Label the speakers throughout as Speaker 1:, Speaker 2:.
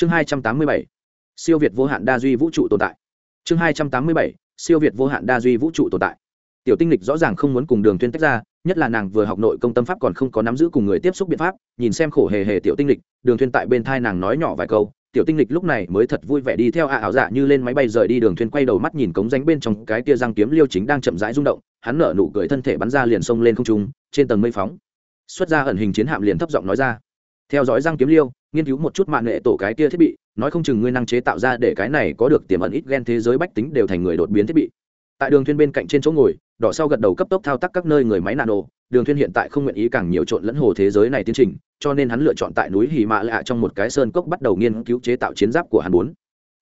Speaker 1: chương hai trăm tám mươi bảy, siêu việt vô hạn đa duy vũ trụ tồn tại. Chương hai trăm tám mươi bảy, siêu việt vô hạn đa duy vũ trụ tồn tại. Tiểu tinh lịch rõ ràng không muốn cùng đường tuyên tách ra, nhất là nàng vừa học nội công tâm pháp còn không có nắm giữ cùng người tiếp xúc biện pháp, nhìn xem khổ hề hề tiểu tinh lịch, đường tuyên tại bên thai nàng nói nhỏ vài câu, tiểu tinh lịch lúc này mới thật vui vẻ đi theo ạ ảo dạ như lên máy bay rời đi, đường thuyền quay đầu mắt nhìn cống ránh bên trong cái tia răng kiếm liêu chính đang chậm rãi rung động, hắn nở nụ cười thân thể bắn ra liền sông lên không trung, trên tầng mây phóng, xuất ra ẩn hình chiến hạm liền thấp giọng nói ra theo dõi răng kiếm liêu, nghiên cứu một chút mạng nghệ tổ cái kia thiết bị, nói không chừng ngươi năng chế tạo ra để cái này có được tiềm ẩn ít gen thế giới bách tính đều thành người đột biến thiết bị. Tại đường thuyên bên cạnh trên chỗ ngồi, đỏ sau gật đầu cấp tốc thao tác các nơi người máy nano, đường thuyên hiện tại không nguyện ý càng nhiều trộn lẫn hồ thế giới này tiến trình, cho nên hắn lựa chọn tại núi hì mạ lạ trong một cái sơn cốc bắt đầu nghiên cứu chế tạo chiến giáp của hắn bốn.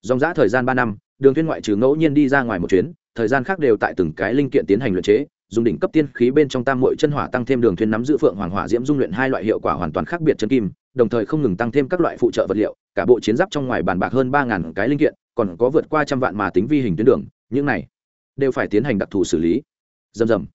Speaker 1: Dòng dã thời gian ba năm, đường thuyên ngoại trừ ngẫu nhiên đi ra ngoài một chuyến, thời gian khác đều tại từng cái linh kiện tiến hành luyện chế dùng đỉnh cấp tiên khí bên trong tam muội chân hỏa tăng thêm đường thuyền nắm giữ phượng hoàng hỏa diễm dung luyện hai loại hiệu quả hoàn toàn khác biệt chân kim, đồng thời không ngừng tăng thêm các loại phụ trợ vật liệu, cả bộ chiến giáp trong ngoài bàn bạc hơn ba ngàn cái linh kiện, còn có vượt qua trăm vạn mà tính vi hình tuyến đường, những này đều phải tiến hành đặc thù xử lý. Dầm dầm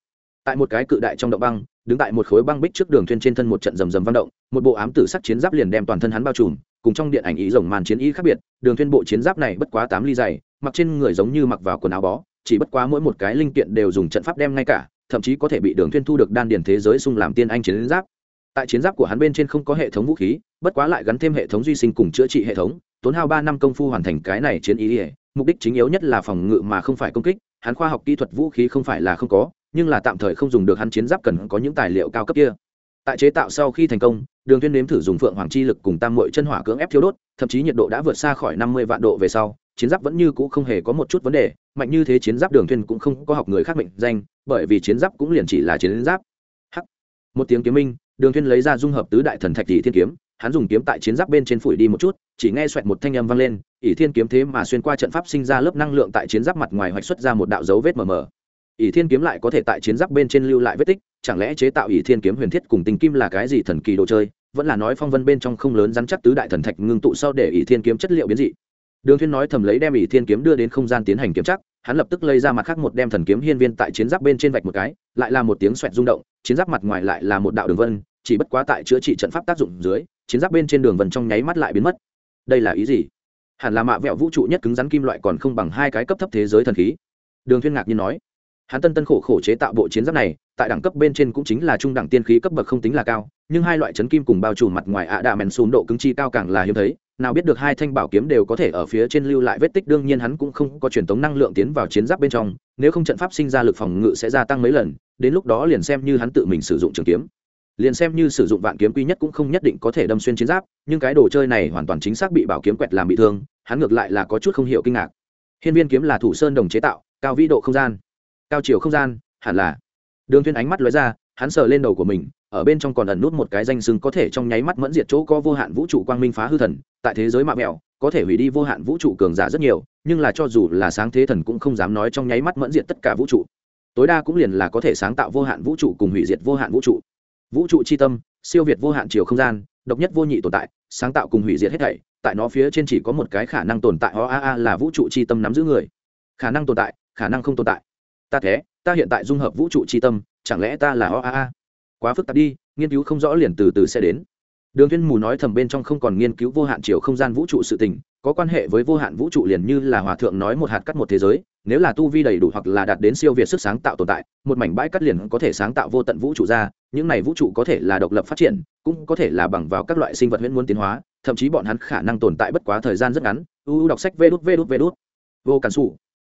Speaker 1: tại một cái cự đại trong động băng, đứng tại một khối băng bích trước đường thuyền trên thân một trận rầm rầm vang động, một bộ ám tử sắc chiến giáp liền đem toàn thân hắn bao trùm, cùng trong điện ảnh ý rồng màn chiến ý khác biệt, đường thuyền bộ chiến giáp này bất quá tám ly dày, mặc trên người giống như mặc vào quần áo bó chỉ bất quá mỗi một cái linh kiện đều dùng trận pháp đem ngay cả, thậm chí có thể bị đường thuyên thu được đan điền thế giới xung làm tiên anh chiến giáp. Tại chiến giáp của hắn bên trên không có hệ thống vũ khí, bất quá lại gắn thêm hệ thống duy sinh cùng chữa trị hệ thống, tốn hao ba năm công phu hoàn thành cái này chiến ý ỉa mục đích chính yếu nhất là phòng ngự mà không phải công kích, hắn khoa học kỹ thuật vũ khí không phải là không có, nhưng là tạm thời không dùng được hắn chiến giáp cần có những tài liệu cao cấp kia. Tại chế tạo sau khi thành công, đường tuyên nếm thử dùng phượng hoàng chi lực cùng tam muội chân hỏa cưỡng ép thiêu đốt, thậm chí nhiệt độ đã vượt xa khỏi năm mươi vạn độ về sau chiến giáp vẫn như cũ không hề có một chút vấn đề, mạnh như thế chiến giáp đường thuyền cũng không có học người khác mệnh danh, bởi vì chiến giáp cũng liền chỉ là chiến giáp. Hắc. Một tiếng kiếm minh, đường thuyền lấy ra dung hợp tứ đại thần thạch tỷ thiên kiếm, hắn dùng kiếm tại chiến giáp bên trên phủi đi một chút, chỉ nghe xoẹt một thanh âm vang lên, ỷ thiên kiếm thế mà xuyên qua trận pháp sinh ra lớp năng lượng tại chiến giáp mặt ngoài hoạch xuất ra một đạo dấu vết mờ mờ. Ỷ thiên kiếm lại có thể tại chiến giáp bên trên lưu lại vết tích, chẳng lẽ chế tạo ỷ thiên kiếm huyền thiết cùng tinh kim là cái gì thần kỳ đồ chơi? Vẫn là nói phong vân bên trong không lớn rắn chắc tứ đại thần thạch ngưng tụ sau để ỷ thiên kiếm chất liệu biến dị đường thiên nói thầm lấy đem ỷ thiên kiếm đưa đến không gian tiến hành kiểm tra, hắn lập tức lấy ra mặt khác một đem thần kiếm hiên viên tại chiến giáp bên trên vạch một cái lại là một tiếng xoẹt rung động chiến giáp mặt ngoài lại là một đạo đường vân chỉ bất quá tại chữa trị trận pháp tác dụng dưới chiến giáp bên trên đường vân trong nháy mắt lại biến mất. Đây là ý gì? Hẳn là mạ vẹo vũ trụ nhất cứng rắn kim loại còn không bằng hai cái cấp thấp thế giới thần khí. Đường thiên ngạc nhiên nói. Hắn tân tân khổ khổ chế tạo bộ chiến giáp này tại đẳng cấp bên trên cũng chính là trung đẳng tiên khí cấp bậc không tính là cao nhưng hai loại chấn kim cùng bao trùm mặt ngoài ạ đạ mèn xùn độ cứng chi cao càng là hiếm thấy nào biết được hai thanh bảo kiếm đều có thể ở phía trên lưu lại vết tích, đương nhiên hắn cũng không có truyền tống năng lượng tiến vào chiến giáp bên trong, nếu không trận pháp sinh ra lực phòng ngự sẽ gia tăng mấy lần, đến lúc đó liền xem như hắn tự mình sử dụng trường kiếm. Liền xem như sử dụng vạn kiếm quy nhất cũng không nhất định có thể đâm xuyên chiến giáp, nhưng cái đồ chơi này hoàn toàn chính xác bị bảo kiếm quẹt làm bị thương, hắn ngược lại là có chút không hiểu kinh ngạc. Hiên viên kiếm là thủ sơn đồng chế tạo, cao vĩ độ không gian. Cao chiều không gian, hẳn là. Đường thiên ánh mắt lóe ra hắn sờ lên đầu của mình, ở bên trong còn ẩn nút một cái danh xưng có thể trong nháy mắt mẫn diệt chỗ có vô hạn vũ trụ quang minh phá hư thần. Tại thế giới mạ mẹo, có thể hủy đi vô hạn vũ trụ cường giả rất nhiều, nhưng là cho dù là sáng thế thần cũng không dám nói trong nháy mắt mẫn diệt tất cả vũ trụ. Tối đa cũng liền là có thể sáng tạo vô hạn vũ trụ cùng hủy diệt vô hạn vũ trụ. Vũ trụ chi tâm, siêu việt vô hạn chiều không gian, độc nhất vô nhị tồn tại, sáng tạo cùng hủy diệt hết thảy, tại nó phía trên chỉ có một cái khả năng tồn tại, o a a, là vũ trụ chi tâm nắm giữ người. Khả năng tồn tại, khả năng không tồn tại. Ta thế, ta hiện tại dung hợp vũ trụ chi tâm chẳng lẽ ta là o a a? Quá phức tạp đi, nghiên cứu không rõ liền từ từ sẽ đến. Đường thiên mù nói thầm bên trong không còn nghiên cứu vô hạn chiều không gian vũ trụ sự tình, có quan hệ với vô hạn vũ trụ liền như là hòa thượng nói một hạt cắt một thế giới, nếu là tu vi đầy đủ hoặc là đạt đến siêu việt sức sáng tạo tồn tại, một mảnh bãi cắt liền có thể sáng tạo vô tận vũ trụ ra, những này vũ trụ có thể là độc lập phát triển, cũng có thể là bằng vào các loại sinh vật huyễn muốn tiến hóa, thậm chí bọn hắn khả năng tồn tại bất quá thời gian rất ngắn. U đọc sách vê đút vê đút vê đút. Vô cản sụ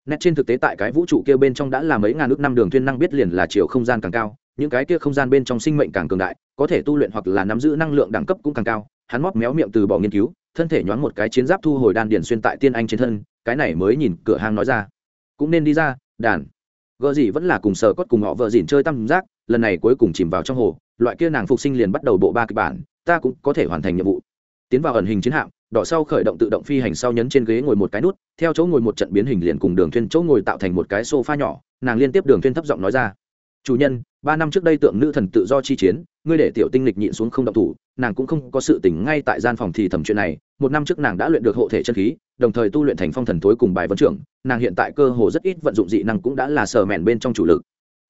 Speaker 1: nét trên thực tế tại cái vũ trụ kia bên trong đã là mấy ngàn ước năm đường thiên năng biết liền là chiều không gian càng cao, những cái kia không gian bên trong sinh mệnh càng cường đại, có thể tu luyện hoặc là nắm giữ năng lượng đẳng cấp cũng càng cao. Hắn móc méo miệng từ bỏ nghiên cứu, thân thể nhoáng một cái chiến giáp thu hồi đan điền xuyên tại tiên anh trên thân, cái này mới nhìn cửa hàng nói ra. Cũng nên đi ra, đàn. Gợ gì vẫn là cùng sờ cốt cùng họ vợ dỉn chơi tam giác, lần này cuối cùng chìm vào trong hồ, loại kia nàng phục sinh liền bắt đầu bộ ba kịch bản, ta cũng có thể hoàn thành nhiệm vụ. Tiến vào ẩn hình chiến hạm đỏ sau khởi động tự động phi hành sau nhấn trên ghế ngồi một cái nút, theo chỗ ngồi một trận biến hình liền cùng đường thuyên chỗ ngồi tạo thành một cái sofa nhỏ, nàng liên tiếp đường thuyên thấp giọng nói ra. Chủ nhân, ba năm trước đây tượng nữ thần tự do chi chiến, ngươi để tiểu tinh lịch nhịn xuống không động thủ, nàng cũng không có sự tỉnh ngay tại gian phòng thì thẩm chuyện này, một năm trước nàng đã luyện được hộ thể chân khí, đồng thời tu luyện thành phong thần thối cùng bài vấn trưởng, nàng hiện tại cơ hồ rất ít vận dụng dị năng cũng đã là sờ mèn bên trong chủ lực.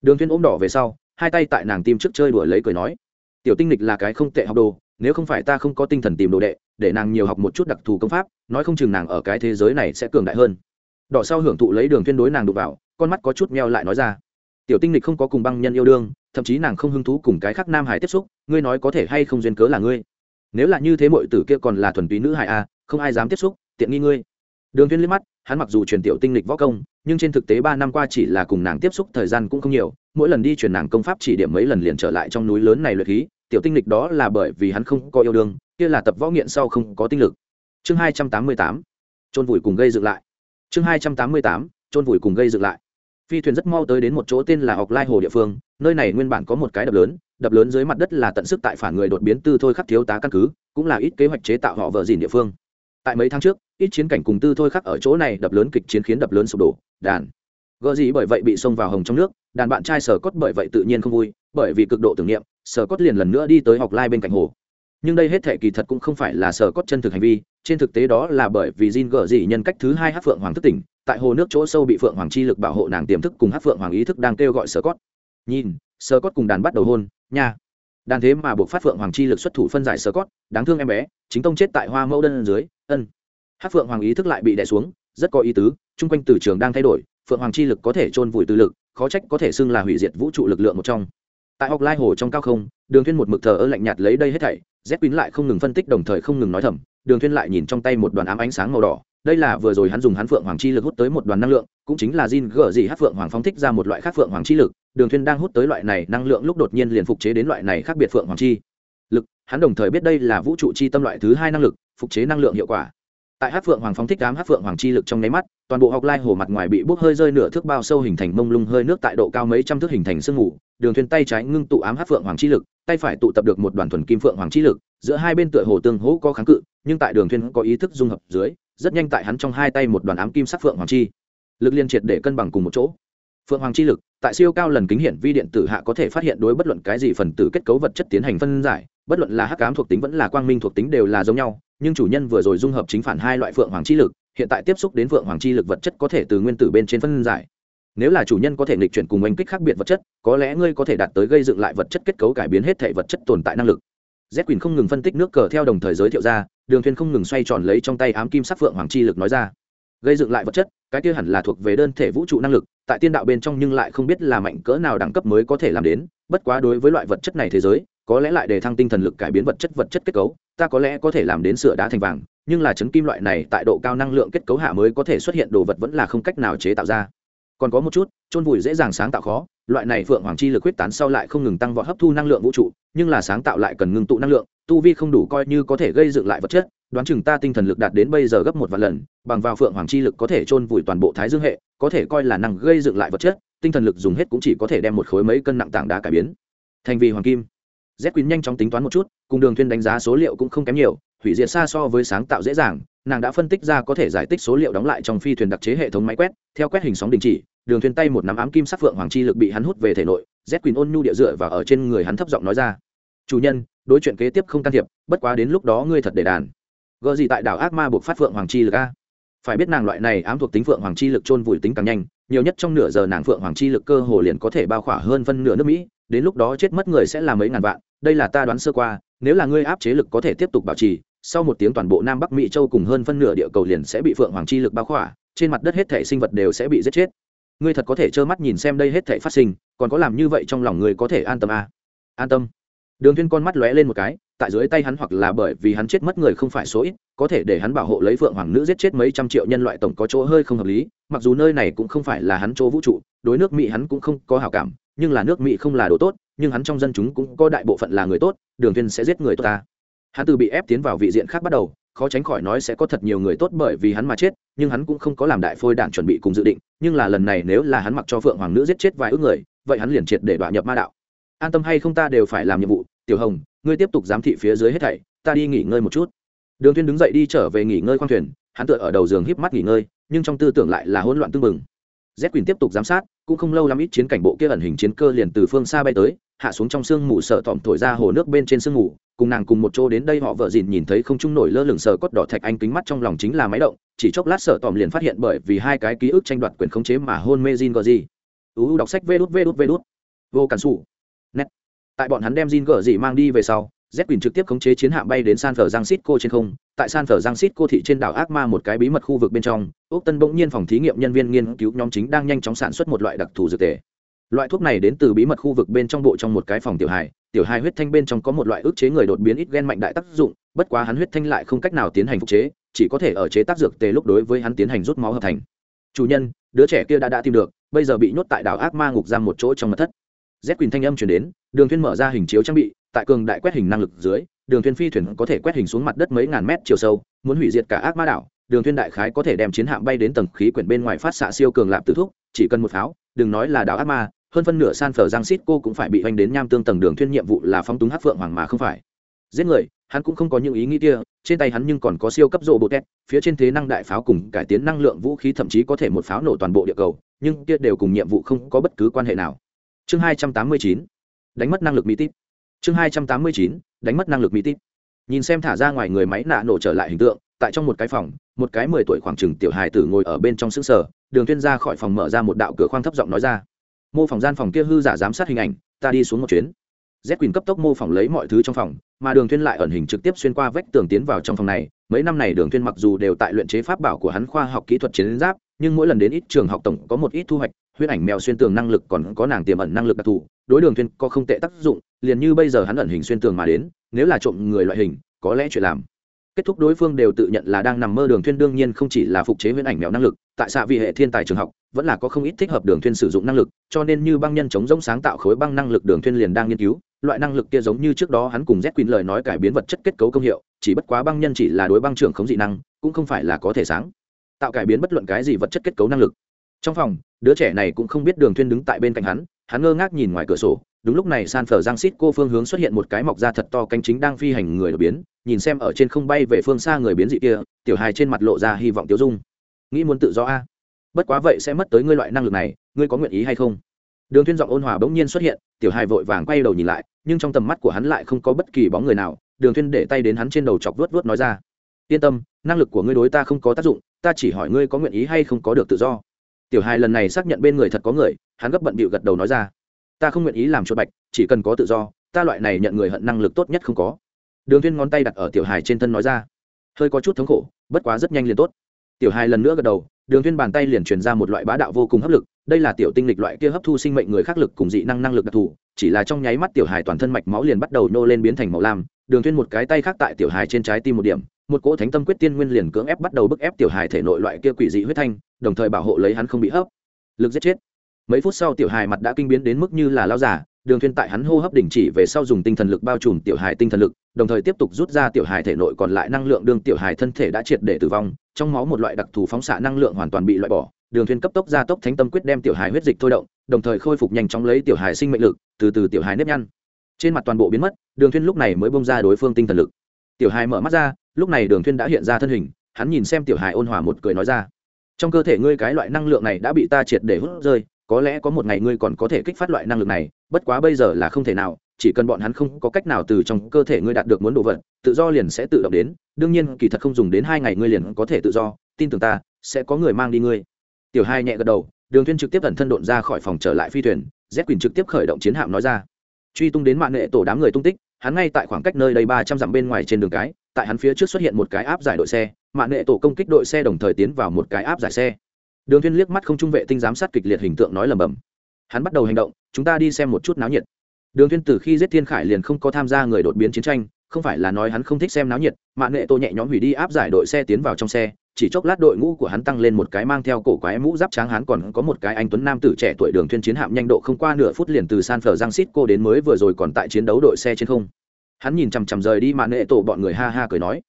Speaker 1: Đường thuyên ôm đỏ về sau, hai tay tại nàng tim trước chơi đuổi lấy cười nói, tiểu tinh lịch là cái không tệ học đồ, nếu không phải ta không có tinh thần tìm đồ đệ để nàng nhiều học một chút đặc thù công pháp, nói không chừng nàng ở cái thế giới này sẽ cường đại hơn. Đỏ sau hưởng thụ lấy đường tuyên đối nàng đụng vào, con mắt có chút meo lại nói ra. Tiểu tinh lịch không có cùng băng nhân yêu đương, thậm chí nàng không hứng thú cùng cái khác nam hải tiếp xúc, ngươi nói có thể hay không duyên cớ là ngươi? Nếu là như thế mọi tử kia còn là thuần túy nữ hải a không ai dám tiếp xúc, tiện nghi ngươi. Đường tuyên liếc mắt, hắn mặc dù truyền tiểu tinh lịch võ công, nhưng trên thực tế ba năm qua chỉ là cùng nàng tiếp xúc thời gian cũng không nhiều, mỗi lần đi truyền nàng công pháp chỉ điểm mấy lần liền trở lại trong núi lớn này luyện khí tiểu tinh lịch đó là bởi vì hắn không có yêu đương, kia là tập võ nghiện sau không có tinh lực. Chương hai trăm tám mươi tám trôn vùi cùng gây dựng lại. Chương hai trăm tám mươi tám trôn vùi cùng gây dựng lại. Phi thuyền rất mau tới đến một chỗ tên là học lai hồ địa phương, nơi này nguyên bản có một cái đập lớn đập lớn dưới mặt đất là tận sức tại phản người đột biến tư thôi khắc thiếu tá căn cứ, cũng là ít kế hoạch chế tạo họ vợ dìn địa phương. Tại mấy tháng trước, ít chiến cảnh cùng tư thôi khắc ở chỗ này đập lớn kịch chiến khiến đập lớn sụp đổ, đàn. Gợ gì bởi vậy bị xông vào hồng trong nước, đàn bạn trai sở cốt bởi vậy tự nhiên không vui, bởi vì cực độ tưởng niệm sở cốt liền lần nữa đi tới học lai bên cạnh hồ. Nhưng đây hết thể kỳ thật cũng không phải là sở cốt chân thực hành vi, trên thực tế đó là bởi vì Jin gở dị nhân cách thứ hai hát phượng hoàng thức tỉnh, tại hồ nước chỗ sâu bị phượng hoàng chi lực bảo hộ nàng tiềm thức cùng hát phượng hoàng ý thức đang kêu gọi sở cốt nhìn sở cốt cùng đàn bắt đầu hôn, nha. Đàn thế mà buộc phát phượng hoàng chi lực xuất thủ phân giải sở cốt đáng thương em bé, chính tông chết tại hoa mẫu đơn dưới, ân. Hát phượng hoàng ý thức lại bị đè xuống, rất có ý tứ, chung quanh từ trường đang thay đổi, phượng hoàng chi lực có thể chôn vùi tư lực, khó trách có thể xưng là hủy diệt vũ trụ lực lượng một trong tại học lai hồ trong cao không, đường thuyên một mực thờ ơ lạnh nhạt lấy đây hết thảy z quýn lại không ngừng phân tích đồng thời không ngừng nói thầm, đường thuyên lại nhìn trong tay một đoàn ám ánh sáng màu đỏ. Đây là vừa rồi hắn dùng hắn phượng hoàng chi lực hút tới một đoàn năng lượng, cũng chính là Jin gở gì hát phượng hoàng phóng thích ra một loại khác phượng hoàng chi lực, đường thuyên đang hút tới loại này năng lượng lúc đột nhiên liền phục chế đến loại này khác biệt phượng hoàng chi lực. Hắn đồng thời biết đây là vũ trụ chi tâm loại thứ hai năng lực, phục chế năng lượng hiệu quả tại hát phượng hoàng phóng thích đám hát phượng hoàng chi lực trong nháy mắt, toàn bộ học lai hồ mặt ngoài bị bốc hơi rơi nửa thước bao sâu hình thành mông lung hơi nước tại độ cao mấy trăm thước hình thành sương mù, đường thuyền tay trái ngưng tụ ám hát phượng hoàng chi lực, tay phải tụ tập được một đoàn thuần kim phượng hoàng chi lực, giữa hai bên tựa hồ tương hỗ có kháng cự, nhưng tại đường thuyền có ý thức dung hợp dưới, rất nhanh tại hắn trong hai tay một đoàn ám kim sắc phượng hoàng chi lực liên triệt để cân bằng cùng một chỗ. Phượng hoàng chi lực, tại siêu cao lần kính hiển vi điện tử hạ có thể phát hiện đối bất luận cái gì phần tử kết cấu vật chất tiến hành phân giải bất luận là hắc ám thuộc tính vẫn là quang minh thuộc tính đều là giống nhau, nhưng chủ nhân vừa rồi dung hợp chính phản hai loại phượng hoàng chi lực, hiện tại tiếp xúc đến phượng hoàng chi lực vật chất có thể từ nguyên tử bên trên phân giải. Nếu là chủ nhân có thể nghịch chuyển cùng oanh kích khác biệt vật chất, có lẽ ngươi có thể đạt tới gây dựng lại vật chất kết cấu cải biến hết thể vật chất tồn tại năng lực. Z quyền không ngừng phân tích nước cờ theo đồng thời giới thiệu ra, đường thuyền không ngừng xoay tròn lấy trong tay ám kim sắc phượng hoàng chi lực nói ra. Gây dựng lại vật chất, cái kia hẳn là thuộc về đơn thể vũ trụ năng lực, tại tiên đạo bên trong nhưng lại không biết là mạnh cỡ nào đẳng cấp mới có thể làm đến, bất quá đối với loại vật chất này thế giới có lẽ lại để thăng tinh thần lực cải biến vật chất vật chất kết cấu, ta có lẽ có thể làm đến sửa đá thành vàng, nhưng là chấn kim loại này tại độ cao năng lượng kết cấu hạ mới có thể xuất hiện đồ vật vẫn là không cách nào chế tạo ra. Còn có một chút trôn vùi dễ dàng sáng tạo khó, loại này phượng hoàng chi lực quyết tán sau lại không ngừng tăng vọt hấp thu năng lượng vũ trụ, nhưng là sáng tạo lại cần ngưng tụ năng lượng, tu vi không đủ coi như có thể gây dựng lại vật chất, đoán chừng ta tinh thần lực đạt đến bây giờ gấp một vạn lần, bằng vào phượng hoàng chi lực có thể trôn vùi toàn bộ thái dương hệ, có thể coi là năng gây dựng lại vật chất, tinh thần lực dùng hết cũng chỉ có thể đem một khối mấy cân nặng tảng đá cải biến. Thành vì hoàng kim z quyến nhanh chóng tính toán một chút, cùng đường thuyên đánh giá số liệu cũng không kém nhiều, hủy diệt xa so với sáng tạo dễ dàng, nàng đã phân tích ra có thể giải tích số liệu đóng lại trong phi thuyền đặc chế hệ thống máy quét, theo quét hình sóng đình chỉ, đường thuyền tay một nắm ám kim sắc phượng hoàng chi lực bị hắn hút về thể nội, z quyền ôn nhu địa dựa và ở trên người hắn thấp giọng nói ra. Chủ nhân, đối chuyện kế tiếp không can thiệp, bất quá đến lúc đó ngươi thật để đàn. Gợ gì tại đảo ác ma buộc phát phượng hoàng chi lực a? Phải biết nàng loại này ám thuộc tính phượng hoàng chi lực trôn vùi tính càng nhanh, nhiều nhất trong nửa giờ nàng phượng hoàng chi lực cơ hồ liền có thể bao khỏa hơn phân nửa nước mỹ, đến lúc đó chết mất người sẽ là mấy ngàn vạn đây là ta đoán sơ qua, nếu là ngươi áp chế lực có thể tiếp tục bảo trì, sau một tiếng toàn bộ nam bắc mỹ châu cùng hơn phân nửa địa cầu liền sẽ bị phượng hoàng chi lực bao khỏa, trên mặt đất hết thể sinh vật đều sẽ bị giết chết ngươi thật có thể trơ mắt nhìn xem đây hết thể phát sinh, còn có làm như vậy trong lòng ngươi có thể an tâm à? an tâm đường thiên con mắt lóe lên một cái, tại dưới tay hắn hoặc là bởi vì hắn chết mất người không phải số ít, có thể để hắn bảo hộ lấy phượng hoàng nữ giết chết mấy trăm triệu nhân loại tổng có chỗ hơi không hợp lý, mặc dù nơi này cũng không phải là hắn chỗ vũ trụ, đối nước mỹ hắn cũng không có hảo cảm, nhưng là nước mỹ không là đồ tốt nhưng hắn trong dân chúng cũng có đại bộ phận là người tốt, đường thiên sẽ giết người tốt ta. Hắn từ bị ép tiến vào vị diện khác bắt đầu, khó tránh khỏi nói sẽ có thật nhiều người tốt bởi vì hắn mà chết, nhưng hắn cũng không có làm đại phôi đạn chuẩn bị cùng dự định, nhưng là lần này nếu là hắn mặc cho phượng hoàng nữ giết chết vài ước người, vậy hắn liền triệt để đọa nhập ma đạo. An tâm hay không ta đều phải làm nhiệm vụ, tiểu hồng, ngươi tiếp tục giám thị phía dưới hết thảy, ta đi nghỉ ngơi một chút. Đường thiên đứng dậy đi trở về nghỉ ngơi khoang thuyền, hắn tựa ở đầu giường híp mắt nghỉ ngơi, nhưng trong tư tưởng lại là hỗn loạn tương mừng z quyền tiếp tục giám sát, cũng không lâu lắm ít chiến cảnh bộ kia ẩn hình chiến cơ liền từ phương xa bay tới hạ xuống trong sương mù sợ tỏm thổi ra hồ nước bên trên sương mù, cùng nàng cùng một chỗ đến đây họ vợ dìn nhìn thấy không trung nổi lơ lửng sờ cốt đỏ thạch anh kính mắt trong lòng chính là máy động, chỉ chốc lát sợ tỏm liền phát hiện bởi vì hai cái ký ức tranh đoạt quyền khống chế mà hôn mê Jin gờ gì uu đọc sách vê đút vê đút vê đút. Vô cản sủ. Nét. Tại bọn hắn đem Jin gờ gì mang đi về sau, z quyền trực tiếp khống chế chiến hạm bay đến san phở giang xít cô trên không. Tại san phở giang xít cô thị trên đảo ác ma một cái bí mật khu vực bên trong ốc tân bỗng nhiên phòng thí nghiệm nhân viên nghiên cứu nhóm chính đang nhanh chóng sản xuất một loại đặc thù dược tề loại thuốc này đến từ bí mật khu vực bên trong bộ trong một cái phòng tiểu hài. Tiểu hài huyết thanh bên trong có một loại ức chế người đột biến ít gen mạnh đại tác dụng, bất quá hắn huyết thanh lại không cách nào tiến hành phục chế, chỉ có thể ở chế tác dược tề lúc đối với hắn tiến hành rút máu hợp thành. Chủ nhân, đứa trẻ kia đã đã tìm được, bây giờ bị nhốt tại đảo ác ma ngục giam một chỗ trong mật thất. Z quỳnh thanh âm chuyển đến, đường thuyên mở ra hình chiếu trang bị, tại cường đại quét hình năng lực dưới, đường thuyên phi thuyền có thể quét hình xuống mặt đất mấy ngàn mét chiều sâu, muốn hủy diệt cả ác ma đảo, đường thuyên đại khái có thể đem chiến hạm bay đến tầng khí quyển bên ngoài phát xạ siêu cường lạp tử thúc, chỉ cần một pháo, đừng nói là đảo ác ma hơn phân nửa san phở giang xít cô cũng phải bị hoành đến nham tương tầng đường thuyên nhiệm vụ là phóng túng hát phượng hoàng mà không phải. Giết người, hắn cũng không có những ý nghĩ kia, trên tay hắn nhưng còn có siêu cấp rộ bộ tét, phía trên thế năng đại pháo cùng cải tiến năng lượng vũ khí thậm chí có thể một pháo nổ toàn bộ địa cầu, nhưng kia đều cùng nhiệm vụ không có bất cứ quan hệ nào. Chương hai trăm tám mươi chín, đánh mất năng lực mỹ tít chương hai trăm tám mươi chín, đánh mất năng lực mỹ tít nhìn xem thả ra ngoài người máy nạ nổ trở lại hình tượng, tại trong một cái phòng, một cái mười tuổi khoảng chừng tiểu hài tử ngồi ở bên trong xứ sở đường tuyên ra khỏi phòng mở ra một đạo cửa khoang thấp giọng nói ra mô phỏng gian phòng kia hư giả giám sát hình ảnh, ta đi xuống một chuyến. Z quyền cấp tốc mô phỏng lấy mọi thứ trong phòng, mà đường thuyên lại ẩn hình trực tiếp xuyên qua vách tường tiến vào trong phòng này. Mấy năm này đường thuyên mặc dù đều tại luyện chế pháp bảo của hắn khoa học kỹ thuật chiến giáp, nhưng mỗi lần đến ít trường học tổng có một ít thu hoạch, huyết ảnh mèo xuyên tường năng lực còn có nàng tiềm ẩn năng lực đặc thù, đối đường thuyên có không tệ tác dụng, liền như bây giờ hắn ẩn hình xuyên tường mà đến, nếu là trộm người loại hình, có lẽ chuyện làm. Kết thúc đối phương đều tự nhận là đang nằm mơ, đường thuyên đương nhiên không chỉ là phục chế huyễn ảnh mèo năng lực tại xạ vị hệ thiên tài trường học, vẫn là có không ít thích hợp đường thuyên sử dụng năng lực, cho nên như băng nhân chống giống sáng tạo khối băng năng lực đường thuyên liền đang nghiên cứu, loại năng lực kia giống như trước đó hắn cùng z quyến lời nói cải biến vật chất kết cấu công hiệu, chỉ bất quá băng nhân chỉ là đối băng trưởng không dị năng, cũng không phải là có thể sáng tạo cải biến bất luận cái gì vật chất kết cấu năng lực. Trong phòng, đứa trẻ này cũng không biết đường thuyên đứng tại bên cạnh hắn hắn ngơ ngác nhìn ngoài cửa sổ, đúng lúc này san phở giang xít cô phương hướng xuất hiện một cái mọc ra thật to cánh chính đang phi hành người đột biến, nhìn xem ở trên không bay về phương xa người biến dị kia, tiểu hài trên mặt lộ ra hy vọng tiêu dung nghĩ muốn tự do a. Bất quá vậy sẽ mất tới ngươi loại năng lực này, ngươi có nguyện ý hay không? Đường Thiên giọng ôn hòa bỗng nhiên xuất hiện, tiểu hài vội vàng quay đầu nhìn lại, nhưng trong tầm mắt của hắn lại không có bất kỳ bóng người nào, đường Thiên để tay đến hắn trên đầu chọc vuốt vuốt nói ra. Yên tâm, năng lực của ngươi đối ta không có tác dụng, ta chỉ hỏi ngươi có nguyện ý hay không có được tự do. Tiểu hài lần này xác nhận bên người thật có người, hắn gấp bận bịu gật đầu nói ra. Ta không nguyện ý làm chuột bạch, chỉ cần có tự do, ta loại này nhận người hận năng lực tốt nhất không có. Đường Thiên ngón tay đặt ở tiểu hài trên thân nói ra. Hơi có chút thống khổ, bất quá rất nhanh liền tốt tiểu hai lần nữa gật đầu, đường Thiên bàn tay liền truyền ra một loại bá đạo vô cùng hấp lực, đây là tiểu tinh lịch loại kia hấp thu sinh mệnh người khác lực cùng dị năng năng lực đặc thù, chỉ là trong nháy mắt tiểu hài toàn thân mạch máu liền bắt đầu nô lên biến thành màu lam, đường Thiên một cái tay khác tại tiểu hài trên trái tim một điểm, một cỗ thánh tâm quyết tiên nguyên liền cưỡng ép bắt đầu bức ép tiểu hài thể nội loại kia quỷ dị huyết thanh, đồng thời bảo hộ lấy hắn không bị hấp, lực giết chết. Mấy phút sau tiểu hài mặt đã kinh biến đến mức như là lao giả đường thuyên tại hắn hô hấp đình chỉ về sau dùng tinh thần lực bao trùm tiểu hài tinh thần lực, đồng thời tiếp tục rút ra tiểu hài thể nội còn lại năng lượng đường tiểu hài thân thể đã triệt để tử vong, trong máu một loại đặc thù phóng xạ năng lượng hoàn toàn bị loại bỏ. Đường thuyên cấp tốc ra tốc thánh tâm quyết đem tiểu hài huyết dịch thôi động, đồng thời khôi phục nhanh chóng lấy tiểu hài sinh mệnh lực, từ từ tiểu hài nếp nhăn. Trên mặt toàn bộ biến mất, đường thuyên lúc này mới bung ra đối phương tinh thần lực. Tiểu hài mở mắt ra, lúc này đường thuyên đã hiện ra thân hình, hắn nhìn xem tiểu hài ôn hòa một cười nói ra, trong cơ thể ngươi cái loại năng lượng này đã bị ta triệt để hút rơi có lẽ có một ngày ngươi còn có thể kích phát loại năng lực này, bất quá bây giờ là không thể nào, chỉ cần bọn hắn không có cách nào từ trong cơ thể ngươi đạt được muốn đồ vật, tự do liền sẽ tự động đến, đương nhiên, kỳ thật không dùng đến hai ngày ngươi liền có thể tự do, tin tưởng ta, sẽ có người mang đi ngươi. Tiểu hai nhẹ gật đầu, đường thuyên trực tiếp ẩn thân độn ra khỏi phòng trở lại phi thuyền z quỳnh trực tiếp khởi động chiến hạm nói ra. Truy tung đến mạng nghệ tổ đám người tung tích, hắn ngay tại khoảng cách nơi đây ba trăm dặm bên ngoài trên đường cái, tại hắn phía trước xuất hiện một cái áp giải đội xe, mạng nghệ tổ công kích đội xe đồng thời tiến vào một cái áp giải xe đường thiên liếc mắt không trung vệ tinh giám sát kịch liệt hình tượng nói lầm bầm hắn bắt đầu hành động, chúng ta đi xem một chút náo nhiệt. Đường thiên từ khi giết thiên khải liền không có tham gia người đột biến chiến tranh, không phải là nói hắn không thích xem náo nhiệt, mà nghệ tô nhẹ nhõm hủy đi áp giải đội xe tiến vào trong xe, chỉ chốc lát đội ngũ của hắn tăng lên một cái mang theo cổ quái mũ giáp trắng hắn còn có một cái anh tuấn nam tử trẻ tuổi đường thiên chiến hạm nhanh độ không qua nửa phút liền từ san phở giang xít cô đến mới vừa rồi còn tại chiến đấu đội xe trên không. Hắn nhìn chằm chằm rời đi mà nệ tổ bọn người ha ha cười nói,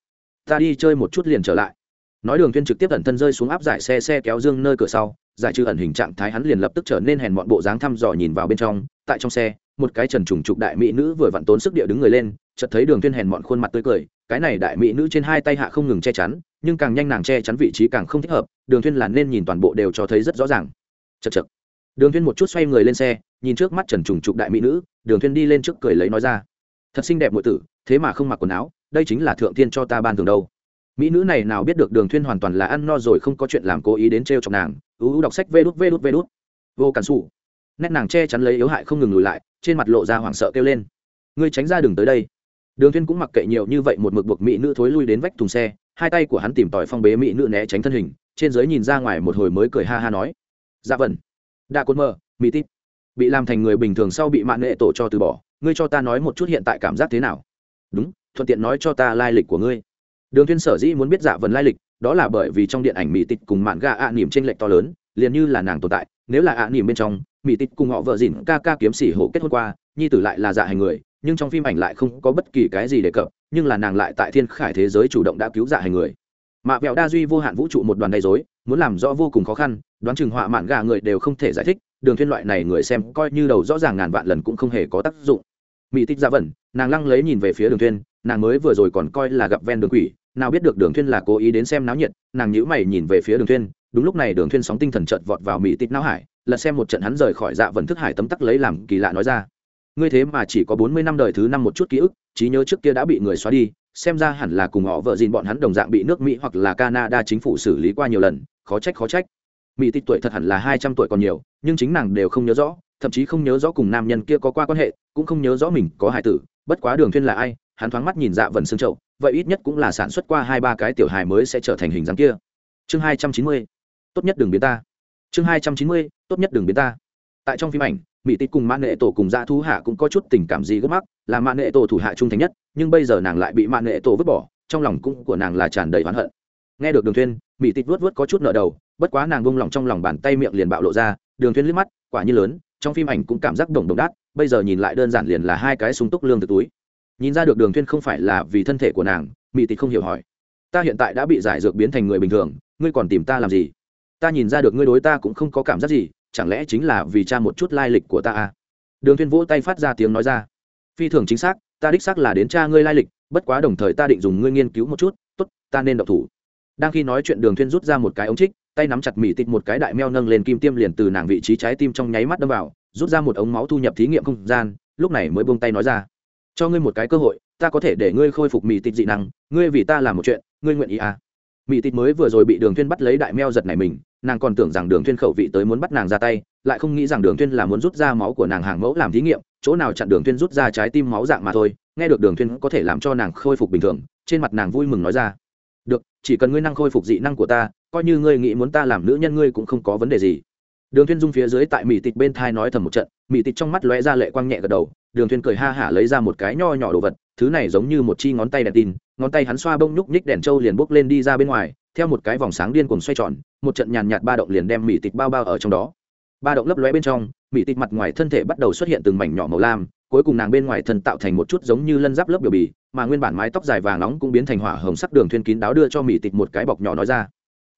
Speaker 1: ta đi chơi một chút liền trở lại nói đường thiên trực tiếp ẩn thân rơi xuống áp giải xe xe kéo dương nơi cửa sau, giải trừ ẩn hình trạng thái hắn liền lập tức trở nên hèn mọn bộ dáng thăm dò nhìn vào bên trong. Tại trong xe, một cái trần trùng trục đại mỹ nữ vừa vặn tốn sức địa đứng người lên, chợt thấy đường thiên hèn mọn khuôn mặt tươi cười, cái này đại mỹ nữ trên hai tay hạ không ngừng che chắn, nhưng càng nhanh nàng che chắn vị trí càng không thích hợp, đường thiên là nên nhìn toàn bộ đều cho thấy rất rõ ràng. Chật chật đường thiên một chút xoay người lên xe, nhìn trước mắt trần trùng trục đại mỹ nữ, đường thiên đi lên trước cười lấy nói ra. Thật xinh đẹp muội tử, thế mà không mặc quần áo, đây chính là thượng thiên cho ta ban thường đâu mỹ nữ này nào biết được đường thuyên hoàn toàn là ăn no rồi không có chuyện làm cố ý đến treo chọc nàng. Ú đọc sách vê đút vê đút vê đút. Vô cản sụ nét nàng che chắn lấy yếu hại không ngừng lùi lại, trên mặt lộ ra hoảng sợ kêu lên. Ngươi tránh ra đừng tới đây. Đường thuyên cũng mặc kệ nhiều như vậy một mực buộc mỹ nữ thối lui đến vách thùng xe, hai tay của hắn tìm tòi phong bế mỹ nữ né tránh thân hình, trên dưới nhìn ra ngoài một hồi mới cười ha ha nói. Dạ vần đa côn mơ mỹ tít. Bị làm thành người bình thường sau bị mạng nghệ tổ cho từ bỏ, ngươi cho ta nói một chút hiện tại cảm giác thế nào? Đúng, thuận tiện nói cho ta lai lịch của ngươi đường Thiên sở dĩ muốn biết dạ vần lai lịch, đó là bởi vì trong điện ảnh mỹ tịch cùng mạn gà ạ à nỉm trên lệch to lớn, liền như là nàng tồn tại, nếu là ạ à nỉm bên trong, mỹ tịch cùng họ vợ dìn ca ca kiếm sĩ hộ kết hôn qua, nhi tử lại là dạ hành người, nhưng trong phim ảnh lại không có bất kỳ cái gì đề cập, nhưng là nàng lại tại thiên khải thế giới chủ động đã cứu dạ hành người. Mạ vẹo đa duy vô hạn vũ trụ một đoàn đầy dối muốn làm rõ vô cùng khó khăn, đoán chừng họa mạn gà người đều không thể giải thích, đường thiên loại này người xem coi như đầu rõ ràng ngàn vạn lần cũng không hề có tác dụng. Mỹ tích dạ vẩn, nàng lăng lấy nhìn về phía đường thiên, nàng mới vừa rồi còn coi là gặp ven đường quỷ nào biết được đường thiên là cố ý đến xem náo nhiệt, nàng nhíu mày nhìn về phía đường thiên đúng lúc này đường thiên sóng tinh thần chợt vọt vào mỹ tịt não hải, lật xem một trận hắn rời khỏi dạ vần thức hải tấm tắc lấy làm kỳ lạ nói ra. Ngươi thế mà chỉ có bốn mươi năm đời thứ năm một chút ký ức, trí nhớ trước kia đã bị người xóa đi, xem ra hẳn là cùng họ vợ dìn bọn hắn đồng dạng bị nước mỹ hoặc là canada chính phủ xử lý qua nhiều lần, khó trách khó trách. Mỹ tịt tuổi thật hẳn là hai trăm tuổi còn nhiều, nhưng chính nàng đều không nhớ rõ, thậm chí không nhớ rõ cùng nam nhân kia có qua quan hệ, cũng không nhớ rõ mình có hài tử, bất quá đường thuyên là ai, hắn thoáng mắt nhìn dạ vần xương trậu vậy ít nhất cũng là sản xuất qua hai ba cái tiểu hài mới sẽ trở thành hình dáng kia. Chương hai trăm chín mươi, tốt nhất đừng biến ta. Chương hai trăm chín mươi, tốt nhất đừng biến ta. Tại trong phim ảnh, mỹ tích cùng mạng nghệ tổ cùng dã thú hạ cũng có chút tình cảm gì gấp mắc, là mạng nghệ tổ thủ hạ trung thành nhất, nhưng bây giờ nàng lại bị mạng nghệ tổ vứt bỏ, trong lòng cũng của nàng là tràn đầy oán hận. Nghe được đường thuyên, mỹ tích vớt vớt có chút nợ đầu, bất quá nàng buông lòng trong lòng bàn tay miệng liền bạo lộ ra, đường thuyên liếc mắt, quả như lớn, trong phim ảnh cũng cảm giác đồng đồng đát, bây giờ nhìn lại đơn giản liền là hai cái súng túc lương từ túi nhìn ra được đường thuyên không phải là vì thân thể của nàng mỹ Tịch không hiểu hỏi. Ta hiện tại đã bị giải dược biến thành người bình thường, ngươi còn tìm ta làm gì? Ta nhìn ra được ngươi đối ta cũng không có cảm giác gì, chẳng lẽ chính là vì cha một chút lai lịch của ta à? Đường thuyên vỗ tay phát ra tiếng nói ra. Phi thường chính xác, ta đích xác là đến cha ngươi lai lịch, bất quá đồng thời ta định dùng ngươi nghiên cứu một chút, tốt, ta nên động thủ. Đang khi nói chuyện đường thuyên rút ra một cái ống trích, tay nắm chặt mỹ tịch một cái đại meo nâng lên kim tiêm liền từ nàng vị trí trái tim trong nháy mắt đâm vào, rút ra một ống máu thu nhập thí nghiệm không gian, lúc này mới buông tay nói ra cho ngươi một cái cơ hội, ta có thể để ngươi khôi phục mỹ tịt dị năng, ngươi vì ta làm một chuyện, ngươi nguyện ý à? Mỹ tịt mới vừa rồi bị đường thuyên bắt lấy đại meo giật này mình, nàng còn tưởng rằng đường thuyên khẩu vị tới muốn bắt nàng ra tay, lại không nghĩ rằng đường thuyên là muốn rút ra máu của nàng hàng mẫu làm thí nghiệm, chỗ nào chặn đường thuyên rút ra trái tim máu dạng mà thôi, nghe được đường thuyên có thể làm cho nàng khôi phục bình thường, trên mặt nàng vui mừng nói ra. Được, chỉ cần ngươi năng khôi phục dị năng của ta, coi như ngươi nghĩ muốn ta làm nữ nhân ngươi cũng không có vấn đề gì đường thuyên dung phía dưới tại mỹ tịch bên thai nói thầm một trận mỹ tịch trong mắt lóe ra lệ quang nhẹ gật đầu, đường thuyên cười ha hả lấy ra một cái nho nhỏ đồ vật, thứ này giống như một chi ngón tay đèn tin, ngón tay hắn xoa bông nhúc nhích đèn trâu liền bốc lên đi ra bên ngoài, theo một cái vòng sáng điên cuồng xoay tròn, một trận nhàn nhạt ba động liền đem mỹ tịch bao bao ở trong đó. Ba động lấp lóe bên trong mỹ tịch mặt ngoài thân thể bắt đầu xuất hiện từng mảnh nhỏ màu lam, cuối cùng nàng bên ngoài thân tạo thành một chút giống như lân giáp lớp biểu bì, mà nguyên bản mái tóc dài vàng nóng cũng biến thành hỏa hồng sắc đường thuyên kín đáo đưa cho mỹ tịch một cái bọc nhỏ nói ra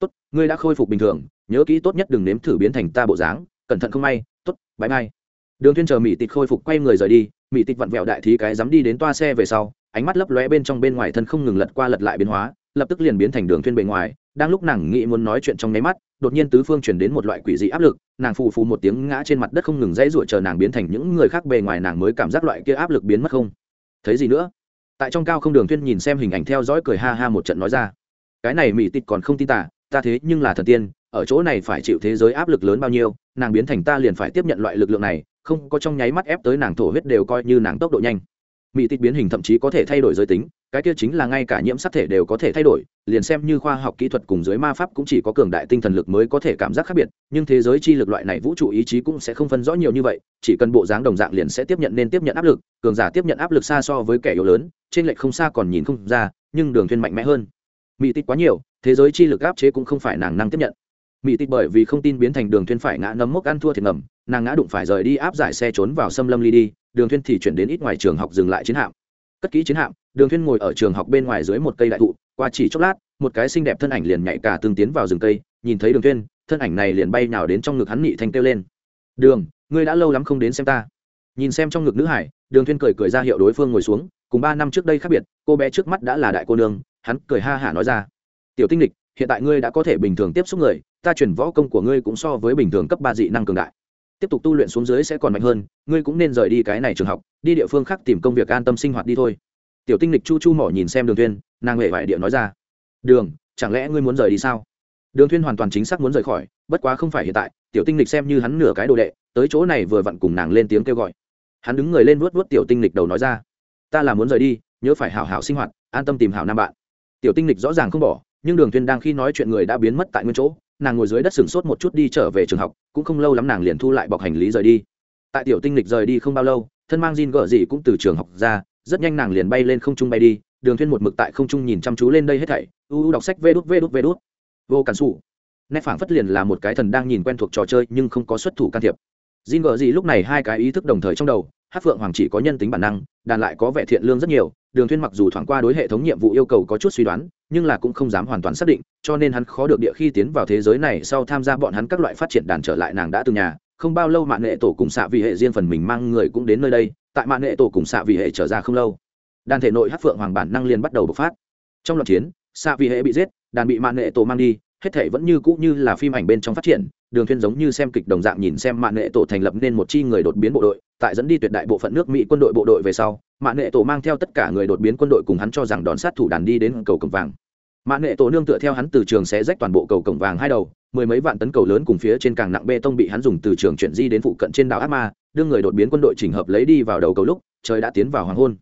Speaker 1: tốt, ngươi đã khôi phục bình thường, nhớ kỹ tốt nhất đừng nếm thử biến thành ta bộ dáng, cẩn thận không may, tốt bãi mai đường Thiên chờ mỹ tịch khôi phục quay người rời đi mỹ tịch vặn vẹo đại thí cái dám đi đến toa xe về sau, ánh mắt lấp lóe bên trong bên ngoài thân không ngừng lật qua lật lại biến hóa, lập tức liền biến thành đường Thiên bề ngoài, đang lúc nàng nghĩ muốn nói chuyện trong nháy mắt, đột nhiên tứ phương truyền đến một loại quỷ dị áp lực, nàng phù phù một tiếng ngã trên mặt đất không ngừng dãy ruột chờ nàng biến thành những người khác bề ngoài nàng mới cảm giác loại kia áp lực biến mất không. Thấy gì nữa? Tại trong cao không đường Thiên nhìn xem hình ảnh theo dõi cười ha ha một trận nói ra. Cái này mỹ tịch còn không tin tả ta thế nhưng là thần tiên, ở chỗ này phải chịu thế giới áp lực lớn bao nhiêu, nàng biến thành ta liền phải tiếp nhận loại lực lượng này, không có trong nháy mắt ép tới nàng thổ huyết đều coi như nàng tốc độ nhanh. Mỹ tích biến hình thậm chí có thể thay đổi giới tính, cái kia chính là ngay cả nhiễm sắc thể đều có thể thay đổi, liền xem như khoa học kỹ thuật cùng giới ma pháp cũng chỉ có cường đại tinh thần lực mới có thể cảm giác khác biệt, nhưng thế giới chi lực loại này vũ trụ ý chí cũng sẽ không phân rõ nhiều như vậy, chỉ cần bộ dáng đồng dạng liền sẽ tiếp nhận nên tiếp nhận áp lực, cường giả tiếp nhận áp lực xa so với kẻ yếu lớn, trên lệch không xa còn nhìn không ra, nhưng đường thuyên mạnh mẽ hơn mỹ tịch quá nhiều, thế giới chi lực áp chế cũng không phải nàng năng tiếp nhận. Mỹ tịch bởi vì không tin biến thành đường thuyên phải ngã nấm mốc ăn thua thiệt ngầm, nàng ngã đụng phải rời đi áp giải xe trốn vào xâm lâm ly đi đường thuyên thì chuyển đến ít ngoài trường học dừng lại chiến hạm. Cất kỹ chiến hạm, đường thuyên ngồi ở trường học bên ngoài dưới một cây đại thụ, qua chỉ chốc lát, một cái xinh đẹp thân ảnh liền nhảy cả tương tiến vào rừng cây, nhìn thấy đường thuyên thân ảnh này liền bay nào đến trong ngực hắn nhị thanh kêu lên. Đường, ngươi đã lâu lắm không đến xem ta. Nhìn xem trong ngực nữ hải, đường thuyên cười cười ra hiệu đối phương ngồi xuống, cùng ba năm trước đây khác biệt, cô bé trước mắt đã là đại cô nương hắn cười ha hả nói ra, tiểu tinh lịch, hiện tại ngươi đã có thể bình thường tiếp xúc người, ta chuyển võ công của ngươi cũng so với bình thường cấp ba dị năng cường đại. Tiếp tục tu luyện xuống dưới sẽ còn mạnh hơn, ngươi cũng nên rời đi cái này trường học, đi địa phương khác tìm công việc an tâm sinh hoạt đi thôi. Tiểu tinh lịch chu chu mỏ nhìn xem đường thuyên, nàng huệ vải địa nói ra, đường, chẳng lẽ ngươi muốn rời đi sao? Đường thuyên hoàn toàn chính xác muốn rời khỏi, bất quá không phải hiện tại, tiểu tinh lịch xem như hắn nửa cái đồ đệ, tới chỗ này vừa vặn cùng nàng lên tiếng kêu gọi. Hắn đứng người lên vuốt vuốt tiểu tinh lịch đầu nói ra, ta là muốn rời đi, nhớ phải hảo hảo sinh hoạt, an tâm tìm hảo nam bạn tiểu tinh lịch rõ ràng không bỏ nhưng đường Thuyên đang khi nói chuyện người đã biến mất tại nguyên chỗ nàng ngồi dưới đất sừng sốt một chút đi trở về trường học cũng không lâu lắm nàng liền thu lại bọc hành lý rời đi. Tại tiểu tinh lịch rời đi không bao lâu thân mang jean gở gì cũng từ trường học ra rất nhanh nàng liền bay lên không trung bay đi đường thuyên một mực tại không trung nhìn chăm chú lên đây hết thảy u u đọc sách vê đút vê đút vê đút. Vô cản sủ. Nét phảng phất liền là một cái thần đang nhìn quen thuộc trò chơi nhưng không có xuất thủ can thiệp. Jin gở gì lúc này hai cái ý thức đồng thời trong đầu, Hát Phượng Hoàng chỉ có nhân tính bản năng, đàn lại có vẻ thiện lương rất nhiều, Đường Thuyên mặc dù thoáng qua đối hệ thống nhiệm vụ yêu cầu có chút suy đoán, nhưng là cũng không dám hoàn toàn xác định, cho nên hắn khó được địa khi tiến vào thế giới này sau tham gia bọn hắn các loại phát triển đàn trở lại nàng đã từ nhà, không bao lâu mạng nghệ tổ cùng xạ vị hệ riêng phần mình mang người cũng đến nơi đây, tại mạng nghệ tổ cùng xạ vị hệ trở ra không lâu, đàn thể nội Hát Phượng Hoàng bản năng liền bắt đầu bộc phát. Trong loạn chiến, xạ vị hệ bị giết, đàn bị mạng nghệ tổ mang đi, hết thể vẫn như cũ như là phim ảnh bên trong phát triển đường thuyên giống như xem kịch đồng dạng nhìn xem mạng nghệ tổ thành lập nên một chi người đột biến bộ đội tại dẫn đi tuyệt đại bộ phận nước mỹ quân đội bộ đội về sau mạng nghệ tổ mang theo tất cả người đột biến quân đội cùng hắn cho rằng đón sát thủ đàn đi đến cầu cổng vàng. Mạng nghệ tổ nương tựa theo hắn từ trường sẽ rách toàn bộ cầu cổng vàng hai đầu mười mấy vạn tấn cầu lớn cùng phía trên càng nặng bê tông bị hắn dùng từ trường chuyển di đến phụ cận trên đảo ác ma đưa người đột biến quân đội chỉnh hợp lấy đi vào đầu cầu lúc trời đã tiến vào hoàng hôn.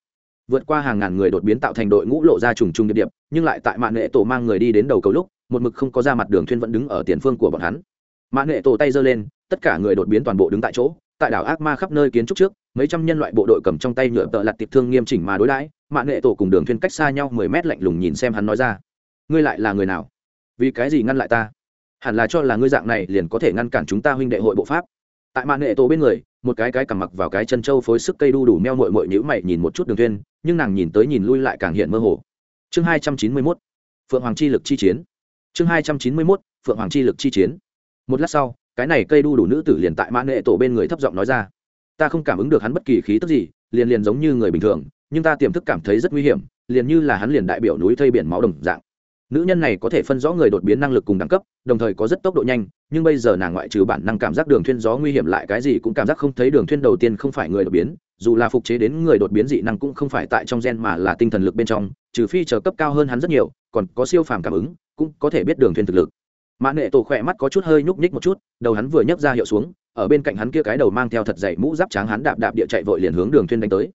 Speaker 1: Vượt qua hàng ngàn người đột biến tạo thành đội ngũ lộ ra trùng trùng địa điểm, nhưng lại tại mạng nghệ tổ mang người đi đến đầu cầu lúc một mực không có ra mặt đường thuyên vẫn đứng ở tiền phương của bọn hắn. Mạng nghệ tổ tay giơ lên tất cả người đột biến toàn bộ đứng tại chỗ tại đảo ác ma khắp nơi kiến trúc trước, mấy trăm nhân loại bộ đội cầm trong tay nhựa tợ lặt tiệp thương nghiêm chỉnh mà đối đãi mạng nghệ tổ cùng đường thuyên cách xa nhau mười mét lạnh lùng nhìn xem hắn nói ra. Ngươi lại là người nào? Vì cái gì ngăn lại ta? Hẳn là cho là ngươi dạng này liền có thể ngăn cản chúng ta huynh đệ hội bộ pháp. Tại mạng nghệ tổ bên người, một cái cái cằm mặc vào cái chân châu phối sức cây đu đủ meo mội mội nhữ mày nhìn một chút đường thuyên nhưng nàng nhìn tới nhìn lui lại càng hiện mơ hồ. Chương hai trăm chín mươi 291 phượng hoàng chi lực chi chiến. Chương hai trăm chín mươi mốt, phượng hoàng chi lực chi chiến. Một lát sau cái này cây đu đủ nữ tử liền tại mã nghệ tổ bên người thấp giọng nói ra. Ta không cảm ứng được hắn bất kỳ khí tức gì, liền liền giống như người bình thường, nhưng ta tiềm thức cảm thấy rất nguy hiểm, liền như là hắn liền đại biểu núi thây biển máu đồng dạng. Nữ nhân này có thể phân rõ người đột biến năng lực cùng đẳng cấp, đồng thời có rất tốc độ nhanh, nhưng bây giờ nàng ngoại trừ bản năng cảm giác đường thuyên gió nguy hiểm lại cái gì cũng cảm giác không thấy đường thuyên đầu tiên không phải người đột biến, dù là phục chế đến người đột biến dị năng cũng không phải tại trong gen mà là tinh thần lực bên trong, trừ phi chờ cấp cao hơn hắn rất nhiều, còn có siêu phàm cảm ứng, cũng có thể biết đường thuyên thực lực mã nệ tổ khỏe mắt có chút hơi nhúc nhích một chút, đầu hắn vừa nhấc ra hiệu xuống, ở bên cạnh hắn kia cái đầu mang theo thật dày mũ giáp tráng hắn đạp đạp địa chạy vội liền hướng đường thuyên đánh tới.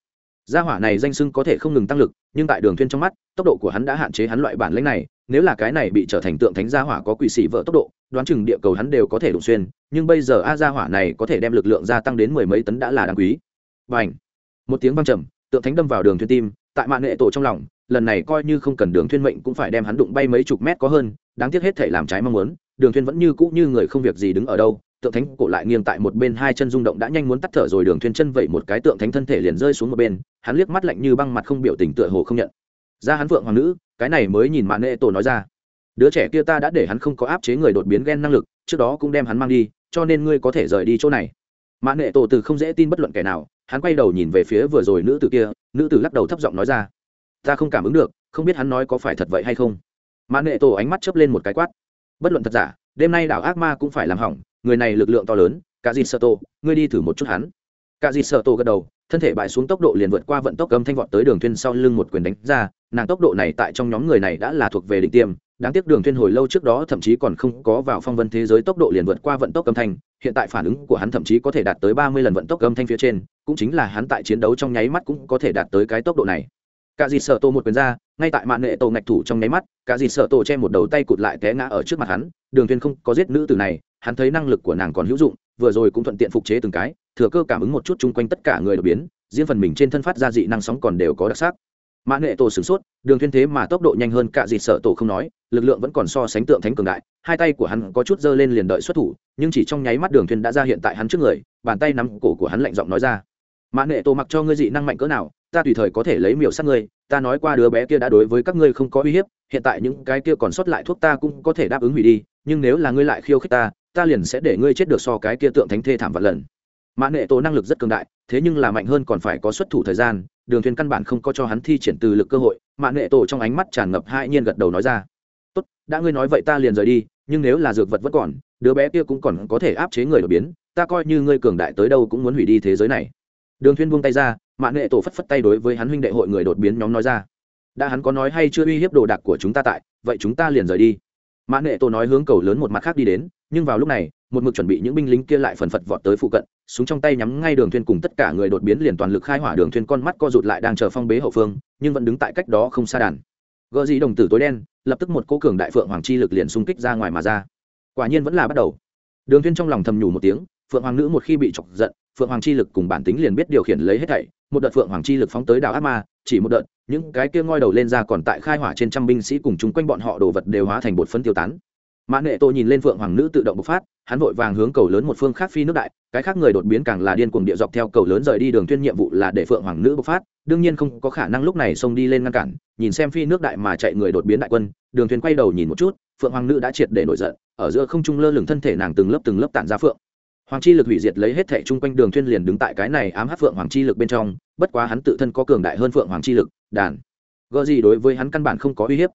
Speaker 1: Gia hỏa này danh sưng có thể không ngừng tăng lực, nhưng tại đường thuyên trong mắt, tốc độ của hắn đã hạn chế hắn loại bản lĩnh này, nếu là cái này bị trở thành tượng thánh gia hỏa có quỷ sĩ vợ tốc độ, đoán chừng địa cầu hắn đều có thể đụng xuyên, nhưng bây giờ a gia hỏa này có thể đem lực lượng gia tăng đến mười mấy tấn đã là đáng quý. Bành! Một tiếng vang trầm, tượng thánh đâm vào đường thuyên tim, tại mạn nghệ tổ trong lòng lần này coi như không cần đường thuyên mệnh cũng phải đem hắn đụng bay mấy chục mét có hơn, đáng tiếc hết thể làm trái mong muốn, đường thuyên vẫn như cũ như người không việc gì đứng ở đâu, tượng thánh cổ lại nghiêng tại một bên, hai chân rung động đã nhanh muốn tắt thở rồi, đường thuyên chân vậy một cái tượng thánh thân thể liền rơi xuống một bên, hắn liếc mắt lạnh như băng mặt không biểu tình tựa hồ không nhận. Ra hắn vượng hoàng nữ, cái này mới nhìn mạn nghệ tổ nói ra. Đứa trẻ kia ta đã để hắn không có áp chế người đột biến gen năng lực, trước đó cũng đem hắn mang đi, cho nên ngươi có thể rời đi chỗ này. Mạn nghệ tổ từ không dễ tin bất luận kẻ nào, hắn quay đầu nhìn về phía vừa rồi nữ tử kia, nữ tử lắc đầu thấp giọng nói ra ta không cảm ứng được, không biết hắn nói có phải thật vậy hay không. Mãn nệ tổ ánh mắt chớp lên một cái quát. Bất luận thật giả, đêm nay đảo ác ma cũng phải làm hỏng, người này lực lượng to lớn cả dì sợ tổ, ngươi đi thử một chút hắn. Cả dì sợ tổ gật đầu, thân thể bại xuống tốc độ liền vượt qua vận tốc âm thanh vọt tới đường thuyên sau lưng một quyền đánh ra, nàng tốc độ này tại trong nhóm người này đã là thuộc về đỉnh tiêm, đáng tiếc đường thuyên hồi lâu trước đó thậm chí còn không có vào phong vân thế giới tốc độ liền vượt qua vận tốc âm thanh, hiện tại phản ứng của hắn thậm chí có thể đạt tới ba mươi lần vận tốc âm thanh phía trên, cũng chính là hắn tại chiến đấu trong nháy mắt cũng có thể đạt tới cái tốc độ này cả dì sợ tổ một quyền ra, ngay tại mạng nghệ tổ ngạch thủ trong nháy mắt, cả dì sợ tổ che một đầu tay cụt lại té ngã ở trước mặt hắn. Đường thuyền không có giết nữ tử này, hắn thấy năng lực của nàng còn hữu dụng, vừa rồi cũng thuận tiện phục chế từng cái, thừa cơ cảm ứng một chút chung quanh tất cả người đột biến, riêng phần mình trên thân phát ra dị năng sóng còn đều có đặc sắc. Mã nghệ tổ sửng sốt, đường thuyên thế mà tốc độ nhanh hơn cả dì sợ tổ không nói, lực lượng vẫn còn so sánh tượng thánh cường đại, hai tay của hắn có chút dơ lên liền đợi xuất thủ, nhưng chỉ trong nháy mắt đường thuyên đã ra hiện tại hắn trước người, bàn tay nắm cổ của hắn lạnh giọng nói ra. Mã nghệ tổ mặc cho ngươi dị năng mạnh cỡ nào ta tùy thời có thể lấy miểu sát ngươi, ta nói qua đứa bé kia đã đối với các ngươi không có uy hiếp, hiện tại những cái kia còn sót lại thuốc ta cũng có thể đáp ứng hủy đi, nhưng nếu là ngươi lại khiêu khích ta ta liền sẽ để ngươi chết được so cái kia tượng thánh thê thảm vạn lần. Mã nghệ tổ năng lực rất cường đại, thế nhưng là mạnh hơn còn phải có xuất thủ thời gian, đường thuyền căn bản không có cho hắn thi triển từ lực cơ hội, mã nghệ tổ trong ánh mắt tràn ngập hai nhiên gật đầu nói ra. Tốt, đã ngươi nói vậy ta liền rời đi, nhưng nếu là dược vật vẫn còn, đứa bé kia cũng còn có thể áp chế người đột biến, ta coi như ngươi cường đại tới đâu cũng muốn hủy đi thế giới này. Đường thuyên buông tay ra mạng nghệ tổ phất phất tay đối với hắn huynh đệ hội người đột biến nhóm nói ra. Đã hắn có nói hay chưa uy hiếp đồ đạc của chúng ta tại, vậy chúng ta liền rời đi. Mạng nghệ tổ nói hướng cầu lớn một mặt khác đi đến, nhưng vào lúc này, một mực chuẩn bị những binh lính kia lại phần phật vọt tới phụ cận, súng trong tay nhắm ngay đường thuyền cùng tất cả người đột biến liền toàn lực khai hỏa đường thuyền con mắt co rụt lại đang chờ phong bế hậu phương, nhưng vẫn đứng tại cách đó không xa đàn. Gợ gì đồng tử tối đen, lập tức một cô cường đại phượng hoàng chi lực liền xung kích ra ngoài mà ra. Quả nhiên vẫn là bắt đầu. Đường thuyền trong lòng thầm nhủ một tiếng, phượng hoàng nữ một khi bị chọc giận phượng hoàng chi lực cùng bản tính liền biết điều khiển lấy hết thảy, một đợt phượng hoàng chi lực phóng tới đảo ác ma, chỉ một đợt, những cái kia ngoi đầu lên ra còn tại khai hỏa trên trăm binh sĩ cùng chung quanh bọn họ đồ vật đều hóa thành bột phấn tiêu tán. Mã nệ tô nhìn lên phượng hoàng nữ tự động bộc phát, hắn vội vàng hướng cầu lớn một phương khác phi nước đại, cái khác người đột biến càng là điên cuồng địa dọc theo cầu lớn rời đi đường tuyên nhiệm vụ là để phượng hoàng nữ bộc phát, đương nhiên không có khả năng lúc này xông đi lên ngăn cản, nhìn xem phi nước đại mà chạy người đột biến đại quân, đường tuyên quay đầu nhìn một chút, phượng hoàng nữ đã triệt để nổi giận, ở giữa không trung lơ lửng thân thể nàng từng lớp từng lớp tản ra phượng hoàng chi lực hủy diệt lấy hết thệ chung quanh đường thuyên liền đứng tại cái này ám hắc phượng hoàng chi lực bên trong, bất quá hắn tự thân có cường đại hơn phượng hoàng chi lực, đàn. Gợ gì đối với hắn căn bản không có uy hiếp.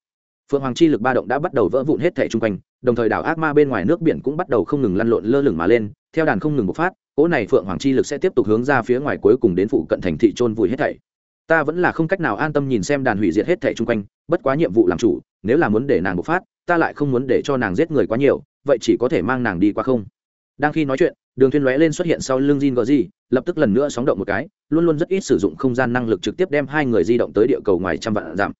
Speaker 1: Phượng hoàng chi lực ba động đã bắt đầu vỡ vụn hết thệ chung quanh, đồng thời đảo ác ma bên ngoài nước biển cũng bắt đầu không ngừng lăn lộn lơ lửng mà lên, theo đàn không ngừng bộc phát, cỗ này phượng hoàng chi lực sẽ tiếp tục hướng ra phía ngoài cuối cùng đến phụ cận thành thị trôn vùi hết thảy. Ta vẫn là không cách nào an tâm nhìn xem đàn hủy diệt hết thảy chung quanh, bất quá nhiệm vụ làm chủ, nếu là muốn để nàng bộc phát, ta lại không muốn để cho nàng giết người quá nhiều, vậy chỉ có thể mang nàng đi qua không. Đang khi nói chuyện đường thuyên lóe lên xuất hiện sau lưng Jin Gzi, lập tức lần nữa sóng động một cái, luôn luôn rất ít sử dụng không gian năng lực trực tiếp đem hai người di động tới địa cầu ngoài trăm vạn dặm.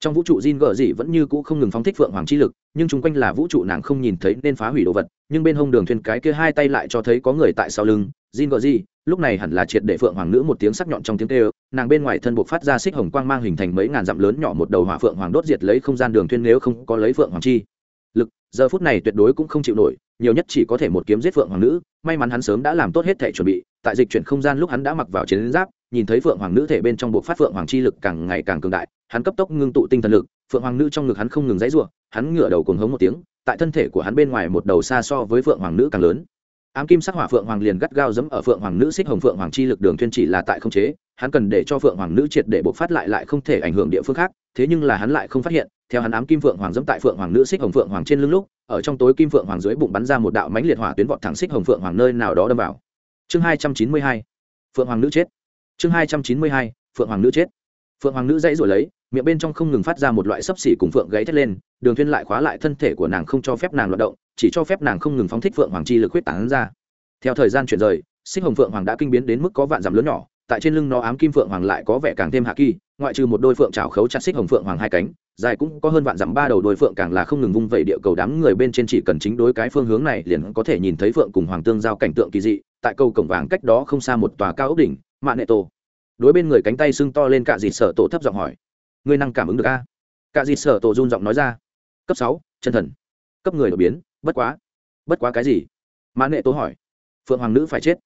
Speaker 1: Trong vũ trụ Jin Gzi vẫn như cũ không ngừng phóng thích phượng hoàng chi lực, nhưng chúng quanh là vũ trụ nàng không nhìn thấy nên phá hủy đồ vật, nhưng bên hông đường Thuyền cái kia hai tay lại cho thấy có người tại sau lưng. Jin Gzi, lúc này hẳn là triệt để phượng hoàng nữ một tiếng sắc nhọn trong tiếng kêu, nàng bên ngoài thân bộ phát ra xích hồng quang mang hình thành mấy ngàn dặm lớn nhỏ một đầu hỏa phượng hoàng đốt diệt lấy không gian đường Thuyền nếu không có lấy phượng hoàng chi lực, giờ phút này tuyệt đối cũng không chịu nổi, nhiều nhất chỉ có thể một kiếm giết phượng hoàng nữ. May mắn hắn sớm đã làm tốt hết thể chuẩn bị tại dịch chuyển không gian lúc hắn đã mặc vào chiến giáp nhìn thấy phượng hoàng nữ thể bên trong buộc phát phượng hoàng chi lực càng ngày càng cường đại hắn cấp tốc ngưng tụ tinh thần lực phượng hoàng nữ trong ngực hắn không ngừng dãy r u ộ hắn ngửa đầu cùng hống một tiếng tại thân thể của hắn bên ngoài một đầu xa so với phượng hoàng nữ càng lớn. Ám kim sắc hỏa phượng hoàng liền gắt gao dẫm ở phượng hoàng nữ xích hồng phượng hoàng chi lực đường thuyên chỉ là tại không chế hắn cần để cho phượng hoàng nữ triệt để bộc phát lại lại không thể ảnh hưởng địa phương khác thế nhưng là hắn lại không phát hiện theo hắn ám kim phượng hoàng dẫm tại phượng hoàng nữ xích hồng phượng hoàng trên lưng lúc ở trong tối kim phượng hoàng dưới bụng bắn ra một đạo mãnh liệt hỏa tuyến vọt thẳng xích hồng phượng hoàng nơi nào đó đâm vào chương hai trăm chín mươi hai phượng hoàng nữ chết chương hai trăm chín mươi hai phượng hoàng nữ chết phượng hoàng nữ dãy rồi lấy miệng bên trong không ngừng phát ra một loại sấp xỉ cùng phượng gãy thét lên đường thuyên lại khóa lại thân thể của nàng không cho phép nàng loạt động chỉ cho phép nàng không ngừng phóng thích phượng hoàng chi lực huyết tán ra theo thời gian chuyển rời xích hồng phượng hoàng đã kinh biến đến mức có vạn dặm lớn nhỏ tại trên lưng nó ám kim phượng hoàng lại có vẻ càng thêm hạ kỳ ngoại trừ một đôi phượng trào khấu chặt xích hồng phượng hoàng hai cánh dài cũng có hơn vạn dặm ba đầu đôi phượng càng là không ngừng vung vẩy địa cầu đám người bên trên chỉ cần chính đối cái phương hướng này liền có thể nhìn thấy phượng cùng hoàng tương giao cảnh tượng kỳ dị, tại cầu cổng vàng cách đó không xa một tòa cao ốc đỉnh mạ nệ tổ đối bên người cánh tay sưng to lên cạ dịt sở tổ thấp giọng hỏi, ngươi năng cảm ứng được a? Cạ dịt sở tổ run giọng nói ra, cấp sáu, chân thần. Cấp người đột biến, bất quá bất quá cái gì? Mạ nệ tổ hỏi, phượng hoàng nữ phải chết.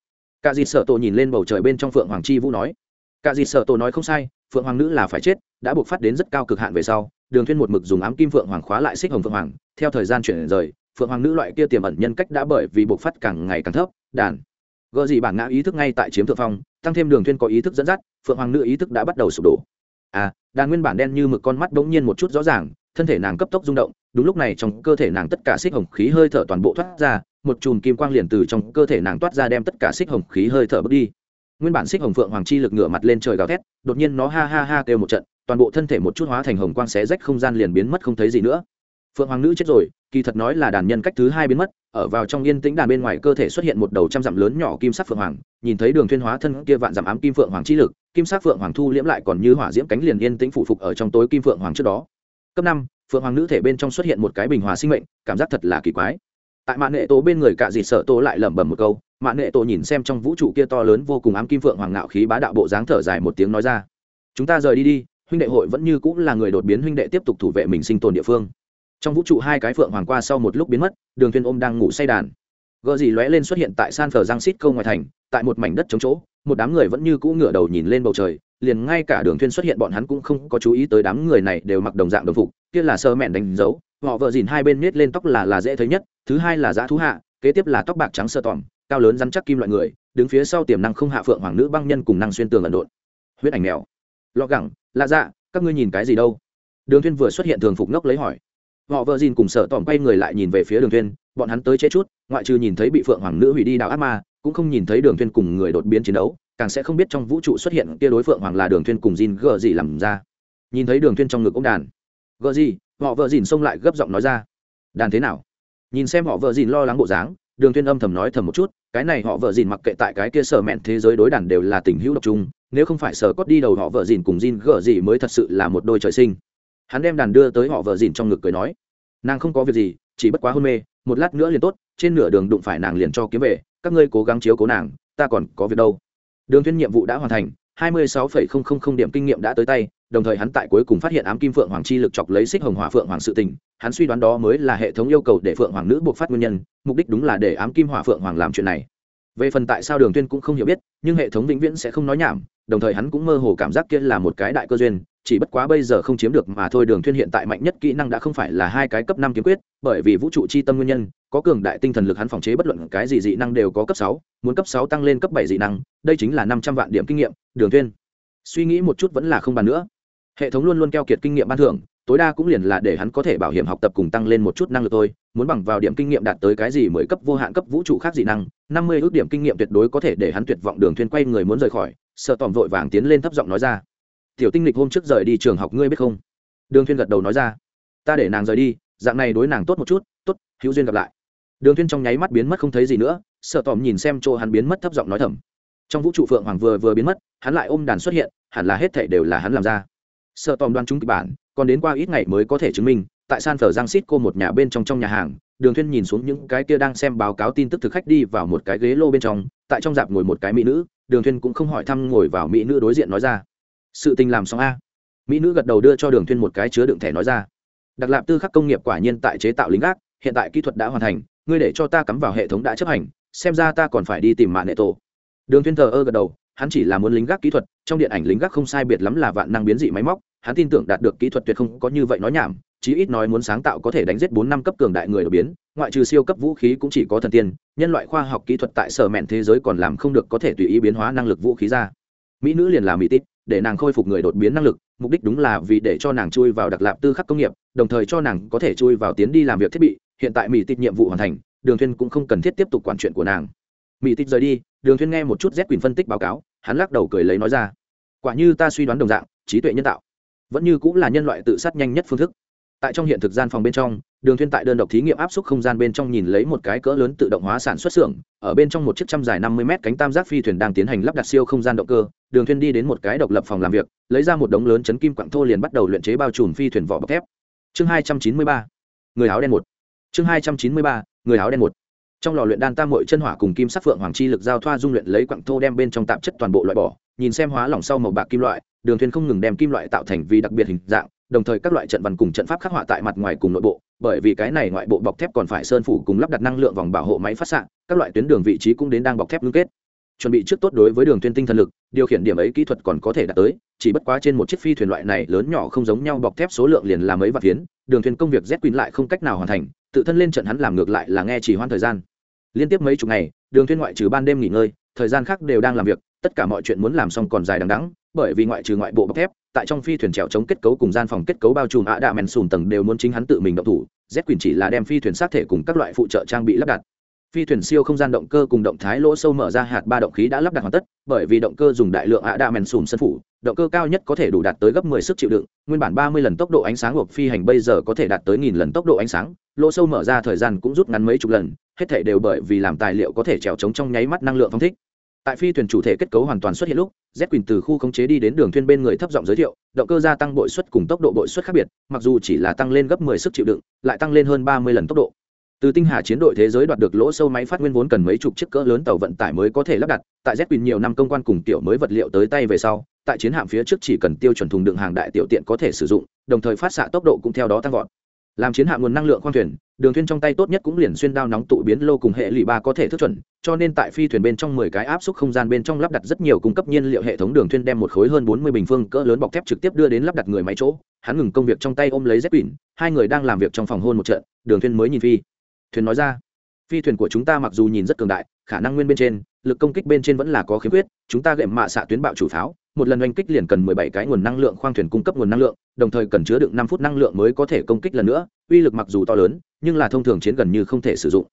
Speaker 1: Cạ dịt sở tổ nhìn lên bầu trời bên trong phượng hoàng chi vũ nói, cạ dịt sở tổ nói không sai, phượng hoàng nữ là phải chết, đã buộc phát đến rất cao cực hạn về sau đường thuyên một mực dùng ám kim phượng hoàng khóa lại xích hồng phượng hoàng, theo thời gian chuyển rời, phượng hoàng nữ loại kia tiềm ẩn nhân cách đã bởi vì buộc phát càng ngày càng thấp, đàn. Gỡ gì bản ngã ý thức ngay tại chiếm thượng phong, tăng thêm đường thuyên có ý thức dẫn dắt, phượng hoàng nữ ý thức đã bắt đầu sụp đổ. À đàn nguyên bản đen như mực con mắt đống nhiên một chút rõ ràng, thân thể nàng cấp tốc rung động, đúng lúc này trong cơ thể nàng tất cả xích hồng khí hơi thở toàn bộ thoát ra, một chùm kim quang liền từ trong cơ thể nàng toát ra đem tất cả xích hồng khí hơi thở bước đi. Nguyên bản xích hồng phượng hoàng chi lực ngửa mặt lên trời gào thét, đột nhiên nó ha ha ha kêu một trận toàn bộ thân thể một chút hóa thành hồng quang xé rách không gian liền biến mất không thấy gì nữa. Phượng hoàng nữ chết rồi, kỳ thật nói là đàn nhân cách thứ hai biến mất, ở vào trong yên tĩnh đàn bên ngoài cơ thể xuất hiện một đầu trăm dặm lớn nhỏ kim sắc phượng hoàng, nhìn thấy đường thuyên hóa thân kia vạn dặm ám kim phượng hoàng chi lực, kim sắc phượng hoàng thu liễm lại còn như hỏa diễm cánh liền yên tĩnh phụ phục ở trong tối kim phượng hoàng trước đó. Cấp năm, phượng hoàng nữ thể bên trong xuất hiện một cái bình hòa sinh mệnh, cảm giác thật là kỳ quái. Tại mạng nghệ tố bên người cạ dịt sợ tổ lại lẩm bẩm một câu mạng nghệ tố nhìn xem trong vũ trụ kia to lớn vô cùng ám kim phượng hoàng ngạo khí bá đạo bộ dáng thở dài một tiếng nói ra, chúng ta rời đi đi huynh đệ hội vẫn như cũng là người đột biến huynh đệ tiếp tục thủ vệ mình sinh tồn địa phương. Trong vũ trụ hai cái phượng hoàng qua sau một lúc biến mất, đường Thiên ôm đang ngủ say đàn. Gợ gì lóe lên xuất hiện tại san phờ giang xít câu ngoài thành, tại một mảnh đất trống chỗ, một đám người vẫn như cũ ngửa đầu nhìn lên bầu trời, liền ngay cả đường Thiên xuất hiện bọn hắn cũng không có chú ý tới đám người này đều mặc đồng dạng đồng phục, kia là sơ mẹn đánh dấu, họ vợ dìn hai bên nết lên tóc là là dễ thấy nhất, thứ hai là giã thú hạ, kế tiếp là tóc bạc trắng sơ tỏm cao lớn rắn chắc kim loại người, đứng phía sau tiềm năng không hạ phượng hoàng nữ băng nhân cùng năng xuyên tường ẩn độn. Huyết ảnh mèo. Lọ gẳng lạ dạ các ngươi nhìn cái gì đâu? Đường Thiên vừa xuất hiện thường phục ngốc lấy hỏi. Họ vợ dìn cùng sợ tỏm quay người lại nhìn về phía đường Thiên. bọn hắn tới chế chút, ngoại trừ nhìn thấy bị phượng hoàng nữ hủy đi đảo ác ma, cũng không nhìn thấy đường Thiên cùng người đột biến chiến đấu, càng sẽ không biết trong vũ trụ xuất hiện kia đối phượng hoàng là đường Thiên cùng dìn gờ gì làm ra. Nhìn thấy đường Thiên trong ngực ông đàn. Gờ gì? Họ vợ dìn xông lại gấp giọng nói ra. Đàn thế nào? Nhìn xem họ vợ dìn lo lắng bộ dáng, đường Thiên âm thầm nói thầm một chút, cái này họ vợ dìn mặc kệ tại cái kia sở mẹn thế giới đối đàn đều là tình hữu độc trung nếu không phải sở cốt đi đầu họ vợ dìn cùng dìn gở gì mới thật sự là một đôi trời sinh. Hắn đem đàn đưa tới họ vợ dìn trong ngực cười nói nàng không có việc gì chỉ bất quá hôn mê một lát nữa liền tốt trên nửa đường đụng phải nàng liền cho kiếm về các ngươi cố gắng chiếu cố nàng ta còn có việc đâu. Đường tuyên nhiệm vụ đã hoàn thành 26,000 điểm kinh nghiệm đã tới tay đồng thời hắn tại cuối cùng phát hiện ám kim phượng hoàng chi lực chọc lấy xích hồng hỏa phượng hoàng sự tình hắn suy đoán đó mới là hệ thống yêu cầu để phượng hoàng nữ buộc phát nguyên nhân mục đích đúng là để ám kim hỏa phượng hoàng làm chuyện này. Về phần tại sao đường tuyên cũng không hiểu biết nhưng hệ thống vĩnh viễn sẽ không nói nhảm đồng thời hắn cũng mơ hồ cảm giác kia là một cái đại cơ duyên, chỉ bất quá bây giờ không chiếm được mà thôi, đường Thuyên hiện tại mạnh nhất kỹ năng đã không phải là hai cái cấp năm kiếm quyết, bởi vì vũ trụ chi tâm nguyên nhân, có cường đại tinh thần lực hắn phòng chế bất luận cái gì dị năng đều có cấp sáu, muốn cấp sáu tăng lên cấp bảy dị năng, đây chính là năm trăm vạn điểm kinh nghiệm, đường Thuyên. Suy nghĩ một chút vẫn là không bàn nữa. Hệ thống luôn luôn keo kiệt kinh nghiệm ban thưởng, tối đa cũng liền là để hắn có thể bảo hiểm học tập cùng tăng lên một chút năng lực thôi, muốn bằng vào điểm kinh nghiệm đạt tới cái gì mới cấp vô hạn cấp vũ trụ khác dị năng, năm mươi ước điểm kinh nghiệm tuyệt đối có thể để hắn tuyệt vọng, đường thuyên quay người muốn rời khỏi sợ Tỏm vội vàng tiến lên thấp giọng nói ra. Tiểu tinh lịch hôm trước rời đi trường học ngươi biết không? Đường thuyên gật đầu nói ra. Ta để nàng rời đi, dạng này đối nàng tốt một chút, tốt, hữu duyên gặp lại. Đường thuyên trong nháy mắt biến mất không thấy gì nữa sợ Tỏm nhìn xem chỗ hắn biến mất thấp giọng nói thầm. Trong vũ trụ phượng hoàng vừa vừa biến mất, hắn lại ôm đàn xuất hiện, hẳn là hết thảy đều là hắn làm ra. Sợ Tỏm đoan chúng kịch bản, còn đến qua ít ngày mới có thể chứng minh, tại san phở giang xít cô một nhà bên trong trong nhà hàng, đường thuyên nhìn xuống những cái kia đang xem báo cáo tin tức thực khách đi vào một cái ghế lô bên trong, tại trong dạp ngồi một cái mỹ nữ đường thuyên cũng không hỏi thăm ngồi vào mỹ nữ đối diện nói ra. Sự tình làm xong a. Mỹ nữ gật đầu đưa cho đường thuyên một cái chứa đựng thẻ nói ra. Đặc lạp tư khắc công nghiệp quả nhiên tại chế tạo lính gác, hiện tại kỹ thuật đã hoàn thành, ngươi để cho ta cắm vào hệ thống đã chấp hành, xem ra ta còn phải đi tìm mạng nệ tổ. Đường thuyên thờ ơ gật đầu, hắn chỉ là muốn lính gác kỹ thuật, trong điện ảnh lính gác không sai biệt lắm là vạn năng biến dị máy móc, hắn tin tưởng đạt được kỹ thuật tuyệt không có như vậy nói nhảm chí ít nói muốn sáng tạo có thể đánh giết bốn năm cấp cường đại người đột biến, ngoại trừ siêu cấp vũ khí cũng chỉ có thần tiên, nhân loại khoa học kỹ thuật tại sở mện thế giới còn làm không được có thể tùy ý biến hóa năng lực vũ khí ra. Mỹ nữ liền là mỹ tít, để nàng khôi phục người đột biến năng lực, mục đích đúng là vì để cho nàng chui vào đặc lạp tư khắc công nghiệp, đồng thời cho nàng có thể chui vào tiến đi làm việc thiết bị, hiện tại mỹ tít nhiệm vụ hoàn thành, đường thuyên cũng không cần thiết tiếp tục quản chuyện của nàng. Mỹ tít rời đi, đường thuyên nghe một chút z quyền phân tích báo cáo, hắn lắc đầu cười lấy nói ra, quả như ta suy đoán đồng dạng, trí tuệ nhân tạo vẫn như cũng là nhân loại tự sát nhanh nhất phương thức tại trong hiện thực gian phòng bên trong, đường thuyên tại đơn độc thí nghiệm áp suất không gian bên trong nhìn lấy một cái cỡ lớn tự động hóa sản xuất xưởng, ở bên trong một chiếc trăm dài năm mươi mét cánh tam giác phi thuyền đang tiến hành lắp đặt siêu không gian động cơ, đường thuyên đi đến một cái độc lập phòng làm việc, lấy ra một đống lớn chấn kim quặng thô liền bắt đầu luyện chế bao trùm phi thuyền vỏ bọc thép. Chương hai trăm chín mươi ba, người áo đen một. Chương hai trăm chín mươi ba, người áo đen một. Trong lò luyện đan tam muội chân hỏa cùng kim sắc phượng hoàng chi lực giao thoa dung luyện lấy quặng thô đem bên trong tạp chất toàn bộ loại bỏ, nhìn xem hóa lỏng sau màu bạc kim loại, đường thuyền không ngừng đem kim loại tạo thành vì đặc biệt hình dạng đồng thời các loại trận văn cùng trận pháp khắc họa tại mặt ngoài cùng nội bộ, bởi vì cái này ngoại bộ bọc thép còn phải sơn phủ cùng lắp đặt năng lượng vòng bảo hộ máy phát xạ, các loại tuyến đường vị trí cũng đến đang bọc thép ngưng kết. Chuẩn bị trước tốt đối với đường tuyên tinh thần lực, điều khiển điểm ấy kỹ thuật còn có thể đạt tới, chỉ bất quá trên một chiếc phi thuyền loại này lớn nhỏ không giống nhau bọc thép số lượng liền là mấy vạn phiến, đường thuyền công việc z quyến lại không cách nào hoàn thành, tự thân lên trận hắn làm ngược lại là nghe chỉ hoãn thời gian. Liên tiếp mấy chục ngày, đường thuyên ngoại trừ ban đêm nghỉ ngơi, thời gian khác đều đang làm việc, tất cả mọi chuyện muốn làm xong còn dài đằng đẵng bởi vì ngoại trừ ngoại bộ bọc thép, tại trong phi thuyền trèo chống kết cấu cùng gian phòng kết cấu bao trùm ạ đạ mèn sùn tầng đều muốn chính hắn tự mình động thủ, z quyền chỉ là đem phi thuyền sát thể cùng các loại phụ trợ trang bị lắp đặt. Phi thuyền siêu không gian động cơ cùng động thái lỗ sâu mở ra hạt ba động khí đã lắp đặt hoàn tất, bởi vì động cơ dùng đại lượng ạ đạ mèn sùn sân phủ, động cơ cao nhất có thể đủ đạt tới gấp 10 sức chịu đựng, nguyên bản 30 lần tốc độ ánh sáng của phi hành bây giờ có thể đạt tới nghìn lần tốc độ ánh sáng, lỗ sâu mở ra thời gian cũng rút ngắn mấy chục lần, hết thể đều bởi vì làm tài liệu có thể trèo chống trong nháy mắt năng lượng phong thích. Tại phi thuyền chủ thể kết cấu hoàn toàn xuất hiện lúc z quỳnh từ khu khống chế đi đến đường thuyền bên người thấp giọng giới thiệu, động cơ gia tăng bội suất cùng tốc độ bội suất khác biệt, mặc dù chỉ là tăng lên gấp 10 sức chịu đựng, lại tăng lên hơn 30 lần tốc độ. Từ tinh hà chiến đội thế giới đoạt được lỗ sâu máy phát nguyên vốn cần mấy chục chiếc cỡ lớn tàu vận tải mới có thể lắp đặt, tại z quỳnh nhiều năm công quan cùng tiểu mới vật liệu tới tay về sau, tại chiến hạm phía trước chỉ cần tiêu chuẩn thùng đựng hàng đại tiểu tiện có thể sử dụng, đồng thời phát xạ tốc độ cũng theo đó tăng vọt làm chiến hạm nguồn năng lượng khoang thuyền, đường thuyền trong tay tốt nhất cũng liền xuyên đao nóng tụ biến lô cùng hệ lụy ba có thể thức chuẩn, cho nên tại phi thuyền bên trong mười cái áp suất không gian bên trong lắp đặt rất nhiều cung cấp nhiên liệu hệ thống đường thuyền đem một khối hơn bốn mươi bình phương cỡ lớn bọc thép trực tiếp đưa đến lắp đặt người máy chỗ. Hắn ngừng công việc trong tay ôm lấy dép quỷ hai người đang làm việc trong phòng hôn một trận, đường thuyền mới nhìn phi. Thuyền nói ra, phi thuyền của chúng ta mặc dù nhìn rất cường đại, khả năng nguyên bên trên lực công kích bên trên vẫn là có khiếm khuyết, chúng ta gệm mạ xạ tuyến bạo chủ pháo, một lần oanh kích liền cần mười bảy cái nguồn năng lượng khoang thuyền cung cấp nguồn năng lượng, đồng thời cần chứa đựng năm phút năng lượng mới có thể công kích lần nữa, uy lực mặc dù to lớn, nhưng là thông thường chiến gần như không thể sử dụng.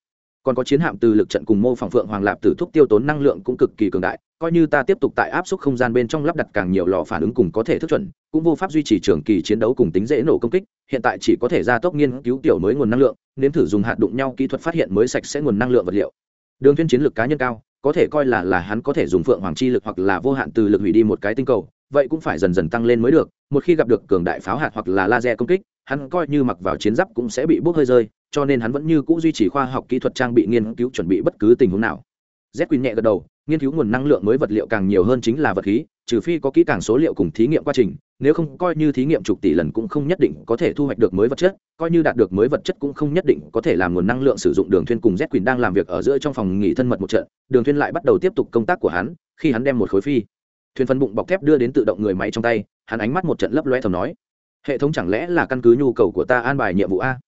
Speaker 1: Còn có chiến hạm từ lực trận cùng mô phỏng phượng hoàng lạp từ thuốc tiêu tốn năng lượng cũng cực kỳ cường đại, coi như ta tiếp tục tại áp suất không gian bên trong lắp đặt càng nhiều lò phản ứng cùng có thể thức chuẩn, cũng vô pháp duy trì trường kỳ chiến đấu cùng tính dễ nổ công kích, hiện tại chỉ có thể gia tốc nghiên cứu tiểu mới nguồn năng lượng, nếm thử dùng hạt đụng nhau kỹ thuật phát hiện mới sạch sẽ nguồn năng lượng vật liệu. Đường thiên chiến lược cá nhân cao có thể coi là là hắn có thể dùng phượng hoàng chi lực hoặc là vô hạn từ lực hủy đi một cái tinh cầu, vậy cũng phải dần dần tăng lên mới được. Một khi gặp được cường đại pháo hạt hoặc là laser công kích, hắn coi như mặc vào chiến giáp cũng sẽ bị bốc hơi rơi, cho nên hắn vẫn như cũ duy trì khoa học kỹ thuật trang bị nghiên cứu chuẩn bị bất cứ tình huống nào. Z Quỳnh nhẹ gật đầu, nghiên cứu nguồn năng lượng mới vật liệu càng nhiều hơn chính là vật khí, trừ phi có kỹ càng số liệu cùng thí nghiệm quá trình nếu không, coi như thí nghiệm chục tỷ lần cũng không nhất định có thể thu hoạch được mới vật chất, coi như đạt được mới vật chất cũng không nhất định có thể làm nguồn năng lượng sử dụng đường thuyên cùng z Quỳnh đang làm việc ở giữa trong phòng nghỉ thân mật một trận. Đường thuyên lại bắt đầu tiếp tục công tác của hắn, khi hắn đem một khối phi, thuyền phân bụng bọc thép đưa đến tự động người máy trong tay, hắn ánh mắt một trận lấp loe thầm nói, hệ thống chẳng lẽ là căn cứ nhu cầu của ta an bài nhiệm vụ a?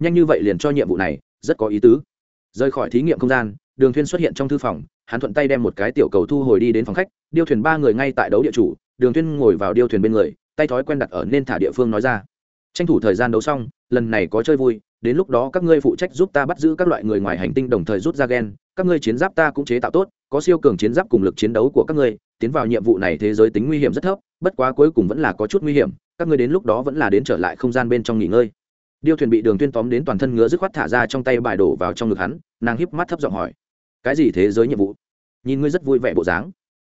Speaker 1: Nhanh như vậy liền cho nhiệm vụ này, rất có ý tứ. Rời khỏi thí nghiệm không gian, đường thuyên xuất hiện trong thư phòng, hắn thuận tay đem một cái tiểu cầu thu hồi đi đến phòng khách, điêu thuyền ba người ngay tại đấu địa chủ, đường thuyên ngồi vào điêu thuyền bên người tay thói quen đặt ở nên thả địa phương nói ra. Tranh thủ thời gian đấu xong, lần này có chơi vui, đến lúc đó các ngươi phụ trách giúp ta bắt giữ các loại người ngoài hành tinh đồng thời rút ra gen, các ngươi chiến giáp ta cũng chế tạo tốt, có siêu cường chiến giáp cùng lực chiến đấu của các ngươi, tiến vào nhiệm vụ này thế giới tính nguy hiểm rất thấp, bất quá cuối cùng vẫn là có chút nguy hiểm, các ngươi đến lúc đó vẫn là đến trở lại không gian bên trong nghỉ ngơi. Điêu thuyền bị đường tuyên tóm đến toàn thân ngứa dứt khoát thả ra trong tay bài đổ vào trong ngực hắn, nàng híp mắt thấp giọng hỏi, cái gì thế giới nhiệm vụ? Nhìn ngươi rất vui vẻ bộ dáng.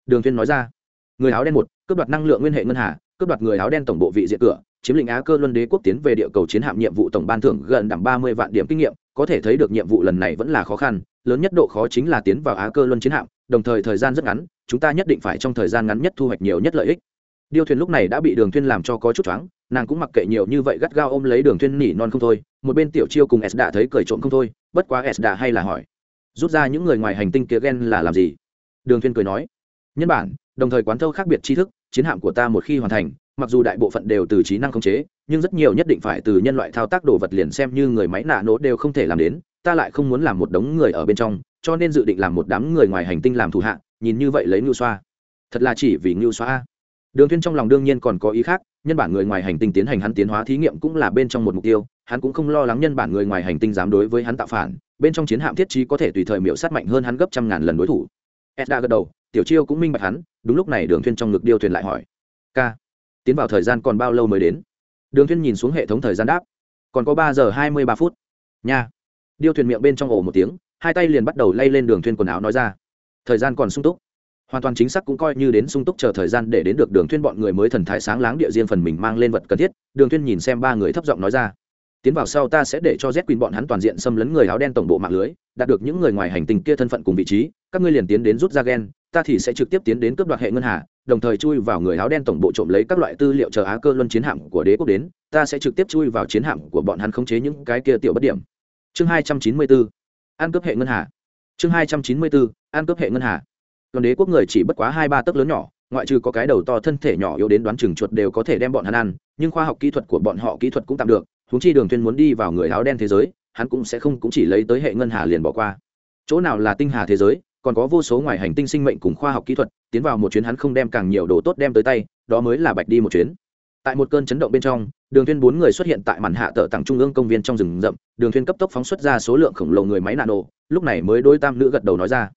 Speaker 1: Đường tuyên nói ra, người áo đen một, cướp đoạt năng lượng nguyên hệ ngân hà cướp đoạt người áo đen tổng bộ vị diện cửa, chiếm lĩnh á cơ luân đế quốc tiến về địa cầu chiến hạm nhiệm vụ tổng ban thưởng gần đẳng ba mươi vạn điểm kinh nghiệm, có thể thấy được nhiệm vụ lần này vẫn là khó khăn, lớn nhất độ khó chính là tiến vào á cơ luân chiến hạm, đồng thời thời gian rất ngắn, chúng ta nhất định phải trong thời gian ngắn nhất thu hoạch nhiều nhất lợi ích. Điêu thuyền lúc này đã bị đường thuyên làm cho có chút choáng, nàng cũng mặc kệ nhiều như vậy gắt gao ôm lấy đường thuyên nỉ non không thôi, một bên tiểu chiêu cùng s đã thấy cười trộm không thôi, bất quá s đã hay là hỏi, rút ra những người ngoài hành tinh kia ghen là làm gì? Đường thuyên cười nói, nhân bản, đồng thời quán thâu khác biệt tri thức chiến hạm của ta một khi hoàn thành, mặc dù đại bộ phận đều từ trí năng khống chế, nhưng rất nhiều nhất định phải từ nhân loại thao tác đồ vật liền xem như người máy nạ nổ đều không thể làm đến, ta lại không muốn làm một đống người ở bên trong, cho nên dự định làm một đám người ngoài hành tinh làm thủ hạ, nhìn như vậy lấy ngưu xoa. Thật là chỉ vì ngưu xoa. Đường thiên trong lòng đương nhiên còn có ý khác, nhân bản người ngoài hành tinh tiến hành hắn tiến hóa thí nghiệm cũng là bên trong một mục tiêu, hắn cũng không lo lắng nhân bản người ngoài hành tinh dám đối với hắn tạo phản, bên trong chiến hạm thiết trí có thể tùy thời miễu sát mạnh hơn hắn gấp trăm ngàn lần đối thủ. Edda gật đầu, tiểu chiêu cũng minh bạch hắn đúng lúc này đường thuyên trong ngực điêu thuyền lại hỏi ca, tiến vào thời gian còn bao lâu mới đến? Đường thuyên nhìn xuống hệ thống thời gian đáp còn có ba giờ hai mươi ba phút. Nha. Điêu thuyền miệng bên trong ổ một tiếng hai tay liền bắt đầu lay lên đường thuyên quần áo nói ra thời gian còn sung túc. Hoàn toàn chính xác cũng coi như đến sung túc chờ thời gian để đến được đường thuyên bọn người mới thần thái sáng láng địa diên phần mình mang lên vật cần thiết đường thuyên nhìn xem ba người thấp giọng nói ra tiến vào sau ta sẽ để cho z quỳnh bọn hắn toàn diện xâm lấn người áo đen tổng bộ mạng lưới đạt được những người ngoài hành tinh kia thân phận cùng vị trí các ngươi liền tiến đến rút ra gen ta thì sẽ trực tiếp tiến đến cướp đoạt hệ ngân hà, đồng thời chui vào người áo đen tổng bộ trộm lấy các loại tư liệu chờ á cơ luân chiến hạm của đế quốc đến, ta sẽ trực tiếp chui vào chiến hạm của bọn hắn khống chế những cái kia tiểu bất điểm. Chương hai trăm chín mươi bốn, ăn cướp hệ ngân hà. Chương hai trăm chín mươi bốn, ăn cướp hệ ngân hà. Còn đế quốc người chỉ bất quá hai ba tấc lớn nhỏ, ngoại trừ có cái đầu to thân thể nhỏ yếu đến đoán chừng chuột đều có thể đem bọn hắn ăn, nhưng khoa học kỹ thuật của bọn họ kỹ thuật cũng tạm được, huống chi đường tuyên muốn đi vào người áo đen thế giới, hắn cũng sẽ không cũng chỉ lấy tới hệ ngân hà liền bỏ qua. Chỗ nào là tinh hà thế giới còn có vô số ngoài hành tinh sinh mệnh cùng khoa học kỹ thuật, tiến vào một chuyến hắn không đem càng nhiều đồ tốt đem tới tay, đó mới là bạch đi một chuyến. Tại một cơn chấn động bên trong, đường thuyên bốn người xuất hiện tại màn hạ tờ tặng trung ương công viên trong rừng rậm, đường thuyên cấp tốc phóng xuất ra số lượng khổng lồ người máy nano, lúc này mới đôi tam nữ gật đầu nói ra.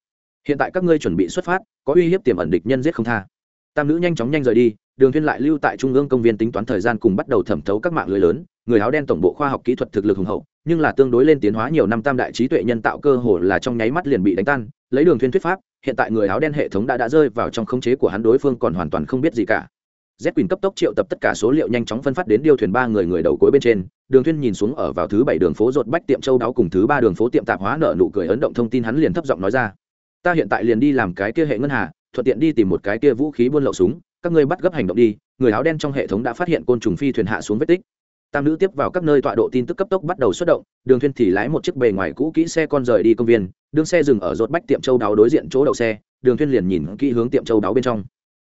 Speaker 1: Hiện tại các ngươi chuẩn bị xuất phát, có uy hiếp tiềm ẩn địch nhân giết không tha. Tam nữ nhanh chóng nhanh rời đi, đường thuyên lại lưu tại trung ương công viên tính toán thời gian cùng bắt đầu thẩm thấu các mạng lưới lớn người áo đen tổng bộ khoa học kỹ thuật thực lực hùng hậu nhưng là tương đối lên tiến hóa nhiều năm tam đại trí tuệ nhân tạo cơ hồ là trong nháy mắt liền bị đánh tan lấy đường thuyên thuyết pháp hiện tại người áo đen hệ thống đã đã rơi vào trong khống chế của hắn đối phương còn hoàn toàn không biết gì cả Z Quỳnh cấp tốc triệu tập tất cả số liệu nhanh chóng phân phát đến điêu thuyền ba người người đầu cuối bên trên, Đường Thuyên nhìn xuống ở vào thứ bảy đường phố rột bách tiệm châu đáo cùng thứ ba đường phố tiệm tạp hóa nợ nụ cười ấn động thông tin hắn liền thấp giọng nói ra: "Ta hiện tại liền đi làm cái kia hệ ngân hà, thuận tiện đi tìm một cái kia vũ khí buôn lậu súng, các ngươi bắt gấp hành động đi." Người áo đen trong hệ thống đã phát hiện côn trùng phi thuyền hạ xuống vết tích. Tam nữ tiếp vào các nơi tọa độ tin tức cấp tốc bắt đầu xuất động, Đường Thuyên thì lái một chiếc bề ngoài cũ kỹ xe con rời đi công viên, đường xe dừng ở rột bách tiệm châu đáo đối diện chỗ đậu xe, Đường Thuyên liền nhìn kỹ hướng tiệm châu đáo bên trong.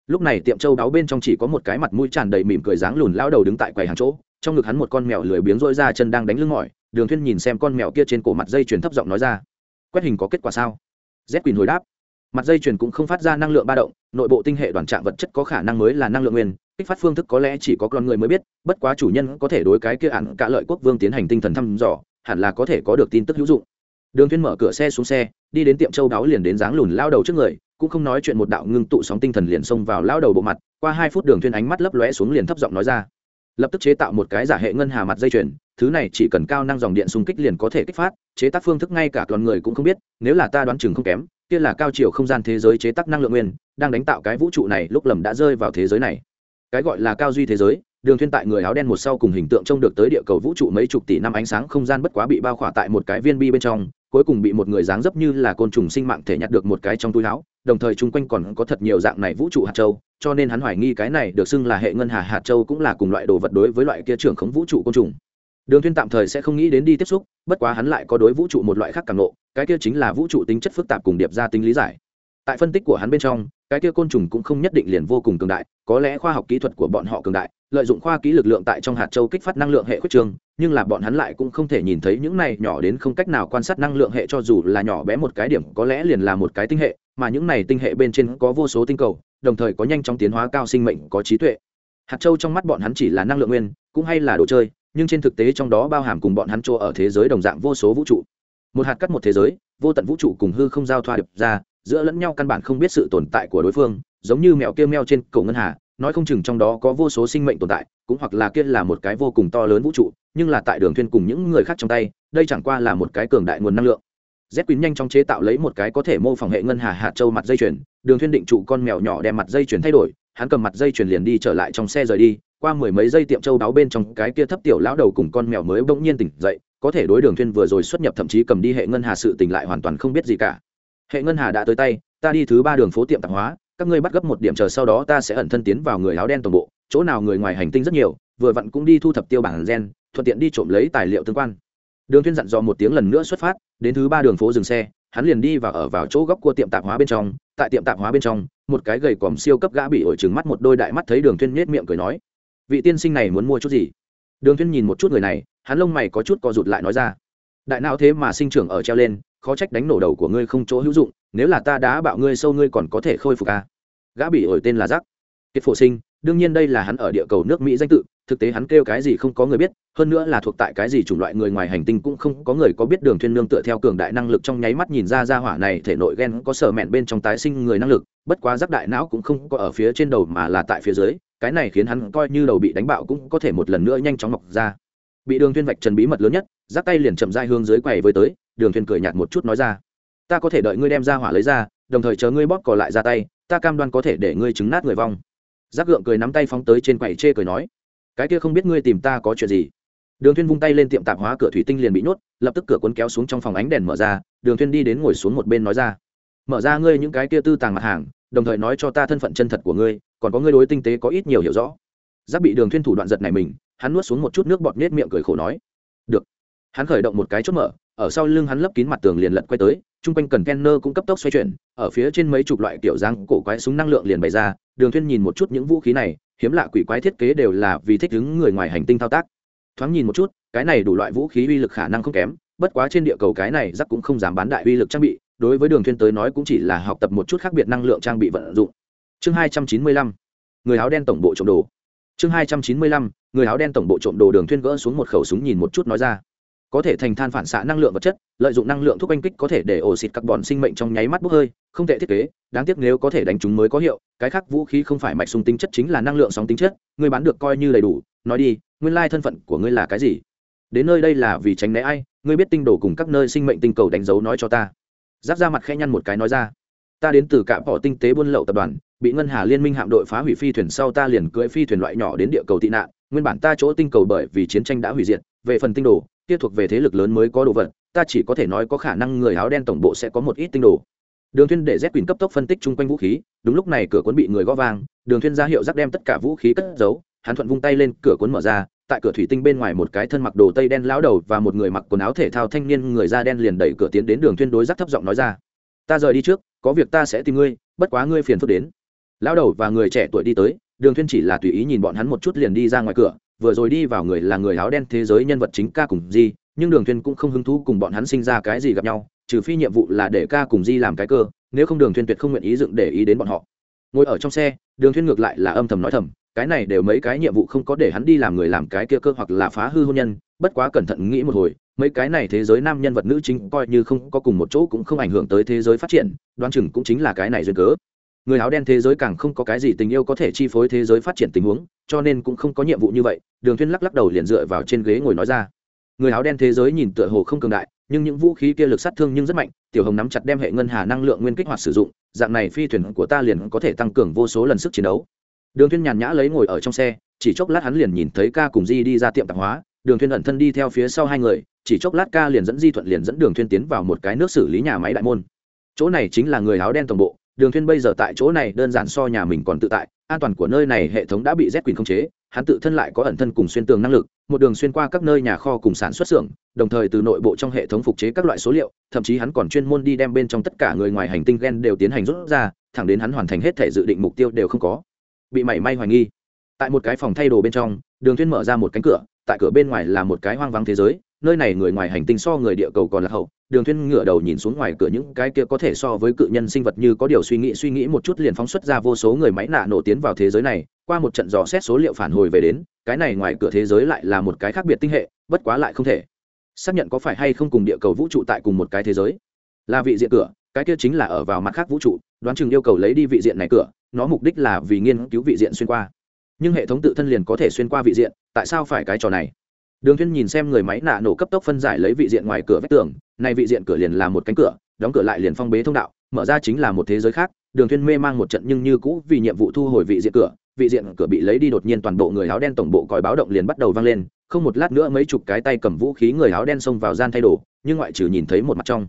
Speaker 1: Lúc này tiệm châu đáo bên trong chỉ có một cái mặt mũi tràn đầy mỉm cười dáng lùn lao đầu đứng tại quầy hàng chỗ trong ngực hắn một con mèo lười biếng rỗi ra chân đang đánh lưng mỏi đường thuyên nhìn xem con mèo kia trên cổ mặt dây chuyền thấp giọng nói ra quét hình có kết quả sao? Z quỳnh hồi đáp mặt dây chuyền cũng không phát ra năng lượng ba động nội bộ tinh hệ đoàn trạng vật chất có khả năng mới là năng lượng nguyên kích phát phương thức có lẽ chỉ có con người mới biết, bất quá chủ nhân có thể đối cái kia ạn cả lợi quốc vương tiến hành tinh thần thăm dò, hẳn là có thể có được tin tức hữu dụng. Đường thuyên mở cửa xe xuống xe, đi đến tiệm châu đáo liền đến dáng lùn lao đầu trước người, cũng không nói chuyện một đạo ngưng tụ sóng tinh thần liền xông vào lao đầu bộ mặt, qua hai phút đường thuyên ánh mắt lấp lóe xuống liền thấp giọng nói ra. Lập tức chế tạo một cái giả hệ ngân hà mặt dây chuyền, thứ này chỉ cần cao năng dòng điện xung kích liền có thể kích phát, chế tác phương thức ngay cả toàn người cũng không biết, nếu là ta đoán chừng không kém, kia là cao chiều không gian thế giới chế tác năng lượng nguyên, đang đánh tạo cái vũ trụ này lúc lầm đã rơi vào thế giới này cái gọi là cao duy thế giới, đường thuyên tại người áo đen một sau cùng hình tượng trông được tới địa cầu vũ trụ mấy chục tỷ năm ánh sáng không gian bất quá bị bao khỏa tại một cái viên bi bên trong, cuối cùng bị một người dáng dấp như là côn trùng sinh mạng thể nhặt được một cái trong túi áo, đồng thời chung quanh còn có thật nhiều dạng này vũ trụ hạt châu, cho nên hắn hoài nghi cái này được xưng là hệ ngân hà hạt châu cũng là cùng loại đồ vật đối với loại kia trưởng khống vũ trụ côn trùng. Đường thuyên tạm thời sẽ không nghĩ đến đi tiếp xúc, bất quá hắn lại có đối vũ trụ một loại khác cảm nộ cái kia chính là vũ trụ tính chất phức tạp cùng điệp ra tính lý giải. Tại phân tích của hắn bên trong cái kia côn trùng cũng không nhất định liền vô cùng cường đại, có lẽ khoa học kỹ thuật của bọn họ cường đại, lợi dụng khoa kỹ lực lượng tại trong hạt châu kích phát năng lượng hệ khuyết trường, nhưng là bọn hắn lại cũng không thể nhìn thấy những này nhỏ đến không cách nào quan sát năng lượng hệ cho dù là nhỏ bé một cái điểm, có lẽ liền là một cái tinh hệ, mà những này tinh hệ bên trên có vô số tinh cầu, đồng thời có nhanh chóng tiến hóa cao sinh mệnh, có trí tuệ. Hạt châu trong mắt bọn hắn chỉ là năng lượng nguyên, cũng hay là đồ chơi, nhưng trên thực tế trong đó bao hàm cùng bọn hắn chỗ ở thế giới đồng dạng vô số vũ trụ. Một hạt cắt một thế giới, vô tận vũ trụ cùng hư không giao thoa đập ra giữa lẫn nhau căn bản không biết sự tồn tại của đối phương, giống như mèo kia meo trên cổ ngân hà, nói không chừng trong đó có vô số sinh mệnh tồn tại, cũng hoặc là kia là một cái vô cùng to lớn vũ trụ, nhưng là tại đường thuyên cùng những người khác trong tay, đây chẳng qua là một cái cường đại nguồn năng lượng. Z quyến nhanh chóng chế tạo lấy một cái có thể mô phỏng hệ ngân hà hạt châu mặt dây chuyền, đường thuyên định trụ con mèo nhỏ đem mặt dây chuyền thay đổi, hắn cầm mặt dây chuyền liền đi trở lại trong xe rời đi, qua mười mấy giây tiệm châu đáo bên trong cái kia thấp tiểu lão đầu cùng con mèo mới bỗng nhiên tỉnh dậy, có thể đối đường thuyên vừa rồi xuất nhập thậm chí cầm đi hệ ngân hà sự tình lại hoàn toàn không biết gì cả hệ ngân hà đã tới tay, ta đi thứ ba đường phố tiệm tạp hóa, các ngươi bắt gấp một điểm chờ sau đó ta sẽ ẩn thân tiến vào người áo đen toàn bộ, chỗ nào người ngoài hành tinh rất nhiều, vừa vặn cũng đi thu thập tiêu bản gen, thuận tiện đi trộm lấy tài liệu tương quan. Đường Thiên dặn dò một tiếng lần nữa xuất phát, đến thứ ba đường phố dừng xe, hắn liền đi vào ở vào chỗ góc của tiệm tạp hóa bên trong, tại tiệm tạp hóa bên trong, một cái gầy còm siêu cấp gã bị ổi trừng mắt một đôi đại mắt thấy đường Thiên nhếch miệng cười nói, vị tiên sinh này muốn mua chút gì? Đường Thiên nhìn một chút người này, hắn lông mày có chút co rụt lại nói ra, đại não thế mà sinh trưởng ở treo lên khó trách đánh nổ đầu của ngươi không chỗ hữu dụng, nếu là ta đã bạo ngươi sâu ngươi còn có thể khôi phục à. gã bị ổi tên là giác kiệt phổ sinh, đương nhiên đây là hắn ở địa cầu nước mỹ danh tự, thực tế hắn kêu cái gì không có người biết, hơn nữa là thuộc tại cái gì chủng loại người ngoài hành tinh cũng không có người có biết đường thuyên nương tựa theo cường đại năng lực trong nháy mắt nhìn ra ra hỏa này thể nội gen có sở mẹn bên trong tái sinh người năng lực, bất quá giác đại não cũng không có ở phía trên đầu mà là tại phía dưới, cái này khiến hắn coi như đầu bị đánh bạo cũng có thể một lần nữa nhanh chóng mọc ra bị đường thuyên vạch trần bí mật lớn nhất, giáp tay liền chậm rãi hướng dưới quầy với tới, đường thuyên cười nhạt một chút nói ra. Ta có thể đợi ngươi đem ra hỏa lấy ra, đồng thời chờ ngươi bóp cò lại ra tay, ta cam đoan có thể để ngươi trứng nát người vong. Giáp gượng cười nắm tay phóng tới trên quầy chê cười nói, cái kia không biết ngươi tìm ta có chuyện gì. Đường thuyên vung tay lên tiệm tạp hóa cửa thủy tinh liền bị nhốt, lập tức cửa cuốn kéo xuống trong phòng ánh đèn mở ra, đường thuyên đi đến ngồi xuống một bên nói ra, mở ra ngươi những cái kia tư tàng mặt hàng, đồng thời nói cho ta thân phận chân thật của ngươi, còn có ngươi đối tinh tế có ít nhiều hiểu rõ. Giáp bị đường thuyên thủ đoạn giật này mình hắn nuốt xuống một chút nước bọt nết miệng cười khổ nói, được. Hắn khởi động một cái chốt mở, ở sau lưng hắn lấp kín mặt tường liền lật quay tới, chung quanh cần kenner cũng cấp tốc xoay chuyển, ở phía trên mấy chục loại kiểu giang cổ quái súng năng lượng liền bày ra, đường thuyên nhìn một chút những vũ khí này, hiếm lạ quỷ quái thiết kế đều là vì thích ứng người ngoài hành tinh thao tác. Thoáng nhìn một chút, cái này đủ loại vũ khí uy lực khả năng không kém, bất quá trên địa cầu cái này rắc cũng không dám bán đại uy lực trang bị, đối với đường thuyên tới nói cũng chỉ là học tập một chút khác biệt năng lượng trang bị vận dụng. Chương hai trăm chín mươi lăm, người áo đen tổng bộ trộm đồ. Chương hai trăm chín mươi lăm người áo đen tổng bộ trộm đồ đường thuyên gỡ xuống một khẩu súng nhìn một chút nói ra. Có thể thành than phản xạ năng lượng vật chất, lợi dụng năng lượng thuốc oanh kích có thể để ổ xịt các bọn sinh mệnh trong nháy mắt bốc hơi, không thể thiết kế, đáng tiếc nếu có thể đánh chúng mới có hiệu, cái khác vũ khí không phải mạch súng tính chất chính là năng lượng sóng tính chất ngươi bán được coi như đầy đủ, nói đi, nguyên lai thân phận của ngươi là cái gì? Đến nơi đây là vì tránh né ai, ngươi biết tinh đồ cùng các nơi sinh mệnh tinh cầu đánh dấu nói cho ta. Giáp ra mặt khẽ nhăn một cái nói ra ta đến từ cả bỏ tinh tế buôn lậu tập đoàn, bị ngân hà liên minh hạm đội phá hủy phi thuyền sau ta liền cưỡi phi thuyền loại nhỏ đến địa cầu tị nạn, nguyên bản ta chỗ tinh cầu bởi vì chiến tranh đã hủy diệt, về phần tinh đồ, kia thuộc về thế lực lớn mới có đồ vật, ta chỉ có thể nói có khả năng người áo đen tổng bộ sẽ có một ít tinh đồ. Đường thuyên để z quyền cấp tốc phân tích chung quanh vũ khí, đúng lúc này cửa cuốn bị người gõ vang, đường thuyên ra hiệu rắc đem tất cả vũ khí cất giấu, hắn thuận vung tay lên, cửa cuốn mở ra, tại cửa thủy tinh bên ngoài một cái thân mặc đồ tây đen lão đầu và một người mặc quần áo thể thao thanh niên người da đen liền đẩy cửa tiến đến đường thuyên đối rắc thấp giọng nói ra, ta rời đi trước có việc ta sẽ tìm ngươi, bất quá ngươi phiền phức đến. Lão đầu và người trẻ tuổi đi tới, đường thuyên chỉ là tùy ý nhìn bọn hắn một chút liền đi ra ngoài cửa, vừa rồi đi vào người là người áo đen thế giới nhân vật chính ca cùng di, nhưng đường thuyên cũng không hứng thú cùng bọn hắn sinh ra cái gì gặp nhau, trừ phi nhiệm vụ là để ca cùng di làm cái cơ, nếu không đường thuyên tuyệt không nguyện ý dựng để ý đến bọn họ. Ngồi ở trong xe, đường thuyên ngược lại là âm thầm nói thầm, cái này đều mấy cái nhiệm vụ không có để hắn đi làm người làm cái kia cơ hoặc là phá hư hôn nhân, bất quá cẩn thận nghĩ một hồi mấy cái này thế giới nam nhân vật nữ chính coi như không có cùng một chỗ cũng không ảnh hưởng tới thế giới phát triển, đoán chừng cũng chính là cái này duyên cớ. Người áo đen thế giới càng không có cái gì tình yêu có thể chi phối thế giới phát triển tình huống, cho nên cũng không có nhiệm vụ như vậy, đường thuyên lắc lắc đầu liền dựa vào trên ghế ngồi nói ra. Người áo đen thế giới nhìn tựa hồ không cường đại, nhưng những vũ khí kia lực sát thương nhưng rất mạnh, tiểu hồng nắm chặt đem hệ ngân hà năng lượng nguyên kích hoạt sử dụng, dạng này phi thuyền của ta liền có thể tăng cường vô số lần sức chiến đấu. Đường thuyên nhàn nhã lấy ngồi ở trong xe, chỉ chốc lát hắn liền nhìn thấy ca cùng di đi ra tiệm tạp hóa, đường thuyên ẩn thân đi theo phía sau hai người chỉ chốc lát ca liền dẫn di thuận liền dẫn đường thuyên tiến vào một cái nước xử lý nhà máy đại môn. Chỗ này chính là người áo đen tổng bộ, đường thuyên bây giờ tại chỗ này đơn giản so nhà mình còn tự tại, an toàn của nơi này hệ thống đã bị z quyền khống chế, hắn tự thân lại có ẩn thân cùng xuyên tường năng lực, một đường xuyên qua các nơi nhà kho cùng sản xuất xưởng, đồng thời từ nội bộ trong hệ thống phục chế các loại số liệu, thậm chí hắn còn chuyên môn đi đem bên trong tất cả người ngoài hành tinh gen đều tiến hành rút ra, thẳng đến hắn hoàn thành hết thể dự định mục tiêu đều không có. Bị mảy may hoài nghi. Tại một cái phòng thay đồ bên trong, đường thuyên mở ra một cánh cửa, tại cửa bên ngoài là một cái hoang vắng thế giới nơi này người ngoài hành tinh so người địa cầu còn là hậu, đường thuyên ngửa đầu nhìn xuống ngoài cửa những cái kia có thể so với cự nhân sinh vật như có điều suy nghĩ suy nghĩ một chút liền phóng xuất ra vô số người máy nạ nổ tiến vào thế giới này, qua một trận dò xét số liệu phản hồi về đến, cái này ngoài cửa thế giới lại là một cái khác biệt tinh hệ, bất quá lại không thể xác nhận có phải hay không cùng địa cầu vũ trụ tại cùng một cái thế giới. Là vị diện cửa, cái kia chính là ở vào mặt khác vũ trụ, đoán chừng yêu cầu lấy đi vị diện này cửa, nó mục đích là vì nghiên cứu vị diện xuyên qua. Nhưng hệ thống tự thân liền có thể xuyên qua vị diện, tại sao phải cái trò này? Đường thiên nhìn xem người máy nạ nổ cấp tốc phân giải lấy vị diện ngoài cửa vách tường này vị diện cửa liền là một cánh cửa, đóng cửa lại liền phong bế thông đạo, mở ra chính là một thế giới khác. Đường thiên mê mang một trận nhưng như cũ vì nhiệm vụ thu hồi vị diện cửa, vị diện cửa bị lấy đi đột nhiên toàn bộ người áo đen tổng bộ còi báo động liền bắt đầu vang lên, không một lát nữa mấy chục cái tay cầm vũ khí người áo đen xông vào gian thay đồ, nhưng ngoại trừ nhìn thấy một mặt trong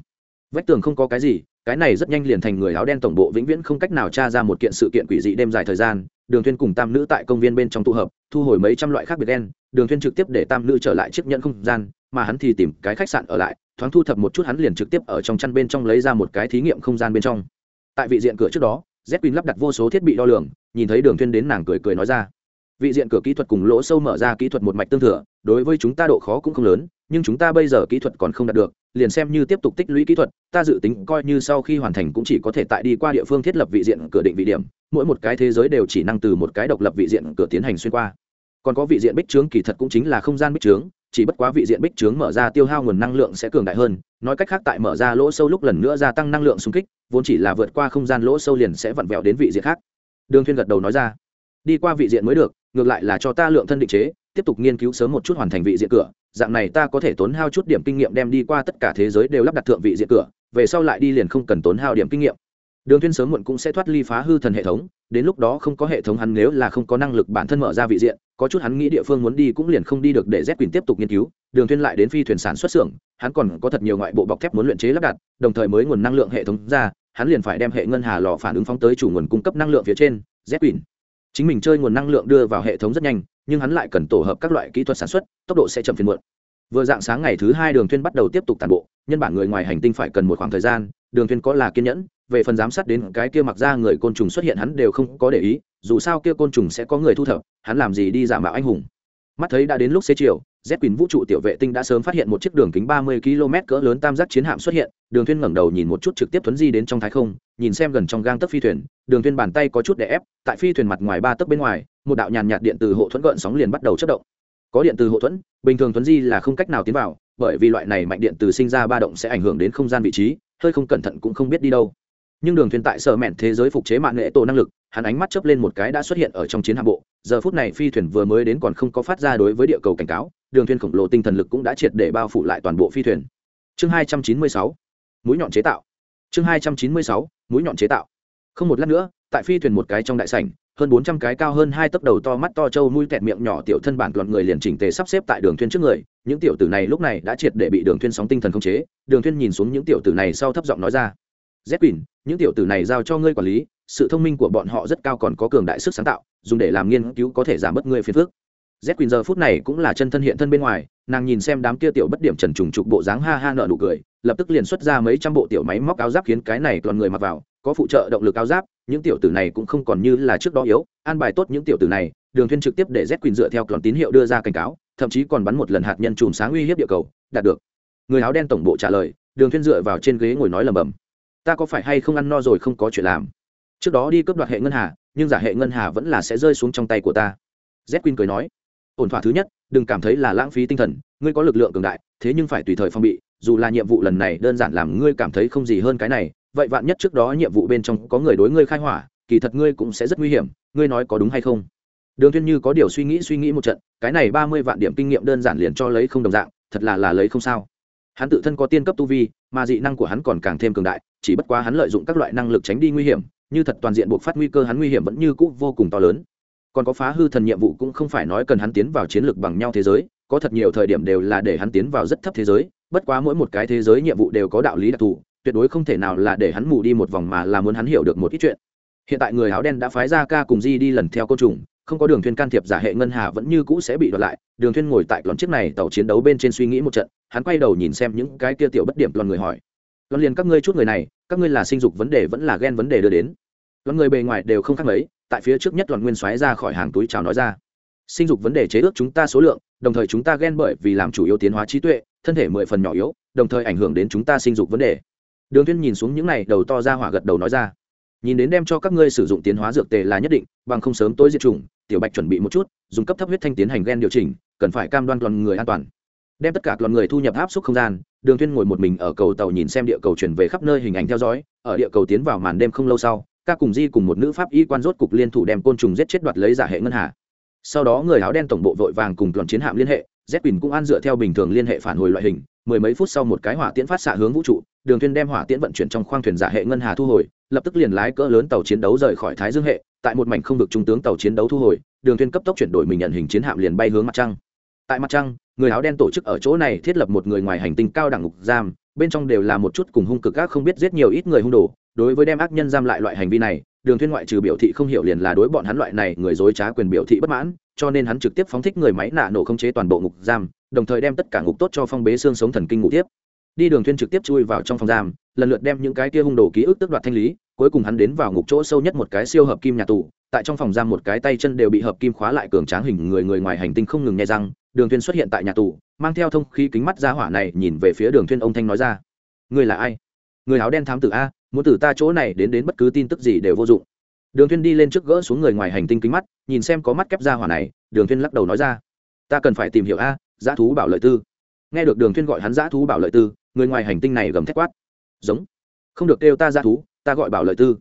Speaker 1: vách tường không có cái gì, cái này rất nhanh liền thành người áo đen tổng bộ vĩnh viễn không cách nào tra ra một kiện sự kiện quỷ dị đêm dài thời gian đường thuyên cùng tam nữ tại công viên bên trong tụ hợp, thu hồi mấy trăm loại khác biệt đen, đường thuyên trực tiếp để tam nữ trở lại chiếc nhẫn không gian, mà hắn thì tìm cái khách sạn ở lại, thoáng thu thập một chút hắn liền trực tiếp ở trong chăn bên trong lấy ra một cái thí nghiệm không gian bên trong. Tại vị diện cửa trước đó z quỳnh lắp đặt vô số thiết bị đo lường, nhìn thấy đường thuyên đến nàng cười cười nói ra. Vị diện cửa kỹ thuật cùng lỗ sâu mở ra kỹ thuật một mạch tương thừa, đối với chúng ta độ khó cũng không lớn, nhưng chúng ta bây giờ kỹ thuật còn không đạt được liền xem như tiếp tục tích lũy kỹ thuật, ta dự tính coi như sau khi hoàn thành cũng chỉ có thể tại đi qua địa phương thiết lập vị diện cửa định vị điểm, mỗi một cái thế giới đều chỉ năng từ một cái độc lập vị diện cửa tiến hành xuyên qua. Còn có vị diện bích trướng kỳ thật cũng chính là không gian bích trướng, chỉ bất quá vị diện bích trướng mở ra tiêu hao nguồn năng lượng sẽ cường đại hơn, nói cách khác tại mở ra lỗ sâu lúc lần nữa gia tăng năng lượng xung kích, vốn chỉ là vượt qua không gian lỗ sâu liền sẽ vặn vẹo đến vị diện khác. Đường Thiên gật đầu nói ra. Đi qua vị diện mới được, ngược lại là cho ta lượng thân định chế tiếp tục nghiên cứu sớm một chút hoàn thành vị diện cửa, dạng này ta có thể tốn hao chút điểm kinh nghiệm đem đi qua tất cả thế giới đều lắp đặt thượng vị diện cửa, về sau lại đi liền không cần tốn hao điểm kinh nghiệm. Đường Thiên sớm muộn cũng sẽ thoát ly phá hư thần hệ thống, đến lúc đó không có hệ thống hắn nếu là không có năng lực bản thân mở ra vị diện, có chút hắn nghĩ địa phương muốn đi cũng liền không đi được để z quyền tiếp tục nghiên cứu, đường Thiên lại đến phi thuyền sản xuất xưởng, hắn còn có thật nhiều ngoại bộ bọc thép muốn luyện chế lắp đặt, đồng thời mới nguồn năng lượng hệ thống ra, hắn liền phải đem hệ ngân hà lò phản ứng phóng tới chủ nguồn cung cấp năng lượng phía trên, z quyền chính mình chơi nguồn năng lượng đưa vào hệ thống rất nhanh nhưng hắn lại cần tổ hợp các loại kỹ thuật sản xuất, tốc độ sẽ chậm phiền muộn. Vừa dạng sáng ngày thứ hai đường thuyên bắt đầu tiếp tục tàn bộ, nhân bản người ngoài hành tinh phải cần một khoảng thời gian, đường thuyên có là kiên nhẫn, về phần giám sát đến cái kia mặc ra người côn trùng xuất hiện hắn đều không có để ý, dù sao kia côn trùng sẽ có người thu thập, hắn làm gì đi giả mạo anh hùng. Mắt thấy đã đến lúc xế chiều z quyền vũ trụ tiểu vệ tinh đã sớm phát hiện một chiếc đường kính ba mươi km cỡ lớn tam giác chiến hạm xuất hiện, đường thuyên ngẩng đầu nhìn một chút trực tiếp thuấn di đến trong thái không, nhìn xem gần trong gang tấc phi thuyền, đường thuyên bàn tay có chút để ép, tại phi thuyền mặt ngoài ba tấc bên ngoài, một đạo nhàn nhạt điện từ hộ thuẫn gợn sóng liền bắt đầu chất động. Có điện từ hộ thuẫn, bình thường thuấn di là không cách nào tiến vào, bởi vì loại này mạnh điện từ sinh ra ba động sẽ ảnh hưởng đến không gian vị trí, hơi không cẩn thận cũng không biết đi đâu. Nhưng đường thuyền tại sở mẹn thế giới phục chế mạng nghệ tổ năng lực, hắn ánh mắt chớp lên một cái đã xuất hiện ở trong chiến hạm bộ, giờ phút này phi thuyền vừa mới đến còn không có phát ra đối với địa cầu cảnh cáo đường thuyền khổng lồ tinh thần lực cũng đã triệt để bao phủ lại toàn bộ phi thuyền. Chương hai trăm chín mươi sáu, mũi nhọn chế tạo. Chương hai trăm chín mươi sáu, mũi nhọn chế tạo. Không một lát nữa, tại phi thuyền một cái trong đại sảnh, hơn bốn trăm cái cao hơn hai tấc đầu to mắt to trâu mũi kẹt miệng nhỏ tiểu thân bản loạn người liền chỉnh tề sắp xếp tại đường thuyền trước người. Những tiểu tử này lúc này đã triệt để bị đường thuyền sóng tinh thần khống chế. Đường thuyền nhìn xuống những tiểu tử này sau thấp giọng nói ra z quỳnh, những tiểu tử này giao cho ngươi quản lý. Sự thông minh của bọn họ rất cao còn có cường đại sức sáng tạo, dùng để làm nghiên cứu có thể giảm bớt ngươi phiền phức z quỳnh giờ phút này cũng là chân thân hiện thân bên ngoài, nàng nhìn xem đám kia tiểu bất điểm trần trùng trục bộ dáng ha ha nợ nụ cười, lập tức liền xuất ra mấy trăm bộ tiểu máy móc áo giáp khiến cái này toàn người mặc vào, có phụ trợ động lực áo giáp, những tiểu tử này cũng không còn như là trước đó yếu, an bài tốt những tiểu tử này, đường thuyên trực tiếp để z quỳnh dựa theo còn tín hiệu đưa ra cảnh cáo, thậm chí còn bắn một lần hạt nhân chùm sáng uy hiếp địa cầu, đạt được. Người áo đen tổng bộ trả lời, đường thuyên dựa vào trên ghế ngồi nói lầm bầm ta có phải hay không ăn no rồi không có chuyện làm? Trước đó đi cướp đoạt hệ ngân hà, nhưng giả hệ ngân hà vẫn là sẽ rơi xuống trong tay của ta. Z Quỳnh cười nói ổn thỏa thứ nhất, đừng cảm thấy là lãng phí tinh thần, ngươi có lực lượng cường đại, thế nhưng phải tùy thời phòng bị, dù là nhiệm vụ lần này đơn giản làm ngươi cảm thấy không gì hơn cái này, vậy vạn nhất trước đó nhiệm vụ bên trong có người đối ngươi khai hỏa, kỳ thật ngươi cũng sẽ rất nguy hiểm, ngươi nói có đúng hay không? Đường thiên như có điều suy nghĩ suy nghĩ một trận, cái này ba mươi vạn điểm kinh nghiệm đơn giản liền cho lấy không đồng dạng, thật là là lấy không sao. Hắn tự thân có tiên cấp tu vi, mà dị năng của hắn còn càng thêm cường đại, chỉ bất quá hắn lợi dụng các loại năng lực tránh đi nguy hiểm, như thật toàn diện buộc phát nguy cơ hắn nguy hiểm vẫn như cũ vô cùng to lớn còn có phá hư thần nhiệm vụ cũng không phải nói cần hắn tiến vào chiến lược bằng nhau thế giới, có thật nhiều thời điểm đều là để hắn tiến vào rất thấp thế giới, bất quá mỗi một cái thế giới nhiệm vụ đều có đạo lý đặc thù, tuyệt đối không thể nào là để hắn mù đi một vòng mà là muốn hắn hiểu được một ít chuyện. Hiện tại người áo đen đã phái ra ca cùng di đi lần theo câu trùng, không có đường thuyên can thiệp giả hệ ngân hà vẫn như cũ sẽ bị đoạt lại, đường thuyên ngồi tại lòn chiếc này tàu chiến đấu bên trên suy nghĩ một trận, hắn quay đầu nhìn xem những cái kia tiểu bất điểm lòn người hỏi. Lòn liền các ngươi chút người này, các ngươi là sinh dục vấn đề vẫn là ghen vấn đề đưa đến? Lòn người bề ngoài đều không khác mấy tại phía trước nhất đoàn nguyên xoáy ra khỏi hàng túi chào nói ra. Sinh dục vấn đề chế ước chúng ta số lượng, đồng thời chúng ta ghen bởi vì làm chủ yếu tiến hóa trí tuệ, thân thể mười phần nhỏ yếu, đồng thời ảnh hưởng đến chúng ta sinh dục vấn đề. Đường thuyên nhìn xuống những này, đầu to ra hỏa gật đầu nói ra. Nhìn đến đem cho các ngươi sử dụng tiến hóa dược tề là nhất định, bằng không sớm tối diệt chủng, tiểu bạch chuẩn bị một chút, dùng cấp thấp huyết thanh tiến hành ghen điều chỉnh, cần phải cam đoan toàn người an toàn. Đem tất cả toàn người thu nhập áp suất không gian, đường thuyên ngồi một mình ở cầu tàu nhìn xem địa cầu chuyển về khắp nơi hình ảnh theo dõi, ở địa cầu tiến vào màn đêm không lâu sau các cùng di cùng một nữ pháp y quan rốt cục liên thủ đem côn trùng giết chết đoạt lấy giả hệ ngân hà. Sau đó người áo đen tổng bộ vội vàng cùng toàn chiến hạm liên hệ, z quỳnh cũng an dựa theo bình thường liên hệ phản hồi loại hình, mười mấy phút sau một cái hỏa tiễn phát xạ hướng vũ trụ, đường thuyên đem hỏa tiễn vận chuyển trong khoang thuyền giả hệ ngân hà thu hồi, lập tức liền lái cỡ lớn tàu chiến đấu rời khỏi thái dương hệ, tại một mảnh không vực trung tướng tàu chiến đấu thu hồi, đường thuyên cấp tốc chuyển đổi mình nhận hình chiến hạm liền bay hướng mặt trăng. Tại mặt trăng, người áo đen tổ chức ở chỗ này thiết lập một người ngoài hành tinh cao đẳng ngục giam, bên trong đều là một chút cùng hung cực gác không biết giết nhiều ít người hung đồ đối với đem ác nhân giam lại loại hành vi này, đường thuyên ngoại trừ biểu thị không hiểu liền là đối bọn hắn loại này người dối trá quyền biểu thị bất mãn, cho nên hắn trực tiếp phóng thích người máy nạ nổ không chế toàn bộ ngục giam, đồng thời đem tất cả ngục tốt cho phong bế xương sống thần kinh ngủ tiếp. Đi đường thuyên trực tiếp chui vào trong phòng giam, lần lượt đem những cái kia hung đồ ký ức tước đoạt thanh lý, cuối cùng hắn đến vào ngục chỗ sâu nhất một cái siêu hợp kim nhà tù, tại trong phòng giam một cái tay chân đều bị hợp kim khóa lại cường tráng hình người người ngoài hành tinh không ngừng nhai răng, đường thuyên xuất hiện tại nhà tù, mang theo thông khí kính mắt ra hỏa này nhìn về phía đường thuyên ông thanh nói ra người là ai? Người áo đen thám tử a muốn từ ta chỗ này đến đến bất cứ tin tức gì đều vô dụng. Đường Thiên đi lên trước gỡ xuống người ngoài hành tinh kính mắt, nhìn xem có mắt kép ra hỏa này, đường Thiên lắc đầu nói ra, ta cần phải tìm hiểu a, giã thú bảo lợi tư. Nghe được đường Thiên gọi hắn giã thú bảo lợi tư, người ngoài hành tinh này gầm thét quát, giống, không được kêu ta giã thú, ta gọi bảo lợi tư.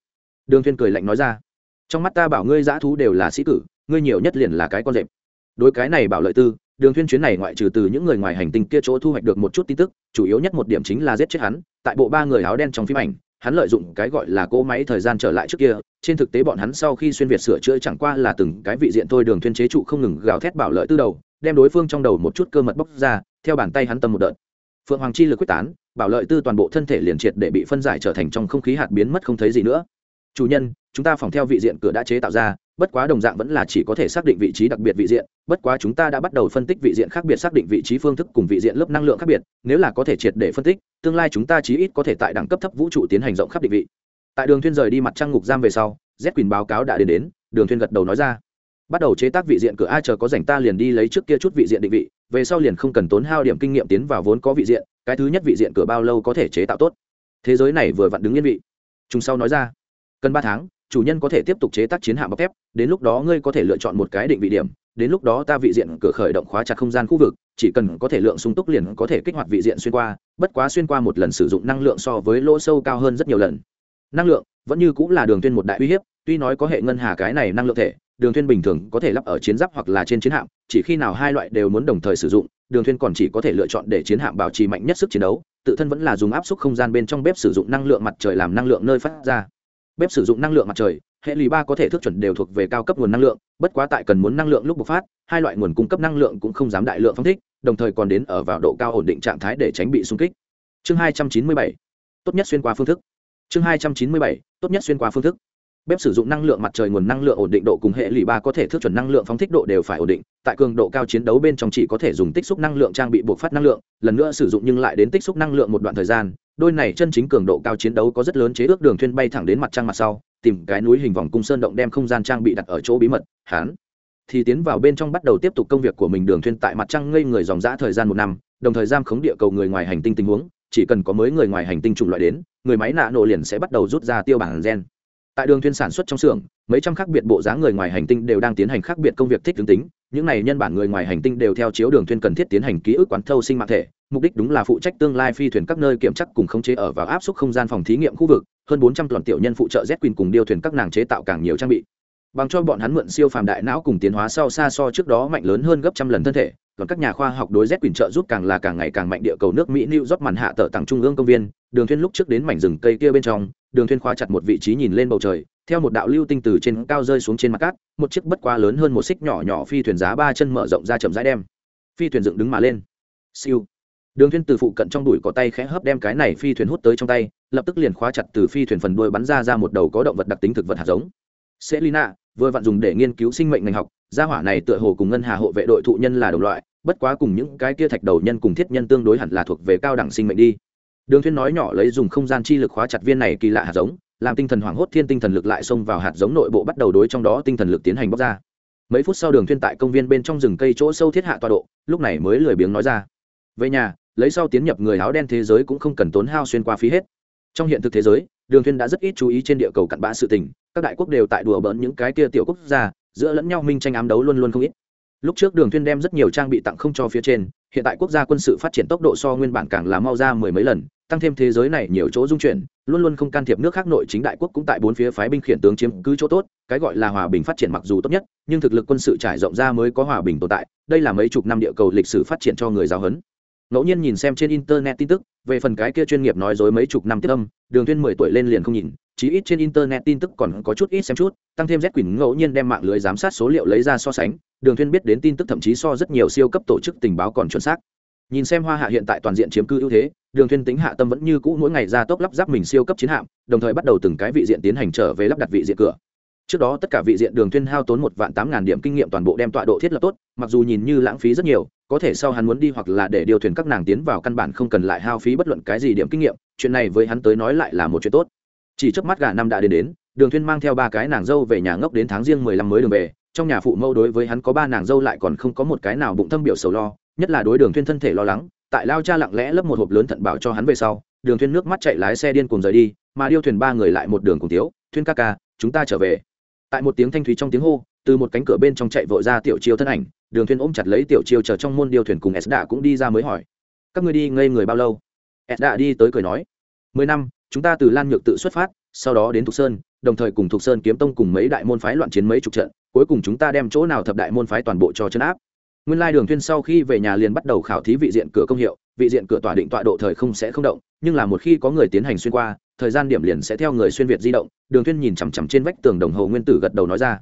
Speaker 1: Đường Thiên cười lạnh nói ra, trong mắt ta bảo ngươi giã thú đều là sĩ cử, ngươi nhiều nhất liền là cái con rệp. Đối cái này bảo lợi tư, đường Thiên chuyến này ngoại trừ từ những người ngoài hành tinh kia chỗ thu hoạch được một chút tin tức, chủ yếu nhất một điểm chính là giết chết hắn, tại bộ ba người áo đen trong phim ảnh hắn lợi dụng cái gọi là cỗ máy thời gian trở lại trước kia, trên thực tế bọn hắn sau khi xuyên việt sửa chữa chẳng qua là từng cái vị diện thôi đường thuyên chế trụ không ngừng gào thét bảo lợi tư đầu, đem đối phương trong đầu một chút cơ mật bóc ra, theo bàn tay hắn tâm một đợt. Phượng hoàng chi lực quyết tán, bảo lợi tư toàn bộ thân thể liền triệt để bị phân giải trở thành trong không khí hạt biến mất không thấy gì nữa. Chủ nhân, chúng ta phòng theo vị diện cửa đã chế tạo ra bất quá đồng dạng vẫn là chỉ có thể xác định vị trí đặc biệt vị diện, bất quá chúng ta đã bắt đầu phân tích vị diện khác biệt, xác định vị trí phương thức cùng vị diện lớp năng lượng khác biệt, nếu là có thể triệt để phân tích, tương lai chúng ta chí ít có thể tại đẳng cấp thấp vũ trụ tiến hành rộng khắp định vị. Tại đường thuyên rời đi mặt trăng ngục giam về sau, z quỳnh báo cáo đã đến đến, đường thuyên gật đầu nói ra. Bắt đầu chế tác vị diện cửa a chờ có rảnh ta liền đi lấy trước kia chút vị diện định vị, về sau liền không cần tốn hao điểm kinh nghiệm tiến vào vốn có vị diện, cái thứ nhất vị diện cửa bao lâu có thể chế tạo tốt. Thế giới này vừa vặn đứng yên vị. Chúng sau nói ra. Cần ba tháng chủ nhân có thể tiếp tục chế tác chiến hạm bọc thép, đến lúc đó ngươi có thể lựa chọn một cái định vị điểm, đến lúc đó ta vị diện cửa khởi động khóa chặt không gian khu vực, chỉ cần có thể lượng sung túc liền có thể kích hoạt vị diện xuyên qua, bất quá xuyên qua một lần sử dụng năng lượng so với lỗ sâu cao hơn rất nhiều lần. Năng lượng vẫn như cũng là đường tuyên một đại uy hiếp, tuy nói có hệ ngân hà cái này năng lượng thể, đường thuyên bình thường có thể lắp ở chiến giáp hoặc là trên chiến hạm, chỉ khi nào hai loại đều muốn đồng thời sử dụng, đường thuyên còn chỉ có thể lựa chọn để chiến hạm bảo trì mạnh nhất sức chiến đấu, tự thân vẫn là dùng áp suất không gian bên trong bếp sử dụng năng lượng mặt trời làm năng lượng nơi phát ra bếp sử dụng năng lượng mặt trời, hệ lì ba có thể thước chuẩn đều thuộc về cao cấp nguồn năng lượng, bất quá tại cần muốn năng lượng lúc bộc phát, hai loại nguồn cung cấp năng lượng cũng không dám đại lượng phong thích, đồng thời còn đến ở vào độ cao ổn định trạng thái để tránh bị xung kích. Chương hai trăm chín mươi bảy, tốt nhất xuyên qua phương thức. Chương hai trăm chín mươi bảy, tốt nhất xuyên qua phương thức. Bếp sử dụng năng lượng mặt trời nguồn năng lượng ổn định độ cùng hệ lụy ba có thể thước chuẩn năng lượng phóng thích độ đều phải ổn định, tại cường độ cao chiến đấu bên trong chỉ có thể dùng tích xúc năng lượng trang bị buộc phát năng lượng, lần nữa sử dụng nhưng lại đến tích xúc năng lượng một đoạn thời gian đôi này chân chính cường độ cao chiến đấu có rất lớn chế ước đường thuyên bay thẳng đến mặt trăng mặt sau, tìm cái núi hình vòng cung sơn động đem không gian trang bị đặt ở chỗ bí mật hắn thì tiến vào bên trong bắt đầu tiếp tục công việc của mình đường thuyên tại mặt trăng ngây người dòng dã thời gian một năm, đồng thời giam khống địa cầu người ngoài hành tinh tình huống, chỉ cần có mới người ngoài hành tinh chủng loại đến, người máy nạ nổ liền sẽ bắt đầu rút ra tiêu bản gen. Tại đường thuyên sản xuất trong xưởng, mấy trăm khác biệt bộ dáng người ngoài hành tinh đều đang tiến hành khác biệt công việc thích tướng tính, những này nhân bản người ngoài hành tinh đều theo chiếu đường thuyên cần thiết tiến hành ký ức quán thâu sinh mạng thể mục đích đúng là phụ trách tương lai phi thuyền các nơi kiểm chắc cùng khống chế ở vào áp suất không gian phòng thí nghiệm khu vực, hơn bốn trăm toàn tiểu nhân phụ trợ z Queen cùng điều thuyền các nàng chế tạo càng nhiều trang bị. Bằng cho bọn hắn mượn siêu phàm đại não cùng tiến hóa sau xa so trước đó mạnh lớn hơn gấp trăm lần thân thể, còn các nhà khoa học đối z Queen trợ giúp càng là càng ngày càng mạnh địa cầu nước mỹ, new york màn hạ tở tặng trung ương công viên, đường thuyên lúc trước đến mảnh rừng cây kia bên trong, đường thuyên khóa chặt một vị trí nhìn lên bầu trời, theo một đạo lưu tinh từ trên cao rơi xuống trên mặt cát, một chiếc bất quá lớn hơn một xích nhỏ nhỏ phi thuyền giá ba chân mở rộng ra chậm rãi đem. Phi thuyền dựng đứng mà lên. Siêu đường thuyên từ phụ cận trong đùi có tay khẽ hấp đem cái này phi thuyền hút tới trong tay, lập tức liền khóa chặt từ phi thuyền phần đuôi bắn ra ra một đầu có động vật đặc tính thực vật hạt giống. Selina, vừa vặn dùng để nghiên cứu sinh mệnh ngành học, gia hỏa này tựa hồ cùng ngân hà hộ vệ đội thụ nhân là đồng loại, bất quá cùng những cái kia thạch đầu nhân cùng thiết nhân tương đối hẳn là thuộc về cao đẳng sinh mệnh đi. Đường thuyên nói nhỏ lấy dùng không gian chi lực khóa chặt viên này kỳ lạ hạt giống, làm tinh thần hoàng hốt thiên tinh thần lực lại xông vào hạt giống nội bộ bắt đầu đối trong đó tinh thần lực tiến hành bóc ra. Mấy phút sau đường thuyên tại công viên bên trong rừng cây chỗ sâu thiết hạ tọa độ, lúc này mới lười biếng nói ra. Về nhà lấy sau tiến nhập người áo đen thế giới cũng không cần tốn hao xuyên qua phí hết. Trong hiện thực thế giới, đường thiên đã rất ít chú ý trên địa cầu cặn bã sự tình, các đại quốc đều tại đùa bỡn những cái kia tiểu quốc gia, giữa lẫn nhau minh tranh ám đấu luôn luôn không ít. Lúc trước đường thiên đem rất nhiều trang bị tặng không cho phía trên, hiện tại quốc gia quân sự phát triển tốc độ so nguyên bản càng là mau ra mười mấy lần, tăng thêm thế giới này nhiều chỗ dung chuyển, luôn luôn không can thiệp nước khác nội chính đại quốc cũng tại bốn phía phái binh khiển tướng chiếm cứ chỗ tốt, cái gọi là hòa bình phát triển mặc dù tốt nhất, nhưng thực lực quân sự trải rộng ra mới có hòa bình tồn tại, đây là mấy chục năm địa cầu lịch sử phát triển cho người giáo huấn ngẫu nhiên nhìn xem trên internet tin tức, về phần cái kia chuyên nghiệp nói dối mấy chục năm tiếp âm, đường Thuyên mười tuổi lên liền không nhìn, chí ít trên internet tin tức còn có chút ít xem chút, tăng thêm z quỳnh ngẫu nhiên đem mạng lưới giám sát số liệu lấy ra so sánh, đường Thuyên biết đến tin tức thậm chí so rất nhiều siêu cấp tổ chức tình báo còn chuẩn xác. Nhìn xem hoa hạ hiện tại toàn diện chiếm cư ưu thế, đường Thuyên tính hạ tâm vẫn như cũ mỗi ngày ra tốc lắp ráp mình siêu cấp chiến hạm, đồng thời bắt đầu từng cái vị diện tiến hành trở về lắp đặt vị diện cửa. Trước đó tất cả vị diện đường Thuyên hao tốn một vạn tám ngàn điểm kinh nghiệm toàn bộ đem tọa độ thiết lập tốt, mặc dù nhìn như lãng phí rất nhiều có thể sau hắn muốn đi hoặc là để điều thuyền các nàng tiến vào căn bản không cần lại hao phí bất luận cái gì điểm kinh nghiệm, chuyện này với hắn tới nói lại là một chuyện tốt. Chỉ trước mắt gà năm đã đến đến, đường thuyên mang theo ba cái nàng dâu về nhà ngốc đến tháng riêng mười lăm mới đường về, trong nhà phụ mẫu đối với hắn có ba nàng dâu lại còn không có một cái nào bụng thâm biểu sầu lo, nhất là đối đường thuyên thân thể lo lắng, tại lao cha lặng lẽ lấp một hộp lớn thận bảo cho hắn về sau, đường thuyên nước mắt chạy lái xe điên cuồng rời đi, mà điêu thuyền ba người lại một đường cùng tiếu thuyên ca ca, chúng ta trở về. Tại một tiếng thanh thúy trong tiếng hô, từ một cánh cửa bên trong chạy vội ra tiểu chiêu thân ảnh đường thuyên ôm chặt lấy tiểu chiêu chờ trong môn điêu thuyền cùng s đạ cũng đi ra mới hỏi, các ngươi đi ngây người bao lâu? S đạ đi tới cười nói, mười năm, chúng ta từ lan nhược tự xuất phát, sau đó đến thục sơn, đồng thời cùng thục sơn kiếm tông cùng mấy đại môn phái loạn chiến mấy chục trận, cuối cùng chúng ta đem chỗ nào thập đại môn phái toàn bộ cho chấn áp. Nguyên lai đường thuyên sau khi về nhà liền bắt đầu khảo thí vị diện cửa công hiệu, vị diện cửa tỏa định tọa độ thời không sẽ không động, nhưng là một khi có người tiến hành xuyên qua, thời gian điểm liền sẽ theo người xuyên việt di động, đường thuyên nhìn chằm chằm trên vách tường đồng hồ nguyên tử gật đầu nói ra,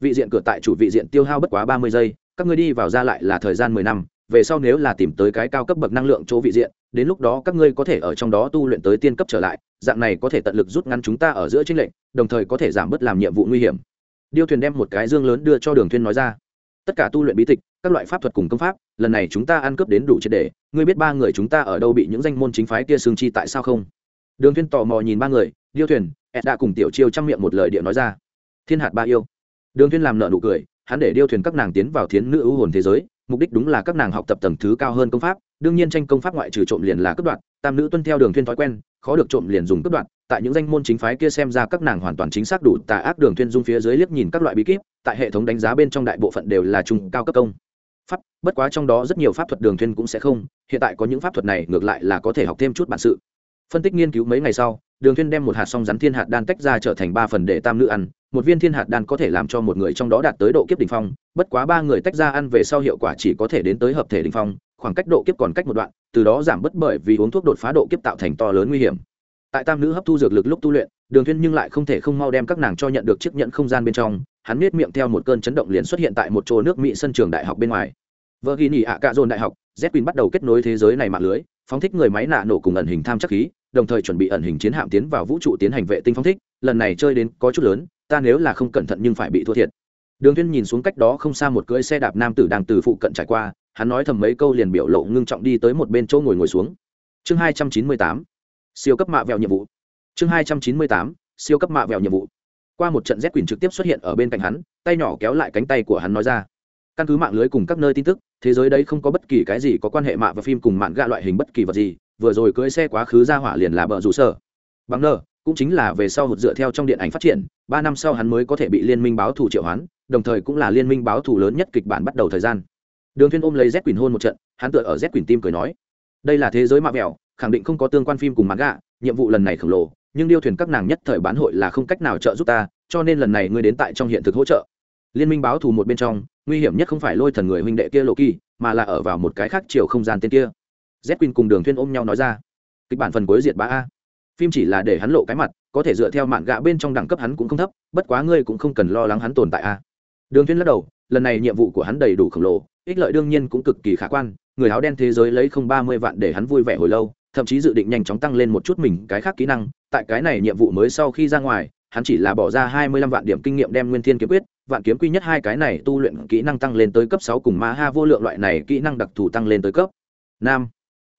Speaker 1: vị diện cửa tại chủ vị diện tiêu hao bất quá ba mươi giây các ngươi đi vào ra lại là thời gian mười năm, về sau nếu là tìm tới cái cao cấp bậc năng lượng chỗ vị diện, đến lúc đó các ngươi có thể ở trong đó tu luyện tới tiên cấp trở lại, dạng này có thể tận lực rút ngắn chúng ta ở giữa chính lệnh đồng thời có thể giảm bớt làm nhiệm vụ nguy hiểm. Điêu thuyền đem một cái dương lớn đưa cho đường thuyên nói ra. Tất cả tu luyện bí tịch, các loại pháp thuật cùng công pháp, lần này chúng ta ăn cướp đến đủ triệt để, ngươi biết ba người chúng ta ở đâu bị những danh môn chính phái kia xương chi tại sao không? Đường thuyên tò mò nhìn ba người, điêu thuyền et đã cùng tiểu chiêu trong miệng một lời địa nói ra. Thiên hạt ba yêu. Đường thuyên làm nợ nụ cười hắn để điêu thuyền các nàng tiến vào thiến nữ ưu hồn thế giới, mục đích đúng là các nàng học tập tầng thứ cao hơn công pháp, đương nhiên tranh công pháp ngoại trừ trộm liền là cướp đoạt, tam nữ tuân theo đường thuyên thói quen, khó được trộm liền dùng cướp đoạt, tại những danh môn chính phái kia xem ra các nàng hoàn toàn chính xác đủ tà ác đường thuyên dung phía dưới liếc nhìn các loại bí kíp, tại hệ thống đánh giá bên trong đại bộ phận đều là trung cao cấp công. Pháp, bất quá trong đó rất nhiều pháp thuật đường thuyên cũng sẽ không, hiện tại có những pháp thuật này ngược lại là có thể học thêm chút bản sự. Phân tích nghiên cứu mấy ngày sau, đường thuyên đem một hạt song rắn thiên hạt đan tách ra trở thành ba phần để tam nữ ăn một viên thiên hạt đan có thể làm cho một người trong đó đạt tới độ kiếp đỉnh phong, bất quá ba người tách ra ăn về sau hiệu quả chỉ có thể đến tới hợp thể đỉnh phong, khoảng cách độ kiếp còn cách một đoạn, từ đó giảm bất bởi vì uống thuốc đột phá độ kiếp tạo thành to lớn nguy hiểm. Tại tam nữ hấp thu dược lực lúc tu luyện, đường Thiên nhưng lại không thể không mau đem các nàng cho nhận được chiếc nhận không gian bên trong, hắn nhếch miệng theo một cơn chấn động liền xuất hiện tại một chỗ nước mỹ sân trường đại học bên ngoài. Vợ ghi nhỉ ạ cạ dồn đại học Zepin bắt đầu kết nối thế giới này mạng lưới, phóng thích người máy nạ nổ cùng ẩn hình tham chắc khí, đồng thời chuẩn bị ẩn hình chiến hạm tiến vào vũ trụ tiến hành vệ tinh phóng thích, lần này chơi đến có chút lớn ta nếu là không cẩn thận nhưng phải bị thua thiệt. Đường thiên nhìn xuống cách đó không xa một cưỡi xe đạp nam tử đang từ phụ cận trải qua, hắn nói thầm mấy câu liền biểu lộ ngưng trọng đi tới một bên chỗ ngồi ngồi xuống. Chương hai trăm chín mươi tám, siêu cấp mạ vẹo nhiệm vụ. Chương hai trăm chín mươi tám, siêu cấp mạ vẹo nhiệm vụ. Qua một trận z quỳnh trực tiếp xuất hiện ở bên cạnh hắn, tay nhỏ kéo lại cánh tay của hắn nói ra. Căn cứ mạng lưới cùng các nơi tin tức, thế giới đấy không có bất kỳ cái gì có quan hệ mạ và phim cùng mạng gạ loại hình bất kỳ vật gì, vừa rồi cưỡi xe quá khứ ra hỏa liền là bờ rủ sở. Bằng nơ cũng chính là về sau hụt dựa theo trong điện ảnh phát triển ba năm sau hắn mới có thể bị liên minh báo thù triệu hoán, đồng thời cũng là liên minh báo thù lớn nhất kịch bản bắt đầu thời gian. Đường thiên ôm lấy z quỳnh hôn một trận, hắn tựa ở z quỳnh tim cười nói, đây là thế giới mạ mẹo khẳng định không có tương quan phim cùng mãn gạ nhiệm vụ lần này khổng lồ, nhưng điêu thuyền các nàng nhất thời bán hội là không cách nào trợ giúp ta, cho nên lần này ngươi đến tại trong hiện thực hỗ trợ. Liên minh báo thù một bên trong, nguy hiểm nhất không phải lôi thần người huynh đệ kia lộ kỳ mà là ở vào một cái khác chiều không gian tên kia. Z quỳnh cùng đường Thiên ôm nhau nói ra, kịch bản phần cuối diệt ba a phim chỉ là để hắn lộ cái mặt, có thể dựa theo mạn gạ bên trong đẳng cấp hắn cũng không thấp, bất quá ngươi cũng không cần lo lắng hắn tồn tại a đường Thiên lắc đầu, lần này nhiệm vụ của hắn đầy đủ khổng lồ, ích lợi đương nhiên cũng cực kỳ khả quan, người áo đen thế giới lấy không ba mươi vạn để hắn vui vẻ hồi lâu, thậm chí dự định nhanh chóng tăng lên một chút mình, cái khác kỹ năng, tại cái này nhiệm vụ mới sau khi ra ngoài, hắn chỉ là bỏ ra hai mươi lăm vạn điểm kinh nghiệm đem nguyên thiên kiếm quyết, vạn kiếm quy nhất hai cái này tu luyện kỹ năng tăng lên tới cấp sáu cùng ma ha vô lượng loại này kỹ năng đặc thù tăng lên tới cấp năm.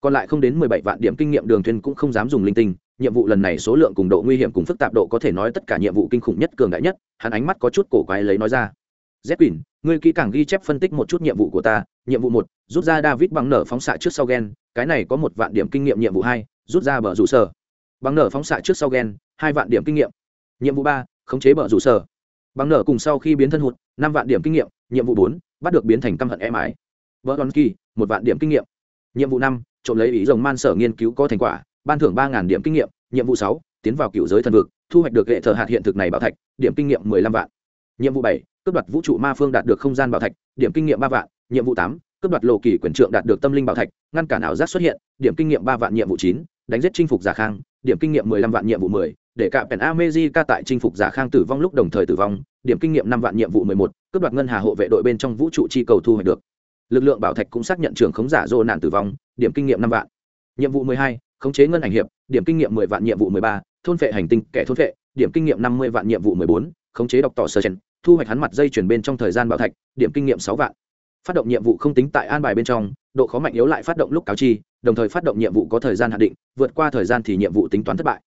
Speaker 1: còn lại không đến mười bảy vạn điểm kinh nghiệm đường thuyền cũng không dám dùng linh tinh nhiệm vụ lần này số lượng cùng độ nguy hiểm cùng phức tạp độ có thể nói tất cả nhiệm vụ kinh khủng nhất, cường đại nhất, hắn ánh mắt có chút cổ quái lấy nói ra. Z quỳnh, ngươi kỹ càng ghi chép phân tích một chút nhiệm vụ của ta. Nhiệm vụ một, rút ra david bằng nở phóng xạ trước sau gen. Cái này có một vạn điểm kinh nghiệm nhiệm vụ hai, rút ra bờ rủ sở. Bằng nở phóng xạ trước sau gen, hai vạn điểm kinh nghiệm. Nhiệm vụ ba, khống chế bờ rủ sở. Bằng nở cùng sau khi biến thân hụt, năm vạn điểm kinh nghiệm. Nhiệm vụ bốn, bắt được biến thành căm hận em ái. Vợ đòn kỳ, một vạn điểm kinh nghiệm. Nhiệm vụ năm, trộm lấy ý rồng man sở nghiên cứu có thành quả ban thưởng ba điểm kinh nghiệm nhiệm vụ sáu tiến vào cựu giới thần vực thu hoạch được hệ thờ hạt hiện thực này bảo thạch điểm kinh nghiệm mười lăm vạn. Nhiệm vụ bảy cướp đoạt vũ trụ ma phương đạt được không gian bảo thạch điểm kinh nghiệm ba vạn. Nhiệm vụ tám cướp đoạt lộ kỳ quyền trượng đạt được tâm linh bảo thạch ngăn cản ảo giác xuất hiện điểm kinh nghiệm ba vạn. Nhiệm vụ chín đánh giết chinh phục giả khang điểm kinh nghiệm mười lăm vạn. Nhiệm vụ mười để cả pèn America tại chinh phục giả khang tử vong lúc đồng thời tử vong, điểm kinh nghiệm năm vạn. Nhiệm vụ mười một, cướp đoạt ngân hà hộ vệ đội bên trong vũ trụ chi cầu thu hoạch được. Lực lượng bảo thạch cũng xác nhận trưởng khống giả Dô nạn tử vong, điểm kinh nghiệm năm vạn. Nhiệm vụ mười hai, khống chế ngân ảnh hiệp, điểm kinh nghiệm mười vạn nhiệm vụ mười ba, thôn phệ hành tinh, kẻ thôn phệ, điểm kinh nghiệm năm mươi vạn nhiệm vụ mười bốn, khống chế độc tỏ sơ chen, thu hoạch hắn mặt dây chuyển bên trong thời gian bảo thạch, điểm kinh nghiệm sáu vạn. Phát động nhiệm vụ không tính tại an bài bên trong, độ khó mạnh yếu lại phát động lúc cáo chi, đồng thời phát động nhiệm vụ có thời gian hạn định, vượt qua thời gian thì nhiệm vụ tính toán thất bại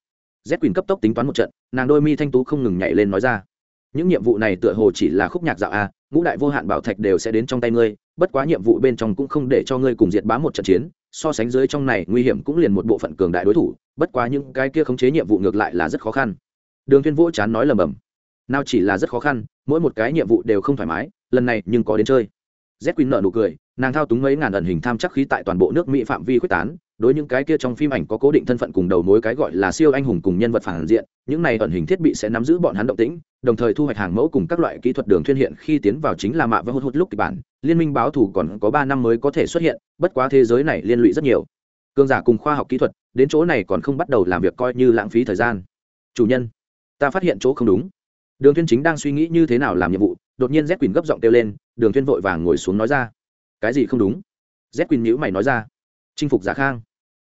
Speaker 1: z quyền cấp tốc tính toán một trận nàng đôi mi thanh tú không ngừng nhảy lên nói ra những nhiệm vụ này tựa hồ chỉ là khúc nhạc dạo a ngũ đại vô hạn bảo thạch đều sẽ đến trong tay ngươi bất quá nhiệm vụ bên trong cũng không để cho ngươi cùng diệt bám một trận chiến, so sánh dưới trong này nguy hiểm cũng liền một bộ phận cường đại đối thủ, bất quá những cái kia khống chế nhiệm vụ ngược lại là rất khó khăn. Đường thiên vỗ chán nói lầm bầm. Nào chỉ là rất khó khăn, mỗi một cái nhiệm vụ đều không thoải mái, lần này nhưng có đến chơi. Z quỳnh nợ nụ cười, nàng thao túng mấy ngàn ẩn hình tham chắc khí tại toàn bộ nước mỹ phạm vi quyết tán đối những cái kia trong phim ảnh có cố định thân phận cùng đầu mối cái gọi là siêu anh hùng cùng nhân vật phản diện, những này ẩn hình thiết bị sẽ nắm giữ bọn hắn động tĩnh, đồng thời thu hoạch hàng mẫu cùng các loại kỹ thuật đường thuyên hiện khi tiến vào chính là mạ và hút hút lúc kịch bản. Liên minh báo thủ còn có ba năm mới có thể xuất hiện, bất quá thế giới này liên lụy rất nhiều. Cương giả cùng khoa học kỹ thuật, đến chỗ này còn không bắt đầu làm việc coi như lãng phí thời gian. Chủ nhân, ta phát hiện chỗ không đúng. Đường thuyên chính đang suy nghĩ như thế nào làm nhiệm vụ, đột nhiên z quỳnh gấp giọng kêu lên, đường thuyên vội vàng ngồi xuống nói ra. Cái gì không đúng? Z quỳnh mày nói ra chinh phục giả khang.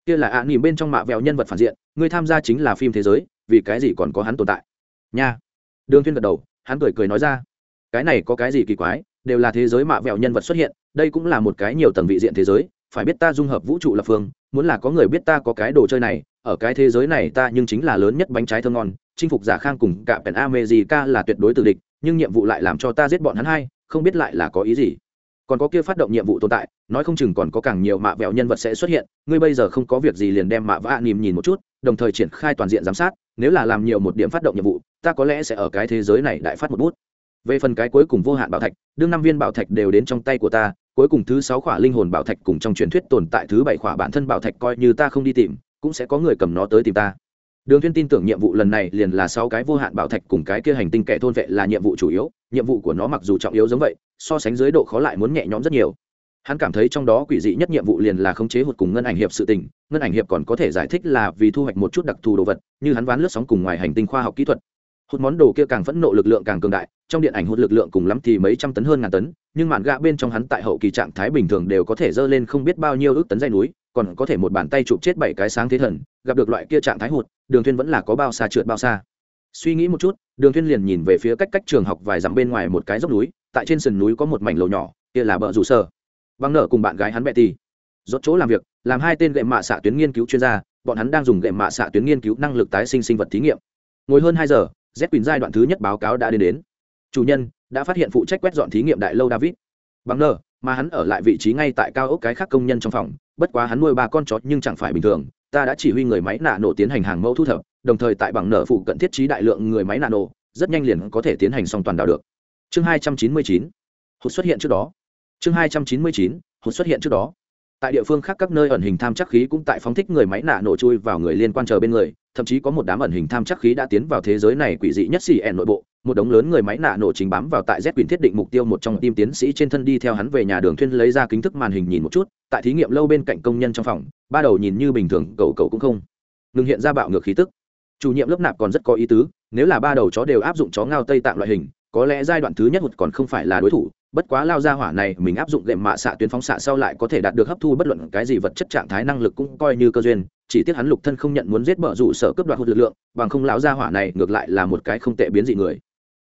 Speaker 1: Kia là ạ à, bên trong mạ vẹo nhân vật phản diện người tham gia chính là phim thế giới vì cái gì còn có hắn tồn tại? Nha. Đường thiên gật đầu hắn cười cười nói ra cái này có cái gì kỳ quái đều là thế giới mạ vẹo nhân vật xuất hiện đây cũng là một cái nhiều tầng vị diện thế giới phải biết ta dung hợp vũ trụ lập phương muốn là có người biết ta có cái đồ chơi này ở cái thế giới này ta nhưng chính là lớn nhất bánh trái thơm ngon chinh phục giả khang cùng cả pèn amejica là tuyệt đối tử địch nhưng nhiệm vụ lại làm cho ta giết bọn hắn hai không biết lại là có ý gì còn có kia phát động nhiệm vụ tồn tại, nói không chừng còn có càng nhiều mạ vẹo nhân vật sẽ xuất hiện, ngươi bây giờ không có việc gì liền đem mạ vã nìm nhìn một chút, đồng thời triển khai toàn diện giám sát, nếu là làm nhiều một điểm phát động nhiệm vụ, ta có lẽ sẽ ở cái thế giới này đại phát một bút. Về phần cái cuối cùng vô hạn bảo thạch, đương năm viên bảo thạch đều đến trong tay của ta, cuối cùng thứ sáu khỏa linh hồn bảo thạch cùng trong truyền thuyết tồn tại thứ bảy khỏa bản thân bảo thạch coi như ta không đi tìm, cũng sẽ có người cầm nó tới tìm ta đường thiên tin tưởng nhiệm vụ lần này liền là sáu cái vô hạn bảo thạch cùng cái kia hành tinh kẻ thôn vệ là nhiệm vụ chủ yếu, nhiệm vụ của nó mặc dù trọng yếu giống vậy, so sánh dưới độ khó lại muốn nhẹ nhõm rất nhiều. Hắn cảm thấy trong đó quỷ dị nhất nhiệm vụ liền là khống chế hụt cùng ngân ảnh hiệp sự tình, ngân ảnh hiệp còn có thể giải thích là vì thu hoạch một chút đặc thù đồ vật, như hắn ván lướt sóng cùng ngoài hành tinh khoa học kỹ thuật. Hụt món đồ kia càng phẫn nộ lực lượng càng cường đại, trong điện ảnh hụt lực lượng cùng lắm thì mấy trăm tấn hơn ngàn tấn, nhưng màn gạ bên trong hắn tại hậu kỳ trạng thái bình thường đều có thể dơ lên không biết bao nhiêu ước tấn dây núi còn có thể một bàn tay chụp chết bảy cái sáng thế thần, gặp được loại kia trạng thái hụt, đường thuyên vẫn là có bao xa trượt bao xa. Suy nghĩ một chút, đường thuyên liền nhìn về phía cách cách trường học vài dặm bên ngoài một cái dốc núi, tại trên sườn núi có một mảnh lầu nhỏ, kia là bờ rủ sở. Băng nợ cùng bạn gái hắn bẹ tì rốt chỗ làm việc, làm hai tên gậy mạ xạ tuyến nghiên cứu chuyên gia, bọn hắn đang dùng gậy mạ xạ tuyến nghiên cứu năng lực tái sinh sinh vật thí nghiệm. Ngồi hơn hai giờ, z quỳnh giai đoạn thứ nhất báo cáo đã đến đến. Chủ nhân, đã phát hiện phụ trách quét dọn thí nghiệm đại lâu david. Bằng nợ mà hắn ở lại vị trí ngay tại cao ốc cái khác công nhân trong phòng bất quá hắn nuôi ba con chó nhưng chẳng phải bình thường, ta đã chỉ huy người máy nạ nổ tiến hành hàng mẫu thu thập, đồng thời tại bằng nợ phụ cận thiết trí đại lượng người máy nạ nổ, rất nhanh liền có thể tiến hành xong toàn đảo được. Chương hai trăm chín mươi chín, hụt xuất hiện trước đó. Chương hai trăm chín mươi chín, hụt xuất hiện trước đó. Tại địa phương khác các nơi ẩn hình tham chắc khí cũng tại phóng thích người máy nạ nổ chui vào người liên quan chờ bên người, thậm chí có một đám ẩn hình tham chắc khí đã tiến vào thế giới này quỷ dị nhất xì ẻn nội bộ một đống lớn người máy nạ nổ chính bám vào tại z quyền thiết định mục tiêu một trong tim tiến sĩ trên thân đi theo hắn về nhà đường thuyên lấy ra kính thức màn hình nhìn một chút, tại thí nghiệm lâu bên cạnh công nhân trong phòng, ba đầu nhìn như bình thường, cậu cậu cũng không ngừng hiện ra bạo ngược khí tức. Chủ nhiệm lớp nạp còn rất có ý tứ, nếu là ba đầu chó đều áp dụng chó ngao tây tạng loại hình, có lẽ giai đoạn thứ nhất hụt còn không phải là đối thủ, bất quá lao ra hỏa này mình áp dụng gệm mạ xạ tuyến phóng xạ sau lại có thể đạt được hấp thu bất luận cái gì vật chất trạng thái năng lực cũng coi như cơ duyên, chỉ tiếc hắn lục thân không nhận muốn giết bợ rủ sở cướp đoạt hụt lực lượng, bằng không lão gia hỏa này ngược lại là một cái không tệ biến dị người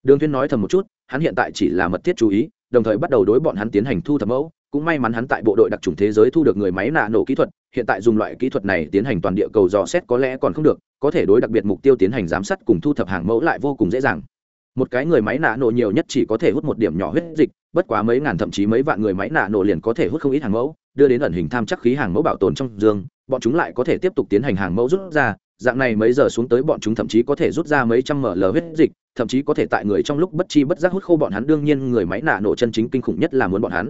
Speaker 1: đường thiên nói thầm một chút, hắn hiện tại chỉ là mật thiết chú ý, đồng thời bắt đầu đối bọn hắn tiến hành thu thập mẫu. Cũng may mắn hắn tại bộ đội đặc trùng thế giới thu được người máy nạ nổ kỹ thuật, hiện tại dùng loại kỹ thuật này tiến hành toàn địa cầu dò xét có lẽ còn không được, có thể đối đặc biệt mục tiêu tiến hành giám sát cùng thu thập hàng mẫu lại vô cùng dễ dàng. Một cái người máy nạ nổ nhiều nhất chỉ có thể hút một điểm nhỏ huyết dịch, bất quá mấy ngàn thậm chí mấy vạn người máy nạ nổ liền có thể hút không ít hàng mẫu, đưa đến ẩn hình tham chắc khí hàng mẫu bảo tồn trong dương, bọn chúng lại có thể tiếp tục tiến hành hàng mẫu rút ra dạng này mấy giờ xuống tới bọn chúng thậm chí có thể rút ra mấy trăm ml huyết dịch, thậm chí có thể tại người trong lúc bất chi bất giác hút khô bọn hắn. Đương nhiên, người máy nạ nổ chân chính kinh khủng nhất là muốn bọn hắn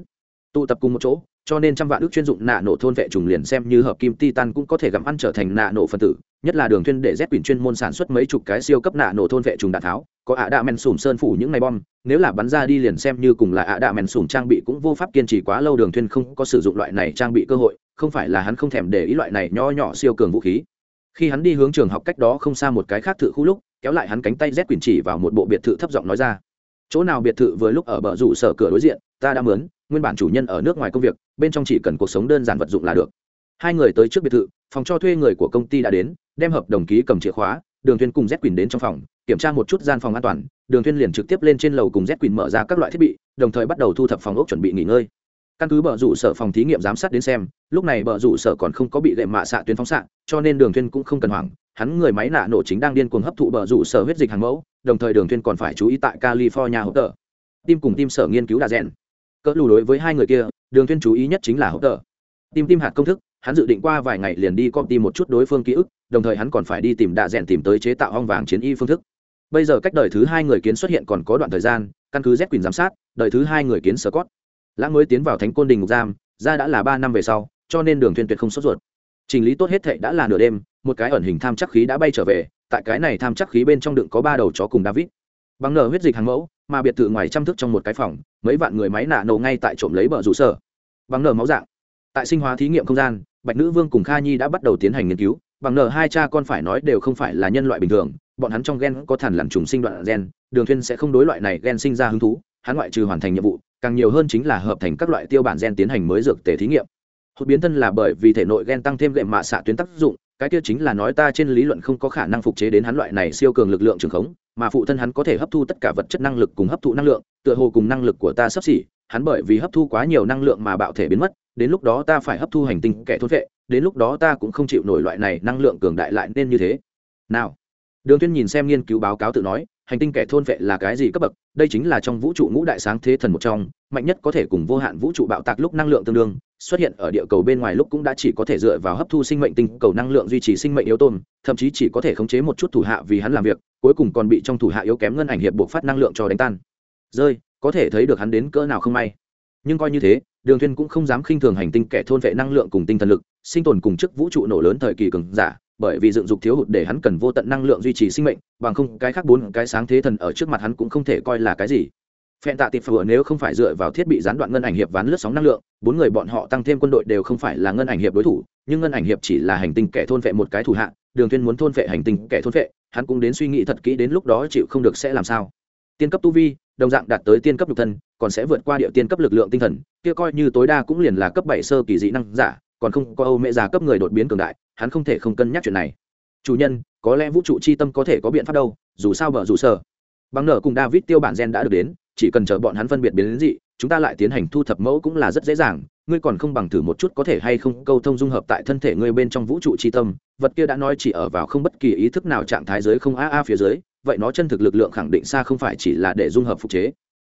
Speaker 1: tụ tập cùng một chỗ, cho nên trăm vạn ước chuyên dụng nạ nổ thôn vệ trùng liền xem như hợp kim titan cũng có thể gặm ăn trở thành nạ nổ phân tử, nhất là đường thuyên để Z quyển chuyên môn sản xuất mấy chục cái siêu cấp nạ nổ thôn vệ trùng đạn tháo, có ạ đạ men sùm sơn phủ những ngày bom, nếu là bắn ra đi liền xem như cùng là ạ đạ men sùm trang bị cũng vô pháp kiên trì quá lâu. Đường thuyên không có sử dụng loại này trang bị cơ hội, không phải là hắn không thèm để ý loại này nho nhỏ siêu cường vũ khí khi hắn đi hướng trường học cách đó không xa một cái khác thự khu lúc, kéo lại hắn cánh tay rét quyền chỉ vào một bộ biệt thự thấp giọng nói ra. Chỗ nào biệt thự vừa lúc ở bờ rủ sở cửa đối diện, ta đã mướn, nguyên bản chủ nhân ở nước ngoài công việc, bên trong chỉ cần cuộc sống đơn giản vật dụng là được. Hai người tới trước biệt thự, phòng cho thuê người của công ty đã đến, đem hợp đồng ký cầm chìa khóa, đường thuyên cùng z quỳnh đến trong phòng, kiểm tra một chút gian phòng an toàn, đường thuyên liền trực tiếp lên trên lầu cùng z quỳnh mở ra các loại thiết bị, đồng thời bắt đầu thu thập phòng ốc chuẩn bị nghỉ ngơi căn cứ bờ rủ sở phòng thí nghiệm giám sát đến xem, lúc này bờ rủ sở còn không có bị lệ mạ xạ tuyến phóng xạ, cho nên đường thuyên cũng không cần hoảng. Hắn người máy nạ nổ chính đang điên cuồng hấp thụ bờ rủ sở huyết dịch hàng mẫu, đồng thời đường thuyên còn phải chú ý tại california hỗ trợ tim cùng tim sở nghiên cứu đa rèn. Cỡ lù đối với hai người kia, đường thuyên chú ý nhất chính là hỗ trợ tim tim hạt công thức, hắn dự định qua vài ngày liền đi copy một chút đối phương ký ức, đồng thời hắn còn phải đi tìm đa rèn tìm tới chế tạo hong vàng chiến y phương thức. Bây giờ cách đời thứ hai người kiến xuất hiện còn có đoạn thời gian, căn cứ z quyền giám sát, đời thứ hai người kiến sơ cốt lãng mới tiến vào thánh côn đình ngục giam, ra đã là ba năm về sau, cho nên đường thuyền tuyệt không sốt ruột. Trình lý tốt hết thệ đã là nửa đêm, một cái ẩn hình tham chắc khí đã bay trở về, tại cái này tham chắc khí bên trong đựng có ba đầu chó cùng david. Bằng nở huyết dịch hàng mẫu, mà biệt thự ngoài chăm thức trong một cái phòng, mấy vạn người máy nạ nổ ngay tại trộm lấy bờ rủ sở. Bằng nở máu dạng. Tại sinh hóa thí nghiệm không gian, bạch nữ vương cùng kha nhi đã bắt đầu tiến hành nghiên cứu. Bằng nở hai cha con phải nói đều không phải là nhân loại bình thường, bọn hắn trong gen có thản lằn trùng sinh đoạn gen, đường thuyên sẽ không đối loại này gen sinh ra hứng thú, hắn ngoại trừ hoàn thành nhiệm vụ càng nhiều hơn chính là hợp thành các loại tiêu bản gen tiến hành mới dược tề thí nghiệm. Hụt biến thân là bởi vì thể nội gen tăng thêm gệm mạ xạ tuyến tác dụng, cái kia chính là nói ta trên lý luận không có khả năng phục chế đến hắn loại này siêu cường lực lượng trường khống, mà phụ thân hắn có thể hấp thu tất cả vật chất năng lực cùng hấp thụ năng lượng, tựa hồ cùng năng lực của ta sắp xỉ, hắn bởi vì hấp thu quá nhiều năng lượng mà bạo thể biến mất, đến lúc đó ta phải hấp thu hành tinh kẻ thốt vệ, đến lúc đó ta cũng không chịu nổi loại này năng lượng cường đại lại nên như thế. Nào? Đường tuyên nhìn xem nghiên cứu báo cáo tự nói hành tinh kẻ thôn vệ là cái gì cấp bậc, đây chính là trong vũ trụ ngũ đại sáng thế thần một trong, mạnh nhất có thể cùng vô hạn vũ trụ bạo tạc lúc năng lượng tương đương, xuất hiện ở địa cầu bên ngoài lúc cũng đã chỉ có thể dựa vào hấp thu sinh mệnh tinh cầu năng lượng duy trì sinh mệnh yếu tôm, thậm chí chỉ có thể khống chế một chút thủ hạ vì hắn làm việc, cuối cùng còn bị trong thủ hạ yếu kém ngân ảnh hiệp buộc phát năng lượng cho đánh tan. Rơi, có thể thấy được hắn đến cỡ nào không may. Nhưng coi như thế, đường thiên cũng không dám khinh thường hành tinh kẻ thôn vệ năng lượng cùng tinh thần lực, sinh tồn cùng chức vũ trụ nổ lớn thời kỳ cường giả bởi vì dựng dục thiếu hụt để hắn cần vô tận năng lượng duy trì sinh mệnh, bằng không cái khác bốn cái sáng thế thần ở trước mặt hắn cũng không thể coi là cái gì. Phen tạ tịp phở nếu không phải dựa vào thiết bị gián đoạn ngân ảnh hiệp ván lướt sóng năng lượng, bốn người bọn họ tăng thêm quân đội đều không phải là ngân ảnh hiệp đối thủ, nhưng ngân ảnh hiệp chỉ là hành tinh kẻ thôn vệ một cái thủ hạ, đường tuyên muốn thôn vệ hành tinh kẻ thôn vệ, hắn cũng đến suy nghĩ thật kỹ đến lúc đó chịu không được sẽ làm sao. Tiên cấp tu vi, đồng dạng đạt tới tiên cấp nhục thân, còn sẽ vượt qua địa tiên cấp lực lượng tinh thần, kia coi như tối đa cũng liền là cấp bảy sơ kỳ dị năng giả, còn không có âu mẹ già cấp người đột biến cường đại hắn không thể không cân nhắc chuyện này. Chủ nhân, có lẽ vũ trụ chi tâm có thể có biện pháp đâu, dù sao bở dù sở bằng nở cùng david tiêu bản gen đã được đến, chỉ cần chờ bọn hắn phân biệt biến đến dị, chúng ta lại tiến hành thu thập mẫu cũng là rất dễ dàng. Ngươi còn không bằng thử một chút có thể hay không câu thông dung hợp tại thân thể ngươi bên trong vũ trụ chi tâm. Vật kia đã nói chỉ ở vào không bất kỳ ý thức nào trạng thái giới không a a phía dưới, vậy nó chân thực lực lượng khẳng định xa không phải chỉ là để dung hợp phục chế.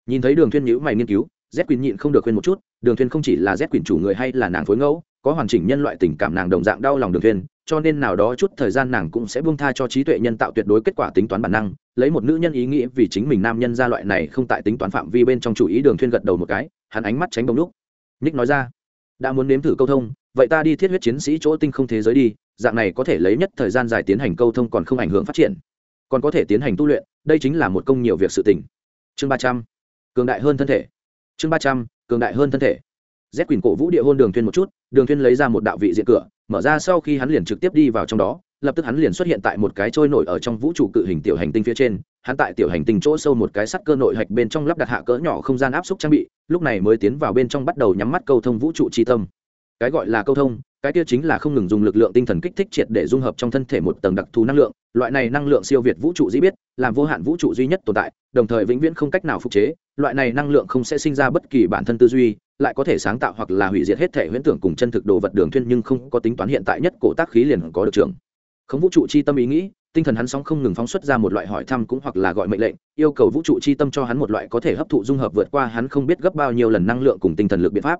Speaker 1: Nhìn thấy đường thuyên nhữ mày nghiên cứu z quyền nhịn không được khuyên một chút, đường thuyên không chỉ là z quyền chủ người hay là nàng phối ngẫu, có hoàn chỉnh nhân loại tình cảm nàng đồng dạng đau lòng đường thuyên cho nên nào đó chút thời gian nàng cũng sẽ buông tha cho trí tuệ nhân tạo tuyệt đối kết quả tính toán bản năng, lấy một nữ nhân ý nghĩa vì chính mình nam nhân ra loại này không tại tính toán phạm vi bên trong chủ ý đường thuyên gật đầu một cái, hắn ánh mắt tránh bóng lúc. Nick nói ra, đã muốn nếm thử câu thông, vậy ta đi thiết huyết chiến sĩ chỗ tinh không thế giới đi, dạng này có thể lấy nhất thời gian dài tiến hành câu thông còn không ảnh hưởng phát triển. Còn có thể tiến hành tu luyện, đây chính là một công nhiều việc sự tình. Chương ba trăm, cường đại hơn thân thể chương ba trăm, cường đại hơn thân thể. Z quyền cổ vũ địa hôn đường thuyên một chút, đường thuyên lấy ra một đạo vị diện cửa, mở ra sau khi hắn liền trực tiếp đi vào trong đó, lập tức hắn liền xuất hiện tại một cái trôi nổi ở trong vũ trụ cự hình tiểu hành tinh phía trên, hắn tại tiểu hành tinh chỗ sâu một cái sắt cơ nội hạch bên trong lắp đặt hạ cỡ nhỏ không gian áp suất trang bị, lúc này mới tiến vào bên trong bắt đầu nhắm mắt câu thông vũ trụ chi tâm. Cái gọi là câu thông, cái kia chính là không ngừng dùng lực lượng tinh thần kích thích triệt để dung hợp trong thân thể một tầng đặc thù năng lượng, loại này năng lượng siêu việt vũ trụ dĩ biết, làm vô hạn vũ trụ duy nhất tồn tại, đồng thời vĩnh viễn không cách nào phục chế loại này năng lượng không sẽ sinh ra bất kỳ bản thân tư duy, lại có thể sáng tạo hoặc là hủy diệt hết thể huyễn tưởng cùng chân thực đồ vật đường thuyên nhưng không có tính toán hiện tại nhất cổ tác khí liền có được trưởng. Không vũ trụ chi tâm ý nghĩ, tinh thần hắn sóng không ngừng phóng xuất ra một loại hỏi thăm cũng hoặc là gọi mệnh lệnh, yêu cầu vũ trụ chi tâm cho hắn một loại có thể hấp thụ dung hợp vượt qua hắn không biết gấp bao nhiêu lần năng lượng cùng tinh thần lực biện pháp.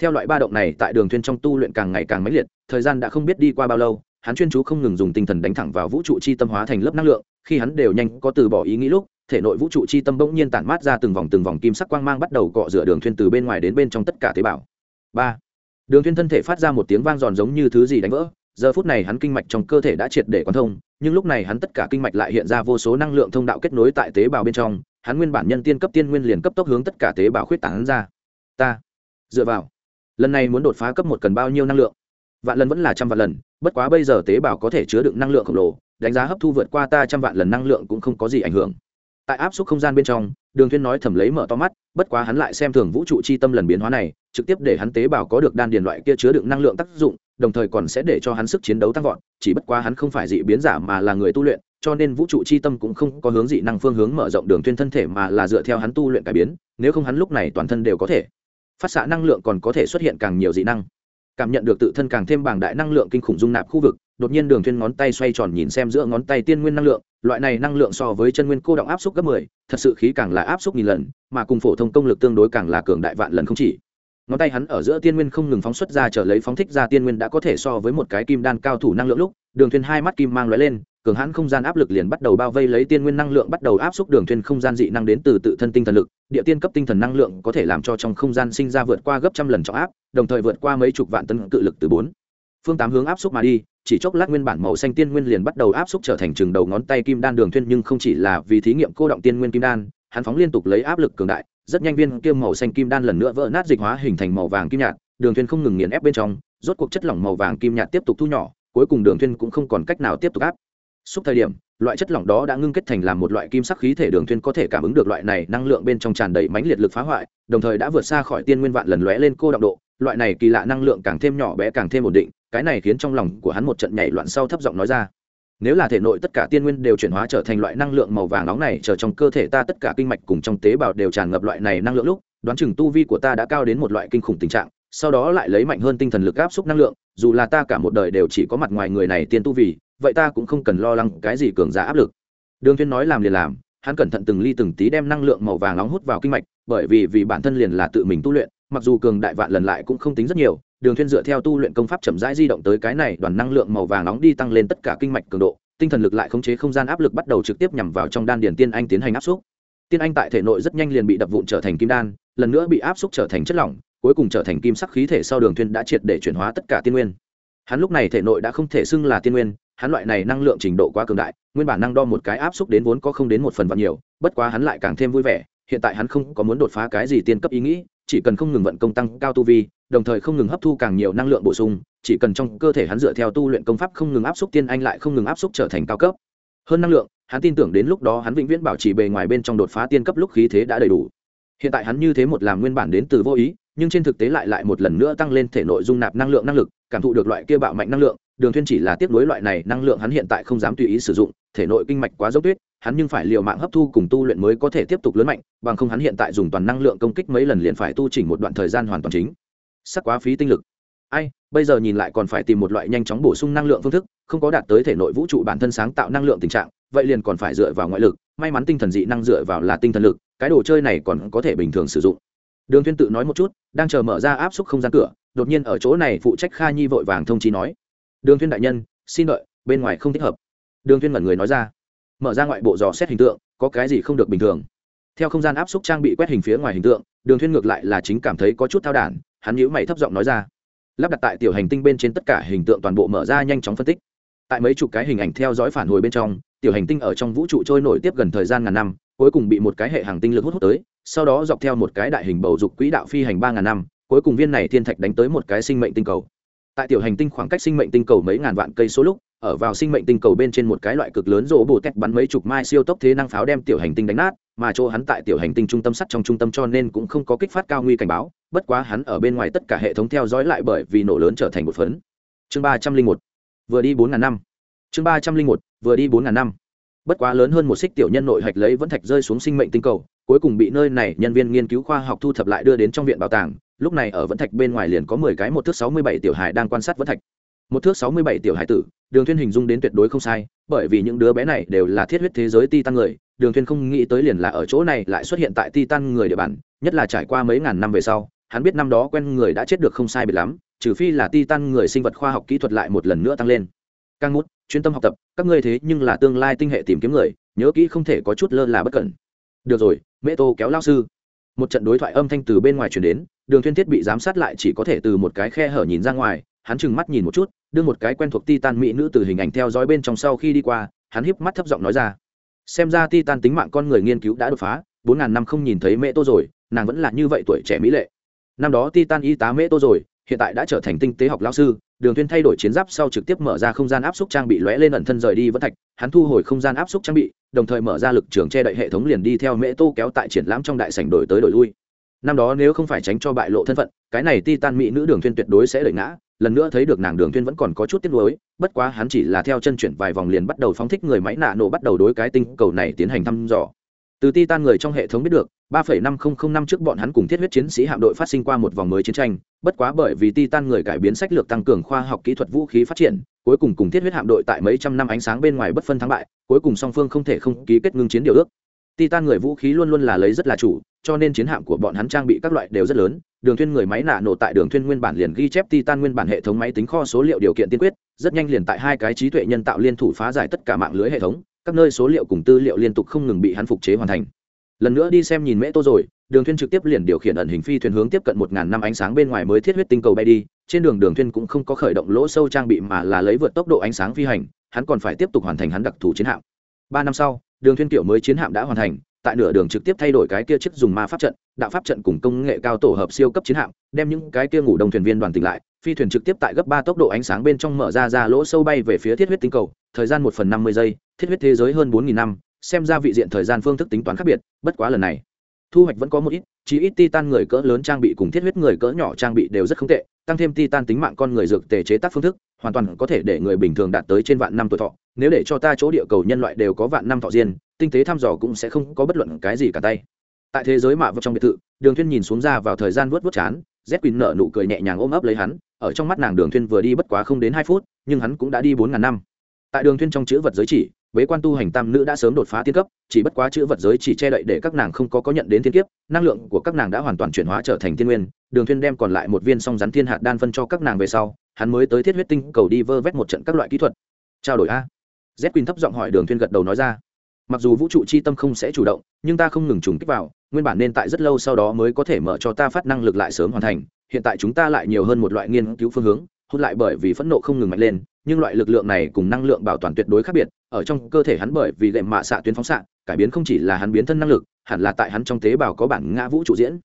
Speaker 1: Theo loại ba động này, tại đường thuyên trong tu luyện càng ngày càng mãnh liệt, thời gian đã không biết đi qua bao lâu, hắn chuyên chú không ngừng dùng tinh thần đánh thẳng vào vũ trụ chi tâm hóa thành lớp năng lượng, khi hắn đều nhanh có từ bỏ ý nghĩ lúc thể nội vũ trụ chi tâm bỗng nhiên tản mát ra từng vòng từng vòng kim sắc quang mang bắt đầu cọ rửa đường thuyên từ bên ngoài đến bên trong tất cả tế bào. Ba. Đường thuyên thân thể phát ra một tiếng vang giòn giống như thứ gì đánh vỡ. Giờ phút này hắn kinh mạch trong cơ thể đã triệt để quan thông, nhưng lúc này hắn tất cả kinh mạch lại hiện ra vô số năng lượng thông đạo kết nối tại tế bào bên trong. Hắn nguyên bản nhân tiên cấp tiên nguyên liền cấp tốc hướng tất cả tế bào khuyết tán ra. Ta. Dựa vào. Lần này muốn đột phá cấp một cần bao nhiêu năng lượng? Vạn lần vẫn là trăm vạn lần, bất quá bây giờ tế bào có thể chứa đựng năng lượng khổng lồ, đánh giá hấp thu vượt qua ta trăm vạn lần năng lượng cũng không có gì ảnh hưởng tại áp suất không gian bên trong, đường thuyên nói thầm lấy mở to mắt, bất quá hắn lại xem thường vũ trụ chi tâm lần biến hóa này, trực tiếp để hắn tế bào có được đan điền loại kia chứa đựng năng lượng tác dụng, đồng thời còn sẽ để cho hắn sức chiến đấu tăng vọt, chỉ bất quá hắn không phải dị biến giả mà là người tu luyện, cho nên vũ trụ chi tâm cũng không có hướng dị năng phương hướng mở rộng đường thuyên thân thể mà là dựa theo hắn tu luyện cải biến, nếu không hắn lúc này toàn thân đều có thể phát xạ năng lượng còn có thể xuất hiện càng nhiều dị năng. Cảm nhận được tự thân càng thêm bảng đại năng lượng kinh khủng dung nạp khu vực đột nhiên đường thuyên ngón tay xoay tròn nhìn xem giữa ngón tay tiên nguyên năng lượng loại này năng lượng so với chân nguyên cô động áp suất gấp 10, thật sự khí càng là áp suất nghìn lần mà cùng phổ thông công lực tương đối càng là cường đại vạn lần không chỉ. Ngón tay hắn ở giữa tiên nguyên không ngừng phóng xuất ra trở lấy phóng thích ra tiên nguyên đã có thể so với một cái kim đan cao thủ năng lượng lúc đường thuyên hai mắt kim mang lóe lên cường hãn không gian áp lực liền bắt đầu bao vây lấy tiên nguyên năng lượng bắt đầu áp xúc đường thuyên không gian dị năng đến từ tự thân tinh thần lực địa tiên cấp tinh thần năng lượng có thể làm cho trong không gian sinh ra vượt qua gấp trăm lần trọng áp đồng thời vượt qua mấy chục vạn tấn cự lực từ bốn phương tám hướng áp xúc mà đi chỉ chốc lát nguyên bản màu xanh tiên nguyên liền bắt đầu áp xúc trở thành trường đầu ngón tay kim đan đường thuyên nhưng không chỉ là vì thí nghiệm cô động tiên nguyên kim đan, hắn phóng liên tục lấy áp lực cường đại, rất nhanh viên kia màu xanh kim đan lần nữa vỡ nát dịch hóa hình thành màu vàng kim nhạt, đường thuyên không ngừng nghiền ép bên trong, rốt cuộc chất lỏng màu vàng kim nhạt tiếp tục thu nhỏ, cuối cùng đường thuyên cũng không còn cách nào tiếp tục áp. Xúc thời điểm, loại chất lỏng đó đã ngưng kết thành làm một loại kim sắc khí thể đường thuyên có thể cảm ứng được loại này năng lượng bên trong tràn đầy mãnh liệt lực phá hoại, đồng thời đã vượt xa khỏi tiên nguyên vạn lần lóe lên cô động độ, loại này kỳ lạ năng lượng càng thêm nhỏ bé càng thêm ổn định cái này khiến trong lòng của hắn một trận nhảy loạn sau thấp giọng nói ra. Nếu là thể nội tất cả tiên nguyên đều chuyển hóa trở thành loại năng lượng màu vàng nóng này trở trong cơ thể ta tất cả kinh mạch cùng trong tế bào đều tràn ngập loại này năng lượng lúc, đoán chừng tu vi của ta đã cao đến một loại kinh khủng tình trạng, sau đó lại lấy mạnh hơn tinh thần lực áp xúc năng lượng, dù là ta cả một đời đều chỉ có mặt ngoài người này tiên tu vì, vậy ta cũng không cần lo lắng cái gì cường giả áp lực. Đường thiên nói làm liền làm, hắn cẩn thận từng ly từng tí đem năng lượng màu vàng nóng hút vào kinh mạch, bởi vì vì bản thân liền là tự mình tu luyện, mặc dù cường đại vạn lần lại cũng không tính rất nhiều đường thiên dựa theo tu luyện công pháp chậm rãi di động tới cái này, đoàn năng lượng màu vàng nóng đi tăng lên tất cả kinh mạch cường độ, tinh thần lực lại khống chế không gian áp lực bắt đầu trực tiếp nhằm vào trong đan điền tiên anh tiến hành áp xúc. Tiên anh tại thể nội rất nhanh liền bị đập vụn trở thành kim đan, lần nữa bị áp xúc trở thành chất lỏng, cuối cùng trở thành kim sắc khí thể sau đường thiên đã triệt để chuyển hóa tất cả tiên nguyên. Hắn lúc này thể nội đã không thể xưng là tiên nguyên, hắn loại này năng lượng trình độ quá cường đại, nguyên bản năng đo một cái áp xúc đến vốn có không đến một phần vạn nhiều, bất quá hắn lại càng thêm vui vẻ, hiện tại hắn không có muốn đột phá cái gì tiên cấp ý nghĩ, chỉ cần không ngừng vận công tăng cao tu vi đồng thời không ngừng hấp thu càng nhiều năng lượng bổ sung, chỉ cần trong cơ thể hắn dựa theo tu luyện công pháp không ngừng áp xúc tiên anh lại không ngừng áp xúc trở thành cao cấp. Hơn năng lượng, hắn tin tưởng đến lúc đó hắn vĩnh viễn bảo trì bề ngoài bên trong đột phá tiên cấp lúc khí thế đã đầy đủ. Hiện tại hắn như thế một làm nguyên bản đến từ vô ý, nhưng trên thực tế lại lại một lần nữa tăng lên thể nội dung nạp năng lượng năng lực, cảm thụ được loại kia bạo mạnh năng lượng, đường thuyên chỉ là tiếp nối loại này năng lượng hắn hiện tại không dám tùy ý sử dụng, thể nội kinh mạch quá dốc tuyết, hắn nhưng phải liều mạng hấp thu cùng tu luyện mới có thể tiếp tục lớn mạnh, bằng không hắn hiện tại dùng toàn năng lượng công kích mấy lần liền phải tu chỉnh một đoạn thời gian hoàn toàn chính sắc quá phí tinh lực. Ai, bây giờ nhìn lại còn phải tìm một loại nhanh chóng bổ sung năng lượng phương thức, không có đạt tới thể nội vũ trụ bản thân sáng tạo năng lượng tình trạng, vậy liền còn phải dựa vào ngoại lực, may mắn tinh thần dị năng dựa vào là tinh thần lực, cái đồ chơi này còn có thể bình thường sử dụng. Đường thiên tự nói một chút, đang chờ mở ra áp suất không gian cửa, đột nhiên ở chỗ này phụ trách kha nhi vội vàng thông chí nói. Đường thiên đại nhân, xin đợi, bên ngoài không thích hợp. Đường thiên ngẩn người nói ra. Mở ra ngoại bộ dò xét hình tượng, có cái gì không được bình thường. Theo không gian áp suất trang bị quét hình phía ngoài hình tượng, đường Thiên ngược lại là chính cảm thấy có chút thao đản hắn nhíu mày thấp giọng nói ra. Lắp đặt tại tiểu hành tinh bên trên tất cả hình tượng toàn bộ mở ra nhanh chóng phân tích. Tại mấy chục cái hình ảnh theo dõi phản hồi bên trong, tiểu hành tinh ở trong vũ trụ trôi nổi tiếp gần thời gian ngàn năm, cuối cùng bị một cái hệ hành tinh lực hút hút tới, sau đó dọc theo một cái đại hình bầu dục quỹ đạo phi hành ba ngàn năm, cuối cùng viên này thiên thạch đánh tới một cái sinh mệnh tinh cầu. Tại tiểu hành tinh khoảng cách sinh mệnh tinh cầu mấy ngàn vạn cây số lúc ở vào sinh mệnh tinh cầu bên trên một cái loại cực lớn rỗ bồ tét bắn mấy chục mai siêu tốc thế năng pháo đem tiểu hành tinh đánh nát, mà chỗ hắn tại tiểu hành tinh trung tâm sắt trong trung tâm cho nên cũng không có kích phát cao nguy cảnh báo, bất quá hắn ở bên ngoài tất cả hệ thống theo dõi lại bởi vì nổ lớn trở thành một phấn. Chương ba trăm linh một, vừa đi bốn ngàn năm. Chương ba trăm linh một, vừa đi bốn ngàn năm. Bất quá lớn hơn một xích tiểu nhân nội hạch lấy vẫn thạch rơi xuống sinh mệnh tinh cầu, cuối cùng bị nơi này nhân viên nghiên cứu khoa học thu thập lại đưa đến trong viện bảo tàng, lúc này ở vẫn thạch bên ngoài liền có mười cái một thước sáu mươi bảy tiểu hải đang quan sát vẫn thạch. Một thước sáu mươi bảy tiểu hải tử đường thuyên hình dung đến tuyệt đối không sai, bởi vì những đứa bé này đều là thiết huyết thế giới ti Tan người, đường thuyên không nghĩ tới liền là ở chỗ này lại xuất hiện tại ti Tan người địa bàn, nhất là trải qua mấy ngàn năm về sau, hắn biết năm đó quen người đã chết được không sai biệt lắm, trừ phi là ti Tan người sinh vật khoa học kỹ thuật lại một lần nữa tăng lên. Căng mút chuyên tâm học tập, các ngươi thế nhưng là tương lai tinh hệ tìm kiếm người, nhớ kỹ không thể có chút lơ là bất cẩn. Được rồi mẹ tô kéo lao sư. Một trận đối thoại âm thanh từ bên ngoài truyền đến, đường thuyên thiết bị giám sát lại chỉ có thể từ một cái khe hở nhìn ra ngoài hắn chừng mắt nhìn một chút, đưa một cái quen thuộc titan mỹ nữ từ hình ảnh theo dõi bên trong sau khi đi qua, hắn híp mắt thấp giọng nói ra. Xem ra titan tính mạng con người nghiên cứu đã đột phá, bốn ngàn năm không nhìn thấy mẹ tô rồi, nàng vẫn là như vậy tuổi trẻ mỹ lệ. Năm đó titan y tá mẹ tô rồi, hiện tại đã trở thành tinh tế học lao sư, đường tuyên thay đổi chiến giáp sau trực tiếp mở ra không gian áp suất trang bị lóe lên ẩn thân rời đi vẫn thạch, hắn thu hồi không gian áp suất trang bị, đồng thời mở ra lực trường che đậy hệ thống liền đi theo mễ tô kéo tại triển lãm trong đại sảnh đổi tới đổi lui. Năm đó nếu không phải tránh cho bại lộ thân phận, cái này titan mỹ nữ đường tuyên tuyệt đối sẽ đẩy ngã lần nữa thấy được nàng đường tuyên vẫn còn có chút tiếc nuối, bất quá hắn chỉ là theo chân chuyển vài vòng liền bắt đầu phóng thích người máy nạ nổ bắt đầu đối cái tinh cầu này tiến hành thăm dò. Từ titan người trong hệ thống biết được 3.5005 năm trước bọn hắn cùng thiết huyết chiến sĩ hạm đội phát sinh qua một vòng mới chiến tranh, bất quá bởi vì titan người cải biến sách lược tăng cường khoa học kỹ thuật vũ khí phát triển, cuối cùng cùng thiết huyết hạm đội tại mấy trăm năm ánh sáng bên ngoài bất phân thắng bại, cuối cùng song phương không thể không ký kết ngưng chiến điều ước. Titan người vũ khí luôn luôn là lấy rất là chủ, cho nên chiến hạm của bọn hắn trang bị các loại đều rất lớn đường thuyên người máy nạ nổ tại đường thuyên nguyên bản liền ghi chép titan nguyên bản hệ thống máy tính kho số liệu điều kiện tiên quyết, rất nhanh liền tại hai cái trí tuệ nhân tạo liên thủ phá giải tất cả mạng lưới hệ thống, các nơi số liệu cùng tư liệu liên tục không ngừng bị hắn phục chế hoàn thành. Lần nữa đi xem nhìn mễ tô rồi, đường thuyên trực tiếp liền điều khiển ẩn hình phi thuyền hướng tiếp cận một ngàn năm ánh sáng bên ngoài mới thiết huyết tinh cầu bay đi, trên đường đường thuyên cũng không có khởi động lỗ sâu trang bị mà là lấy vượt tốc độ ánh sáng phi hành, hắn còn phải tiếp tục hoàn thành hắn đặc thù chiến hạm. Ba năm sau, đường thuyên tiểu mới chiến hạm đã hoàn thành tại nửa đường trực tiếp thay đổi cái kia chiếc dùng ma pháp trận, đạo pháp trận cùng công nghệ cao tổ hợp siêu cấp chiến hạm, đem những cái kia ngủ đông thuyền viên đoàn tỉnh lại, phi thuyền trực tiếp tại gấp ba tốc độ ánh sáng bên trong mở ra ra lỗ sâu bay về phía thiết huyết tinh cầu, thời gian một phần năm mươi giây, thiết huyết thế giới hơn bốn nghìn năm, xem ra vị diện thời gian phương thức tính toán khác biệt, bất quá lần này, thu hoạch vẫn có một ít chỉ ít titan người cỡ lớn trang bị cùng thiết huyết người cỡ nhỏ trang bị đều rất không tệ, tăng thêm titan tính mạng con người dược tề chế tác phương thức, hoàn toàn có thể để người bình thường đạt tới trên vạn năm tuổi thọ, nếu để cho ta chỗ địa cầu nhân loại đều có vạn năm thọ riêng tinh tế thăm dò cũng sẽ không có bất luận cái gì cả tay. Tại thế giới mạ vật trong biệt thự, đường thuyên nhìn xuống ra vào thời gian vuốt vuốt chán, z quỳnh nở nụ cười nhẹ nhàng ôm ấp lấy hắn, ở trong mắt nàng đường thuyên vừa đi bất quá không đến hai phút, nhưng hắn cũng đã đi bốn ngàn năm. Tại đường thuyên trong chữ vật giới chỉ, bế quan tu hành tam nữ đã sớm đột phá tiên cấp, chỉ bất quá chữ vật giới chỉ che đậy để các nàng không có có nhận đến thiên kiếp, năng lượng của các nàng đã hoàn toàn chuyển hóa trở thành thiên nguyên, đường thuyên đem còn lại một viên song rắn thiên hạt đan phân cho các nàng về sau, hắn mới tới thiết huyết tinh cầu đi vơ vét một trận các loại kỹ thuật. Trao đổi a. Z quỳnh thấp giọng hỏi đường thuyên gật đầu nói ra mặc dù vũ trụ chi tâm không sẽ chủ động, nhưng ta không ngừng trùng kích vào, nguyên bản nên tại rất lâu sau đó mới có thể mở cho ta phát năng lực lại sớm hoàn thành, hiện tại chúng ta lại nhiều hơn một loại nghiên cứu phương hướng, hút lại bởi vì phẫn nộ không ngừng mạnh lên, nhưng loại lực lượng này cùng năng lượng bảo toàn tuyệt đối khác biệt, ở trong cơ thể hắn bởi vì lệm mạ xạ tuyến phóng xạ, cải biến không chỉ là hắn biến thân năng lực, hẳn là tại hắn trong tế bào có bản ngã vũ trụ diễn.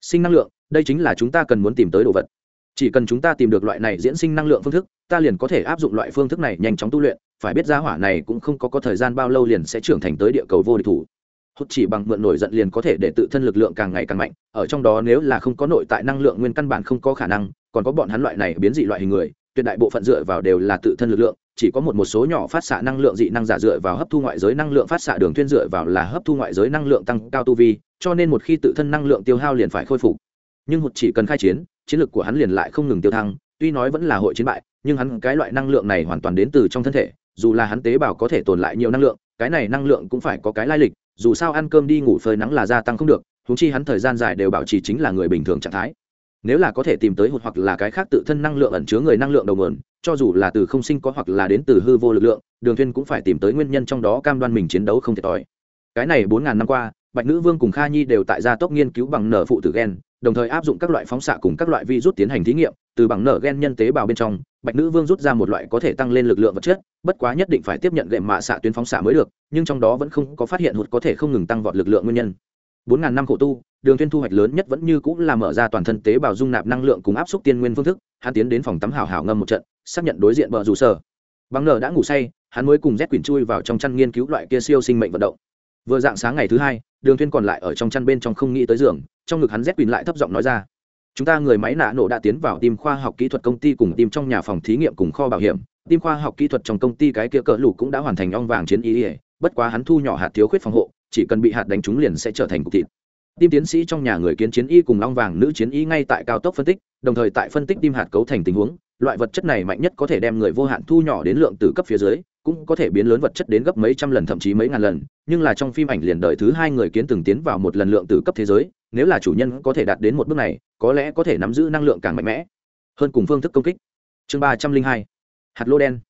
Speaker 1: Sinh năng lượng, đây chính là chúng ta cần muốn tìm tới đồ vật. Chỉ cần chúng ta tìm được loại này diễn sinh năng lượng phương thức, ta liền có thể áp dụng loại phương thức này nhanh chóng tu luyện phải biết ra hỏa này cũng không có có thời gian bao lâu liền sẽ trưởng thành tới địa cầu vô địch thủ. Hốt chỉ bằng mượn nổi giận liền có thể để tự thân lực lượng càng ngày càng mạnh, ở trong đó nếu là không có nội tại năng lượng nguyên căn bản không có khả năng, còn có bọn hắn loại này biến dị loại hình người, tuyệt đại bộ phận dựa vào đều là tự thân lực lượng, chỉ có một một số nhỏ phát xạ năng lượng dị năng giả dựa vào hấp thu ngoại giới năng lượng phát xạ đường thuyên dựa vào là hấp thu ngoại giới năng lượng tăng cao tu vi, cho nên một khi tự thân năng lượng tiêu hao liền phải khôi phục. Nhưng hụt chỉ cần khai chiến chiến lược của hắn liền lại không ngừng tiêu thăng, tuy nói vẫn là hội chiến bại, nhưng hắn cái loại năng lượng này hoàn toàn đến từ trong thân thể dù là hắn tế bào có thể tồn lại nhiều năng lượng, cái này năng lượng cũng phải có cái lai lịch, dù sao ăn cơm đi ngủ phơi nắng là gia tăng không được húng chi hắn thời gian dài đều bảo trì chính là người bình thường trạng thái. Nếu là có thể tìm tới hụt hoặc là cái khác tự thân năng lượng ẩn chứa người năng lượng đầu nguồn, cho dù là từ không sinh có hoặc là đến từ hư vô lực lượng, đường thuyên cũng phải tìm tới nguyên nhân trong đó cam đoan mình chiến đấu không thiệt thòi. Cái này bốn ngàn năm qua, bạch nữ vương cùng kha nhi đều tại gia tốc nghiên cứu bằng nở phụ tử gen, đồng thời áp dụng các loại phóng xạ cùng các loại virus tiến hành thí nghiệm, từ bằng nở gen nhân tế bào bên trong bạch nữ vương rút ra một loại có thể tăng lên lực lượng vật chất, bất quá nhất định phải tiếp nhận gệm mạ xạ tuyến phóng xạ mới được, nhưng trong đó vẫn không có phát hiện hụt có thể không ngừng tăng vọt lực lượng nguyên nhân. Bốn ngàn năm khổ tu, đường thiên thu hoạch lớn nhất vẫn như cũng là mở ra toàn thân tế bào dung nạp năng lượng cùng áp suất tiên nguyên phương thức, hắn tiến đến phòng tắm hảo hảo ngâm một trận, xác nhận đối diện vợ rủ sở. Bằng nở đã ngủ say, hắn mới cùng rét quỳnh chui vào trong chăn nghiên cứu loại kia siêu sinh mệnh vận động. Vừa dạng sáng ngày thứ hai, đường thiên còn lại ở trong chăn bên trong không nghĩ tới giường, trong ngực hắn rét quỳnh lại thấp giọng nói ra chúng ta người máy nạ nổ đã tiến vào tim khoa học kỹ thuật công ty cùng tim trong nhà phòng thí nghiệm cùng kho bảo hiểm. Tim khoa học kỹ thuật trong công ty cái kia cỡ lũ cũng đã hoàn thành ong vàng chiến ý ỉa bất quá hắn thu nhỏ hạt thiếu khuyết phòng hộ chỉ cần bị hạt đánh trúng liền sẽ trở thành cục thịt. Tim tiến sĩ trong nhà người kiến chiến y cùng long vàng nữ chiến y ngay tại cao tốc phân tích, đồng thời tại phân tích tim hạt cấu thành tình huống, loại vật chất này mạnh nhất có thể đem người vô hạn thu nhỏ đến lượng tử cấp phía dưới, cũng có thể biến lớn vật chất đến gấp mấy trăm lần thậm chí mấy ngàn lần, nhưng là trong phim ảnh liền đời thứ hai người kiến từng tiến vào một lần lượng tử cấp thế giới, nếu là chủ nhân có thể đạt đến một bước này, có lẽ có thể nắm giữ năng lượng càng mạnh mẽ hơn cùng phương thức công kích. Chương ba trăm linh hai Hạt lô đen.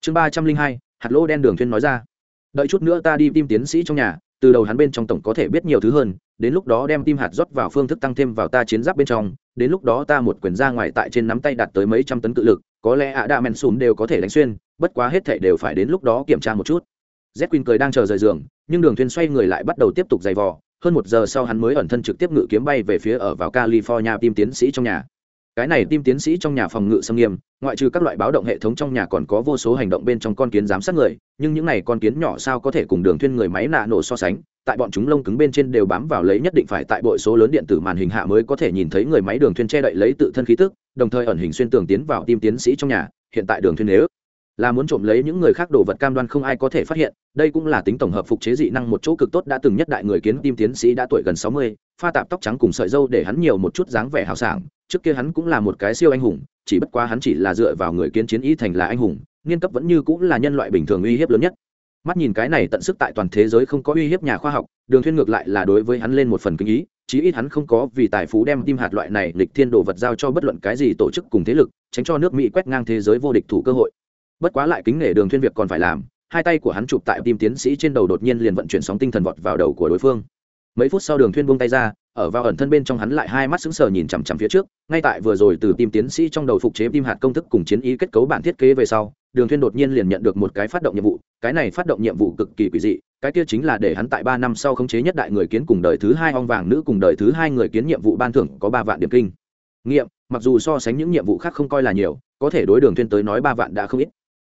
Speaker 1: Chương ba trăm linh hai Hạt lô đen Đường Thuyên nói ra. Đợi chút nữa ta đi tìm tiến sĩ trong nhà, từ đầu hắn bên trong tổng có thể biết nhiều thứ hơn đến lúc đó đem tim hạt rót vào phương thức tăng thêm vào ta chiến giáp bên trong đến lúc đó ta một quyền ra ngoài tại trên nắm tay đạt tới mấy trăm tấn cự lực, có lẽ ạ đạ men xùm đều có thể đánh xuyên, bất quá hết thể đều phải đến lúc đó kiểm tra một chút. Z quỳnh cười đang chờ rời giường, nhưng đường thuyền xoay người lại bắt đầu tiếp tục giày vò, hơn một giờ sau hắn mới ẩn thân trực tiếp ngự kiếm bay về phía ở vào california tim tiến sĩ trong nhà cái này tim tiến sĩ trong nhà phòng ngự xâm nghiêm, ngoại trừ các loại báo động hệ thống trong nhà còn có vô số hành động bên trong con kiến giám sát người, nhưng những này con kiến nhỏ sao có thể cùng đường thuyên người máy nạ nổ so sánh, tại bọn chúng lông cứng bên trên đều bám vào lấy nhất định phải tại bội số lớn điện tử màn hình hạ mới có thể nhìn thấy người máy đường thuyên che đậy lấy tự thân khí tức, đồng thời ẩn hình xuyên tường tiến vào tim tiến sĩ trong nhà, hiện tại đường thuyên nếu là muốn trộm lấy những người khác đồ vật cam đoan không ai có thể phát hiện, đây cũng là tính tổng hợp phục chế dị năng một chỗ cực tốt đã từng nhất đại người kiến tim tiến sĩ đã tuổi gần sáu mươi, pha tạp tóc trắng cùng sợi dâu để hắn nhiều một chút dáng vẻ hào sảng, trước kia hắn cũng là một cái siêu anh hùng, chỉ bất quá hắn chỉ là dựa vào người kiến chiến ý thành là anh hùng, nghiên cấp vẫn như cũng là nhân loại bình thường uy hiếp lớn nhất. Mắt nhìn cái này tận sức tại toàn thế giới không có uy hiếp nhà khoa học, đường thuyên ngược lại là đối với hắn lên một phần kinh ý, chí ít hắn không có vì tài phú đem tim hạt loại này lịch thiên đồ vật giao cho bất luận cái gì tổ chức cùng thế lực, tránh cho nước mỹ quét ngang thế giới vô địch thủ cơ hội bất quá lại kính nể đường thuyên việc còn phải làm, hai tay của hắn chụp tại tim tiến sĩ trên đầu đột nhiên liền vận chuyển sóng tinh thần vọt vào đầu của đối phương. Mấy phút sau đường thuyên buông tay ra, ở vào ẩn thân bên trong hắn lại hai mắt sững sờ nhìn chằm chằm phía trước, ngay tại vừa rồi từ tim tiến sĩ trong đầu phục chế tim hạt công thức cùng chiến ý kết cấu bản thiết kế về sau, đường thuyên đột nhiên liền nhận được một cái phát động nhiệm vụ, cái này phát động nhiệm vụ cực kỳ quỷ dị, cái kia chính là để hắn tại ba năm sau khống chế nhất đại người kiến cùng đời thứ hai ong vàng nữ cùng đời thứ hai người kiến nhiệm vụ ban thưởng có ba vạn điểm kinh. Nghiệm, mặc dù so sánh những nhiệm vụ khác không coi là nhiều, có thể đối đường thuyên tới nói ba vạn đã không ít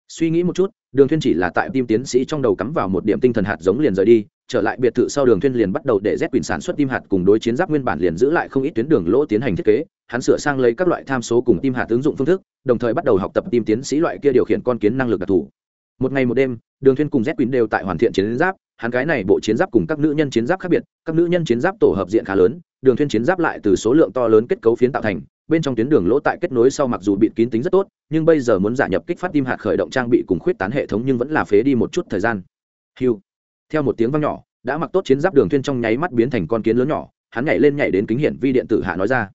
Speaker 1: suy nghĩ một chút, đường thuyên chỉ là tại tim tiến sĩ trong đầu cắm vào một điểm tinh thần hạt giống liền rời đi, trở lại biệt thự sau đường thuyên liền bắt đầu để Z quyền sản xuất tim hạt cùng đối chiến giáp nguyên bản liền giữ lại không ít tuyến đường lỗ tiến hành thiết kế. Hắn sửa sang lấy các loại tham số cùng tim hạt ứng dụng phương thức, đồng thời bắt đầu học tập tim tiến sĩ loại kia điều khiển con kiến năng lực đặc thù. Một ngày một đêm, đường thuyên cùng Z quyền đều tại hoàn thiện chiến giáp, hắn cái này bộ chiến giáp cùng các nữ nhân chiến giáp khác biệt, các nữ nhân chiến giáp tổ hợp diện khá lớn, đường thuyên chiến giáp lại từ số lượng to lớn kết cấu phiến tạo thành bên trong tuyến đường lỗ tại kết nối sau mặc dù bịt kín tính rất tốt, nhưng bây giờ muốn giả nhập kích phát tim hạt khởi động trang bị cùng khuyết tán hệ thống nhưng vẫn là phế đi một chút thời gian. Hiu theo một tiếng vang nhỏ, đã mặc tốt chiến giáp đường thuyên trong nháy mắt biến thành con kiến lớn nhỏ, hắn nhảy lên nhảy đến kính hiển vi điện tử hạ nói ra.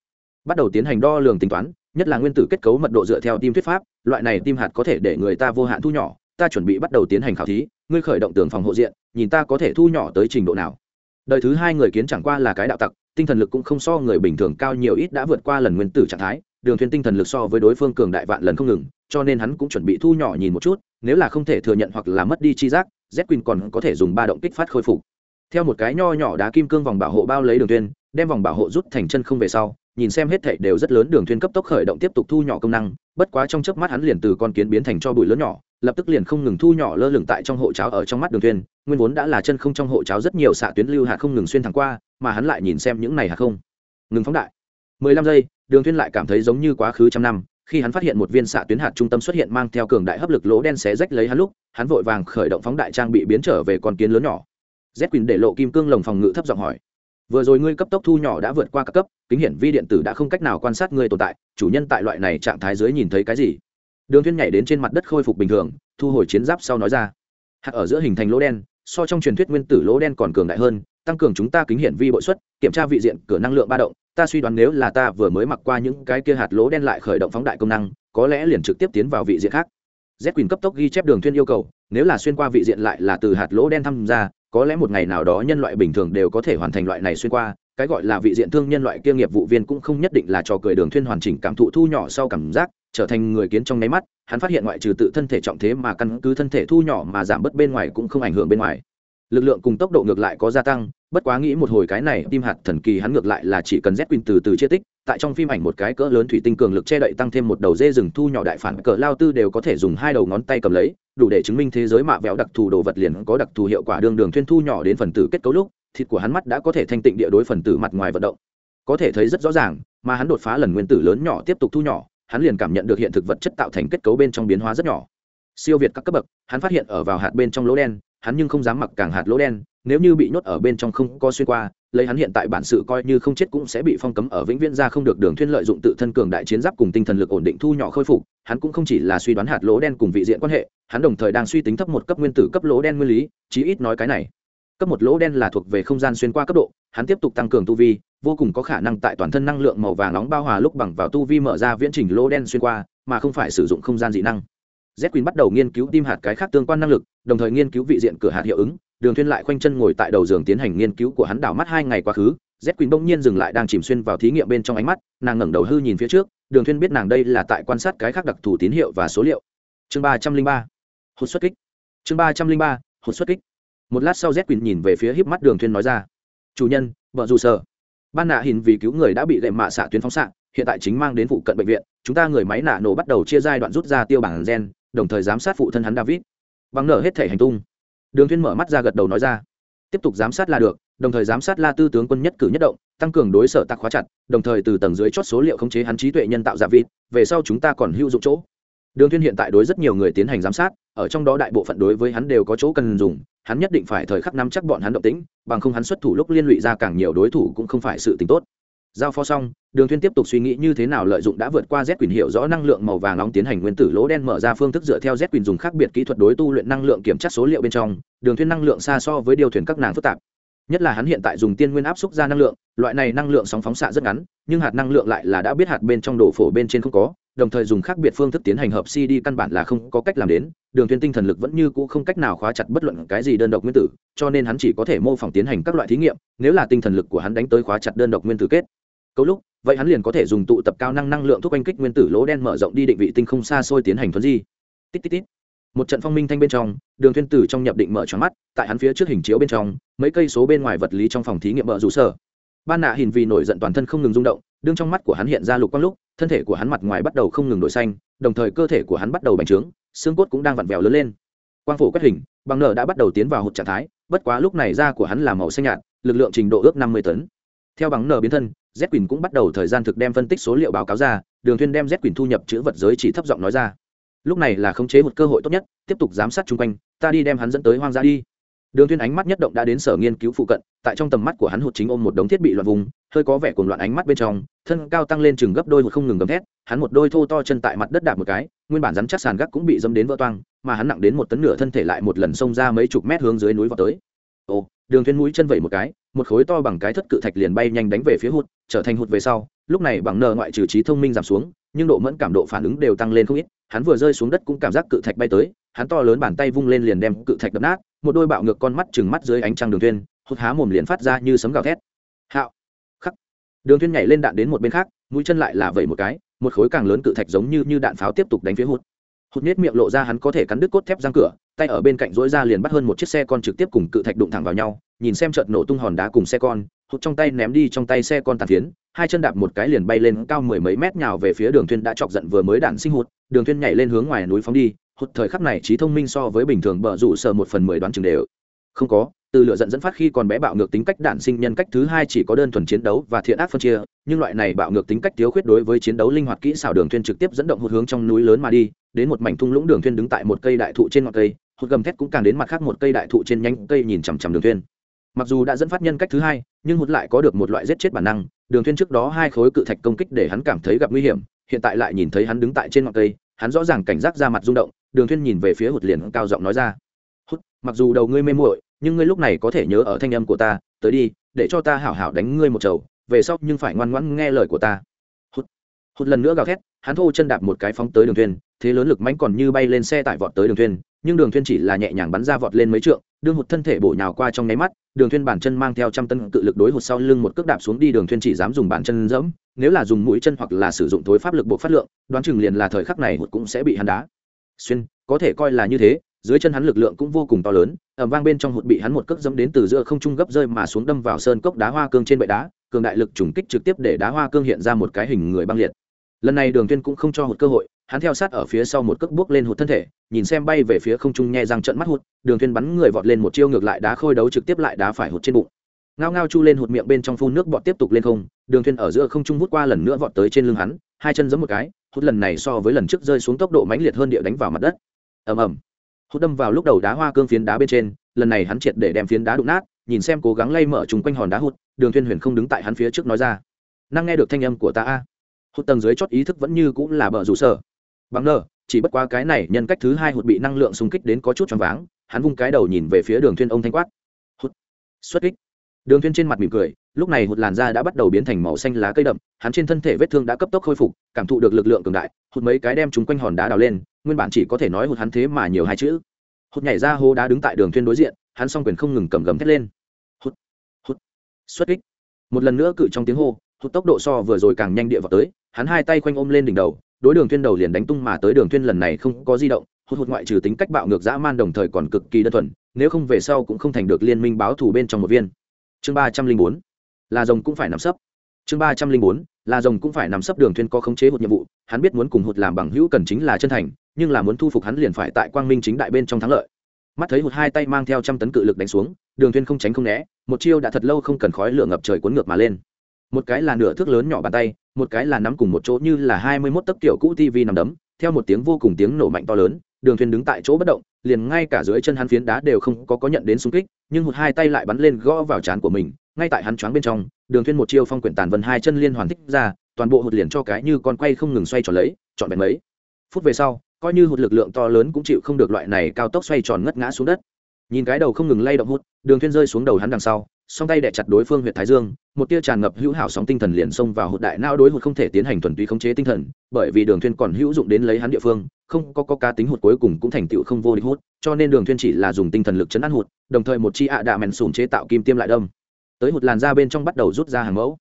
Speaker 1: Bắt đầu tiến hành đo lường tính toán, nhất là nguyên tử kết cấu mật độ dựa theo tim thuyết pháp, loại này tim hạt có thể để người ta vô hạn thu nhỏ, ta chuẩn bị bắt đầu tiến hành khảo thí, ngươi khởi động tường phòng hộ diện, nhìn ta có thể thu nhỏ tới trình độ nào. Đời thứ hai người kiến chẳng qua là cái đạo tặc tinh thần lực cũng không so người bình thường cao nhiều ít đã vượt qua lần nguyên tử trạng thái, đường thuyền tinh thần lực so với đối phương cường đại vạn lần không ngừng, cho nên hắn cũng chuẩn bị thu nhỏ nhìn một chút, nếu là không thể thừa nhận hoặc là mất đi chi giác z quỳnh còn có thể dùng ba động kích phát khôi phục. Theo một cái nho nhỏ đá kim cương vòng bảo hộ bao lấy đường thuyền, đem vòng bảo hộ rút thành chân không về sau, nhìn xem hết thảy đều rất lớn, đường thuyền cấp tốc khởi động tiếp tục thu nhỏ công năng, bất quá trong chớp mắt hắn liền từ con kiến biến thành cho bụi lớn nhỏ, lập tức liền không ngừng thu nhỏ lơ lửng tại trong hộ cháo ở trong mắt đường thuyền, nguyên vốn đã là chân không trong hộ cháo rất nhiều xạ tuyến lưu hạt không ngừng xuyên thẳng qua mà hắn lại nhìn xem những này hạt không? Ngừng phóng đại. 15 giây, đường thuyên lại cảm thấy giống như quá khứ trăm năm, khi hắn phát hiện một viên xạ tuyến hạt trung tâm xuất hiện mang theo cường đại hấp lực lỗ đen xé rách lấy hắn lúc, hắn vội vàng khởi động phóng đại trang bị biến trở về con kiến lớn nhỏ. Z quỳnh để lộ kim cương lồng phòng ngự thấp giọng hỏi. Vừa rồi ngươi cấp tốc thu nhỏ đã vượt qua các cấp, kính hiển vi điện tử đã không cách nào quan sát ngươi tồn tại, chủ nhân tại loại này trạng thái dưới nhìn thấy cái gì? Đường thuyên nhảy đến trên mặt đất khôi phục bình thường, thu hồi chiến giáp sau nói ra. Hạt ở giữa hình thành lỗ đen so trong truyền thuyết nguyên tử lỗ đen còn cường đại hơn, tăng cường chúng ta kính hiển vi bội suất, kiểm tra vị diện, cửa năng lượng ba động. Ta suy đoán nếu là ta vừa mới mặc qua những cái kia hạt lỗ đen lại khởi động phóng đại công năng, có lẽ liền trực tiếp tiến vào vị diện khác. Z quyền cấp tốc ghi chép đường thuyên yêu cầu, nếu là xuyên qua vị diện lại là từ hạt lỗ đen tham gia, có lẽ một ngày nào đó nhân loại bình thường đều có thể hoàn thành loại này xuyên qua. Cái gọi là vị diện thương nhân loại kia nghiệp vụ viên cũng không nhất định là trò cười đường thuyên hoàn chỉnh cảm thụ thu nhỏ sau cảm giác trở thành người kiến trong nháy mắt, hắn phát hiện ngoại trừ tự thân thể trọng thế mà căn cứ thân thể thu nhỏ mà giảm bớt bên ngoài cũng không ảnh hưởng bên ngoài. Lực lượng cùng tốc độ ngược lại có gia tăng, bất quá nghĩ một hồi cái này, tim hạt thần kỳ hắn ngược lại là chỉ cần z quỳnh từ từ chia tích, tại trong phim ảnh một cái cỡ lớn thủy tinh cường lực che đậy tăng thêm một đầu dê rừng thu nhỏ đại phản, cỡ lao tư đều có thể dùng hai đầu ngón tay cầm lấy, đủ để chứng minh thế giới mạ vẹo đặc thù đồ vật liền có đặc thù hiệu quả đường đường thuyên thu nhỏ đến phần tử kết cấu lúc, thịt của hắn mắt đã có thể thanh tịnh địa đối phần tử mặt ngoài vận động. Có thể thấy rất rõ ràng, mà hắn đột phá lần nguyên tử lớn nhỏ tiếp tục thu nhỏ hắn liền cảm nhận được hiện thực vật chất tạo thành kết cấu bên trong biến hóa rất nhỏ. Siêu việt các cấp bậc, hắn phát hiện ở vào hạt bên trong lỗ đen, hắn nhưng không dám mặc càng hạt lỗ đen, nếu như bị nhốt ở bên trong không có xuyên qua, lấy hắn hiện tại bản sự coi như không chết cũng sẽ bị phong cấm ở vĩnh viễn ra không được đường thuyên lợi dụng tự thân cường đại chiến giáp cùng tinh thần lực ổn định thu nhỏ khôi phục, hắn cũng không chỉ là suy đoán hạt lỗ đen cùng vị diện quan hệ, hắn đồng thời đang suy tính thấp một cấp nguyên tử cấp lỗ đen nguyên lý, chí ít nói cái này. Cấp một lỗ đen là thuộc về không gian xuyên qua cấp độ, hắn tiếp tục tăng cường tu vi vô cùng có khả năng tại toàn thân năng lượng màu vàng nóng bao hòa lúc bằng vào tu vi mở ra viễn trình lỗ đen xuyên qua, mà không phải sử dụng không gian dị năng. Z quỳnh bắt đầu nghiên cứu tim hạt cái khác tương quan năng lực, đồng thời nghiên cứu vị diện cửa hạt hiệu ứng. Đường thuyên lại khoanh chân ngồi tại đầu giường tiến hành nghiên cứu của hắn đảo mắt hai ngày quá khứ. Z quỳnh bỗng nhiên dừng lại đang chìm xuyên vào thí nghiệm bên trong ánh mắt, nàng ngẩng đầu hư nhìn phía trước. Đường thuyên biết nàng đây là tại quan sát cái khác đặc thù tín hiệu và số liệu. Chương ba trăm linh ba, hụt xuất kích. Chương ba trăm linh ba, hụt xuất kích. Một lát sau z quỳnh nhìn về phía híp mắt đường thuyên nói ra, chủ nhân, vợ dù sở ban nạ hình vì cứu người đã bị lệ mạ xạ tuyến phóng xạ, hiện tại chính mang đến phụ cận bệnh viện, chúng ta người máy nạ nổ bắt đầu chia giai đoạn rút ra tiêu bản gen, đồng thời giám sát phụ thân hắn david. Bằng nở hết thể hành tung. Đường thiên mở mắt ra gật đầu nói ra. Tiếp tục giám sát là được, đồng thời giám sát la tư tướng quân nhất cử nhất động, tăng cường đối sở tạc khóa chặt, đồng thời từ tầng dưới chót số liệu khống chế hắn trí tuệ nhân tạo giả vịt về sau chúng ta còn hữu dụng chỗ. Đường thiên hiện tại đối rất nhiều người tiến hành giám sát, ở trong đó đại bộ phận đối với hắn đều có chỗ cần dùng hắn nhất định phải thời khắc nắm chắc bọn hắn động tĩnh, bằng không hắn xuất thủ lúc liên lụy ra càng nhiều đối thủ cũng không phải sự tình tốt. Giao phó xong, đường thuyên tiếp tục suy nghĩ như thế nào lợi dụng đã vượt qua z quyền hiệu rõ năng lượng màu vàng nóng tiến hành nguyên tử lỗ đen mở ra phương thức dựa theo z quyền dùng khác biệt kỹ thuật đối tu luyện năng lượng kiểm tra số liệu bên trong, đường thuyên năng lượng xa so với điều thuyền các nàng phức tạp. Nhất là hắn hiện tại dùng tiên nguyên áp xúc ra năng lượng, loại này năng lượng sóng phóng xạ rất ngắn, nhưng hạt năng lượng lại là đã biết hạt bên trong đổ phổ bên trên không có đồng thời dùng khác biệt phương thức tiến hành hợp cd căn bản là không có cách làm đến. Đường thuyên tinh thần lực vẫn như cũ không cách nào khóa chặt bất luận cái gì đơn độc nguyên tử, cho nên hắn chỉ có thể mô phỏng tiến hành các loại thí nghiệm, nếu là tinh thần lực của hắn đánh tới khóa chặt đơn độc nguyên tử kết. Cấu lúc, vậy hắn liền có thể dùng tụ tập cao năng năng lượng thuốc anh kích nguyên tử lỗ đen mở rộng đi định vị tinh không xa xôi tiến hành thuấn di. Tít tít tít. Một trận phong minh thanh bên trong, đường thuyên tử trong nhập định mở tròn mắt, tại hắn phía trước hình chiếu bên trong, mấy cây số bên ngoài vật lý trong phòng thí nghiệm mở rủ sở. Ban nạ hình vì nổi giận toàn thân không ngừng rung động đương trong mắt của hắn hiện ra lục quang lúc, thân thể của hắn mặt ngoài bắt đầu không ngừng đổi xanh, đồng thời cơ thể của hắn bắt đầu bành trướng, xương cốt cũng đang vặn vẹo lớn lên. Quang phổ quét hình, bằng nở đã bắt đầu tiến vào hụt trạng thái, bất quá lúc này da của hắn là màu xanh nhạt, lực lượng trình độ ước năm mươi tấn. Theo bằng nở biến thân, z quỳnh cũng bắt đầu thời gian thực đem phân tích số liệu báo cáo ra, đường thuyên đem z quỳnh thu nhập chữ vật giới chỉ thấp giọng nói ra. Lúc này là khống chế một cơ hội tốt nhất, tiếp tục giám sát chung quanh, ta đi đem hắn dẫn tới hoang dã đi đường Thiên ánh mắt nhất động đã đến sở nghiên cứu phụ cận, tại trong tầm mắt của hắn hụt chính ôm một đống thiết bị loạn vùng, hơi có vẻ cuồng loạn ánh mắt bên trong, thân cao tăng lên chừng gấp đôi một không ngừng gầm thét, hắn một đôi thô to chân tại mặt đất đạp một cái, nguyên bản rắn chắc sàn gác cũng bị dâm đến vỡ toang, mà hắn nặng đến một tấn nửa thân thể lại một lần xông ra mấy chục mét hướng dưới núi vào tới. Ồ, đường Thiên mũi chân vẩy một cái, một khối to bằng cái thất cự thạch liền bay nhanh đánh về phía hụt, trở thành hụt về sau, lúc này bằng nờ ngoại trừ trí thông minh giảm xuống, nhưng độ mẫn cảm độ phản ứng đều tăng lên không ít, hắn vừa rơi xuống đất cũng cảm giác cự thạch bay tới, hắn to lớn bàn tay vung lên liền đem cự thạch đập nát một đôi bạo ngược con mắt chừng mắt dưới ánh trăng đường thuyên hụt há mồm liền phát ra như sấm gào thét. Hạo, khắc. Đường thuyên nhảy lên đạn đến một bên khác, mũi chân lại là vẩy một cái, một khối càng lớn cự thạch giống như như đạn pháo tiếp tục đánh phía hụt. Hụt nết miệng lộ ra hắn có thể cắn đứt cốt thép răng cửa, tay ở bên cạnh dỗi ra liền bắt hơn một chiếc xe con trực tiếp cùng cự thạch đụng thẳng vào nhau, nhìn xem chợt nổ tung hòn đá cùng xe con, hụt trong tay ném đi trong tay xe con tàn phiến, hai chân đạp một cái liền bay lên cao mười mấy mét nhào về phía đường thuyên đã chọc giận vừa mới đạn sinh hụt, đường thuyên nhảy lên hướng ngoài núi phóng đi hụt thời khắc này trí thông minh so với bình thường bờ rủ sờ một phần mười đoán chừng đều. Không có, từ lựa giận dẫn phát khi còn bé bạo ngược tính cách đản sinh nhân cách thứ hai chỉ có đơn thuần chiến đấu và thiện ác phân chia, nhưng loại này bạo ngược tính cách thiếu khuyết đối với chiến đấu linh hoạt kỹ xảo đường thuyên trực tiếp dẫn động hụt hướng trong núi lớn mà đi, đến một mảnh thung lũng đường thuyên đứng tại một cây đại thụ trên ngọn cây, hụt gầm thét cũng càng đến mặt khác một cây đại thụ trên nhánh cây nhìn chằm chằm đường thuyên mặc dù đã dẫn phát nhân cách thứ hai, nhưng hụt lại có được một loại giết chết bản năng, đường thuyên trước đó hai khối cự thạch công kích để hắn cảm thấy gặp nguy hiểm, hiện tại lại nhìn thấy hắn đứng tại trên ngọn cây hắn rõ ràng cảnh giác ra mặt rung động, đường thuyên nhìn về phía hụt liền cao giọng nói ra. Hụt, mặc dù đầu ngươi mê muội, nhưng ngươi lúc này có thể nhớ ở thanh âm của ta, tới đi, để cho ta hảo hảo đánh ngươi một chầu, về sau nhưng phải ngoan ngoãn nghe lời của ta. Hút hút lần nữa gào thét, hắn thô chân đạp một cái phóng tới đường thuyền thế lớn lực mãnh còn như bay lên xe tải vọt tới đường thuyền nhưng đường thuyền chỉ là nhẹ nhàng bắn ra vọt lên mấy trượng đương hụt thân thể bổ nhào qua trong nháy mắt, đường thuyền bản chân mang theo trăm tân cự lực đối hụt sau lưng một cước đạp xuống đi, đường thuyền chỉ dám dùng bản chân dẫm nếu là dùng mũi chân hoặc là sử dụng thối pháp lực buộc phát lượng, đoán chừng liền là thời khắc này hụt cũng sẽ bị hắn đá. Xuyên, có thể coi là như thế, dưới chân hắn lực lượng cũng vô cùng to lớn ẩm vang bên trong hụt bị hắn một cước dẫm đến từ giữa không trung gấp rơi mà xuống đâm vào sơn cốc đá hoa cương trên bệ đá, cường đại lực trùng kích trực tiếp để đá hoa cương hiện ra một cái hình người băng liệt. Lần này đường tuyên cũng không cho hụt cơ hội, hắn theo sát ở phía sau một cước bước lên hụt thân thể, nhìn xem bay về phía không trung nhẹ răng trận mắt hụt, đường tuyên bắn người vọt lên một chiêu ngược lại đá khôi đấu trực tiếp lại đá phải hụt trên bụng ngao ngao chu lên hụt miệng bên trong phun nước bọt tiếp tục lên không, đường thuyền ở giữa không trung vút qua lần nữa vọt tới trên lưng hắn, hai chân giẫm một cái, hút lần này so với lần trước rơi xuống tốc độ mãnh liệt hơn địa đánh vào mặt đất. Ầm ầm. Hút đâm vào lúc đầu đá hoa cương phiến đá bên trên, lần này hắn triệt để đem phiến đá đụng nát, nhìn xem cố gắng lay mở chung quanh hòn đá hụt, đường thuyền huyền không đứng tại hắn phía trước nói ra. Năng nghe được thanh âm của ta a. Hụt tầng dưới chót ý thức vẫn như cũng là bờ rủ sở. Bằng nờ, chỉ bất qua cái này nhân cách thứ hai hụt bị năng lượng xung kích đến có chút choáng váng, hắn vung cái đầu nhìn về phía đường thuyền ông thanh quát. Hụt. Xuất kích đường thuyên trên mặt mỉm cười, lúc này hụt làn da đã bắt đầu biến thành màu xanh lá cây đậm, hắn trên thân thể vết thương đã cấp tốc khôi phục, cảm thụ được lực lượng cường đại hụt mấy cái đem chúng quanh hòn đá đào lên, nguyên bản chỉ có thể nói hụt hắn thế mà nhiều hai chữ. Hụt nhảy ra hố đá đứng tại đường thuyên đối diện, hắn song quyền không ngừng cầm gầm thét lên. Hụt hụt xuất kích. Một lần nữa cự trong tiếng hô hụt tốc độ so vừa rồi càng nhanh địa vào tới, hắn hai tay quanh ôm lên đỉnh đầu, đối đường thuyên đầu liền đánh tung mà tới. Đường thuyên lần này không có di động hụt hụt ngoại trừ tính cách bạo ngược dã man đồng thời còn cực kỳ đơn thuần, nếu không về sau cũng không thành được liên minh báo thù bên trong một viên chương ba trăm linh bốn, là rồng cũng phải nằm sấp. Chương ba trăm linh bốn, là rồng cũng phải nằm sấp đường thuyên có khống chế hụt nhiệm vụ. Hắn biết muốn cùng hụt làm bằng hữu cần chính là chân thành, nhưng là muốn thu phục hắn liền phải tại quang minh chính đại bên trong thắng lợi. Mắt thấy hụt hai tay mang theo trăm tấn cự lực đánh xuống, đường thuyên không tránh không né, một chiêu đã thật lâu không cần khói lửa ngập trời cuốn ngược mà lên. Một cái là nửa thước lớn nhỏ bàn tay, một cái là nắm cùng một chỗ như là hai mươi mốt tấc tiểu cũ tv nằm đấm, theo một tiếng vô cùng tiếng nổ mạnh to lớn đường thuyền đứng tại chỗ bất động, liền ngay cả dưới chân hắn phiến đá đều không có có nhận đến xung kích, nhưng một hai tay lại bắn lên gõ vào trán của mình, ngay tại hắn choáng bên trong, đường thuyền một chiêu phong quyển tàn vân hai chân liên hoàn thích ra, toàn bộ hụt liền cho cái như con quay không ngừng xoay tròn lấy, trọn vẹn mấy phút về sau, coi như hụt lực lượng to lớn cũng chịu không được loại này cao tốc xoay tròn ngất ngã xuống đất. Nhìn cái đầu không ngừng lay động hút đường thuyền rơi xuống đầu hắn đằng sau, song tay đẻ chặt đối phương huyệt thái dương, một tia tràn ngập hữu hảo sóng tinh thần liền xông vào hụt đại não đối hụt không thể tiến hành thuần túy khống chế tinh thần, bởi vì đường thuyên còn hữu dụng đến lấy hắn địa phương không có có cá tính hụt cuối cùng cũng thành tựu không vô địch hút, cho nên đường thuyên chỉ là dùng tinh thần lực chấn an hụt, đồng thời một chi ạ đạ mèn sùn chế tạo kim tiêm lại đâm. Tới hụt làn ra bên trong bắt đầu rút ra hàng mẫu.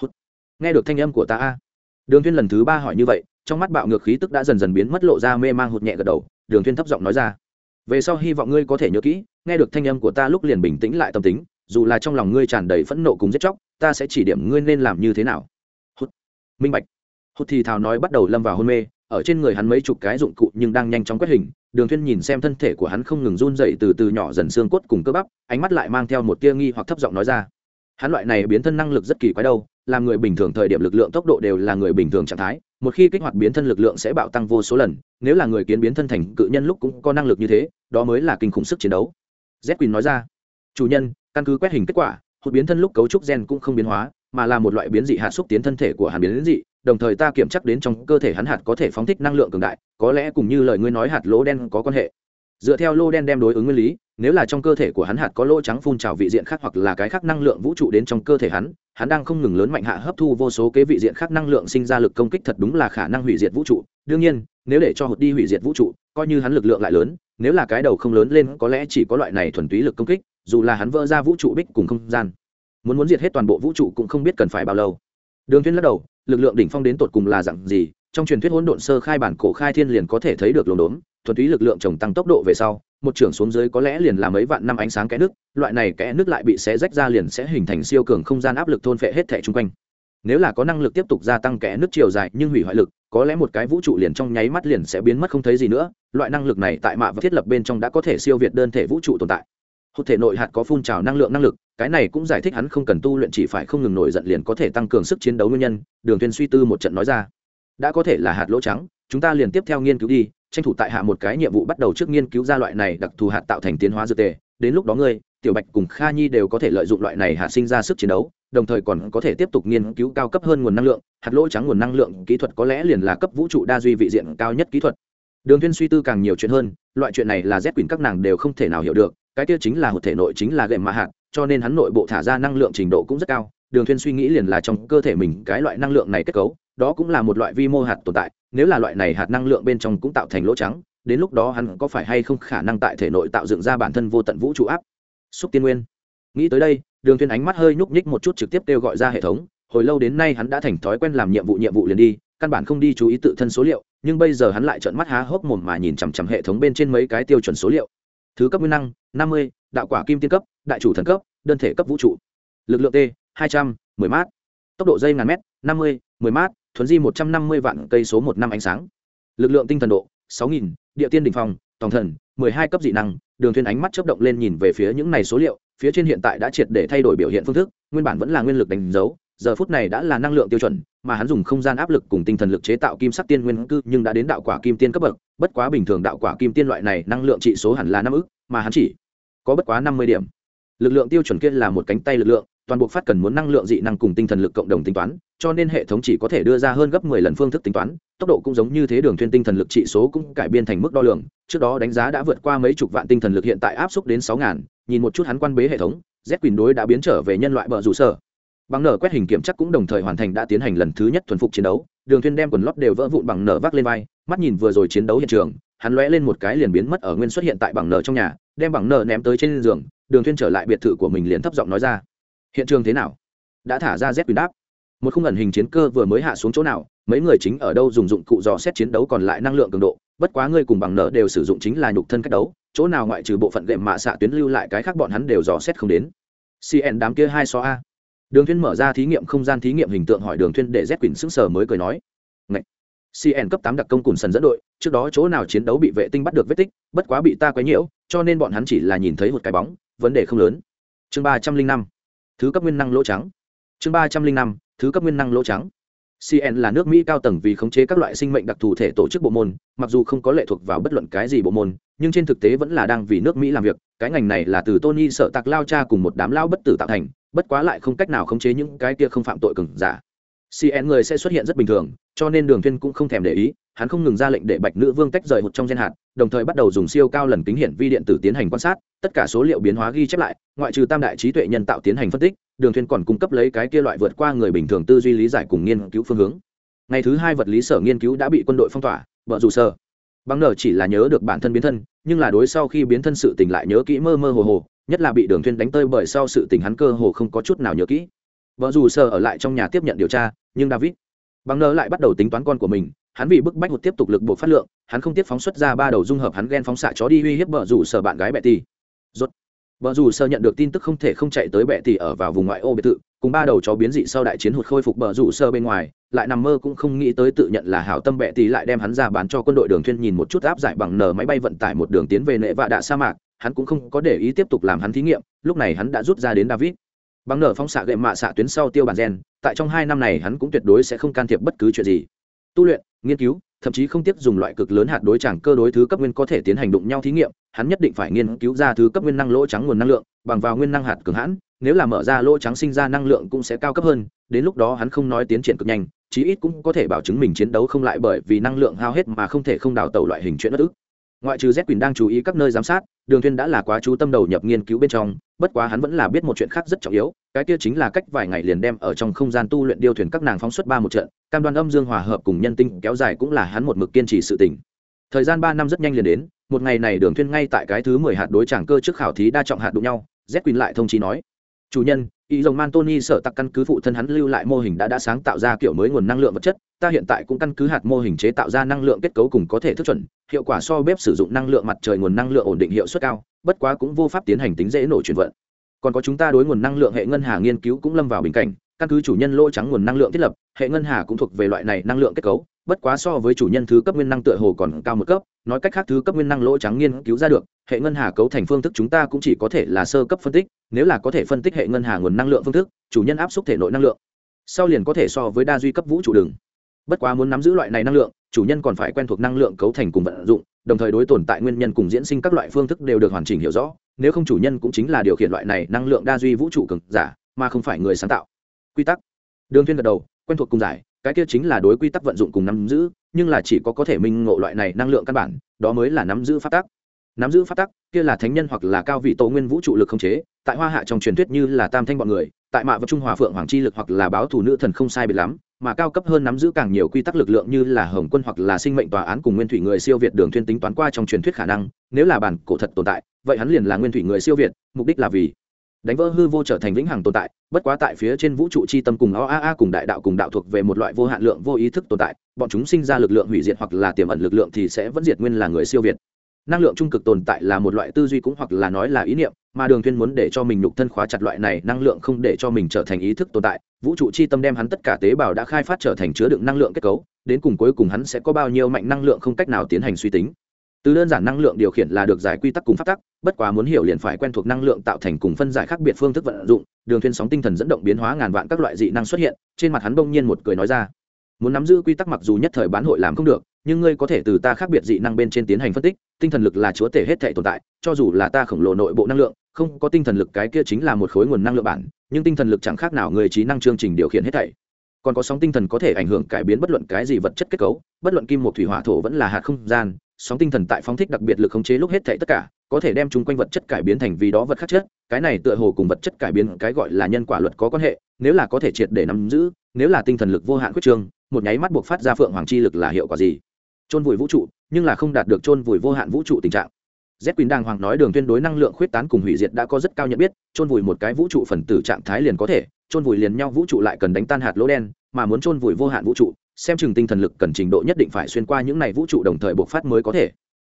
Speaker 1: Hụt. Nghe được thanh âm của ta a. Đường thuyên lần thứ ba hỏi như vậy, trong mắt bạo ngược khí tức đã dần dần biến mất lộ ra mê mang hụt nhẹ gật đầu, đường thuyên thấp giọng nói ra. Về sau hy vọng ngươi có thể nhớ kỹ, nghe được thanh âm của ta lúc liền bình tĩnh lại tâm tính, dù là trong lòng ngươi tràn đầy phẫn nộ cùng giết chóc, ta sẽ chỉ điểm ngươi nên làm như thế nào. Hụt. Minh bạch. Hụt thì thào nói bắt đầu lâm vào hôn mê ở trên người hắn mấy chục cái dụng cụ nhưng đang nhanh chóng quét hình, đường thuyên nhìn xem thân thể của hắn không ngừng run dậy từ từ nhỏ dần xương cốt cùng cơ bắp, ánh mắt lại mang theo một tia nghi hoặc thấp giọng nói ra. Hắn loại này biến thân năng lực rất kỳ quái đâu, làm người bình thường thời điểm lực lượng tốc độ đều là người bình thường trạng thái, một khi kích hoạt biến thân lực lượng sẽ bạo tăng vô số lần, nếu là người kiến biến thân thành cự nhân lúc cũng có năng lực như thế, đó mới là kinh khủng sức chiến đấu. Z quỳnh nói ra, chủ nhân, căn cứ quét hình kết quả, hụt biến thân lúc cấu trúc gen cũng không biến hóa, mà là một loại biến dị hạ xúc tiến thân thể của hàn biến dị đồng thời ta kiểm chắc đến trong cơ thể hắn hạt có thể phóng thích năng lượng cường đại, có lẽ cùng như lời ngươi nói hạt lỗ đen có quan hệ. Dựa theo lô đen đem đối ứng nguyên lý, nếu là trong cơ thể của hắn hạt có lỗ trắng phun trào vị diện khác hoặc là cái khác năng lượng vũ trụ đến trong cơ thể hắn hắn đang không ngừng lớn mạnh hạ hấp thu vô số kế vị diện khác năng lượng sinh ra lực công kích thật đúng là khả năng hủy diệt vũ trụ. Đương nhiên, nếu để cho hụt đi hủy diệt vũ trụ, coi như hắn lực lượng lại lớn, nếu là cái đầu không lớn lên, có lẽ chỉ có loại này thuần túy lực công kích, dù là hắn vỡ ra vũ trụ bích cùng không gian. Muốn muốn diệt hết toàn bộ vũ trụ cũng không biết cần phải bao lâu. Đường thiên lắc đầu lực lượng đỉnh phong đến tột cùng là dạng gì, trong truyền thuyết hỗn độn sơ khai bản cổ khai thiên liền có thể thấy được lồn đốn, thuần túy lực lượng chồng tăng tốc độ về sau, một trưởng xuống dưới có lẽ liền là mấy vạn năm ánh sáng kẽ nước, loại này kẽ nước lại bị xé rách ra liền sẽ hình thành siêu cường không gian áp lực thôn phệ hết thể chung quanh. Nếu là có năng lực tiếp tục gia tăng kẽ nước chiều dài nhưng hủy hoại lực, có lẽ một cái vũ trụ liền trong nháy mắt liền sẽ biến mất không thấy gì nữa, loại năng lực này tại mạ và thiết lập bên trong đã có thể siêu việt đơn thể vũ trụ tồn tại hụt thể nội hạt có phun trào năng lượng năng lực, cái này cũng giải thích hắn không cần tu luyện chỉ phải không ngừng nổi giận liền có thể tăng cường sức chiến đấu nguyên nhân, đường tuyên suy tư một trận nói ra. Đã có thể là hạt lỗ trắng, chúng ta liền tiếp theo nghiên cứu đi, tranh thủ tại hạ một cái nhiệm vụ bắt đầu trước nghiên cứu ra loại này đặc thù hạt tạo thành tiến hóa dược tề, đến lúc đó ngươi, tiểu bạch cùng kha nhi đều có thể lợi dụng loại này hạt sinh ra sức chiến đấu, đồng thời còn có thể tiếp tục nghiên cứu cao cấp hơn nguồn năng lượng, hạt lỗ trắng nguồn năng lượng kỹ thuật có lẽ liền là cấp vũ trụ đa duy vị diện cao nhất kỹ thuật. Đường thiên suy tư càng nhiều chuyện hơn, loại chuyện này là rét quyền các nàng đều không thể nào hiểu được cái kia chính là một thể nội chính là gệm mạ hạt, cho nên hắn nội bộ thả ra năng lượng trình độ cũng rất cao. Đường thuyên suy nghĩ liền là trong cơ thể mình cái loại năng lượng này kết cấu, đó cũng là một loại vi mô hạt tồn tại, nếu là loại này hạt năng lượng bên trong cũng tạo thành lỗ trắng, đến lúc đó hắn có phải hay không khả năng tại thể nội tạo dựng ra bản thân vô tận vũ trụ áp? Xúc tiên nguyên. Nghĩ tới đây, đường thuyên ánh mắt hơi nhúc nhích một chút trực tiếp kêu gọi ra hệ thống, hồi lâu đến nay hắn đã thành thói quen làm nhiệm vụ nhiệm vụ liền đi, căn bản không đi chú ý tự thân số liệu, nhưng bây giờ hắn lại trợn mắt há hốc mồm mà nhìn chằm chằm hệ thống bên trên mấy cái tiêu chuẩn số liệu thứ cấp nguyên năng, năm mươi, đạo quả kim tiên cấp, đại chủ thần cấp, đơn thể cấp vũ trụ. Lực lượng t, hai trăm, mười mát. Tốc độ dây ngàn mét, năm mươi, mười mát, thuấn di một trăm năm mươi vạn cây số một năm ánh sáng. Lực lượng tinh thần độ, sáu nghìn, địa tiên đ ỉ n h phòng tổng thần, mười hai cấp dị năng, đường thuyền ánh mắt chớp động lên nhìn về phía những này số liệu, phía trên hiện tại đã triệt để thay đổi biểu hiện phương thức, nguyên bản vẫn là nguyên lực đánh dấu giờ phút này đã là năng lượng tiêu chuẩn, mà hắn dùng không gian áp lực cùng tinh thần lực chế tạo kim sắc tiên nguyên cư nhưng đã đến đạo quả kim tiên cấp bậc, bất quá bình thường đạo quả kim tiên loại này năng lượng trị số hẳn là năm ức, mà hắn chỉ có bất quá năm mươi điểm. Lực lượng tiêu chuẩn kia là một cánh tay lực lượng, toàn bộ phát cần muốn năng lượng dị năng cùng tinh thần lực cộng đồng tính toán, cho nên hệ thống chỉ có thể đưa ra hơn gấp mười lần phương thức tính toán, tốc độ cũng giống như thế đường thuyên tinh thần lực trị số cũng cải biên thành mức đo lường, trước đó đánh giá đã vượt qua mấy chục vạn tinh thần lực hiện tại áp xúc đến sáu ngàn, nhìn một chút hắn quan bế hệ thống, z quyền đối đã biến trở về nhân loại bờ rủ sở bằng nở quét hình kiểm chắc cũng đồng thời hoàn thành đã tiến hành lần thứ nhất thuần phục chiến đấu, đường thuyên đem quần lót đều vỡ vụn bằng nở vác lên vai, mắt nhìn vừa rồi chiến đấu hiện trường, hắn lóe lên một cái liền biến mất ở nguyên xuất hiện tại bằng nở trong nhà, đem bằng nở ném tới trên giường, đường thuyên trở lại biệt thự của mình liền thấp giọng nói ra. Hiện trường thế nào? Đã thả ra z quyền đáp. Một khung ẩn hình chiến cơ vừa mới hạ xuống chỗ nào, mấy người chính ở đâu dùng dụng cụ dò xét chiến đấu còn lại năng lượng cường độ, bất quá ngươi cùng bằng nở đều sử dụng chính là nhục thân cách đấu, chỗ nào ngoại trừ bộ phận gệm mạ xạ tuyến lưu lại cái khác bọn hắn đều dò xét không đến. Cn đám kia hai so a đường thuyên mở ra thí nghiệm không gian thí nghiệm hình tượng hỏi đường thuyên để z quỳnh sững sờ mới cười nói Ngậy. cn cấp tám đặc công cùng sần dẫn đội, trước đó chỗ nào chiến đấu bị vệ tinh bắt được vết tích, bất quá bị ta quấy nhiễu, cho nên bọn hắn chỉ là nhìn thấy một cái bóng, vấn đề không lớn chương ba trăm linh năm, thứ cấp nguyên năng lỗ trắng chương ba trăm linh năm, thứ cấp nguyên năng lỗ trắng cn là nước mỹ cao tầng vì khống chế các loại sinh mệnh đặc thù thể tổ chức bộ môn, mặc dù không có lệ thuộc vào bất luận cái gì bộ môn, nhưng trên thực tế vẫn là đang vì nước mỹ làm việc, cái ngành này là từ tony sợ tạc lao cha cùng một đám lao bất tử tạo thành bất quá lại không cách nào khống chế những cái kia không phạm tội cường giả. Cn người sẽ xuất hiện rất bình thường, cho nên đường thiên cũng không thèm để ý, hắn không ngừng ra lệnh để bạch nữ vương tách rời một trong gen hạt, đồng thời bắt đầu dùng siêu cao lần kính hiển vi điện tử tiến hành quan sát, tất cả số liệu biến hóa ghi chép lại, ngoại trừ tam đại trí tuệ nhân tạo tiến hành phân tích, đường thiên còn cung cấp lấy cái kia loại vượt qua người bình thường tư duy lý giải cùng nghiên cứu phương hướng. Ngày thứ hai vật lý sở nghiên cứu đã bị quân đội phong tỏa, vợ dù sơ. Bằng nở chỉ là nhớ được bản thân biến thân, nhưng là đối sau khi biến thân sự tình lại nhớ kỹ mơ mơ hồ hồ nhất là bị đường thuyên đánh tơi bởi sau sự tình hắn cơ hồ không có chút nào nhớ kỹ. Vợ dù sơ ở lại trong nhà tiếp nhận điều tra, nhưng david bằng nơ lại bắt đầu tính toán con của mình, hắn bị bức bách một tiếp tục lực buộc phát lượng, hắn không tiếp phóng xuất ra ba đầu dung hợp hắn ghen phóng xạ chó đi uy hiếp vợ dù sơ bạn gái bệ tỷ rốt, vợ dù sơ nhận được tin tức không thể không chạy tới bệ tỷ ở vào vùng ngoại ô biệt thự, cùng ba đầu chó biến dị sau đại chiến hụt khôi phục bờ rủ sơ bên ngoài, lại nằm mơ cũng không nghĩ tới tự nhận là hảo tâm bệ tỷ lại đem hắn ra bán cho quân đội đường thuyên nhìn một chút áp giải bằng nở máy bay vận tải một đường tiến về nệ vạ đạ sa mạc hắn cũng không có để ý tiếp tục làm hắn thí nghiệm, lúc này hắn đã rút ra đến david. Bằng nở phóng xạ gậy mạ xạ tuyến sau tiêu bản gen, tại trong hai năm này hắn cũng tuyệt đối sẽ không can thiệp bất cứ chuyện gì. Tu luyện, nghiên cứu, thậm chí không tiếp dùng loại cực lớn hạt đối chẳng cơ đối thứ cấp nguyên có thể tiến hành đụng nhau thí nghiệm, hắn nhất định phải nghiên cứu ra thứ cấp nguyên năng lỗ trắng nguồn năng lượng, bằng vào nguyên năng hạt cường hãn, nếu là mở ra lỗ trắng sinh ra năng lượng cũng sẽ cao cấp hơn, đến lúc đó hắn không nói tiến triển cực nhanh, chí ít cũng có thể bảo chứng mình chiến đấu không lại bởi vì năng lượng hao hết mà không thể không đào tẩu loại hình chuyện bất ức ngoại trừ z quyền đang chú ý các nơi giám sát, đường thuyên đã là quá chú tâm đầu nhập nghiên cứu bên trong, bất quá hắn vẫn là biết một chuyện khác rất trọng yếu, cái kia chính là cách vài ngày liền đem ở trong không gian tu luyện điêu thuyền các nàng phóng xuất ba một trận, cam đoan âm dương hòa hợp cùng nhân tinh kéo dài cũng là hắn một mực kiên trì sự tình. Thời gian ba năm rất nhanh liền đến, một ngày này đường thuyên ngay tại cái thứ mười hạt đối tràng cơ trước khảo thí đa trọng hạt đụng nhau, z quyền lại thông chí nói, chủ nhân ý rồng man tony sở tặc căn cứ phụ thân hắn lưu lại mô hình đã đã sáng tạo ra kiểu mới nguồn năng lượng vật chất ta hiện tại cũng căn cứ hạt mô hình chế tạo ra năng lượng kết cấu cùng có thể thức chuẩn, hiệu quả so bếp sử dụng năng lượng mặt trời nguồn năng lượng ổn định hiệu suất cao, bất quá cũng vô pháp tiến hành tính dễ nổ chuyển vận. Còn có chúng ta đối nguồn năng lượng hệ ngân hà nghiên cứu cũng lâm vào bình cảnh, căn cứ chủ nhân lỗ trắng nguồn năng lượng thiết lập, hệ ngân hà cũng thuộc về loại này năng lượng kết cấu, bất quá so với chủ nhân thứ cấp nguyên năng tựa hồ còn cao một cấp, nói cách khác thứ cấp nguyên năng lỗ trắng nghiên cứu ra được, hệ ngân hà cấu thành phương thức chúng ta cũng chỉ có thể là sơ cấp phân tích, nếu là có thể phân tích hệ ngân hà nguồn năng lượng phương thức, chủ nhân áp suất thể nội năng lượng, sau liền có thể so với đa duy cấp vũ trụ đường bất quá muốn nắm giữ loại này năng lượng, chủ nhân còn phải quen thuộc năng lượng cấu thành cùng vận dụng, đồng thời đối tồn tại nguyên nhân cùng diễn sinh các loại phương thức đều được hoàn chỉnh hiểu rõ, nếu không chủ nhân cũng chính là điều khiển loại này năng lượng đa duy vũ trụ cực giả, mà không phải người sáng tạo. Quy tắc. Đường thiên gật đầu, quen thuộc cùng giải, cái kia chính là đối quy tắc vận dụng cùng nắm giữ, nhưng là chỉ có có thể minh ngộ loại này năng lượng căn bản, đó mới là nắm giữ pháp tắc. Nắm giữ pháp tắc, kia là thánh nhân hoặc là cao vị tổ nguyên vũ trụ lực không chế, tại hoa hạ trong truyền thuyết như là tam thanh bọn người, tại mạ vật trung hòa phượng hoàng chi lực hoặc là báo thủ nữ thần không sai biệt lắm mà cao cấp hơn nắm giữ càng nhiều quy tắc lực lượng như là hồng quân hoặc là sinh mệnh tòa án cùng nguyên thủy người siêu việt đường thuyên tính toán qua trong truyền thuyết khả năng, nếu là bản cổ thật tồn tại, vậy hắn liền là nguyên thủy người siêu việt, mục đích là vì đánh vỡ hư vô trở thành vĩnh hằng tồn tại, bất quá tại phía trên vũ trụ chi tâm cùng oaa cùng đại đạo cùng đạo thuộc về một loại vô hạn lượng vô ý thức tồn tại, bọn chúng sinh ra lực lượng hủy diệt hoặc là tiềm ẩn lực lượng thì sẽ vẫn diệt nguyên là người siêu việt. Năng lượng trung cực tồn tại là một loại tư duy cũng hoặc là nói là ý niệm, mà đường thiên muốn để cho mình nhục thân khóa chặt loại này năng lượng không để cho mình trở thành ý thức tồn tại vũ trụ chi tâm đem hắn tất cả tế bào đã khai phát trở thành chứa đựng năng lượng kết cấu, đến cùng cuối cùng hắn sẽ có bao nhiêu mạnh năng lượng không cách nào tiến hành suy tính. Từ đơn giản năng lượng điều khiển là được giải quy tắc cùng phát tắc, bất quá muốn hiểu liền phải quen thuộc năng lượng tạo thành cùng phân giải khác biệt phương thức vận dụng, đường thuyên sóng tinh thần dẫn động biến hóa ngàn vạn các loại dị năng xuất hiện, trên mặt hắn bỗng nhiên một cười nói ra. Muốn nắm giữ quy tắc mặc dù nhất thời bán hội làm không được, nhưng ngươi có thể từ ta khác biệt dị năng bên trên tiến hành phân tích, tinh thần lực là chúa tể hết thể tồn tại, cho dù là ta khổng lồ nội bộ năng lượng, không có tinh thần lực cái kia chính là một khối nguồn năng lượng bản nhưng tinh thần lực chẳng khác nào người trí năng chương trình điều khiển hết thảy. Còn có sóng tinh thần có thể ảnh hưởng cải biến bất luận cái gì vật chất kết cấu, bất luận kim một thủy hỏa thổ vẫn là hạt không gian, sóng tinh thần tại phóng thích đặc biệt lực khống chế lúc hết thảy tất cả, có thể đem chúng quanh vật chất cải biến thành vì đó vật khác chất, cái này tựa hồ cùng vật chất cải biến cái gọi là nhân quả luật có quan hệ, nếu là có thể triệt để nắm giữ, nếu là tinh thần lực vô hạn quyết trương, một nháy mắt buộc phát ra phượng hoàng chi lực là hiệu quả gì? Chôn vùi vũ trụ, nhưng là không đạt được chôn vùi vô hạn vũ trụ tình trạng z quỳnh đàng hoàng nói đường tuyên đối năng lượng khuyết tán cùng hủy diệt đã có rất cao nhận biết, chôn vùi một cái vũ trụ phần tử trạng thái liền có thể, chôn vùi liền nhau vũ trụ lại cần đánh tan hạt lỗ đen, mà muốn chôn vùi vô hạn vũ trụ, xem chừng tinh thần lực cần trình độ nhất định phải xuyên qua những này vũ trụ đồng thời bộc phát mới có thể.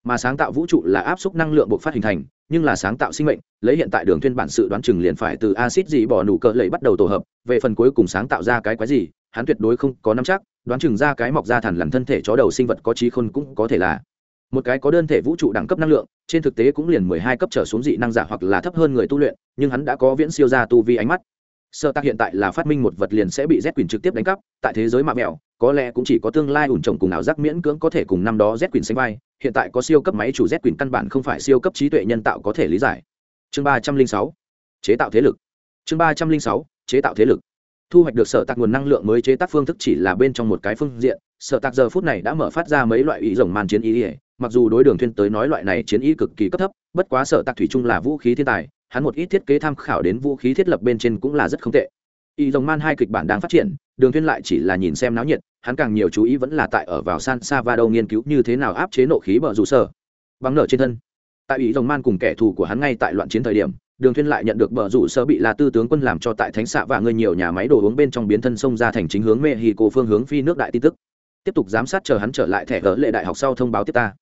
Speaker 1: Mà sáng tạo vũ trụ là áp suất năng lượng bộc phát hình thành, nhưng là sáng tạo sinh mệnh, lấy hiện tại đường tuyên bản sự đoán chừng liền phải từ axit gì bỏ nụ cỡ lẫy bắt đầu tổ hợp, về phần cuối cùng sáng tạo ra cái quái gì, hắn tuyệt đối không có nắm chắc, đoán chừng ra cái mọc ra thẳn lằn thân thể chó đầu sinh vật có trí khôn cũng có thể là một cái có đơn thể vũ trụ đẳng cấp năng lượng, trên thực tế cũng liền mười hai cấp trở xuống dị năng giả hoặc là thấp hơn người tu luyện, nhưng hắn đã có viễn siêu ra tu vi ánh mắt. Sơ tác hiện tại là phát minh một vật liền sẽ bị z quyền trực tiếp đánh cắp, tại thế giới mạ mèo có lẽ cũng chỉ có tương lai ủn trồng cùng ảo giác miễn cưỡng có thể cùng năm đó z quyền sánh vai, hiện tại có siêu cấp máy chủ z quyền căn bản không phải siêu cấp trí tuệ nhân tạo có thể lý giải. Chương ba trăm linh sáu, chế tạo thế lực. Chương ba trăm linh sáu, chế tạo thế lực. Thu hoạch được sở tạc nguồn năng lượng mới chế tác phương thức chỉ là bên trong một cái phương diện, sở tạc giờ phút này đã mở phát ra mấy loại ý rồng màn chiến ý ỉa mặc dù đối đường thuyên tới nói loại này chiến ý cực kỳ cấp thấp, bất quá sở tạc thủy chung là vũ khí thiên tài, hắn một ít thiết kế tham khảo đến vũ khí thiết lập bên trên cũng là rất không tệ. Y dòng man hai kịch bản đang phát triển, đường thuyên lại chỉ là nhìn xem náo nhiệt, hắn càng nhiều chú ý vẫn là tại ở vào san savado nghiên cứu như thế nào áp chế nộ khí bờ rủ sở. Bằng nở trên thân. Tại ý Dòng man cùng kẻ thù của hắn ngay tại loạn chiến thời điểm, đường thuyên lại nhận được bờ rủ sở bị là tư tướng quân làm cho tại thánh xạ và người nhiều nhà máy đồ uống bên trong biến thân sông ra thành chính hướng mexico phương hướng phi nước đại tin tức. Tiếp tục giám sát chờ hắn trở lại thẻ gỡ lệ đại học sau thông báo tiếp ta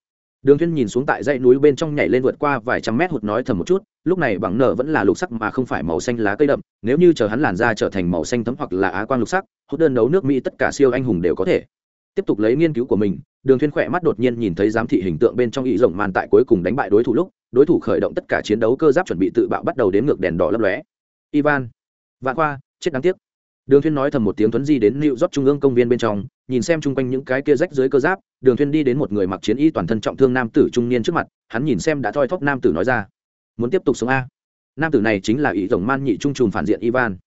Speaker 1: đường Thiên nhìn xuống tại dãy núi bên trong nhảy lên vượt qua vài trăm mét hụt nói thầm một chút, lúc này bằng nở vẫn là lục sắc mà không phải màu xanh lá cây đậm, nếu như chờ hắn làn da trở thành màu xanh thấm hoặc là á quang lục sắc, hút đơn đấu nước mỹ tất cả siêu anh hùng đều có thể. Tiếp tục lấy nghiên cứu của mình, đường Thiên khỏe mắt đột nhiên nhìn thấy giám thị hình tượng bên trong ý rộng màn tại cuối cùng đánh bại đối thủ lúc, đối thủ khởi động tất cả chiến đấu cơ giáp chuẩn bị tự bạo bắt đầu đến ngược đèn đỏ lấp lóe. Ivan, vạn khoa, chết đáng tiếc đường thuyên nói thầm một tiếng tuấn di đến liệu rót trung ương công viên bên trong, nhìn xem chung quanh những cái kia rách dưới cơ giáp, đường thuyên đi đến một người mặc chiến y toàn thân trọng thương nam tử trung niên trước mặt, hắn nhìn xem đã thoi thóp nam tử nói ra, muốn tiếp tục sống a? Nam tử này chính là ý rồng man nhị trung trùm phản diện ivan.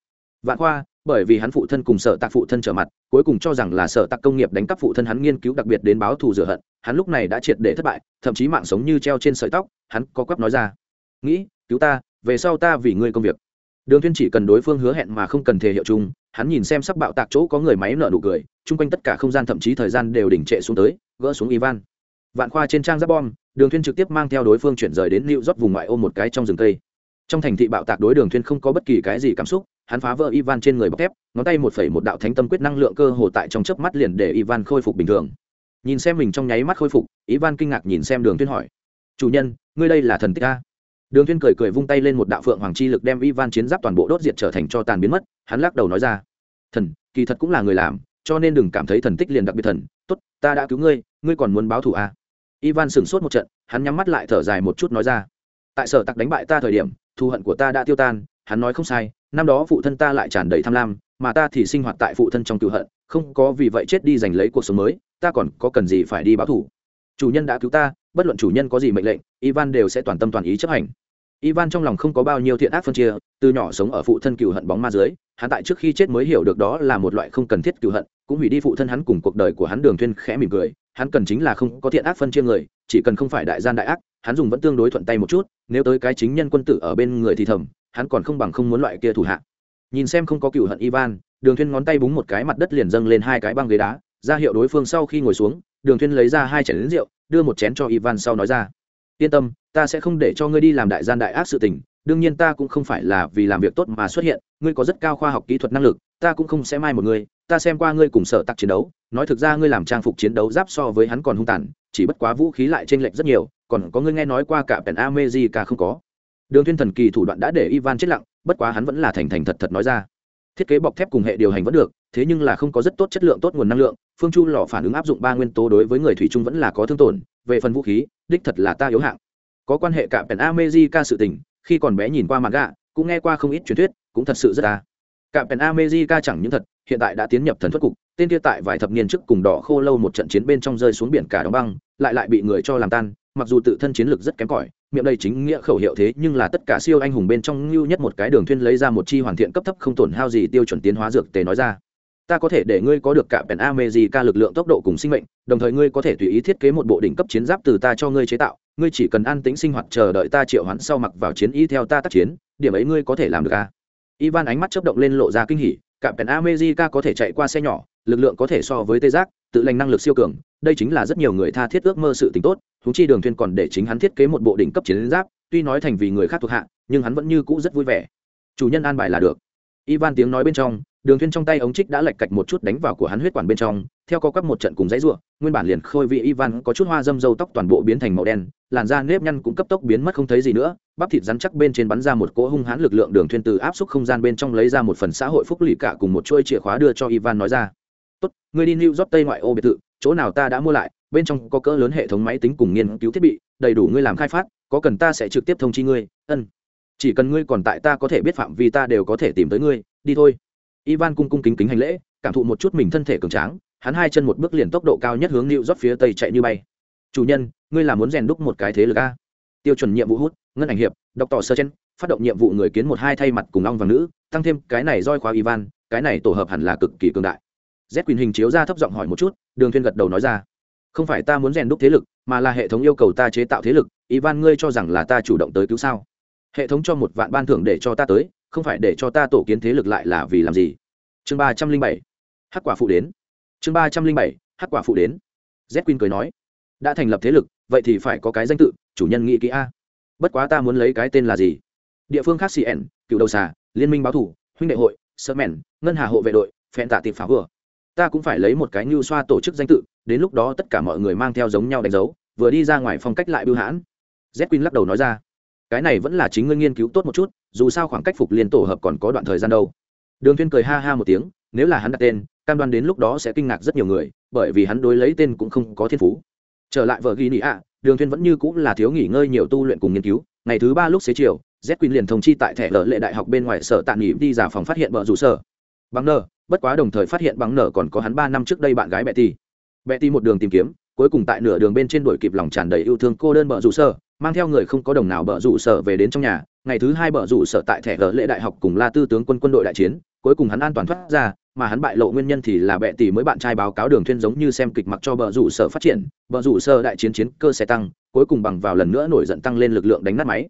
Speaker 1: Vạn khoa, bởi vì hắn phụ thân cùng sở tạc phụ thân trở mặt, cuối cùng cho rằng là sở tạc công nghiệp đánh cắp phụ thân hắn nghiên cứu đặc biệt đến báo thù rửa hận, hắn lúc này đã triệt để thất bại, thậm chí mạng sống như treo trên sợi tóc, hắn có quắp nói ra, nghĩ, cứu ta, về sau ta vì ngươi công việc đường thiên chỉ cần đối phương hứa hẹn mà không cần thể hiệu chung, hắn nhìn xem sắp bạo tạc chỗ có người máy nở nụ cười, chung quanh tất cả không gian thậm chí thời gian đều đỉnh trệ xuống tới, gỡ xuống ivan. Vạn khoa trên trang giáp bom, đường thiên trực tiếp mang theo đối phương chuyển rời đến lưu rót vùng ngoại ô một cái trong rừng cây. Trong thành thị bạo tạc đối đường Thiên không có bất kỳ cái gì cảm xúc, hắn phá vỡ ivan trên người bọc thép, ngón tay một phẩy một đạo thánh tâm quyết năng lượng cơ hồ tại trong chớp mắt liền để ivan khôi phục bình thường. Nhìn xem mình trong nháy mắt khôi phục, ivan kinh ngạc nhìn xem đường Thiên hỏi, chủ nhân, ngươi đây là thần tích a? Đường Thiên cười cười vung tay lên một đạo phượng hoàng chi lực đem ivan chiến giáp toàn bộ đốt diệt trở thành cho tàn biến mất, hắn lắc đầu nói ra. Thần, kỳ thật cũng là người làm, cho nên đừng cảm thấy thần tích liền đặc biệt thần. Tốt, ta đã cứu ngươi ngươi còn muốn báo thù à? ivan sững sốt một trận, hắn nhắm mắt lại thở dài một chút nói ra. Tại sở tặc đánh bại ta thời điểm, thù hận của ta đã tiêu tan, hắn nói không sai, năm đó phụ thân ta lại tràn đầy tham lam, mà ta thì sinh hoạt tại phụ thân trong cựu hận, không có vì vậy chết đi giành lấy cuộc sống mới, ta còn có cần gì phải đi báo thù? Chủ nhân đã cứu ta, bất luận chủ nhân có gì mệnh lệnh, ivan đều sẽ toàn tâm toàn ý chấp hành ivan trong lòng không có bao nhiêu thiện ác phân chia, từ nhỏ sống ở phụ thân cựu hận bóng ma dưới, hắn tại trước khi chết mới hiểu được đó là một loại không cần thiết cựu hận, cũng hủy đi phụ thân hắn cùng cuộc đời của hắn đường thuyên khẽ mỉm cười, hắn cần chính là không có thiện ác phân chia người, chỉ cần không phải đại gian đại ác, hắn dùng vẫn tương đối thuận tay một chút, nếu tới cái chính nhân quân tử ở bên người thì thầm, hắn còn không bằng không muốn loại kia thủ hạ. Nhìn xem không có cựu hận ivan, đường thuyên ngón tay búng một cái mặt đất liền dâng lên hai cái băng ghế đá, ra hiệu đối phương sau khi ngồi xuống, đường thuyên lấy ra hai chén rượu, đưa một chén cho ivan sau nói ra. Yên tâm ta sẽ không để cho ngươi đi làm đại gian đại ác sự tình, đương nhiên ta cũng không phải là vì làm việc tốt mà xuất hiện, ngươi có rất cao khoa học kỹ thuật năng lực, ta cũng không sẽ mai một ngươi, ta xem qua ngươi cùng sở tặc chiến đấu, nói thực ra ngươi làm trang phục chiến đấu giáp so với hắn còn hung tàn, chỉ bất quá vũ khí lại t r ê n lệch rất nhiều, còn có ngươi nghe nói qua cả pèn amejica không có. Đường thiên thần kỳ thủ đoạn đã để ivan chết lặng, bất quá hắn vẫn là thành thành thật thật nói ra. Thiết kế bọc thép cùng hệ điều hành vẫn được, thế nhưng là không có rất tốt chất lượng tốt nguồn năng lượng, phương chu lò phản ứng áp dụng ba nguyên tố đối với người thủy chung vẫn là có thương tổn, về phần vũ khí, đích thật là ta yếu hạng có quan hệ cả pèn amejica sự tình, khi còn bé nhìn qua mặt gạ, cũng nghe qua không ít truyền thuyết, cũng thật sự rất ta cả pèn amejica chẳng những thật, hiện tại đã tiến nhập thần thuật cục, tên kia tại vài thập niên trước cùng đỏ khô lâu một trận chiến bên trong rơi xuống biển cả đóng băng, lại lại bị người cho làm tan, mặc dù tự thân chiến lược rất kém cỏi, miệng đây chính nghĩa khẩu hiệu thế nhưng là tất cả siêu anh hùng bên trong lưu nhất một cái đường thuyên lấy ra một chi hoàn thiện cấp thấp không tổn hao gì tiêu chuẩn tiến hóa dược tề nói ra ta có thể để ngươi có được cả pèn America lực lượng tốc độ cùng sinh mệnh, đồng thời ngươi có thể tùy ý thiết kế một bộ đỉnh cấp chiến giáp từ ta cho ngươi chế tạo, ngươi chỉ cần an tĩnh sinh hoạt chờ đợi ta triệu hoán sau mặc vào chiến y theo ta tác chiến, điểm ấy ngươi có thể làm được à? Ivan ánh mắt chớp động lên lộ ra kinh hỉ, cả pèn America có thể chạy qua xe nhỏ, lực lượng có thể so với tê giác, tự lành năng lực siêu cường, đây chính là rất nhiều người tha thiết ước mơ sự tình tốt chúng chi đường thuyên còn để chính hắn thiết kế một bộ đỉnh cấp chiến giáp, tuy nói thành vì người khác thuộc hạ, nhưng hắn vẫn như cũ rất vui vẻ. Chủ nhân an bài là được ivan tiếng nói bên trong, đường thuyên trong tay ống trích đã lệch cạch một chút đánh vào của hắn huyết quản bên trong, theo co quắp một trận cùng dãy rủa, nguyên bản liền khôi vị ivan có chút hoa dâm dâu tóc toàn bộ biến thành màu đen, làn da nếp nhăn cũng cấp tốc biến mất không thấy gì nữa, bắp thịt rắn chắc bên trên bắn ra một cỗ hung hãn lực lượng đường thuyên từ áp suất không gian bên trong lấy ra một phần xã hội phúc lụy cả cùng một chuôi chìa khóa đưa cho ivan nói ra. Tốt ngươi đi new york tây ngoại ô biệt thự, chỗ nào ta đã mua lại, bên trong có cỡ lớn hệ thống máy tính cùng nghiên cứu thiết bị, đầy đủ ngươi làm khai phát, có cần ta sẽ trực tiếp thông chi ngươi, ân chỉ cần ngươi còn tại ta có thể biết phạm vi ta đều có thể tìm tới ngươi. Đi thôi. Ivan cung cung kính kính hành lễ, cảm thụ một chút mình thân thể cường tráng, hắn hai chân một bước liền tốc độ cao nhất hướng lưu rót phía tây chạy như bay. Chủ nhân, ngươi là muốn rèn đúc một cái thế lực a? Tiêu chuẩn nhiệm vụ hút, ngân ảnh hiệp đọc tỏ sơ chen phát động nhiệm vụ người kiến một hai thay mặt cùng long và nữ, tăng thêm cái này roi khóa ivan, cái này tổ hợp hẳn là cực kỳ cường đại. Z quyền hình chiếu ra thấp giọng hỏi một chút, đường thiên gật đầu nói ra. Không phải ta muốn rèn đúc thế lực, mà là hệ thống yêu cầu ta chế tạo thế lực, ivan ngươi cho rằng là ta chủ động tới cứu sao? Hệ thống cho một vạn ban thưởng để cho ta tới, không phải để cho ta tổ kiến thế lực lại là vì làm gì? Chương ba trăm linh bảy. Hắc quả phụ đến. Chương ba trăm linh bảy, hắc quả phụ đến. Z queen cười nói. Đã thành lập thế lực, vậy thì phải có cái danh tự, chủ nhân nghĩ kỹ a. Bất quá ta muốn lấy cái tên là gì? Địa phương khác cn cựu đầu xà, liên minh báo thủ, huynh đệ hội, sơ mèn ngân hà hộ vệ đội phẹn tạ tiệp phá vừa. Ta cũng phải lấy một cái như xoa tổ chức danh tự, đến lúc đó tất cả mọi người mang theo giống nhau đánh dấu, vừa đi ra ngoài phong cách lại bưu hãn. Z queen lắc đầu nói ra cái này vẫn là chính ngươi nghiên cứu tốt một chút dù sao khoảng cách phục liên tổ hợp còn có đoạn thời gian đâu. Đường thiên cười ha ha một tiếng nếu là hắn đặt tên cam đoan đến lúc đó sẽ kinh ngạc rất nhiều người bởi vì hắn đối lấy tên cũng không có thiên phú. Trở lại vợ ghi nị ạ đường thiên vẫn như cũng là thiếu nghỉ ngơi nhiều tu luyện cùng nghiên cứu. Ngày thứ ba lúc xế chiều z quỳnh liền thông chi tại thẻ lợ lệ đại học bên ngoài sở tạm nghỉ đi giả phòng phát hiện vợ rủ sở. Bằng nở bất quá đồng thời phát hiện bằng nở còn có hắn ba năm trước đây bạn gái mẹ tỷ, mẹ tỷ một đường tìm kiếm cuối cùng tại nửa đường bên trên đuổi kịp lòng tràn đầy yêu thương cô đơn bờ rủ sở, mang theo người không có đồng nào bờ rủ sở về đến trong nhà. Ngày thứ hai bờ rủ sở tại thẻ gỡ lệ đại học cùng la tư tướng quân quân đội đại chiến, cuối cùng hắn an toàn thoát ra, mà hắn bại lộ nguyên nhân thì là bệ tỷ mới bạn trai báo cáo đường thuyên giống như xem kịch mặc cho bờ rủ sở phát triển. Bờ rủ sở đại chiến chiến cơ sẽ tăng, cuối cùng bằng vào lần nữa nổi giận tăng lên lực lượng đánh nát máy.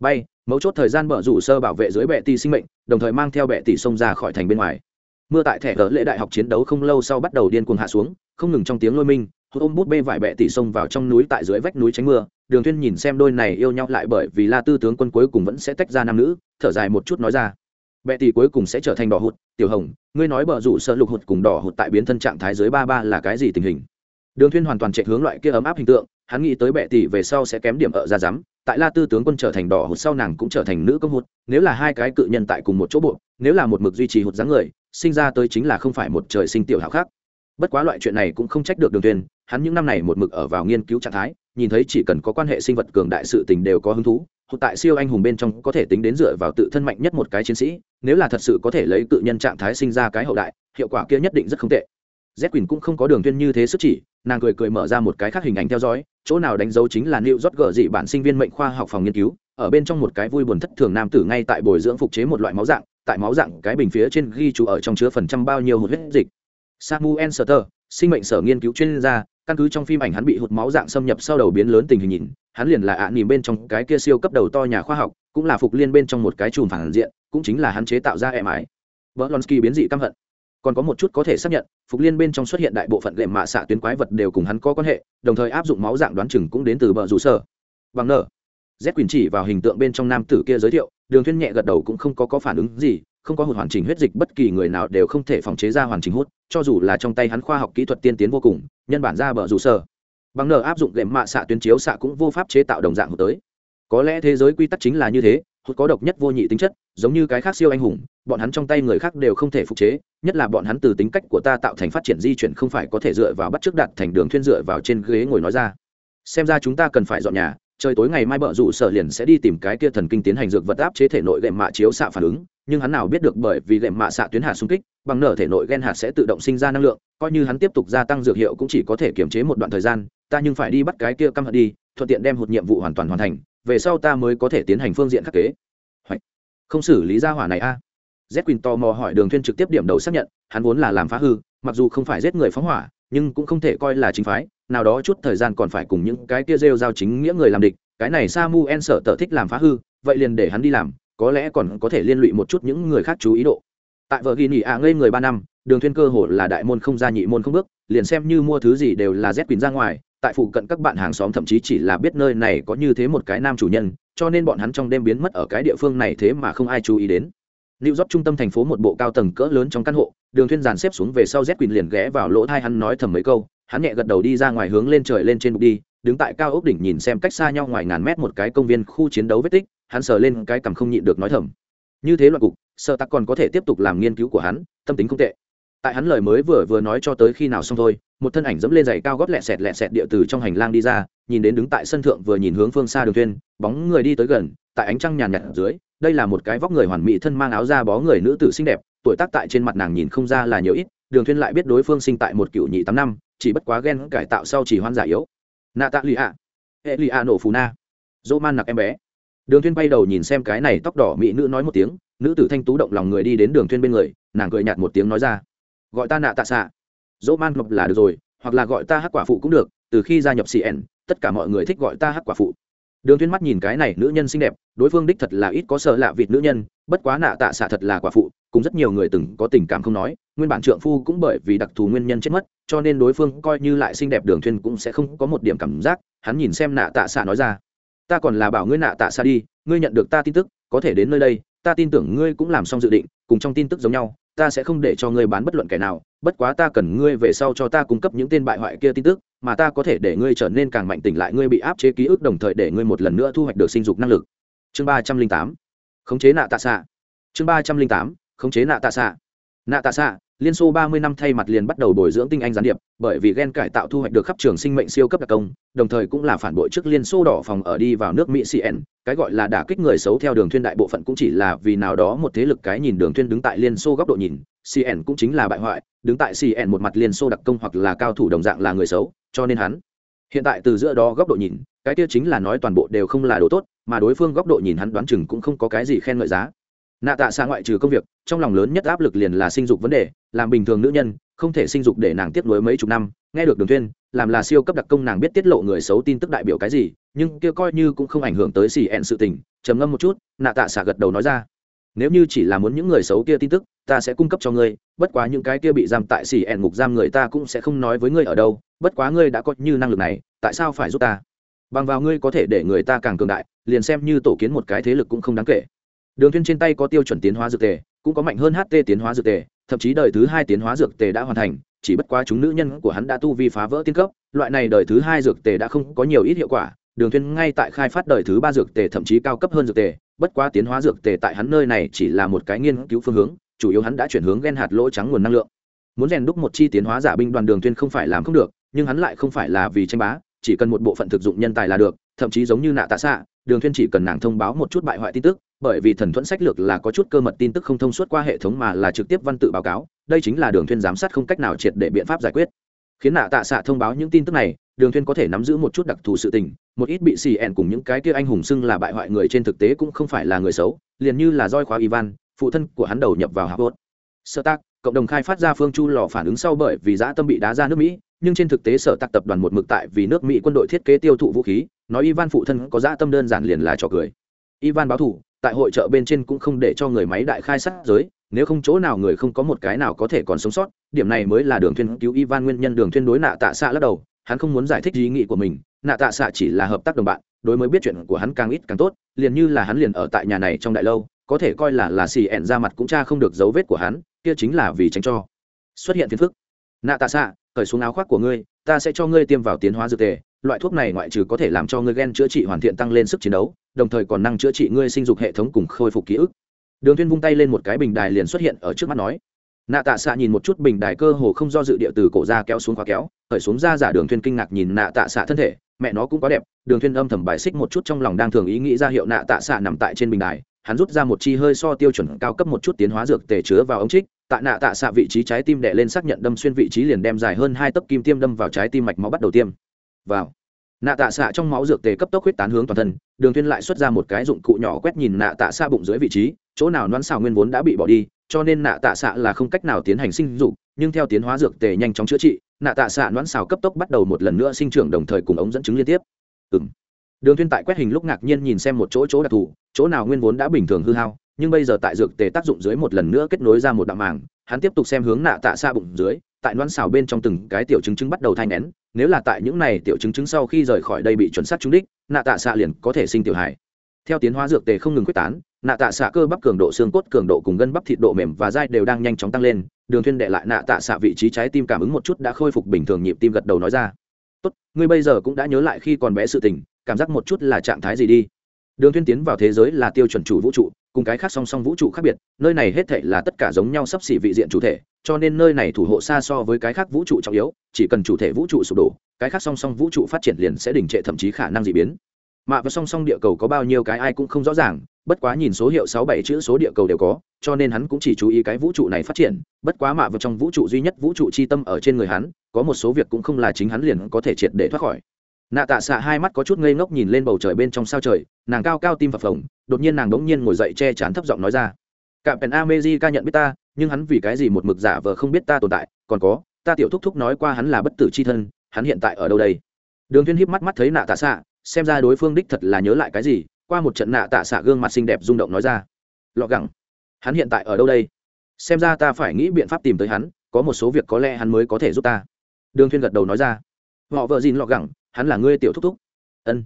Speaker 1: Bay, mấu chốt thời gian bờ rủ sơ bảo vệ dưới bệ tỷ sinh mệnh, đồng thời mang theo bệ tỷ xông ra khỏi thành bên ngoài. Mưa tại thẻ gỡ lễ đại học chiến đấu không lâu sau bắt đầu điên cuồng hạ xuống, không ngừng trong tiếng lôi minh ôm bút bê vải bẹ tỉ sông vào trong núi tại dưới vách núi tránh mưa, đường thuyên nhìn xem đôi này yêu nhau lại bởi vì la tư tướng quân cuối cùng vẫn sẽ tách ra nam nữ, thở dài một chút nói ra. Bẹ tỉ cuối cùng sẽ trở thành đỏ hụt, tiểu hồng, ngươi nói bờ rủ sợ lục hụt cùng đỏ hụt tại biến thân trạng thái dưới ba ba là cái gì tình hình? Đường thuyên hoàn toàn chạy hướng loại kia ấm áp hình tượng, hắn nghĩ tới bệ tỷ về sau sẽ kém điểm ở ra dám tại la tư tướng quân trở thành đỏ hụt sau nàng cũng trở thành nữ công hụt, nếu là hai cái cự nhân tại cùng một chỗ bộ, nếu là một mực duy trì hụt dáng người, sinh ra tới chính là không phải một trời sinh tiểu hảo khác. Bất quá loại chuyện này cũng không trách được đường thuyên hắn những năm này một mực ở vào nghiên cứu trạng thái, nhìn thấy chỉ cần có quan hệ sinh vật cường đại sự tình đều có hứng thú, hụt tại siêu anh hùng bên trong có thể tính đến dựa vào tự thân mạnh nhất một cái chiến sĩ, nếu là thật sự có thể lấy cự nhân trạng thái sinh ra cái hậu đại, hiệu quả kia nhất định rất không tệ. Z quỳnh cũng không có đường tuyên như thế sức chỉ, nàng cười cười mở ra một cái khác hình ảnh theo dõi, chỗ nào đánh dấu chính là liệu rót gở dị bản sinh viên mệnh khoa học phòng nghiên cứu, ở bên trong một cái vui buồn thất thường nam tử ngay tại bồi dưỡng phục chế một loại máu dạng, tại máu dạng cái bình phía trên ghi chú ở trong chứa phần trăm bao nhiêu hụt huyết dịch. Samuel sutter sinh mệnh sở nghiên cứu chuyên gia căn cứ trong phim ảnh hắn bị hụt máu dạng xâm nhập sau đầu biến lớn tình hình nhìn, hắn liền là ạ à bên trong cái kia siêu cấp đầu to nhà khoa học, cũng là phục liên bên trong một cái chùm phản diện, cũng chính là hắn chế tạo ra em ái vợ lonsky biến dị căm hận. Còn có một chút có thể xác nhận, phục liên bên trong xuất hiện đại bộ phận lệ mạ xạ tuyến quái vật đều cùng hắn có quan hệ, đồng thời áp dụng máu dạng đoán chừng cũng đến từ bờ rủ sở. Bằng nở. Z quyền chỉ vào hình tượng bên trong nam tử kia giới thiệu, đường thuyên nhẹ gật đầu cũng không có có phản ứng gì không có hụt hoàn chỉnh huyết dịch, bất kỳ người nào đều không thể phòng chế ra hoàn chỉnh hút, cho dù là trong tay hắn khoa học kỹ thuật tiên tiến vô cùng, nhân bản ra bờ rủ sơ bằng nở áp dụng lệm mạ xạ tuyến chiếu xạ cũng vô pháp chế tạo đồng dạng hụt tới. Có lẽ thế giới quy tắc chính là như thế hụt có độc nhất vô nhị tính chất, giống như cái khác siêu anh hùng, bọn hắn trong tay người khác đều không thể phục chế, nhất là bọn hắn từ tính cách của ta tạo thành phát triển di chuyển không phải có thể dựa vào bắt trước đặt thành đường thuyên dựa vào trên ghế ngồi nói ra. Xem ra chúng ta cần phải dọn nhà trời tối ngày mai bợ rủ sở liền sẽ đi tìm cái kia thần kinh tiến hành dược vật áp chế thể nội gệm mạ chiếu xạ phản ứng, nhưng hắn nào biết được bởi vì gệm mạ xạ tuyến hạt xung kích, bằng nở thể nội gen hạt sẽ tự động sinh ra năng lượng, coi như hắn tiếp tục gia tăng dược hiệu cũng chỉ có thể kiềm chế một đoạn thời gian, ta nhưng phải đi bắt cái kia căm hận đi, thuận tiện đem hụt nhiệm vụ hoàn toàn hoàn thành, về sau ta mới có thể tiến hành phương diện khắc kế Hoạch. không xử lý ra hỏa này a à? z quỳnh tò mò hỏi đường thuyên trực tiếp điểm đầu xác nhận, hắn vốn là làm phá hư, mặc dù không phải giết người phóng hỏa nhưng cũng không thể coi là chính phái, nào đó chút thời gian còn phải cùng những cái kia rêu giao chính nghĩa người làm địch, cái này samu en sợ tờ thích làm phá hư, vậy liền để hắn đi làm, có lẽ còn có thể liên lụy một chút những người khác chú ý độ. Tại vợ ghi nhị ạ ngây người ba năm, đường thuyên cơ hồ là đại môn không ra nhị môn không bước, liền xem như mua thứ gì đều là z quỳnh ra ngoài, tại phụ cận các bạn hàng xóm thậm chí chỉ là biết nơi này có như thế một cái nam chủ nhân, cho nên bọn hắn trong đêm biến mất ở cái địa phương này thế mà không ai chú ý đến. New York trung tâm thành phố một bộ cao tầng cỡ lớn trong căn hộ, Đường Thuyên dàn xếp xuống về sau Z Quỳnh liền ghé vào lỗ tai hắn nói thầm mấy câu, hắn nhẹ gật đầu đi ra ngoài hướng lên trời lên trên bục đi, đứng tại cao ốc đỉnh nhìn xem cách xa nhau ngoài ngàn mét một cái công viên khu chiến đấu vết tích, hắn sờ lên cái cằm không nhịn được nói thầm. Như thế loạn cục, sợ tắc còn có thể tiếp tục làm nghiên cứu của hắn, tâm tính không tệ. Tại hắn lời mới vừa vừa nói cho tới khi nào xong thôi, một thân ảnh dẫm lên giày cao gót lẹ sẹt lẹ sẹt địa từ trong hành lang đi ra, nhìn đến đứng tại sân thượng vừa nhìn hướng phương xa Đường Thuyên, bóng người đi tới gần, tại ánh trăng nhàn nhạt dưới, đây là một cái vóc người hoàn mỹ thân mang áo da bó người nữ tử xinh đẹp, tuổi tác tại trên mặt nàng nhìn không ra là nhiều ít, đường thuyên lại biết đối phương sinh tại một cựu nhị tám năm, chỉ bất quá ghen cải tạo sau chỉ hoan giả yếu. Nạ tạ lì ạ hệ lì ạ nổ phù na. Dỗ man nặc em bé. Đường thuyên bay đầu nhìn xem cái này tóc đỏ mỹ nữ nói một tiếng, nữ tử thanh tú động lòng người đi đến đường thuyên bên người, nàng cười nhạt một tiếng nói ra. Gọi ta nạ tạ xạ dỗ man ngọc là được rồi, hoặc là gọi ta hắc quả phụ cũng được, từ khi gia nhập cn tất cả mọi người thích gọi ta hắc quả phụ đường thuyên mắt nhìn cái này nữ nhân xinh đẹp, đối phương đích thật là ít có sợ lạ vịt nữ nhân, bất quá nạ tạ xạ thật là quả phụ cũng rất nhiều người từng có tình cảm không nói, nguyên bản trượng phu cũng bởi vì đặc thù nguyên nhân chết mất, cho nên đối phương coi như lại xinh đẹp đường thuyên cũng sẽ không có một điểm cảm giác, hắn nhìn xem nạ tạ xạ nói ra. Ta còn là bảo ngươi nạ tạ xạ đi, ngươi nhận được ta tin tức, có thể đến nơi đây, ta tin tưởng ngươi cũng làm xong dự định, cùng trong tin tức giống nhau, ta sẽ không để cho ngươi bán bất luận kẻ nào, bất quá ta cần ngươi về sau cho ta cung cấp những tên bại hoại kia tin tức mà ta có thể để ngươi trở nên càng mạnh tỉnh lại, ngươi bị áp chế ký ức đồng thời để ngươi một lần nữa thu hoạch được sinh dục năng lực. Chương ba trăm linh tám. Khống chế nạ tạ xạ. Chương ba trăm linh tám. Khống chế nạ tạ xạ. Nạ tạ xạ, liên xô ba mươi năm thay mặt liền bắt đầu bồi dưỡng tinh anh gián điệp, bởi vì ghen cải tạo thu hoạch được khắp trường sinh mệnh siêu cấp đặc công, đồng thời cũng là phản bội trước liên xô đỏ phòng ở đi vào nước mỹ cn cái gọi là đả kích người xấu theo đường thuyên đại bộ phận cũng chỉ là vì nào đó một thế lực cái nhìn đường thuyên đứng tại liên xô góc độ nhìn cn cũng chính là bại hoại, đứng tại cn một mặt liên xô đặc công hoặc là cao thủ đồng dạng là người xấu, cho nên hắn hiện tại từ giữa đó góc độ nhìn, cái kia chính là nói toàn bộ đều không là đồ tốt, mà đối phương góc độ nhìn hắn đoán chừng cũng không có cái gì khen ngợi giá. Nạ tạ xa ngoại trừ công việc, trong lòng lớn nhất áp lực liền là sinh dục vấn đề, làm bình thường nữ nhân, không thể sinh dục để nàng tiếp nối mấy chục năm, nghe được đường thuyên, làm là siêu cấp đặc công nàng biết tiết lộ người xấu tin tức đại biểu cái gì, nhưng kia coi như cũng không ảnh hưởng tới xì ẹn sự tình, trầm ngâm một chút, nạ tạ xả gật đầu nói ra. Nếu như chỉ là muốn những người xấu kia tin tức ta sẽ cung cấp cho ngươi, bất quá những cái kia bị giam tại xì ẹn ngục giam người ta cũng sẽ không nói với ngươi ở đâu, bất quá ngươi đã có như năng lực này, tại sao phải giúp ta? Bằng vào ngươi có thể để người ta càng cường đại, liền xem như tổ kiến một cái thế lực cũng không đáng kể. Đường Thiên trên tay có tiêu chuẩn tiến hóa dược tề, cũng có mạnh hơn ht tiến hóa dược tề, thậm chí đời thứ hai tiến hóa dược tề đã hoàn thành, chỉ bất quá chúng nữ nhân của hắn đã tu vi phá vỡ tiên cấp, loại này đời thứ hai dược tề đã không có nhiều ít hiệu quả, đường Thiên ngay tại khai phát đời thứ ba dược tề thậm chí cao cấp hơn dược tề, bất quá tiến hóa dược tề tại hắn nơi này chỉ là một cái nghiên cứu phương hướng chủ yếu hắn đã chuyển hướng ghen hạt lỗ trắng nguồn năng lượng. Muốn rèn đúc một chi tiến hóa giả binh đoàn đường thuyên không phải làm không được, nhưng hắn lại không phải là vì tranh bá, chỉ cần một bộ phận thực dụng nhân tài là được, thậm chí giống như nạ tạ xạ, đường thuyên chỉ cần nàng thông báo một chút bại hoại tin tức, bởi vì thần thuẫn sách lược là có chút cơ mật tin tức không thông suốt qua hệ thống mà là trực tiếp văn tự báo cáo, đây chính là đường thuyên giám sát không cách nào triệt để biện pháp giải quyết. Khiến nạ tạ xạ thông báo những tin tức này, đường thuyên có thể nắm giữ một chút đặc thù sự tình, một ít bị xì ẻn cùng những cái kia anh hùng xưng là bại hoại người trên thực tế cũng không phải là người xấu, liền như là roi khóa ivan phụ thân của hắn đầu nhập vào hạ vốt. Sở tác cộng đồng khai phát ra phương chu lò phản ứng sau bởi vì giã tâm bị đá ra nước mỹ, nhưng trên thực tế sở tạc tập đoàn một mực tại vì nước mỹ quân đội thiết kế tiêu thụ vũ khí, nói ivan phụ thân có giã tâm đơn giản liền là trò cười. Ivan báo thủ, tại hội trợ bên trên cũng không để cho người máy đại khai sát giới, nếu không chỗ nào người không có một cái nào có thể còn sống sót, điểm này mới là đường thuyên cứu ivan nguyên nhân đường thuyên đối nạ tạ xạ lắc đầu, hắn không muốn giải thích ý nghĩ của mình, nạ tạ xạ chỉ là hợp tác đồng bạn, đối mới biết chuyện của hắn càng ít càng tốt, liền như là hắn liền ở tại nhà này trong đại lâu có thể coi là là xì ẹn ra mặt cũng cha không được dấu vết của hắn, kia chính là vì tránh cho. Xuất hiện phiền phức. Nạ tạ xạ, cởi xuống áo khoác của ngươi, ta sẽ cho ngươi tiêm vào tiến hóa dược tề, loại thuốc này ngoại trừ có thể làm cho ngươi ghen chữa trị hoàn thiện tăng lên sức chiến đấu, đồng thời còn năng chữa trị ngươi sinh dục hệ thống cùng khôi phục ký ức. Đường thiên vung tay lên một cái bình đài liền xuất hiện ở trước mắt nói. Nạ tạ xạ nhìn một chút bình đài cơ hồ không do dự địa từ cổ ra kéo xuống khóa kéo khởi xuống ra giả đường thiên kinh ngạc nhìn nạ tạ xạ thân thể, mẹ nó cũng quá đẹp. Đường thiên âm thầm bài xích một chút trong lòng đang thường ý nghĩ ra hiệu nạ tạ xạ nằm tại trên bình đài hắn rút ra một chi hơi so tiêu chuẩn cao cấp một chút tiến hóa dược tề chứa vào ống trích, tạ nạ tạ xạ vị trí trái tim đệ lên xác nhận đâm xuyên vị trí liền đem dài hơn hai tấc kim tiêm đâm vào trái tim mạch máu bắt đầu tiêm. Vào. Nạ tạ xạ trong máu dược tề cấp tốc huyết tán hướng toàn thân, đường thiên lại xuất ra một cái dụng cụ nhỏ quét nhìn nạ tạ xạ bụng dưới vị trí, chỗ nào nón xào nguyên vốn đã bị bỏ đi, cho nên nạ tạ xạ là không cách nào tiến hành sinh dục, nhưng theo tiến hóa dược tề nhanh chóng chữa trị, nạ tạ xạ nón xào cấp tốc bắt đầu một lần nữa sinh trưởng đồng thời cùng ống dẫn chứng liên tiếp. Ừm đường thiên tại quét hình lúc ngạc nhiên nhìn xem một chỗ chỗ đặc thù, chỗ nào nguyên vốn đã bình thường hư hao, nhưng bây giờ tại dược tề tác dụng dưới một lần nữa kết nối ra một đạo màng, hắn tiếp tục xem hướng nạ tạ xa bụng dưới, tại loan xào bên trong từng cái tiểu chứng chứng bắt đầu thay nén, nếu là tại những này tiểu chứng chứng sau khi rời khỏi đây bị chuẩn xác trúng đích, nạ tạ xạ liền có thể sinh tiểu hải. theo tiến hóa dược tề không ngừng quyết tán, nạ tạ xạ cơ bắp cường độ, xương cốt cường độ cùng gân bắp thịt độ mềm và dai đều đang nhanh chóng tăng lên, đường thuyên đệ lại nạ tạ xạ vị trí trái tim cảm ứng một chút đã khôi phục bình thường nhịp tim gật đầu nói ra tốt, ngươi bây giờ cũng đã nhớ lại khi còn bé sự tình cảm giác một chút là trạng thái gì đi. Đường thiên tiến vào thế giới là tiêu chuẩn chủ vũ trụ, cùng cái khác song song vũ trụ khác biệt, nơi này hết thề là tất cả giống nhau sắp xỉ vị diện chủ thể, cho nên nơi này thủ hộ xa so với cái khác vũ trụ trọng yếu, chỉ cần chủ thể vũ trụ sụp đổ, cái khác song song vũ trụ phát triển liền sẽ đình trệ thậm chí khả năng dị biến. Mạ và song song địa cầu có bao nhiêu cái ai cũng không rõ ràng, bất quá nhìn số hiệu sáu bảy chữ số địa cầu đều có, cho nên hắn cũng chỉ chú ý cái vũ trụ này phát triển, bất quá mạ vào trong vũ trụ duy nhất vũ trụ chi tâm ở trên người hắn, có một số việc cũng không là chính hắn liền có thể triệt để thoát khỏi nạ tạ xạ hai mắt có chút ngây ngốc nhìn lên bầu trời bên trong sao trời, nàng cao cao tim phập phồng, đột nhiên nàng đống nhiên ngồi dậy che chán thấp giọng nói ra. Cạm pèn amezi ca nhận biết ta, nhưng hắn vì cái gì một mực giả vờ không biết ta tồn tại? Còn có, ta tiểu thúc thúc nói qua hắn là bất tử c h i thân, hắn hiện tại ở đâu đây? Đường thiên híp mắt mắt thấy nạ tạ xạ xem ra đối phương đích thật là nhớ lại cái gì, qua một trận nạ tạ xạ gương mặt xinh đẹp rung động nói ra. Lọ gẳng, hắn hiện tại ở đâu đây? Xem ra ta phải nghĩ biện pháp tìm tới hắn, có một số việc có lẽ hắn mới có thể giúp ta. Đường thiên gật đầu nói ra. Họ vợ dìn lọ gẳng hắn là ngươi tiểu thúc thúc. Ân.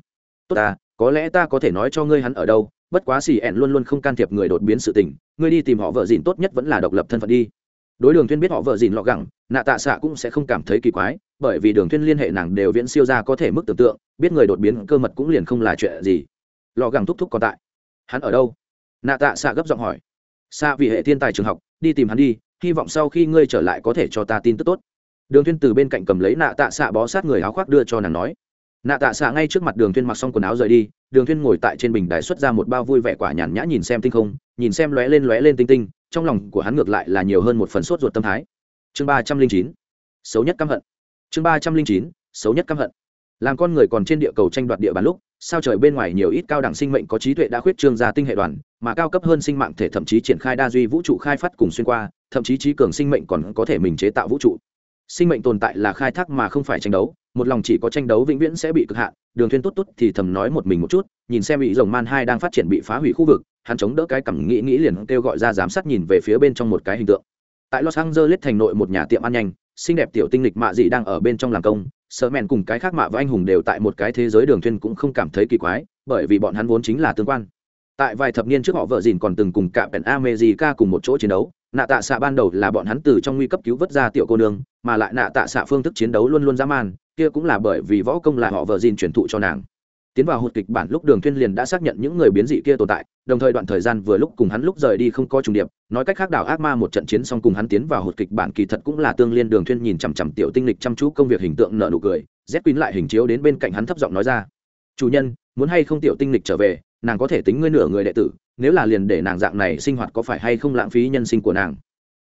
Speaker 1: Tốt ta có lẽ ta có thể nói cho ngươi hắn ở đâu, bất quá xì ẹn luôn luôn không can thiệp người đột biến sự tình, ngươi đi tìm họ vợ dìn tốt nhất vẫn là độc lập thân phận đi. Đối đường thuyên biết họ vợ dìn lọ gẳng, nạ tạ xạ cũng sẽ không cảm thấy kỳ quái, bởi vì đường thuyên liên hệ nàng đều viễn siêu ra có thể mức tưởng tượng, biết người đột biến cơ mật cũng liền không là chuyện gì. Lọ gẳng thúc thúc còn tại. Hắn ở đâu? Nạ tạ xạ gấp giọng hỏi. Xa vì hệ thiên tài trường học, đi tìm hắn đi, hy vọng sau khi ngươi trở lại có thể cho ta tin tức tốt đường thuyên từ bên cạnh cầm lấy nạ tạ xạ bó sát người áo khoác đưa cho nàng nói. Nạ tạ xạ ngay trước mặt đường thuyên mặc xong quần áo rời đi, đường thuyên ngồi tại trên bình đài xuất ra một bao vui vẻ quả nhàn nhã nhìn xem tinh không, nhìn xem lóe lên lóe lên tinh tinh, trong lòng của hắn ngược lại là nhiều hơn một phần sốt ruột tâm thái. Chương ba trăm linh chín, xấu nhất căm hận. Chương ba trăm linh chín, xấu nhất căm hận. Làm con người còn trên địa cầu tranh đoạt địa bàn lúc, sao trời bên ngoài nhiều ít cao đẳng sinh mệnh có trí tuệ đã khuyết trương ra tinh hệ đoàn, mà cao cấp hơn sinh mạng thể thậm chí triển khai đa duy vũ trụ khai phát cùng xuyên qua, thậm chí trí cường sinh mệnh còn có thể mình chế tạo vũ trụ sinh mệnh tồn tại là khai thác mà không phải tranh đấu, một lòng chỉ có tranh đấu vĩnh viễn sẽ bị cực hạn, đường thuyên tốt tốt thì thầm nói một mình một chút, nhìn xem bị rồng man hai đang phát triển bị phá hủy khu vực, hắn chống đỡ cái cằm nghĩ nghĩ liền kêu gọi ra giám sát nhìn về phía bên trong một cái hình tượng. Tại los angeles thành nội một nhà tiệm ăn nhanh, xinh đẹp tiểu tinh lịch mạ dị đang ở bên trong làm công, sợ mẹn cùng cái khác mạ và anh hùng đều tại một cái thế giới đường thuyên cũng không cảm thấy kỳ quái, bởi vì bọn hắn vốn chính là tương quan tại vài thập niên trước họ vợ dìn còn từng cùng cả pèn america cùng một chỗ chiến đấu. Nạ tạ xạ ban đầu là bọn hắn từ trong nguy cấp cứu vớt ra tiểu cô nương, mà lại nạ tạ xạ phương thức chiến đấu luôn luôn dã man, kia cũng là bởi vì võ công là họ vợ dìn truyền thụ cho nàng. Tiến vào hụt kịch bản lúc đường thuyên liền đã xác nhận những người biến dị kia tồn tại, đồng thời đoạn thời gian vừa lúc cùng hắn lúc rời đi không có trùng điệp, nói cách khác đảo ác ma một trận chiến xong cùng hắn tiến vào hụt kịch bản kỳ thật cũng là tương liên đường thuyên nhìn chằm chằm tiểu tinh lịch chăm chú công việc hình tượng nở nụ cười, z lại hình chiếu đến bên cạnh hắn thấp giọng nói ra, chủ nhân, muốn hay không tiểu tinh lịch trở về? Nàng có thể tính ngươi nửa người đệ tử, nếu là liền để nàng dạng này sinh hoạt có phải hay không lãng phí nhân sinh của nàng?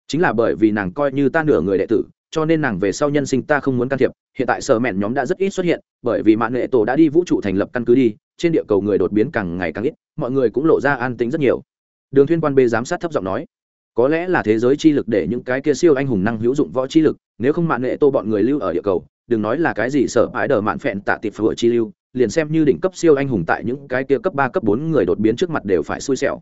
Speaker 1: Chính là bởi vì nàng coi như ta nửa người đệ tử, cho nên nàng về sau nhân sinh ta không muốn can thiệp. Hiện tại sở mẹn nhóm đã rất ít xuất hiện, bởi vì mạng nghệ tổ đã đi vũ trụ thành lập căn cứ đi, trên địa cầu người đột biến càng ngày càng ít, mọi người cũng lộ ra an tính rất nhiều. Đường thuyên quan bê giám sát thấp giọng nói, có lẽ là thế giới chi lực để những cái kia siêu anh hùng năng hữu dụng võ chi lực, nếu không mạng nghệ tô bọn người lưu ở địa cầu, đừng nói là cái gì sở ái đờ mạn phẹn tạ tịp phượng chi lưu liền xem như đỉnh cấp siêu anh hùng tại những cái kia cấp ba, cấp bốn người đột biến trước mặt đều phải xui xẻo.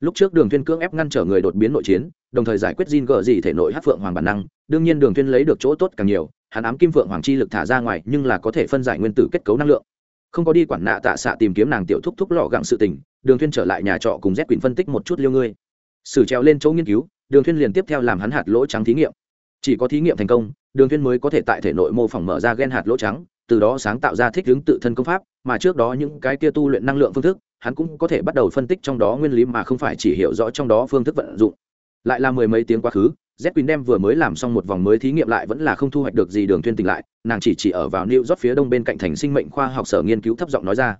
Speaker 1: Lúc trước đường thiên cưỡng ép ngăn trở người đột biến nội chiến, đồng thời giải quyết Jin gở gì thể nội hắc phượng hoàng bản năng, đương nhiên đường thiên lấy được chỗ tốt càng nhiều, hắn ám kim phượng hoàng chi lực thả ra ngoài, nhưng là có thể phân giải nguyên tử kết cấu năng lượng. Không có đi quản nạ tạ xạ tìm kiếm nàng tiểu thúc thúc lọ gặng sự tình, đường thiên trở lại nhà trọ cùng z quỳnh phân tích một chút liêu ngươi. Sử treo lên chỗ nghiên cứu, đường thiên liền tiếp theo làm hắn hạt lỗ trắng thí nghiệm. Chỉ có thí nghiệm thành công, đường thiên mới có thể tại thể nội mô phỏng mở ra gen hạt lỗ trắng từ đó sáng tạo ra thích ứng tự thân công pháp, mà trước đó những cái kia tu luyện năng lượng phương thức, hắn cũng có thể bắt đầu phân tích trong đó nguyên lý mà không phải chỉ hiểu rõ trong đó phương thức vận dụng lại là mười mấy tiếng quá khứ z quỳnh đem vừa mới làm xong một vòng mới thí nghiệm lại vẫn là không thu hoạch được gì đường Thuyên tỉnh lại, nàng chỉ chỉ ở vào new york phía đông bên cạnh thành sinh mệnh khoa học sở nghiên cứu thấp giọng nói ra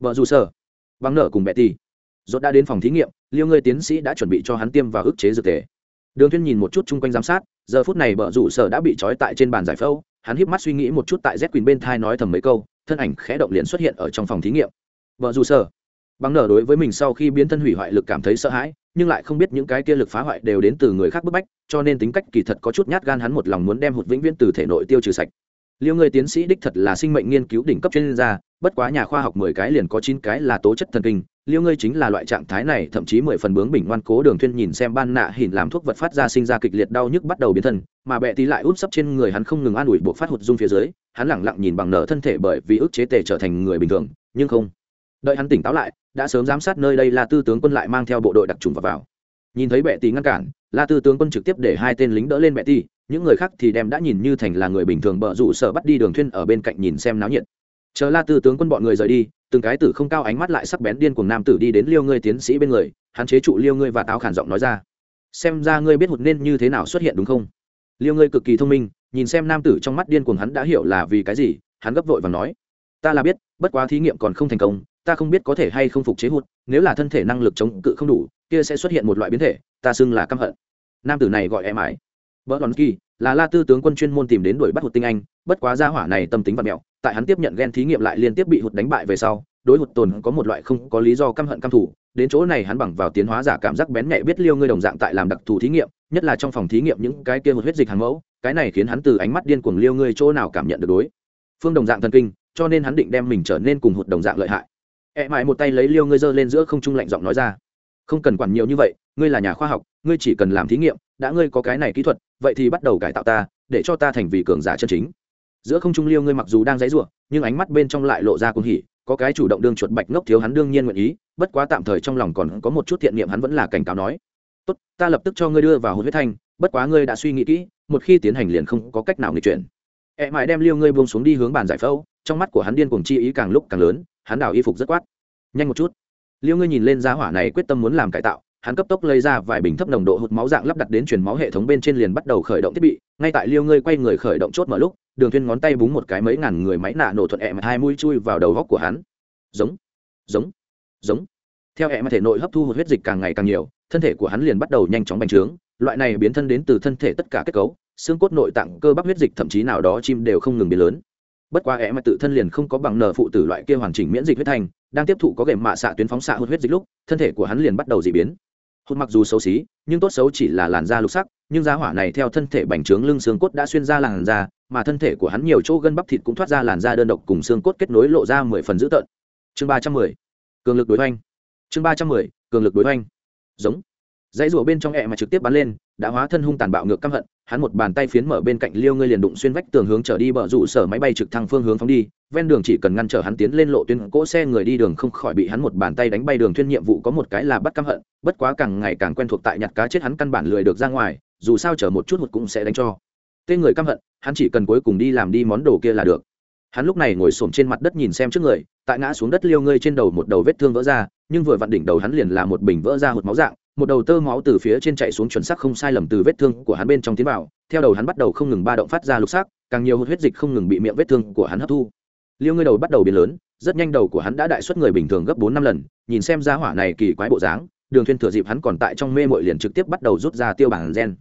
Speaker 1: vợ dù sở băng nợ cùng mẹ tỷ. Rốt đã đến phòng thí nghiệm, liêu người tiến sĩ đã chuẩn bị cho hắn tiêm vào ức chế dược thể đường Thuyên nhìn một chút chung quanh giám sát, giờ phút này bờ rủ sở đã bị trói tại trên bàn giải phẫu hắn híp mắt suy nghĩ một chút tại z quỳnh bên thai nói thầm mấy câu, thân ảnh khẽ động liền xuất hiện ở trong phòng thí nghiệm. Vợ dù sở bằng nở đối với mình sau khi biến thân hủy hoại lực cảm thấy sợ hãi, nhưng lại không biết những cái kia lực phá hoại đều đến từ người khác bức bách, cho nên tính cách kỳ thật có chút nhát gan hắn một lòng muốn đem hụt vĩnh viễn từ thể nội tiêu trừ sạch liêu người tiến sĩ đích thật là sinh mệnh nghiên cứu đỉnh cấp chuyên gia bất quá nhà khoa học mười cái liền có chín cái là tố chất thần kinh liêu ngươi chính là loại trạng thái này thậm chí mười phần bướng bình ngoan cố đường thuyên nhìn xem ban nạ hỉn làm thuốc vật phát ra sinh ra kịch liệt đau nhức bắt đầu biến thân mà bệ tí lại út sấp trên người hắn không ngừng an ủi buộc phát hụt dung phía dưới hắn lẳng lặng nhìn bằng nở thân thể bởi vì ức chế tề trở thành người bình thường nhưng không đợi hắn tỉnh táo lại đã sớm giám sát nơi đây là tư tướng quân lại mang theo bộ đội đặc trùng vào, vào. nhìn thấy bệ tí ngăn cản la tư tướng quân trực tiếp để hai tên lính đỡ lên bệ tí những người khác thì đem đã nhìn như thành là người bình thường bợ rủ sợ bắt đi đường thuyên ở bên cạnh nhìn xem náo nhiệt. Chờ la tư tướng quân bọn người rời đi, từng cái tử không cao ánh mắt lại sắc bén điên cuồng nam tử đi đến liêu ngươi tiến sĩ bên người, hắn chế trụ liêu ngươi và táo khản giọng nói ra. Xem ra ngươi biết hụt nên như thế nào xuất hiện đúng không? Liêu ngươi cực kỳ thông minh, nhìn xem nam tử trong mắt điên cuồng hắn đã hiểu là vì cái gì, hắn gấp vội và nói. Ta là biết, bất quá thí nghiệm còn không thành công, ta không biết có thể hay không phục chế hụt, nếu là thân thể năng lực chống cự không đủ, kia sẽ xuất hiện một loại biến thể, ta xưng là căm hận. Nam tử này gọi em ái bỡ đòn kỳ là la tư tướng quân chuyên môn tìm đến đuổi bắt hụt tinh anh bất quá gia hỏa này tâm tính vật mẹo tại hắn tiếp nhận ghen thí nghiệm lại liên tiếp bị hụt đánh bại về sau đối hụt tồn có một loại không có lý do căm hận căm thù, đến chỗ này hắn bằng vào tiến hóa giả cảm giác bén nhạy biết liêu ngươi đồng dạng tại làm đặc thù thí nghiệm nhất là trong phòng thí nghiệm những cái kia hụt huyết dịch hàng mẫu cái này khiến hắn từ ánh mắt điên cuồng liêu ngươi chỗ nào cảm nhận được đối. Phương đồng dạng thần kinh cho nên hắn định đem mình trở nên cùng hụt đồng dạng lợi hại. E mãi một tay lấy liêu ngươi giơ lên giữa không trung lạnh giọng nói ra không cần quản nhiều như vậy ngươi là nhà khoa học ngươi chỉ cần làm thí nghiệm đã ngươi có cái này kỹ thuật vậy thì bắt đầu cải tạo ta, để cho ta thành vì cường giả chân chính. Giữa không trung liêu ngươi mặc dù đang dãy ruộng nhưng ánh mắt bên trong lại lộ ra cuồng hỉ, có cái chủ động đương chuột bạch ngốc thiếu hắn đương nhiên nguyện ý, bất quá tạm thời trong lòng còn có một chút thiện niệm hắn vẫn là cảnh cáo nói. Tốt, ta lập tức cho ngươi đưa vào hồn huyết thanh, bất quá ngươi đã suy nghĩ kỹ, một khi tiến hành liền không có cách nào nghịch chuyển. Ẹ mãi đem liêu ngươi buông xuống đi hướng bàn giải phẫu, trong mắt của hắn điên cuồng chi ý càng lúc càng lớn, hắn đào y phục rất quát. Nhanh một chút. Liêu ngươi nhìn lên giá hỏa này quyết tâm muốn làm cải tạo hắn cấp tốc lấy ra vài bình thấp nồng độ hụt máu dạng lắp đặt đến truyền máu hệ thống bên trên liền bắt đầu khởi động thiết bị. Ngay tại liêu ngươi quay người khởi động chốt mở lúc, đường thuyên ngón tay búng một cái mấy ngàn người máy nạ nổ thuận ẹm hai mũi chui vào đầu góc của hắn. Giống giống giống. Theo ẹm thể nội hấp thu hụt huyết dịch càng ngày càng nhiều, thân thể của hắn liền bắt đầu nhanh chóng bành trướng. Loại này biến thân đến từ thân thể tất cả kết cấu, xương cốt nội tạng, cơ bắp huyết dịch, thậm chí nào đó chim đều không ngừng biến lớn. Bất quá em tự thân liền không có bằng nở phụ tử loại kia hoàn chỉnh miễn dịch huyết thành đang tiếp thụ có gệm mạ xạ tuyến phóng xạ hút huyết dịch lúc, thân thể của hắn liền bắt đầu dị biến hút mặc dù xấu xí, nhưng tốt xấu chỉ là làn da lục sắc, nhưng giá hỏa này theo thân thể bành trướng lưng xương cốt đã xuyên ra làn da, mà thân thể của hắn nhiều chỗ gân bắp thịt cũng thoát ra làn da đơn độc cùng xương cốt kết nối lộ ra mười phần dữ tợn. Chương ba trăm mười. Cường lực đối hoành. Chương ba trăm mười, cường lực đối hoành. Giống. Dãy rùa bên trong ẹ mà trực tiếp bắn lên, đã hóa thân hung tàn bạo ngược căm hận, hắn một bàn tay phiến mở bên cạnh liêu ngươi liền đụng xuyên vách tường hướng trở đi bờ rủ sở máy bay trực thăng phương hướng phóng đi ven đường chỉ cần ngăn trở hắn tiến lên lộ tuyến cỗ xe người đi đường không khỏi bị hắn một bàn tay đánh bay đường thuyên nhiệm vụ có một cái là bắt căm hận, bất quá càng ngày càng quen thuộc tại nhặt cá chết hắn căn bản lười được ra ngoài, dù sao chở một chút một cũng sẽ đánh cho. Tên người căm hận, hắn chỉ cần cuối cùng đi làm đi món đồ kia là được. Hắn lúc này ngồi xổm trên mặt đất nhìn xem trước người, tại ngã xuống đất liêu ngươi trên đầu một đầu vết thương vỡ ra, nhưng vừa vặn đỉnh đầu hắn liền là một bình vỡ ra hụt máu dạng, một đầu tơ máu từ phía trên chạy xuống chuẩn xác không sai lầm từ vết thương của hắn bên trong tiến vào, theo đầu hắn bắt đầu không ngừng ba động phát ra lục xác càng nhiều huyết dịch không ngừng bị miệng vết thương của hắn hấp thu liêu ngươi đầu bắt đầu biến lớn, rất nhanh đầu của hắn đã đại suất người bình thường gấp bốn năm lần, nhìn xem ra hỏa này kỳ quái bộ dáng, đường thuyên thừa dịp hắn còn tại trong mê mội liền trực tiếp bắt đầu rút ra tiêu bản gen.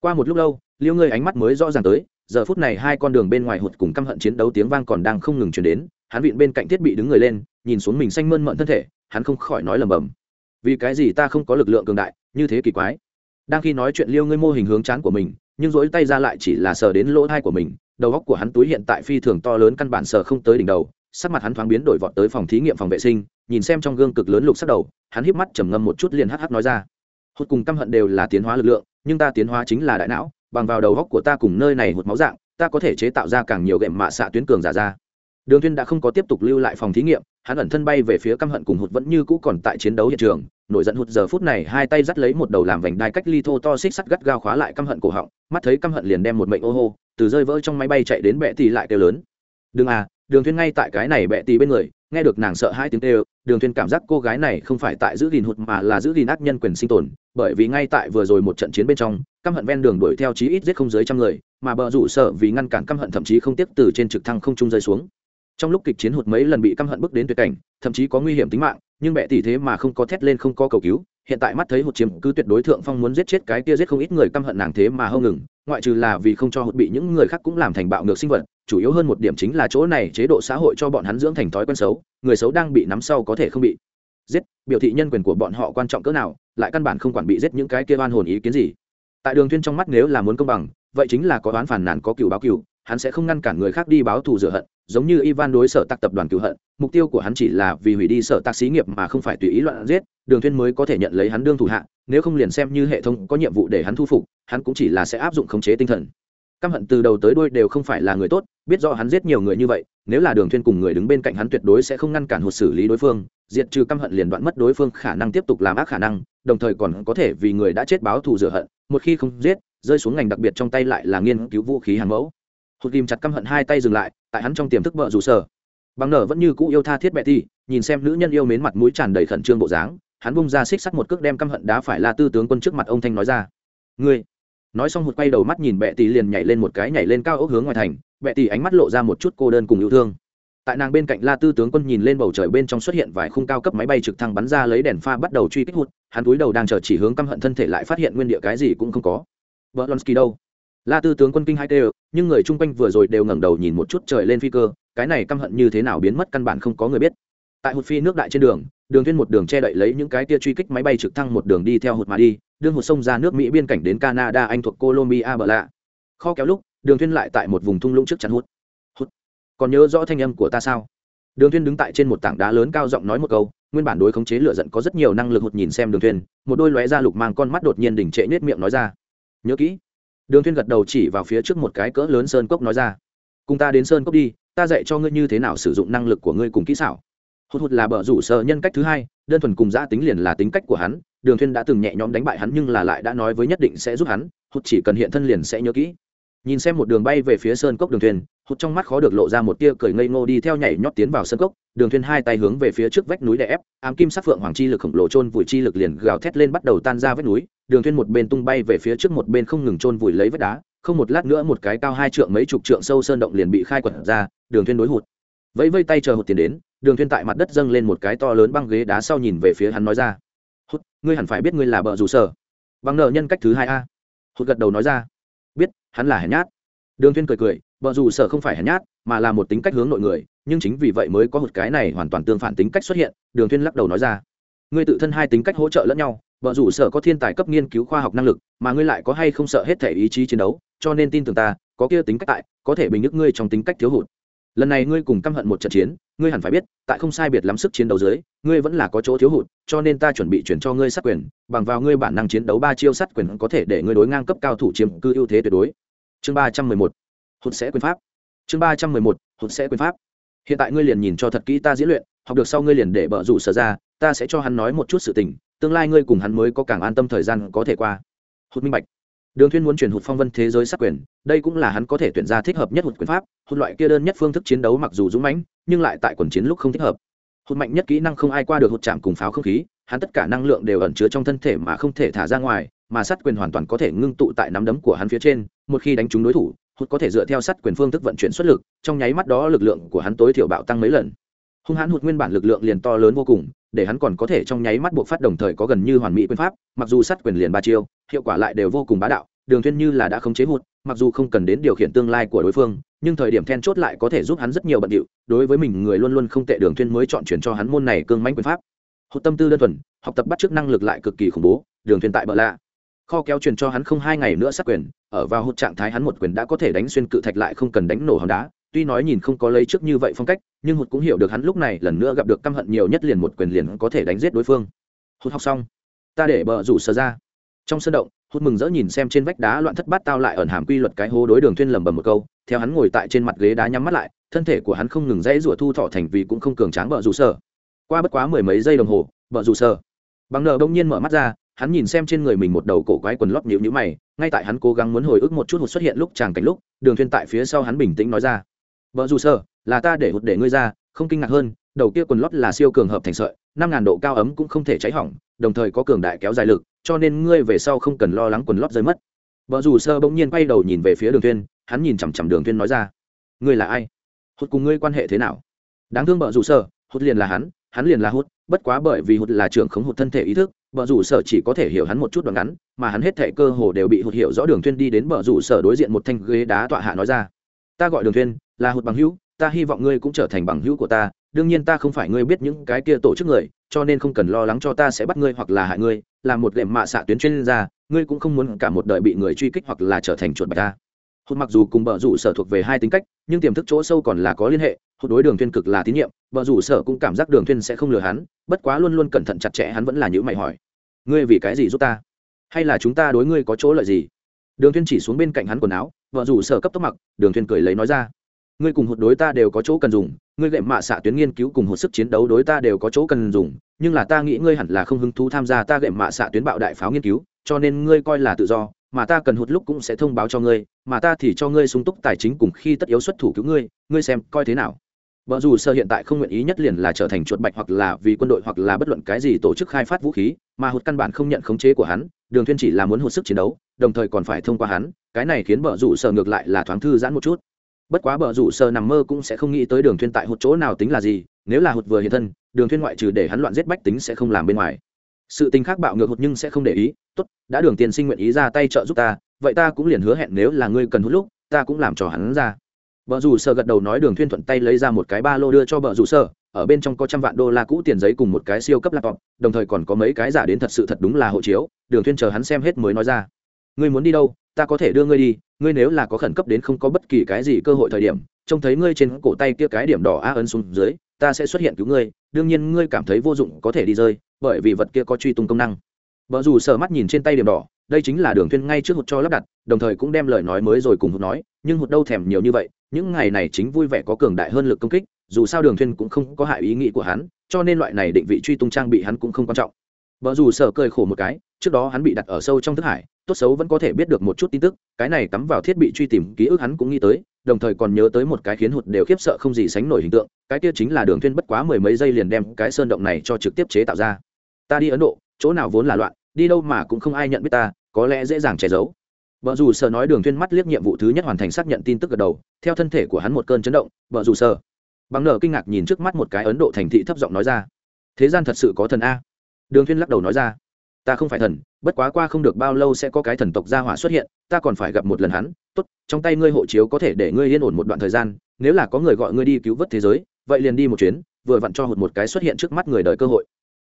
Speaker 1: Qua một lúc lâu, liêu ngươi ánh mắt mới rõ ràng tới, giờ phút này hai con đường bên ngoài hụt cùng căm hận chiến đấu tiếng vang còn đang không ngừng truyền đến, hắn vịn bên cạnh thiết bị đứng người lên, nhìn xuống mình xanh mơn mận thân thể, hắn không khỏi nói lầm bầm. Vì cái gì ta không có lực lượng cường đại, như thế kỳ quái? Đang khi nói chuyện liêu ngươi mô hình hướng chán của mình nhưng rỗi tay ra lại chỉ là sờ đến lỗ thai của mình, đầu góc của hắn túi hiện tại phi thường to lớn căn bản sờ không tới đỉnh đầu, sắc mặt hắn thoáng biến đổi vọt tới phòng thí nghiệm phòng vệ sinh, nhìn xem trong gương cực lớn lục sắc đầu, hắn híp mắt trầm ngâm một chút liền hắc hắc nói ra. Hốt cùng căm hận đều là tiến hóa lực lượng, nhưng ta tiến hóa chính là đại não, bằng vào đầu góc của ta cùng nơi này hụt máu dạng, ta có thể chế tạo ra càng nhiều gệm mạ xạ tuyến cường giả ra. Đường thiên đã không có tiếp tục lưu lại phòng thí nghiệm, hắn ẩn thân bay về phía căm hận cùng hụt vẫn như cũ còn tại chiến đấu hiện trường nổi giận hụt giờ phút này hai tay dắt lấy một đầu làm vành đai cách ly thô to xích sắt gắt gao khóa lại căm hận cổ họng, mắt thấy căm hận liền đem một mệnh ô hô, từ rơi vỡ trong máy bay chạy đến bệ tỷ lại kêu lớn. Đường à đường thuyên ngay tại cái này bệ tỷ bên người, nghe được nàng sợ hai tiếng kêu, đường thuyên cảm giác cô gái này không phải tại giữ gìn hụt mà là giữ gìn ác nhân quyền sinh tồn, bởi vì ngay tại vừa rồi một trận chiến bên trong, căm hận ven đường đuổi theo chí ít giết không dưới trăm người, mà bờ rủ sợ vì ngăn cản căm hận thậm chí không tiếp từ trên trực thăng không trung rơi xuống. Trong lúc kịch chiến hụt mấy lần bị căm hận bước đến tuyệt cảnh, thậm chí có nguy hiểm tính mạng nhưng mẹ tỷ thế mà không có thét lên không có cầu cứu, hiện tại mắt thấy hụt chiếm cứ tuyệt đối thượng phong muốn giết chết cái kia giết không ít người căm hận nàng thế mà hâu ngừng, ngoại trừ là vì không cho hụt bị những người khác cũng làm thành bạo ngược sinh vật, chủ yếu hơn một điểm chính là chỗ này chế độ xã hội cho bọn hắn dưỡng thành thói quen xấu, người xấu đang bị nắm sau có thể không bị giết, biểu thị nhân quyền của bọn họ quan trọng cỡ nào, lại căn bản không quản bị giết những cái kia oan hồn ý kiến gì. Tại đường thuyên trong mắt nếu là muốn công bằng, vậy chính là có oán phản nàn có cựu báo cựu hắn sẽ không ngăn cản người khác đi báo thù rửa hận, giống như ivan đối sở tạc tập đoàn cựu hận, mục tiêu của hắn chỉ là vì hủy đi sở tạc xí nghiệp mà không phải tùy ý loạn giết, đường thuyên mới có thể nhận lấy hắn đương thủ hạ, nếu không liền xem như hệ thống có nhiệm vụ để hắn thu phục, hắn cũng chỉ là sẽ áp dụng khống chế tinh thần. Căm hận từ đầu tới đuôi đều không phải là người tốt, biết rõ hắn giết nhiều người như vậy, nếu là đường thuyên cùng người đứng bên cạnh hắn tuyệt đối sẽ không ngăn cản hụt xử lý đối phương, diệt trừ căm hận liền đoạn mất đối phương khả năng tiếp tục làm ác khả năng, đồng thời còn có thể vì người đã chết báo thù rửa hận, một khi không giết, rơi xuống ngành đặc biệt trong tay lại là nghiên cứu vũ khí hàng mẫu hụt ghim chặt căm hận hai tay dừng lại, tại hắn trong tiềm thức vợ rủ sở. Bằng nở vẫn như cũ yêu tha thiết bệ thi nhìn xem nữ nhân yêu mến mặt mũi tràn đầy khẩn trương bộ dáng, hắn bung ra xích sắt một cước đem căm hận đá phải la tư tướng quân trước mặt ông thanh nói ra. Ngươi. Nói xong hụt quay đầu mắt nhìn bệ tỷ liền nhảy lên một cái nhảy lên cao ốc hướng ngoài thành bệ tỷ ánh mắt lộ ra một chút cô đơn cùng yêu thương. Tại nàng bên cạnh la tư tướng quân nhìn lên bầu trời bên trong xuất hiện vài khung cao cấp máy bay trực thăng bắn ra lấy đèn pha bắt đầu truy kích hụt, hắn túi đầu đang chờ chỉ hướng căm hận thân thể lại phát hiện nguyên địa cái gì cũng không có. Vợ lonsky đâu? La tư tướng quân kinh hai tê nhưng người chung quanh vừa rồi đều ngẩng đầu nhìn một chút trời lên phi cơ, cái này căm hận như thế nào biến mất căn bản không có người biết. Tại hụt phi nước đại trên đường đường thuyên một đường che đậy lấy những cái tia truy kích máy bay trực thăng một đường đi theo hụt mà đi đương hụt sông ra nước mỹ biên cảnh đến canada, anh thuộc colombia bờ lạ. Kho kéo lúc, đường thuyên lại tại một vùng thung lũng trước chắn hụt. Hụt. Còn nhớ rõ thanh âm của ta sao? Đường thuyên đứng tại trên một tảng đá lớn cao giọng nói một câu, nguyên bản đối khống chế lửa giận có rất nhiều năng lực hụt nhìn xem đường thuyên một đôi lóe ra lục mang con mắt đột nhiên đỉnh trệ nết miệng nói ra. Nhớ kỹ đường Thiên gật đầu chỉ vào phía trước một cái cỡ lớn sơn cốc nói ra, cùng ta đến sơn cốc đi, ta dạy cho ngươi như thế nào sử dụng năng lực của ngươi cùng kỹ xảo. Hút hụt là bờ rủ sợ nhân cách thứ hai, đơn thuần cùng giã tính liền là tính cách của hắn, đường Thiên đã từng nhẹ nhõm đánh bại hắn nhưng là lại đã nói với nhất định sẽ giúp hắn hút chỉ cần hiện thân liền sẽ nhớ kỹ nhìn xem một đường bay về phía sơn cốc đường thuyền, hụt trong mắt khó được lộ ra một tia cười ngây ngô đi theo nhảy nhót tiến vào sơn cốc. Đường thuyền hai tay hướng về phía trước vách núi đè ép, ám kim sắc phượng hoàng chi lực khổng lồ trôn vùi chi lực liền gào thét lên bắt đầu tan ra vách núi. Đường thuyền một bên tung bay về phía trước một bên không ngừng trôn vùi lấy vách đá, không một lát nữa một cái cao hai trượng mấy chục trượng sâu sơn động liền bị khai quật ra, đường thuyền đối hụt. Vẫy vây tay chờ hụt tiền đến, đường thuyền tại mặt đất dâng lên một cái to lớn băng ghế đá sau nhìn về phía hắn nói ra, hụt, ngươi hẳn phải biết ngươi là bờ rủ sở. Bằng nợ nhân cách thứ hai a. Hụt gật đầu nói ra hắn là hèn nhát. Đường thiên cười cười vợ dù sở không phải hèn nhát, mà là một tính cách hướng nội người, nhưng chính vì vậy mới có một cái này hoàn toàn tương phản tính cách xuất hiện, đường thiên lắc đầu nói ra. Ngươi tự thân hai tính cách hỗ trợ lẫn nhau vợ dù sở có thiên tài cấp nghiên cứu khoa học năng lực, mà ngươi lại có hay không sợ hết thể ý chí chiến đấu, cho nên tin tưởng ta, có kia tính cách tại, có thể bình nhất ngươi trong tính cách thiếu hụt lần này ngươi cùng căm hận một trận chiến, ngươi hẳn phải biết, tại không sai biệt lắm sức chiến đấu dưới, ngươi vẫn là có chỗ thiếu hụt, cho nên ta chuẩn bị chuyển cho ngươi sát quyền, bằng vào ngươi bản năng chiến đấu ba chiêu sát quyền có thể để ngươi đối ngang cấp cao thủ chiếm cư ưu thế tuyệt đối. Chương ba trăm mười một, hụt sẽ quyền pháp. Chương ba trăm mười một, hụt sẽ quyền pháp. Hiện tại ngươi liền nhìn cho thật kỹ ta diễn luyện, học được sau ngươi liền để bợ rủ sở ra, ta sẽ cho hắn nói một chút sự tình, tương lai ngươi cùng hắn mới có càng an tâm thời gian có thể qua. Hụt minh bạch đường thuyên muốn truyền hụt phong vân thế giới sát quyền, đây cũng là hắn có thể tuyển ra thích hợp nhất hụt quyền pháp, hụt loại kia đơn nhất phương thức chiến đấu mặc dù dũng mãnh, nhưng lại tại quần chiến lúc không thích hợp. Hụt mạnh nhất kỹ năng không ai qua được hụt chạm cùng pháo không khí, hắn tất cả năng lượng đều ẩn chứa trong thân thể mà không thể thả ra ngoài, mà sát quyền hoàn toàn có thể ngưng tụ tại nắm đấm của hắn phía trên, một khi đánh trúng đối thủ, hụt có thể dựa theo sát quyền phương thức vận chuyển xuất lực, trong nháy mắt đó lực lượng của hắn tối thiểu bạo tăng mấy lần hung hãn hụt nguyên bản lực lượng liền to lớn vô cùng, để hắn còn có thể trong nháy mắt buộc phát đồng thời có gần như hoàn mỹ quyền pháp, mặc dù sát quyền liền ba chiêu, hiệu quả lại đều vô cùng bá đạo, đường thuyên như là đã không chế hụt, mặc dù không cần đến điều khiển tương lai của đối phương, nhưng thời điểm then chốt lại có thể giúp hắn rất nhiều bận điệu, đối với mình người luôn luôn không tệ đường thuyên mới chọn chuyển cho hắn môn này cương mãnh quyền pháp. Hụt tâm tư đơn thuần, học tập bắt trước năng lực lại cực kỳ khủng bố, đường thuyên tại bờ lạ. Kho kéo truyền cho hắn không hai ngày nữa sát quyền, ở vào hụt trạng thái hắn một quyền đã có thể đánh xuyên cự thạch lại không cần đánh nổ hòn đá tuy nói nhìn không có lấy trước như vậy phong cách, nhưng hụt cũng hiểu được hắn lúc này lần nữa gặp được căm hận nhiều nhất liền một quyền liền có thể đánh giết đối phương. Hụt học xong, ta để bờ rủ sờ ra. Trong sân động, Hụt mừng rỡ nhìn xem trên vách đá loạn thất bát tao lại ẩn hàm quy luật cái hố đối đường thuyên lầm bầm một câu, theo hắn ngồi tại trên mặt ghế đá nhắm mắt lại, thân thể của hắn không ngừng dãy rủa thu thọ thành vì cũng không cường tráng bờ rủ sở. Qua bất quá mười mấy giây đồng hồ, bờ rủ sở. Bằng nợ đông nhiên mở mắt ra, hắn nhìn xem trên người mình một đầu cổ quái quần lót nhíu nhíu mày, ngay tại hắn cố gắng muốn hồi ức một chút hụt xuất hiện lúc chàng cảnh lúc, đường thuyên tại phía sau hắn bình tĩnh nói ra vợ dù sơ, là ta để hụt để ngươi ra, không kinh ngạc hơn, đầu kia quần lót là siêu cường hợp thành sợi, năm ngàn độ cao ấm cũng không thể cháy hỏng, đồng thời có cường đại kéo dài lực, cho nên ngươi về sau không cần lo lắng quần lót rơi mất. Vợ dù sơ bỗng nhiên quay đầu nhìn về phía đường thuyên hắn nhìn chằm chằm đường thuyên nói ra, ngươi là ai? Hụt cùng ngươi quan hệ thế nào? Đáng thương vợ dù sơ, hụt liền là hắn hắn liền là hụt, bất quá bởi vì hụt là trưởng khống hụt thân thể ý thức vợ rủ sở chỉ có thể hiểu hắn một chút đoạn ngắn, mà hắn hết thể cơ hồ đều bị hụt hiểu rõ đường thuyên đi đến vợ rủ sở đối diện một thanh ghế đá tọa hạ nói ra, ta gọi đường thuyên là hụt bằng hữu, ta hy vọng ngươi cũng trở thành bằng hữu của ta, đương nhiên ta không phải ngươi biết những cái kia tổ chức người, cho nên không cần lo lắng cho ta sẽ bắt ngươi hoặc là hại ngươi, là một lệm mạ xạ tuyến chuyên gia, ngươi cũng không muốn cả một đời bị người truy kích hoặc là trở thành chuột bạch ta. Hụt mặc dù cùng vợ rủ sở thuộc về hai tính cách, nhưng tiềm thức chỗ sâu còn là có liên hệ, hụt đối đường thuyên cực là tín nhiệm vợ rủ sở cũng cảm giác đường thuyên sẽ không lừa hắn, bất quá luôn luôn cẩn thận chặt chẽ hắn vẫn là những mày hỏi. Ngươi vì cái gì giúp ta? Hay là chúng ta đối ngươi có chỗ lợi gì? Đường thuyên chỉ xuống bên cạnh hắn quần áo vợ rủ sở cấp tốc mặc, đường thuyên cười lấy nói ra ngươi cùng hụt đối ta đều có chỗ cần dùng, ngươi gệm mạ xạ tuyến nghiên cứu cùng hụt sức chiến đấu đối ta đều có chỗ cần dùng, nhưng là ta nghĩ ngươi hẳn là không hứng thú tham gia ta gệm mạ xạ tuyến bạo đại pháo nghiên cứu, cho nên ngươi coi là tự do, mà ta cần hụt lúc cũng sẽ thông báo cho ngươi, mà ta thì cho ngươi sung túc tài chính cùng khi tất yếu xuất thủ cứu ngươi ngươi xem coi thế nào. Vợ dù sơ hiện tại không nguyện ý nhất liền là trở thành chuột bạch hoặc là vì quân đội hoặc là bất luận cái gì tổ chức khai phát vũ khí, mà hụt căn bản không nhận khống chế của hắn, đường thuyên chỉ là muốn hụt sức chiến đấu, đồng thời còn phải thông qua hắn, cái này khiến vợ dù sơ ngược lại là thoáng thư giãn một chút bất quá bờ rủ sơ nằm mơ cũng sẽ không nghĩ tới đường thuyên tại hụt chỗ nào tính là gì, nếu là hụt vừa hiện thân, đường thuyên ngoại trừ để hắn loạn giết bách tính sẽ không làm bên ngoài. Sự tình khác bạo ngược hụt nhưng sẽ không để ý, tốt, đã đường tiền sinh nguyện ý ra tay trợ giúp ta, vậy ta cũng liền hứa hẹn nếu là ngươi cần hút lúc, ta cũng làm cho hắn ra. Bờ rủ sơ gật đầu nói đường thuyên thuận tay lấy ra một cái ba lô đưa cho bờ rủ sơ ở bên trong có trăm vạn đô la cũ tiền giấy cùng một cái siêu cấp laptop, đồng thời còn có mấy cái giả đến thật sự thật đúng là hộ chiếu, đường thuyên chờ hắn xem hết mới nói ra. Ngươi muốn đi đâu ta có thể đưa ngươi đi, ngươi nếu là có khẩn cấp đến không có bất kỳ cái gì cơ hội thời điểm, trông thấy ngươi trên cổ tay kia cái điểm đỏ a ấn xuống dưới, ta sẽ xuất hiện cứu ngươi, đương nhiên ngươi cảm thấy vô dụng có thể đi rơi, bởi vì vật kia có truy tung công năng. Vợ dù sợ mắt nhìn trên tay điểm đỏ, đây chính là đường thuyên ngay trước hụt cho lắp đặt, đồng thời cũng đem lời nói mới rồi cùng hụt nói, nhưng hụt đâu thèm nhiều như vậy, những ngày này chính vui vẻ có cường đại hơn lực công kích, dù sao đường thuyên cũng không có hại ý nghĩ của hắn, cho nên loại này định vị truy tung trang bị hắn cũng không quan trọng. Vợ dù sợ cười khổ một cái, trước đó hắn bị đặt ở sâu trong thức hải tốt xấu vẫn có thể biết được một chút tin tức, cái này cắm vào thiết bị truy tìm ký ức hắn cũng nghĩ tới, đồng thời còn nhớ tới một cái khiến hụt đều khiếp sợ không gì sánh nổi hình tượng, cái kia chính là đường thuyên bất quá mười mấy giây liền đem cái sơn động này cho trực tiếp chế tạo ra. Ta đi ấn độ, chỗ nào vốn là loạn, đi đâu mà cũng không ai nhận biết ta, có lẽ dễ dàng che giấu. Vợ dù sợ nói đường thuyên mắt liếc nhiệm vụ thứ nhất hoàn thành xác nhận tin tức gật đầu, theo thân thể của hắn một cơn chấn động, vợ dù sợ bằng nở kinh ngạc nhìn trước mắt một cái ấn độ thành thị thấp giọng nói ra. Thế gian thật sự có thần a. Đường thuyên lắc đầu nói ra ta không phải thần, bất quá qua không được bao lâu sẽ có cái thần tộc gia hỏa xuất hiện, ta còn phải gặp một lần hắn, tốt, trong tay ngươi hộ chiếu có thể để ngươi yên ổn một đoạn thời gian, nếu là có người gọi ngươi đi cứu vớt thế giới, vậy liền đi một chuyến, vừa vặn cho hụt một cái xuất hiện trước mắt người đời cơ hội.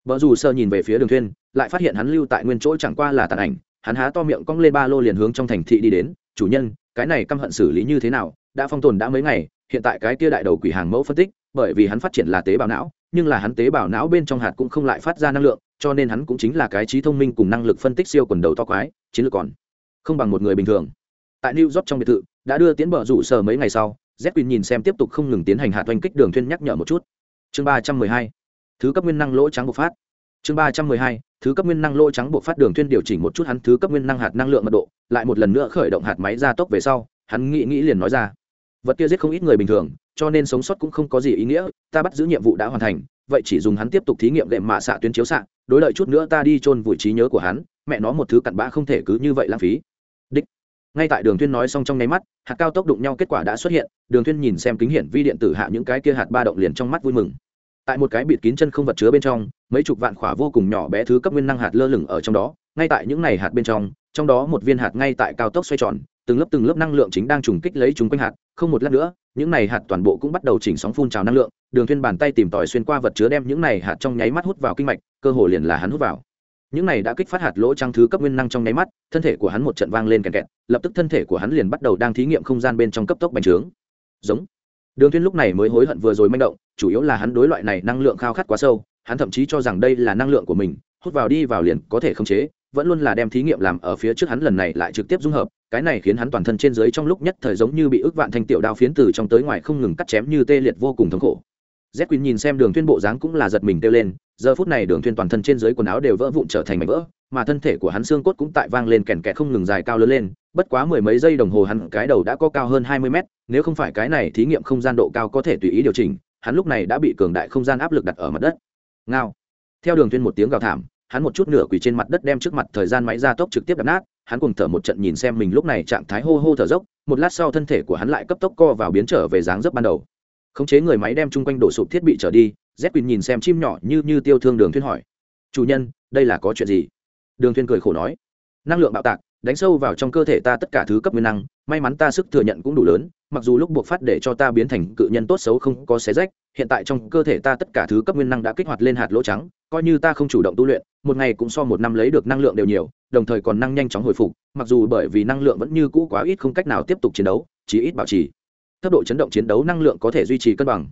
Speaker 1: Vợ dù sơ nhìn về phía đường thuyên lại phát hiện hắn lưu tại nguyên chỗ chẳng qua là tàn ảnh, hắn há to miệng cong lên ba lô liền hướng trong thành thị đi đến, chủ nhân, cái này căm hận xử lý như thế nào, đã phong tồn đã mấy ngày, hiện tại cái kia đại đầu quỷ hàng mẫu phân tích, bởi vì hắn phát triển là tế bào não, nhưng là hắn tế bào não bên trong hạt cũng không lại phát ra năng lượng cho nên hắn cũng chính là cái trí thông minh cùng năng lực phân tích siêu quần đầu to quái, chiến lược còn không bằng một người bình thường. Tại new york trong biệt thự, đã đưa tiến bờ rủ sở mấy ngày sau z quỳnh nhìn xem tiếp tục không ngừng tiến hành hạ oanh kích đường thuyên nhắc nhở một chút. Chương ba trăm mười hai, thứ cấp nguyên năng lỗ trắng bộc phát. Chương ba trăm mười hai, thứ cấp nguyên năng lỗ trắng bộc phát đường thuyên điều chỉnh một chút hắn thứ cấp nguyên năng hạt năng lượng mật độ, lại một lần nữa khởi động hạt máy ra tốc về sau, hắn nghĩ nghĩ liền nói ra. Vật kia giết không ít người bình thường, cho nên sống sót cũng không có gì ý nghĩa, ta bắt giữ nhiệm vụ đã hoàn thành vậy chỉ dùng hắn tiếp tục thí nghiệm đệm mạ xạ tuyến chiếu xạ, đối lợi chút nữa ta đi chôn vùi trí nhớ của hắn, mẹ nó một thứ cặn bã không thể cứ như vậy lãng phí. Đích. Ngay tại đường thuyên nói xong trong nháy mắt, hạt cao tốc đụng nhau kết quả đã xuất hiện, đường thuyên nhìn xem kính hiển vi điện tử hạ những cái kia hạt ba động liền trong mắt vui mừng. Tại một cái bịt kín chân không vật chứa bên trong, mấy chục vạn khỏa vô cùng nhỏ bé thứ cấp nguyên năng hạt lơ lửng ở trong đó, ngay tại những này hạt bên trong trong đó một viên hạt ngay tại cao tốc xoay tròn từng lớp từng lớp năng lượng chính đang trùng kích lấy chúng quanh hạt, không một lát nữa, những này hạt toàn bộ cũng bắt đầu chỉnh sóng phun trào năng lượng, đường Thiên bàn tay tìm tòi xuyên qua vật chứa đem những này hạt trong nháy mắt hút vào kinh mạch, cơ hồ liền là hắn hút vào. Những này đã kích phát hạt lỗ trang thứ cấp nguyên năng trong nháy mắt, thân thể của hắn một trận vang lên kẹt kẹt, lập tức thân thể của hắn liền bắt đầu đang thí nghiệm không gian bên trong cấp tốc bành trướng. Giống. Đường Thiên lúc này mới hối hận vừa rồi manh động, chủ yếu là hắn đối loại này năng lượng khao khát quá sâu, hắn thậm chí cho rằng đây là năng lượng của mình, hút vào đi vào liền có thể khống chế vẫn luôn là đem thí nghiệm làm ở phía trước hắn lần này lại trực tiếp dung hợp, cái này khiến hắn toàn thân trên dưới trong lúc nhất thời giống như bị ức vạn thanh tiểu đao phiến từ trong tới ngoài không ngừng cắt chém như tê liệt vô cùng thống khổ. Z quỳnh nhìn xem đường tuyên bộ dáng cũng là giật mình kêu lên, giờ phút này đường tuyên toàn thân trên dưới quần áo đều vỡ vụn trở thành mảnh vỡ, mà thân thể của hắn xương cốt cũng tại vang lên kèn kẹt không ngừng dài cao lớn lên, bất quá mười mấy giây đồng hồ hắn cái đầu đã có cao hơn hai mươi mét, nếu không phải cái này thí nghiệm không gian độ cao có thể tùy ý điều chỉnh, hắn lúc này đã bị cường đại không gian áp lực đặt ở mặt đất. Ngao. Theo đường tuyên một tiếng gào thảm hắn một chút nửa quỳ trên mặt đất đem trước mặt thời gian máy ra tốc trực tiếp đập nát, hắn cùng thở một trận nhìn xem mình lúc này trạng thái hô hô thở dốc, một lát sau thân thể của hắn lại cấp tốc co vào biến trở về dáng dấp ban đầu. Khống chế người máy đem chung quanh đổ sụp thiết bị trở đi z quỳnh nhìn xem chim nhỏ như như tiêu thương đường thuyên hỏi. Chủ nhân, đây là có chuyện gì? Đường thuyên cười khổ nói. Năng lượng bạo tạc, đánh sâu vào trong cơ thể ta tất cả thứ cấp nguyên năng, may mắn ta sức thừa nhận cũng đủ lớn, mặc dù lúc buộc phát để cho ta biến thành cự nhân tốt xấu không có xé rách hiện tại trong cơ thể ta tất cả thứ cấp nguyên năng đã kích hoạt lên hạt lỗ trắng, coi như ta không chủ động tu luyện, một ngày cũng so một năm lấy được năng lượng đều nhiều, đồng thời còn năng nhanh chóng hồi phục, mặc dù bởi vì năng lượng vẫn như cũ quá ít không cách nào tiếp tục chiến đấu chỉ ít bảo trì. Tốc độ chấn động chiến đấu năng lượng có thể duy trì cân bằng.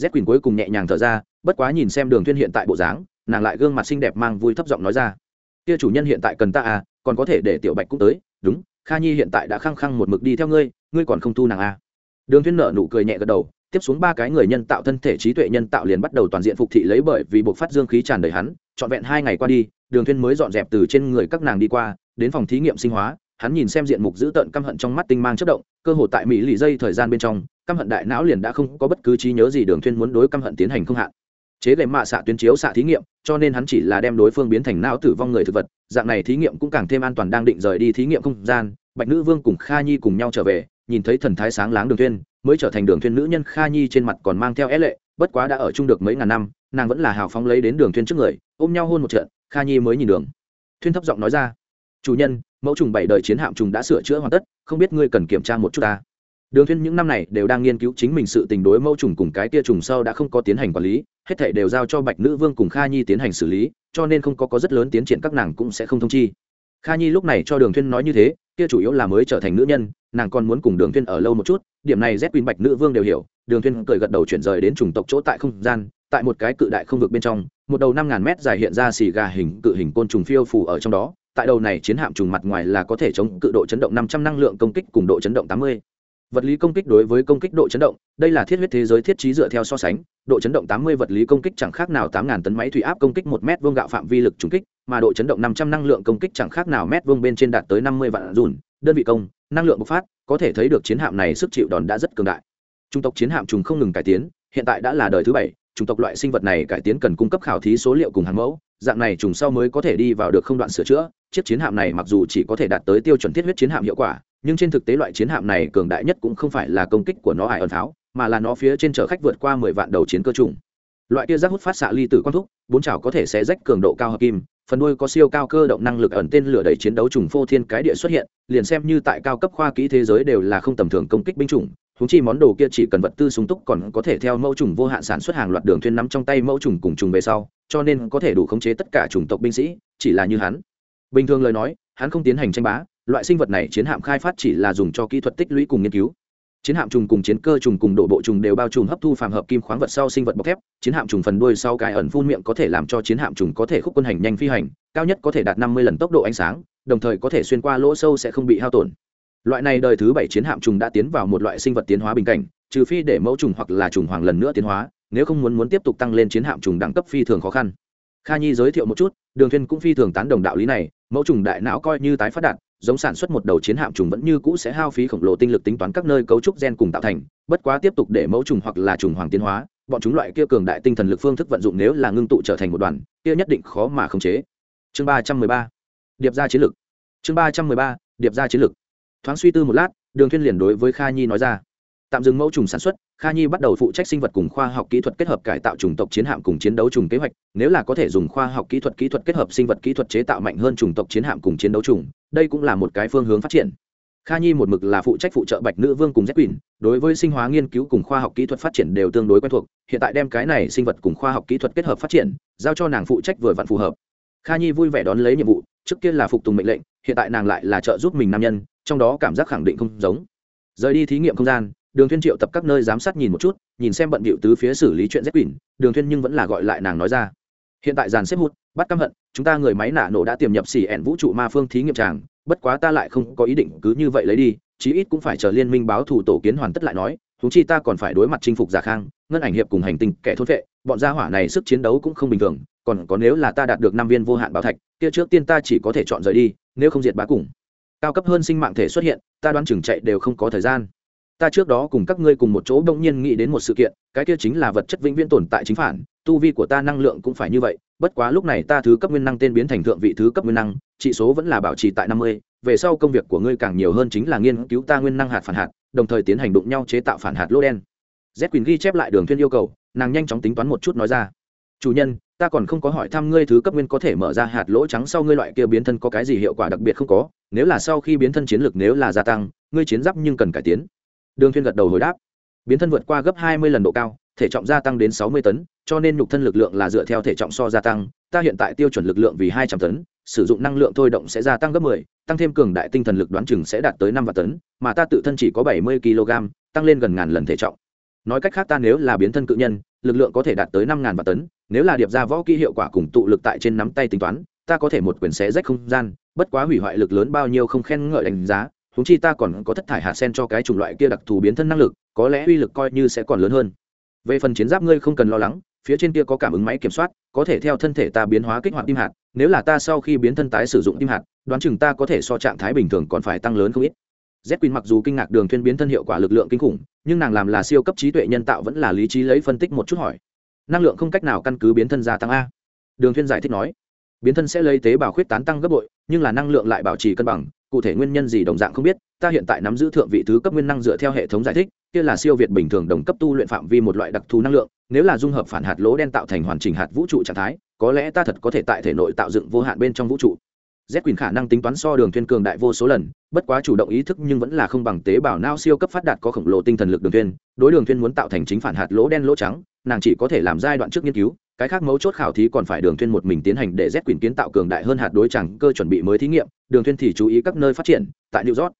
Speaker 1: Z quỳnh cuối cùng nhẹ nhàng thở ra, bất quá nhìn xem đường thiên hiện tại bộ dáng, nàng lại gương mặt xinh đẹp mang vui thấp giọng nói ra. Kia chủ nhân hiện tại cần ta à còn có thể để tiểu bạch cũng tới, đúng, kha nhi hiện tại đã khăng khăng một mực đi theo ngươi ngươi còn không thu nàng à. Đường thiên nợ nụ cười nhẹ gật đầu tiếp xuống ba cái người nhân tạo thân thể trí tuệ nhân tạo liền bắt đầu toàn diện phục thị lấy bởi vì buộc phát dương khí tràn đầy hắn, trọn vẹn hai ngày qua đi, đường tuyên mới dọn dẹp từ trên người các nàng đi qua, đến phòng thí nghiệm sinh hóa, hắn nhìn xem diện mục dữ tợn căm hận trong mắt tinh mang chất động, cơ hội tại mỹ lì dây thời gian bên trong, căm hận đại não liền đã không có bất cứ trí nhớ gì đường thuyên muốn đối căm hận tiến hành không hạn. Chế gệm mạ xạ tuyến chiếu xạ thí nghiệm, cho nên hắn chỉ là đem đối phương biến thành não tử vong người thực vật, dạng này thí nghiệm cũng càng thêm an toàn đang định rời đi thí nghiệm không gian, bạch nữ vương cùng kha nhi cùng nhau trở về, nhìn thấy thần thái sáng láng đường thuyên mới trở thành đường thuyên nữ nhân kha nhi trên mặt còn mang theo é lệ, bất quá đã ở chung được mấy ngàn năm, nàng vẫn là hào phóng lấy đến đường thuyên trước người, ôm nhau hôn một trận, kha nhi mới nhìn đường. Thuyên thấp giọng nói ra, chủ nhân, mẫu trùng bảy đời chiến hạm trùng đã sửa chữa hoàn tất, không biết ngươi cần kiểm tra một chút ta. Đường thuyên những năm này đều đang nghiên cứu chính mình sự tình đối mẫu trùng cùng cái kia trùng sau đã không có tiến hành quản lý, hết thảy đều giao cho bạch nữ vương cùng kha nhi tiến hành xử lý, cho nên không có có rất lớn tiến triển các nàng cũng sẽ không thông chi kha nhi lúc này cho đường thuyên nói như thế, kia chủ yếu là mới trở thành nữ nhân, nàng còn muốn cùng đường thuyên ở lâu một chút, điểm này z quỳnh bạch nữ vương đều hiểu. Đường thuyên cười gật đầu chuyển rời đến trùng tộc chỗ tại không gian, tại một cái cự đại không vực bên trong, một đầu năm ngàn mét dài hiện ra xì gà hình, cự hình côn trùng phiêu phù ở trong đó. Tại đầu này chiến hạm trùng mặt ngoài là có thể chống cự độ chấn động năm trăm năng lượng công kích cùng độ chấn động tám mươi vật lý công kích đối với công kích độ chấn động, đây là thiết huyết thế giới thiết trí dựa theo so sánh, độ chấn động 80 vật lý công kích chẳng khác nào 8.000 tấn máy thủy áp công kích một mét vuông gạo phạm vi lực trúng kích, mà độ chấn động 500 năng lượng công kích chẳng khác nào mét vuông bên trên đạt tới 50 vạn dùn. Đơn vị công, năng lượng bộc phát, có thể thấy được chiến hạm này sức chịu đòn đã rất cường đại. Trung tộc chiến hạm trùng không ngừng cải tiến, hiện tại đã là đời thứ bảy, trung tộc loại sinh vật này cải tiến cần cung cấp khảo thí số liệu cùng hàng mẫu, dạng này trùng sau mới có thể đi vào được không đoạn sửa chữa. Chiếc chiến hạm này mặc dù chỉ có thể đạt tới tiêu chuẩn thiết huyết chiến hạm hiệu quả nhưng trên thực tế loại chiến hạm này cường đại nhất cũng không phải là công kích của nó ải ẩn pháo mà là nó phía trên chở khách vượt qua mười vạn đầu chiến cơ trùng. Loại kia rác hút phát xạ ly tử quang thúc, bốn chảo có thể sẽ rách cường độ cao hợp kim, phần đuôi có siêu cao cơ động năng lực ẩn tên lửa đẩy chiến đấu trùng phô thiên cái địa xuất hiện, liền xem như tại cao cấp khoa kỹ thế giới đều là không tầm thường công kích binh chủng thúng chi món đồ kia chỉ cần vật tư súng túc còn có thể theo mẫu trùng vô hạn sản xuất hàng loạt đường thuyên nắm trong tay mẫu trùng cùng trùng về sau, cho nên có thể đủ khống chế tất cả chủng tộc binh sĩ, chỉ là như hắn. Bình thường lời nói, hắn không tiến hành tranh bá loại sinh vật này chiến hạm khai phát chỉ là dùng cho kỹ thuật tích lũy cùng nghiên cứu. Chiến hạm trùng cùng chiến cơ trùng cùng đổ bộ trùng đều bao trùm hấp thu phàm hợp kim khoáng vật sau sinh vật bọc thép. Chiến hạm trùng phần đuôi sau cái ẩn phun miệng có thể làm cho chiến hạm trùng có thể khúc quân hành nhanh phi hành, cao nhất có thể đạt năm mươi lần tốc độ ánh sáng, đồng thời có thể xuyên qua lỗ sâu sẽ không bị hao tổn. Loại này đời thứ bảy chiến hạm trùng đã tiến vào một loại sinh vật tiến hóa bình cảnh, trừ phi để mẫu trùng hoặc là trùng hoàng lần nữa tiến hóa, nếu không muốn muốn tiếp tục tăng lên chiến hạm trùng đẳng cấp phi thường khó khăn. Kha nhi giới thiệu một chút, đường Thiên cũng phi thường tán đồng đạo lý này, mẫu trùng đại não coi như tái phát đạt giống sản xuất một đầu chiến hạm trùng vẫn như cũ sẽ hao phí khổng lồ tinh lực tính toán các nơi cấu trúc gen cùng tạo thành, bất quá tiếp tục để mẫu trùng hoặc là trùng hoàng tiến hóa, bọn chúng loại kia cường đại tinh thần lực phương thức vận dụng nếu là ngưng tụ trở thành một đoàn, kia nhất định khó mà khống chế. Chương ba trăm mười ba, điệp ra chiến lực chương ba trăm mười ba, điệp ra chiến lực thoáng suy tư một lát, đường thiên liền đối với kha nhi nói ra. Tạm dừng mẫu trùng sản xuất kha nhi bắt đầu phụ trách sinh vật cùng khoa học kỹ thuật kết hợp cải tạo chủng tộc chiến hạm cùng chiến đấu trùng kế hoạch, nếu là có thể dùng khoa học kỹ thuật kỹ thuật kết hợp sinh vật kỹ thuật chế tạo mạnh hơn chủng tộc chiến hạm cùng chiến đấu trùng đây cũng là một cái phương hướng phát triển. Kha nhi một mực là phụ trách phụ trợ bạch nữ vương cùng z quỳnh đối với sinh hóa nghiên cứu cùng khoa học kỹ thuật phát triển đều tương đối quen thuộc, hiện tại đem cái này sinh vật cùng khoa học kỹ thuật kết hợp phát triển, giao cho nàng phụ trách vừa vặn phù hợp. Kha nhi vui vẻ đón lấy nhiệm vụ, trước kia là phục tùng mệnh lệnh, hiện tại nàng lại là trợ giúp mình nam nhân, trong đó cảm giác khẳng định không giống. Rời đi thí nghiệm không gian đường thuyên triệu tập các nơi giám sát nhìn một chút, nhìn xem bận bịu tứ phía xử lý chuyện z quỷ, đường thuyên nhưng vẫn là gọi lại nàng nói ra. Hiện tại dàn xếp hụt, bắt căm hận, chúng ta người máy nạ nổ đã tiềm nhập xỉ ẹn vũ trụ ma phương thí nghiệm tràng, bất quá ta lại không có ý định cứ như vậy lấy đi, chí ít cũng phải chờ liên minh báo thủ tổ kiến hoàn tất lại nói thú chi ta còn phải đối mặt chinh phục giả khang, ngân ảnh hiệp cùng hành tinh, kẻ thôn vệ bọn gia hỏa này sức chiến đấu cũng không bình thường, còn có nếu là ta đạt được năm viên vô hạn bảo thạch, kia trước tiên ta chỉ có thể chọn rời đi, nếu không diệt bá cùng. Cao cấp hơn sinh mạng thể xuất hiện, ta đoán chừng chạy đều không có thời gian ta trước đó cùng các ngươi cùng một chỗ đông nhiên nghĩ đến một sự kiện, cái kia chính là vật chất vĩnh viễn tồn tại chính phản, tu vi của ta năng lượng cũng phải như vậy, bất quá lúc này ta thứ cấp nguyên năng tên biến thành thượng vị thứ cấp nguyên năng trị số vẫn là bảo trì tại năm mươi, về sau công việc của ngươi càng nhiều hơn chính là nghiên cứu ta nguyên năng hạt phản hạt, đồng thời tiến hành đụng nhau chế tạo phản hạt lô đen. Z quyền ghi chép lại đường thuyên yêu cầu, nàng nhanh chóng tính toán một chút nói ra. Chủ nhân, ta còn không có hỏi thăm ngươi thứ cấp nguyên có thể mở ra hạt lỗ trắng sau ngươi loại kia biến thân có cái gì hiệu quả đặc biệt không có, nếu là sau khi biến thân chiến lược nếu là gia tăng, ngươi chiến giáp nhưng cần cải tiến đường Thiên gật đầu hồi đáp biến thân vượt qua gấp hai mươi lần độ cao thể trọng gia tăng đến sáu mươi tấn cho nên nhục thân lực lượng là dựa theo thể trọng so gia tăng ta hiện tại tiêu chuẩn lực lượng vì hai trăm tấn sử dụng năng lượng thôi động sẽ gia tăng gấp 10, tăng thêm cường đại tinh thần lực đoán chừng sẽ đạt tới năm vạn tấn, mà ta tự thân chỉ có 70 kg, tăng lên gần ngàn lần thể trọng. Nói cách khác ta nếu là biến thân cự nhân, lực lượng có thể đạt tới năm ngàn vạn tấn, nếu là điệp ra võ kỹ hiệu quả cùng tụ lực tại trên nắm tay tính toán, ta có thể một quyền xé rách không gian, bất quá hủy hoại lực lớn bao nhiêu không khen ngợi đánh giá, huống chi ta còn có thất thải hạt sen cho cái chủng loại kia đặc thù biến thân năng lực, có lẽ uy lực coi như sẽ còn lớn hơn. Về phần chiến giáp ngươi không cần lo lắng, phía trên kia có cảm ứng máy kiểm soát có thể theo thân thể ta biến hóa kích hoạt tim hạt nếu là ta sau khi biến thân tái sử dụng tim hạt đoán chừng ta có thể so trạng thái bình thường còn phải tăng lớn không ít. Z quỳnh mặc dù kinh ngạc đường thuyên biến thân hiệu quả lực lượng kinh khủng nhưng nàng làm là siêu cấp trí tuệ nhân tạo vẫn là lý trí lấy phân tích một chút hỏi. Năng lượng không cách nào căn cứ biến thân gia tăng a. Đường thuyên giải thích nói biến thân sẽ lấy tế bào khuyết tán tăng gấp bội, nhưng là năng lượng lại bảo trì cân bằng, cụ thể nguyên nhân gì đồng dạng không biết, ta hiện tại nắm giữ thượng vị thứ cấp nguyên năng dựa theo hệ thống giải thích, kia là siêu việt bình thường đồng cấp tu luyện phạm vi một loại đặc thù năng lượng, nếu là dung hợp phản hạt lỗ đen tạo thành hoàn chỉnh hạt vũ trụ trạng thái, có lẽ ta thật có thể tại thể nội tạo dựng vô hạn bên trong vũ trụ. Z quyền khả năng tính toán so đường thuyên cường đại vô số lần, bất quá chủ động ý thức nhưng vẫn là không bằng tế bào não siêu cấp phát đạt có khổng lồ tinh thần lực đường thuyên, đối đường thuyên muốn tạo thành chính phản hạt lỗ đen lỗ trắng, nàng chỉ có thể làm giai đoạn trước nghiên cứu cái khác mấu chốt khảo thí còn phải đường thuyên một mình tiến hành để z quyền kiến tạo cường đại hơn hạt đối chẳng cơ chuẩn bị mới thí nghiệm, đường thuyên thì chú ý các nơi phát triển, tại new york.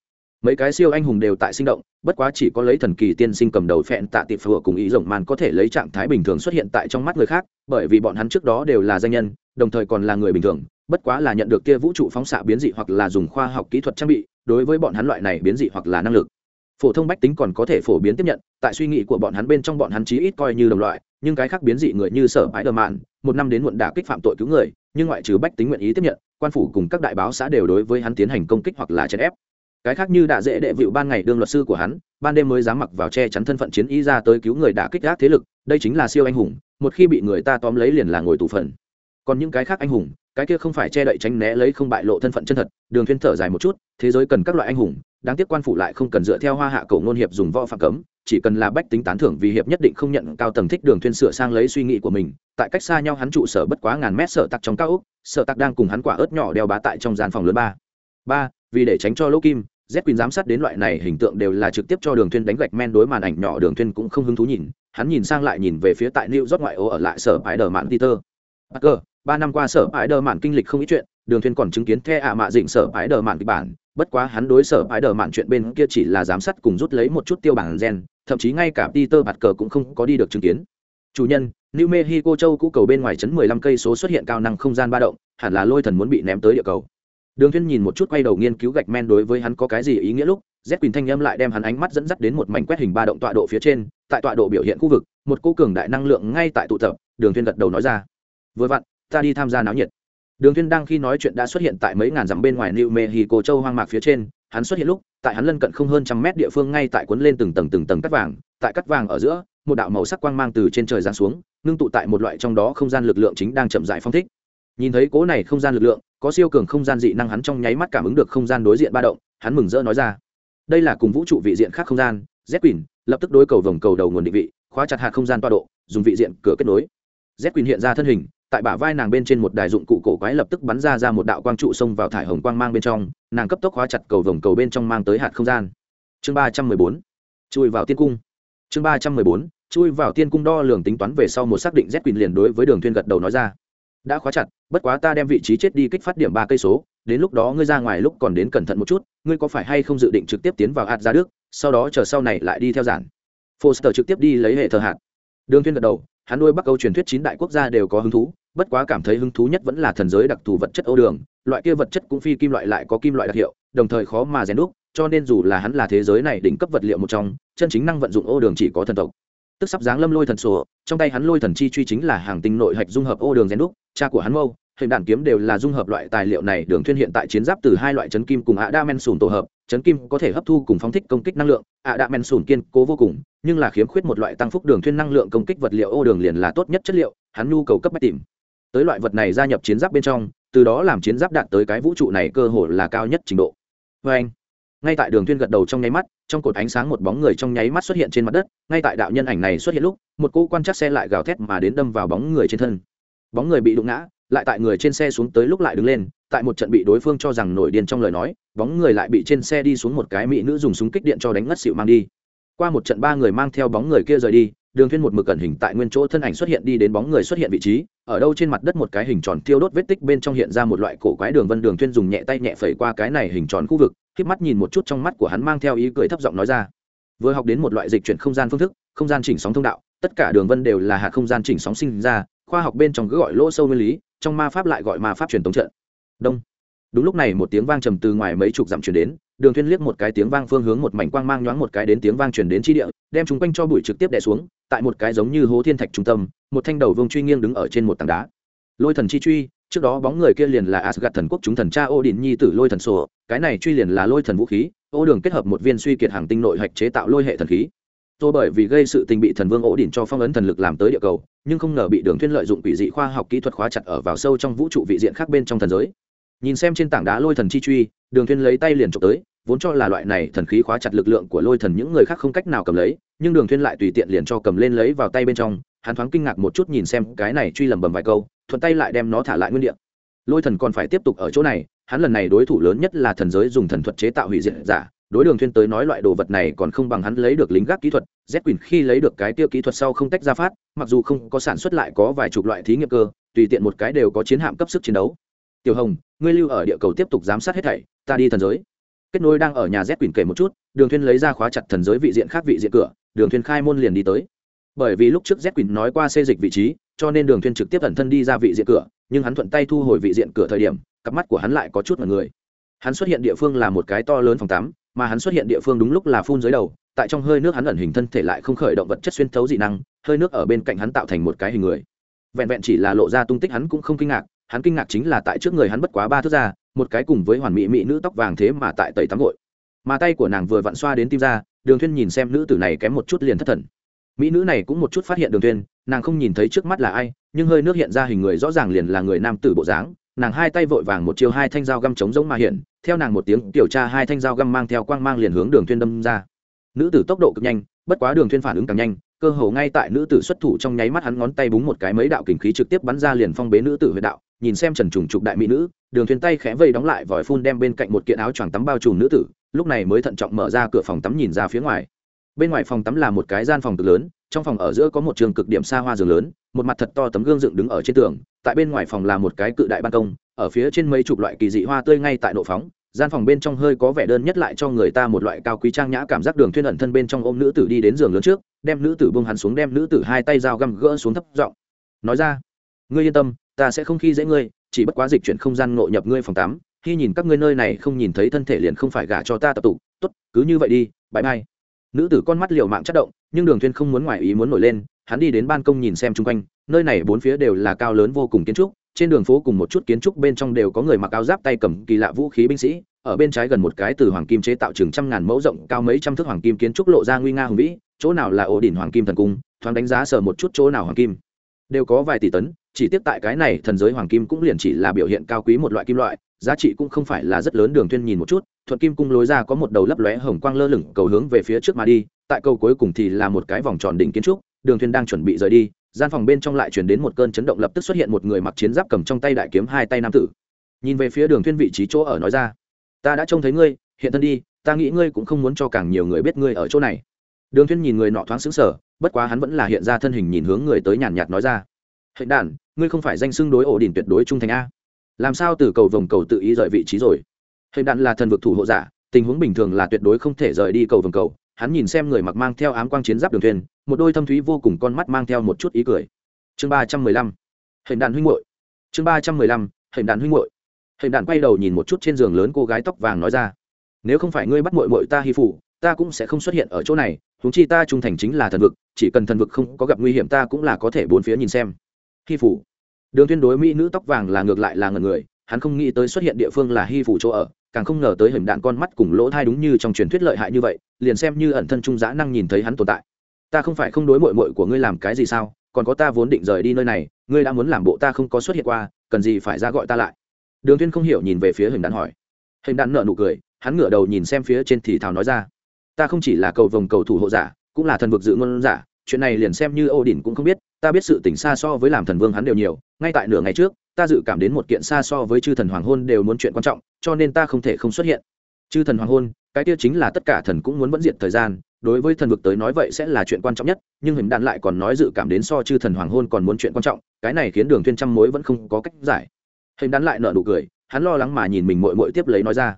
Speaker 1: Mấy cái siêu anh hùng đều tại sinh động, bất quá chỉ có lấy thần kỳ tiên sinh cầm đầu phện tạ tiệp phở cùng ý rồng màn có thể lấy trạng thái bình thường xuất hiện tại trong mắt người khác, bởi vì bọn hắn trước đó đều là danh nhân, đồng thời còn là người bình thường, bất quá là nhận được kia vũ trụ phóng xạ biến dị hoặc là dùng khoa học kỹ thuật trang bị, đối với bọn hắn loại này biến dị hoặc là năng lực. Phổ thông bách tính còn có thể phổ biến tiếp nhận, tại suy nghĩ của bọn hắn bên trong bọn hắn chí ít coi như đồng loại nhưng cái khác biến dị người như sở bãi đờ mạn một năm đến muộn đả kích phạm tội cứu người, nhưng ngoại trừ bách tính nguyện ý tiếp nhận, quan phủ cùng các đại báo xã đều đối với hắn tiến hành công kích hoặc là chèn ép. Cái khác như đã dễ đệ vịu ban ngày đương luật sư của hắn, ban đêm mới dám mặc vào che chắn thân phận chiến ý ra tới cứu người đã kích gác thế lực, đây chính là siêu anh hùng, một khi bị người ta tóm lấy liền là ngồi tù phần. Còn những cái khác anh hùng, cái kia không phải che đậy tránh né lấy không bại lộ thân phận chân thật, đường thuyên thở dài một chút, thế giới cần các loại anh hùng, đáng tiếc quan phủ lại không cần dựa theo hoa hạ cổ ngôn hiệp dùng võ phạm cấm chỉ cần là bách tính tán thưởng vì hiệp nhất định không nhận cao tầng thích đường thuyên sửa sang lấy suy nghĩ của mình tại cách xa nhau hắn trụ sở bất quá ngàn mét sở tặc trong cao ốc sở tặc đang cùng hắn quả ớt nhỏ đeo bá tại trong gian phòng lớn ba. Ba vì để tránh cho lỗ kim z quỳnh giám sát đến loại này hình tượng đều là trực tiếp cho đường thuyên đánh gạch men đối màn ảnh nhỏ đường thuyên cũng không hứng thú nhìn hắn nhìn sang lại nhìn về phía tại new york ngoại ô ở lại sở ái đờ mạn peter. Parker, ba năm qua sở ái đờ mạn kinh lịch không ít chuyện đường thuyên còn chứng kiến the ạ mạ dịnh sở ái đờ mạn kịch bản bất quá hắn đối sở bãi đờ mạn chuyện bên kia chỉ là giám sát cùng rút lấy một chút tiêu bản gen, thậm chí ngay cả peter cờ cũng không có đi được chứng kiến. Chủ nhân, new mexico châu cũ cầu bên ngoài chấn 15 cây số xuất hiện cao năng không gian ba động, hẳn là lôi thần muốn bị ném tới địa cầu. Đường thiên nhìn một chút quay đầu nghiên cứu gạch men đối với hắn có cái gì ý nghĩa lúc, z quỳnh thanh âm lại đem hắn ánh mắt dẫn dắt đến một mảnh quét hình ba động tọa độ phía trên, tại tọa độ biểu hiện khu vực, một cô cường đại năng lượng ngay tại tụ tập, đường thiên gật đầu nói ra. Vừa vặn, ta đi tham gia náo nhiệt đường thiên đang khi nói chuyện đã xuất hiện tại mấy ngàn dặm bên ngoài new mexico châu hoang mạc phía trên, hắn xuất hiện lúc, tại hắn lân cận không hơn trăm mét địa phương ngay tại cuốn lên từng tầng từng tầng cắt vàng, tại cắt vàng ở giữa, một đạo màu sắc quang mang từ trên trời giáng xuống, ngưng tụ tại một loại trong đó không gian lực lượng chính đang chậm rãi phong thích. Nhìn thấy cố này không gian lực lượng, có siêu cường không gian dị năng hắn trong nháy mắt cảm ứng được không gian đối diện ba động, hắn mừng rỡ nói ra. Đây là cùng vũ trụ vị diện khác không gian, z quỳnh, lập tức đối cầu vòng cầu đầu nguồn định vị, khóa chặt hạt không gian toa độ, dùng vị diện cửa kết nối. Z quỳnh hiện ra thân hình tại bả vai nàng bên trên một đài dụng cụ cổ quái lập tức bắn ra ra một đạo quang trụ xông vào thải hồng quang mang bên trong, nàng cấp tốc khóa chặt cầu vòng cầu bên trong mang tới hạt không gian. Chương ba trăm mười bốn, chui vào tiên cung. Chương ba trăm mười bốn, chui vào tiên cung đo lường tính toán về sau một xác định z quyền liền đối với đường thuyên gật đầu nói ra. Đã khóa chặt, bất quá ta đem vị trí chết đi kích phát điểm ba cây số, đến lúc đó ngươi ra ngoài lúc còn đến cẩn thận một chút, ngươi có phải hay không dự định trực tiếp tiến vào hạt ra đức, sau đó chờ sau này lại đi theo giản. Foster trực tiếp đi lấy hệ thờ hạt. Đường thiên gật đầu, hắn nuôi bắc âu truyền thuyết chín đại quốc gia đều có hứng thú bất quá cảm thấy hứng thú nhất vẫn là thần giới đặc thù vật chất ô đường, loại kia vật chất cũng phi kim loại lại có kim loại đặc hiệu, đồng thời khó mà rèn đúc, cho nên dù là hắn là thế giới này đỉnh cấp vật liệu một trong, chân chính năng vận dụng ô đường chỉ có thần tộc. Tức sắp dáng lâm lôi thần sổ trong tay hắn lôi thần chi truy chính là hàng tinh nội hạch dung hợp ô đường rèn đúc, cha của hắn mâu, hình đạn kiếm đều là dung hợp loại tài liệu này, đường thuyên hiện tại chiến giáp từ hai loại chấn kim cùng ạ đa men sùn tổ hợp, chấn kim có thể hấp thu cùng phóng thích công kích năng lượng ạ đa men sùn kiên cố vô cùng, nhưng là khiếm khuyết một loại tăng phúc đường thuyên năng lượng công kích vật liệu ô đường liền là tốt nhất chất liệu, hắn nhu cầu cấp bách tìm tới loại vật này gia nhập chiến giáp bên trong, từ đó làm chiến giáp đạt tới cái vũ trụ này cơ hồ là cao nhất trình độ. Vê anh, ngay tại đường thuyên gật đầu trong nháy mắt, trong cột ánh sáng một bóng người trong nháy mắt xuất hiện trên mặt đất, ngay tại đạo nhân ảnh này xuất hiện lúc, một cô quan chắc xe lại gào thét mà đến đâm vào bóng người trên thân. Bóng người bị đụng ngã, lại tại người trên xe xuống tới lúc lại đứng lên, tại một trận bị đối phương cho rằng nổi điên trong lời nói, bóng người lại bị trên xe đi xuống một cái mỹ nữ dùng súng kích điện cho đánh ngất xịu mang đi. Qua một trận ba người mang theo bóng người kia rời đi đường thuyên một mực cẩn hình tại nguyên chỗ thân ảnh xuất hiện đi đến bóng người xuất hiện vị trí, ở đâu trên mặt đất một cái hình tròn tiêu đốt vết tích bên trong hiện ra một loại cổ quái đường vân đường thuyên dùng nhẹ tay nhẹ phẩy qua cái này hình tròn khu vực, khép mắt nhìn một chút trong mắt của hắn mang theo ý cười thấp giọng nói ra. Vừa học đến một loại dịch chuyển không gian phương thức, không gian chỉnh sóng thông đạo, tất cả đường vân đều là hạt không gian chỉnh sóng sinh ra, khoa học bên trong cứ gọi lỗ sâu nguyên lý, trong ma pháp lại gọi ma pháp truyền tống trận. Đông đúng lúc này một tiếng vang trầm từ ngoài mấy chục dặm truyền đến, đường thuyên liếc một cái tiếng vang phương hướng một mảnh quang mang nhoáng một cái đến tiếng vang truyền đến chi địa, đem chúng quanh cho bụi trực tiếp đè xuống, tại một cái giống như hố thiên thạch trung tâm, một thanh đầu vương truy nghiêng đứng ở trên một tảng đá. Lôi thần chi truy, trước đó bóng người kia liền là Asgard thần quốc chúng thần cha ô Odin nhi tử lôi thần sổ, cái này truy liền là lôi thần vũ khí, ô đường kết hợp một viên suy kiệt hàng tinh nội hạch chế tạo lôi hệ thần khí. Tôi bởi vì gây sự tình bị thần vương ổ đỉnh cho phong ấn thần lực làm tới địa cầu, nhưng không ngờ bị đường thuyên lợi dụng quỷ dị khoa học kỹ thuật khóa chặt ở vào sâu trong vũ trụ vị diện khác bên trong thần giới nhìn xem trên tảng đá lôi thần chi truy, đường thuyên lấy tay liền chụp tới, vốn cho là loại này thần khí khóa chặt lực lượng của lôi thần những người khác không cách nào cầm lấy, nhưng đường thuyên lại tùy tiện liền cho cầm lên lấy vào tay bên trong, hắn thoáng kinh ngạc một chút nhìn xem cái này truy lầm bầm vài câu, thuận tay lại đem nó thả lại nguyên địa. Lôi thần còn phải tiếp tục ở chỗ này, hắn lần này đối thủ lớn nhất là thần giới dùng thần thuật chế tạo hủy diệt giả, đối đường thuyên tới nói loại đồ vật này còn không bằng hắn lấy được lính gác kỹ thuật, z quỳnh khi lấy được cái tiêu kỹ thuật sau không tách ra phát, mặc dù không có sản xuất lại có vài chục loại thí nghiệm cơ, tùy tiện một cái đều có chiến hạm cấp sức chiến đấu. Tiểu hồng ngươi lưu ở địa cầu tiếp tục giám sát hết thảy, ta đi thần giới. Kết nối đang ở nhà z quỳnh kể một chút, đường thuyên lấy ra khóa chặt thần giới vị diện khác vị diện cửa, đường thuyên khai môn liền đi tới. Bởi vì lúc trước z quỳnh nói qua xê dịch vị trí, cho nên đường thuyên trực tiếp ẩn thân đi ra vị diện cửa, nhưng hắn thuận tay thu hồi vị diện cửa thời điểm, cặp mắt của hắn lại có chút mọi người. Hắn xuất hiện địa phương là một cái to lớn phòng tắm, mà hắn xuất hiện địa phương đúng lúc là phun dưới đầu, tại trong hơi nước hắn ẩn hình thân thể lại không khởi động vật chất xuyên thấu dị năng, hơi nước ở bên cạnh hắn tạo thành một cái hình người. Vẹn vẹn chỉ là lộ ra tung tích hắn cũng không kinh ngạc hắn kinh ngạc chính là tại trước người hắn bất quá ba thước ra, một cái cùng với hoàn mỹ mỹ nữ tóc vàng thế mà tại tẩy tắm gội. Mà tay của nàng vừa vặn xoa đến tim ra, đường thuyên nhìn xem nữ tử này kém một chút liền thất thần. Mỹ nữ này cũng một chút phát hiện đường thuyên, nàng không nhìn thấy trước mắt là ai, nhưng hơi nước hiện ra hình người rõ ràng liền là người nam tử bộ dáng. Nàng hai tay vội vàng một chiều hai thanh dao găm chống giống mà hiện, theo nàng một tiếng tiểu tra hai thanh dao găm mang theo quang mang liền hướng đường thuyên đâm ra. Nữ tử tốc độ cực nhanh, bất quá đường thuyên phản ứng càng nhanh, cơ hồ ngay tại nữ tử xuất thủ trong nháy mắt hắn ngón tay búng một cái mấy đạo kình khí trực tiếp bắn ra liền phong bế nữ tử huyệt đạo nhìn xem trần trùng trục đại mỹ nữ, đường thuyền tay khẽ vây đóng lại vòi phun đem bên cạnh một kiện áo choàng tắm bao trùm nữ tử, lúc này mới thận trọng mở ra cửa phòng tắm nhìn ra phía ngoài. Bên ngoài phòng tắm là một cái gian phòng cực lớn, trong phòng ở giữa có một trường cực điểm xa hoa giường lớn, một mặt thật to tấm gương dựng đứng ở trên tường, tại bên ngoài phòng là một cái cự đại ban công, ở phía trên mấy chục loại kỳ dị hoa tươi ngay tại nộ phóng, gian phòng bên trong hơi có vẻ đơn nhất lại cho người ta một loại cao quý trang nhã cảm giác đường thuyên ẩn thân bên trong ôm nữ tử đi đến giường lớn trước, đem nữ tử buông hắn xuống, đem nữ tử hai tay dao găm gỡ xuống thấp giọng nói ra, ngươi yên tâm ta sẽ không khi dễ ngươi, chỉ bất quá dịch chuyển không gian ngộ nhập ngươi phòng tắm, khi nhìn các ngươi nơi này không nhìn thấy thân thể liền không phải gả cho ta tập tụ tốt, cứ như vậy đi bãi bay. nữ tử con mắt liều mạng chất động, nhưng đường thuyên không muốn ngoài ý muốn nổi lên, hắn đi đến ban công nhìn xem chung quanh, nơi này bốn phía đều là cao lớn vô cùng kiến trúc, trên đường phố cùng một chút kiến trúc bên trong đều có người mặc áo giáp tay cầm kỳ lạ vũ khí binh sĩ, ở bên trái gần một cái từ hoàng kim chế tạo chừng trăm ngàn mẫu rộng, cao mấy trăm thước hoàng kim kiến trúc lộ ra nguy nga hùng vĩ, chỗ nào là ổ đỉnh hoàng kim thần cung, thoáng đánh giá sờ một chút chỗ nào hoàng kim đều có vài tỷ tấn chỉ tiếp tại cái này thần giới hoàng kim cũng liền chỉ là biểu hiện cao quý một loại kim loại, giá trị cũng không phải là rất lớn, đường thuyên nhìn một chút, thuận kim cung lối ra có một đầu lấp lóe hồng quang lơ lửng cầu hướng về phía trước mà đi, tại cầu cuối cùng thì là một cái vòng tròn đỉnh kiến trúc, đường thuyên đang chuẩn bị rời đi, gian phòng bên trong lại truyền đến một cơn chấn động lập tức xuất hiện một người mặc chiến giáp cầm trong tay đại kiếm hai tay nam tử. Nhìn về phía đường thuyên vị trí chỗ ở nói ra, ta đã trông thấy ngươi, hiện thân đi, ta nghĩ ngươi cũng không muốn cho càng nhiều người biết ngươi ở chỗ này. Đường thuyên nhìn người nọ thoáng sững sờ, bất quá hắn vẫn là hiện ra thân hình nhìn hướng người tới nhàn nhạt nói ra hệ đàn, ngươi không phải danh xưng đối ổ đỉnh tuyệt đối trung thành a. Làm sao từ cầu vòng cầu tự ý rời vị trí rồi? Hệ đàn là thần vực thủ hộ giả, tình huống bình thường là tuyệt đối không thể rời đi cầu vòng cầu. Hắn nhìn xem người mặc mang theo ám quang chiến giáp đường thuyền, một đôi thâm thúy vô cùng con mắt mang theo một chút ý cười. Chương ba trăm mười lăm. Hình đàn huynh hội chương ba trăm mười lăm. Hình đàn huynh hội hình đàn quay đầu nhìn một chút trên giường lớn cô gái tóc vàng nói ra. Nếu không phải ngươi bắt mội mội ta hy phụ, ta cũng sẽ không xuất hiện ở chỗ này húng chi ta trung thành chính là thần vực, chỉ cần thần vực không có gặp nguy hiểm ta cũng là có thể bốn phía nhìn xem hy phủ. Đường tuyên đối mỹ nữ tóc vàng là ngược lại là ngần người, hắn không nghĩ tới xuất hiện địa phương là hy phủ chỗ ở, càng không ngờ tới hình đạn con mắt cùng lỗ thai đúng như trong truyền thuyết lợi hại như vậy, liền xem như ẩn thân trung giã năng nhìn thấy hắn tồn tại. Ta không phải không đối mội mội của ngươi làm cái gì sao, còn có ta vốn định rời đi nơi này, ngươi đã muốn làm bộ ta không có xuất hiện qua, cần gì phải ra gọi ta lại? Đường tuyên không hiểu nhìn về phía hình đạn hỏi. Hình đạn nở nụ cười, hắn ngửa đầu nhìn xem phía trên thì thào nói ra. Ta không chỉ là cầu vồng cầu thủ hộ giả, cũng là thần vực dự ngôn giả, chuyện này liền xem như ô đỉnh cũng không biết ta biết sự tỉnh xa so với làm thần vương hắn đều nhiều, ngay tại nửa ngày trước, ta dự cảm đến một kiện xa so với chư thần hoàng hôn đều muốn chuyện quan trọng, cho nên ta không thể không xuất hiện. Chư thần hoàng hôn, cái kia chính là tất cả thần cũng muốn vẫn diện thời gian, đối với thần vực tới nói vậy sẽ là chuyện quan trọng nhất, nhưng hình đạn lại còn nói dự cảm đến so chư thần hoàng hôn còn muốn chuyện quan trọng, cái này khiến đường thiên trăm mối vẫn không có cách giải. Hình đạn lại nở nụ cười, hắn lo lắng mà nhìn mình mội mội tiếp lấy nói ra.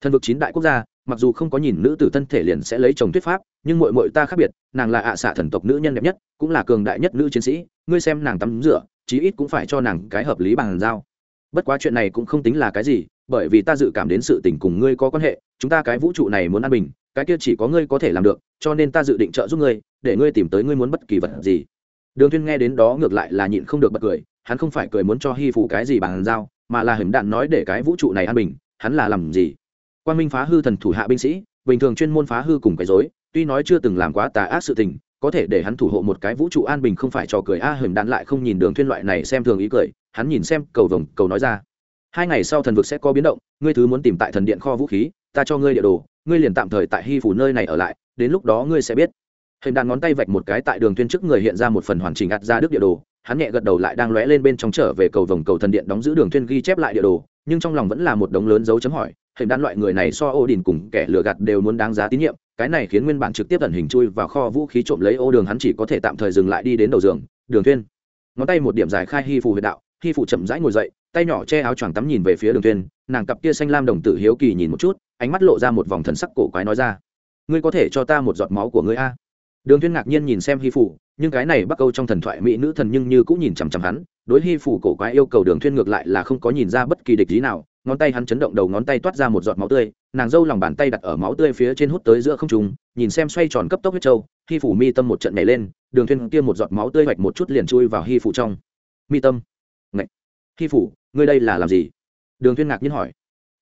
Speaker 1: Thần vực chín đại quốc gia mặc dù không có nhìn nữ tử thân thể liền sẽ lấy chồng thuyết pháp, nhưng mội mội ta khác biệt, nàng là ạ xạ thần tộc nữ nhân đẹp nhất, cũng là cường đại nhất nữ chiến sĩ, ngươi xem nàng tắm rửa, chí ít cũng phải cho nàng cái hợp lý bằng giao. Bất quá chuyện này cũng không tính là cái gì, bởi vì ta dự cảm đến sự tình cùng ngươi có quan hệ, chúng ta cái vũ trụ này muốn an bình, cái kia chỉ có ngươi có thể làm được, cho nên ta dự định trợ giúp ngươi, để ngươi tìm tới ngươi muốn bất kỳ vật gì. Đường thiên nghe đến đó ngược lại là nhịn không được bật cười, hắn không phải cười muốn cho hy phụ cái gì bằng giao, mà là hình đạn nói để cái vũ trụ này an bình, hắn là làm gì? Quan minh phá hư thần thủ hạ binh sĩ bình thường chuyên môn phá hư cùng quấy rối tuy nói chưa từng làm quá tà ác sự tình có thể để hắn thủ hộ một cái vũ trụ an bình không phải trò cười a à, đạn lại không nhìn đường thuyên loại này xem thường ý cười hắn nhìn xem cầu vồng cầu nói ra. Hai ngày sau thần vực sẽ có biến động ngươi thứ muốn tìm tại thần điện kho vũ khí ta cho ngươi địa đồ ngươi liền tạm thời tại hy phủ nơi này ở lại đến lúc đó ngươi sẽ biết. Hình đạn ngón tay vạch một cái tại đường tuyên trước người hiện ra một phần hoàn chỉnh ạt ra đức địa đồ hắn nhẹ gật đầu lại đang lóe lên bên trong trở về cầu vồng cầu thần điện đóng giữ đường tuyên ghi chép lại địa đồ nhưng trong lòng vẫn là một đống lớn dấu chấm hỏi hình đan loại người này so ô đình cùng kẻ lừa gạt đều muốn đáng giá tín nhiệm, cái này khiến nguyên bản trực tiếp tận hình chui vào kho vũ khí trộm lấy ô đường hắn chỉ có thể tạm thời dừng lại đi đến đầu giường, đường thuyên ngón tay một điểm giải khai hy phù huyệt đạo hy phù chậm rãi ngồi dậy, tay nhỏ che áo choàng tắm nhìn về phía đường thuyên nàng cặp kia xanh lam đồng tử hiếu kỳ nhìn một chút, ánh mắt lộ ra một vòng thần sắc cổ quái nói ra, ngươi có thể cho ta một giọt máu của ngươi a? Đường thuyên ngạc nhiên nhìn xem hy phù, nhưng cái này bắc câu trong thần thoại mỹ nữ thần nhưng như cũng nhìn chằm chằm hắn, đối hy phù cổ quái yêu cầu đường thuyên ngược lại là không có nhìn ra bất kỳ địch lý nào ngón tay hắn chấn động đầu ngón tay toát ra một giọt máu tươi, nàng dâu lòng bàn tay đặt ở máu tươi phía trên hút tới giữa không trùng nhìn xem xoay tròn cấp tốc huyết trâu hy phủ mi tâm một trận nhảy lên, đường thuyên kia một giọt máu tươi hoạch một chút liền chui vào hy phủ trong. Mi tâm. Ngạch hy phủ, ngươi đây là làm gì? Đường thuyên ngạc nhiên hỏi.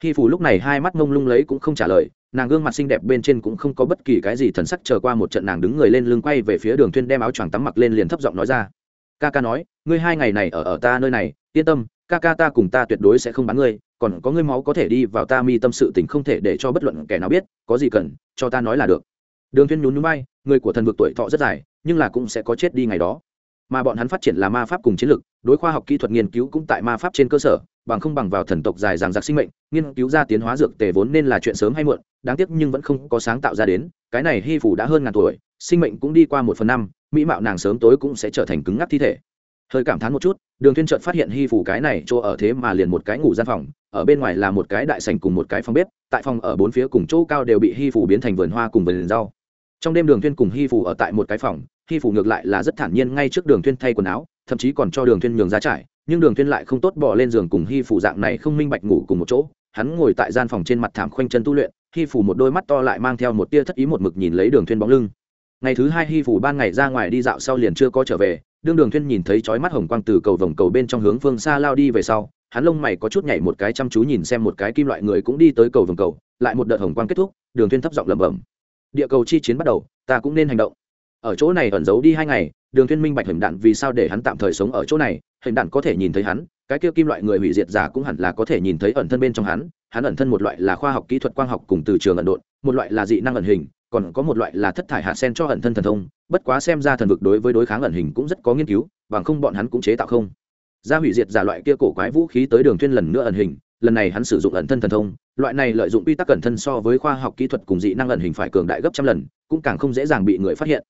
Speaker 1: Hy phủ lúc này hai mắt ngông lung lấy cũng không trả lời, nàng gương mặt xinh đẹp bên trên cũng không có bất kỳ cái gì thần sắc chờ qua một trận nàng đứng người lên lưng quay về phía đường thuyên đem áo choàng tắm mặc lên liền thấp giọng nói ra. Ca ca nói ngươi hai ngày này ở ở ta nơi này, yên tâm, ca ca ta cùng ta tuyệt đối sẽ không bán ngươi, còn có ngươi máu có thể đi vào ta mi tâm sự tình không thể để cho bất luận kẻ nào biết, có gì cần, cho ta nói là được. Đường thiên nhún nhún bay người của thần vực tuổi thọ rất dài, nhưng là cũng sẽ có chết đi ngày đó. Mà bọn hắn phát triển là ma pháp cùng chiến lược đối khoa học kỹ thuật nghiên cứu cũng tại ma pháp trên cơ sở, bằng không bằng vào thần tộc dài dằng dặc sinh mệnh, nghiên cứu ra tiến hóa dược tề vốn nên là chuyện sớm hay muộn, đáng tiếc nhưng vẫn không có sáng tạo ra đến, cái này hy phủ đã hơn ngàn tuổi, sinh mệnh cũng đi qua một phần năm, mỹ mạo nàng sớm tối cũng sẽ trở thành cứng ngắc thi thể hơi cảm thán một chút, đường thiên trợt phát hiện hy phủ cái này chỗ ở thế mà liền một cái ngủ gian phòng, ở bên ngoài là một cái đại sảnh cùng một cái phòng bếp, tại phòng ở bốn phía cùng chỗ cao đều bị hy phủ biến thành vườn hoa cùng vườn rau. Trong đêm đường thiên cùng hy phủ ở tại một cái phòng, hy phủ ngược lại là rất thản nhiên ngay trước đường thiên thay quần áo, thậm chí còn cho đường thiên nhường ra trải, nhưng đường thiên lại không tốt bỏ lên giường cùng hy phủ dạng này không minh bạch ngủ cùng một chỗ. Hắn ngồi tại gian phòng trên mặt thảm khoanh chân tu luyện, hy phủ một đôi mắt to lại mang theo một tia thất ý một mực nhìn lấy đường thiên bóng lưng. Ngày thứ hai hy phủ ban ngày ra ngoài đi dạo sau liền chưa có trở về đương đường thiên nhìn thấy chói mắt hồng quang từ cầu vòng cầu bên trong hướng phương xa lao đi về sau, hắn lông mày có chút nhảy một cái chăm chú nhìn xem một cái kim loại người cũng đi tới cầu vòng cầu, lại một đợt hồng quang kết thúc, đường thiên thấp giọng lẩm bẩm. Địa cầu chi chiến bắt đầu, ta cũng nên hành động. Ở chỗ này ẩn giấu đi hai ngày, đường thiên minh bạch hình đạn vì sao để hắn tạm thời sống ở chỗ này, hình đạn có thể nhìn thấy hắn, cái kia kim loại người hủy diệt giả cũng hẳn là có thể nhìn thấy ẩn thân bên trong hắn hắn ẩn thân một loại là khoa học kỹ thuật quang học cùng từ trường ẩn độn, một loại là dị năng ẩn hình, còn có một loại là thất thải hạt sen cho ẩn thân thần thông bất quá xem ra thần vực đối với đối kháng ẩn hình cũng rất có nghiên cứu, bằng không bọn hắn cũng chế tạo không. Ra hủy diệt giả loại kia cổ quái vũ khí tới đường thuyên lần nữa ẩn hình, lần này hắn sử dụng ẩn thân thần thông, loại này lợi dụng quy tắc ẩn thân so với khoa học kỹ thuật cùng dị năng ẩn hình phải cường đại gấp trăm lần, cũng càng không dễ dàng bị người phát hiện.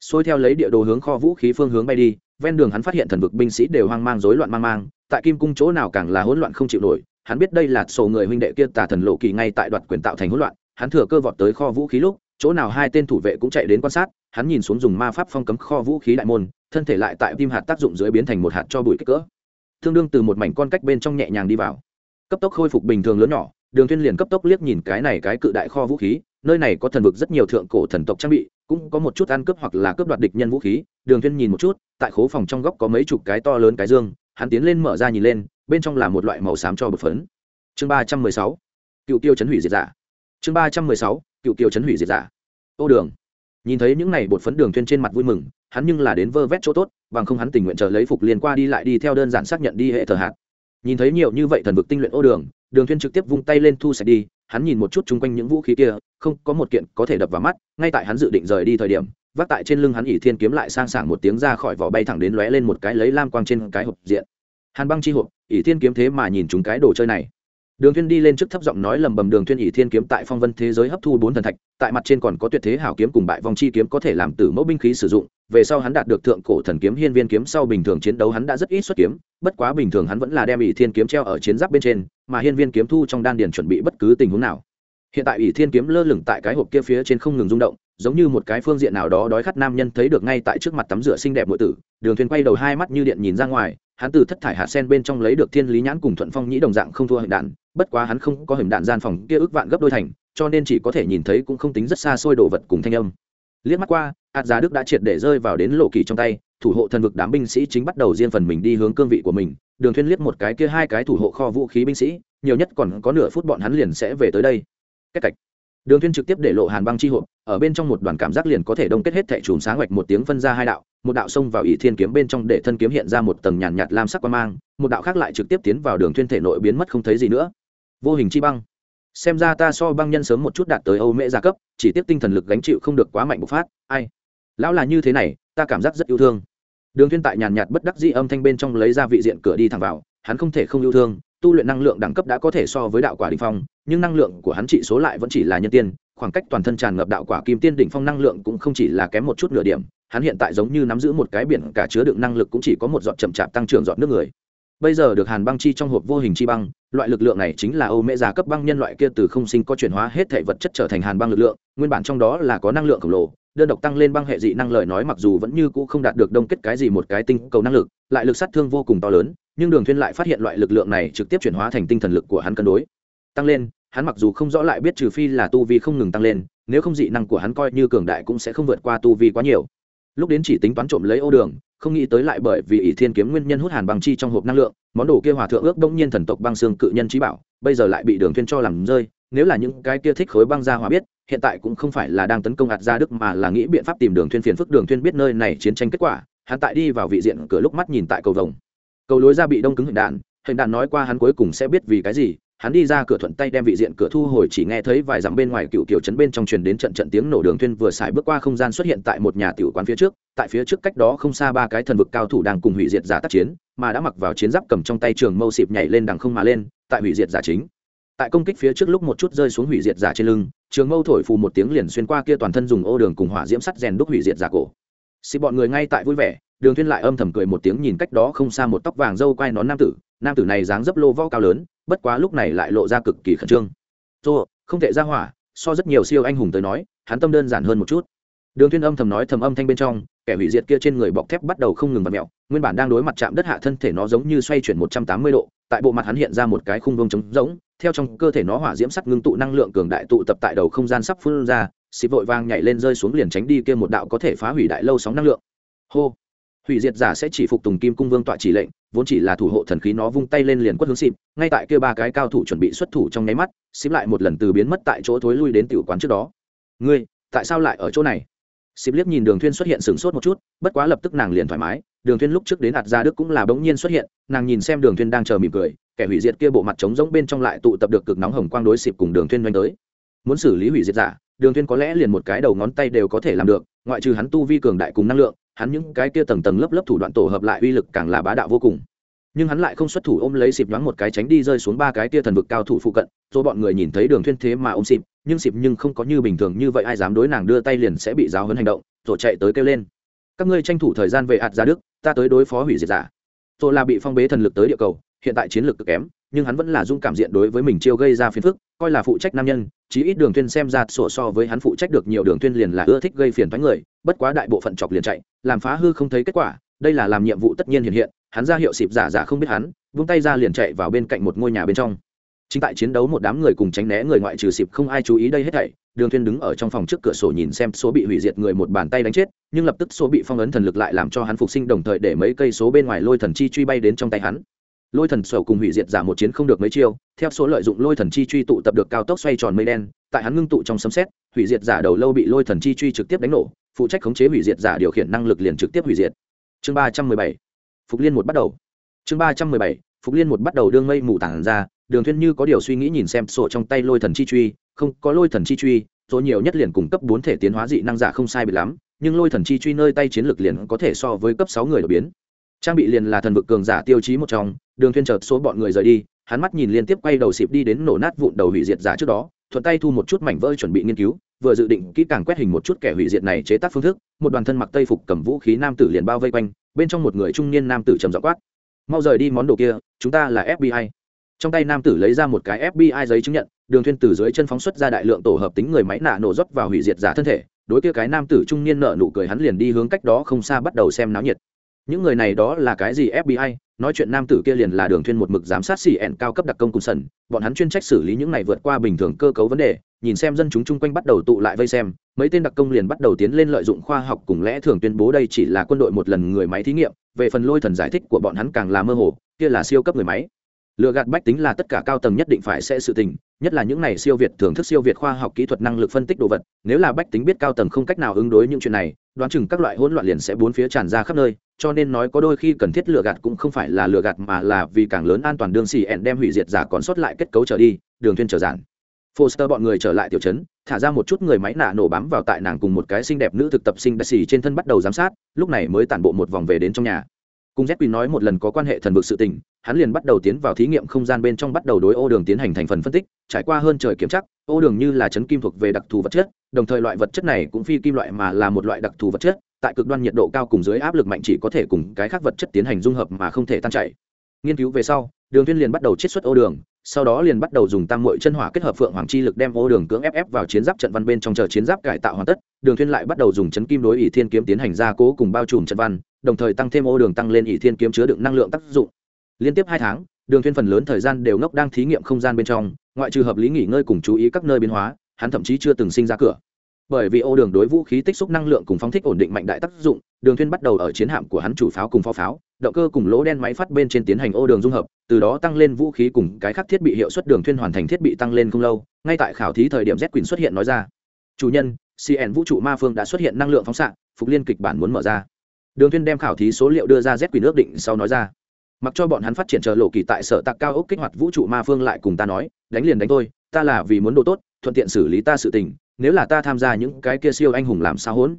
Speaker 1: Xôi theo lấy địa đồ hướng kho vũ khí phương hướng bay đi, ven đường hắn phát hiện thần vực binh sĩ đều hoang mang rối loạn mang mang, tại kim cung chỗ nào càng là hỗn loạn không chịu nổi, hắn biết đây là sổ người huynh đệ kia tà thần lộ kỳ ngay tại đoạt quyền tạo thành hỗn loạn, hắn thừa cơ vọt tới kho vũ khí lúc, chỗ nào hai tên thủ vệ cũng chạy đến quan sát hắn nhìn xuống dùng ma pháp phong cấm kho vũ khí đại môn, thân thể lại tại tim hạt tác dụng dưới biến thành một hạt cho bụi kích cỡ. Tương đương từ một mảnh con cách bên trong nhẹ nhàng đi vào. Cấp tốc khôi phục bình thường lớn nhỏ, đường thiên liền cấp tốc liếc nhìn cái này cái cự đại kho vũ khí, nơi này có thần vực rất nhiều thượng cổ thần tộc trang bị, cũng có một chút ăn cướp hoặc là cướp đoạt địch nhân vũ khí. Đường thiên nhìn một chút, tại khố phòng trong góc có mấy chục cái to lớn cái dương, hắn tiến lên mở ra nhìn lên, bên trong là một loại màu xám cho bột phấn. Chương ba trăm mười sáu, cựu tiêu chấn hủy diệt giả. Chương ba trăm mười sáu, cựu tiêu chấn hủy diệt giả. Ô đường nhìn thấy những này bột phấn đường thiên trên mặt vui mừng, hắn nhưng là đến vơ vét chỗ tốt, bằng không hắn tình nguyện chờ lấy phục liền qua đi lại đi theo đơn giản xác nhận đi hệ thờ hạt. Nhìn thấy nhiều như vậy thần vực tinh luyện ô đường đường thiên trực tiếp vung tay lên thu sạch đi, hắn nhìn một chút chung quanh những vũ khí kia, không có một kiện có thể đập vào mắt, ngay tại hắn dự định rời đi thời điểm, vác tại trên lưng hắn ỷ thiên kiếm lại sang sảng một tiếng ra khỏi vỏ bay thẳng đến lóe lên một cái lấy lam quang trên cái hộp diện. Hàn băng chi hộp, ỷ thiên kiếm thế mà nhìn chúng cái đồ chơi này đường thiên đi lên trước thấp giọng nói lầm bầm, đường thiên ỷ thiên kiếm tại phong vân thế giới hấp thu bốn thần thạch, tại mặt trên còn có tuyệt thế hảo kiếm cùng bại vong chi kiếm có thể làm tử mẫu binh khí sử dụng, về sau hắn đạt được thượng cổ thần kiếm, hiên viên kiếm sau bình thường chiến đấu hắn đã rất ít xuất kiếm, bất quá bình thường hắn vẫn là đem ỷ thiên kiếm treo ở chiến giáp bên trên, mà hiên viên kiếm thu trong đan điền chuẩn bị bất cứ tình huống nào hiện tại ỷ thiên kiếm lơ lửng tại cái hộp kia phía trên không ngừng rung động, giống như một cái phương diện nào đó đói khát nam nhân thấy được ngay tại trước mặt tắm rửa xinh đẹp nội tử. Đường thuyền quay đầu hai mắt như điện nhìn ra ngoài, hắn từ thất thải hạ sen bên trong lấy được thiên lý nhãn cùng thuận phong nhĩ đồng dạng không thua hình đạn, bất quá hắn không có hình đạn gian phòng kia ước vạn gấp đôi thành, cho nên chỉ có thể nhìn thấy cũng không tính rất xa xôi đồ vật cùng thanh âm. Liếc mắt qua ạt giá đức đã triệt để rơi vào đến lộ kỳ trong tay, thủ hộ thần vực đám binh sĩ chính bắt đầu riêng phần mình đi hướng cương vị của mình. Đường thuyên liếc một cái kia hai cái thủ hộ kho vũ khí binh sĩ, nhiều nhất còn có nửa phút bọn hắn liền sẽ về tới đây cách cạch. Đường thiên trực tiếp để lộ hàn băng chi hộp ở bên trong một đoàn cảm giác liền có thể đông kết hết thệ chùm sáng hoạch một tiếng phân ra hai đạo một đạo xông vào ỷ thiên kiếm bên trong để thân kiếm hiện ra một tầng nhàn nhạt, nhạt lam sắc quang mang một đạo khác lại trực tiếp tiến vào đường thiên thể nội biến mất không thấy gì nữa. Vô hình chi băng. Xem ra ta so băng nhân sớm một chút đạt tới âu mễ gia cấp chỉ tiếp tinh thần lực gánh chịu không được quá mạnh bộc phát ai? Lão là như thế này ta cảm giác rất yêu thương. Đường thiên tại nhàn nhạt bất đắc dĩ âm thanh bên trong lấy ra vị diện cửa đi thẳng vào hắn không thể không yêu thương tu luyện năng lượng đẳng cấp đã có thể so với đạo quả đỉnh phong, nhưng năng lượng của hắn trị số lại vẫn chỉ là nhân tiên, khoảng cách toàn thân tràn ngập đạo quả kim tiên đỉnh phong năng lượng cũng không chỉ là kém một chút nửa điểm, hắn hiện tại giống như nắm giữ một cái biển cả chứa đựng năng lực cũng chỉ có một giọt chậm chạp tăng trưởng giọt nước người bây giờ được hàn băng chi trong hộp vô hình chi băng, loại lực lượng này chính là âu mễ giá cấp băng nhân loại kia từ không sinh có chuyển hóa hết thể vật chất trở thành hàn băng lực lượng, nguyên bản trong đó là có năng lượng khổng lồ, đơn độc tăng lên băng hệ dị năng lời nói mặc dù vẫn như cũ không đạt được đông kết cái gì một cái tinh cầu năng lực, lại lực sát thương vô cùng to lớn, nhưng đường thuyên lại phát hiện loại lực lượng này trực tiếp chuyển hóa thành tinh thần lực của hắn cân đối. Tăng lên, hắn mặc dù không rõ lại biết trừ phi là tu vi không ngừng tăng lên, nếu không dị năng của hắn coi như cường đại cũng sẽ không vượt qua tu vi quá nhiều. Lúc đến chỉ tính toán trộm lấy ô đường không nghĩ tới lại bởi vì ỷ thiên kiếm nguyên nhân hút hàn băng chi trong hộp năng lượng, món đồ kia hòa thượng ước đông nhiên thần tộc băng xương cự nhân trí bảo, bây giờ lại bị đường thuyên cho làm rơi, nếu là những cái kia thích khối băng ra hòa biết, hiện tại cũng không phải là đang tấn công ạt ra đức mà là nghĩ biện pháp tìm đường thuyên phiền phức, đường thuyên biết nơi này chiến tranh kết quả, hắn tại đi vào vị diện cửa lúc mắt nhìn tại cầu vồng. Cầu lối ra bị đông cứng hình đạn hình đạn nói qua hắn cuối cùng sẽ biết vì cái gì hắn đi ra cửa thuận tay đem vị diện cửa thu hồi, chỉ nghe thấy vài dặm bên ngoài cựu kiểu trấn bên trong truyền đến trận trận tiếng nổ đường thuyên vừa xài bước qua không gian xuất hiện tại một nhà tiểu quán phía trước, tại phía trước cách đó không xa ba cái thần vực cao thủ đang cùng hủy diệt giả tác chiến, mà đã mặc vào chiến giáp cầm trong tay trường mâu xịp nhảy lên đằng không mà lên, tại hủy diệt giả chính. Tại công kích phía trước lúc một chút rơi xuống hủy diệt giả trên lưng, trường mâu thổi phù một tiếng liền xuyên qua kia toàn thân dùng ô đường cùng hỏa diễm sắt rèn đúc hủy diệt giả cổ. Xịp bọn người ngay tại vui vẻ đường Thiên lại âm thầm cười một tiếng nhìn cách đó không xa một tóc vàng râu quai nón nam tử. Nam tử này dáng dấp lô võ cao lớn, bất quá lúc này lại lộ ra cực kỳ khẩn trương. Tô, không thể ra hỏa, so rất nhiều siêu anh hùng tới nói, hắn tâm đơn giản hơn một chút. Đường Thiên âm thầm nói thầm âm thanh bên trong, kẻ hủy diệt kia trên người bọc thép bắt đầu không ngừng vặn mèo, nguyên bản đang đối mặt chạm đất hạ thân thể nó giống như xoay chuyển 180 độ, tại bộ mặt hắn hiện ra một cái khung vông trống rỗng, theo trong cơ thể nó hỏa diễm sắt ngưng tụ năng lượng cường đại tụ tập tại đầu không gian sắp phun ra xịp vội vang nhảy lên rơi xuống liền tránh đi kia một đạo có thể phá hủy đại lâu sóng năng lượng. Hô! Hủy diệt giả sẽ chỉ phục tùng kim cung vương tọa chỉ lệnh, vốn chỉ là thủ hộ thần khí nó vung tay lên liền quất hướng xịp, ngay tại kia ba cái cao thủ chuẩn bị xuất thủ trong nháy mắt, xịp lại một lần từ biến mất tại chỗ thối lui đến tiểu quán trước đó. Ngươi, tại sao lại ở chỗ này? Xịp liếc nhìn đường thuyên xuất hiện sừng sốt một chút, bất quá lập tức nàng liền thoải mái, đường thuyên lúc trước đến ạt ra đức cũng là bỗng nhiên xuất hiện, nàng nhìn xem đường thuyên đang chờ mỉm cười, kẻ hủy diệt kia bộ mặt trống rỗng bên trong lại tụ tập được cực nóng hồng quang đối xịp cùng đường thuyên doanh tới. Muốn xử lý hủy diệt giả, đường thuyên có lẽ liền một cái đầu ngón tay đều có thể làm được, ngoại trừ hắn tu vi cường đại cùng năng lượng hắn những cái kia tầng tầng lớp lớp thủ đoạn tổ hợp lại uy lực càng là bá đạo vô cùng. Nhưng hắn lại không xuất thủ ôm lấy xịp nhoáng một cái tránh đi rơi xuống ba cái kia thần vực cao thủ phụ cận, rồi bọn người nhìn thấy đường thuyên thế mà ôm xịp, nhưng xịp nhưng không có như bình thường như vậy ai dám đối nàng đưa tay liền sẽ bị giáo huấn hành động, rồi chạy tới kêu lên. Các ngươi tranh thủ thời gian về ạt ra đức, ta tới đối phó hủy diệt giả. Rồi là bị phong bế thần lực tới địa cầu, hiện tại chiến lược cực kém, nhưng hắn vẫn là dung cảm diện đối với mình chiêu gây ra phiền phức, coi là phụ trách nam nhân chí ít đường tuyên xem ra sổ so với hắn phụ trách được nhiều đường tuyên liền là ưa thích gây phiền toái người, bất quá đại bộ phận chọc liền chạy, làm phá hư không thấy kết quả, đây là làm nhiệm vụ tất nhiên hiện hiện, hắn ra hiệu xịp giả giả không biết hắn, vung tay ra liền chạy vào bên cạnh một ngôi nhà bên trong. Chính tại chiến đấu một đám người cùng tránh né người ngoại trừ xịp không ai chú ý đây hết thảy, đường thuyên đứng ở trong phòng trước cửa sổ nhìn xem số bị hủy diệt người một bàn tay đánh chết, nhưng lập tức số bị phong ấn thần lực lại làm cho hắn phục sinh đồng thời để mấy cây số bên ngoài lôi thần chi truy bay đến trong tay hắn lôi thần sầu cùng hủy diệt giả một chiến không được mấy chiêu, theo số lợi dụng lôi thần chi truy tụ tập được cao tốc xoay tròn mây đen, tại hắn ngưng tụ trong sấm xét hủy diệt giả đầu lâu bị lôi thần chi truy trực tiếp đánh nổ, phụ trách khống chế hủy diệt giả điều khiển năng lực liền trực tiếp hủy diệt. Chương ba trăm mười bảy, phục liên một bắt đầu. Chương ba trăm mười bảy, phục liên một bắt đầu đương mây mù tản ra, đường thuyên như có điều suy nghĩ nhìn xem sổ trong tay lôi thần chi truy, không, có lôi thần chi truy, số nhiều nhất liền cùng cấp bốn thể tiến hóa dị năng giả không sai biệt lắm, nhưng lôi thần chi truy nơi tay chiến lược liền có thể so với cấp sáu người đột biến. Trang bị liền là thần vực cường giả tiêu chí một trong đường thuyên chợt số bọn người rời đi, hắn mắt nhìn liên tiếp quay đầu xịp đi đến nổ nát vụn đầu hủy diệt giả trước đó, thuận tay thu một chút mảnh vỡ chuẩn bị nghiên cứu, vừa dự định kỹ càng quét hình một chút kẻ hủy diệt này chế tác phương thức, một đoàn thân mặc tây phục cầm vũ khí nam tử liền bao vây quanh, bên trong một người trung niên nam tử trầm giọng quát, mau rời đi món đồ kia, chúng ta là fbi trong tay nam tử lấy ra một cái fbi giấy chứng nhận, đường thuyên từ dưới chân phóng xuất ra đại lượng tổ hợp tính người máy nạ nổ rót vào hủy diệt giả thân thể, đối kia cái nam tử trung niên nợ nụ cười hắn liền đi hướng cách đó không xa bắt đầu xem náo nhiệt những người này đó là cái gì fbi nói chuyện nam tử kia liền là đường thuyên một mực giám sát xì ẻn cao cấp đặc công cùng sần. Bọn hắn chuyên trách xử lý những này vượt qua bình thường cơ cấu vấn đề, nhìn xem dân chúng chung quanh bắt đầu tụ lại vây xem. Mấy tên đặc công liền bắt đầu tiến lên lợi dụng khoa học cùng lẽ thường tuyên bố đây chỉ là quân đội một lần người máy thí nghiệm. Về phần lôi thần giải thích của bọn hắn càng là mơ hồ, kia là siêu cấp người máy. Lựa gạt bách tính là tất cả cao tầng nhất định phải sẽ sự tình, nhất là những này siêu việt, thưởng thức siêu việt khoa học kỹ thuật năng lực phân tích đồ vật. Nếu là bách tính biết cao tầng không cách nào ứng đối những chuyện này, đoán chừng các loại hỗn loạn liền sẽ bốn phía tràn ra khắp nơi cho nên nói có đôi khi cần thiết lừa gạt cũng không phải là lừa gạt mà là vì càng lớn an toàn đường xì ẹn đem hủy diệt giả còn sót lại kết cấu trở đi đường thuyên trở giản Foster bọn người trở lại tiểu trấn, thả ra một chút người máy nạ nổ bám vào tại nàng cùng một cái xinh đẹp nữ thực tập sinh đặc xì trên thân bắt đầu giám sát, lúc này mới tản bộ một vòng về đến trong nhà. Cùng Zepin nói một lần có quan hệ thần vực sự tình, hắn liền bắt đầu tiến vào thí nghiệm không gian bên trong bắt đầu đối ô đường tiến hành thành phần phân tích, trải qua hơn trời kiểm chắc, ô đường như là chấn kim thuộc về đặc thù vật chất, đồng thời loại vật chất này cũng phi kim loại mà là một loại đặc thù vật chất, tại cực đoan nhiệt độ cao cùng dưới áp lực mạnh chỉ có thể cùng cái khác vật chất tiến hành dung hợp mà không thể tan chảy. Nghiên cứu về sau, Đường Tuyên liền bắt đầu chiết xuất ô đường, sau đó liền bắt đầu dùng tam muội chân hỏa kết hợp phượng hoàng chi lực đem ô đường cưỡng ép ép vào chiến giáp trận văn bên trong chờ chiến giáp cải tạo hoàn tất, Đường Tuyên lại bắt đầu dùng chấn kim đối ỷ thiên kiếm tiến hành gia cố cùng bao trùm trận văn, đồng thời tăng thêm ô đường tăng lên ỷ thiên kiếm chứa đựng năng lượng tác dụng. Liên tiếp hai tháng, Đường Tuyên phần lớn thời gian đều ngốc đang thí nghiệm không gian bên trong, ngoại trừ hợp lý nghỉ ngơi cùng chú ý các nơi biến hóa, hắn thậm chí chưa từng sinh ra cửa bởi vì ô đường đối vũ khí tích xúc năng lượng cùng phóng thích ổn định mạnh đại tác dụng, đường thuyên bắt đầu ở chiến hạm của hắn chủ pháo cùng pháo pháo, động cơ cùng lỗ đen máy phát bên trên tiến hành ô đường dung hợp, từ đó tăng lên vũ khí cùng cái khác thiết bị hiệu suất đường thuyên hoàn thành thiết bị tăng lên không lâu, ngay tại khảo thí thời điểm z quỳnh xuất hiện nói ra. Chủ nhân cn vũ trụ ma phương đã xuất hiện năng lượng phóng xạ, phục liên kịch bản muốn mở ra. Đường thuyên đem khảo thí số liệu đưa ra z quỳnh ước định sau nói ra. Mặc cho bọn hắn phát triển chờ lộ kỳ tại sở tạc cao ốc kích hoạt vũ trụ ma phương lại cùng ta nói, đánh liền đánh tôi ta là vì muốn đồ tốt, thuận tiện xử lý ta sự tình nếu là ta tham gia những cái kia siêu anh hùng làm sao hỗn?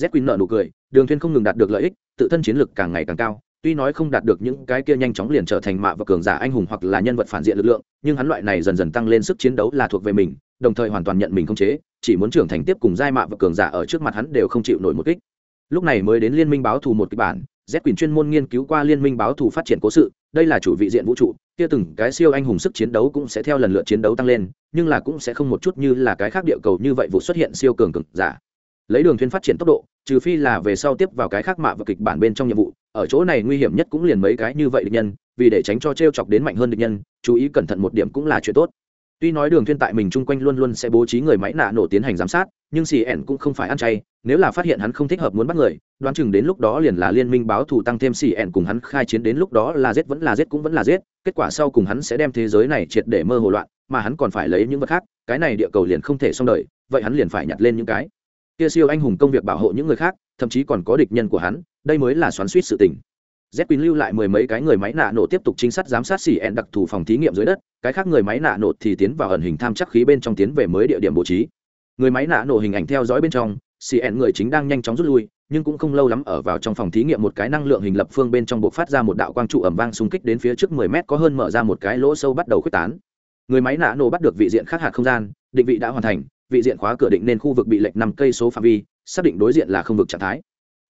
Speaker 1: Z quỳnh nợ nụ cười, đường thuyên không ngừng đạt được lợi ích, tự thân chiến lực càng ngày càng cao, tuy nói không đạt được những cái kia nhanh chóng liền trở thành mạ và cường giả anh hùng hoặc là nhân vật phản diện lực lượng, nhưng hắn loại này dần dần tăng lên sức chiến đấu là thuộc về mình, đồng thời hoàn toàn nhận mình không chế, chỉ muốn trưởng thành tiếp cùng giai mạ và cường giả ở trước mặt hắn đều không chịu nổi một kích. Lúc này mới đến liên minh báo thù một kịch bản, z quyền chuyên môn nghiên cứu qua liên minh báo thù phát triển cố sự, đây là chủ vị diện vũ trụ, kia từng cái siêu anh hùng sức chiến đấu cũng sẽ theo lần lượt chiến đấu tăng lên nhưng là cũng sẽ không một chút như là cái khác địa cầu như vậy vụ xuất hiện siêu cường cực giả. Lấy đường thuyên phát triển tốc độ, trừ phi là về sau tiếp vào cái khác mạ và kịch bản bên trong nhiệm vụ, ở chỗ này nguy hiểm nhất cũng liền mấy cái như vậy địch nhân, vì để tránh cho treo chọc đến mạnh hơn địch nhân, chú ý cẩn thận một điểm cũng là chuyện tốt. Tuy nói đường thuyên tại mình chung quanh luôn luôn sẽ bố trí người máy nạ nổ tiến hành giám sát, nhưng cn cũng không phải ăn chay, nếu là phát hiện hắn không thích hợp muốn bắt người, đoán chừng đến lúc đó liền là liên minh báo thù tăng thêm cn cùng hắn khai chiến đến lúc đó là giết vẫn là giết cũng vẫn là giết, kết quả sau cùng hắn sẽ đem thế giới này triệt để mơ hồ loạn mà hắn còn phải lấy những vật khác, cái này địa cầu liền không thể xong đời, vậy hắn liền phải nhặt lên những cái. Kia siêu anh hùng công việc bảo hộ những người khác, thậm chí còn có địch nhân của hắn, đây mới là xoắn suýt sự tình. Z quỳnh lưu lại mười mấy cái người máy nạ nổ tiếp tục trinh sát giám sát xỉ ẹn đặc thù phòng thí nghiệm dưới đất, cái khác người máy nạ nổ thì tiến vào ẩn hình tham chắc khí bên trong tiến về mới địa điểm bố trí. Người máy nạ nổ hình ảnh theo dõi bên trong, xỉ ẹn người chính đang nhanh chóng rút lui, nhưng cũng không lâu lắm ở vào trong phòng thí nghiệm một cái năng lượng hình lập phương bên trong buộc phát ra một đạo quang trụ ẩm vang xung kích đến phía trước mười mét có hơn mở ra một cái lỗ sâu bắt đầu khuếch tán người máy nạ nổ bắt được vị diện khác hạt không gian, định vị đã hoàn thành, vị diện khóa cửa định nên khu vực bị lệch năm cây số phạm vi, xác định đối diện là không vực trạng thái.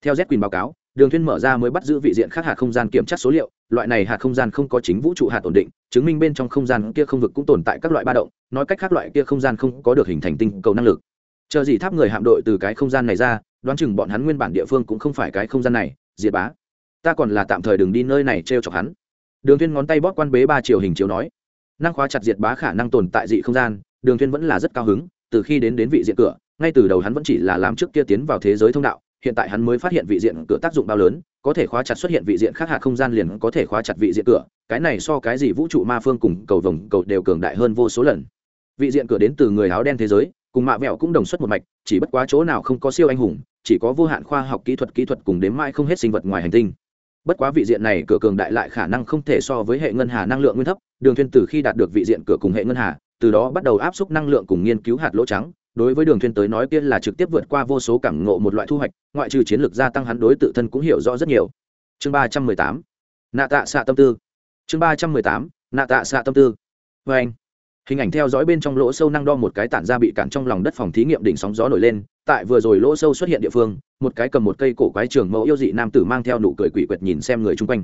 Speaker 1: Theo z quyền báo cáo, đường thuyên mở ra mới bắt giữ vị diện khác hạt không gian kiểm tra số liệu, loại này hạt không gian không có chính vũ trụ hạt ổn định, chứng minh bên trong không gian kia không vực cũng tồn tại các loại ba động, nói cách khác loại kia không gian không có được hình thành tinh cầu năng lực. Chờ gì tháp người hạm đội từ cái không gian này ra, đoán chừng bọn hắn nguyên bản địa phương cũng không phải cái không gian này, diệt bá. Ta còn là tạm thời đừng đi nơi này t r e o chọc hắn. Đường Thuyên ngón tay bóp quan bế ba chiều hình chiếu nói năng khóa chặt diệt bá khả năng tồn tại dị không gian, đường Thiên vẫn là rất cao hứng, từ khi đến đến vị diện cửa, ngay từ đầu hắn vẫn chỉ là làm trước kia tiến vào thế giới thông đạo, hiện tại hắn mới phát hiện vị diện cửa tác dụng bao lớn, có thể khóa chặt xuất hiện vị diện khác hạt không gian liền có thể khóa chặt vị diện cửa, cái này so cái gì vũ trụ ma phương cùng cầu vồng cầu đều cường đại hơn vô số lần. Vị diện cửa đến từ người áo đen thế giới, cùng mạ vẹo cũng đồng xuất một mạch, chỉ bất quá chỗ nào không có siêu anh hùng, chỉ có vô hạn khoa học kỹ thuật kỹ thuật cùng đếm mãi không hết sinh vật ngoài hành tinh bất quá vị diện này cửa cường đại lại khả năng không thể so với hệ ngân hà năng lượng nguyên thấp, đường thuyên từ khi đạt được vị diện cửa cùng hệ ngân hà, từ đó bắt đầu áp suất năng lượng cùng nghiên cứu hạt lỗ trắng. Đối với đường thuyên tới nói kia là trực tiếp vượt qua vô số cảm ngộ một loại thu hoạch, ngoại trừ chiến lược gia tăng hắn đối tự thân cũng hiểu rõ rất nhiều. Chương ba trăm mười tám, nạ tạ xạ tâm tư. Chương ba trăm mười tám, nạ tạ xạ tâm tư. Với anh, hình ảnh theo dõi bên trong lỗ sâu năng đo một cái tản ra bị cản trong lòng đất phòng thí nghiệm đỉnh sóng gió nổi lên, tại vừa rồi lỗ sâu xuất hiện địa phương một cái cầm một cây cổ quái trường mẫu yêu dị nam tử mang theo nụ cười quỷ quyệt nhìn xem người chung quanh.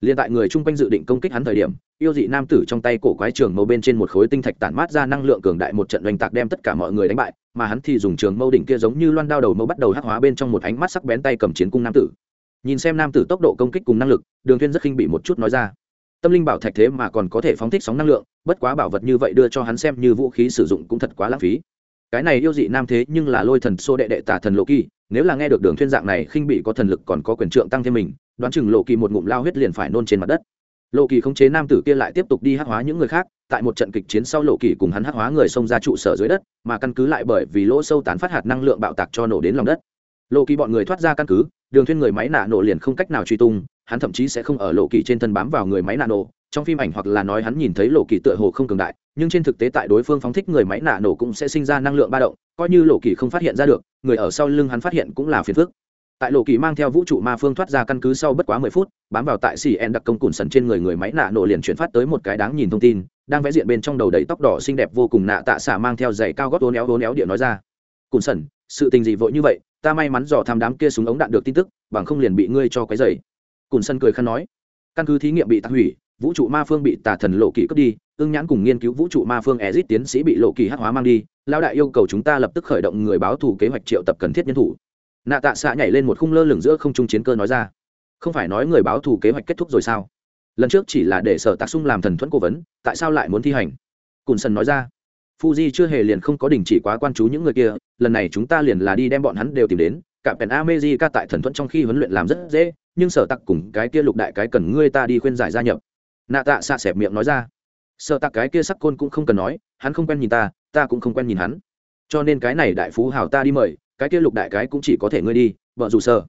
Speaker 1: Liền tại người chung quanh dự định công kích hắn thời điểm, yêu dị nam tử trong tay cổ quái trường mâu bên trên một khối tinh thạch tản mát ra năng lượng cường đại một trận oanh tạc đem tất cả mọi người đánh bại, mà hắn thì dùng trường mâu đỉnh kia giống như loan đao đầu mâu bắt đầu hắc hóa bên trong một ánh mắt sắc bén tay cầm chiến cung nam tử. Nhìn xem nam tử tốc độ công kích cùng năng lực, đường thiên rất khinh bị một chút nói ra. Tâm linh bảo thạch thế mà còn có thể phóng thích sóng năng lượng, bất quá bảo vật như vậy đưa cho hắn xem như vũ khí sử dụng cũng thật quá lãng phí cái này yêu dị nam thế nhưng là lôi thần xô đệ đệ tả thần lộ kỳ, nếu là nghe được đường thiên dạng này khinh bị có thần lực còn có quyền trượng tăng thêm mình, đoán chừng lộ kỳ một ngụm lao huyết liền phải nôn trên mặt đất. Lộ kỳ khống chế nam tử kia lại tiếp tục đi hắc hóa những người khác, tại một trận kịch chiến sau lộ kỳ cùng hắn hắc hóa người xông ra trụ sở dưới đất, mà căn cứ lại bởi vì lỗ sâu tán phát hạt năng lượng bạo tạc cho nổ đến lòng đất. Lộ kỳ bọn người thoát ra căn cứ, đường thuyên người máy nạ nổ liền không cách nào truy tung, hắn thậm chí sẽ không ở lộ kỳ trên thân bám vào người máy nạ nổ trong phim ảnh hoặc là nói hắn nhìn thấy lộ kỳ tựa hồ không cường đại, nhưng trên thực tế tại đối phương phóng thích người máy nạ nổ cũng sẽ sinh ra năng lượng ba động, coi như lộ kỳ không phát hiện ra được, người ở sau lưng hắn phát hiện cũng là phiền phức. Tại lộ kỳ mang theo vũ trụ ma phương thoát ra căn cứ sau bất quá mười phút, bám vào tại xì en đặc công cùn sần trên người người máy nạ nổ liền chuyển phát tới một cái đáng nhìn thông tin, đang vẽ diện bên trong đầu đầy tóc đỏ xinh đẹp vô cùng nạ tạ xả mang theo giày cao gót ố néo ố néo điện nói ra. Cùn sần, sự tình gì vội như vậy, ta may mắn dò tham đám kia súng ống đạn được tin tức, bằng không liền bị ngươi cho cái giày cùn sân cười khăn nói, căn cứ thí nghiệm bị tạc hủy vũ trụ ma phương bị tà thần lộ kỳ cướp đi ưng nhãn cùng nghiên cứu vũ trụ ma phương ezit tiến sĩ bị lộ kỳ hắc hóa mang đi lao đại yêu cầu chúng ta lập tức khởi động người báo thù kế hoạch triệu tập cần thiết nhân thủ. Nạ tạ xạ nhảy lên một khung lơ lửng giữa không trung chiến cơ nói ra. Không phải nói người báo thù kế hoạch kết thúc rồi sao? Lần trước chỉ là để sở tạc sung làm thần thuẫn cố vấn, tại sao lại muốn thi hành? Cùn sân nói ra. Fuji chưa hề liền không có đình chỉ quá quan chú những người kia, lần này chúng ta liền là đi đem bọn hắn đều tìm đến. Cả pèn amejica tại thần thuẫn trong khi huấn luyện làm rất dễ, nhưng sở tặc cùng cái kia lục đại cái cần ngươi ta đi khuyên giải gia nhập nạ tạ xạ xẹp miệng nói ra. Sợ tặc cái kia sắc côn cũng không cần nói, hắn không quen nhìn ta ta cũng không quen nhìn hắn. Cho nên cái này đại phú hào ta đi mời, cái kia lục đại cái cũng chỉ có thể ngươi đi, vợ dù sợ.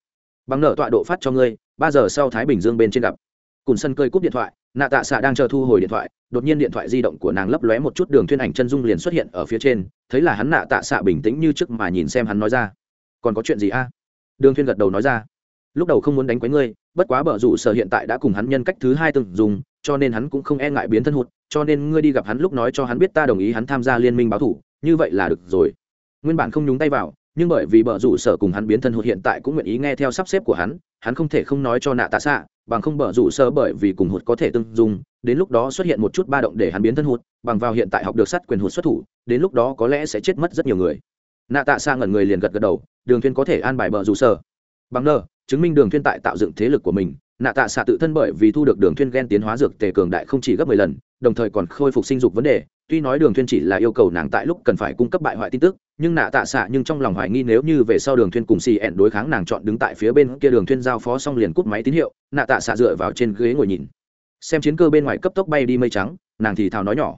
Speaker 1: Bằng nợ tọa độ phát cho ngươi, ba giờ sau thái bình dương bên trên gặp. Cùn sân cơi cúp điện thoại, nạ tạ xạ đang chờ thu hồi điện thoại, đột nhiên điện thoại di động của nàng lấp lóe một chút đường thuyên ảnh chân dung liền xuất hiện ở phía trên, thấy là hắn nạ tạ xạ bình tĩnh như trước mà nhìn xem hắn nói ra. Còn có chuyện gì a? Đường thuyên gật đầu nói ra. Lúc đầu không muốn đánh quấy ngươi bất quá bờ rủ sở hiện tại đã cùng hắn nhân cách thứ hai từng dùng, cho nên hắn cũng không e ngại biến thân hụt, cho nên ngươi đi gặp hắn lúc nói cho hắn biết ta đồng ý hắn tham gia liên minh báo thủ, như vậy là được rồi. Nguyên bản không nhúng tay vào, nhưng bởi vì bờ rủ sở cùng hắn biến thân hụt hiện tại cũng nguyện ý nghe theo sắp xếp của hắn hắn không thể không nói cho nạ tạ xạ, bằng không bờ rủ sở bởi vì cùng hụt có thể tương dung đến lúc đó xuất hiện một chút ba động để hắn biến thân hụt, bằng vào hiện tại học được sắt quyền hụt xuất thủ, đến lúc đó có lẽ sẽ chết mất rất nhiều người. Nạ tạ xạ ngẩn người liền gật gật đầu, đường thiên có thể an bài bờ rủ sở bằng nờ, chứng minh đường thuyên tại tạo dựng thế lực của mình, nạ tạ xạ tự thân bởi vì thu được đường thuyên gen tiến hóa dược tề cường đại không chỉ gấp 10 lần, đồng thời còn khôi phục sinh dục vấn đề. Tuy nói đường thuyên chỉ là yêu cầu nàng tại lúc cần phải cung cấp bại hoại tin tức, nhưng nạ tạ xạ nhưng trong lòng hoài nghi nếu như về sau đường thuyên cùng xì ẹn đối kháng nàng chọn đứng tại phía bên kia đường thuyên giao phó xong liền cút máy tín hiệu, nạ tạ xạ dựa vào trên ghế ngồi nhìn. Xem chiến cơ bên ngoài cấp tốc bay đi mây trắng, nàng thì thào nói nhỏ.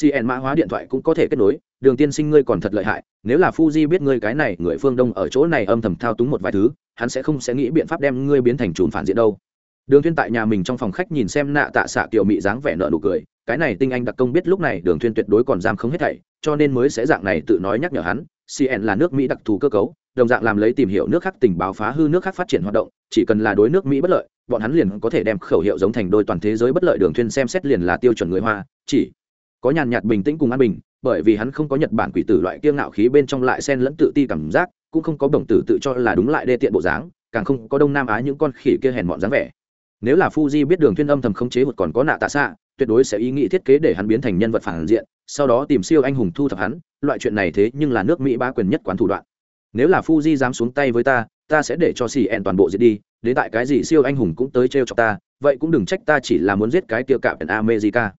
Speaker 1: Cn mã hóa điện thoại cũng có thể kết nối, đường tiên sinh ngươi còn thật lợi hại, nếu là fuji biết ngươi cái này, người phương đông ở chỗ này âm thầm thao túng một vài thứ hắn sẽ không sẽ nghĩ biện pháp đem ngươi biến thành trùn phản diện đâu. Đường thuyên tại nhà mình trong phòng khách nhìn xem nạ tạ xạ kiều mị dáng vẻ nợ nụ cười, cái này tinh anh đặc công biết lúc này đường thuyên tuyệt đối còn giam không hết thảy, cho nên mới sẽ dạng này tự nói nhắc nhở hắn cn là nước mỹ đặc thù cơ cấu, đồng dạng làm lấy tìm hiểu nước khác tình báo phá hư nước khác phát triển hoạt động, chỉ cần là đối nước mỹ bất lợi, bọn hắn liền có thể đem khẩu hiệu giống thành đôi toàn thế giới bất lợi. Đường thuyên xem xét liền là tiêu chuẩn người hoa, chỉ có nhàn nhạt bình tĩnh cùng an bình, bởi vì hắn không có nhật bản quỷ tử loại kiêng ngạo khí bên trong lại xen lẫn tự ti cảm giác cũng không có đồng tử tự cho là đúng lại đê tiện bộ dáng, càng không có đông nam á những con khỉ kia hèn mọn dáng vẻ. Nếu là fuji biết đường thuyên âm thầm không chế hụt còn có nạ tạ xạ, tuyệt đối sẽ ý nghĩ thiết kế để hắn biến thành nhân vật phản diện, sau đó tìm siêu anh hùng thu thập hắn, loại chuyện này thế nhưng là nước mỹ ba quyền nhất quán thủ đoạn. Nếu là fuji dám xuống tay với ta ta sẽ để cho xì ẹn toàn bộ diệt đi, đến tại cái gì siêu anh hùng cũng tới trêu cho ta, vậy cũng đừng trách ta chỉ là muốn giết cái kia cạm america.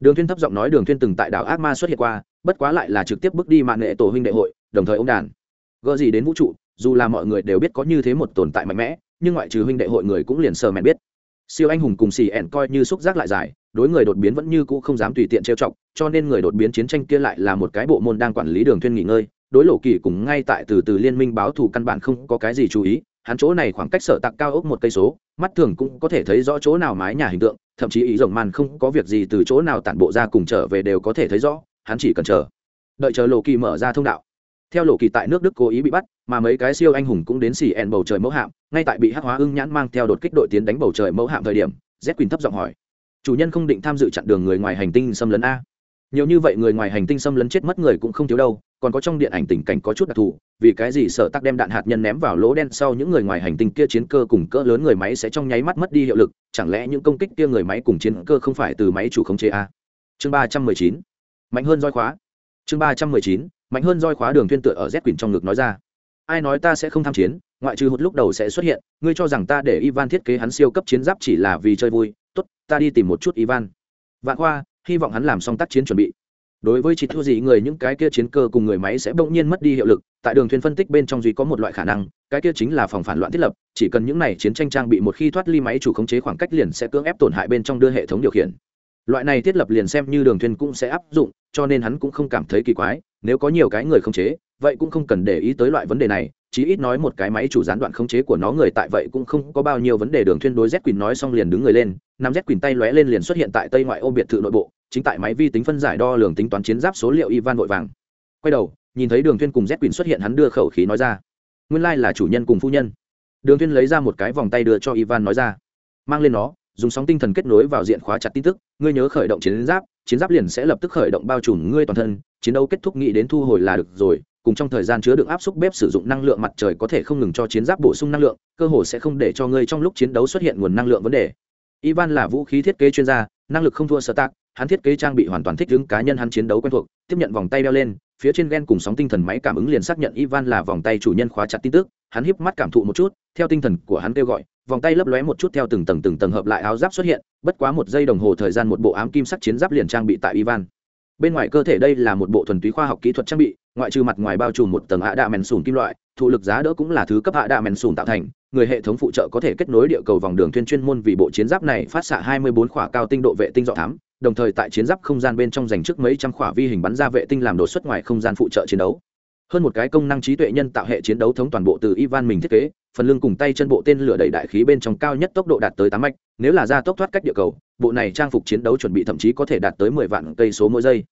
Speaker 1: Đường thiên thấp giọng nói đường thiên từng tại đảo ác ma xuất hiện qua, bất quá lại là trực tiếp bước đi mạng nghệ tổ huynh đệ hội, đồng thời ông đàn gỡ gì đến vũ trụ, dù là mọi người đều biết có như thế một tồn tại mạnh mẽ, nhưng ngoại trừ huynh đệ hội người cũng liền sờ mẹn biết. Siêu anh hùng cùng xì ẻn coi như xúc giác lại dài, đối người đột biến vẫn như cũ không dám tùy tiện trêu chọc, cho nên người đột biến chiến tranh kia lại là một cái bộ môn đang quản lý đường thuyên nghỉ ngơi. Đối lộ kỳ cùng ngay tại từ từ liên minh báo thù căn bản không có cái gì chú ý, hắn chỗ này khoảng cách sở tạc cao ốc một cây số, mắt thường cũng có thể thấy rõ chỗ nào mái nhà hình tượng, thậm chí ý rồng màn không có việc gì từ chỗ nào tản bộ ra cùng trở về đều có thể thấy rõ, hắn chỉ cần chờ. Đợi chờ lộ kỳ mở ra thông đạo theo lộ kỳ tại nước đức cố ý bị bắt, mà mấy cái siêu anh hùng cũng đến xì ẹn bầu trời mẫu hạm, ngay tại bị hắc hóa ưng nhãn mang theo đột kích đội tiến đánh bầu trời mẫu hạm thời điểm, z quỳnh thấp giọng hỏi. Chủ nhân không định tham dự chặn đường người ngoài hành tinh xâm lấn a. Nhiều như vậy người ngoài hành tinh xâm lấn chết mất người cũng không thiếu đâu, còn có trong điện ảnh tình cảnh có chút đặc thù, vì cái gì sợ tắc đem đạn hạt nhân ném vào lỗ đen sau những người ngoài hành tinh kia chiến cơ cùng cỡ lớn người máy sẽ trong nháy mắt mất đi hiệu lực, chẳng lẽ những công kích kia người máy cùng chiến cơ không phải từ máy chủ khống chế a? Chương ba trăm mười chín. Mạnh hơn roi khóa. Chương ba trăm mười chín mạnh hơn roi khóa đường thuyên tựa ở z quỳnh trong ngực nói ra. Ai nói ta sẽ không tham chiến, ngoại trừ hụt lúc đầu sẽ xuất hiện, ngươi cho rằng ta để ivan thiết kế hắn siêu cấp chiến giáp chỉ là vì chơi vui, tốt, ta đi tìm một chút ivan. Vạn khoa, hy vọng hắn làm xong tác chiến chuẩn bị. Đối với chỉ thua gì, người những cái kia chiến cơ cùng người máy sẽ bỗng nhiên mất đi hiệu lực, tại đường thuyền phân tích bên trong duy có một loại khả năng, cái kia chính là phòng phản loạn thiết lập, chỉ cần những này chiến tranh trang bị một khi thoát ly máy chủ khống chế khoảng cách liền sẽ cưỡng ép tổn hại bên trong đưa hệ thống điều khiển. Loại này thiết lập liền xem như đường thuyền cũng sẽ áp dụng, cho nên hắn cũng không cảm thấy kỳ quái nếu có nhiều cái người khống chế, vậy cũng không cần để ý tới loại vấn đề này, chí ít nói một cái máy chủ gián đoạn khống chế của nó người tại vậy cũng không có bao nhiêu vấn đề đường thuyên đối z quỳnh nói xong liền đứng người lên, nắm z quỳnh tay lóe lên liền xuất hiện tại tây ngoại ô biệt thự nội bộ, chính tại máy vi tính phân giải đo lường tính toán chiến giáp số liệu ivan vội vàng. Quay đầu, nhìn thấy đường thuyên cùng z quỳnh xuất hiện hắn đưa khẩu khí nói ra. Nguyên lai là chủ nhân cùng phu nhân. Đường thuyên lấy ra một cái vòng tay đưa cho ivan nói ra. Mang lên nó dùng sóng tinh thần kết nối vào diện khóa chặt tin tức, ngươi nhớ khởi động chiến giáp chiến giáp liền sẽ lập tức khởi động bao trùm ngươi toàn thân, chiến đấu kết thúc nghĩ đến thu hồi là được rồi, cùng trong thời gian chứa đựng áp suất bếp sử dụng năng lượng mặt trời có thể không ngừng cho chiến giáp bổ sung năng lượng, cơ hồ sẽ không để cho ngươi trong lúc chiến đấu xuất hiện nguồn năng lượng vấn đề. Ivan là vũ khí thiết kế chuyên gia, năng lực không thua sở tạc hắn thiết kế trang bị hoàn toàn thích ứng cá nhân hắn chiến đấu quen thuộc, tiếp nhận vòng tay đeo lên, phía trên gen cùng sóng tinh thần máy cảm ứng liền xác nhận ivan là vòng tay chủ nhân khóa chặt tin tức hắn híp mắt cảm thụ một chút, theo tinh thần của hắn kêu gọi, vòng tay lấp lóe một chút theo từng tầng từng tầng hợp lại áo giáp xuất hiện, bất quá một giây đồng hồ thời gian một bộ ám kim sắc chiến giáp liền trang bị tại ivan. Bên ngoài cơ thể đây là một bộ thuần túy khoa học kỹ thuật trang bị, ngoại trừ mặt ngoài bao trùm một tầng ạ đạ mèn sùn kim loại, thụ lực giá đỡ cũng là thứ cấp ạ đạ mèn sùn tạo thành, người hệ thống phụ trợ có thể kết nối địa cầu vòng đường thuyên chuyên môn vì bộ chiến giáp này phát xạ 24 khỏa cao tinh độ vệ tinh dọ thám, đồng thời tại chiến giáp không gian bên trong dành trước mấy trăm khỏa vi hình bắn ra vệ tinh làm đột xuất ngoài không gian phụ trợ chiến đấu hơn một cái công năng trí tuệ nhân tạo hệ chiến đấu thống toàn bộ từ ivan mình thiết kế, phần lưng cùng tay chân bộ tên lửa đẩy đại khí bên trong cao nhất tốc độ đạt tới tám mạch, nếu là ra tốc thoát cách địa cầu, bộ này trang phục chiến đấu chuẩn bị thậm chí có thể đạt tới mười vạn cây số mỗi giây.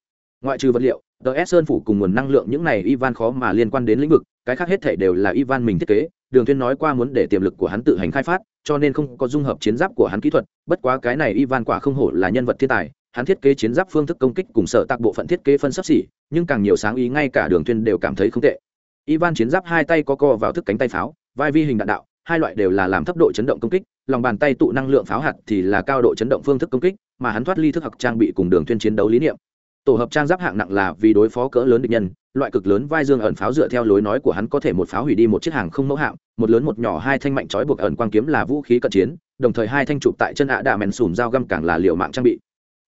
Speaker 1: Ngoại trừ vật liệu ts sơn phủ cùng nguồn năng lượng những này ivan khó mà liên quan đến lĩnh vực, cái khác hết thể đều là ivan mình thiết kế, đường Thuyên nói qua muốn để tiềm lực của hắn tự hành khai phát, cho nên không có dung hợp chiến giáp của hắn kỹ thuật, bất quá cái này ivan quả không hổ là nhân vật thiên tài hắn thiết kế chiến giáp phương thức công kích cùng sở tạc bộ phận thiết kế phân sắp xỉ, nhưng càng nhiều sáng ý ngay cả đường Thuyên đều cảm thấy không tệ. Ivan chiến giáp hai tay có co vào thức cánh tay pháo, vai vi hình đạn đạo, hai loại đều là làm thấp độ chấn động công kích, lòng bàn tay tụ năng lượng pháo hạt thì là cao độ chấn động phương thức công kích, mà hắn thoát ly thức học trang bị cùng đường Thuyên chiến đấu lý niệm. Tổ hợp trang giáp hạng nặng là vì đối phó cỡ lớn địch nhân, loại cực lớn vai dương ẩn pháo dựa theo lối nói của hắn có thể một pháo hủy đi một chiếc hàng không mẫu hạng một lớn một nhỏ hai thanh mạnh trói buộc ẩn quang kiếm là vũ khí cận chiến, đồng thời hai thanh chụp tại chân ạ đạ mèn sùn dao găm càng là liệu mạng trang bị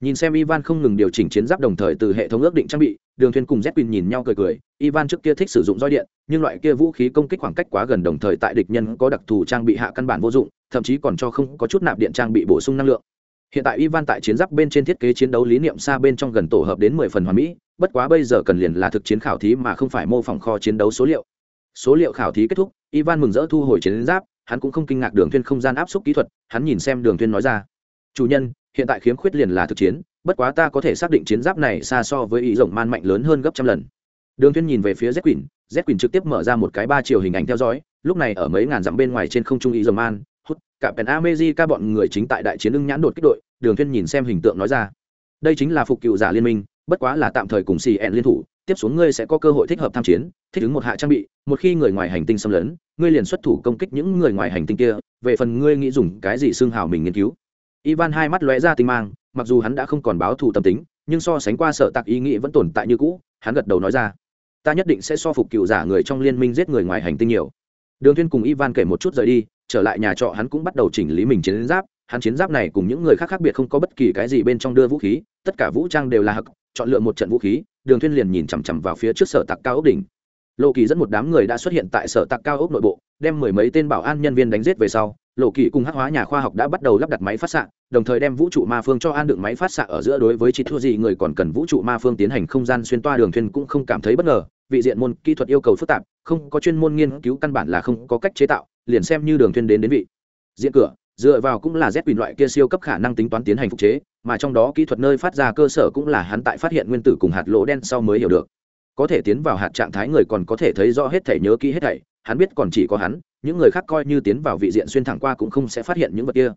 Speaker 1: nhìn xem ivan không ngừng điều chỉnh chiến giáp đồng thời từ hệ thống ước định trang bị, đường thuyền cùng z nhìn nhau cười cười, ivan trước kia thích sử dụng roi điện, nhưng loại kia vũ khí công kích khoảng cách quá gần đồng thời tại địch nhân có đặc thù trang bị hạ căn bản vô dụng, thậm chí còn cho không có chút nạp điện trang bị bổ sung năng lượng. Hiện tại ivan tại chiến giáp bên trên thiết kế chiến đấu lý niệm xa bên trong gần tổ hợp đến mười phần hoàn mỹ, bất quá bây giờ cần liền là thực chiến khảo thí mà không phải mô phỏng kho chiến đấu số liệu. Số liệu khảo thí kết thúc, ivan mừng rỡ thu hồi chiến giáp, hắn cũng không kinh ngạc đường thuyên không gian áp suất kỹ thuật, hắn nhìn xem đường thuyên nói ra. Chủ nhân hiện tại khiếm khuyết liền là thực chiến, bất quá ta có thể xác định chiến giáp này xa so với ý rộng man mạnh lớn hơn gấp trăm lần. Đường Thiên nhìn về phía z quỳnh z quỳnh trực tiếp mở ra một cái ba chiều hình ảnh theo dõi, lúc này ở mấy ngàn dặm bên ngoài trên không trung ý rộng man, hút, cả pèn amejica bọn người chính tại đại chiến ưng nhãn đột kích đội, đường Thiên nhìn xem hình tượng nói ra, đây chính là phục cựu giả liên minh, bất quá là tạm thời cùng xì ẹn liên thủ, tiếp xuống ngươi sẽ có cơ hội thích hợp tham chiến, thích ứng một hạ trang bị, một khi người ngoài hành tinh xâm lấn, ngươi liền xuất thủ công kích những người ngoài hành tinh kia, về phần ngươi nghĩ dùng cái gì xương hào mình nghiên cứu ivan hai mắt lóe ra tinh mang, mặc dù hắn đã không còn báo thù tâm tính, nhưng so sánh qua sợ tạc ý nghĩ vẫn tồn tại như cũ, hắn gật đầu nói ra, ta nhất định sẽ so phục cựu giả người trong liên minh giết người ngoài hành tinh nhiều. Đường thiên cùng ivan kể một chút rời đi, trở lại nhà trọ hắn cũng bắt đầu chỉnh lý mình chiến giáp, hắn chiến giáp này cùng những người khác khác biệt không có bất kỳ cái gì bên trong đưa vũ khí, tất cả vũ trang đều là hặc chọn lựa một trận vũ khí, đường thiên liền nhìn chằm chằm vào phía trước sở tạc cao ốc đỉnh. Lộ kỳ dẫn một đám người đã xuất hiện tại sở tạc cao ốc nội bộ, đem mười mấy tên bảo an nhân viên đánh giết về sau lộ kỳ cùng hắc hóa nhà khoa học đã bắt đầu lắp đặt máy phát xạ, đồng thời đem vũ trụ ma phương cho an đựng máy phát xạ ở giữa đối với chỉ thua gì người còn cần vũ trụ ma phương tiến hành không gian xuyên toa đường thuyền cũng không cảm thấy bất ngờ. Vị diện môn kỹ thuật yêu cầu phức tạp, không có chuyên môn nghiên cứu căn bản là không có cách chế tạo, liền xem như đường thuyền đến đến vị. Diện cửa, dựa vào cũng là z quyền loại kia siêu cấp khả năng tính toán tiến hành phục chế, mà trong đó kỹ thuật nơi phát ra cơ sở cũng là hắn tại phát hiện nguyên tử cùng hạt lỗ đen sau mới hiểu được. Có thể tiến vào hạt trạng thái người còn có thể thấy rõ hết thể nhớ kỹ hết thảy, hắn biết còn chỉ có hắn những người khác coi như tiến vào vị diện xuyên thẳng qua cũng không sẽ phát hiện những vật kia.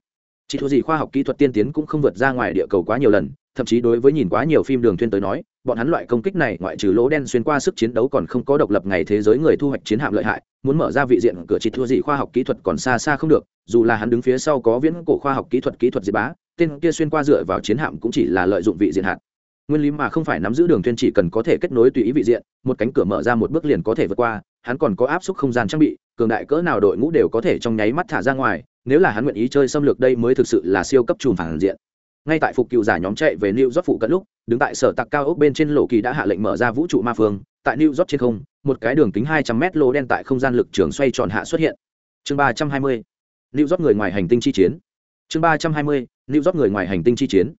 Speaker 1: Chỉ thua gì khoa học kỹ thuật tiên tiến cũng không vượt ra ngoài địa cầu quá nhiều lần, thậm chí đối với nhìn quá nhiều phim đường thuyên tới nói, bọn hắn loại công kích này ngoại trừ lỗ đen xuyên qua sức chiến đấu còn không có độc lập ngày thế giới người thu hoạch chiến hạm lợi hại, muốn mở ra vị diện cửa chỉ thua gì khoa học kỹ thuật còn xa xa không được, dù là hắn đứng phía sau có viễn cổ khoa học kỹ thuật kỹ thuật gì bá, tên kia xuyên qua dựa vào chiến hạm cũng chỉ là lợi dụng vị diện hạt nguyên lý mà không phải nắm giữ đường thuyên chỉ cần có thể kết nối tùy ý vị diện, một cánh cửa mở ra một bước liền có thể vượt qua hắn còn có áp suất không gian trang bị, cường đại cỡ nào đội ngũ đều có thể trong nháy mắt thả ra ngoài, nếu là hắn nguyện ý chơi xâm lược đây mới thực sự là siêu cấp trùm phản diện. Ngay tại phục cựu giả nhóm chạy về new york phụ cận lúc, đứng tại sở tạc cao ốc bên trên lộ kỳ đã hạ lệnh mở ra vũ trụ ma phương, tại new york trên không, một cái đường kính hai trăm mét lô đen tại không gian lực trường xoay tròn hạ xuất hiện. Chương ba trăm hai mươi, new york người ngoài hành tinh chi chiến. Chương ba trăm hai mươi, new york người ngoài hành tinh chi chiến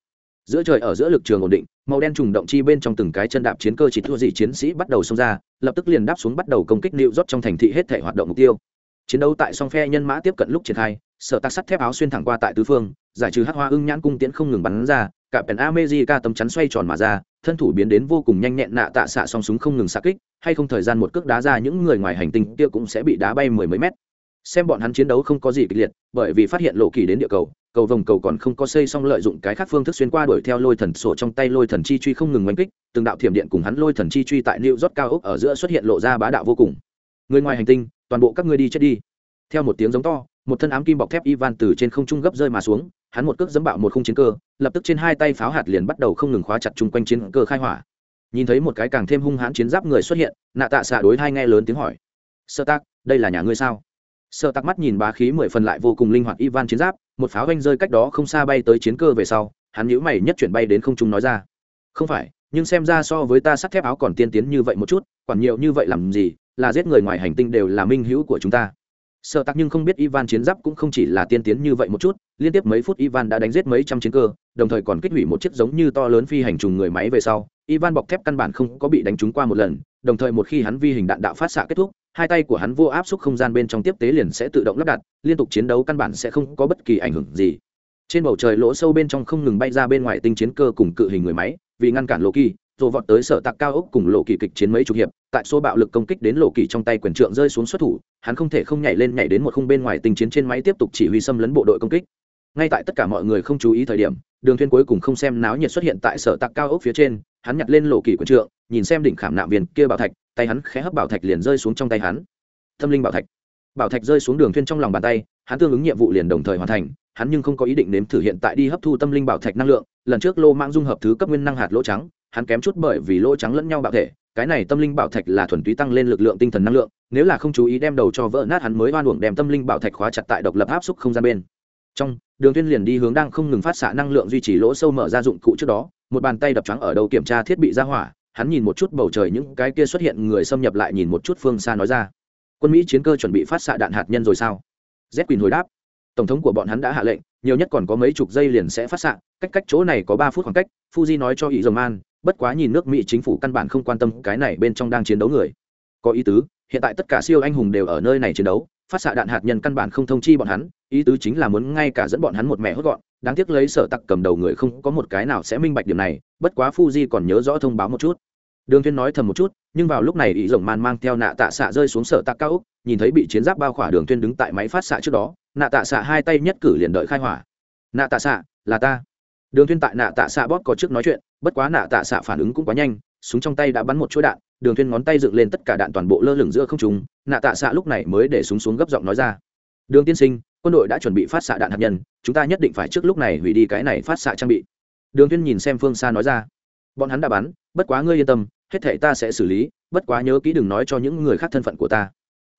Speaker 1: giữa trời ở giữa lực trường ổn định, màu đen trùng động chi bên trong từng cái chân đạp chiến cơ chỉ thua gì chiến sĩ bắt đầu xông ra, lập tức liền đáp xuống bắt đầu công kích nịu rót trong thành thị hết thể hoạt động mục tiêu. Chiến đấu tại song phe nhân mã tiếp cận lúc triển khai, sở tạc sắt thép áo xuyên thẳng qua tại tứ phương, giải trừ hát hoa ưng nhãn cung tiễn không ngừng bắn ra, cả pèn America tấm chắn xoay tròn mà ra, thân thủ biến đến vô cùng nhanh nhẹn nạ tạ xạ song súng không ngừng xạ kích, hay không thời gian một cước đá ra những người ngoài hành tinh kia cũng sẽ bị đá bay mười mấy mét xem bọn hắn chiến đấu không có gì kịch liệt, bởi vì phát hiện lộ kỳ đến địa cầu cầu vòng cầu còn không có xây xong lợi dụng cái khác phương thức xuyên qua đuổi theo lôi thần sổ trong tay lôi thần chi truy không ngừng oanh kích, từng đạo thiểm điện cùng hắn lôi thần chi truy tại new rót cao ốc ở giữa xuất hiện lộ ra bá đạo vô cùng. Người ngoài hành tinh, toàn bộ các ngươi đi chết đi. Theo một tiếng giống to, một thân ám kim bọc thép ivan từ trên không trung gấp rơi mà xuống, hắn một cước dẫm bạo một khung chiến cơ, lập tức trên hai tay pháo hạt liền bắt đầu không ngừng khóa chặt chung quanh chiến cơ khai hỏa. Nhìn thấy một cái càng thêm hung hãn chiến giáp người xuất hiện, nạ tạ xạ đối hai nghe lớn tiếng hỏi, sơ tác, đây là nhà ngươi sao? Sợ tặc mắt nhìn bá khí mười phần lại vô cùng linh hoạt ivan chiến giáp, một pháo anh rơi cách đó không xa bay tới chiến cơ về sau, hắn nhíu mày nhất chuyển bay đến không trung nói ra. Không phải, nhưng xem ra so với ta sắt thép áo còn tiên tiến như vậy một chút còn nhiều như vậy làm gì, là giết người ngoài hành tinh đều là minh hữu của chúng ta. Sợ tặc nhưng không biết ivan chiến giáp cũng không chỉ là tiên tiến như vậy một chút, liên tiếp mấy phút ivan đã đánh giết mấy trăm chiến cơ, đồng thời còn kích hủy một chiếc giống như to lớn phi hành trùng người máy về sau, ivan bọc thép căn bản không có bị đánh trúng qua một lần, đồng thời một khi hắn vi hình đạn đạo phát xạ kết thúc hai tay của hắn vô áp xúc không gian bên trong tiếp tế liền sẽ tự động lắp đặt, liên tục chiến đấu căn bản sẽ không có bất kỳ ảnh hưởng gì. Trên bầu trời lỗ sâu bên trong không ngừng bay ra bên ngoài tinh chiến cơ cùng cự hình người máy, vì ngăn cản lộ kỳ rồi vọt tới sở tạc cao ốc cùng lộ kỳ kịch chiến mấy chục hiệp, tại số bạo lực công kích đến lộ kỳ trong tay quyền trượng rơi xuống xuất thủ, hắn không thể không nhảy lên nhảy đến một khung bên ngoài tinh chiến trên máy tiếp tục chỉ huy xâm lấn bộ đội công kích. Ngay tại tất cả mọi người không chú ý thời điểm, đường thuyên cuối cùng không xem náo nhiệt xuất hiện tại sở tạc cao ốc phía trên, hắn nhặt lên lộ kỳ quyền trượng, nhìn xem đỉnh khảm nạm viên kia bảo thạch tay hắn khẽ hấp bảo thạch liền rơi xuống trong tay hắn. Tâm linh bảo thạch. Bảo thạch rơi xuống đường thuyên trong lòng bàn tay, hắn tương ứng nhiệm vụ liền đồng thời hoàn thành, hắn nhưng không có ý định nếm thử hiện tại đi hấp thu tâm linh bảo thạch năng lượng, lần trước lô mang dung hợp thứ cấp nguyên năng hạt lỗ trắng, hắn kém chút bởi vì lỗ trắng lẫn nhau bạo thể, cái này tâm linh bảo thạch là thuần túy tăng lên lực lượng tinh thần năng lượng, nếu là không chú ý đem đầu cho vỡ nát hắn mới oan uổng đem tâm linh bảo thạch khóa chặt tại độc lập áp xúc không gian bên. Trong, đường tuyên liền đi hướng đang không ngừng phát xạ năng lượng duy trì lỗ sâu mở ra dụng cụ trước đó, một bàn tay đập trắng ở đầu kiểm tra thiết bị ra hỏa hắn nhìn một chút bầu trời những cái kia xuất hiện người xâm nhập lại nhìn một chút phương xa nói ra. Quân mỹ chiến cơ chuẩn bị phát xạ đạn hạt nhân rồi sao? Z quyền hồi đáp. Tổng thống của bọn hắn đã hạ lệnh, nhiều nhất còn có mấy chục giây liền sẽ phát xạ, cách cách chỗ này có ba phút khoảng cách, fuji nói cho ý dầu man bất quá nhìn nước mỹ chính phủ căn bản không quan tâm cái này bên trong đang chiến đấu người. Có ý tứ, hiện tại tất cả siêu anh hùng đều ở nơi này chiến đấu, phát xạ đạn hạt nhân căn bản không thông chi bọn hắn, ý tứ chính là muốn ngay cả dẫn bọn hắn một mẹ hốt gọn, đáng tiếc lấy sở tặc cầm đầu người không có một cái nào sẽ minh bạch điểm này, bất quá fuji còn nhớ rõ thông báo một chút đường thiên nói thầm một chút, nhưng vào lúc này ý rồng man mang theo nạ tạ xạ rơi xuống sở tạc cao úc nhìn thấy bị chiến giáp bao khỏa đường thiên đứng tại máy phát xạ trước đó, nạ tạ xạ hai tay nhất cử liền đợi khai hỏa. Nạ tạ xạ, là ta. Đường thiên tại nạ tạ xạ bóp có trước nói chuyện, bất quá nạ tạ xạ phản ứng cũng quá nhanh, súng trong tay đã bắn một chuỗi đạn, đường thiên ngón tay dựng lên tất cả đạn toàn bộ lơ lửng giữa không trung, nạ tạ xạ lúc này mới để súng xuống gấp giọng nói ra. Đường tiên sinh, quân đội đã chuẩn bị phát xạ đạn hạt nhân, chúng ta nhất định phải trước lúc này hủy đi cái này phát xạ trang bị. Đường thiên nhìn xem phương xa nói ra. Bọn hắn đã bắn, bất quá ngươi yên tâm hết thảy ta sẽ xử lý, bất quá nhớ kỹ đừng nói cho những người khác thân phận của ta.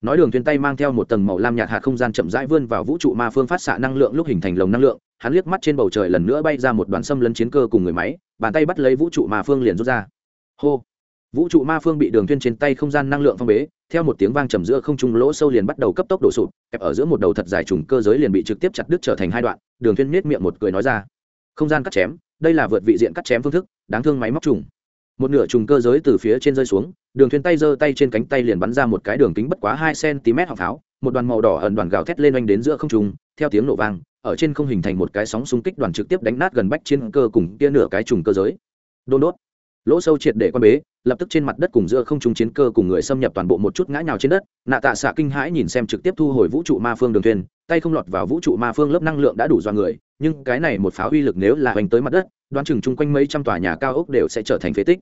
Speaker 1: Nói đường thuyền tay mang theo một tầng màu lam nhạt hạt không gian chậm rãi vươn vào vũ trụ ma phương phát xạ năng lượng lúc hình thành lồng năng lượng, hắn liếc mắt trên bầu trời lần nữa bay ra một đoàn xâm lấn chiến cơ cùng người máy, bàn tay bắt lấy vũ trụ ma phương liền rút ra. Hô! Vũ trụ ma phương bị đường thuyên trên tay không gian năng lượng phong bế, theo một tiếng vang trầm giữa không trung lỗ sâu liền bắt đầu cấp tốc đổ sụp, kẹp ở giữa một đầu thật dài trùng cơ giới liền bị trực tiếp chặt đứt trở thành hai đoạn, đường thuyên nhếch miệng một cười nói ra. Không gian cắt chém, đây là vượt vị diện cắt chém phương thức, đáng thương máy móc trùng một nửa trùng cơ giới từ phía trên rơi xuống, đường thuyền tay giơ tay trên cánh tay liền bắn ra một cái đường kính bất quá hai cm học pháo, một đoàn màu đỏ ẩn đoàn gào thét lên oanh đến giữa không trung, theo tiếng nổ vang, ở trên không hình thành một cái sóng xung kích đoàn trực tiếp đánh nát gần bách chiến cơ cùng kia nửa cái trùng cơ giới. Đôn đốt. Lỗ sâu triệt để quan bế, lập tức trên mặt đất cùng giữa không trung chiến cơ cùng người xâm nhập toàn bộ một chút ngã nhào trên đất, nạ tạ xạ kinh hãi nhìn xem trực tiếp thu hồi vũ trụ ma phương đường thuyền, tay không lọt vào vũ trụ ma phương lớp năng lượng đã đủ do người, nhưng cái này một pháo uy lực nếu là hoành tới mặt đất đoán chừng chung quanh mấy trăm tòa nhà cao ốc đều sẽ trở thành phế tích.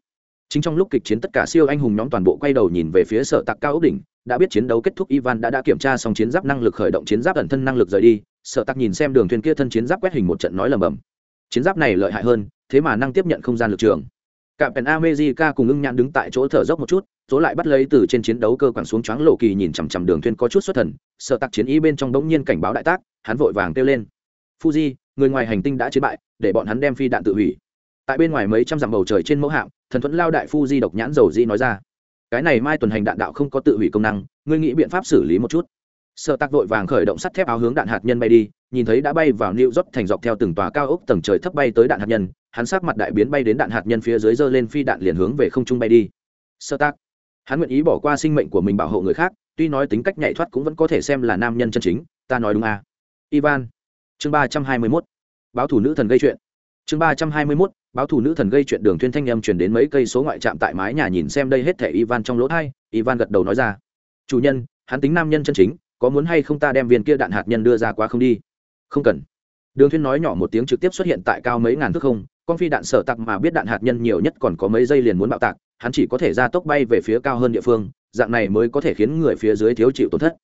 Speaker 1: Chính trong lúc kịch chiến tất cả siêu anh hùng nhóm toàn bộ quay đầu nhìn về phía sở tạc cao ốc đỉnh đã biết chiến đấu kết thúc ivan đã đã kiểm tra xong chiến giáp năng lực khởi động chiến giáp ẩn thân năng lực rời đi. Sở tạc nhìn xem đường thuyền kia thân chiến giáp quét hình một trận nói lầm bầm. Chiến giáp này lợi hại hơn thế mà năng tiếp nhận không gian lực trường. Cạm Pen America cùng ưng nhãn đứng tại chỗ thở dốc một chút, số lại bắt lấy từ trên chiến đấu cơ quẳng xuống choáng lộ kỳ nhìn chằm chằm đường thuyền có chút xuất thần, sợ tạc chiến ý bên trong đống nhiên cảnh báo đại tác, hắn vội vàng kêu lên. Fuji, người ngoài hành tinh đã chiến bại, để bọn hắn đem phi đạn tự hủy. Tại bên ngoài mấy trăm dặm bầu trời trên mẫu hạm, thần thuẫn lao đại phu di độc nhãn dầu di nói ra. Cái này mai tuần hành đạn đạo không có tự hủy công năng, ngươi nghĩ biện pháp xử lý một chút. Sợ tạc vội vàng khởi động sắt thép áo hướng đạn hạt nhân bay đi, nhìn thấy đã bay vào New York thành dọc theo từng tòa cao ốc tầng trời thấp bay tới đạn hạt nhân, hắn sắc mặt đại biến bay đến đạn hạt nhân phía dưới giơ lên phi đạn liền hướng về không trung bay đi. sợ tác. Hắn nguyện ý bỏ qua sinh mệnh của mình bảo hộ người khác, tuy nói tính cách nhạy thoát cũng vẫn có thể xem là nam nhân chân chính, ta nói đúng à. Ivan. Chương ba trăm hai mươi mốt Báo thủ nữ thần gây chuyện. Chương ba trăm hai mươi mốt Báo thủ nữ thần gây chuyện đường thuyên thanh em truyền đến mấy cây số ngoại trạm tại mái nhà nhìn xem đây hết thẻ Ivan trong lỗ thai Ivan gật đầu nói ra: "Chủ nhân, hắn tính nam nhân chân chính, có muốn hay không ta đem viên kia đạn hạt nhân đưa ra quá không đi?" "Không cần." Đường Thuyên nói nhỏ một tiếng trực tiếp xuất hiện tại cao mấy ngàn thước không, con phi đạn sở tạc mà biết đạn hạt nhân nhiều nhất còn có mấy giây liền muốn bạo tạc hắn chỉ có thể ra tốc bay về phía cao hơn địa phương dạng này mới có thể khiến người phía dưới thiếu chịu tổn thất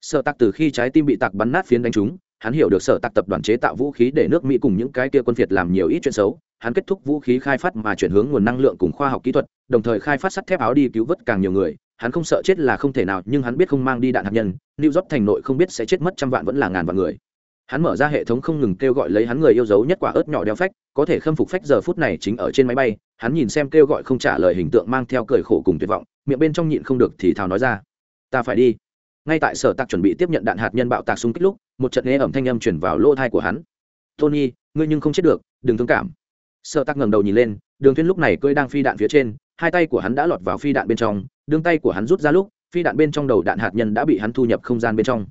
Speaker 1: sở tạc từ khi trái tim bị tạc bắn nát phiến đánh trúng hắn hiểu được sở tạc tập đoàn chế tạo vũ khí để nước mỹ cùng những cái kia quân phiệt làm nhiều ít chuyện xấu, hắn kết thúc vũ khí khai phát mà chuyển hướng nguồn năng lượng cùng khoa học kỹ thuật, đồng thời khai phát sắt thép áo đi cứu vớt càng nhiều người, hắn không sợ chết là không thể nào, nhưng hắn biết không mang đi đạn hạt nhân, new york thành nội không biết sẽ chết mất trăm vạn vẫn là ngàn vạn người. Hắn mở ra hệ thống không ngừng kêu gọi lấy hắn người yêu dấu nhất quả ớt nhỏ đeo phách, có thể khâm phục phách giờ phút này chính ở trên máy bay, hắn nhìn xem kêu gọi không trả lời hình tượng mang theo cười khổ cùng tuyệt vọng, miệng bên trong nhịn không được thì thào nói ra, ta phải đi ngay tại sở tạc chuẩn bị tiếp nhận đạn hạt nhân bạo tạc xung kích lúc, một trận nghe ẩm thanh âm chuyển vào lỗ thai của hắn. Tony, ngươi nhưng không chết được, đừng thương cảm. Sở tạc ngẩng đầu nhìn lên, đường thuyên lúc này cưỡi đang phi đạn phía trên, hai tay của hắn đã lọt vào phi đạn bên trong, đương tay của hắn rút ra lúc, phi đạn bên trong đầu đạn hạt nhân đã bị hắn thu nhập không gian bên trong.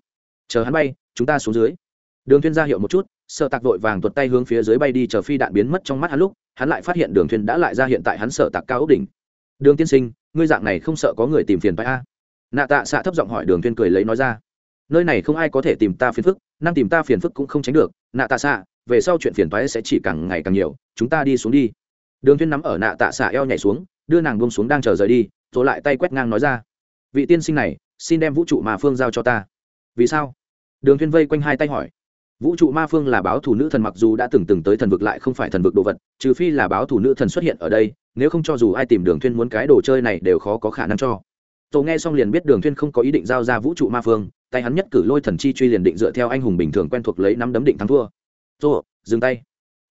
Speaker 1: Chờ hắn bay, chúng ta xuống dưới. Đường thuyên ra hiệu một chút, Sở tạc vội vàng tuột tay hướng phía dưới bay đi chờ phi đạn biến mất trong mắt hắn lúc, hắn lại phát hiện đường thuyên đã lại ra hiện tại hắn Sở tạc cao ốc đỉnh. Đường tiên sinh, ngươi dạng này không sợ có người tìm phiền phải a? Nạ tạ xạ thấp giọng hỏi đường thuyên cười lấy nói ra. Nơi này không ai có thể tìm ta phiền phức, năng tìm ta phiền phức cũng không tránh được. Nạ tạ xạ về sau chuyện phiền toái sẽ chỉ càng ngày càng nhiều, chúng ta đi xuống đi. Đường thuyên nắm ở nạ tạ xạ eo nhảy xuống, đưa nàng buông xuống đang chờ rời đi, rồi lại tay quét ngang nói ra. Vị tiên sinh này, xin đem vũ trụ mà phương giao cho ta. Vì sao? Đường thuyên vây quanh hai tay hỏi. Vũ trụ ma phương là báo thủ nữ thần mặc dù đã từng từng tới thần vực lại không phải thần vực đồ vật, trừ phi là báo thủ nữ thần xuất hiện ở đây, nếu không cho dù ai tìm đường thuyên muốn cái đồ chơi này đều khó có khả năng cho tổ nghe xong liền biết đường thuyên không có ý định giao ra vũ trụ ma phương, tay hắn nhất cử lôi thần chi truy liền định dựa theo anh hùng bình thường quen thuộc lấy nắm đấm định thắng thua. Tổ dừng tay.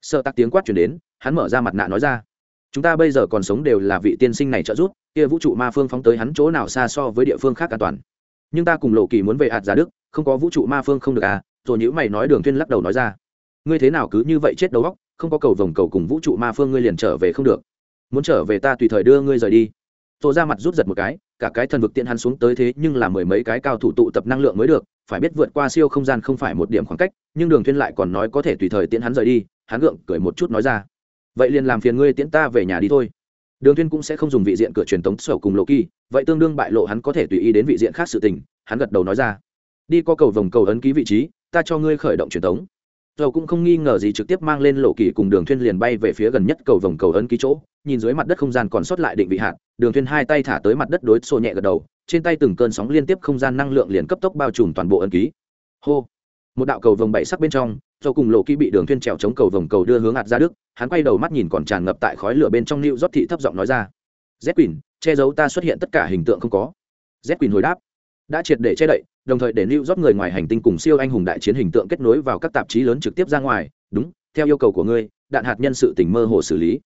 Speaker 1: Sợ tắc tiếng quát truyền đến, hắn mở ra mặt nạ nói ra. Chúng ta bây giờ còn sống đều là vị tiên sinh này trợ giúp, kia vũ trụ ma phương phóng tới hắn chỗ nào xa so với địa phương khác an toàn. Nhưng ta cùng lộ kỳ muốn về hạt giả đức, không có vũ trụ ma phương không được à rồi nhữ mày nói đường Thuyên lắc đầu nói ra. Ngươi thế nào cứ như vậy chết đầu óc, không có cầu vồng cầu cùng vũ trụ ma phương ngươi liền trở về không được. Muốn trở về ta tùy thời đưa ngươi rời đi. Tổ ra mặt rút giật một cái cả cái thần vực tiện hắn xuống tới thế nhưng là mười mấy cái cao thủ tụ tập năng lượng mới được, phải biết vượt qua siêu không gian không phải một điểm khoảng cách, nhưng đường tuyên lại còn nói có thể tùy thời tiễn hắn rời đi, hắn gượng cười một chút nói ra. Vậy liền làm phiền ngươi tiễn ta về nhà đi thôi. Đường tuyên cũng sẽ không dùng vị diện cửa truyền tống sổ cùng lộ kỳ, vậy tương đương bại lộ hắn có thể tùy ý đến vị diện khác sự tình, hắn gật đầu nói ra. Đi qua cầu vòng cầu ấn ký vị trí, ta cho ngươi khởi động truyền thống dầu cũng không nghi ngờ gì trực tiếp mang lên lộ kỳ cùng đường thiên liền bay về phía gần nhất cầu vòng cầu ấn ký chỗ, nhìn dưới mặt đất không gian còn sót lại định vị hạt đường thuyên hai tay thả tới mặt đất đối xô nhẹ gật đầu, trên tay từng cơn sóng liên tiếp không gian năng lượng liền cấp tốc bao trùm toàn bộ ấn ký. Hô! Một đạo cầu vồng bảy sắc bên trong, do cùng lộ kỹ bị đường thuyên trèo chống cầu vòng cầu đưa hướng hạt ra đức, hắn quay đầu mắt nhìn còn tràn ngập tại khói lửa bên trong lưu rót thị thấp giọng nói ra. Z quỳnh, che giấu ta xuất hiện tất cả hình tượng không có. Z quỳnh hồi đáp. Đã triệt để che đậy, đồng thời để lưu rót người ngoài hành tinh cùng siêu anh hùng đại chiến hình tượng kết nối vào các tạp chí lớn trực tiếp ra ngoài. Đúng, theo yêu cầu của ngươi, đạn hạt nhân sự tình mơ hồ xử lý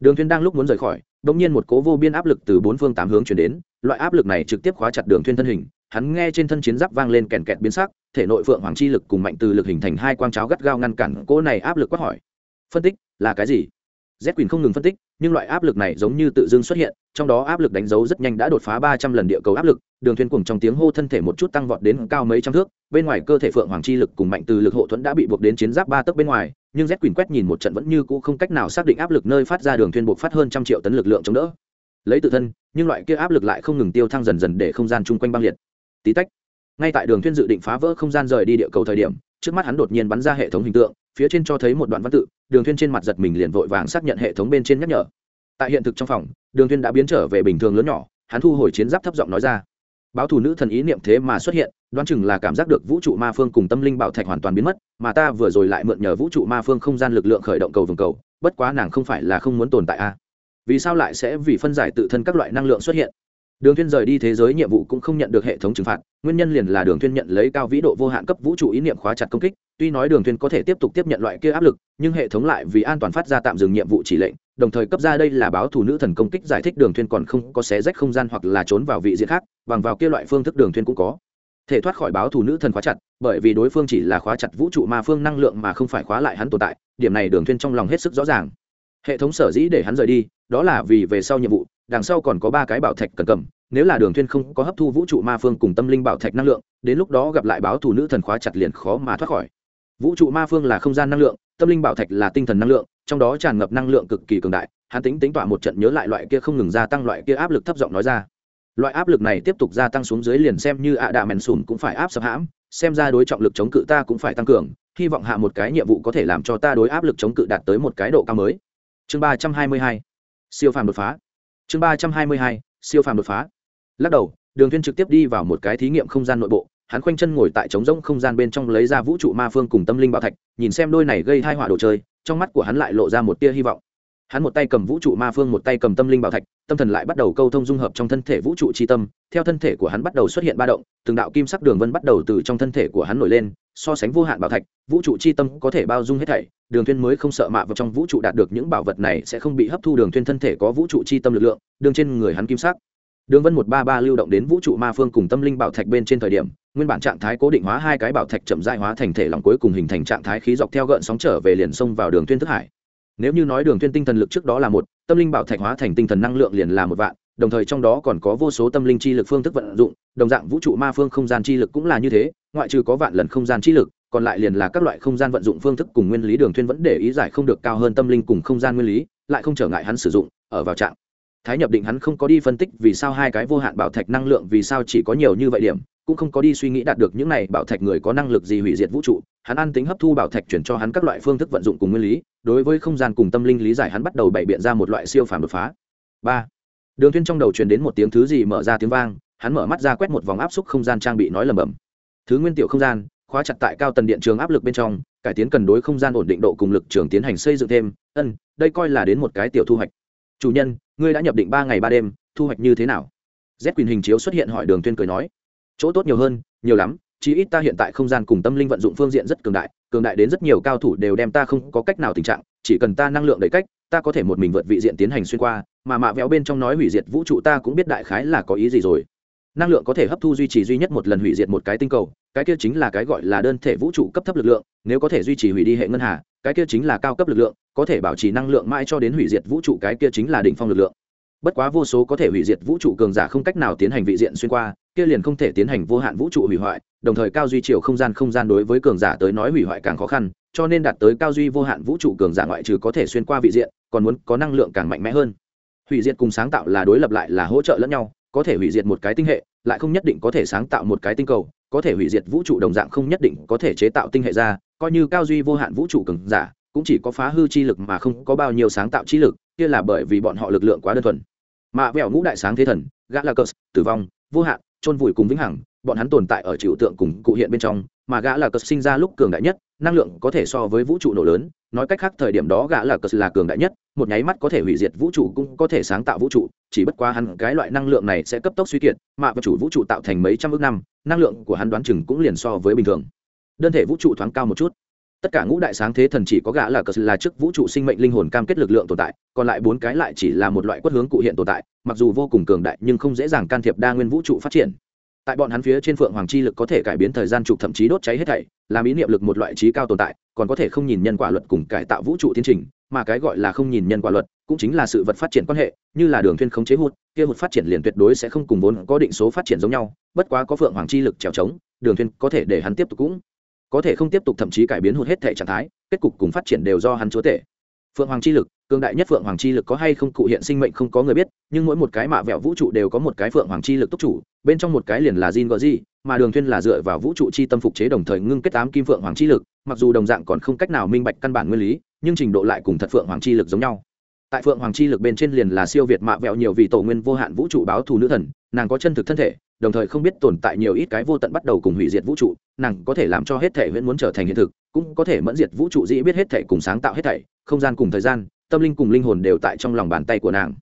Speaker 1: đường thuyên đang lúc muốn rời khỏi, đột nhiên một cố vô biên áp lực từ bốn phương tám hướng truyền đến, loại áp lực này trực tiếp khóa chặt đường thuyên thân hình, hắn nghe trên thân chiến giáp vang lên kèn kẹt biến sắc, thể nội phượng hoàng chi lực cùng mạnh từ lực hình thành hai quang cháo gắt gao ngăn cản, cố này áp lực quát hỏi. Phân tích, là cái gì? Z quyền không ngừng phân tích, nhưng loại áp lực này giống như tự dưng xuất hiện, trong đó áp lực đánh dấu rất nhanh đã đột phá ba trăm lần địa cầu áp lực, đường thuyền cùng trong tiếng hô thân thể một chút tăng vọt đến cao mấy trăm thước, bên ngoài cơ thể phượng hoàng chi lực cùng mạnh từ lực hộ thuẫn đã bị buộc đến chiến giáp ba tấc bên ngoài, nhưng z quyền quét nhìn một trận vẫn như cũ không cách nào xác định áp lực nơi phát ra đường thuyền buộc phát hơn trăm triệu tấn lực lượng chống đỡ. Lấy tự thân, nhưng loại kia áp lực lại không ngừng tiêu thăng dần dần để không gian chung quanh băng liệt. Tí tách, ngay tại đường thuyên dự định phá vỡ không gian rời đi địa cầu thời điểm, trước mắt hắn đột nhiên bắn ra hệ thống hình tượng phía trên cho thấy một đoạn văn tự, đường thuyên trên mặt giật mình liền vội vàng xác nhận hệ thống bên trên nhắc nhở. Tại hiện thực trong phòng, đường thuyên đã biến trở về bình thường lớn nhỏ, hắn thu hồi chiến giáp thấp giọng nói ra. Báo thủ nữ thần ý niệm thế mà xuất hiện, đoán chừng là cảm giác được vũ trụ ma phương cùng tâm linh bảo thạch hoàn toàn biến mất, mà ta vừa rồi lại mượn nhờ vũ trụ ma phương không gian lực lượng khởi động cầu vòng cầu, bất quá nàng không phải là không muốn tồn tại a à? vì sao lại sẽ vì phân giải tự thân các loại năng lượng xuất hiện? Đường thuyên rời đi thế giới nhiệm vụ cũng không nhận được hệ thống trừng phạt, nguyên nhân liền là đường thuyên nhận lấy cao vĩ độ vô hạn cấp vũ trụ ý niệm khóa chặt công kích, tuy nói đường thuyên có thể tiếp tục tiếp nhận loại kia áp lực, nhưng hệ thống lại vì an toàn phát ra tạm dừng nhiệm vụ chỉ lệnh, đồng thời cấp ra đây là báo thủ nữ thần công kích giải thích đường thuyên còn không có xé rách không gian hoặc là trốn vào vị diện khác, bằng vào kia loại phương thức đường thuyên cũng có. Thể thoát khỏi báo thủ nữ thần khóa chặt, bởi vì đối phương chỉ là khóa chặt vũ trụ ma phương năng lượng mà không phải khóa lại hắn tồn tại, điểm này đường thuyên trong lòng hết sức rõ ràng. Hệ thống sở dĩ để hắn rời đi, đó là vì về sau nhiệm vụ đằng sau còn có ba cái bảo thạch cần cầm, nếu là đường thuyên không có hấp thu vũ trụ ma phương cùng tâm linh bảo thạch năng lượng, đến lúc đó gặp lại báo thủ nữ thần khóa chặt liền khó mà thoát khỏi. Vũ trụ ma phương là không gian năng lượng, tâm linh bảo thạch là tinh thần năng lượng, trong đó tràn ngập năng lượng cực kỳ cường đại, hắn tính tính tỏa một trận nhớ lại loại kia không ngừng gia tăng loại kia áp lực thấp giọng nói ra. Loại áp lực này tiếp tục gia tăng xuống dưới liền xem như ạ đạ mèn sùn cũng phải áp sập hãm, xem ra đối trọng lực chống cự ta cũng phải tăng cường, hy vọng hạ một cái nhiệm vụ có thể làm cho ta đối áp lực chống cự đạt tới một cái độ cao mới. Chương ba trăm hai mươi hai, siêu phàm đột phá chương ba trăm hai mươi hai, siêu phàm đột phá. Lắc đầu, đường thiên trực tiếp đi vào một cái thí nghiệm không gian nội bộ, hắn khoanh chân ngồi tại trống rỗng không gian bên trong lấy ra vũ trụ ma phương cùng tâm linh bảo thạch, nhìn xem đôi này gây hai họa đồ chơi, trong mắt của hắn lại lộ ra một tia hy vọng. Hắn một tay cầm vũ trụ ma phương, một tay cầm tâm linh bảo thạch tâm thần lại bắt đầu câu thông dung hợp trong thân thể vũ trụ chi tâm, theo thân thể của hắn bắt đầu xuất hiện ba động, từng đạo kim sắc đường vân bắt đầu từ trong thân thể của hắn nổi lên, so sánh vô hạn bảo thạch, vũ trụ chi tâm có thể bao dung hết thảy, đường thuyên mới không sợ mạ vào trong vũ trụ đạt được những bảo vật này sẽ không bị hấp thu, đường thuyên thân thể có vũ trụ chi tâm lực lượng, đường trên người hắn kim sắc. Đường vân một ba ba lưu động đến vũ trụ ma phương cùng tâm linh bảo thạch bên trên thời điểm, nguyên bản trạng thái cố định hóa hai cái bảo thạch chậm rãi hóa thành thể lòng cuối cùng hình thành trạng thái khí dọc theo gợn sóng trở về liền sông vào đường thuyên thức hải nếu như nói đường thiên tinh thần lực trước đó là một, tâm linh bảo thạch hóa thành tinh thần năng lượng liền là một vạn, đồng thời trong đó còn có vô số tâm linh chi lực phương thức vận dụng, đồng dạng vũ trụ ma phương không gian chi lực cũng là như thế, ngoại trừ có vạn lần không gian chi lực, còn lại liền là các loại không gian vận dụng phương thức cùng nguyên lý đường thiên vẫn để ý giải không được cao hơn tâm linh cùng không gian nguyên lý, lại không trở ngại hắn sử dụng, ở vào trạng thái nhập định hắn không có đi phân tích vì sao hai cái vô hạn bảo thạch năng lượng vì sao chỉ có nhiều như vậy điểm cũng không có đi suy nghĩ đạt được những này bảo thạch người có năng lực gì hủy diệt vũ trụ, hắn ăn tính hấp thu bảo thạch chuyển cho hắn các loại phương thức vận dụng cùng nguyên lý, đối với không gian cùng tâm linh lý giải hắn bắt đầu bày biện ra một loại siêu phàm đột phá. Ba, đường thiên trong đầu truyền đến một tiếng thứ gì mở ra tiếng vang, hắn mở mắt ra quét một vòng áp suất không gian trang bị nói lầm bẩm. Thứ nguyên tiểu không gian, khóa chặt tại cao tần điện trường áp lực bên trong, cải tiến cần đối không gian ổn định độ cùng lực trường tiến hành xây dựng thêm. Ân, đây coi là đến một cái tiểu thu hoạch. Chủ nhân, ngươi đã nhập định ba ngày ba đêm, thu hoạch như thế nào? Z quyền hình chiếu xuất hiện hỏi đường tuyên cười nói chỗ tốt nhiều hơn, nhiều lắm, chí ít ta hiện tại không gian cùng tâm linh vận dụng phương diện rất cường đại cường đại đến rất nhiều cao thủ đều đem ta không có cách nào tình trạng, chỉ cần ta năng lượng đầy cách, ta có thể một mình vượt vị diện tiến hành xuyên qua, mà mạ véo bên trong nói hủy diệt vũ trụ ta cũng biết đại khái là có ý gì rồi. Năng lượng có thể hấp thu duy trì duy nhất một lần hủy diệt một cái tinh cầu, cái kia chính là cái gọi là đơn thể vũ trụ cấp thấp lực lượng, nếu có thể duy trì hủy đi hệ ngân hà, cái kia chính là cao cấp lực lượng, có thể bảo trì năng lượng mãi cho đến hủy diệt vũ trụ, cái kia chính là đỉnh phong lực lượng. Bất quá vô số có thể hủy diệt vũ trụ cường giả không cách nào tiến hành vị diện xuyên qua kia liền không thể tiến hành vô hạn vũ trụ hủy hoại, đồng thời cao duy chiều không gian không gian đối với cường giả tới nói hủy hoại càng khó khăn, cho nên đạt tới cao duy vô hạn vũ trụ cường giả ngoại trừ có thể xuyên qua vị diện, còn muốn có năng lượng càng mạnh mẽ hơn. Hủy diệt cùng sáng tạo là đối lập lại là hỗ trợ lẫn nhau, có thể hủy diệt một cái tinh hệ, lại không nhất định có thể sáng tạo một cái tinh cầu, có thể hủy diệt vũ trụ đồng dạng không nhất định có thể chế tạo tinh hệ ra, coi như cao duy vô hạn vũ trụ cường giả, cũng chỉ có phá hư chi lực mà không có bao nhiêu sáng tạo chi lực, kia là bởi vì bọn họ lực lượng quá đơn thuần. Mạ vẹo ngũ đại sáng thế thần gã tử vong, vô hạn chôn vùi cùng vĩnh hằng, bọn hắn tồn tại ở trụ tượng cùng cụ hiện bên trong, mà gã là cờ sinh ra lúc cường đại nhất, năng lượng có thể so với vũ trụ nổ lớn, nói cách khác thời điểm đó gã là cờ là cường đại nhất, một nháy mắt có thể hủy diệt vũ trụ cũng có thể sáng tạo vũ trụ, chỉ bất quá hắn cái loại năng lượng này sẽ cấp tốc suy kiệt, mà và chủ vũ trụ tạo thành mấy trăm ước năm, năng lượng của hắn đoán chừng cũng liền so với bình thường. Đơn thể vũ trụ thoáng cao một chút tất cả ngũ đại sáng thế thần chỉ có gã là cờ là trước vũ trụ sinh mệnh linh hồn cam kết lực lượng tồn tại, còn lại bốn cái lại chỉ là một loại quất hướng cụ hiện tồn tại, mặc dù vô cùng cường đại nhưng không dễ dàng can thiệp đa nguyên vũ trụ phát triển. Tại bọn hắn phía trên phượng hoàng chi lực có thể cải biến thời gian trục thậm chí đốt cháy hết thảy, làm ý niệm lực một loại trí cao tồn tại, còn có thể không nhìn nhân quả luật cùng cải tạo vũ trụ tiến trình, mà cái gọi là không nhìn nhân quả luật cũng chính là sự vật phát triển quan hệ, như là đường thuyên không chế hụt, kia hụt phát triển liền tuyệt đối sẽ không cùng vốn có định số phát triển giống nhau, bất quá có phượng hoàng chi lực trèo trống, đường thuyên có thể để hắn tiếp tục cũng có thể không tiếp tục thậm chí cải biến hụt hết thể trạng thái kết cục cùng phát triển đều do hắn chúa tể phượng hoàng chi lực cường đại nhất phượng hoàng chi lực có hay không cụ hiện sinh mệnh không có người biết nhưng mỗi một cái mạ vẹo vũ trụ đều có một cái phượng hoàng chi lực túc chủ bên trong một cái liền là Jin Goji, mà Đường Thuyên là dựa vào vũ trụ chi tâm phục chế đồng thời ngưng kết tám kim phượng hoàng chi lực, mặc dù đồng dạng còn không cách nào minh bạch căn bản nguyên lý, nhưng trình độ lại cùng thật phượng hoàng chi lực giống nhau. Tại phượng hoàng chi lực bên trên liền là siêu việt mạ vẹo nhiều vì tổ nguyên vô hạn vũ trụ báo thù nữ thần, nàng có chân thực thân thể, đồng thời không biết tồn tại nhiều ít cái vô tận bắt đầu cùng hủy diệt vũ trụ, nàng có thể làm cho hết thể huyễn muốn trở thành hiện thực, cũng có thể mẫn diệt vũ trụ dĩ biết hết thể cùng sáng tạo hết thảy, không gian cùng thời gian, tâm linh cùng linh hồn đều tại trong lòng bàn tay của nàng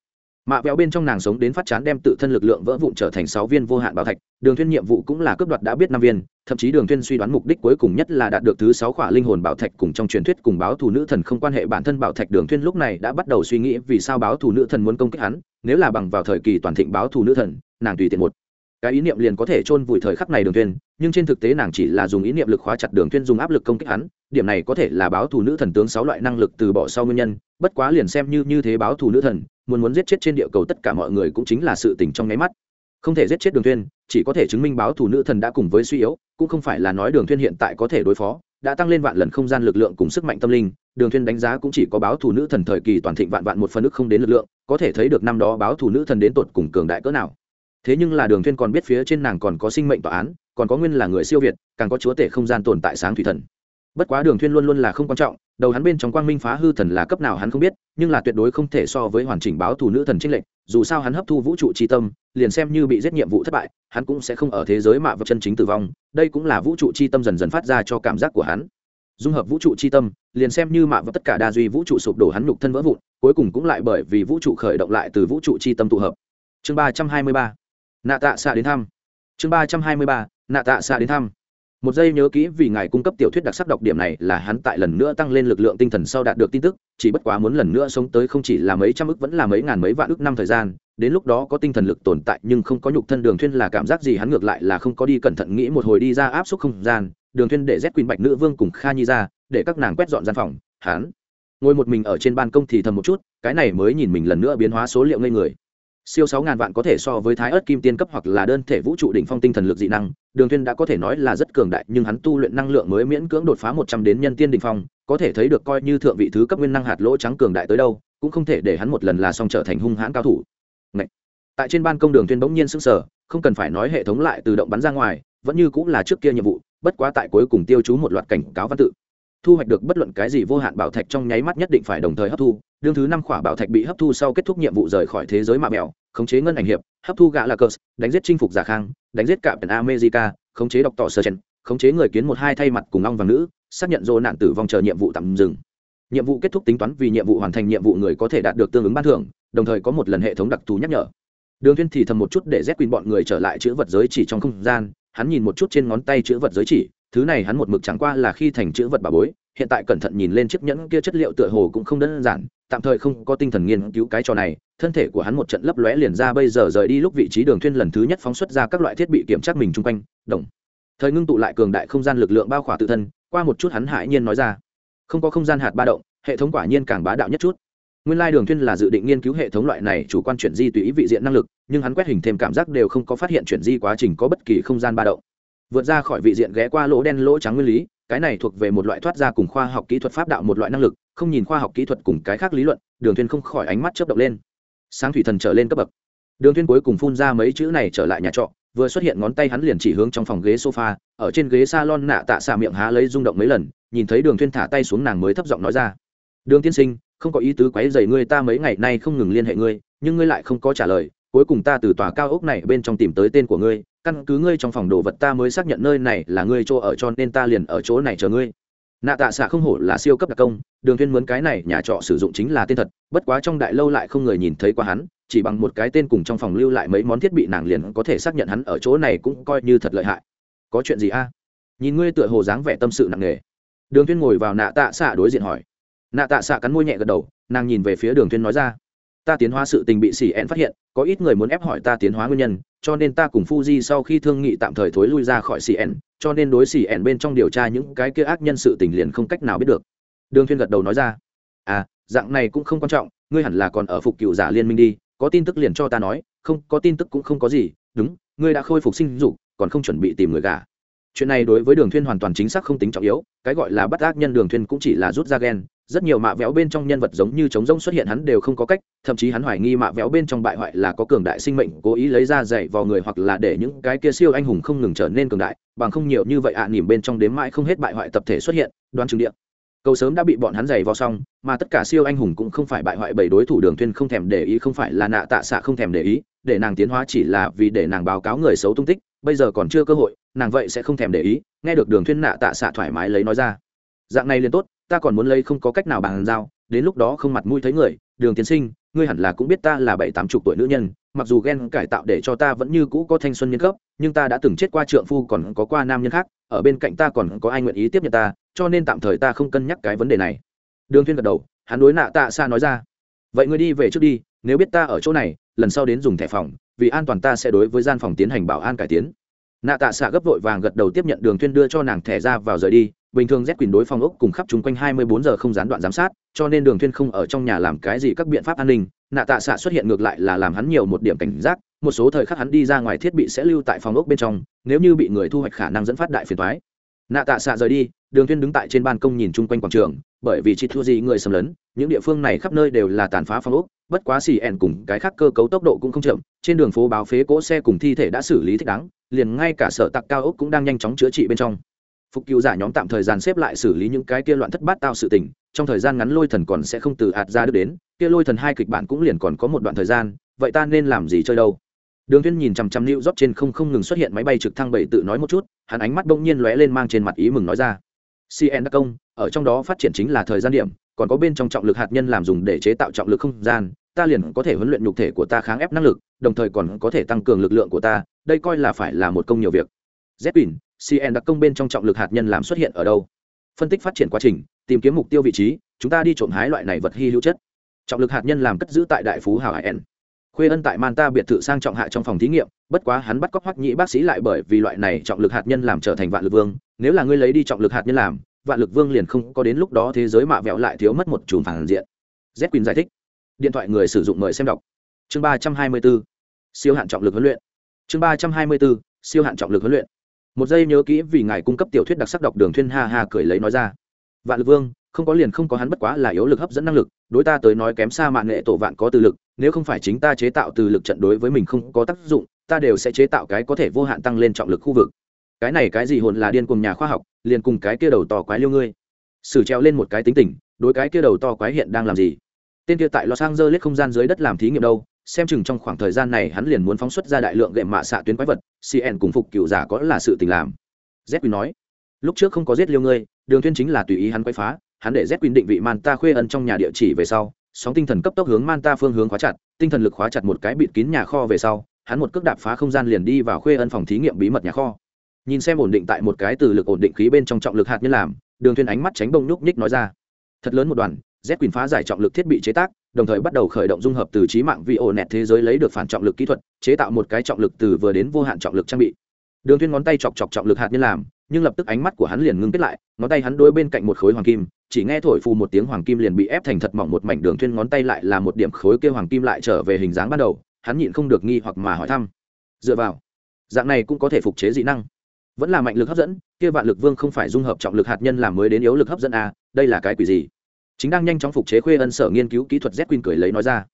Speaker 1: mạ véo bên trong nàng sống đến phát chán đem tự thân lực lượng vỡ vụn trở thành sáu viên vô hạn bảo thạch, đường thuyên nhiệm vụ cũng là cướp đoạt đã biết năm viên, thậm chí đường thuyên suy đoán mục đích cuối cùng nhất là đạt được thứ sáu khỏa linh hồn bảo thạch cùng trong truyền thuyết cùng báo thù nữ thần không quan hệ bản thân bảo thạch đường thuyên lúc này đã bắt đầu suy nghĩ vì sao báo thù nữ thần muốn công kích hắn, nếu là bằng vào thời kỳ toàn thịnh báo thù nữ thần, nàng tùy tiện một cái ý niệm liền có thể chôn vùi thời khắc này đường thuyên nhưng trên thực tế nàng chỉ là dùng ý niệm lực khóa chặt đường thuyên dùng áp lực công kích hắn, điểm này có thể là báo thù nữ thần tướng sáu loại năng lực từ bỏ sau nguyên nhân, bất quá liền xem như như thế báo thù nữ thần, muốn muốn giết chết trên địa cầu tất cả mọi người cũng chính là sự tình trong nháy mắt. Không thể giết chết đường thuyên chỉ có thể chứng minh báo thù nữ thần đã cùng với suy yếu, cũng không phải là nói đường thuyên hiện tại có thể đối phó, đã tăng lên vạn lần không gian lực lượng cùng sức mạnh tâm linh, đường thuyên đánh giá cũng chỉ có báo thù nữ thần thời kỳ toàn thịnh vạn vạn một phần ức không đến lực lượng, có thể thấy được năm đó báo thù nữ thần đến tột cùng cường đại cỡ nào. Thế nhưng là đường thuyên còn biết phía trên nàng còn có sinh mệnh tòa án còn có nguyên là người siêu việt, càng có chúa tể không gian tồn tại sáng thủy thần. Bất quá đường thuyên luôn luôn là không quan trọng, đầu hắn bên trong quang minh phá hư thần là cấp nào hắn không biết, nhưng là tuyệt đối không thể so với hoàn chỉnh báo thù nữ thần trinh lệnh dù sao hắn hấp thu vũ trụ chi tâm, liền xem như bị giết nhiệm vụ thất bại, hắn cũng sẽ không ở thế giới mạ vật chân chính tử vong, đây cũng là vũ trụ chi tâm dần dần phát ra cho cảm giác của hắn. Dung hợp vũ trụ chi tâm, liền xem như mạ vật tất cả đa duy vũ trụ sụp đổ hắn nhục thân vỡ vụn, cuối cùng cũng lại bởi vì vũ trụ khởi động lại từ vũ trụ chi tâm tụ hợp. Chương ba trăm hai mươi ba. Nạ tạ xạ đến thăm. Chương ba trăm hai mươi ba nạ tạ xạ đến thăm. Một giây nhớ kỹ vì ngài cung cấp tiểu thuyết đặc sắc đọc điểm này là hắn tại lần nữa tăng lên lực lượng tinh thần sau đạt được tin tức, chỉ bất quá muốn lần nữa sống tới không chỉ là mấy trăm ức vẫn là mấy ngàn mấy vạn ức năm thời gian, đến lúc đó có tinh thần lực tồn tại nhưng không có nhục thân đường thuyên là cảm giác gì hắn ngược lại là không có đi cẩn thận nghĩ một hồi đi ra áp suất không gian, đường thuyên để rét quỳnh bạch nữ vương cùng kha nhi ra, để các nàng quét dọn gian phòng, hắn ngồi một mình ở trên ban công thì thầm một chút, cái này mới nhìn mình lần nữa biến hóa số liệu ngây người siêu sáu ngàn vạn có thể so với thái ớt kim tiên cấp hoặc là đơn thể vũ trụ đỉnh phong tinh thần lực dị năng, đường thiên đã có thể nói là rất cường đại, nhưng hắn tu luyện năng lượng mới miễn cưỡng đột phá một trăm đến nhân tiên đỉnh phong, có thể thấy được coi như thượng vị thứ cấp nguyên năng hạt lỗ trắng cường đại tới đâu, cũng không thể để hắn một lần là xong trở thành hung hãn cao thủ Ngậy. tại trên ban công đường thiên bỗng nhiên sững sờ, không cần phải nói hệ thống lại tự động bắn ra ngoài, vẫn như cũng là trước kia nhiệm vụ, bất quá tại cuối cùng tiêu chú một loạt cảnh cáo văn tự thu hoạch được bất luận cái gì vô hạn bảo thạch trong nháy mắt nhất định phải đồng thời hấp thu. Đương thứ năm khỏa bảo thạch bị hấp thu sau kết thúc nhiệm vụ rời khỏi thế giới mạ mèo khống chế ngân ảnh hiệp, hấp thu gã là cờ đánh giết chinh phục giả khang, đánh giết cả pèn america, khống chế đọc tỏ sơ chen khống chế người kiến một hai thay mặt cùng ong vàng nữ, xác nhận dô nạn tử vong chờ nhiệm vụ tạm dừng. Nhiệm vụ kết thúc tính toán vì nhiệm vụ hoàn thành nhiệm vụ người có thể đạt được tương ứng ban thưởng, đồng thời có một lần hệ thống đặc thù nhắc nhở. Đường thiên thì thầm một chút để z quyền bọn người trở lại chữ vật giới chỉ trong không gian, hắn nhìn một chút trên ngón tay chữ vật giới chỉ thứ này hắn một mực chẳng qua là khi thành chữ vật bà bối, hiện tại cẩn thận nhìn lên chiếc nhẫn kia chất liệu tựa hồ cũng không đơn giản, tạm thời không có tinh thần nghiên cứu cái trò này, thân thể của hắn một trận lấp lóe liền ra bây giờ rời đi lúc vị trí đường thuyên lần thứ nhất phóng xuất ra các loại thiết bị kiểm tra mình chung quanh, đồng. Thời ngưng tụ lại cường đại không gian lực lượng bao khỏa tự thân, qua một chút hắn hãi nhiên nói ra. Không có không gian hạt ba động, hệ thống quả nhiên càng bá đạo nhất chút. Nguyên lai đường thuyên là dự định nghiên cứu hệ thống loại này chủ quan chuyển di tùy ý vị diện năng lực, nhưng hắn quét hình thêm cảm giác đều không có phát hiện chuyển di quá trình có bất kỳ không gian ba động vượt ra khỏi vị diện ghé qua lỗ đen lỗ trắng nguyên lý, cái này thuộc về một loại thoát ra cùng khoa học kỹ thuật pháp đạo một loại năng lực, không nhìn khoa học kỹ thuật cùng cái khác lý luận, đường thuyên không khỏi ánh mắt chớp động lên. Sáng thủy thần trở lên cấp bậc. Đường thuyên cuối cùng phun ra mấy chữ này trở lại nhà trọ, vừa xuất hiện ngón tay hắn liền chỉ hướng trong phòng ghế sofa, ở trên ghế salon nạ tạ xạ miệng há lấy rung động mấy lần, nhìn thấy đường thuyên thả tay xuống nàng mới thấp giọng nói ra. Đường tiên sinh, không có ý tứ quấy rầy ngươi, ta mấy ngày nay không ngừng liên hệ ngươi, nhưng ngươi lại không có trả lời, cuối cùng ta từ tòa cao ốc này bên trong tìm tới tên của ngươi căn cứ ngươi trong phòng đồ vật ta mới xác nhận nơi này là ngươi chỗ ở cho nên ta liền ở chỗ này chờ ngươi. Nạ tạ xạ không hổ là siêu cấp đặc công, đường thiên mướn cái này nhà trọ sử dụng chính là tên thật, bất quá trong đại lâu lại không người nhìn thấy qua hắn, chỉ bằng một cái tên cùng trong phòng lưu lại mấy món thiết bị nàng liền có thể xác nhận hắn ở chỗ này cũng coi như thật lợi hại. Có chuyện gì a? Nhìn ngươi tựa hồ dáng vẻ tâm sự nặng nề. Đường thiên ngồi vào nạ tạ xạ đối diện hỏi. Nạ tạ xạ cắn môi nhẹ gật đầu, nàng nhìn về phía đường thiên nói ra ta tiến hóa sự tình bị xỉ ẹn phát hiện, có ít người muốn ép hỏi ta tiến hóa nguyên nhân, cho nên ta cùng fuji sau khi thương nghị tạm thời thối lui ra khỏi xỉ ẹn, cho nên đối xỉ ẹn bên trong điều tra những cái kia ác nhân sự tình liền không cách nào biết được đường Thiên gật đầu nói ra à dạng này cũng không quan trọng, ngươi hẳn là còn ở phục cựu giả liên minh đi, có tin tức liền cho ta nói, không, có tin tức cũng không có gì, đúng, ngươi đã khôi phục sinh dục, còn không chuẩn bị tìm người gả chuyện này đối với đường thuyên hoàn toàn chính xác không tính trọng yếu, cái gọi là bắt ác nhân đường thuyên cũng chỉ là rút ra gen rất nhiều mạ véo bên trong nhân vật giống như chống rông xuất hiện hắn đều không có cách thậm chí hắn hoài nghi mạ véo bên trong bại hoại là có cường đại sinh mệnh cố ý lấy ra dạy vào người hoặc là để những cái kia siêu anh hùng không ngừng trở nên cường đại bằng không nhiều như vậy ạ à, nỉm bên trong đếm mãi không hết bại hoại tập thể xuất hiện đoan chứng địa. Cầu sớm đã bị bọn hắn giày vào xong mà tất cả siêu anh hùng cũng không phải bại hoại bảy đối thủ đường thuyên không thèm để ý không phải là nạ tạ xạ không thèm để ý để nàng tiến hóa chỉ là vì để nàng báo cáo người xấu tung tích bây giờ còn chưa cơ hội nàng vậy sẽ không thèm để ý nghe được đường thuyên nạ tạ xạ thoải mái lấy nói ra. Dạng này liền tốt ta còn muốn lấy không có cách nào bàn giao, đến lúc đó không mặt mũi thấy người, đường tiến sinh, ngươi hẳn là cũng biết ta là bảy tám chục tuổi nữ nhân, mặc dù ghen cải tạo để cho ta vẫn như cũ có thanh xuân nhân cấp, nhưng ta đã từng chết qua trượng phu còn có qua nam nhân khác, ở bên cạnh ta còn có ai nguyện ý tiếp nhận ta, cho nên tạm thời ta không cân nhắc cái vấn đề này. Đường Thiên gật đầu, hắn đối nạ tạ xa nói ra, vậy ngươi đi về trước đi, nếu biết ta ở chỗ này, lần sau đến dùng thẻ phòng, vì an toàn ta sẽ đối với gian phòng tiến hành bảo an cải tiến. Nạ tạ xạ gấp vội vàng gật đầu tiếp nhận, đường thuyên đưa cho nàng thẻ ra vào rời đi bình thường z quyền đối phòng ốc cùng khắp chung quanh 24 giờ không gián đoạn giám sát, cho nên đường thuyên không ở trong nhà làm cái gì các biện pháp an ninh. Nạ tạ xạ xuất hiện ngược lại là làm hắn nhiều một điểm cảnh giác, một số thời khắc hắn đi ra ngoài thiết bị sẽ lưu tại phòng ốc bên trong, nếu như bị người thu hoạch khả năng dẫn phát đại phiền toái. Nạ tạ xạ rời đi, đường thuyên đứng tại trên ban công nhìn chung quanh quảng trường, bởi vì chỉ thua gì người xâm lấn, những địa phương này khắp nơi đều là tàn phá phòng ốc, bất quá xì ẻn cùng cái khác cơ cấu tốc độ cũng không chậm, trên đường phố báo phế cỗ xe cùng thi thể đã xử lý thích đáng, liền ngay cả sở tặc cao ốc cũng đang nhanh chóng chữa trị bên trong phục cựu giả nhóm tạm thời gian xếp lại xử lý những cái kia loạn thất bát tao sự tình, trong thời gian ngắn lôi thần còn sẽ không từ hạt ra được đến, kia lôi thần hai kịch bản cũng liền còn có một đoạn thời gian, vậy ta nên làm gì chơi đâu? Đường thiên nhìn chằm chằm lưu rót trên không không ngừng xuất hiện máy bay trực thăng bảy tự nói một chút, hắn ánh mắt bỗng nhiên lóe lên mang trên mặt ý mừng nói ra. Cn đắc công, ở trong đó phát triển chính là thời gian điểm, còn có bên trong trọng lực hạt nhân làm dùng để chế tạo trọng lực không gian, ta liền có thể huấn luyện nhục thể của ta kháng ép năng lực, đồng thời còn có thể tăng cường lực lượng của ta, đây coi là phải là một công nhiều việc. Zpin cn đặc công bên trong trọng lực hạt nhân làm xuất hiện ở đâu? Phân tích phát triển quá trình, tìm kiếm mục tiêu vị trí, chúng ta đi trộm hái loại này vật hy hữu chất. Trọng lực hạt nhân làm cất giữ tại đại phú hào hải n. Khuê ân tại manta biệt thự sang trọng hạ trong phòng thí nghiệm, bất quá hắn bắt cóc hoắc nhĩ bác sĩ lại bởi vì loại này trọng lực hạt nhân làm trở thành vạn lực vương. Nếu là ngươi lấy đi trọng lực hạt nhân làm, vạn lực vương liền không có đến lúc đó thế giới mạ vẹo lại thiếu mất một chùm phản diện. Z quyền giải thích. Điện thoại người sử dụng mời xem đọc. Chương ba trăm hai mươi bốn. Siêu hạn trọng lực huấn luyện. Chương ba trăm hai mươi bốn. Siêu hạn trọng lực huấn luyện một giây nhớ kỹ vì ngài cung cấp tiểu thuyết đặc sắc đọc đường thuyên ha ha cười lấy nói ra. Vạn lực vương, không có liền không có hắn bất quá là yếu lực hấp dẫn năng lực, đối ta tới nói kém xa mạng nghệ tổ vạn có từ lực, nếu không phải chính ta chế tạo từ lực trận đối với mình không có tác dụng, ta đều sẽ chế tạo cái có thể vô hạn tăng lên trọng lực khu vực. Cái này cái gì hồn là điên cùng nhà khoa học, liền cùng cái kia đầu to quái liêu ngươi. Sử treo lên một cái tính tình, đối cái kia đầu to quái hiện đang làm gì? Tên kia tại los angeles không gian dưới đất làm thí nghiệm đâu xem chừng trong khoảng thời gian này hắn liền muốn phóng xuất ra đại lượng gậy mạ xạ tuyến quái vật cn cùng phục cựu giả có là sự tình làm. Z quy nói, lúc trước không có giết liêu ngươi, đường Thuyên chính là tùy ý hắn quay phá, hắn để z quy định vị man ta khuê ân trong nhà địa chỉ về sau, sóng tinh thần cấp tốc hướng man ta phương hướng khóa chặt, tinh thần lực khóa chặt một cái bịt kín nhà kho về sau, hắn một cước đạp phá không gian liền đi vào khuê ân phòng thí nghiệm bí mật nhà kho. Nhìn xem ổn định tại một cái từ lực ổn định khí bên trong trọng lực hạt nhân làm, đường Thuyên ánh mắt tránh bông nhúc nhích nói ra, thật lớn một đoàn, z quyền phá giải trọng lực thiết bị chế tác đồng thời bắt đầu khởi động dung hợp từ trí mạng vi ổ nẹt thế giới lấy được phản trọng lực kỹ thuật chế tạo một cái trọng lực từ vừa đến vô hạn trọng lực trang bị. Đường tuyên ngón tay chọc chọc trọng lực hạt nhân làm nhưng lập tức ánh mắt của hắn liền ngưng kết lại ngón tay hắn đối bên cạnh một khối hoàng kim chỉ nghe thổi phù một tiếng hoàng kim liền bị ép thành thật mỏng một mảnh đường tuyên ngón tay lại là một điểm khối kia hoàng kim lại trở về hình dáng ban đầu hắn nhịn không được nghi hoặc mà hỏi thăm. Dựa vào dạng này cũng có thể phục chế dị năng. Vẫn là mạnh lực hấp dẫn kia vạn lực vương không phải dung hợp trọng lực hạt nhân làm mới đến yếu lực hấp dẫn à, đây là cái quỷ gì? Chính đang nhanh chóng phục chế khuê ân sở nghiên cứu kỹ thuật z quyên cười lấy nói ra.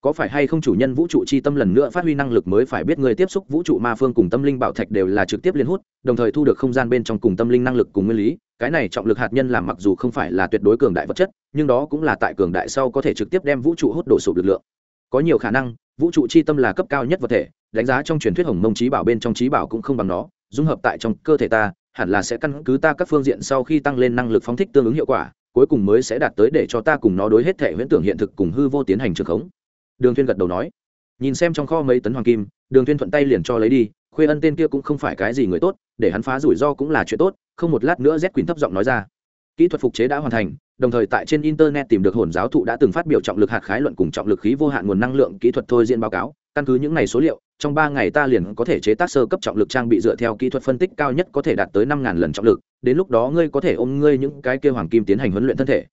Speaker 1: Có phải hay không chủ nhân vũ trụ chi tâm lần nữa phát huy năng lực mới phải biết người tiếp xúc vũ trụ ma phương cùng tâm linh bảo thạch đều là trực tiếp liên hút, đồng thời thu được không gian bên trong cùng tâm linh năng lực cùng nguyên lý. Cái này trọng lực hạt nhân làm mặc dù không phải là tuyệt đối cường đại vật chất, nhưng đó cũng là tại cường đại sau có thể trực tiếp đem vũ trụ hút đổ sụp lực lượng. Có nhiều khả năng, vũ trụ chi tâm là cấp cao nhất vật thể, đánh giá trong truyền thuyết hồng mông trí bảo bên trong trí bảo cũng không bằng nó, dung hợp tại trong cơ thể ta, hẳn là sẽ căn cứ ta các phương diện sau khi tăng lên năng lực phóng thích tương ứng hiệu quả cuối cùng mới sẽ đạt tới để cho ta cùng nó đối hết thể huyễn tưởng hiện thực cùng hư vô tiến hành trường khống. Đường thiên gật đầu nói. Nhìn xem trong kho mấy tấn hoàng kim, đường thiên thuận tay liền cho lấy đi, khuê ân tên kia cũng không phải cái gì người tốt, để hắn phá rủi ro cũng là chuyện tốt, không một lát nữa z quỳnh thấp giọng nói ra kỹ thuật phục chế đã hoàn thành, đồng thời tại trên internet tìm được hồn giáo thụ đã từng phát biểu trọng lực hạt khái luận cùng trọng lực khí vô hạn nguồn năng lượng kỹ thuật thôi diễn báo cáo. Căn cứ những này số liệu, trong ba ngày ta liền có thể chế tác sơ cấp trọng lực trang bị dựa theo kỹ thuật phân tích cao nhất có thể đạt tới năm ngàn lần trọng lực. Đến lúc đó ngươi có thể ôm ngươi những cái kêu hoàng kim tiến hành huấn luyện thân thể.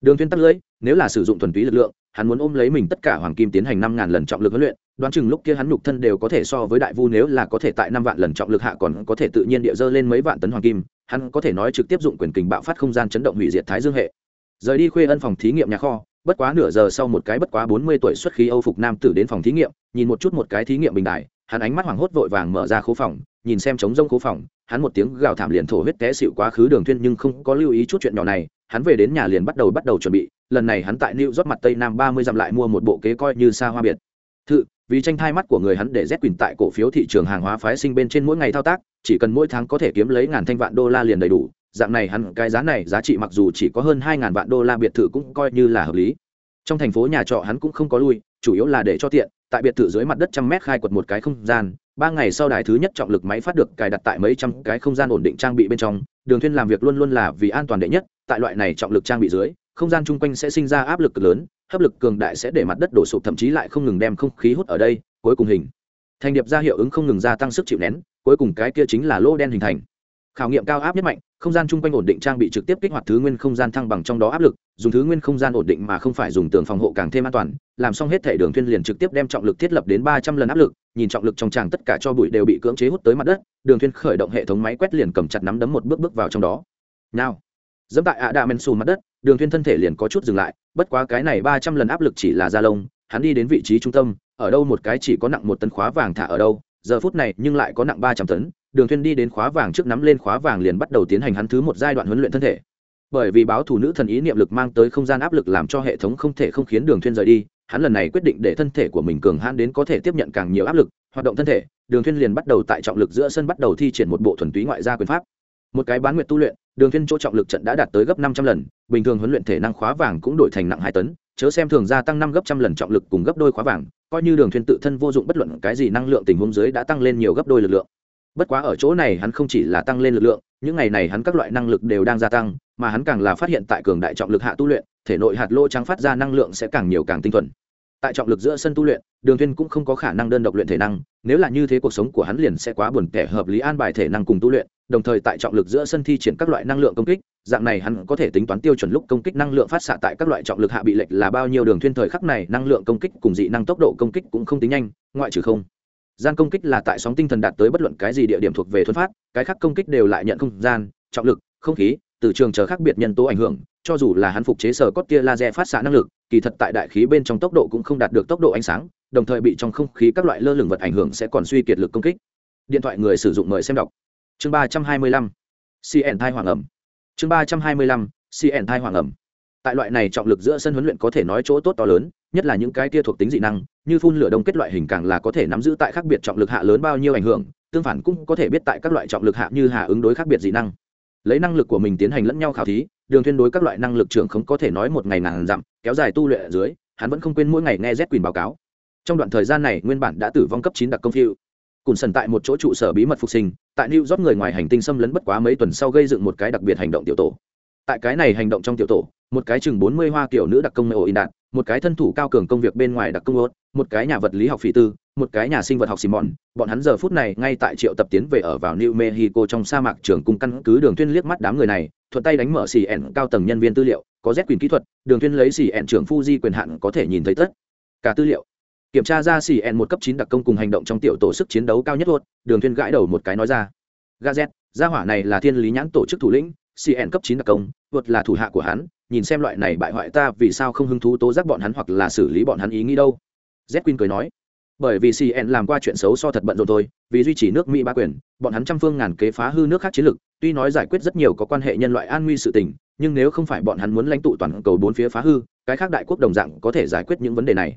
Speaker 1: Đường thuyên tắt lưỡi, nếu là sử dụng thuần túy lực lượng hắn muốn ôm lấy mình tất cả hoàng kim tiến hành năm ngàn lần trọng lực huấn luyện, đoán chừng lúc kia hắn nhục thân đều có thể so với đại vu nếu là có thể tại năm vạn lần trọng lực hạ còn có thể tự nhiên địa dơ lên mấy vạn tấn hoàng kim, hắn có thể nói trực tiếp dụng quyền kình bạo phát không gian chấn động hủy diệt thái dương hệ. Rời đi khuê ân phòng thí nghiệm nhà kho, bất quá nửa giờ sau một cái bất quá bốn mươi tuổi xuất khí âu phục nam tử đến phòng thí nghiệm, nhìn một chút một cái thí nghiệm bình đại hắn ánh mắt hoảng hốt vội vàng mở ra khố phòng, nhìn xem trống rông khố phòng, hắn một tiếng gào thảm liền thổ huyết té xịu quá khứ đường thuyên nhưng không có lưu ý chút chuyện nhỏ này hắn về đến nhà liền bắt đầu bắt đầu chuẩn bị lần này hắn tại New York mặt Tây Nam ba mươi dặm lại mua một bộ kế coi như xa hoa biệt. Thự, vì tranh thai mắt của người hắn để Z Quỳnh tại cổ phiếu thị trường hàng hóa phái sinh bên trên mỗi ngày thao tác, chỉ cần mỗi tháng có thể kiếm lấy ngàn thanh vạn đô la liền đầy đủ, dạng này hắn cái giá này giá trị mặc dù chỉ có hơn hai ngàn vạn đô la biệt thự cũng coi như là hợp lý. Trong thành phố nhà trọ hắn cũng không có lui, chủ yếu là để cho tiện, tại biệt thự dưới mặt đất trăm mét khai quật một cái không gian, ba ngày sau đài thứ nhất trọng lực máy phát được cài đặt tại mấy trăm cái không gian ổn định trang bị bên trong, Đường Thuyên làm việc luôn luôn là vì an toàn đệ nhất, tại loại này trọng lực trang bị dưới, không gian chung quanh sẽ sinh ra áp lực cực lớn hấp lực cường đại sẽ để mặt đất đổ sụp thậm chí lại không ngừng đem không khí hút ở đây cuối cùng hình. Thành điệp ra hiệu ứng không ngừng gia tăng sức chịu nén cuối cùng cái kia chính là lô đen hình thành. Khảo nghiệm cao áp nhất mạnh không gian chung quanh ổn định trang bị trực tiếp kích hoạt thứ nguyên không gian thăng bằng trong đó áp lực dùng thứ nguyên không gian ổn định mà không phải dùng tường phòng hộ càng thêm an toàn, làm xong hết thể đường thuyên liền trực tiếp đem trọng lực thiết lập đến ba trăm lần áp lực, nhìn trọng lực trong tràng tất cả cho bụi đều bị cưỡng chế hút tới mặt đất, đường thuyên khởi động hệ thống máy quét liền cầm chặt nắm đấm một bước bước vào trong đó. Nào, dẫm tại ạ đạ men sùn mặt đất, đường thuyên thân thể liền có chút dừng lại, bất quá cái này ba trăm lần áp lực chỉ là da lông, hắn đi đến vị trí trung tâm, ở đâu một cái chỉ có nặng một tấn khóa vàng thả ở đâu, giờ phút này nhưng lại có nặng ba trăm tấn, đường thuyên đi đến khóa vàng trước nắm lên khóa vàng liền bắt đầu tiến hành hắn thứ một giai đoạn huấn luyện thân thể bởi vì báo thủ nữ thần ý niệm lực mang tới không gian áp lực làm cho hệ thống không thể không khiến đường thuyên rời đi, hắn lần này quyết định để thân thể của mình cường hãn đến có thể tiếp nhận càng nhiều áp lực, hoạt động thân thể, đường thuyên liền bắt đầu tại trọng lực giữa sân bắt đầu thi triển một bộ thuần túy ngoại gia quyền pháp. Một cái bán nguyệt tu luyện, đường thiên chỗ trọng lực trận đã đạt tới gấp năm trăm lần, bình thường huấn luyện thể năng khóa vàng cũng đổi thành nặng hai tấn, chớ xem thường gia tăng năm gấp trăm lần trọng lực cùng gấp đôi khóa vàng, coi như đường thiên tự thân vô dụng bất luận cái gì năng lượng tình huống dưới đã tăng lên nhiều gấp đôi lực lượng. Bất quá ở chỗ này hắn không chỉ là tăng lên lực lượng, những ngày này hắn các loại năng lực đều đang gia tăng mà hắn càng là phát hiện tại cường đại trọng lực hạ tu luyện, thể nội hạt lô trắng phát ra năng lượng sẽ càng nhiều càng tinh thuần. Tại trọng lực giữa sân tu luyện, đường thiên cũng không có khả năng đơn độc luyện thể năng, nếu là như thế cuộc sống của hắn liền sẽ quá buồn tẻ hợp lý an bài thể năng cùng tu luyện, đồng thời tại trọng lực giữa sân thi triển các loại năng lượng công kích, dạng này hắn có thể tính toán tiêu chuẩn lúc công kích năng lượng phát xạ tại các loại trọng lực hạ bị lệch là bao nhiêu, đường thiên thời khắc này năng lượng công kích cùng dị năng tốc độ công kích cũng không tính nhanh, ngoại trừ không. Gian công kích là tại sóng tinh thần đạt tới bất luận cái gì địa điểm thuộc về thuần phát cái khác công kích đều lại nhận không gian, trọng lực, không khí từ trường chờ khác biệt nhân tố ảnh hưởng, cho dù là hắn phục chế sở cốt tia laser phát xạ năng lực, kỳ thật tại đại khí bên trong tốc độ cũng không đạt được tốc độ ánh sáng, đồng thời bị trong không khí các loại lơ lửng vật ảnh hưởng sẽ còn suy kiệt lực công kích. Điện thoại người sử dụng mời xem đọc. Chương ba trăm hai mươi lăm. Cn thai hoàng ẩm. Chương ba trăm hai mươi lăm. Cn thai hoàng ẩm. Tại loại này trọng lực giữa sân huấn luyện có thể nói chỗ tốt to lớn, nhất là những cái tia thuộc tính dị năng, như phun lửa đông kết loại hình càng là có thể nắm giữ tại khác biệt trọng lực hạ lớn bao nhiêu ảnh hưởng, tương phản cũng có thể biết tại các loại trọng lực hạ như hạ ứng đối khác biệt dị năng lấy năng lực của mình tiến hành lẫn nhau khảo thí, đường Thuyên đối các loại năng lực trưởng không có thể nói một ngày ngàn dặm, kéo dài tu luyện ở dưới, hắn vẫn không quên mỗi ngày nghe z quyền báo cáo. Trong đoạn thời gian này, nguyên bản đã tử vong cấp chín đặc công phiêu cùn sần tại một chỗ trụ sở bí mật phục sinh, tại new york người ngoài hành tinh xâm lấn bất quá mấy tuần sau gây dựng một cái đặc biệt hành động tiểu tổ tại cái này hành động trong tiểu tổ, một cái chừng bốn mươi hoa kiểu nữ đặc công mê ổ in đạt một cái thân thủ cao cường công việc bên ngoài đặc công ốt một cái nhà vật lý học phỉ tư, một cái nhà sinh vật học xì mòn bọn hắn giờ phút này ngay tại triệu tập tiến về ở vào new mexico trong sa mạc trường cung căn cứ đường tuyên liếc mắt đám người này, thuận tay đánh mở xì ẻn cao tầng nhân viên tư liệu, có z quyền kỹ thuật, đường tuyên lấy xì ẻn trưởng fuji quyền hạn có thể nhìn thấy tất cả tư liệu. Kiểm tra ra xì ẻn một cấp chín đặc công cùng hành động trong tiểu tổ sức chiến đấu cao nhất luôn đường tuyên gãi đầu một cái nói ra gazet gia hỏa này là thiên lý nhãn tổ chức thủ lĩnh cn cấp chín đặc công vượt là thủ hạ của hắn, nhìn xem loại này bại hoại ta vì sao không hứng thú tố giác bọn hắn hoặc là xử lý bọn hắn ý nghĩ đâu. Z quin cười nói, bởi vì cn làm qua chuyện xấu so thật bận rộn thôi, vì duy trì nước mỹ ba quyền, bọn hắn trăm phương ngàn kế phá hư nước khác chiến lược tuy nói giải quyết rất nhiều có quan hệ nhân loại an nguy sự tình, nhưng nếu không phải bọn hắn muốn lãnh tụ toàn cầu bốn phía phá hư, cái khác đại quốc đồng dạng có thể giải quyết những vấn đề này.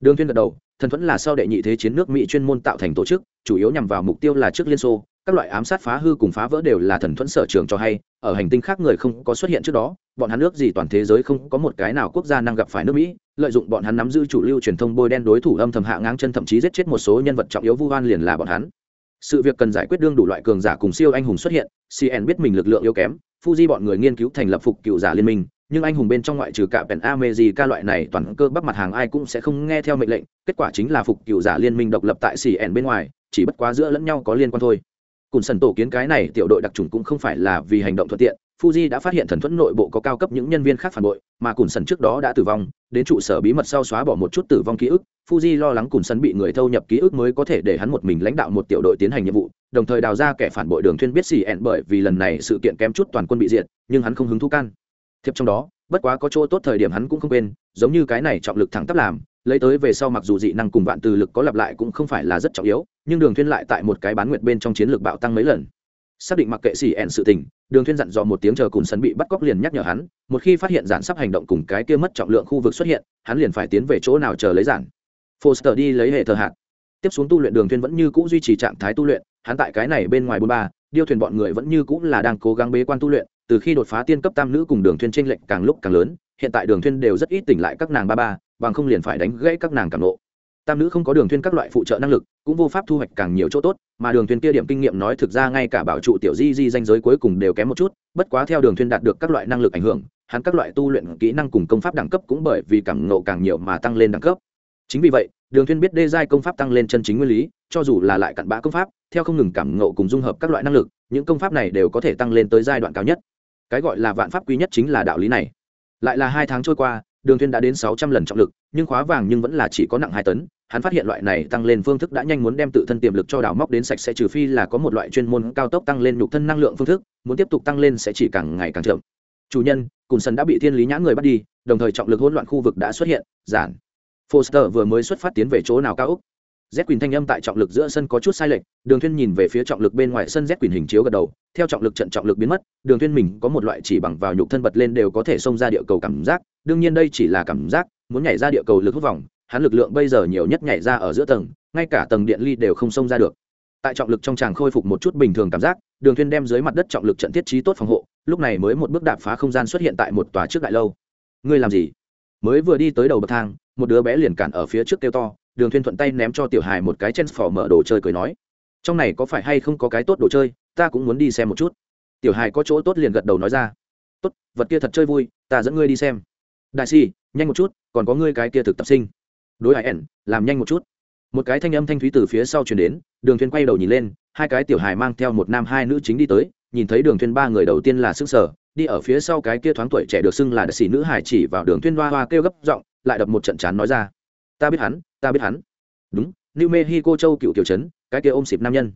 Speaker 1: Đường Thiên gật đầu, thần thuẫn là sau đệ nhị thế chiến nước mỹ chuyên môn tạo thành tổ chức, chủ yếu nhằm vào mục tiêu là trước liên xô các loại ám sát phá hư cùng phá vỡ đều là thần thuẫn sở trường cho hay, ở hành tinh khác người không có xuất hiện trước đó, bọn hắn nước gì toàn thế giới không có một cái nào quốc gia năng gặp phải nước mỹ, lợi dụng bọn hắn nắm giữ chủ lưu truyền thông bôi đen đối thủ âm thầm hạ ngang chân thậm chí giết chết một số nhân vật trọng yếu vu oan liền là bọn hắn. Sự việc cần giải quyết đương đủ loại cường giả cùng siêu anh hùng xuất hiện cn biết mình lực lượng yếu kém, fuji bọn người nghiên cứu thành lập phục cựu giả liên minh, nhưng anh hùng bên trong ngoại trừ cả pèn ca loại này toàn cơ bắp mặt hàng ai cũng sẽ không nghe theo mệnh lệnh, kết quả chính là phục cựu giả liên minh độc lập tại cn bên ngoài, chỉ bất quá giữa lẫn nhau có liên quan thôi cùng sần tổ kiến cái này tiểu đội đặc trùng cũng không phải là vì hành động thuận tiện. Fuji đã phát hiện thần thuẫn nội bộ có cao cấp những nhân viên khác phản bội, mà cùng sần trước đó đã tử vong. Đến trụ sở bí mật sau xóa bỏ một chút tử vong ký ức, fuji lo lắng cùng sần bị người thâu nhập ký ức mới có thể để hắn một mình lãnh đạo một tiểu đội tiến hành nhiệm vụ, đồng thời đào ra kẻ phản bội đường thuyên biết xì ẹn bởi vì lần này sự kiện kém chút toàn quân bị diệt, nhưng hắn không hứng thú can. Thiệp trong đó, bất quá có chỗ tốt thời điểm hắn cũng không quên, giống như cái này trọng lực thẳng tắp làm lấy tới về sau mặc dù dị năng cùng vạn từ lực có lặp lại cũng không phải là rất trọng yếu, nhưng đường thuyên lại tại một cái bán nguyệt bên trong chiến lược bạo tăng mấy lần. Xác định mặc kệ xì ẹn sự tình, đường thuyên dặn dò một tiếng chờ cùng sân bị bắt cóc liền nhắc nhở hắn, một khi phát hiện giản sắp hành động cùng cái kia mất trọng lượng khu vực xuất hiện, hắn liền phải tiến về chỗ nào chờ lấy giản. Foster đi lấy hệ thờ hạt. Tiếp xuống tu luyện đường thuyên vẫn như cũ duy trì trạng thái tu luyện, hắn tại cái này bên ngoài bốn ba, điêu thuyền bọn người vẫn như cũ là đang cố gắng bế quan tu luyện từ khi đột phá tiên cấp tam nữ cùng đường thuyên tranh lệnh càng lúc càng lớn, hiện tại đường thuyên đều rất ít tỉnh lại các nàng ba ba, bằng không liền phải đánh gãy các nàng cảm nộ. Tam nữ không có đường thuyên các loại phụ trợ năng lực, cũng vô pháp thu hoạch càng nhiều chỗ tốt, mà đường thuyên kia điểm kinh nghiệm nói thực ra ngay cả bảo trụ tiểu di di danh giới cuối cùng đều kém một chút, bất quá theo đường thuyên đạt được các loại năng lực ảnh hưởng, hắn các loại tu luyện kỹ năng cùng công pháp đẳng cấp cũng bởi vì cảm ngộ càng nhiều mà tăng lên đẳng cấp. Chính vì vậy, đường thuyên biết đê giai công pháp tăng lên chân chính nguyên lý, cho dù là lại cặn bã công pháp, theo không ngừng cảm ngộ cùng dung hợp các loại năng lực, những công pháp này đều có thể tăng lên tới giai đoạn cao nhất cái gọi là vạn pháp quý nhất chính là đạo lý này. Lại là hai tháng trôi qua, đường thuyên đã đến sáu trăm lần trọng lực, nhưng khóa vàng nhưng vẫn là chỉ có nặng hai tấn. Hắn phát hiện loại này tăng lên phương thức đã nhanh muốn đem tự thân tiềm lực cho đào móc đến sạch sẽ, trừ phi là có một loại chuyên môn cao tốc tăng lên nhục thân năng lượng phương thức, muốn tiếp tục tăng lên sẽ chỉ càng ngày càng chậm. Chủ nhân cùn sân đã bị thiên lý nhã người bắt đi, đồng thời trọng lực hỗn loạn khu vực đã xuất hiện. Giản. Foster vừa mới xuất phát tiến về chỗ nào cao úc Z Quỳnh thanh âm tại trọng lực giữa sân có chút sai lệch, Đường Thuyên nhìn về phía trọng lực bên ngoài sân Z Quỳnh hình chiếu gật đầu, theo trọng lực trận trọng lực biến mất, Đường Thuyên mình có một loại chỉ bằng vào nhục thân bật lên đều có thể xông ra địa cầu cảm giác, đương nhiên đây chỉ là cảm giác, muốn nhảy ra địa cầu lực hút vòng, hắn lực lượng bây giờ nhiều nhất nhảy ra ở giữa tầng, ngay cả tầng điện ly đều không xông ra được. Tại trọng lực trong chàng khôi phục một chút bình thường cảm giác, Đường Thuyên đem dưới mặt đất trọng lực trận thiết trí tốt phòng hộ, lúc này mới một bước đạp phá không gian xuất hiện tại một tòa trước đại lâu. Ngươi làm gì? Mới vừa đi tới đầu bậc thang, một đứa bé liền cản ở phía trước kêu to, đường thuyên thuận tay ném cho tiểu hài một cái chen phỏ mở đồ chơi cười nói, trong này có phải hay không có cái tốt đồ chơi, ta cũng muốn đi xem một chút. Tiểu hài có chỗ tốt liền gật đầu nói ra, tốt, vật kia thật chơi vui, ta dẫn ngươi đi xem. Đại si nhanh một chút, còn có ngươi cái kia thực tập sinh. Đối hải ẻn làm nhanh một chút. Một cái thanh âm thanh thúy từ phía sau truyền đến, đường thuyên quay đầu nhìn lên, hai cái tiểu hài mang theo một nam hai nữ chính đi tới, nhìn thấy đường thuyên ba người đầu tiên là sức sở, đi ở phía sau cái kia thoáng tuổi trẻ được xưng là đại sĩ nữ hài chỉ vào đường thuyên hoa hoa kêu gấp giọng, lại đập một trận chán nói ra ta biết hắn ta biết hắn. Đúng new mexico châu cựu kiểu trấn cái kia ôm xịp nam nhân.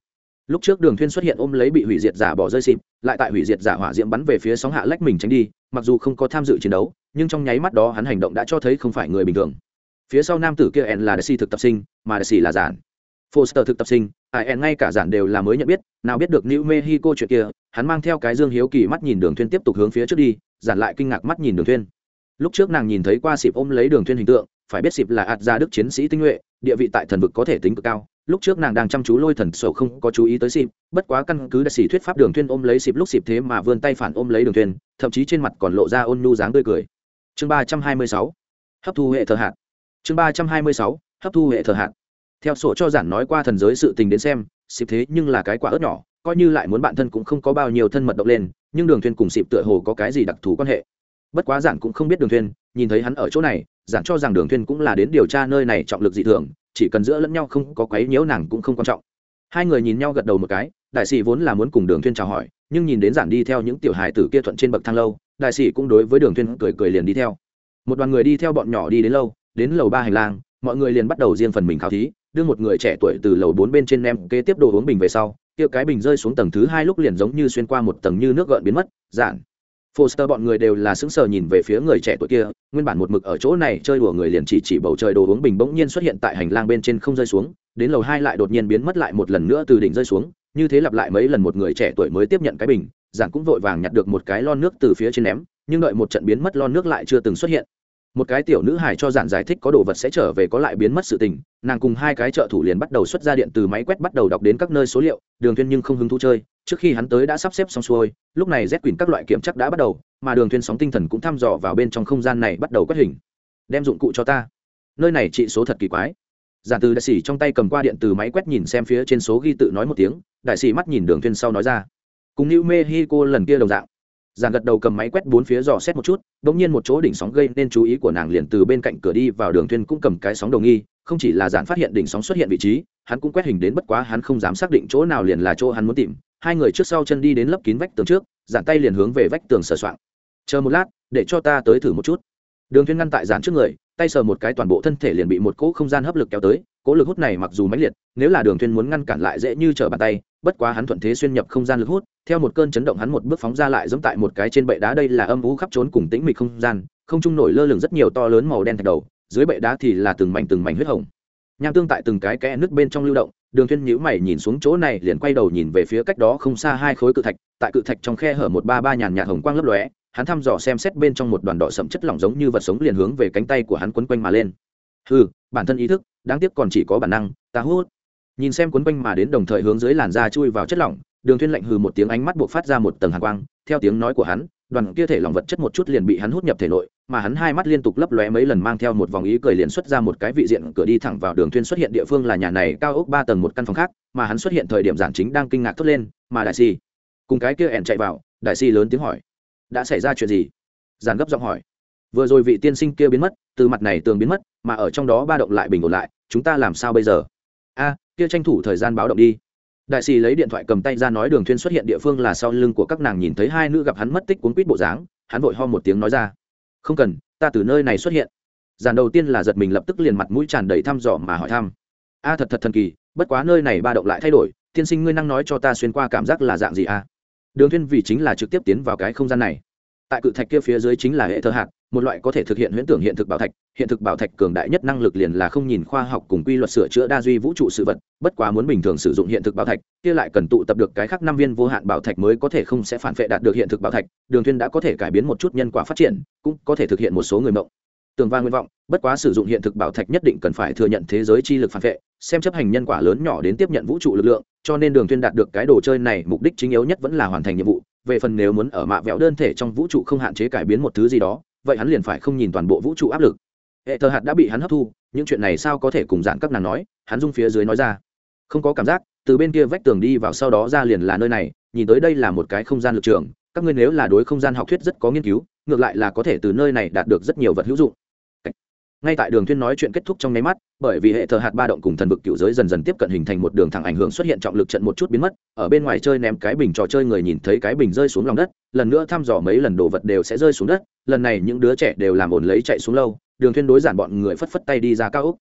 Speaker 1: Lúc trước đường thuyên xuất hiện ôm lấy bị hủy diệt giả bỏ rơi xịp lại tại hủy diệt giả hỏa diễm bắn về phía sóng hạ lách mình tránh đi mặc dù không có tham dự chiến đấu nhưng trong nháy mắt đó hắn hành động đã cho thấy không phải người bình thường. Phía sau nam tử kia en là đại si thực tập sinh mà đại si là giản. Foster thực tập sinh, ai en ngay cả giản đều là mới nhận biết, nào biết được New Mexico chuyện kia, hắn mang theo cái dương hiếu kỳ mắt nhìn Đường Thuyên tiếp tục hướng phía trước đi, giản lại kinh ngạc mắt nhìn Đường Thuyên. Lúc trước nàng nhìn thấy qua xịp ôm lấy Đường Thuyên hình tượng, phải biết xịp là ạt gia đức chiến sĩ tinh nhuệ, địa vị tại thần vực có thể tính cực cao. Lúc trước nàng đang chăm chú lôi thần sổ không có chú ý tới xịp bất quá căn cứ đại sĩ thuyết pháp đường thuyên ôm lấy xịp lúc xịp thế mà vươn tay phản ôm lấy đường thuyên, thậm chí trên mặt còn lộ ra ôn nhu dáng tươi cười. Chương ba trăm hai mươi sáu, hấp thu hệ thờ hạt. Chương ba trăm hai mươi sáu, hấp thu hệ thờ hạt. Theo sổ cho giản nói qua thần giới sự tình đến xem xịp thế nhưng là cái quả ớt nhỏ, coi như lại muốn bạn thân cũng không có bao nhiêu thân mật động lên, nhưng đường thuyên cùng xịp tựa hồ có cái gì đặc thù quan hệ. Bất quá giản cũng không biết đường thuyên, nhìn thấy hắn ở chỗ này giản cho rằng đường thuyên cũng là đến điều tra nơi này trọng lực dị thường, chỉ cần giữa lẫn nhau không có quấy nhiễu nàng cũng không quan trọng. Hai người nhìn nhau gật đầu một cái, đại sĩ vốn là muốn cùng đường thuyên chào hỏi, nhưng nhìn đến giản đi theo những tiểu hài tử kia thuận trên bậc thang lâu, đại sĩ cũng đối với đường thuyên cười cười liền đi theo. Một đoàn người đi theo bọn nhỏ đi đến lâu, đến lầu ba hành lang, mọi người liền bắt đầu riêng phần mình khảo thí, đưa một người trẻ tuổi từ lầu bốn bên trên nem kế tiếp đồ uống bình về sau, kia cái bình rơi xuống tầng thứ hai lúc liền giống như xuyên qua một tầng như nước gợn biến mất, giản. Foster bọn người đều là sững sờ nhìn về phía người trẻ tuổi kia, nguyên bản một mực ở chỗ này chơi đùa người liền chỉ chỉ bầu trời đồ uống bình bỗng nhiên xuất hiện tại hành lang bên trên không rơi xuống, đến lầu hai lại đột nhiên biến mất lại một lần nữa từ đỉnh rơi xuống, như thế lặp lại mấy lần một người trẻ tuổi mới tiếp nhận cái bình, giản cũng vội vàng nhặt được một cái lon nước từ phía trên ném, nhưng đợi một trận biến mất lon nước lại chưa từng xuất hiện một cái tiểu nữ hải cho giản giải thích có đồ vật sẽ trở về có lại biến mất sự tình, nàng cùng hai cái trợ thủ liền bắt đầu xuất ra điện từ máy quét bắt đầu đọc đến các nơi số liệu, đường thuyên nhưng không hứng thú chơi, trước khi hắn tới đã sắp xếp xong xuôi, lúc này rét quỳnh các loại kiểm chắc đã bắt đầu, mà đường thuyên sóng tinh thần cũng thăm dò vào bên trong không gian này bắt đầu quét hình. Đem dụng cụ cho ta. Nơi này trị số thật kỳ quái. Giản từ đại sĩ trong tay cầm qua điện từ máy quét nhìn xem phía trên số ghi tự nói một tiếng, đại sĩ mắt nhìn đường thuyên sau nói ra. Cùng new mexico lần kia đồng dạng giản gật đầu cầm máy quét bốn phía dò xét một chút đ ỗ n g nhiên một chỗ đỉnh sóng gây nên chú ý của nàng liền từ bên cạnh cửa đi vào đường thuyên cũng cầm cái sóng đầu nghi, không chỉ là giản phát hiện đỉnh sóng xuất hiện vị trí, hắn cũng quét hình đến bất quá hắn không dám xác định chỗ nào liền là chỗ hắn muốn tìm. Hai người trước sau chân đi đến lấp kín vách tường trước, giản tay liền hướng về vách tường sờ soạng. Chờ một lát, để cho ta tới thử một chút. Đường thuyên ngăn tại giản trước người, tay sờ một cái toàn bộ thân thể liền bị một cỗ không gian hấp lực kéo tới, cỗ lực hút này mặc dù mãnh liệt, nếu là đường thuyên muốn ngăn cản lại dễ như trở bàn tay bất quá hắn thuận thế xuyên nhập không gian lực hút, theo một cơn chấn động hắn một bước phóng ra lại giống tại một cái trên bệ đá đây là âm u khắp trốn cùng tĩnh mịch không gian, không trung nổi lơ lửng rất nhiều to lớn màu đen thạch đầu, dưới bệ đá thì là từng mảnh từng mảnh huyết hồng. Nham tương tại từng cái kẽ nước bên trong lưu động, đường thiên nhíu mày nhìn xuống chỗ này, liền quay đầu nhìn về phía cách đó không xa hai khối cự thạch, tại cự thạch trong khe hở một ba ba nhàn nhạt hồng quang lấp lóe, hắn thăm dò xem xét bên trong một đoàn đỏ sậm chất lỏng giống như vật sống liền hướng về cánh tay của hắn quấn quanh mà lên. Hừ, bản thân ý thức, đáng tiếc còn chỉ có bản năng, ta hút nhìn xem quấn quanh mà đến đồng thời hướng dưới làn da chui vào chất lỏng, đường thuyên lạnh hừ một tiếng ánh mắt buộc phát ra một tầng hàn quang, theo tiếng nói của hắn, đoàn kia thể lỏng vật chất một chút liền bị hắn hút nhập thể nội, mà hắn hai mắt liên tục lấp lóe mấy lần mang theo một vòng ý cười liền xuất ra một cái vị diện cửa đi thẳng vào đường thuyên xuất hiện địa phương là nhà này cao ốc ba tầng một căn phòng khác, mà hắn xuất hiện thời điểm giản chính đang kinh ngạc thốt lên, mà đại si. Cùng cái kia ẻn chạy vào, đại si lớn tiếng hỏi, đã xảy ra chuyện gì? Giản gấp giọng hỏi, vừa rồi vị tiên sinh kia biến mất, từ mặt này tường biến mất, mà ở trong đó ba động lại bình ổn lại, chúng ta làm sao bây giờ? A kia tranh thủ thời gian báo động đi. Đại sĩ lấy điện thoại cầm tay ra nói đường thuyên xuất hiện địa phương là sau lưng của các nàng nhìn thấy hai nữ gặp hắn mất tích cuốn quýt bộ dáng, hắn vội ho một tiếng nói ra. Không cần, ta từ nơi này xuất hiện. Giàn đầu tiên là giật mình lập tức liền mặt mũi tràn đầy thăm dò mà hỏi thăm. A, thật thật thần kỳ, bất quá nơi này ba động lại thay đổi, tiên sinh ngươi năng nói cho ta xuyên qua cảm giác là dạng gì a? Đường thuyên vì chính là trực tiếp tiến vào cái không gian này. Tại cự thạch kia phía dưới chính là hệ thơ hạt một loại có thể thực hiện huyễn tưởng hiện thực bảo thạch, hiện thực bảo thạch cường đại nhất năng lực liền là không nhìn khoa học cùng quy luật sửa chữa đa duy vũ trụ sự vật, bất quá muốn bình thường sử dụng hiện thực bảo thạch, kia lại cần tụ tập được cái khác năm viên vô hạn bảo thạch mới có thể không sẽ phản vệ đạt được hiện thực bảo thạch, đường thuyên đã có thể cải biến một chút nhân quả phát triển, cũng có thể thực hiện một số người mộng. Tường và nguyện vọng, bất quá sử dụng hiện thực bảo thạch nhất định cần phải thừa nhận thế giới chi lực phản vệ xem chấp hành nhân quả lớn nhỏ đến tiếp nhận vũ trụ lực lượng, cho nên đường thuyên đạt được cái đồ chơi này, mục đích chính yếu nhất vẫn là hoàn thành nhiệm vụ, về phần nếu muốn ở mạ vẹo đơn thể trong vũ trụ không hạn chế cải biến một thứ gì đó vậy hắn liền phải không nhìn toàn bộ vũ trụ áp lực. Hệ thờ hạt đã bị hắn hấp thu, những chuyện này sao có thể cùng giảng các nàng nói? Hắn dung phía dưới nói ra. Không có cảm giác, từ bên kia vách tường đi vào sau đó ra liền là nơi này, nhìn tới đây là một cái không gian lực trường, các ngươi nếu là đối không gian học thuyết rất có nghiên cứu, ngược lại là có thể từ nơi này đạt được rất nhiều vật hữu dụng ngay tại đường thuyên nói chuyện kết thúc trong nháy mắt, bởi vì hệ thờ hạt ba động cùng thần vực cựu giới dần dần tiếp cận hình thành một đường thẳng ảnh hưởng xuất hiện trọng lực trận một chút biến mất, ở bên ngoài chơi ném cái bình trò chơi người nhìn thấy cái bình rơi xuống lòng đất, lần nữa thăm dò mấy lần đồ vật đều sẽ rơi xuống đất, lần này những đứa trẻ đều làm ổn lấy chạy xuống lâu, đường thuyên đối giản bọn người phất phất tay đi ra cao ốc.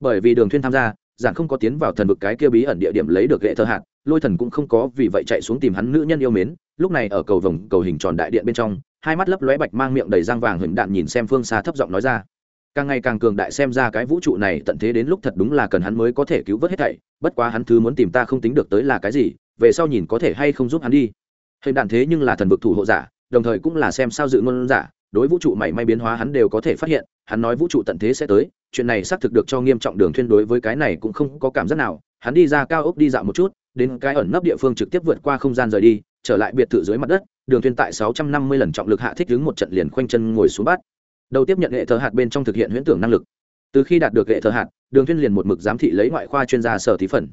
Speaker 1: Bởi vì đường thuyên tham gia, giản không có tiến vào thần vực cái kia bí ẩn địa điểm lấy được hệ thờ hạt, lôi thần cũng không có vì vậy chạy xuống tìm hắn nữ nhân yêu mến, lúc này ở cầu vồng cầu hình tròn đại điện bên trong, hai mắt lấp lóe bạch mang miệng đầy răng vàng hình đạn nhìn xem phương xa thấp giọng nói ra càng ngày càng cường đại xem ra cái vũ trụ này tận thế đến lúc thật đúng là cần hắn mới có thể cứu vớt hết thảy, bất quá hắn thứ muốn tìm ta không tính được tới là cái gì, về sau nhìn có thể hay không giúp hắn đi. Hình đạn thế nhưng là thần vực thủ hộ giả, đồng thời cũng là xem sao dự ngôn giả, đối vũ trụ mảy may biến hóa hắn đều có thể phát hiện, hắn nói vũ trụ tận thế sẽ tới, chuyện này xác thực được cho nghiêm trọng đường thuyên đối với cái này cũng không có cảm giác nào, hắn đi ra cao ốc đi dạo một chút, đến cái ẩn nấp địa phương trực tiếp vượt qua không gian rời đi, trở lại biệt thự dưới mặt đất, đường thuyên tại 650 lần trọng lực hạ thích đứng một trận liền khoanh chân ngồi xuống bát đầu tiếp nhận hệ thờ hạt bên trong thực hiện huyễn tưởng năng lực. Từ khi đạt được hệ thờ hạt, đường thiên liền một mực giám thị lấy ngoại khoa chuyên gia sở tí phần.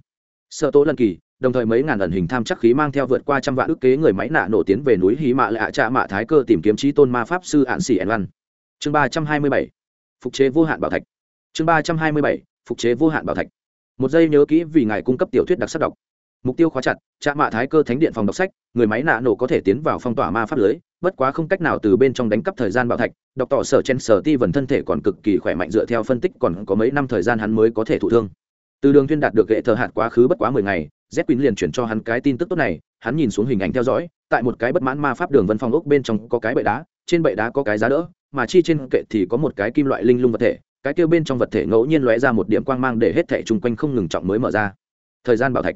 Speaker 1: Sở tố lần kỳ, đồng thời mấy ngàn ẩn hình tham chắc khí mang theo vượt qua trăm vạn ước kế người máy nạ nổ tiến về núi hí mạ lạ trạ mạ thái cơ tìm kiếm trí tôn ma pháp sư ạn xỉ ẩn văn. Chương ba trăm hai mươi bảy, phục chế vô hạn bảo thạch. Chương ba trăm hai mươi bảy, phục chế vô hạn bảo thạch. Một giây nhớ kỹ vì ngài cung cấp tiểu thuyết đặc sắc đọc. Mục tiêu khóa chặt, trạ mạ thái cơ thánh điện phòng đọc sách, người máy nạ nổ có thể tiến vào phong tỏa ma pháp lưới bất quá không cách nào từ bên trong đánh cắp thời gian bảo thạch đọc tỏ sở chen sở ti vần thân thể còn cực kỳ khỏe mạnh dựa theo phân tích còn có mấy năm thời gian hắn mới có thể thụ thương. Từ đường thiên đạt được hệ thờ hạt quá khứ bất quá mười ngày z quyến liền chuyển cho hắn cái tin tức tốt này, hắn nhìn xuống hình ảnh theo dõi, tại một cái bất mãn ma pháp đường vân phong ốc bên trong có cái bệ đá, trên bệ đá có cái giá đỡ, mà chi trên kệ thì có một cái kim loại linh lung vật thể, cái kia bên trong vật thể ngẫu nhiên lóe ra một điểm quang mang để hết thảy chung quanh không ngừng trọng mới mở ra. Thời gian bảo thạch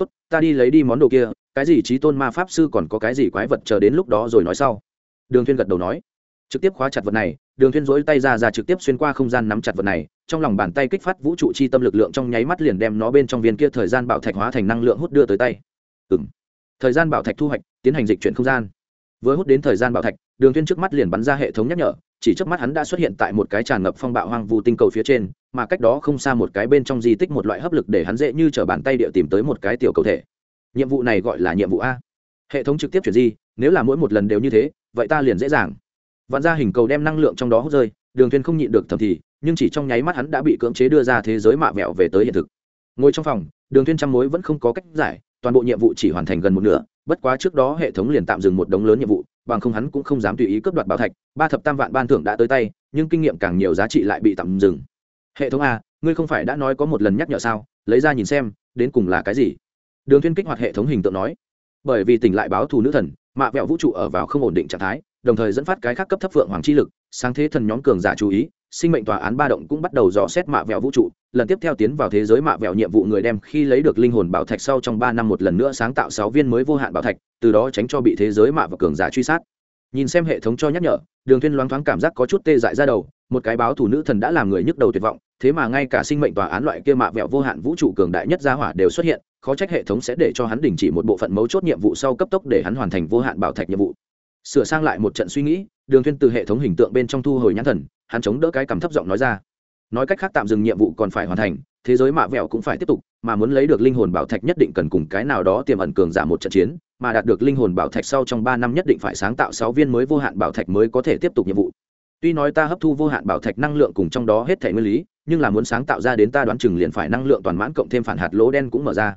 Speaker 1: tốt, ta đi lấy đi món đồ kia, cái gì trí tôn ma pháp sư còn có cái gì quái vật chờ đến lúc đó rồi nói sau. Đường Thiên gật đầu nói. Trực tiếp khóa chặt vật này, đường Thiên duỗi tay ra ra trực tiếp xuyên qua không gian nắm chặt vật này, trong lòng bàn tay kích phát vũ trụ chi tâm lực lượng trong nháy mắt liền đem nó bên trong viên kia thời gian bảo thạch hóa thành năng lượng hút đưa tới tay. Ừm. Thời gian bảo thạch thu hoạch, tiến hành dịch chuyển không gian. Vừa hút đến thời gian bảo thạch, đường Thiên trước mắt liền bắn ra hệ thống nhắc nhở, chỉ trước mắt hắn đã xuất hiện tại một cái tràn ngập phong bạo hoang vu tinh cầu phía trên mà cách đó không xa một cái bên trong di tích một loại hấp lực để hắn dễ như trở bàn tay địa tìm tới một cái tiểu cầu thể. Nhiệm vụ này gọi là nhiệm vụ a. Hệ thống trực tiếp chuyển di, nếu là mỗi một lần đều như thế, vậy ta liền dễ dàng. Vạn ra hình cầu đem năng lượng trong đó hút rơi, đường thuyên không nhịn được thầm thì, nhưng chỉ trong nháy mắt hắn đã bị cưỡng chế đưa ra thế giới mạ vẹo về tới hiện thực. Ngồi trong phòng, đường thuyên trăm mối vẫn không có cách giải, toàn bộ nhiệm vụ chỉ hoàn thành gần một nửa, bất quá trước đó hệ thống liền tạm dừng một đống lớn nhiệm vụ, bằng không hắn cũng không dám tùy ý cướp đoạt bảo thạch, ba thập tam vạn ban thưởng đã tới tay, nhưng kinh nghiệm càng nhiều giá trị lại bị tạm dừng hệ thống a, ngươi không phải đã nói có một lần nhắc nhở sao? Lấy ra nhìn xem, đến cùng là cái gì? Đường Thiên kích hoạt hệ thống hình tượng nói. Bởi vì tỉnh lại báo thù nữ thần, mạ vẹo vũ trụ ở vào không ổn định trạng thái, đồng thời dẫn phát cái khác cấp thấp phượng hoàng chi lực, sáng thế thần nhóm cường giả chú ý, sinh mệnh tòa án ba động cũng bắt đầu dò xét mạ vẹo vũ trụ, lần tiếp theo tiến vào thế giới mạ vẹo nhiệm vụ người đem khi lấy được linh hồn bảo thạch sau trong ba năm một lần nữa sáng tạo sáu viên mới vô hạn bảo thạch, từ đó tránh cho bị thế giới mạ và cường giả truy sát. Nhìn xem hệ thống cho nhắc nhở, đường thiên loáng thoáng cảm giác có chút tê dại ra đầu một cái báo thủ nữ thần đã làm người nhức đầu tuyệt vọng, thế mà ngay cả sinh mệnh tòa án loại kia mạ vẹo vô hạn vũ trụ cường đại nhất gia hỏa đều xuất hiện, khó trách hệ thống sẽ để cho hắn đình chỉ một bộ phận mấu chốt nhiệm vụ sau cấp tốc để hắn hoàn thành vô hạn bảo thạch nhiệm vụ. Sửa sang lại một trận suy nghĩ, đường thiên từ hệ thống hình tượng bên trong thu hồi nhãn thần, hắn chống đỡ cái cảm thấp giọng nói ra. Nói cách khác tạm dừng nhiệm vụ còn phải hoàn thành, thế giới mạ vẹo cũng phải tiếp tục, mà muốn lấy được linh hồn bảo thạch nhất định cần cùng cái nào đó tiềm ẩn cường giả một trận chiến, mà đạt được linh hồn bảo thạch sau trong ba năm nhất định phải sáng tạo sáu viên mới vô hạn bảo thạch mới có thể tiếp tục nhiệm vụ tuy nói ta hấp thu vô hạn bảo thạch năng lượng cùng trong đó hết thể nguyên lý, nhưng là muốn sáng tạo ra đến ta đoán chừng liền phải năng lượng toàn mãn cộng thêm phản hạt lỗ đen cũng mở ra.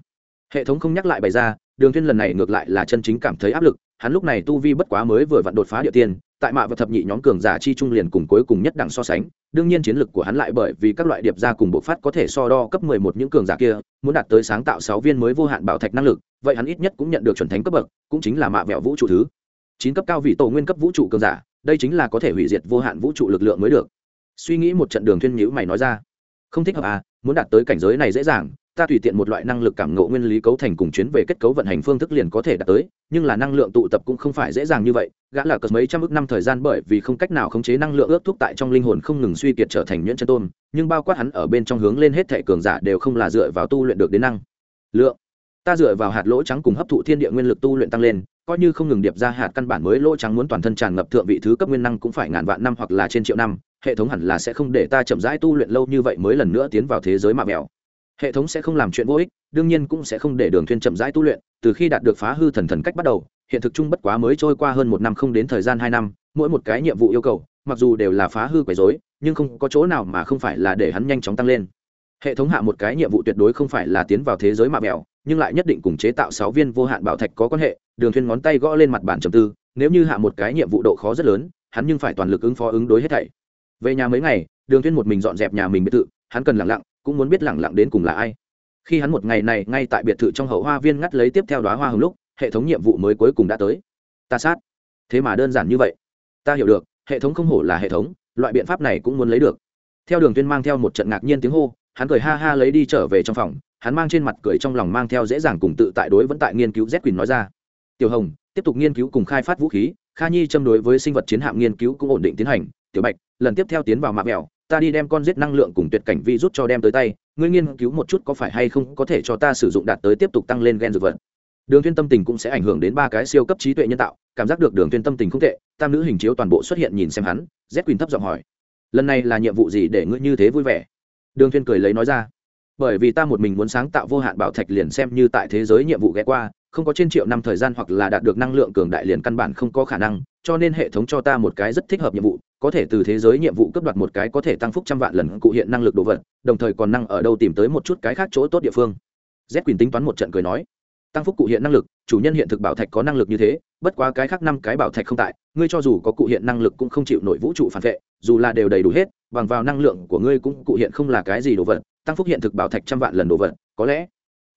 Speaker 1: Hệ thống không nhắc lại bày ra, đường thiên lần này ngược lại là chân chính cảm thấy áp lực, hắn lúc này tu vi bất quá mới vừa vặn đột phá địa tiên, tại mạ và thập nhị nhóm cường giả chi trung liền cùng cuối cùng nhất đẳng so sánh, đương nhiên chiến lực của hắn lại bởi vì các loại điệp gia cùng bộ phát có thể so đo cấp mười một những cường giả kia, muốn đạt tới sáng tạo sáu viên mới vô hạn bảo thạch năng lực, vậy hắn ít nhất cũng nhận được chuẩn thánh cấp bậc, cũng chính là mạ vẹo vũ trụ thứ. Chín cấp cao vị tổ nguyên cấp vũ trụ cường giả đây chính là có thể hủy diệt vô hạn vũ trụ lực lượng mới được. Suy nghĩ một trận đường thuyên nhữ mày nói ra. Không thích hợp à muốn đạt tới cảnh giới này dễ dàng, ta tùy tiện một loại năng lực cảm ngộ nguyên lý cấu thành cùng chuyến về kết cấu vận hành phương thức liền có thể đạt tới, nhưng là năng lượng tụ tập cũng không phải dễ dàng như vậy, gã là cờ mấy trăm ước năm thời gian bởi vì không cách nào khống chế năng lượng ước thúc tại trong linh hồn không ngừng suy kiệt trở thành nhuyễn chân tôn nhưng bao quát hắn ở bên trong hướng lên hết thể cường giả đều không là dựa vào tu luyện được đến năng lượng ta dựa vào hạt lỗ trắng cùng hấp thụ thiên địa nguyên lực tu luyện tăng lên, coi như không ngừng điệp ra hạt căn bản mới lỗ trắng muốn toàn thân tràn ngập thượng vị thứ cấp nguyên năng cũng phải ngàn vạn năm hoặc là trên triệu năm, hệ thống hẳn là sẽ không để ta chậm rãi tu luyện lâu như vậy mới lần nữa tiến vào thế giới mạ mèo hệ thống sẽ không làm chuyện vô ích, đương nhiên cũng sẽ không để đường thuyên chậm rãi tu luyện, từ khi đạt được phá hư thần thần cách bắt đầu, hiện thực chung bất quá mới trôi qua hơn một năm không đến thời gian hai năm, mỗi một cái nhiệm vụ yêu cầu, mặc dù đều là phá hư quấy rối, nhưng không có chỗ nào mà không phải là để hắn nhanh chóng tăng lên. Hệ thống hạ một cái nhiệm vụ tuyệt đối không phải là tiến vào thế giới mạ mèo nhưng lại nhất định cùng chế tạo sáu viên vô hạn bảo thạch có quan hệ, đường thuyên ngón tay gõ lên mặt bàn trầm tư, nếu như hạ một cái nhiệm vụ độ khó rất lớn, hắn nhưng phải toàn lực ứng phó ứng đối hết thảy. Về nhà mấy ngày, đường thuyên một mình dọn dẹp nhà mình biệt thự, hắn cần lặng lặng, cũng muốn biết lặng lặng đến cùng là ai. Khi hắn một ngày này ngay tại biệt thự trong hậu hoa viên ngắt lấy tiếp theo đóa hoa hồng lúc, hệ thống nhiệm vụ mới cuối cùng đã tới. Ta sát. Thế mà đơn giản như vậy. Ta hiểu được, hệ thống không hổ là hệ thống, loại biện pháp này cũng muốn lấy được. Theo đường tuyên mang theo một trận ngạc nhiên tiếng hô, hắn cười ha ha lấy đi trở về trong phòng hắn mang trên mặt cười trong lòng mang theo dễ dàng cùng tự tại đối vẫn tại nghiên cứu z quỳnh nói ra. Tiểu hồng, tiếp tục nghiên cứu cùng khai phát vũ khí, kha nhi châm đối với sinh vật chiến hạm nghiên cứu cũng ổn định tiến hành. Tiểu bạch, lần tiếp theo tiến vào mạng mèo ta đi đem con giết năng lượng cùng tuyệt cảnh vi rút cho đem tới tay. Ngươi nghiên cứu một chút có phải hay không có thể cho ta sử dụng đạt tới tiếp tục tăng lên gen dược vật. Đường tuyên tâm tình cũng sẽ ảnh hưởng đến ba cái siêu cấp trí tuệ nhân tạo, cảm giác được đường tuyên tâm tình không tệ. Tam nữ hình chiếu toàn bộ xuất hiện nhìn xem hắn, z quỳnh thấp giọng hỏi, lần này là nhiệm vụ gì để ngươi như thế vui vẻ? Đường tuyên cười lấy nói ra bởi vì ta một mình muốn sáng tạo vô hạn bảo thạch liền xem như tại thế giới nhiệm vụ ghé qua, không có trên triệu năm thời gian hoặc là đạt được năng lượng cường đại liền căn bản không có khả năng, cho nên hệ thống cho ta một cái rất thích hợp nhiệm vụ, có thể từ thế giới nhiệm vụ cấp đoạt một cái có thể tăng phúc trăm vạn lần cụ hiện năng lực đồ vật, đồng thời còn năng ở đâu tìm tới một chút cái khác chỗ tốt địa phương. Z quyền tính toán một trận cười nói, tăng phúc cụ hiện năng lực, chủ nhân hiện thực bảo thạch có năng lực như thế, bất quá cái khác năm cái bảo thạch không tại, ngươi cho dù có cụ hiện năng lực cũng không chịu nổi vũ trụ phản vệ, dù là đều đầy đủ hết, bằng vào năng lượng của ngươi cũng cụ hiện không là cái gì đồ vật tăng phúc hiện thực bảo thạch trăm vạn lần đồ vật, có lẽ.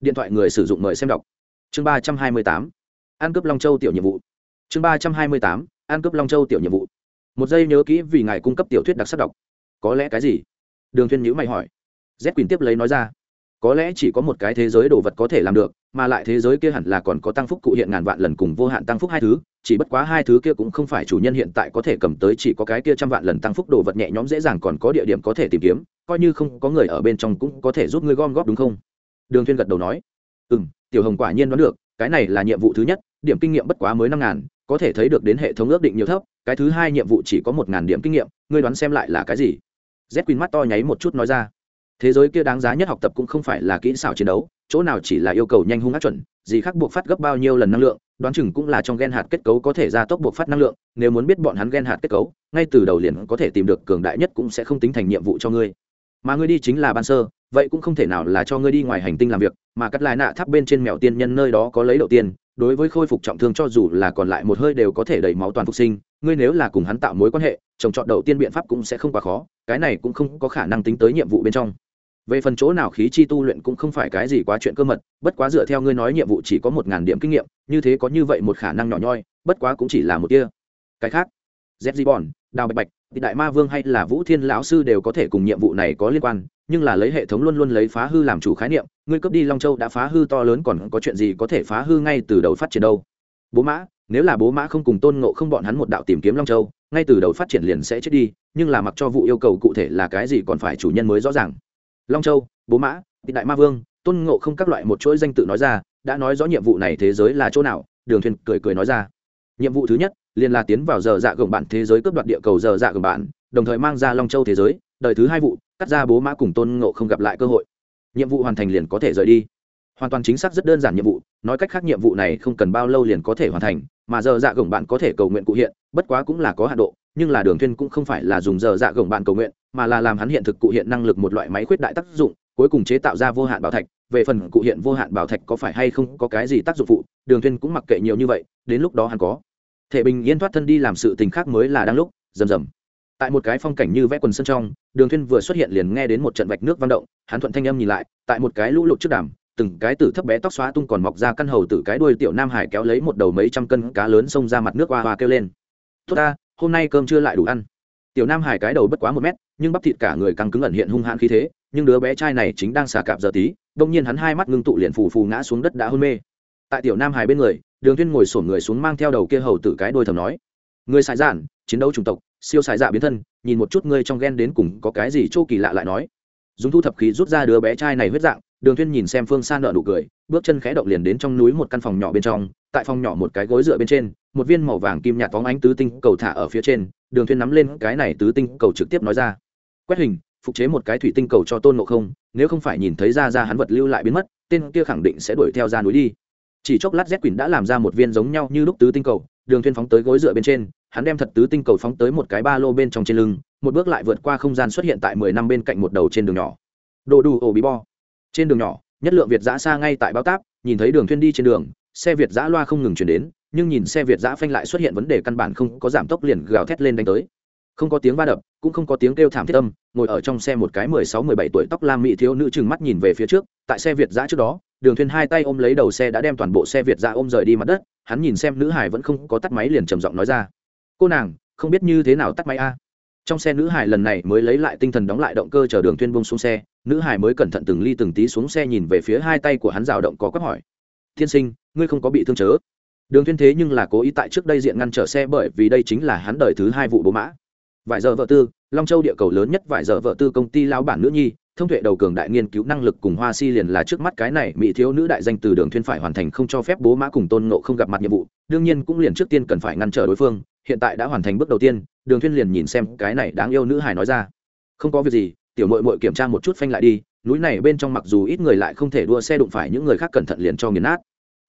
Speaker 1: Điện thoại người sử dụng mời xem đọc. Chương ba trăm hai mươi tám. Ăn cướp long châu tiểu nhiệm vụ. Chương ba trăm hai mươi tám. Ăn cướp long châu tiểu nhiệm vụ. Một giây nhớ kỹ vì ngài cung cấp tiểu thuyết đặc sắc đọc. Có lẽ cái gì? Đường thiên nhữ mày hỏi. Z quyền tiếp lấy nói ra có lẽ chỉ có một cái thế giới đồ vật có thể làm được, mà lại thế giới kia hẳn là còn có tăng phúc cụ hiện ngàn vạn lần cùng vô hạn tăng phúc hai thứ, chỉ bất quá hai thứ kia cũng không phải chủ nhân hiện tại có thể cầm tới, chỉ có cái kia trăm vạn lần tăng phúc đồ vật nhẹ nhõm dễ dàng còn có địa điểm có thể tìm kiếm, coi như không có người ở bên trong cũng có thể giúp ngươi gom góp đúng không? Đường thiên gật đầu nói. Ừ tiểu hồng quả nhiên đoán được, cái này là nhiệm vụ thứ nhất, điểm kinh nghiệm bất quá mới năm ngàn, có thể thấy được đến hệ thống ước định nhiều thấp, cái thứ hai nhiệm vụ chỉ có một ngàn điểm kinh nghiệm, ngươi đoán xem lại là cái gì? Z quỳnh mắt to nháy một chút nói ra thế giới kia đáng giá nhất học tập cũng không phải là kỹ xảo chiến đấu, chỗ nào chỉ là yêu cầu nhanh hung ác chuẩn, gì khác buộc phát gấp bao nhiêu lần năng lượng, đoán chừng cũng là trong gen hạt kết cấu có thể gia tốc buộc phát năng lượng, nếu muốn biết bọn hắn gen hạt kết cấu, ngay từ đầu liền có thể tìm được cường đại nhất cũng sẽ không tính thành nhiệm vụ cho ngươi. Mà ngươi đi chính là ban sơ, vậy cũng không thể nào là cho ngươi đi ngoài hành tinh làm việc, mà cắt lại nạ tháp bên trên mèo tiên nhân nơi đó có lấy đầu tiên, đối với khôi phục trọng thương cho dù là còn lại một hơi đều có thể đẩy máu toàn phục sinh, ngươi nếu là cùng hắn tạo mối quan hệ, trồng trọt đầu tiên biện pháp cũng sẽ không quá khó, cái này cũng không có khả năng tính tới nhiệm vụ bên trong về phần chỗ nào khí chi tu luyện cũng không phải cái gì quá chuyện cơ mật, bất quá dựa theo ngươi nói nhiệm vụ chỉ có một ngàn điểm kinh nghiệm, như thế có như vậy một khả năng nhỏ nhoi, bất quá cũng chỉ là một kia cái khác z di bòn đào bạch bạch thì đại ma vương hay là vũ thiên lão sư đều có thể cùng nhiệm vụ này có liên quan, nhưng là lấy hệ thống luôn luôn lấy phá hư làm chủ khái niệm, ngươi cướp đi long châu đã phá hư to lớn còn có chuyện gì có thể phá hư ngay từ đầu phát triển đâu? Bố mã, nếu là bố mã không cùng tôn ngộ không bọn hắn một đạo tìm kiếm long châu, ngay từ đầu phát triển liền sẽ chết đi, nhưng là mặc cho vụ yêu cầu cụ thể là cái gì còn phải chủ nhân mới rõ ràng long châu, bố mã, tị đại ma vương, tôn ngộ không các loại một chuỗi danh tự nói ra, đã nói rõ nhiệm vụ này thế giới là chỗ nào, đường thuyền cười cười nói ra. Nhiệm vụ thứ nhất, liền là tiến vào giờ dạ gồng bạn thế giới cướp đoạt địa cầu giờ dạ gồng bạn, đồng thời mang ra long châu thế giới, đời thứ hai vụ, cắt ra bố mã cùng tôn ngộ không gặp lại cơ hội. Nhiệm vụ hoàn thành liền có thể rời đi. Hoàn toàn chính xác rất đơn giản nhiệm vụ, nói cách khác nhiệm vụ này không cần bao lâu liền có thể hoàn thành, mà giờ dạ gồng bạn có thể cầu nguyện cụ hiện, bất quá cũng là có hạ độ, nhưng là đường thuyên cũng không phải là dùng giờ dạ gồng bạn cầu nguyện mà là làm hắn hiện thực cụ hiện năng lực một loại máy khuyết đại tác dụng, cuối cùng chế tạo ra vô hạn bảo thạch. Về phần cụ hiện vô hạn bảo thạch có phải hay không có cái gì tác dụng phụ, đường thuyên cũng mặc kệ nhiều như vậy, đến lúc đó hắn có thể bình yên thoát thân đi làm sự tình khác mới là đang lúc, rầm rầm. Tại một cái phong cảnh như vẽ quần sân trong, đường thuyên vừa xuất hiện liền nghe đến một trận vạch nước vang động, hắn thuận thanh âm nhìn lại, tại một cái lũ lụt trước đàm, từng cái tử thấp bé tóc xóa tung còn mọc ra căn hầu từ cái đuôi tiểu nam hải kéo lấy một đầu mấy trăm cân cá lớn xông ra mặt nước hoa hoa kêu lên. Tốt ta, hôm nay cơm chưa lại đủ ăn tiểu nam hải cái đầu bất quá một mét, nhưng bắp thịt cả người căng cứng ẩn hiện hung hãn khí thế, nhưng đứa bé trai này chính đang xà cạp giờ tí, đông nhiên hắn hai mắt ngưng tụ liền phù phù ngã xuống đất đã hôn mê. Tại tiểu nam hải bên người, đường Thuyên ngồi sổn người xuống mang theo đầu kia hầu tử cái đôi thầm nói người xài giản, chiến đấu chủng tộc, siêu xài dạ biến thân, nhìn một chút ngươi trong ghen đến cùng có cái gì chỗ kỳ lạ lại nói. Dùng thu thập khí rút ra đứa bé trai này huyết dạng, đường Thuyên nhìn xem phương xa nợ nụ cười, bước chân khẽ động liền đến trong núi một căn phòng nhỏ bên trong, tại phòng nhỏ một cái gối dựa bên trên, một viên màu vàng kim nhạt phóng ánh tứ tinh cầu thả ở phía trên đường Thuyên nắm lên cái này tứ tinh cầu trực tiếp nói ra. Quét hình, phục chế một cái thủy tinh cầu cho tôn ngộ không, nếu không phải nhìn thấy ra ra hắn vật lưu lại biến mất, tên kia khẳng định sẽ đuổi theo ra núi đi. Chỉ chốc lát z quỳnh đã làm ra một viên giống nhau như lúc tứ tinh cầu, đường Thuyên phóng tới gối dựa bên trên, hắn đem thật tứ tinh cầu phóng tới một cái ba lô bên trong trên lưng, một bước lại vượt qua không gian xuất hiện tại mười năm bên cạnh một đầu trên đường nhỏ. Đồ đủ ổ bí bo. Trên đường nhỏ, nhất lượng việt giã xa ngay tại bao táp, nhìn thấy đường thuyên đi trên đường xe việt giã loa không ngừng chuyển đến, nhưng nhìn xe việt giã phanh lại xuất hiện vấn đề căn bản không có giảm tốc liền gào thét lên đánh tới. Không có tiếng va đập, cũng không có tiếng kêu thảm thiết âm, ngồi ở trong xe một cái mười sáu mười bảy tuổi tóc lam mỹ thiếu nữ chừng mắt nhìn về phía trước, tại xe việt giã trước đó, đường thuyên hai tay ôm lấy đầu xe đã đem toàn bộ xe việt giã ôm rời đi mặt đất, hắn nhìn xem nữ hải vẫn không có tắt máy liền trầm giọng nói ra. Cô nàng, không biết như thế nào tắt máy a? Trong xe nữ hải lần này mới lấy lại tinh thần đóng lại động cơ chờ đường thuyên bông xuống xe, nữ hải mới cẩn thận từng ly từng tí xuống xe nhìn về phía hai tay của hắn rào động có quắc hỏi thiên sinh, ngươi không có bị thương chớ. Đường Thiên thế nhưng là cố ý tại trước đây diện ngăn trở xe bởi vì đây chính là hắn đời thứ hai vụ bố mã. Vài giờ vợ tư, long châu địa cầu lớn nhất vài giờ vợ tư công ty lao bản nữ nhi, thông tuệ đầu cường đại nghiên cứu năng lực cùng hoa si liền là trước mắt cái này mỹ thiếu nữ đại danh từ đường Thiên phải hoàn thành không cho phép bố mã cùng tôn ngộ không gặp mặt nhiệm vụ, đương nhiên cũng liền trước tiên cần phải ngăn trở đối phương, hiện tại đã hoàn thành bước đầu tiên, đường Thiên liền nhìn xem cái này đáng yêu nữ hài nói ra. Không có việc gì, tiểu muội muội kiểm tra một chút phanh lại đi núi này bên trong mặc dù ít người lại không thể đua xe đụng phải những người khác cẩn thận liền cho nghiền nát.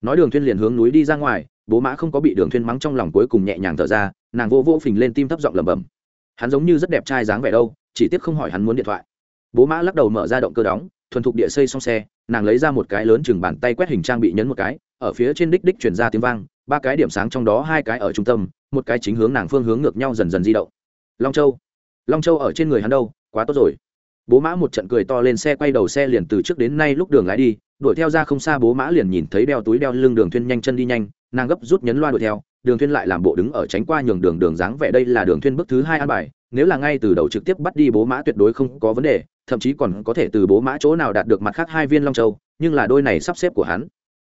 Speaker 1: Nói đường thuyên liền hướng núi đi ra ngoài, bố mã không có bị đường thuyên mắng trong lòng cuối cùng nhẹ nhàng thở ra, nàng vô vô phình lên tim thấp giọng lẩm bẩm. Hắn giống như rất đẹp trai dáng vẻ đâu, chỉ tiếc không hỏi hắn muốn điện thoại. Bố mã lắc đầu mở ra động cơ đóng, thuần thục địa xây xong xe, nàng lấy ra một cái lớn chừng bàn tay quét hình trang bị nhấn một cái, ở phía trên đích đích chuyển ra tiếng vang, ba cái điểm sáng trong đó hai cái ở trung tâm, một cái chính hướng nàng phương hướng ngược nhau dần dần di động. Long châu. Long châu ở trên người hắn đâu, quá tốt rồi bố mã một trận cười to lên xe quay đầu xe liền từ trước đến nay lúc đường lái đi, đuổi theo ra không xa bố mã liền nhìn thấy đeo túi đeo lưng đường thuyên nhanh chân đi nhanh, nàng gấp rút nhấn loa đuổi theo, đường thuyên lại làm bộ đứng ở tránh qua nhường đường đường dáng vẻ đây là đường thuyên bước thứ hai an bài, nếu là ngay từ đầu trực tiếp bắt đi bố mã tuyệt đối không có vấn đề, thậm chí còn có thể từ bố mã chỗ nào đạt được mặt khác hai viên long châu, nhưng là đôi này sắp xếp của hắn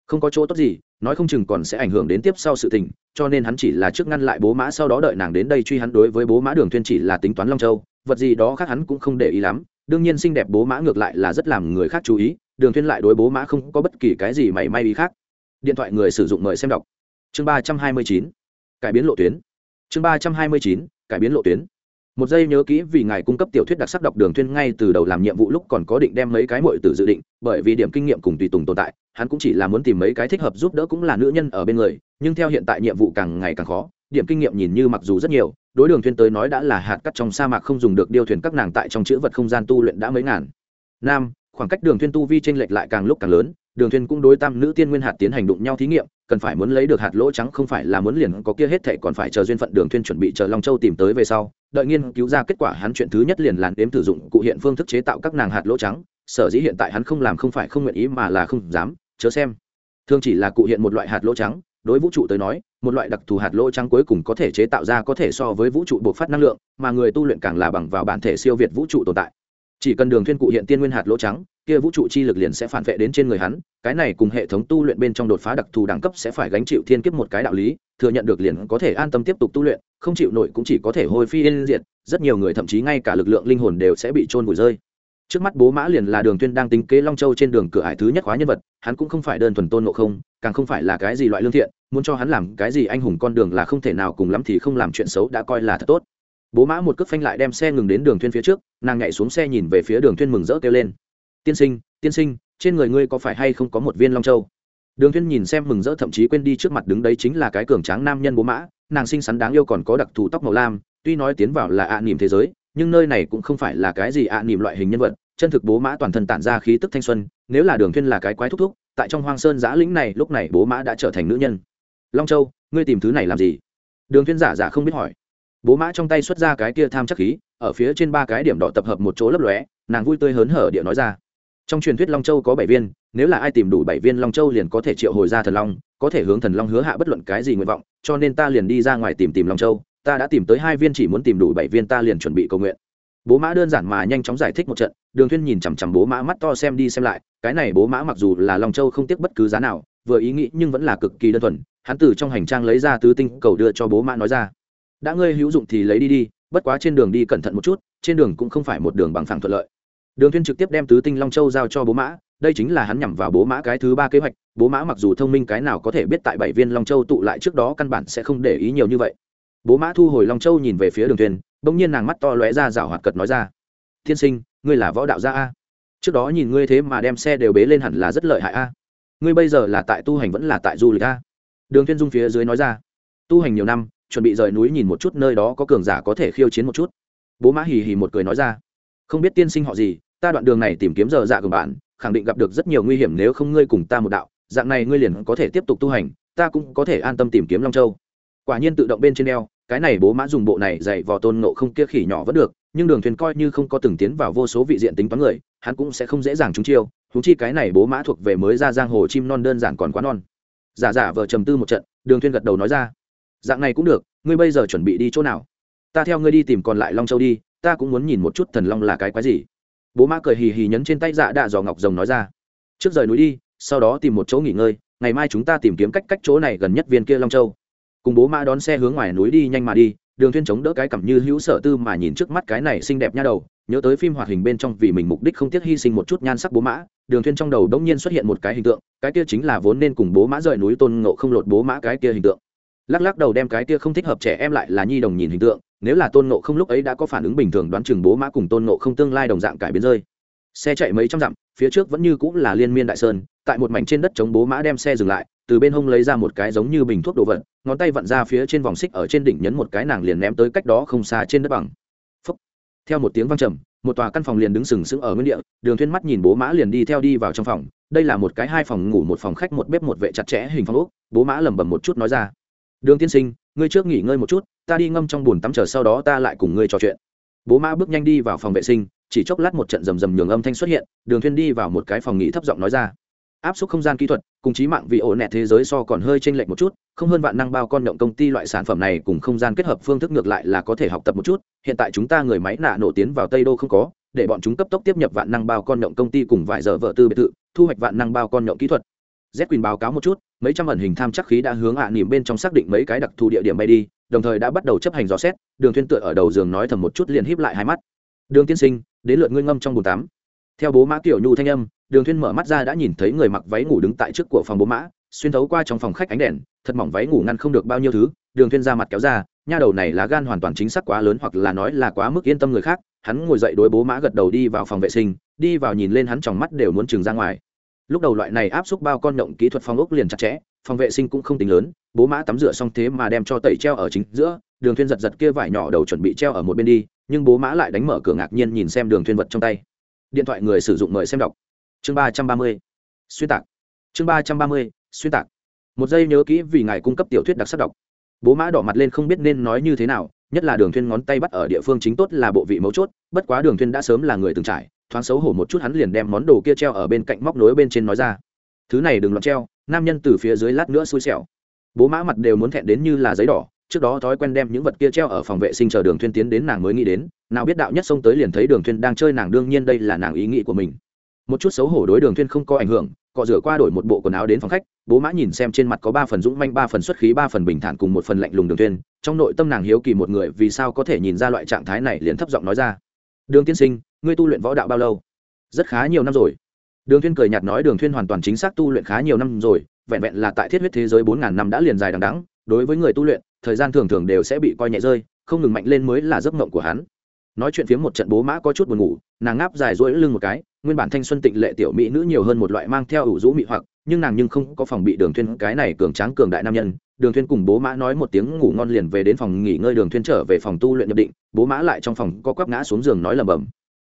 Speaker 1: không có chỗ tốt gì, nói không chừng còn sẽ ảnh hưởng đến tiếp sau sự tình, cho nên hắn chỉ là trước ngăn lại bố mã sau đó đợi nàng đến đây truy hắn đối với bố mã đường thuyên chỉ là tính toán long châu, vật gì đó khác hắn cũng không để ý lắm đương nhiên xinh đẹp bố mã ngược lại là rất làm người khác chú ý, đường thuyên lại đối bố mã không có bất kỳ cái gì mảy may ý khác. Điện thoại người sử dụng mời xem đọc. Chương ba trăm hai mươi chín, cải biến lộ tuyến. Chương ba trăm hai mươi chín, cải biến lộ tuyến. Một giây nhớ kỹ vì ngài cung cấp tiểu thuyết đặc sắc đọc đường thuyên ngay từ đầu làm nhiệm vụ lúc còn có định đem mấy cái muội tử dự định, bởi vì điểm kinh nghiệm cùng tùy tùng tồn tại, hắn cũng chỉ là muốn tìm mấy cái thích hợp giúp đỡ cũng là nữ nhân ở bên người, nhưng theo hiện tại nhiệm vụ càng ngày càng khó, điểm kinh nghiệm nhìn như mặc dù rất nhiều đối đường thuyền tới nói đã là hạt cắt trong sa mạc không dùng được điêu thuyền các nàng tại trong chữ vật không gian tu luyện đã mấy ngàn. Nam, khoảng cách đường thuyền tu vi trên lệch lại càng lúc càng lớn, đường thuyền cũng đối tam nữ tiên nguyên hạt tiến hành đụng nhau thí nghiệm, cần phải muốn lấy được hạt lỗ trắng không phải là muốn liền có kia hết thảy còn phải chờ duyên phận đường thuyền chuẩn bị chờ long châu tìm tới về sau. Đợi nghiên cứu ra kết quả hắn chuyện thứ nhất liền làn đếm sử dụng cụ hiện phương thức chế tạo các nàng hạt lỗ trắng, sở dĩ hiện tại hắn không làm không phải không nguyện ý mà là không dám, chớ xem. Thường chỉ là cụ hiện một loại hạt lỗ trắng, đối vũ trụ tới nói một loại đặc thù hạt lỗ trắng cuối cùng có thể chế tạo ra có thể so với vũ trụ bộc phát năng lượng, mà người tu luyện càng là bằng vào bản thể siêu việt vũ trụ tồn tại. Chỉ cần đường thiên cụ hiện tiên nguyên hạt lỗ trắng, kia vũ trụ chi lực liền sẽ phản vệ đến trên người hắn, cái này cùng hệ thống tu luyện bên trong đột phá đặc thù đẳng cấp sẽ phải gánh chịu thiên kiếp một cái đạo lý, thừa nhận được liền có thể an tâm tiếp tục tu luyện, không chịu nổi cũng chỉ có thể hôi phi yên diệt, rất nhiều người thậm chí ngay cả lực lượng linh hồn đều sẽ bị trôn vùi rơi trước mắt bố mã liền là đường tuyên đang tính kế long châu trên đường cửa hải thứ nhất khóa nhân vật, hắn cũng không phải đơn thuần tôn ngộ không, càng không phải là cái gì loại lương thiện, muốn cho hắn làm cái gì anh hùng con đường là không thể nào cùng lắm thì không làm chuyện xấu đã coi là thật tốt. Bố mã một cước phanh lại đem xe ngừng đến đường thuyên phía trước, nàng nhảy xuống xe nhìn về phía đường thuyên mừng rỡ kêu lên. Tiên sinh tiên sinh, trên người ngươi có phải hay không có một viên long châu? Đường thuyên nhìn xem mừng rỡ thậm chí quên đi trước mặt đứng đấy chính là cái cường tráng nam nhân bố mã, nàng xinh xắn đáng yêu còn có đặc thù tóc màu lam, tuy nói tiến vào là ạ niệm thế giới nhưng nơi này cũng không phải là cái gì ạ niệm loại hình nhân vật, chân thực bố mã toàn thân tản ra khí tức thanh xuân, nếu là đường Thiên là cái quái thúc thúc, tại trong hoang sơn giã lĩnh này, lúc này bố mã đã trở thành nữ nhân. Long châu, ngươi tìm thứ này làm gì? Đường Thiên giả giả không biết hỏi. Bố mã trong tay xuất ra cái kia tham chắc khí, ở phía trên ba cái điểm đỏ tập hợp một chỗ lấp lóe, nàng vui tươi hớn hở địa nói ra. Trong truyền thuyết long châu có bảy viên, nếu là ai tìm đủ bảy viên long châu liền có thể triệu hồi ra thần long, có thể hướng thần long hứa hạ bất luận cái gì nguyện vọng, cho nên ta liền đi ra ngoài tìm tìm long châu ta đã tìm tới hai viên chỉ muốn tìm đủ bảy viên ta liền chuẩn bị cầu nguyện. Bố mã đơn giản mà nhanh chóng giải thích một trận, đường thuyên nhìn chằm chằm bố mã mắt to xem đi xem lại, cái này bố mã mặc dù là long châu không tiếc bất cứ giá nào, vừa ý nghĩ nhưng vẫn là cực kỳ đơn thuần, hắn từ trong hành trang lấy ra tứ tinh cầu đưa cho bố mã nói ra. Đã ngươi hữu dụng thì lấy đi đi, bất quá trên đường đi cẩn thận một chút, trên đường cũng không phải một đường bằng phẳng thuận lợi. Đường thuyên trực tiếp đem tứ tinh long châu giao cho bố mã, đây chính là hắn nhằm vào bố mã cái thứ ba kế hoạch, bố mã mặc dù thông minh cái nào có thể biết tại bảy viên long châu tụ lại trước đó căn bản sẽ không để ý nhiều như vậy bố mã thu hồi long châu nhìn về phía đường thuyền, bỗng nhiên nàng mắt to lóe ra rảo hoạt cật nói ra, thiên sinh, ngươi là võ đạo gia a. Trước đó nhìn ngươi thế mà đem xe đều bế lên hẳn là rất lợi hại a. Ngươi bây giờ là tại tu hành vẫn là tại du lịch a? Đường thuyên dung phía dưới nói ra, tu hành nhiều năm, chuẩn bị rời núi nhìn một chút nơi đó có cường giả có thể khiêu chiến một chút. Bố mã hì hì một cười nói ra, không biết tiên sinh họ gì, ta đoạn đường này tìm kiếm giờ dạ của bạn, khẳng định gặp được rất nhiều nguy hiểm nếu không ngươi cùng ta một đạo, dạng này ngươi liền có thể tiếp tục tu hành, ta cũng có thể an tâm tìm kiếm long châu. Quả nhiên tự động bên trên đeo cái này bố mã dùng bộ này dạy vò tôn nộ không kia khỉ nhỏ vẫn được, nhưng đường thuyền coi như không có từng tiến vào vô số vị diện tính toán người, hắn cũng sẽ không dễ dàng trúng chiêu thú chi cái này bố mã thuộc về mới ra giang hồ chim non đơn giản còn quá non. Giả giả vờ trầm tư một trận, đường thuyền gật đầu nói ra, dạng này cũng được, ngươi bây giờ chuẩn bị đi chỗ nào? Ta theo ngươi đi tìm còn lại long châu đi, ta cũng muốn nhìn một chút thần long là cái quái gì. Bố mã cười hì hì nhấn trên tay dạ đạ dò ngọc rồng nói ra, trước rời núi đi, sau đó tìm một chỗ nghỉ ngơi, ngày mai chúng ta tìm kiếm cách cách chỗ này gần nhất viên kia long châu cùng bố mã đón xe hướng ngoài núi đi nhanh mà đi, đường thuyên chống đỡ cái cảm như hữu sở tư mà nhìn trước mắt cái này xinh đẹp nha đầu, nhớ tới phim hoạt hình bên trong vì mình mục đích không tiếc hy sinh một chút nhan sắc bố mã, đường thuyên trong đầu đống nhiên xuất hiện một cái hình tượng, cái kia chính là vốn nên cùng bố mã rời núi tôn ngộ không lột bố mã cái kia hình tượng. Lắc lắc đầu đem cái kia không thích hợp trẻ em lại là nhi đồng nhìn hình tượng, nếu là tôn ngộ không lúc ấy đã có phản ứng bình thường đoán chừng bố mã cùng tôn ngộ không tương lai đồng dạng cải biến rơi. Xe chạy mấy trăm dặm, phía trước vẫn như cũng là liên miên đại sơn, tại một mảnh trên đất chống bố mã đem xe dừng lại, từ bên hông lấy ra một cái giống như bình thuốc đồ vật ngón tay vặn ra phía trên vòng xích ở trên đỉnh nhấn một cái nàng liền ném tới cách đó không xa trên đất bằng. Phúc. theo một tiếng văng trầm, một tòa căn phòng liền đứng sừng sững ở nguyên địa, đường thuyên mắt nhìn bố mã liền đi theo đi vào trong phòng. Đây là một cái hai phòng ngủ, một phòng khách, một bếp, một vệ chặt chẽ hình phong ốc. Bố mã lẩm bẩm một chút nói ra. Đường tiên sinh, ngươi trước nghỉ ngơi một chút, ta đi ngâm trong bùn tắm chờ sau đó ta lại cùng ngươi trò chuyện. Bố mã bước nhanh đi vào phòng vệ sinh, chỉ chốc lát một trận rầm rầm nhường âm thanh xuất hiện, đường thuyên đi vào một cái phòng nghỉ thấp giọng nói ra áp suất không gian kỹ thuật, cùng trí mạng vì ổ nẹt thế giới so còn hơi chênh lệch một chút, không hơn vạn năng bao con động công ty loại sản phẩm này cùng không gian kết hợp phương thức ngược lại là có thể học tập một chút, hiện tại chúng ta người máy nạ nổ tiến vào tây đô không có, để bọn chúng cấp tốc tiếp nhập vạn năng bao con động công ty cùng vài giờ vợ tư biệt thự, thu hoạch vạn năng bao con động kỹ thuật. Z quỳnh báo cáo một chút, mấy trăm ẩn hình tham chắc khí đã hướng ạ à nỉm bên trong xác định mấy cái đặc thù địa điểm bay đi, đồng thời đã bắt đầu chấp hành dò xét, đường thuyên tựa ở đầu giường nói thầm một chút liền híp lại hai mắt. Đường tiên sinh, đến lượt ngươi ngâm trong bồn tắm theo bố mã kiểu nhu thanh âm, đường thuyên mở mắt ra đã nhìn thấy người mặc váy ngủ đứng tại trước của phòng bố mã, xuyên thấu qua trong phòng khách ánh đèn, thật mỏng váy ngủ ngăn không được bao nhiêu thứ, đường thuyên ra mặt kéo ra, nha đầu này là gan hoàn toàn chính xác quá lớn hoặc là nói là quá mức yên tâm người khác, hắn ngồi dậy đối bố mã gật đầu đi vào phòng vệ sinh, đi vào nhìn lên hắn trong mắt đều muốn trừng ra ngoài. Lúc đầu loại này áp xúc bao con động kỹ thuật phòng ốc liền chặt chẽ, phòng vệ sinh cũng không tính lớn, bố mã tắm rửa xong thế mà đem cho tẩy treo ở chính giữa, đường thuyên giật giật kia vải nhỏ đầu chuẩn bị treo ở một bên đi, nhưng bố mã lại đánh mở cửa ngạc nhiên nhìn xem đường thuyên vật trong tay điện thoại người sử dụng mời xem đọc. Chương ba trăm ba mươi. Xuyên tạc. Chương ba trăm ba mươi, xuyên tạc. Một giây nhớ kỹ vì ngài cung cấp tiểu thuyết đặc sắc đọc. Bố mã đỏ mặt lên không biết nên nói như thế nào, nhất là đường thuyên ngón tay bắt ở địa phương chính tốt là bộ vị mấu chốt, bất quá đường thuyên đã sớm là người từng trải, thoáng xấu hổ một chút hắn liền đem món đồ kia treo ở bên cạnh móc nối bên trên nói ra. Thứ này đừng loạn treo, nam nhân từ phía dưới lát nữa xui xẻo. Bố mã mặt đều muốn thẹn đến như là giấy đỏ, trước đó thói quen đem những vật kia treo ở phòng vệ sinh chờ đường thuyên tiến đến nàng mới nghĩ đến nào biết đạo nhất xông tới liền thấy đường thuyên đang chơi nàng, đương nhiên đây là nàng ý nghĩ của mình. Một chút xấu hổ đối đường thuyên không có ảnh hưởng, cọ rửa qua đổi một bộ quần áo đến phòng khách, bố mã nhìn xem trên mặt có ba phần dũng manh, ba phần xuất khí, ba phần bình thản cùng một phần lạnh lùng đường thuyên. Trong nội tâm nàng hiếu kỳ một người, vì sao có thể nhìn ra loại trạng thái này, liền thấp giọng nói ra. Đường tiên sinh, ngươi tu luyện võ đạo bao lâu? Rất khá nhiều năm rồi. Đường thuyên cười nhạt nói, đường thuyên hoàn toàn chính xác tu luyện khá nhiều năm rồi, vẹn vẹn là tại thiết huyết thế giới bốn ngàn năm đã liền dài đằng đẵng. Đối với người tu luyện, thời gian thường thường đều sẽ bị coi nhẹ rơi, không ngừng mạnh lên mới là giấc mộng của hắn nói chuyện phía một trận bố mã có chút buồn ngủ, nàng ngáp dài rỗi lưng một cái, nguyên bản thanh xuân tịnh lệ tiểu mỹ nữ nhiều hơn một loại mang theo ủ rũ mị hoặc, nhưng nàng nhưng không có phòng bị đường thuyên cái này cường tráng cường đại nam nhân. Đường thuyên cùng bố mã nói một tiếng ngủ ngon liền về đến phòng nghỉ ngơi, đường thuyên trở về phòng tu luyện nhập định, bố mã lại trong phòng có quắp ngã xuống giường nói lẩm bẩm.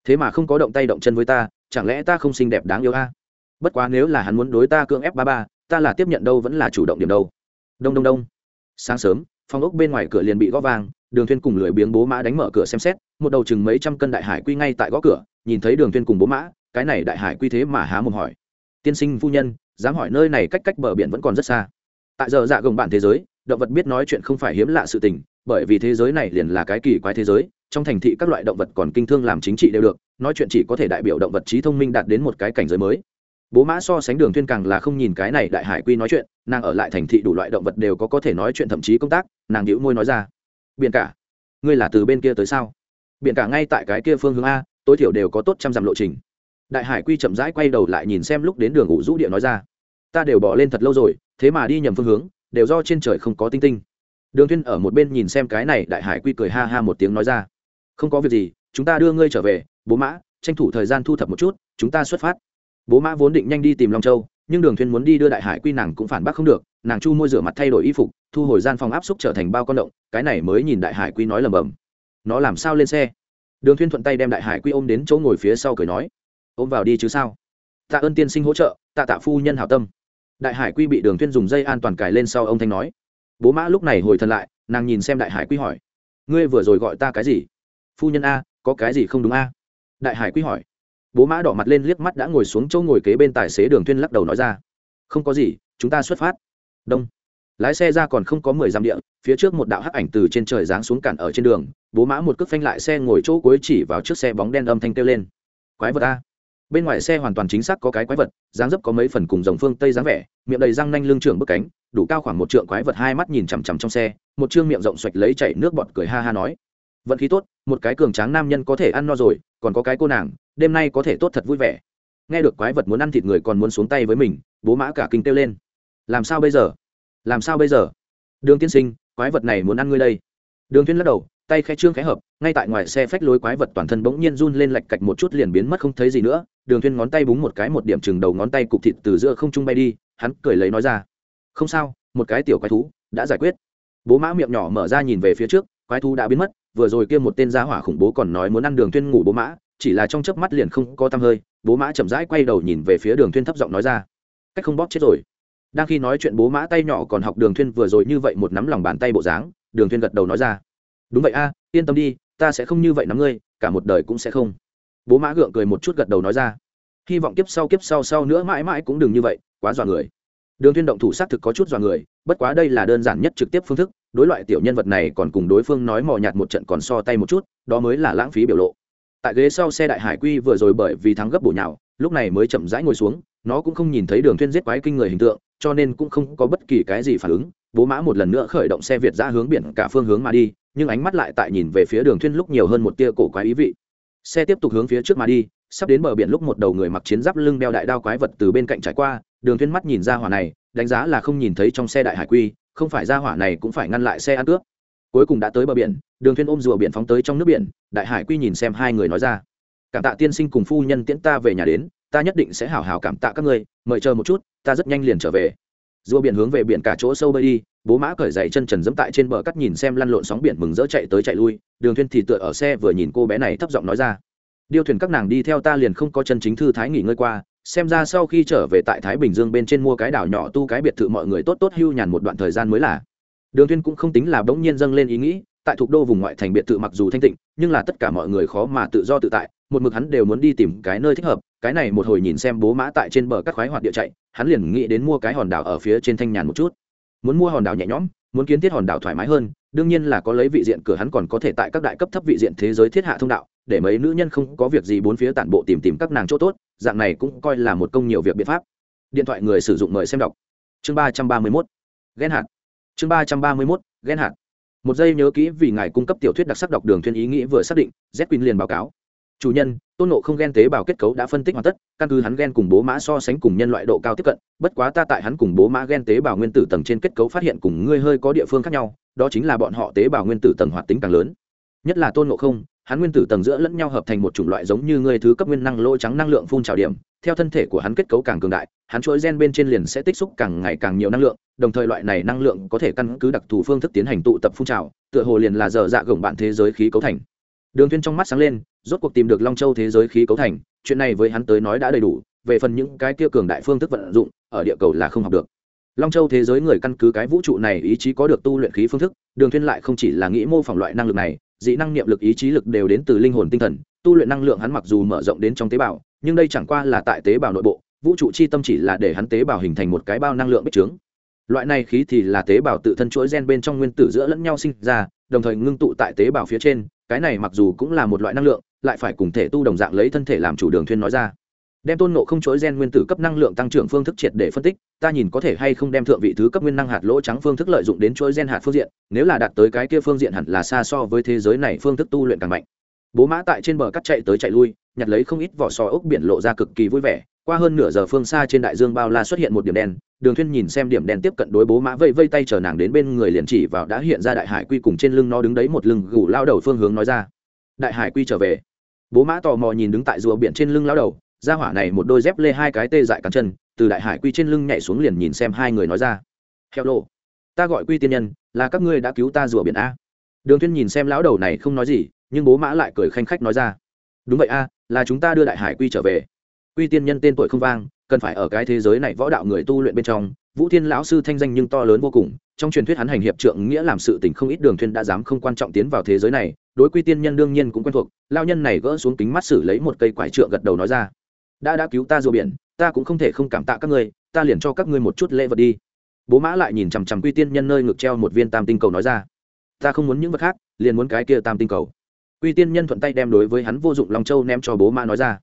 Speaker 1: Thế mà không có động tay động chân với ta, chẳng lẽ ta không xinh đẹp đáng yêu a? Bất quá nếu là hắn muốn đối ta cưỡng ép ba ba, ta là tiếp nhận đâu vẫn là chủ động điểm đâu. Đông đông đông. Sáng sớm, phòng ốc bên ngoài cửa liền bị gõ vang đường thuyên cùng lười biếng bố mã đánh mở cửa xem xét một đầu chừng mấy trăm cân đại hải quy ngay tại gõ cửa, nhìn thấy đường thiên cùng bố mã, cái này đại hải quy thế mà há mồm hỏi. Tiên sinh, phu nhân, dám hỏi nơi này cách cách bờ biển vẫn còn rất xa. Tại giờ dạ gồng bản thế giới, động vật biết nói chuyện không phải hiếm lạ sự tình, bởi vì thế giới này liền là cái kỳ quái thế giới, trong thành thị các loại động vật còn kinh thương làm chính trị đều được, nói chuyện chỉ có thể đại biểu động vật trí thông minh đạt đến một cái cảnh giới mới. Bố mã so sánh đường thuyên càng là không nhìn cái này đại hải quy nói chuyện, nàng ở lại thành thị đủ loại động vật đều có có thể nói chuyện thậm chí công tác, nàng nhíu môi nói ra. Biển cả, ngươi là từ bên kia tới sao? Biển cả ngay tại cái kia phương hướng a, tối thiểu đều có tốt trăm dặm lộ trình. Đại hải quy chậm rãi quay đầu lại nhìn xem lúc đến đường ngủ rũ địa nói ra. Ta đều bỏ lên thật lâu rồi, thế mà đi nhầm phương hướng, đều do trên trời không có tinh tinh. Đường thiên ở một bên nhìn xem cái này, đại hải quy cười ha ha một tiếng nói ra. Không có việc gì, chúng ta đưa ngươi trở về, bố mã, tranh thủ thời gian thu thập một chút, chúng ta xuất phát. Bố mã vốn định nhanh đi tìm long châu, nhưng đường thiên muốn đi đưa đại hải quy nàng cũng phản bác không được, nàng chu môi rửa mặt thay đổi y phục, thu hồi gian phòng áp xúc trở thành bao con động, cái này mới nhìn đại hải quy nói lầm bầm nó làm sao lên xe? Đường thuyên thuận tay đem đại hải quy ôm đến chỗ ngồi phía sau cười nói, ôm vào đi chứ sao? Tạ ơn tiên sinh hỗ trợ, tạ tạ phu nhân hảo tâm. Đại hải quy bị đường thuyên dùng dây an toàn cài lên sau ông thanh nói, bố mã lúc này hồi thần lại, nàng nhìn xem đại hải quy hỏi, ngươi vừa rồi gọi ta cái gì? Phu nhân a, có cái gì không đúng a? Đại hải quy hỏi. Bố mã đỏ mặt lên liếc mắt đã ngồi xuống chỗ ngồi kế bên tài xế đường thuyên lắc đầu nói ra, không có gì, chúng ta xuất phát. Đông. Lái xe ra còn không có mười dặm địa, phía trước một đạo hắc ảnh từ trên trời giáng xuống cản ở trên đường bố mã một cước phanh lại xe ngồi chỗ cuối chỉ vào trước xe bóng đen âm thanh kêu lên. Quái vật a. Bên ngoài xe hoàn toàn chính xác có cái quái vật, dáng dấp có mấy phần cùng dòng phương tây dáng vẻ, miệng đầy răng nanh lưng trưởng bức cánh, đủ cao khoảng một trượng quái vật hai mắt nhìn chằm chằm trong xe, một chương miệng rộng xoạch lấy chảy nước bọt cười ha ha nói. Vận khí tốt, một cái cường tráng nam nhân có thể ăn no rồi, còn có cái cô nàng, đêm nay có thể tốt thật vui vẻ. Nghe được quái vật muốn ăn thịt người còn muốn xuống tay với mình, bố mã cả kinh kêu lên. Làm sao bây giờ? Làm sao bây giờ? Đường tiên sinh, quái vật này muốn ăn ngươi đây. Đường Thuyên lắc đầu tay khẽ trương khẽ hợp, ngay tại ngoài xe phách lối quái vật toàn thân bỗng nhiên run lên lạch cạch một chút liền biến mất không thấy gì nữa, đường tuyên ngón tay búng một cái một điểm chừng đầu ngón tay cục thịt từ giữa không trung bay đi, hắn cười lấy nói ra, không sao, một cái tiểu quái thú đã giải quyết. Bố mã miệng nhỏ mở ra nhìn về phía trước, quái thú đã biến mất, vừa rồi kia một tên gia hỏa khủng bố còn nói muốn ăn đường tuyên ngủ bố mã, chỉ là trong chớp mắt liền không có tăm hơi, bố mã chậm rãi quay đầu nhìn về phía đường tuyên thấp giọng nói ra, cách không bóp chết rồi. Đang khi nói chuyện bố mã tay nhỏ còn học đường tuyên vừa rồi như vậy một nắm lòng bàn tay bộ dáng, đường tuyên gật đầu nói ra đúng vậy a, yên tâm đi, ta sẽ không như vậy nắm ngươi, cả một đời cũng sẽ không. Bố mã gượng cười một chút gật đầu nói ra. Hy vọng kiếp sau kiếp sau sau nữa mãi mãi cũng đừng như vậy, quá dọa người. Đường thiên động thủ xác thực có chút dọa người, bất quá đây là đơn giản nhất trực tiếp phương thức, đối loại tiểu nhân vật này còn cùng đối phương nói mò nhạt một trận còn so tay một chút, đó mới là lãng phí biểu lộ. Tại ghế sau xe đại hải quy vừa rồi bởi vì thắng gấp bổ nhào, lúc này mới chậm rãi ngồi xuống, nó cũng không nhìn thấy đường thiên giết quái kinh người hình tượng, cho nên cũng không có bất kỳ cái gì phản ứng bố mã một lần nữa khởi động xe việt ra hướng biển cả phương hướng mà đi, nhưng ánh mắt lại tại nhìn về phía đường thuyên lúc nhiều hơn một tia cổ quái ý vị. Xe tiếp tục hướng phía trước mà đi, sắp đến bờ biển lúc một đầu người mặc chiến giáp lưng đeo đại đao quái vật từ bên cạnh trải qua, đường thuyên mắt nhìn ra hỏa này, đánh giá là không nhìn thấy trong xe đại hải quy, không phải ra hỏa này cũng phải ngăn lại xe ăn cướp. Cuối cùng đã tới bờ biển, đường thuyên ôm rùa biển phóng tới trong nước biển, đại hải quy nhìn xem hai người nói ra. Cảm tạ tiên sinh cùng phu nhân tiễn ta về nhà đến, ta nhất định sẽ hảo hảo cảm tạ các ngươi, mời chờ một chút, ta rất nhanh liền trở về rùa biển hướng về biển cả chỗ sâu bơi đi, bố mã cởi giày chân trần dẫm tại trên bờ cắt nhìn xem lăn lộn sóng biển mừng rỡ chạy tới chạy lui, đường thuyên thì tựa ở xe vừa nhìn cô bé này thấp giọng nói ra. Điêu thuyền các nàng đi theo ta liền không có chân chính thư thái nghỉ ngơi qua, xem ra sau khi trở về tại thái bình dương bên trên mua cái đảo nhỏ tu cái biệt thự mọi người tốt tốt hưu nhàn một đoạn thời gian mới là. Đường thuyên cũng không tính là bỗng nhiên dâng lên ý nghĩ, tại thuộc đô vùng ngoại thành biệt thự mặc dù thanh tịnh, nhưng là tất cả mọi người khó mà tự do tự tại, một mực hắn đều muốn đi tìm cái nơi thích hợp cái này một hồi nhìn xem bố mã tại trên bờ các khoái hoạt địa chạy, hắn liền nghĩ đến mua cái hòn đảo ở phía trên thanh nhàn một chút. Muốn mua hòn đảo nhẹ nhõm, muốn kiến thiết hòn đảo thoải mái hơn, đương nhiên là có lấy vị diện cửa hắn còn có thể tại các đại cấp thấp vị diện thế giới thiết hạ thông đạo, để mấy nữ nhân không có việc gì bốn phía tản bộ tìm tìm các nàng chỗ tốt, dạng này cũng coi là một công nhiều việc biện pháp. Điện thoại người sử dụng mời xem đọc. Chương ba trăm ba mươi mốt. Ghen hạt. Chương ba trăm ba mươi mốt ghen hạt. Một giây nhớ kỹ vì ngài cung cấp tiểu thuyết đặc sắc đọc đường thuyên ý nghĩ vừa xác định, z quỳnh liền báo cáo chủ nhân, tôn nộ không ghen tế bào kết cấu đã phân tích hoàn tất, căn cứ hắn ghen cùng bố mã so sánh cùng nhân loại độ cao tiếp cận, bất quá ta tại hắn cùng bố mã ghen tế bào nguyên tử tầng trên kết cấu phát hiện cùng ngươi hơi có địa phương khác nhau, đó chính là bọn họ tế bào nguyên tử tầng hoạt tính càng lớn. Nhất là tôn nộ không, hắn nguyên tử tầng giữa lẫn nhau hợp thành một chủng loại giống như ngươi thứ cấp nguyên năng lỗ trắng năng lượng phun trào điểm, theo thân thể của hắn kết cấu càng cường đại, hắn chuỗi gen bên trên liền sẽ tích xúc càng ngày càng nhiều năng lượng, đồng thời loại này năng lượng có thể căn cứ đặc thù phương thức tiến hành tụ tập phun trào, tựa hồ liền là dở dạ gồng bạn thế giới khí cấu thành đường Thiên trong mắt sáng lên, rốt cuộc tìm được long châu thế giới khí cấu thành, chuyện này với hắn tới nói đã đầy đủ, về phần những cái kia cường đại phương thức vận dụng, ở địa cầu là không học được. Long châu thế giới người căn cứ cái vũ trụ này ý chí có được tu luyện khí phương thức, đường Thiên lại không chỉ là nghĩ mô phỏng loại năng lực này, dị năng niệm lực ý chí lực đều đến từ linh hồn tinh thần, tu luyện năng lượng hắn mặc dù mở rộng đến trong tế bào, nhưng đây chẳng qua là tại tế bào nội bộ, vũ trụ chi tâm chỉ là để hắn tế bào hình thành một cái bao năng lượng bích trướng. Loại này khí thì là tế bào tự thân chuỗi gen bên trong nguyên tử giữa lẫn nhau sinh ra, đồng thời ngưng tụ tại tế bào phía trên cái này mặc dù cũng là một loại năng lượng, lại phải cùng thể tu đồng dạng lấy thân thể làm chủ đường thuyên nói ra. Đem tôn nộ không chuỗi gen nguyên tử cấp năng lượng tăng trưởng phương thức triệt để phân tích, ta nhìn có thể hay không đem thượng vị thứ cấp nguyên năng hạt lỗ trắng phương thức lợi dụng đến chuỗi gen hạt phương diện, nếu là đạt tới cái kia phương diện hẳn là xa so với thế giới này phương thức tu luyện càng mạnh. Bố mã tại trên bờ cắt chạy tới chạy lui, nhặt lấy không ít vỏ sò ốc biển lộ ra cực kỳ vui vẻ qua hơn nửa giờ phương xa trên đại dương bao la xuất hiện một điểm đen, đường thuyên nhìn xem điểm đen tiếp cận đối bố mã vây vây tay chờ nàng đến bên người liền chỉ vào đã hiện ra đại hải quy cùng trên lưng nó đứng đấy một lưng gù lao đầu phương hướng nói ra. Đại hải quy trở về. Bố mã tò mò nhìn đứng tại rùa biển trên lưng lao đầu ra hỏa này một đôi dép lê hai cái tê dại cắn chân, từ đại hải quy trên lưng nhảy xuống liền nhìn xem hai người nói ra. Heo lộ ta gọi quy tiên nhân, là các ngươi đã cứu ta rùa biển a. Đường thuyên nhìn xem lão đầu này không nói gì, nhưng bố mã lại cười khanh khách nói ra. Đúng vậy a, là chúng ta đưa đại hải quy trở về quy tiên nhân tên tuổi không vang, cần phải ở cái thế giới này võ đạo người tu luyện bên trong. Vũ thiên lão sư thanh danh nhưng to lớn vô cùng. Trong truyền thuyết hắn hành hiệp trượng nghĩa làm sự tình không ít đường thuyền đã dám không quan trọng tiến vào thế giới này. Đối quy tiên nhân đương nhiên cũng quen thuộc. Lão nhân này gỡ xuống kính mắt xử lấy một cây quải trượng gật đầu nói ra. Đã đã cứu ta rùa biển, ta cũng không thể không cảm tạ các ngươi, ta liền cho các ngươi một chút lễ vật đi. Bố mã lại nhìn chằm chằm quy tiên nhân nơi ngực treo một viên tam tinh cầu nói ra. Ta không muốn những vật khác, liền muốn cái kia tam tinh cầu. Quy tiên nhân thuận tay đem đối với hắn vô dụng long châu ném cho bố mã nói ra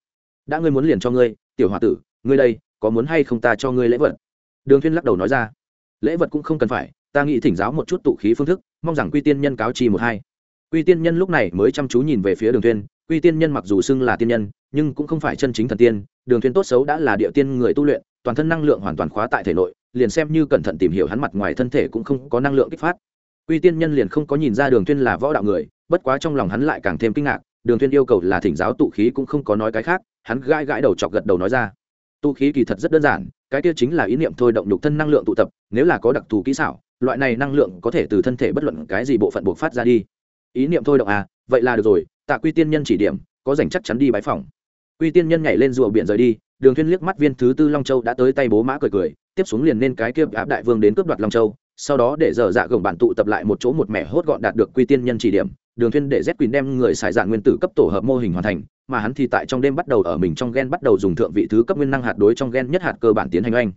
Speaker 1: đã ngươi muốn liền cho ngươi, tiểu h o a tử, ngươi đây, có muốn hay không ta cho ngươi lễ vật? Đường thiên lắc đầu nói ra. Lễ vật cũng không cần phải, ta nghĩ thỉnh giáo một chút tụ khí phương thức, mong rằng quy tiên nhân cáo chi một hai. Quy tiên nhân lúc này mới chăm chú nhìn về phía đường thiên. Quy tiên nhân mặc dù xưng là tiên nhân, nhưng cũng không phải chân chính thần tiên. Đường thiên tốt xấu đã là địa tiên người tu luyện, toàn thân năng lượng hoàn toàn khóa tại thể nội, liền xem như cẩn thận tìm hiểu hắn mặt ngoài thân thể cũng không có năng lượng kích phát. Quy tiên nhân liền không có nhìn ra đường thiên là võ đạo người, bất quá trong lòng hắn lại càng thêm kinh ngạc. Đường thiên yêu cầu là thỉnh giáo tụ khí cũng không có nói cái khác hắn gãi gãi đầu chọc gật đầu nói ra. Tu khí kỳ thật rất đơn giản, cái kia chính là ý niệm thôi động nhục thân năng lượng tụ tập, nếu là có đặc thù kỹ xảo, loại này năng lượng có thể từ thân thể bất luận cái gì bộ phận buộc phát ra đi. Ý niệm thôi động à vậy là được rồi, tạ quy tiên nhân chỉ điểm, có dành chắc chắn đi bái phòng quy tiên nhân nhảy lên rùa biển rời đi, đường thuyên liếc mắt viên thứ tư long châu đã tới tay bố mã cười cười, tiếp xuống liền nên cái kia áp đại vương đến cướp đoạt long châu, sau đó để dở dạ gồng bản tụ tập lại một chỗ một mẻ hốt gọn đạt được quy tiên nhân chỉ điểm đường thuyên để z quỳnh đem người xài dạng nguyên tử cấp tổ hợp mô hình hoàn thành, mà hắn thì tại trong đêm bắt đầu ở mình trong gen bắt đầu dùng thượng vị thứ cấp nguyên năng hạt đối trong gen nhất hạt cơ bản tiến hành anh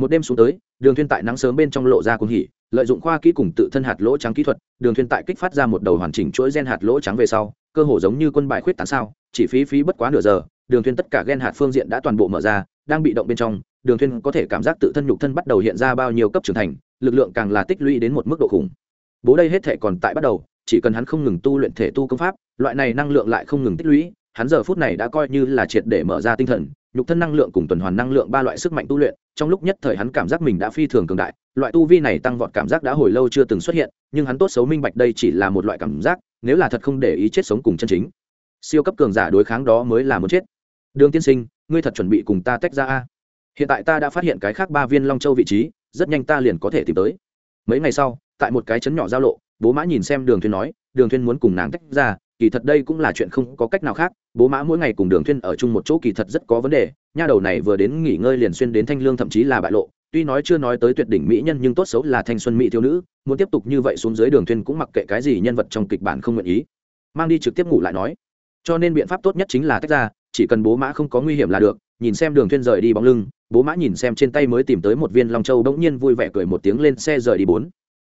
Speaker 1: một đêm xuống tới, đường thuyên tại nắng sớm bên trong lộ ra cuồng hỉ, lợi dụng khoa kỹ cùng tự thân hạt lỗ trắng kỹ thuật, đường thuyên tại kích phát ra một đầu hoàn chỉnh chuỗi gen hạt lỗ trắng về sau, cơ hồ giống như quân bài khuyết tán sao, chỉ phí phí bất quá nửa giờ, đường thuyên tất cả gen hạt phương diện đã toàn bộ mở ra, đang bị động bên trong, đường thuyên có thể cảm giác tự thân nhục thân bắt đầu hiện ra bao nhiêu cấp trưởng thành, lực lượng càng là tích lũy đến một mức độ khủng. Bố đây hết thể còn tại bắt đầu chỉ cần hắn không ngừng tu luyện thể tu công pháp, loại này năng lượng lại không ngừng tích lũy, hắn giờ phút này đã coi như là triệt để mở ra tinh thần, nhục thân năng lượng cùng tuần hoàn năng lượng ba loại sức mạnh tu luyện, trong lúc nhất thời hắn cảm giác mình đã phi thường cường đại, loại tu vi này tăng vọt cảm giác đã hồi lâu chưa từng xuất hiện, nhưng hắn tốt xấu minh bạch đây chỉ là một loại cảm giác, nếu là thật không để ý chết sống cùng chân chính. Siêu cấp cường giả đối kháng đó mới là muốn chết. Đường tiên sinh, ngươi thật chuẩn bị cùng ta tách ra a? Hiện tại ta đã phát hiện cái khác ba viên long châu vị trí, rất nhanh ta liền có thể tìm tới. Mấy ngày sau, tại một cái chấn nhỏ giao lộ bố mã nhìn xem đường thuyên nói, đường thuyên muốn cùng nàng tách ra, kỳ thật đây cũng là chuyện không có cách nào khác. Bố mã mỗi ngày cùng đường thuyên ở chung một chỗ kỳ thật rất có vấn đề. Nha đầu này vừa đến nghỉ ngơi liền xuyên đến thanh lương thậm chí là bại lộ. Tuy nói chưa nói tới tuyệt đỉnh mỹ nhân nhưng tốt xấu là thanh xuân mỹ thiếu nữ, muốn tiếp tục như vậy xuống dưới đường thuyên cũng mặc kệ cái gì nhân vật trong kịch bản không nguyện ý. Mang đi trực tiếp ngủ lại nói. Cho nên biện pháp tốt nhất chính là tách ra, chỉ cần bố mã không có nguy hiểm là được. Nhìn xem đường thuyên rời đi bóng lưng, bố mã nhìn xem trên tay mới tìm tới một viên long châu, bỗng nhiên vui vẻ cười một tiếng lên xe rời đi bốn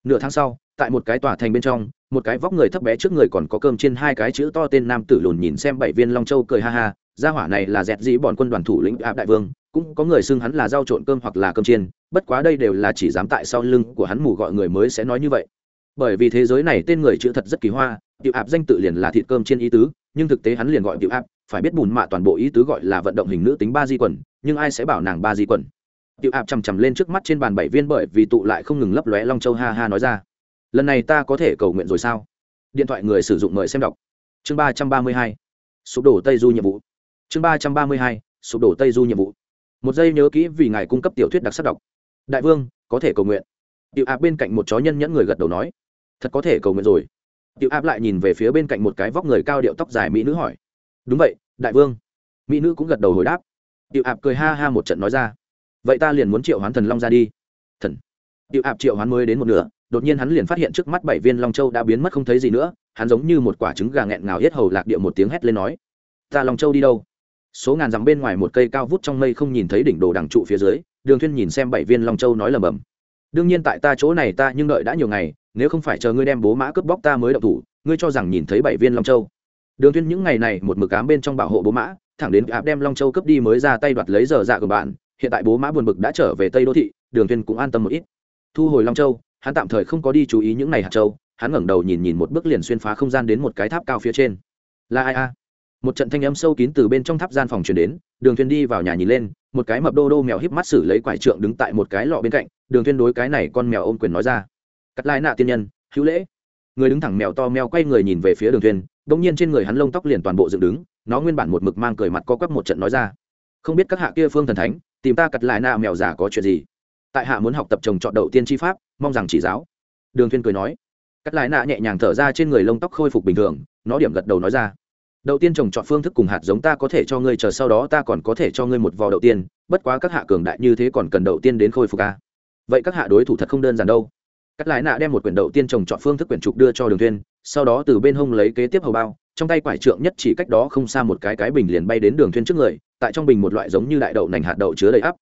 Speaker 1: nửa tháng sau, tại một cái tòa thành bên trong, một cái vóc người thấp bé trước người còn có cơm trên hai cái chữ to tên nam tử lùn nhìn xem bảy viên long châu cười ha ha, gia hỏa này là dẹt dĩ bọn quân đoàn thủ lĩnh áp đại vương, cũng có người xưng hắn là rau trộn cơm hoặc là cơm chiên, bất quá đây đều là chỉ dám tại sau lưng của hắn mù gọi người mới sẽ nói như vậy. Bởi vì thế giới này tên người chữ thật rất kỳ hoa, tiểu áp danh tự liền là thịt cơm trên ý tứ, nhưng thực tế hắn liền gọi tiểu áp, phải biết bùn mạ toàn bộ ý tứ gọi là vận động hình nữ tính ba di quần, nhưng ai sẽ bảo nàng ba di quần? Tiểu áp chằm chằm lên trước mắt trên bàn bảy viên bởi vì tụ lại không ngừng lấp lóe long châu ha ha nói ra. Lần này ta có thể cầu nguyện rồi sao? Điện thoại người sử dụng mời xem đọc. Chương ba trăm ba mươi hai. Sụp đổ tây du nhiệm vụ. Chương ba trăm ba mươi hai. Sụp đổ tây du nhiệm vụ. Một giây nhớ kỹ vì ngài cung cấp tiểu thuyết đặc sắc đọc. Đại vương, có thể cầu nguyện. Tiểu áp bên cạnh một chó nhân nhẫn người gật đầu nói. Thật có thể cầu nguyện rồi. Tiểu áp lại nhìn về phía bên cạnh một cái vóc người cao điệu tóc dài mỹ nữ hỏi. Đúng vậy, đại vương. Mỹ nữ cũng gật đầu hồi đáp. Tiểu áp cười ha ha một trận nói ra vậy ta liền muốn triệu hoán thần long ra đi. Thần. Tiểu ạp triệu hoán mới đến một nửa, đột nhiên hắn liền phát hiện trước mắt bảy viên long châu đã biến mất không thấy gì nữa, hắn giống như một quả trứng gà nghẹn ngào hết hầu lạc địa một tiếng hét lên nói, ta long châu đi đâu? Số ngàn dặm bên ngoài một cây cao vút trong mây không nhìn thấy đỉnh đồ đằng trụ phía dưới, đường thuyên nhìn xem bảy viên long châu nói lầm bầm, đương nhiên tại ta chỗ này ta nhưng đợi đã nhiều ngày, nếu không phải chờ ngươi đem bố mã cướp bóc ta mới động thủ, ngươi cho rằng nhìn thấy bảy viên long châu? Đường thuyên những ngày này một mực ám bên trong bảo hộ bố mã, thẳng đến áp đem long châu cướp đi mới ra tay đoạt lấy giờ dạ của bạn hiện tại bố mã buồn bực đã trở về tây đô thị đường thuyên cũng an tâm một ít thu hồi long châu hắn tạm thời không có đi chú ý những này hạt châu hắn ngẩng đầu nhìn nhìn một bước liền xuyên phá không gian đến một cái tháp cao phía trên là ai a một trận thanh âm sâu kín từ bên trong tháp gian phòng truyền đến đường thuyên đi vào nhà nhìn lên một cái mập đô đô mèo híp mắt xử lấy quải trượng đứng tại một cái lọ bên cạnh đường thuyên đối cái này con mèo ôm quyền nói ra cắt lai nạ tiên nhân hữu lễ người đứng thẳng mèo to mèo quay người nhìn về phía đường thuyên đung nhiên trên người hắn lông tóc liền toàn bộ dựng đứng nó nguyên bản một mực mang cười mặt co quắp một trận nói ra không biết các hạ kia phương thần thánh tìm ta cắt lại nạ mèo già có chuyện gì? Tại hạ muốn học tập trồng trọt đậu tiên tri pháp mong rằng chỉ giáo. Đường thiên cười nói. Cắt lại nạ nhẹ nhàng thở ra trên người lông tóc khôi phục bình thường nó điểm gật đầu nói ra. Đầu tiên trồng trọt phương thức cùng hạt giống ta có thể cho ngươi chờ sau đó ta còn có thể cho ngươi một vò đậu tiên bất quá các hạ cường đại như thế còn cần đậu tiên đến khôi phục a vậy các hạ đối thủ thật không đơn giản đâu. Cắt lại nạ đem một quyển đậu tiên trồng trọt phương thức quyển trục đưa cho đường thiên, sau đó từ bên hông lấy kế tiếp hầu bao trong tay quải trượng nhất chỉ cách đó không xa một cái cái bình liền bay đến đường thiên trước người tại trong bình một loại giống như đại đậu nành hạt đậu chứa đầy áp.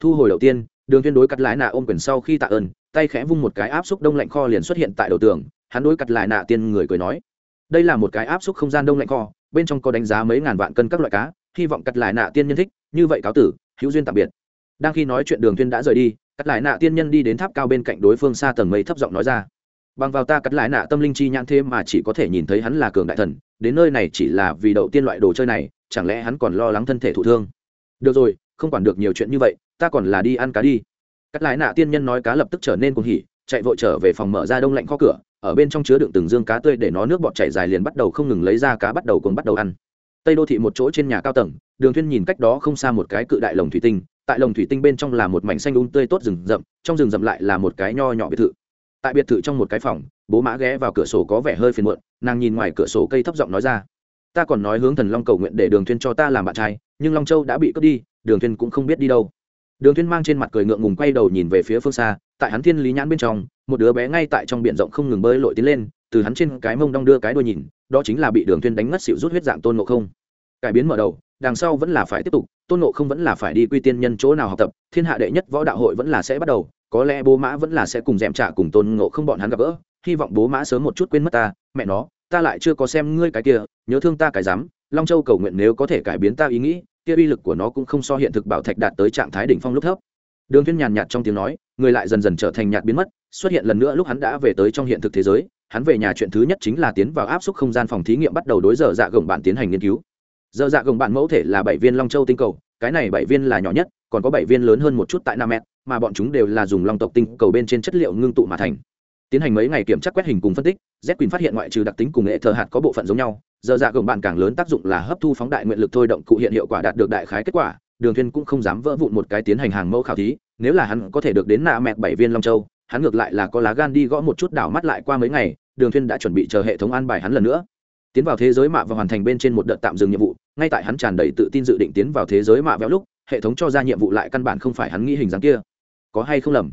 Speaker 1: Thu hồi đầu tiên, đường thuyên đối cắt lái nạ ôm quyền sau khi tạ ơn, tay khẽ vung một cái áp xúc đông lạnh kho liền xuất hiện tại đầu tường, hắn đối cắt lại nạ tiên người cười nói, đây là một cái áp xúc không gian đông lạnh kho, bên trong có đánh giá mấy ngàn vạn cân các loại cá, hy vọng cắt lại nạ tiên nhân thích, như vậy cáo tử, hữu duyên tạm biệt. Đang khi nói chuyện đường thuyên đã rời đi, cắt lại nạ tiên nhân đi đến tháp cao bên cạnh đối phương xa tầng mây thấp giọng nói ra, bằng vào ta cắt lại nạ tâm linh chi nhãn thêm mà chỉ có thể nhìn thấy hắn là cường đại thần, đến nơi này chỉ là vì đậu tiên loại đồ chơi này chẳng lẽ hắn còn lo lắng thân thể thụ thương? Được rồi, không quản được nhiều chuyện như vậy, ta còn là đi ăn cá đi. Cắt lại nạ tiên nhân nói cá lập tức trở nên cuồng hỉ, chạy vội trở về phòng mở ra đông lạnh kho cửa, ở bên trong chứa đựng từng dương cá tươi để nó nước bọt chảy dài liền bắt đầu không ngừng lấy ra cá bắt đầu cùng bắt đầu ăn. Tây đô thị một chỗ trên nhà cao tầng, đường thuyên nhìn cách đó không xa một cái cự đại lồng thủy tinh, tại lồng thủy tinh bên trong là một mảnh xanh um tươi tốt rừng rậm, trong rừng rậm lại là một cái nho nhỏ biệt thự. Tại biệt thự trong một cái phòng, bố mã ghé vào cửa sổ có vẻ hơi phiền muộn, nàng nhìn ngoài cửa sổ cây thấp giọng nói ra ta còn nói hướng thần long cầu nguyện để đường thuyên cho ta làm bạn trai, nhưng long châu đã bị cướp đi, đường thuyên cũng không biết đi đâu. Đường thuyên mang trên mặt cười ngượng ngùng quay đầu nhìn về phía phương xa, tại hắn thiên lý nhãn bên trong, một đứa bé ngay tại trong biển rộng không ngừng bơi lội tiến lên, từ hắn trên cái mông đong đưa cái đuôi nhìn, đó chính là bị đường thuyên đánh ngất xỉu rút huyết dạng tôn ngộ không. Cải biến mở đầu, đằng sau vẫn là phải tiếp tục, tôn ngộ không vẫn là phải đi quy tiên nhân chỗ nào học tập, thiên hạ đệ nhất võ đạo hội vẫn là sẽ bắt đầu, có lẽ bố mã vẫn là sẽ cùng dèm trả cùng tôn ngộ không bọn hắn gặp gỡ, hy vọng bố mã sớm một chút quên mất ta, mẹ nó ta lại chưa có xem ngươi cái kia, nhớ thương ta cái dám, long châu cầu nguyện nếu có thể cải biến ta ý nghĩ, kia uy lực của nó cũng không so hiện thực bảo thạch đạt tới trạng thái đỉnh phong lúc thấp. Đường thiên nhàn nhạt trong tiếng nói, người lại dần dần trở thành nhạt biến mất, xuất hiện lần nữa lúc hắn đã về tới trong hiện thực thế giới, hắn về nhà chuyện thứ nhất chính là tiến vào áp suất không gian phòng thí nghiệm bắt đầu đối giờ dạ gồng bạn tiến hành nghiên cứu. Giờ dạ gồng bạn mẫu thể là bảy viên long châu tinh cầu, cái này bảy viên là nhỏ nhất, còn có bảy viên lớn hơn một chút tại nam mét mà bọn chúng đều là dùng long tộc tinh cầu bên trên chất liệu ngưng tụ mà thành tiến hành mấy ngày kiểm tra quét hình cùng phân tích, z quỳnh phát hiện ngoại trừ đặc tính cùng nghệ thờ hạt có bộ phận giống nhau, giờ dạ gồng bạn càng lớn tác dụng là hấp thu phóng đại nguyện lực thôi động cụ hiện hiệu quả đạt được đại khái kết quả, đường thiên cũng không dám vỡ vụn một cái tiến hành hàng mẫu khảo thí, nếu là hắn có thể được đến nạ mẹt bảy viên long châu, hắn ngược lại là có lá gan đi gõ một chút đảo mắt lại qua mấy ngày, đường thiên đã chuẩn bị chờ hệ thống an bài hắn lần nữa. Tiến vào thế giới mạ và hoàn thành bên trên một đợt tạm dừng nhiệm vụ, ngay tại hắn tràn đầy tự tin dự định tiến vào thế giới mạ véo lúc, hệ thống cho ra nhiệm vụ lại căn bản không phải hắn nghĩ hình dáng kia. Có hay không lầm?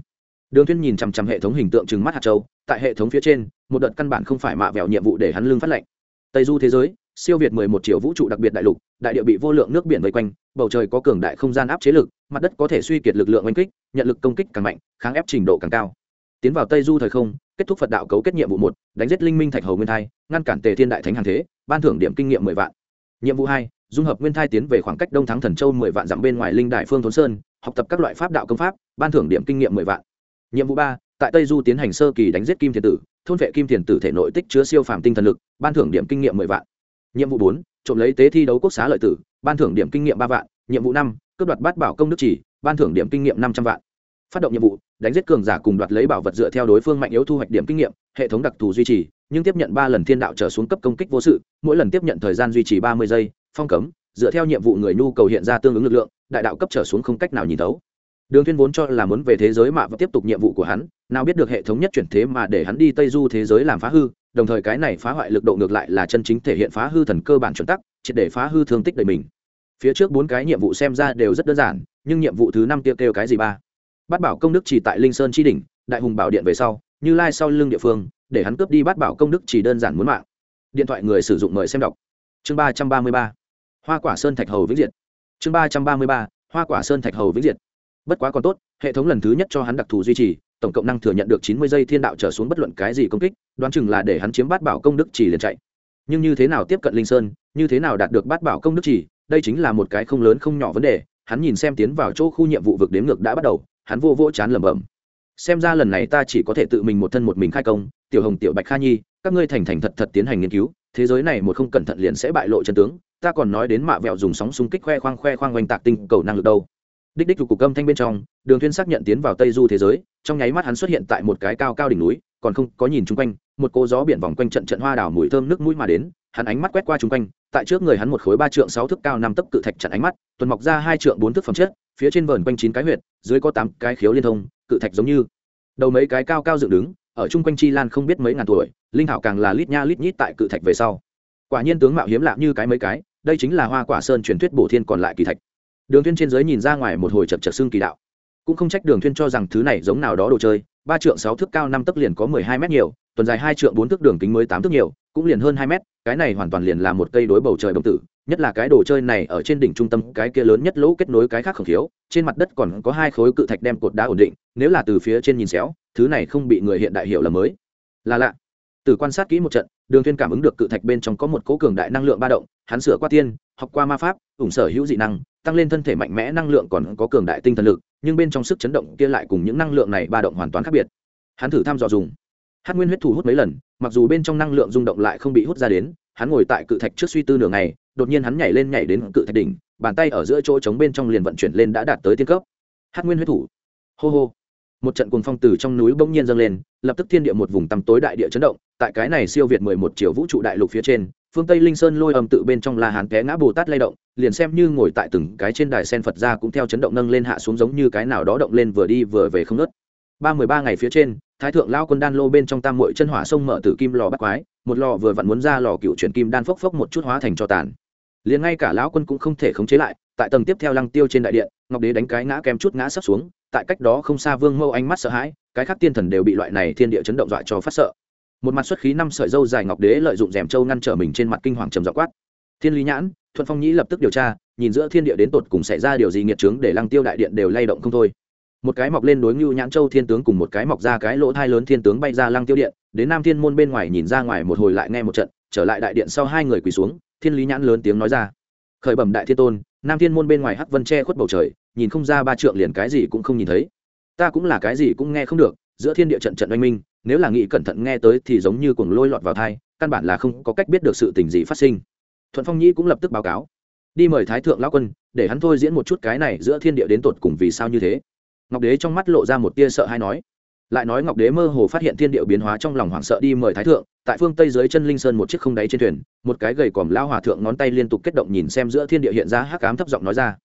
Speaker 1: Đường thiên nhìn chằm chằm hệ thống hình tượng trừng mắt hạt châu, tại hệ thống phía trên, một đợt căn bản không phải mạ vẹo nhiệm vụ để hắn lương phát lệnh tây du thế giới, siêu việt 11 triệu vũ trụ đặc biệt đại lục, đại địa bị vô lượng nước biển vây quanh, bầu trời có cường đại không gian áp chế lực, mặt đất có thể suy kiệt lực lượng oanh kích, nhận lực công kích càng mạnh, kháng ép trình độ càng cao. Tiến vào tây du thời không, kết thúc phật đạo cấu kết nhiệm vụ một, đánh giết linh minh thạch hầu nguyên thai, ngăn cản tề thiên đại thánh hàng thế, ban thưởng điểm kinh nghiệm mười vạn. Nhiệm vụ hai, dung hợp nguyên thai tiến về khoảng cách đông thắng thần châu mười vạn dặm bên ngoài linh đại phương thốn sơn, học tập các loại pháp đạo công pháp, ban thưởng điểm kinh nghiệm mười vạn nhiệm vụ ba, tại tây du tiến hành sơ kỳ đánh giết kim thiền tử, thôn vệ kim thiền tử thể nội tích chứa siêu phàm tinh thần lực, ban thưởng điểm kinh nghiệm mười vạn. Nhiệm vụ bốn, trộm lấy tế thi đấu quốc xá lợi tử, ban thưởng điểm kinh nghiệm ba vạn. Nhiệm vụ năm, cướp đoạt bát bảo công đức chỉ, ban thưởng điểm kinh nghiệm năm trăm vạn. Phát động nhiệm vụ, đánh giết cường giả cùng đoạt lấy bảo vật dựa theo đối phương mạnh yếu thu hoạch điểm kinh nghiệm, hệ thống đặc thù duy trì, nhưng tiếp nhận ba lần thiên đạo trở xuống cấp công kích vô sự, mỗi lần tiếp nhận thời gian duy trì ba mươi giây, phong cấm, dựa theo nhiệm vụ người nhu cầu hiện ra tương ứng lực lượng, đại đạo cấp trở xuống không cách nào nhìn thấu đường thiên vốn cho là muốn về thế giới mạ và tiếp tục nhiệm vụ của hắn, nào biết được hệ thống nhất chuyển thế mà để hắn đi tây du thế giới làm phá hư, đồng thời cái này phá hoại lực độ ngược lại là chân chính thể hiện phá hư thần cơ bản chuẩn tắc triệt để phá hư thương tích đời mình. Phía trước bốn cái nhiệm vụ xem ra đều rất đơn giản, nhưng nhiệm vụ thứ năm tiêu kêu cái gì ba? Bát bảo công đức chỉ tại linh sơn chi đỉnh, đại hùng bảo điện về sau, như lai sau lưng địa phương, để hắn cướp đi bát bảo công đức chỉ đơn giản muốn mạng. Điện thoại người sử dụng mời xem đọc. Chương ba trăm ba mươi ba. Hoa quả sơn thạch hầu vĩnh diệt. Chương ba trăm ba mươi ba. Hoa quả sơn thạch hầu vĩnh diệt bất quá còn tốt, hệ thống lần thứ nhất cho hắn đặc thù duy trì, tổng cộng năng thừa nhận được chín mươi giây thiên đạo trở xuống bất luận cái gì công kích, đoán chừng là để hắn chiếm bát bảo công đức chỉ liền chạy. Nhưng như thế nào tiếp cận linh sơn, như thế nào đạt được bát bảo công đức chỉ đây chính là một cái không lớn không nhỏ vấn đề, hắn nhìn xem tiến vào chỗ khu nhiệm vụ vực đếm ngược đã bắt đầu, hắn vô vỗ chán lẩm bẩm. Xem ra lần này ta chỉ có thể tự mình một thân một mình khai công, tiểu hồng, tiểu bạch kha nhi, các ngươi thành thành thật thật tiến hành nghiên cứu, thế giới này một không cẩn thận liền sẽ bại lộ chân tướng, ta còn nói đến mạ vẹo dùng sóng xung kích khoe khoang khoe khoang oanh tạc tinh cầu năng lực đâu đích đích cục âm thanh bên trong, đường thuyên xác nhận tiến vào tây du thế giới, trong nháy mắt hắn xuất hiện tại một cái cao cao đỉnh núi, còn không có nhìn chung quanh, một cô gió biển vòng quanh trận trận hoa đào mùi thơm nước mũi mà đến, hắn ánh mắt quét qua chung quanh, tại trước người hắn một khối ba trượng sáu thước cao năm tấc cự thạch chặn ánh mắt, tuần mọc ra hai trượng bốn thước phẩm chất, phía trên vờn quanh chín cái huyệt, dưới có tám cái khiếu liên thông, cự thạch giống như. Đầu mấy cái cao cao dựng đứng, ở chung quanh chi lan không biết mấy ngàn tuổi, linh thảo càng là lít nha lít nhít tại cự thạch về sau. Quả nhiên tướng mạo hiếm lạ như cái mấy cái, đây chính là hoa quả sơn truyền thuyết bổ thiên còn lại kỳ thạch đường thiên trên dưới nhìn ra ngoài một hồi chật chật xương kỳ đạo. Cũng không trách đường thiên cho rằng thứ này giống nào đó đồ chơi ba trượng sáu thước cao năm tấc liền có mười hai mét nhiều tuần dài hai trượng bốn thước đường kính mới tám thước nhiều cũng liền hơn hai mét cái này hoàn toàn liền là một cây đối bầu trời đồng tử nhất là cái đồ chơi này ở trên đỉnh trung tâm cái kia lớn nhất lỗ kết nối cái khác khổng thiếu, trên mặt đất còn có hai khối cự thạch đem cột đá ổn định nếu là từ phía trên nhìn xéo thứ này không bị người hiện đại hiểu là mới. Là lạ. Từ quan sát kỹ một trận đường Thiên cảm ứng được cự thạch bên trong có một cố cường đại năng lượng ba động, hắn sửa qua tiên, học qua ma pháp, ủng sở hữu dị năng, tăng lên thân thể mạnh mẽ, năng lượng còn có cường đại tinh thần lực, nhưng bên trong sức chấn động kia lại cùng những năng lượng này ba động hoàn toàn khác biệt. Hắn thử thăm dò dùng. Hát nguyên huyết thủ hút mấy lần, mặc dù bên trong năng lượng rung động lại không bị hút ra đến, hắn ngồi tại cự thạch trước suy tư nửa ngày, đột nhiên hắn nhảy lên nhảy đến cự thạch đỉnh, bàn tay ở giữa chỗ trống bên trong liền vận chuyển lên đã đạt tới tiên cấp. Hát nguyên huyết thủ. Hô hô một trận cuồng phong từ trong núi bỗng nhiên dâng lên, lập tức thiên địa một vùng tăm tối đại địa chấn động, tại cái này siêu việt mười một triệu vũ trụ đại lục phía trên, phương tây linh sơn lôi âm tự bên trong la hán té ngã bồ tát lay động, liền xem như ngồi tại từng cái trên đài sen phật ra cũng theo chấn động nâng lên hạ xuống giống như cái nào đó động lên vừa đi vừa về không nớt ba mười ba ngày phía trên, thái thượng lao quân đan lô bên trong tam mội chân hỏa sông mở tử kim lò bắt quái, một lò vừa vặn muốn ra lò cựu chuyển kim đan phốc phốc một chút hóa thành cho tàn. Liền ngay cả lão quân cũng không thể khống chế lại, tại tầng tiếp theo lăng tiêu trên đại điện, ngọc đế đánh cái ngã kém chút ngã sắp xuống tại cách đó không xa vương mâu ánh mắt sợ hãi, cái khác tiên thần đều bị loại này thiên địa chấn động dọa cho phát sợ. Một mặt xuất khí năm sợi dâu dài ngọc đế lợi dụng rèm châu ngăn trở mình trên mặt kinh hoàng trầm dọ quát. Thiên lý nhãn, thuận phong nhĩ lập tức điều tra, nhìn giữa thiên địa đến tột cùng xảy ra điều gì nghiệt trướng để lăng tiêu đại điện đều lay động không thôi. Một cái mọc lên đối ngưu nhãn châu thiên tướng cùng một cái mọc ra cái lỗ thai lớn thiên tướng bay ra lăng tiêu điện, đến nam thiên môn bên ngoài nhìn ra ngoài một hồi lại nghe một trận, trở lại đại điện sau hai người quỳ xuống, thiên lý nhãn lớn tiếng nói ra. Khởi bẩm đại thiên tôn, nam thiên môn bên ngoài hắc vân che khuất bầu trời nhìn không ra ba trượng liền cái gì cũng không nhìn thấy. Ta cũng là cái gì cũng nghe không được, giữa thiên địa trận trận oanh minh, nếu là nghĩ cẩn thận nghe tới thì giống như cuồng lôi lọt vào thai, căn bản là không có cách biết được sự tình gì phát sinh. Thuận phong nhĩ cũng lập tức báo cáo. Đi mời thái thượng lão quân, để hắn thôi diễn một chút cái này giữa thiên địa đến tột cùng vì sao như thế. Ngọc đế trong mắt lộ ra một tia sợ hay nói. Lại nói ngọc đế mơ hồ phát hiện thiên điệu biến hóa trong lòng hoảng sợ đi mời thái thượng, tại phương tây dưới chân linh sơn một chiếc không đáy trên thuyền, một cái gầy còm lao hòa thượng ngón tay liên tục kết động nhìn xem giữa thiên địa hiện ra hắc ám thấp giọng nói ra.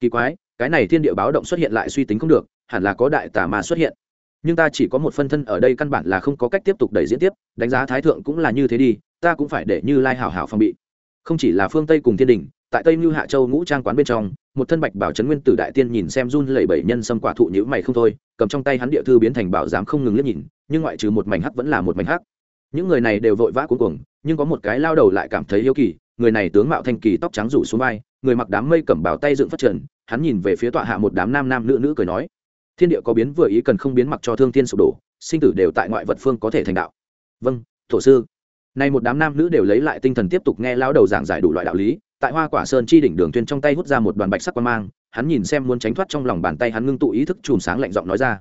Speaker 1: Kỳ quái cái này thiên địa báo động xuất hiện lại suy tính không được, hẳn là có đại tà ma xuất hiện. Nhưng ta chỉ có một phân thân ở đây căn bản là không có cách tiếp tục đẩy diễn tiếp, đánh giá thái thượng cũng là như thế đi, ta cũng phải để như lai hảo hảo phòng bị. Không chỉ là phương tây cùng thiên đình, tại tây mưu hạ châu ngũ trang quán bên trong, một thân bạch bảo trấn nguyên tử đại tiên nhìn xem run lẩy bẩy nhân xâm quả thụ nhữ mày không thôi, cầm trong tay hắn địa thư biến thành bảo giám không ngừng liếc nhìn, nhưng ngoại trừ một mảnh hắc vẫn là một mảnh hắc. Những người này đều vội vã cuối cùng nhưng có một cái lao đầu lại cảm thấy yêu kỳ người này tướng mạo thanh kỳ tóc trắng rủ xuống vai, người mặc đám mây cẩm bào tay dựng phát trần, hắn nhìn về phía tọa hạ một đám nam nam nữ nữ cười nói, thiên địa có biến vừa ý cần không biến mặc cho thương thiên sụp đổ, sinh tử đều tại ngoại vật phương có thể thành đạo. Vâng thổ sư. Nay một đám nam nữ đều lấy lại tinh thần tiếp tục nghe lão đầu giảng giải đủ loại đạo lý, tại hoa quả sơn chi đỉnh đường tuyên trong tay hút ra một đoàn bạch sắc quan mang, hắn nhìn xem muốn tránh thoát trong lòng bàn tay hắn ngưng tụ ý thức chùm sáng lạnh giọng nói ra,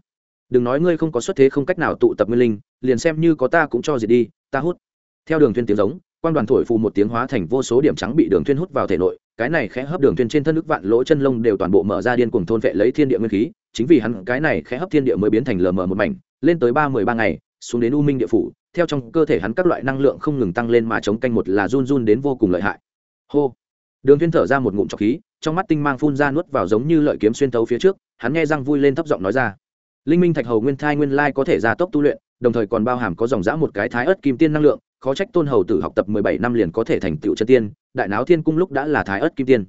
Speaker 1: đừng nói ngươi không có xuất thế không cách nào tụ tập nguyên linh, liền xem như có ta cũng cho diệt đi, ta hút. Theo đường tuyên tiếng giống quan đoàn thổi phù một tiếng hóa thành vô số điểm trắng bị đường thiên hút vào thể nội, cái này khẽ hấp đường thiên trên thân nước vạn lỗ chân lông đều toàn bộ mở ra điên cuồng thôn vệ lấy thiên địa nguyên khí, chính vì hắn, cái này khẽ hấp thiên địa mới biến thành lờ mờ một mảnh, lên tới ba mười ba ngày, xuống đến u minh địa phủ, theo trong cơ thể hắn các loại năng lượng không ngừng tăng lên mà chống canh một là run run đến vô cùng lợi hại. Hô. Đường thiên thở ra một ngụm trọc khí, trong mắt tinh mang phun ra nuốt vào giống như lợi kiếm xuyên thấu phía trước, hắn nghe răng vui lên thấp giọng nói ra. Linh minh thạch hầu nguyên thai nguyên lai có thể gia tốc tu luyện, đồng thời còn bao hàm có dòng dã một cái thái ớt kim tiên năng lượng khó trách tôn hầu tử học tập mười bảy năm liền có thể thành tựu chân tiên, đại náo thiên cung lúc đã là thái ớt kim tiên.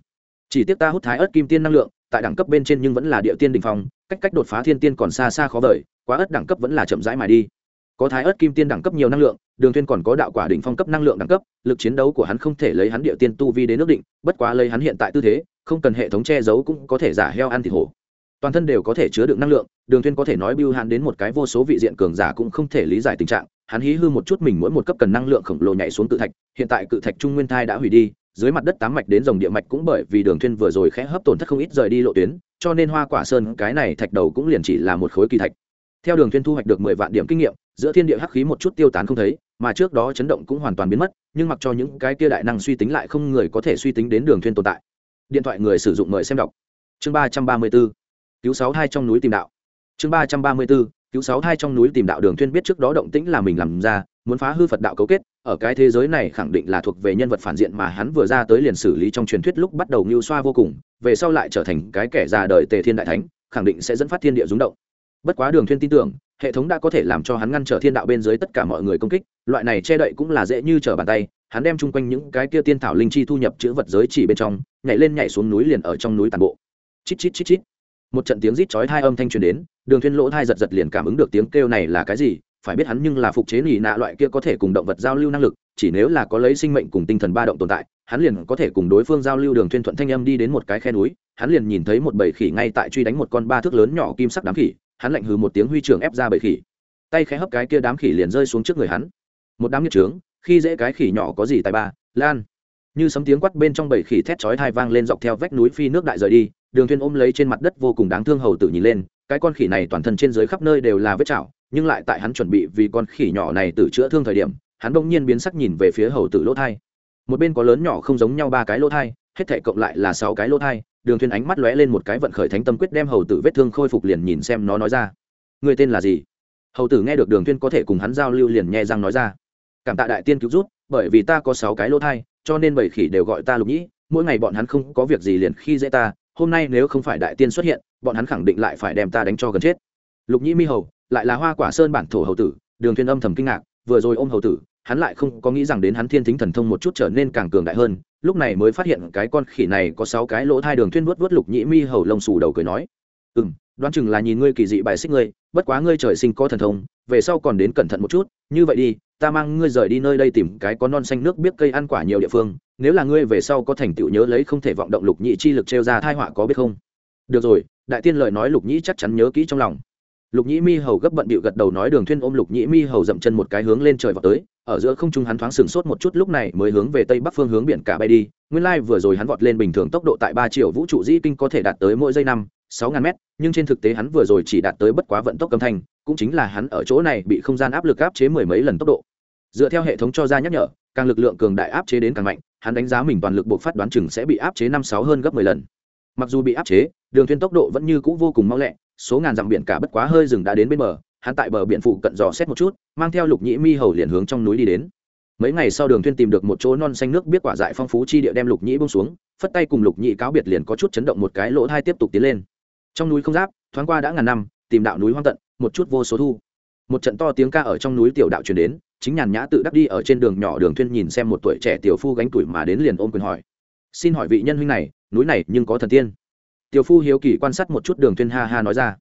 Speaker 1: Chỉ tiếc ta hút thái ớt kim tiên năng lượng, tại đẳng cấp bên trên nhưng vẫn là địa tiên đỉnh phong, cách cách đột phá thiên tiên còn xa xa khó vời, quá ớt đẳng cấp vẫn là chậm rãi mài đi. Có thái ớt kim tiên đẳng cấp nhiều năng lượng, đường thiên còn có đạo quả đỉnh phong cấp năng lượng đẳng cấp, lực chiến đấu của hắn không thể lấy hắn địa tiên tu vi đến nước định, bất quá lấy hắn hiện tại tư thế, không cần hệ thống che giấu cũng có thể giả heo ăn thịt hổ toàn thân đều có thể chứa đựng năng lượng, đường thiên có thể nói bưu hắn đến một cái vô số vị diện cường giả cũng không thể lý giải tình trạng, hắn hí hư một chút mình mỗi một cấp cần năng lượng khổng lồ nhảy xuống cự thạch, hiện tại cự thạch trung nguyên thai đã hủy đi, dưới mặt đất tám mạch đến dòng địa mạch cũng bởi vì đường thiên vừa rồi khẽ hấp tổn thất không ít rời đi lộ tuyến, cho nên hoa quả sơn cái này thạch đầu cũng liền chỉ là một khối kỳ thạch. Theo đường thiên thu hoạch được mười vạn điểm kinh nghiệm, giữa thiên địa hắc khí một chút tiêu tán không thấy, mà trước đó chấn động cũng hoàn toàn biến mất, nhưng mặc cho những cái kia đại năng suy tính lại không người có thể suy tính đến đường thiên tồn tại. Điện thoại người sử dụng mời xem đọc. Chương ba trăm ba mươi 334 cứu sáu hai trong núi tìm đạo. Chương ba trăm ba mươi bốn, cứu sáu hai trong núi tìm đạo đường Thuyên biết trước đó động tĩnh là mình làm ra, muốn phá hư phật đạo cấu kết, ở cái thế giới này khẳng định là thuộc về nhân vật phản diện mà hắn vừa ra tới liền xử lý trong truyền thuyết lúc bắt đầu mưu xoa vô cùng, về sau lại trở thành cái kẻ già đời tề thiên đại thánh, khẳng định sẽ dẫn phát thiên địa rúng động. Bất quá đường Thuyên tin tưởng, hệ thống đã có thể làm cho hắn ngăn trở thiên đạo bên dưới tất cả mọi người công kích, loại này che đậy cũng là dễ như trở bàn tay, hắn đem chung quanh những cái kia tiên thảo linh chi thu nhập chữ vật giới chỉ bên trong, nhảy lên nhảy xuống núi liền ở trong núi tàn bộ. Chít chít chít chít một trận tiếng rít chói hai âm thanh truyền đến, đường thiên lỗ thai giật giật liền cảm ứng được tiếng kêu này là cái gì, phải biết hắn nhưng là phục chế nhì nạ loại kia có thể cùng động vật giao lưu năng lực, chỉ nếu là có lấy sinh mệnh cùng tinh thần ba động tồn tại, hắn liền có thể cùng đối phương giao lưu đường thiên thuận thanh âm đi đến một cái khe núi, hắn liền nhìn thấy một bầy khỉ ngay tại truy đánh một con ba thước lớn nhỏ kim sắc đám khỉ, hắn lạnh hừ một tiếng huy trưởng ép ra bầy khỉ. Tay khẽ hấp cái kia đám khỉ liền rơi xuống trước người hắn. Một đám nhiệt trướng, khi dễ cái khỉ nhỏ có gì tài ba, lan như sấm tiếng quát bên trong bầy khỉ thét chói thai vang lên dọc theo vách núi phi nước đại rời đi, đường thiên ôm lấy trên mặt đất vô cùng đáng thương hầu tử nhìn lên, cái con khỉ này toàn thân trên dưới khắp nơi đều là vết chảo, nhưng lại tại hắn chuẩn bị vì con khỉ nhỏ này tự chữa thương thời điểm, hắn bỗng nhiên biến sắc nhìn về phía hầu tử lỗ thai. Một bên có lớn nhỏ không giống nhau ba cái lỗ thai, hết thể cộng lại là sáu cái lỗ thai, đường thiên ánh mắt lóe lên một cái vận khởi thánh tâm quyết đem hầu tử vết thương khôi phục liền nhìn xem nó nói ra. Người tên là gì? Hầu tử nghe được đường thiên có thể cùng hắn giao lưu liền nhẹ răng nói ra. Cảm tạ đại tiên cứu rút bởi vì ta có sáu cái lỗ thai, cho nên bảy khỉ đều gọi ta lục nhĩ, mỗi ngày bọn hắn không có việc gì liền khi dễ ta, hôm nay nếu không phải đại tiên xuất hiện, bọn hắn khẳng định lại phải đem ta đánh cho gần chết. Lục nhĩ mi hầu, lại là hoa quả sơn bản thổ hầu tử, đường thiên âm thầm kinh ngạc, vừa rồi ôm hầu tử, hắn lại không có nghĩ rằng đến hắn thiên thính thần thông một chút trở nên càng cường đại hơn, lúc này mới phát hiện cái con khỉ này có sáu cái lỗ thai đường thuyên vuốt vuốt lục nhĩ mi hầu lông xù đầu cười nói. Ừ m đoán chừng là nhìn ngươi kỳ dị bài xích ngươi, bất quá ngươi trời sinh có thần thông, về sau còn đến cẩn thận một chút, như vậy đi ta mang ngươi rời đi nơi đây tìm cái có non xanh nước biết cây ăn quả nhiều địa phương, nếu là ngươi về sau có thành tựu nhớ lấy không thể vọng động lục nhĩ chi lực trêu ra thai họa có biết không? Được rồi, đại tiên lời nói lục nhĩ chắc chắn nhớ kỹ trong lòng. Lục nhĩ mi hầu gấp bận bịu gật đầu nói đường thuyên ôm lục nhĩ mi hầu dậm chân một cái hướng lên trời vào tới, ở giữa không trung hắn thoáng sừng sốt một chút lúc này mới hướng về tây bắc phương hướng biển cả bay đi, nguyên lai like vừa rồi hắn vọt lên bình thường tốc độ tại ba triệu vũ trụ dĩ kinh có thể đạt tới mỗi giây năm, sáu ngàn mét, nhưng trên thực tế hắn vừa rồi chỉ đạt tới bất quá vận tốc âm thanh, cũng chính là hắn ở chỗ này bị không gian áp lực áp chế mười mấy lần tốc độ dựa theo hệ thống cho ra nhắc nhở, càng lực lượng cường đại áp chế đến càng mạnh, hắn đánh giá mình toàn lực buộc phát đoán chừng sẽ bị áp chế năm sáu hơn gấp mười lần. Mặc dù bị áp chế, đường thuyên tốc độ vẫn như cũ vô cùng mau lẹ, số ngàn dặm biển cả bất quá hơi rừng đã đến bên bờ, hắn tại bờ biển phụ cận dò xét một chút, mang theo lục nhĩ mi hầu liền hướng trong núi đi đến. Mấy ngày sau đường thuyên tìm được một chỗ non xanh nước biết quả dại phong phú chi địa đem lục nhĩ buông xuống, phất tay cùng lục nhĩ cáo biệt liền có chút chấn động một cái lỗ thai tiếp tục tiến lên. Trong núi không giáp, thoáng qua đã ngàn năm, tìm đạo núi hoang tận, một chút vô số thu. Một trận to tiếng ca ở trong núi tiểu đạo truyền đến chính nhàn nhã tự đắc đi ở trên đường nhỏ đường thuyên nhìn xem một tuổi trẻ tiểu phu gánh tuổi mà đến liền ôm quyền hỏi. Xin hỏi vị nhân huynh này, núi này nhưng có thần tiên? Tiểu phu hiếu kỳ quan sát một chút đường thuyên ha ha nói ra.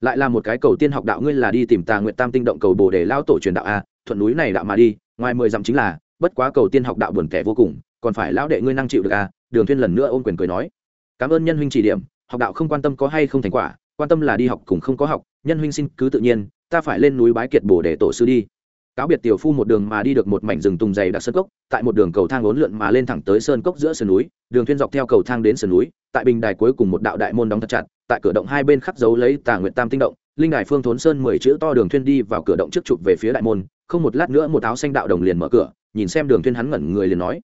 Speaker 1: Lại là một cái cầu tiên học đạo ngươi là đi tìm tà nguyện tam tinh động cầu bồ để lao tổ truyền đạo a, thuận núi này đạo mà đi, ngoài mười dặm chính là, bất quá cầu tiên học đạo buồn kẻ vô cùng, còn phải lão đệ ngươi năng chịu được a, đường thuyên lần nữa ôm quyền cười nói. Cảm ơn nhân huynh chỉ điểm, học đạo không quan tâm có hay không thành quả, quan tâm là đi học cùng không có học, nhân huynh xin cứ tự nhiên, ta phải lên núi bái kiệt bồ để tổ sư đi cáo biệt tiểu phu một đường mà đi được một mảnh rừng tùng dày đặc sơn cốc, tại một đường cầu thang uốn lượn mà lên thẳng tới sơn cốc giữa sườn núi, đường thuyên dọc theo cầu thang đến sườn núi, tại bình đài cuối cùng một đạo đại môn đóng thật chặt, tại cửa động hai bên khắc dấu lấy tà nguyện tam tinh động, linh đài phương thốn sơn mười chữ to đường thuyên đi vào cửa động trước chụp về phía đại môn, không một lát nữa một áo xanh đạo đồng liền mở cửa, nhìn xem đường thuyên hắn ngẩn người liền nói,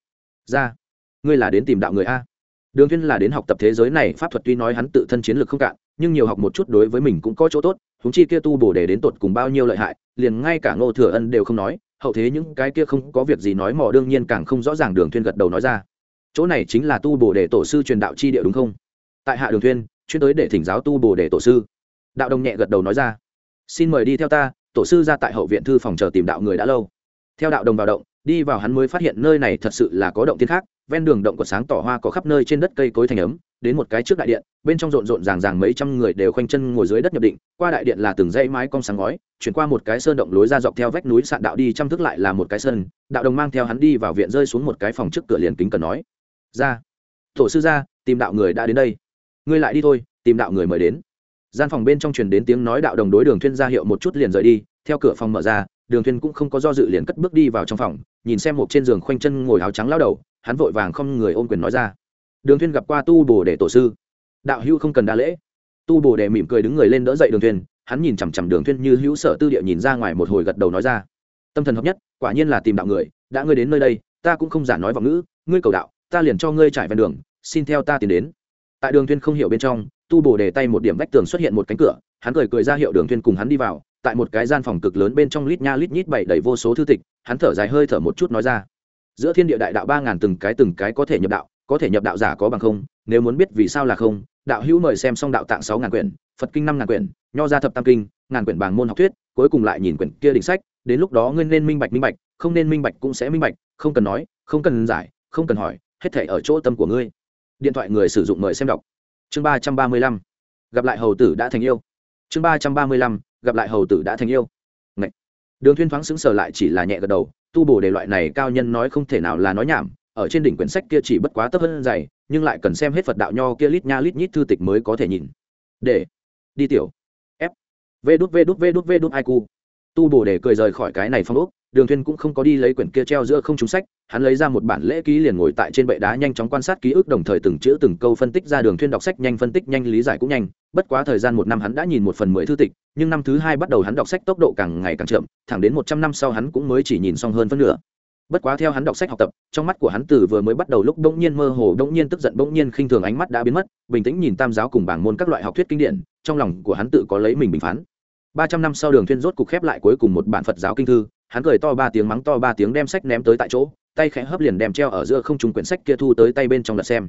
Speaker 1: ra, ngươi là đến tìm đạo người a? Đường thuyên là đến học tập thế giới này, pháp thuật tuy nói hắn tự thân chiến lược không cạn nhưng nhiều học một chút đối với mình cũng có chỗ tốt chúng chi kia tu bổ để đến tột cùng bao nhiêu lợi hại, liền ngay cả ngô thừa ân đều không nói, hậu thế những cái kia không có việc gì nói mò đương nhiên càng không rõ ràng đường thuyên gật đầu nói ra. Chỗ này chính là tu bổ để tổ sư truyền đạo chi địa đúng không? Tại hạ đường thuyên, chuyên tới để thỉnh giáo tu bổ để tổ sư. Đạo đồng nhẹ gật đầu nói ra. Xin mời đi theo ta, tổ sư ra tại hậu viện thư phòng chờ tìm đạo người đã lâu. Theo đạo đồng vào động, đi vào hắn mới phát hiện nơi này thật sự là có động tiên khác ven đường động của sáng tỏ hoa có khắp nơi trên đất cây cối thành ấm, đến một cái trước đại điện, bên trong rộn rộn ràng ràng mấy trăm người đều khoanh chân ngồi dưới đất nhập định, qua đại điện là từng dãy mái cong sáng ngói, chuyển qua một cái sơn động lối ra dọc theo vách núi sạn đạo đi chăm thức lại là một cái sơn đạo đồng mang theo hắn đi vào viện rơi xuống một cái phòng trước cửa liền kính cần nói, ra, tổ sư ra, tìm đạo người đã đến đây. Ngươi lại đi thôi, tìm đạo người mời đến. Gian phòng bên trong truyền đến tiếng nói đạo đồng đối đường thuyên ra hiệu một chút liền rời đi, theo cửa phòng mở ra, đường thuyên cũng không có do dự liền cất bước đi vào trong phòng nhìn xem một trên giường khoanh chân ngồi áo trắng lao đầu, hắn vội vàng không người ôm quyền nói ra. Đường thuyên gặp qua tu bồ đề tổ sư. Đạo hữu không cần đa lễ. Tu bồ đề mỉm cười đứng người lên đỡ dậy đường thuyên hắn nhìn chằm chằm đường thuyên như hữu sở tư địa nhìn ra ngoài một hồi gật đầu nói ra. Tâm thần hợp nhất, quả nhiên là tìm đạo người, đã ngươi đến nơi đây, ta cũng không giả nói vọng ngữ, ngươi cầu đạo, ta liền cho ngươi trải ven đường, xin theo ta tiến đến. Tại đường thuyên không hiểu bên trong, tu bồ đề tay một điểm vách tường xuất hiện một cánh cửa, hắn cười cười ra hiệu đường thuyên cùng hắn đi vào tại một cái gian phòng cực lớn bên trong lít nha lít nhít bảy đầy vô số thư tịch, hắn thở dài hơi thở một chút nói ra. Giữa thiên địa đại đạo ba ngàn từng cái từng cái có thể nhập đạo, có thể nhập đạo giả có bằng không, nếu muốn biết vì sao là không, đạo hữu mời xem xong đạo tạng sáu ngàn quyển, phật kinh năm ngàn quyển, nho gia thập tam kinh, ngàn quyển bảng môn học thuyết, cuối cùng lại nhìn quyển kia đỉnh sách, đến lúc đó ngươi nên minh bạch minh bạch, không nên minh bạch cũng sẽ minh bạch, không cần nói, không cần giải, không cần hỏi, hết thể ở chỗ tâm của ngươi. Điện thoại người sử dụng mời xem đọc. Chương ba trăm ba mươi lăm. Gặp lại hầu tử đã thành yêu chương ba trăm ba mươi lăm, gặp lại hầu tử đã thành yêu. Ngậy. đường thuyên thoáng xứng sở lại chỉ là nhẹ gật đầu, tu bổ đề loại này cao nhân nói không thể nào là nói nhảm, ở trên đỉnh quyển sách kia chỉ bất quá tấp hơn dày, nhưng lại cần xem hết phật đạo nho kia lít nha lít nhít thư tịch mới có thể nhìn. Để. Đi tiểu. F. Vê đút vê đút vê đút vê đút ai cu tu bổ đề cười rời khỏi cái này phong ốc đường thuyên cũng không có đi lấy quyển kia treo giữa không trúng sách, hắn lấy ra một bản lễ ký liền ngồi tại trên bệ đá nhanh chóng quan sát ký ức đồng thời từng chữ từng câu phân tích ra đường thuyên đọc sách nhanh phân tích nhanh, lý giải cũng nhanh. Bất quá thời gian một năm hắn đã nhìn một phần mười thư tịch, nhưng năm thứ hai bắt đầu hắn đọc sách tốc độ càng ngày càng chậm, thẳng đến một trăm năm sau hắn cũng mới chỉ nhìn xong hơn phân nửa. Bất quá theo hắn đọc sách học tập, trong mắt của hắn từ vừa mới bắt đầu lúc bỗng nhiên mơ hồ, bỗng nhiên tức giận, bỗng nhiên khinh thường ánh mắt đã biến mất, bình tĩnh nhìn tam giáo cùng bảng môn các loại học thuyết kinh điển, trong lòng của hắn tự có lấy mình bình phán. Ba trăm năm sau đường thuyên rốt cục khép lại cuối cùng một bản phật giáo kinh thư hắn cười to ba tiếng mắng to ba tiếng đem sách ném tới tại chỗ, tay khẽ hấp liền đem treo ở giữa không trùng quyển sách kia thu tới tay bên trong lật xem.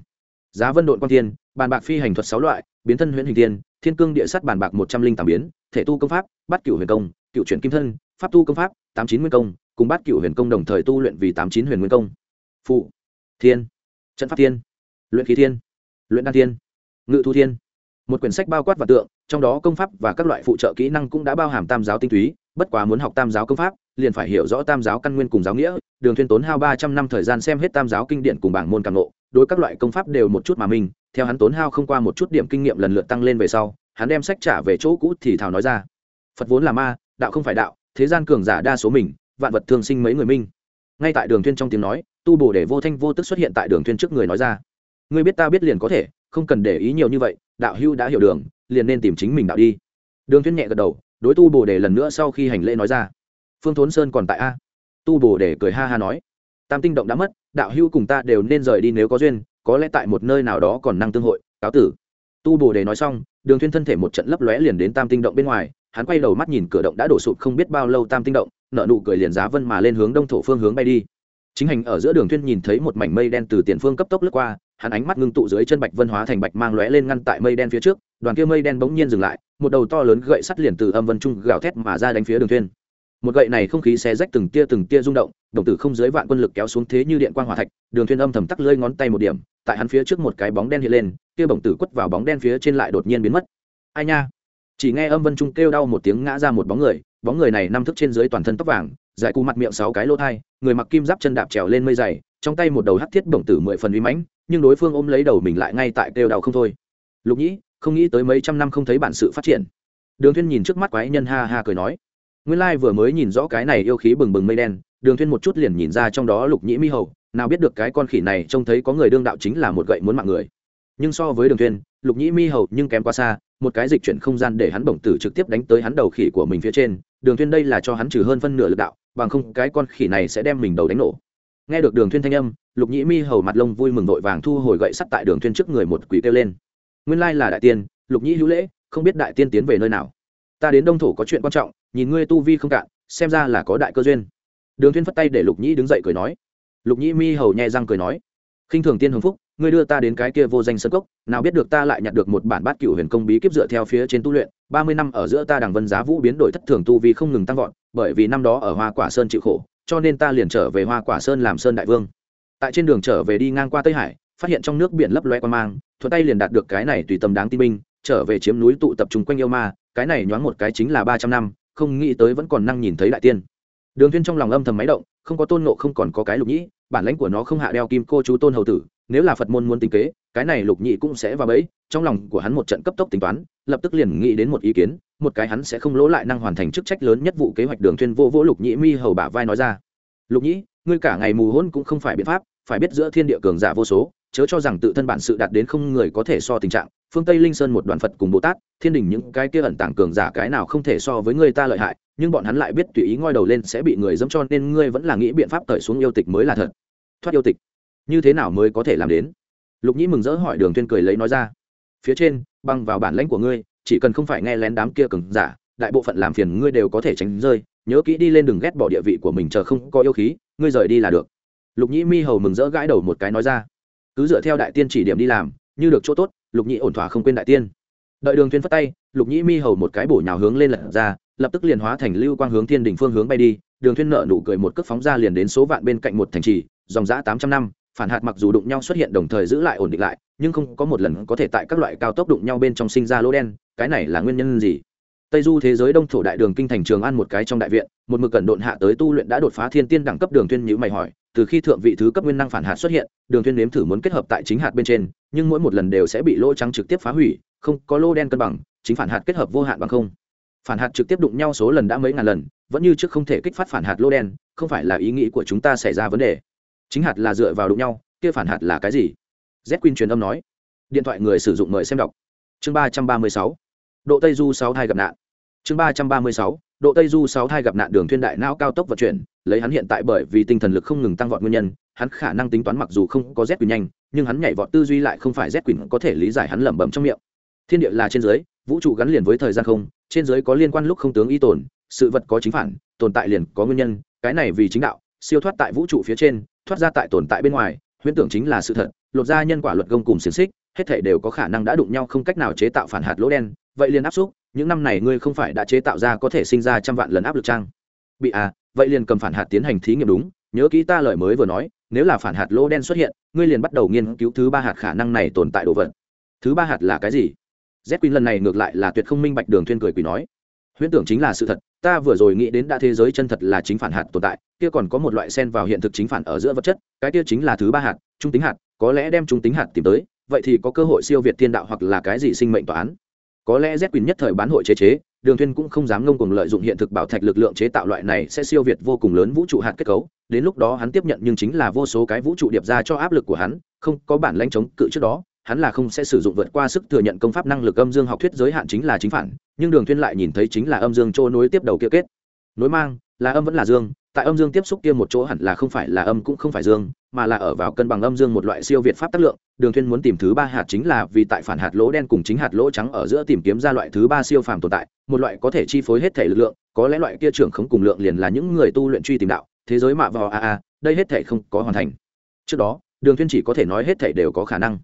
Speaker 1: Giá vân độn quan thiên, bàn bạc phi hành thuật sáu loại, biến thân huyễn hình tiên, thiên cương địa sắt bàn bạc một trăm linh tám biến, thể tu công pháp, bắt cửu huyền công cựu chuyển kim thân, pháp tu công pháp, tám chín nguyên công, cùng bắt cửu huyền công đồng thời tu luyện vì tám chín huyền nguyên công. Phụ, thiên, trận pháp thiên, luyện khí thiên, luyện đan thiên, ngự thu thiên. Một quyển sách bao quát và tượng, trong đó công pháp và các loại phụ trợ kỹ năng cũng đã bao hàm tam giáo tinh túy bất quá muốn học tam giáo công pháp, liền phải hiểu rõ tam giáo căn nguyên cùng giáo nghĩa, đường thuyên tốn hao ba trăm năm thời gian xem hết tam giáo kinh điển cùng bảng môn càng ngộ, đối các loại công pháp đều một chút mà mình, theo hắn tốn hao không qua một chút điểm kinh nghiệm lần lượt tăng lên về sau, hắn đem sách trả về chỗ cũ thì thảo nói ra. Phật vốn là ma, đạo không phải đạo, thế gian cường giả đa số mình, vạn vật thường sinh mấy người minh ngay tại đường thuyên trong tiếng nói, tu bổ để vô thanh vô tức xuất hiện tại đường thuyên trước người nói ra. Ngươi biết ta biết liền có thể, không cần để ý nhiều như vậy, đạo hưu đã hiểu đường, liền nên tìm chính mình đạo đi. Đường thuyên nhẹ gật đầu đối tu bổ để lần nữa sau khi hành lễ nói ra. Phương thốn sơn còn tại a. Tu bổ để cười ha ha nói, tam tinh động đã mất, đạo hữu cùng ta đều nên rời đi nếu có duyên, có lẽ tại một nơi nào đó còn năng tương hội, cáo tử. Tu bổ để nói xong, đường thuyên thân thể một trận lấp lóe liền đến tam tinh động bên ngoài, hắn quay đầu mắt nhìn cửa động đã đổ sụp không biết bao lâu tam tinh động nợ nụ cười liền giá vân mà lên hướng đông thổ phương hướng bay đi. Chính hành ở giữa đường thuyên nhìn thấy một mảnh mây đen từ tiền phương cấp tốc lướt qua, hắn ánh mắt ngưng tụ dưới chân bạch vân hóa thành bạch mang lóe lên ngăn tại mây đen phía trước, đoàn kia mây đen bỗng nhiên dừng lại một đầu to lớn gậy sắt liền từ âm vân trung gào thét mà ra đánh phía đường thuyên một gậy này không khí xé rách từng tia từng tia rung động, đồng tử không dưới vạn quân lực kéo xuống thế như điện quang hỏa thạch, đường thuyên âm thầm tắc lưỡi ngón tay một điểm, tại hắn phía trước một cái bóng đen hiện lên, kia bổng tử quất vào bóng đen phía trên lại đột nhiên biến mất. Ai nha? Chỉ nghe âm vân trung kêu đau một tiếng ngã ra một bóng người bóng người này năm thước trên dưới toàn thân tóc vàng, dài cù mặt miệng sáu cái lỗ thai, người mặc kim giáp chân đạp trèo lên mây dày, trong tay một đầu hắc thiết bổng tử mười phần uy mãnh, nhưng đối phương ôm lấy đầu mình lại ngay tại kêu đau không thôi. Lục nhĩ không nghĩ tới mấy trăm năm không thấy bản sự phát triển. Đường thuyên nhìn trước mắt quái nhân ha ha cười nói, nguyên lai vừa mới nhìn rõ cái này yêu khí bừng bừng mây đen, đường thuyên một chút liền nhìn ra trong đó lục nhĩ mi hầu, nào biết được cái con khỉ này trông thấy có người đương đạo chính là một gậy muốn mạng người. Nhưng so với đường thuyên, lục nhĩ mi hầu nhưng kém quá xa, một cái dịch chuyển không gian để hắn bổng tử trực tiếp đánh tới hắn đầu khỉ của mình phía trên, đường thuyên đây là cho hắn trừ hơn phân nửa lực đạo, bằng không cái con khỉ này sẽ đem mình đầu đánh nổ. Nghe được đường thuyên thanh âm, lục nhĩ mi hầu mặt lông vui mừng vội vàng thu hồi gậy sắt tại đường thuyên trước người một quỷ kêu lên nguyên lai là đại tiên, lục nhĩ hữu lễ, không biết đại tiên tiến về nơi nào. Ta đến đông thổ có chuyện quan trọng, nhìn ngươi tu vi không cạn, xem ra là có đại cơ duyên. Đường Thiên phất tay để lục nhĩ đứng dậy cười nói. Lục nhĩ mi hầu nhẹ răng cười nói. Khinh thường tiên hồng phúc, ngươi đưa ta đến cái kia vô danh sân cốc, nào biết được ta lại nhặt được một bản bát cựu huyền công bí kíp dựa theo phía trên tu luyện, ba mươi năm ở giữa ta đằng vân giá vũ biến đổi thất thường tu vi không ngừng tăng vọt, bởi vì năm đó ở hoa quả sơn chịu khổ, cho nên ta liền trở về hoa quả sơn làm sơn đại vương. Tại trên đường trở về đi ngang qua tây hải phát hiện trong nước biển lấp loe quan mang, thuận tay liền đạt được cái này tùy tâm đáng tin binh, trở về chiếm núi tụ tập trung quanh yêu ma, cái này nhoáng một cái chính là ba trăm năm, không nghĩ tới vẫn còn năng nhìn thấy đại tiên. Đường thiên trong lòng âm thầm máy động, không có tôn nộ không còn có cái lục nhĩ, bản lãnh của nó không hạ đeo kim cô chú tôn hầu tử, nếu là phật môn muốn tính kế, cái này lục nhị cũng sẽ vào bẫy, trong lòng của hắn một trận cấp tốc tính toán, lập tức liền nghĩ đến một ý kiến, một cái hắn sẽ không lỗ lại năng hoàn thành chức trách lớn nhất vụ kế hoạch đường thuyên vô vỗ lục nhị mi hầu bả vai nói ra. Lục nhị ngươi cả ngày mù hôn cũng không phải biện pháp, phải biết giữa thiên địa cường giả vô số chớ cho rằng tự thân bản sự đạt đến không người có thể so tình trạng. Phương tây linh sơn một đoàn phật cùng bồ tát, thiên đình những cái kia ẩn tàng cường giả cái nào không thể so với người ta lợi hại, nhưng bọn hắn lại biết tùy ý ngoi đầu lên sẽ bị người dẫm cho nên ngươi vẫn là nghĩ biện pháp cởi xuống yêu tịch mới là thật. Thoát yêu tịch, như thế nào mới có thể làm đến? Lục nhĩ mừng rỡ hỏi đường thiên cười lấy nói ra. Phía trên, băng vào bản lãnh của ngươi, chỉ cần không phải nghe lén đám kia cường giả, đại bộ phận làm phiền ngươi đều có thể tránh rơi. Nhớ kỹ đi lên đừng ghét bỏ địa vị của mình, chờ không có yêu khí, ngươi rời đi là được. Lục nhĩ mi hầu mừng rỡ gãi đầu một cái nói ra cứ dựa theo đại tiên chỉ điểm đi làm, như được chỗ tốt, lục nhĩ ổn thỏa không quên đại tiên. Đợi đường thuyên phất tay, lục nhĩ mi hầu một cái bổ nhào hướng lên lật ra, lập tức liền hóa thành lưu quang hướng thiên đỉnh phương hướng bay đi, đường thuyên nợ nụ cười một cước phóng ra liền đến số vạn bên cạnh một thành trì, dòng giã tám trăm năm, phản hạt mặc dù đụng nhau xuất hiện đồng thời giữ lại ổn định lại, nhưng không có một lần có thể tại các loại cao tốc đụng nhau bên trong sinh ra lỗ đen, cái này là nguyên nhân gì? Tây du thế giới đông thổ đại đường kinh thành trường an một cái trong đại viện, một mực cẩn độn hạ tới tu luyện đã đột phá thiên tiên đẳng cấp đường tuyên nhữ mày hỏi từ khi thượng vị thứ cấp nguyên năng phản hạt xuất hiện, đường thiên nếm thử muốn kết hợp tại chính hạt bên trên, nhưng mỗi một lần đều sẽ bị lỗ trắng trực tiếp phá hủy, không có lỗ đen cân bằng, chính phản hạt kết hợp vô hạn bằng không. Phản hạt trực tiếp đụng nhau số lần đã mấy ngàn lần, vẫn như trước không thể kích phát phản hạt lỗ đen, không phải là ý nghĩ của chúng ta xảy ra vấn đề. Chính hạt là dựa vào đụng nhau, kia phản hạt là cái gì? Z quyên truyền âm nói. Điện thoại người sử dụng mời xem đọc. Chương ba trăm ba mươi sáu. Độ tây du sáu thai gặp nạn chương ba trăm ba mươi sáu, độ tây du sáu thai gặp nạn đường thuyên đại não cao tốc vận chuyển, lấy hắn hiện tại bởi vì tinh thần lực không ngừng tăng vọt nguyên nhân, hắn khả năng tính toán mặc dù không có z quyền nhanh, nhưng hắn nhảy vọt tư duy lại không phải z quyền có thể lý giải hắn lẩm bẩm trong miệng. Thiên địa là trên dưới, vũ trụ gắn liền với thời gian không, trên dưới có liên quan lúc không tướng y tồn, sự vật có chính phản, tồn tại liền có nguyên nhân, cái này vì chính đạo, siêu thoát tại vũ trụ phía trên, thoát ra tại tồn tại bên ngoài, huyễn tưởng chính là sự thật, lột ra nhân quả luật gông cùng xiềng xích, hết thể đều có khả năng đã đụng nhau không cách nào chế tạo phản hạt lỗ đen, vậy liền áp xúc những năm này ngươi không phải đã chế tạo ra có thể sinh ra trăm vạn lần áp lực trang bị à vậy liền cầm phản hạt tiến hành thí nghiệm đúng. Nhớ kỹ ta lời mới vừa nói, nếu là phản hạt lỗ đen xuất hiện, ngươi liền bắt đầu nghiên cứu thứ ba hạt khả năng này tồn tại đồ vật. Thứ ba hạt là cái gì? Z quy lần này ngược lại là tuyệt không minh bạch đường thuyên cười quỷ nói. Huyễn tưởng chính là sự thật, ta vừa rồi nghĩ đến đã thế giới chân thật là chính phản hạt tồn tại, kia còn có một loại sen vào hiện thực chính phản ở giữa vật chất, cái kia chính là thứ ba hạt, trung tính hạt, có lẽ đem trung tính hạt tìm tới, vậy thì có cơ hội siêu việt thiên đạo hoặc là cái gì sinh mệnh tòa án có lẽ z quyền nhất thời bán hội chế chế, đường thuyên cũng không dám ngông cuồng lợi dụng hiện thực bảo thạch lực lượng chế tạo loại này sẽ siêu việt vô cùng lớn vũ trụ hạt kết cấu. Đến lúc đó hắn tiếp nhận nhưng chính là vô số cái vũ trụ điệp ra cho áp lực của hắn, không có bản lãnh chống cự trước đó, hắn là không sẽ sử dụng vượt qua sức thừa nhận công pháp năng lực âm dương học thuyết giới hạn chính là chính phản, nhưng đường thuyên lại nhìn thấy chính là âm dương chỗ nối tiếp đầu kia kết. Nối mang, là âm vẫn là dương, tại âm dương tiếp xúc kia một chỗ hẳn là không phải là âm cũng không phải dương mà là ở vào cân bằng âm dương một loại siêu việt pháp tác lượng, đường thuyên muốn tìm thứ ba hạt chính là vì tại phản hạt lỗ đen cùng chính hạt lỗ trắng ở giữa tìm kiếm ra loại thứ ba siêu phàm tồn tại, một loại có thể chi phối hết thể lực lượng, có lẽ loại kia trưởng khống cùng lượng liền là những người tu luyện truy tìm đạo, thế giới mạ vò a a, đây hết thể không có hoàn thành. Trước đó, đường thuyên chỉ có thể nói hết thể đều có khả năng.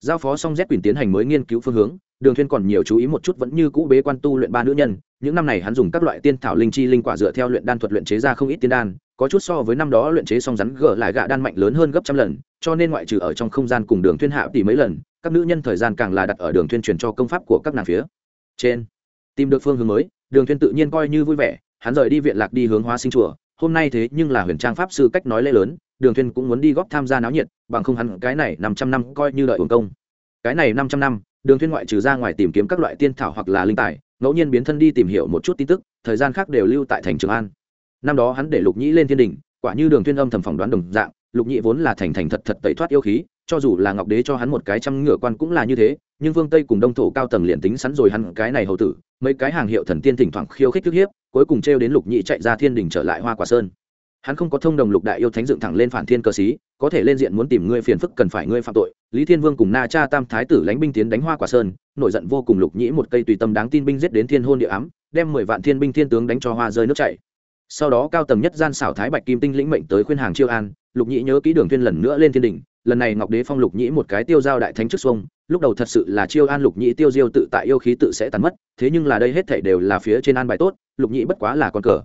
Speaker 1: Giao phó xong z quyền tiến hành mới nghiên cứu phương hướng, đường thuyên còn nhiều chú ý một chút vẫn như cũ bế quan tu luyện ba nữ nhân, những năm này hắn dùng các loại tiên thảo linh chi linh quả dựa theo luyện đan thuật luyện chế ra không ít tiên đan có chút so với năm đó luyện chế xong rắn gỡ lại gạ đan mạnh lớn hơn gấp trăm lần, cho nên ngoại trừ ở trong không gian cùng đường thuyên hạ tỷ mấy lần, các nữ nhân thời gian càng là đặt ở đường thuyên truyền cho công pháp của các nàng phía trên. Tìm được phương hướng mới, đường thuyên tự nhiên coi như vui vẻ, hắn rời đi viện lạc đi hướng hóa sinh chùa, hôm nay thế nhưng là huyền trang pháp sư cách nói lễ lớn, đường thuyên cũng muốn đi góp tham gia náo nhiệt, bằng không hắn cái này năm trăm năm coi như đợi uổng công. Cái này năm trăm năm, đường thuyên ngoại trừ ra ngoài tìm kiếm các loại tiên thảo hoặc là linh tài, ngẫu nhiên biến thân đi tìm hiểu một chút tin tức, thời gian khác đều lưu tại thành trường an năm đó hắn để lục nhĩ lên thiên đình, quả như đường thiên âm thầm phỏng đoán đồng dạng, lục nhĩ vốn là thành thành thật thật tẩy thoát yêu khí, cho dù là ngọc đế cho hắn một cái trăm ngựa quan cũng là như thế, nhưng vương tây cùng đông thổ cao tầng liền tính sẵn rồi hắn cái này hầu tử, mấy cái hàng hiệu thần tiên thỉnh thoảng khiêu khích thức hiếp, cuối cùng treo đến lục nhĩ chạy ra thiên đình trở lại hoa quả sơn. Hắn không có thông đồng lục đại yêu thánh dựng thẳng lên phản thiên cơ sĩ, có thể lên diện muốn tìm ngươi phiền phức cần phải ngươi phạm tội. Lý thiên vương cùng na cha tam thái tử lãnh binh tiến đánh hoa quả sơn, nổi giận vô cùng lục nhĩ một cây tùy tâm đáng tin binh giết đến thiên hôn địa ám, đem mười vạn thiên binh thiên tướng đánh cho hoa rơi nước chảy sau đó cao tầng nhất gian xảo thái bạch kim tinh lĩnh mệnh tới khuyên hàng chiêu an, lục nhĩ nhớ ký đường thiên lần nữa lên thiên đình lần này ngọc đế phong lục nhĩ một cái tiêu giao đại thánh trước xuông, lúc đầu thật sự là chiêu an lục nhĩ tiêu diêu tự tại yêu khí tự sẽ tàn mất, thế nhưng là đây hết thảy đều là phía trên an bài tốt, lục nhĩ bất quá là con cờ.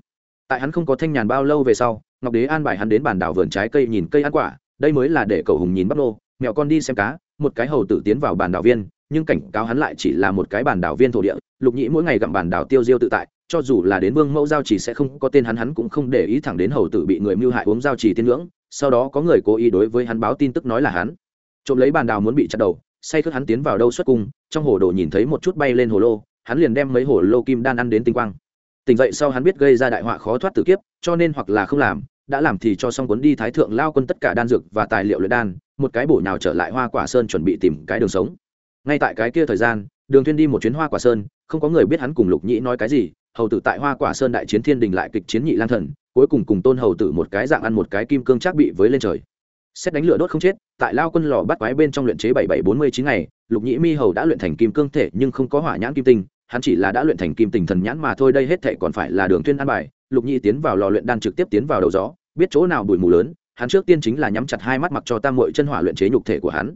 Speaker 1: Tại hắn không có thanh nhàn bao lâu về sau, ngọc đế an bài hắn đến bản đảo vườn trái cây nhìn cây ăn quả, đây mới là để cậu hùng nhìn bắp nô, mẹo con đi xem cá, một cái hầu tử tiến vào bản đảo viên, nhưng cảnh cáo hắn lại chỉ là một cái bản đảo viên thổ địa, lục nhĩ mỗi ngày gặm bản đảo tiêu diêu tự tại cho dù là đến vương mẫu giao chỉ sẽ không có tên hắn hắn cũng không để ý thẳng đến hầu tử bị người mưu hại uống giao chỉ tiên ngưỡng sau đó có người cố ý đối với hắn báo tin tức nói là hắn. Trộm lấy bàn đào muốn bị chặt đầu, say khước hắn tiến vào đâu xuất cung, trong hồ đồ nhìn thấy một chút bay lên hồ lô, hắn liền đem mấy hồ lô kim đan ăn đến tinh quang. Tỉnh dậy sau hắn biết gây ra đại họa khó thoát tử kiếp, cho nên hoặc là không làm, đã làm thì cho xong cuốn đi thái thượng lao quân tất cả đan dược và tài liệu luyện đan, một cái bổ nào trở lại hoa quả sơn chuẩn bị tìm cái đường sống. Ngay tại cái kia thời gian, đường thiên đi một chuyến hoa quả sơn, không có người biết hắn cùng lục nhĩ nói cái gì hầu tử tại hoa quả sơn đại chiến thiên đình lại kịch chiến nhị lang thần, cuối cùng cùng tôn hầu tử một cái dạng ăn một cái kim cương trác bị với lên trời. Xét đánh lửa đốt không chết, tại lao quân lò bắt quái bên trong luyện chế bảy bảy bốn mươi chín ngày, lục nhĩ mi hầu đã luyện thành kim cương thể nhưng không có hỏa nhãn kim tinh, hắn chỉ là đã luyện thành kim tình thần nhãn mà thôi, đây hết thể còn phải là đường thuyên an bài. Lục nhĩ tiến vào lò luyện đan trực tiếp tiến vào đầu gió, biết chỗ nào bụi mù lớn, hắn trước tiên chính là nhắm chặt hai mắt mặc cho tam muội chân hỏa luyện chế nhục thể của hắn.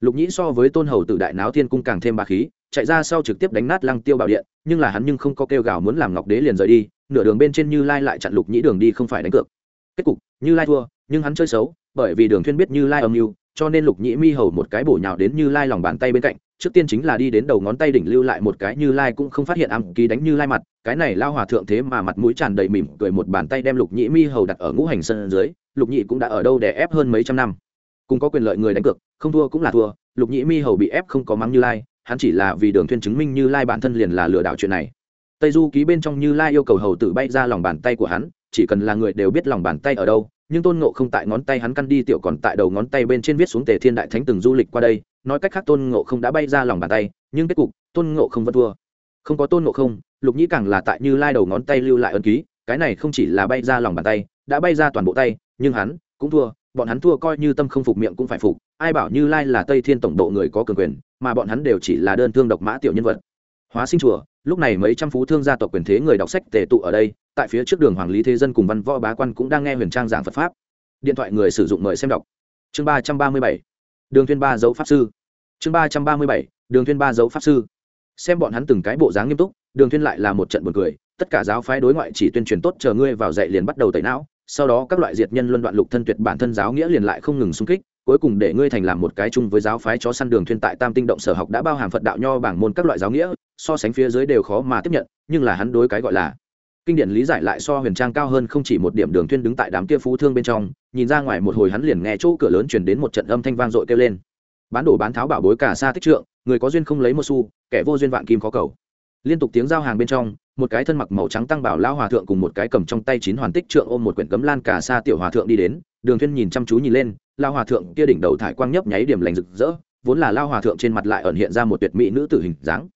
Speaker 1: Lục nhĩ so với tôn hầu tử đại náo thiên cung càng thêm ba khí chạy ra sau trực tiếp đánh nát lăng tiêu bảo điện, nhưng là hắn nhưng không có kêu gào muốn làm ngọc đế liền rời đi, nửa đường bên trên như lai lại chặn lục nhĩ đường đi không phải đánh cược. Kết cục, như lai thua, nhưng hắn chơi xấu, bởi vì đường thuyên biết như lai âm mưu, cho nên lục nhĩ mi hầu một cái bổ nhào đến như lai lòng bàn tay bên cạnh, trước tiên chính là đi đến đầu ngón tay đỉnh lưu lại một cái như lai cũng không phát hiện ám ký đánh như lai mặt, cái này lao hòa thượng thế mà mặt mũi tràn đầy mỉm cười một bàn tay đem lục nhĩ mi hầu đặt ở ngũ hành sân dưới, lục nhĩ cũng đã ở đâu để ép hơn mấy trăm năm. Cùng có quyền lợi người đánh cược, không thua cũng là thua, lục nhĩ mi hầu bị ép không có mắng như lai hắn chỉ là vì đường thuyên chứng minh như lai bản thân liền là lừa đảo chuyện này. Tây du ký bên trong như lai yêu cầu hầu tử bay ra lòng bàn tay của hắn, chỉ cần là người đều biết lòng bàn tay ở đâu, nhưng tôn ngộ không tại ngón tay hắn căn đi tiểu còn tại đầu ngón tay bên trên viết xuống tề thiên đại thánh từng du lịch qua đây, nói cách khác tôn ngộ không đã bay ra lòng bàn tay, nhưng kết cục, tôn ngộ không vẫn thua. Không có tôn ngộ không, lục nhĩ càng là tại như lai đầu ngón tay lưu lại ân ký, cái này không chỉ là bay ra lòng bàn tay, đã bay ra toàn bộ tay, nhưng hắn cũng thua, bọn hắn thua coi như tâm không phục miệng cũng phải phục ai bảo như lai là tây thiên tổng độ người có cường quyền, mà bọn hắn đều chỉ là đơn thương độc mã tiểu nhân vật. Hóa sinh chùa, lúc này mấy trăm phú thương gia tộc quyền thế người đọc sách tề tụ ở đây, tại phía trước đường hoàng lý thế dân cùng văn võ bá quan cũng đang nghe huyền trang giảng phật pháp. Điện thoại người sử dụng mời xem đọc. Chương ba trăm ba mươi bảy. Đường Thiên ba dấu pháp sư. Chương ba trăm ba mươi bảy. Đường Thiên ba dấu pháp sư. Xem bọn hắn từng cái bộ dáng nghiêm túc, đường Thiên lại là một trận buồn cười. Tất cả giáo phái đối ngoại chỉ tuyên truyền tốt chờ ngươi vào dạy liền bắt đầu tẩy não, sau đó các loại diệt nhân luân đoạn lục thân tuyệt bản thân giáo nghĩa liền lại không ngừng xung kích cuối cùng để ngươi thành làm một cái chung với giáo phái chó săn đường thuyên tại tam tinh động sở học đã bao hàm phật đạo nho bảng môn các loại giáo nghĩa, so sánh phía dưới đều khó mà tiếp nhận, nhưng là hắn đối cái gọi là kinh điển lý giải lại so huyền trang cao hơn không chỉ một điểm đường thuyên đứng tại đám kia phú thương bên trong, nhìn ra ngoài một hồi hắn liền nghe chỗ cửa lớn truyền đến một trận âm thanh vang dội kêu lên. Bán đồ bán tháo bảo bối cả xa tích trượng, người có duyên không lấy một xu, kẻ vô duyên vạn kim khó cầu. Liên tục tiếng giao hàng bên trong một cái thân mặc màu trắng tăng bảo lao hòa thượng cùng một cái cầm trong tay chín hoàn tích trượng ôm một quyển cấm lan cả xa tiểu hòa thượng đi đến, đường thiên nhìn chăm chú nhìn lên lao hòa thượng kia đỉnh đầu thải quang nhấp nháy điểm lành rực rỡ, vốn là lao hòa thượng trên mặt lại ẩn hiện ra một tuyệt mỹ nữ tử hình dáng.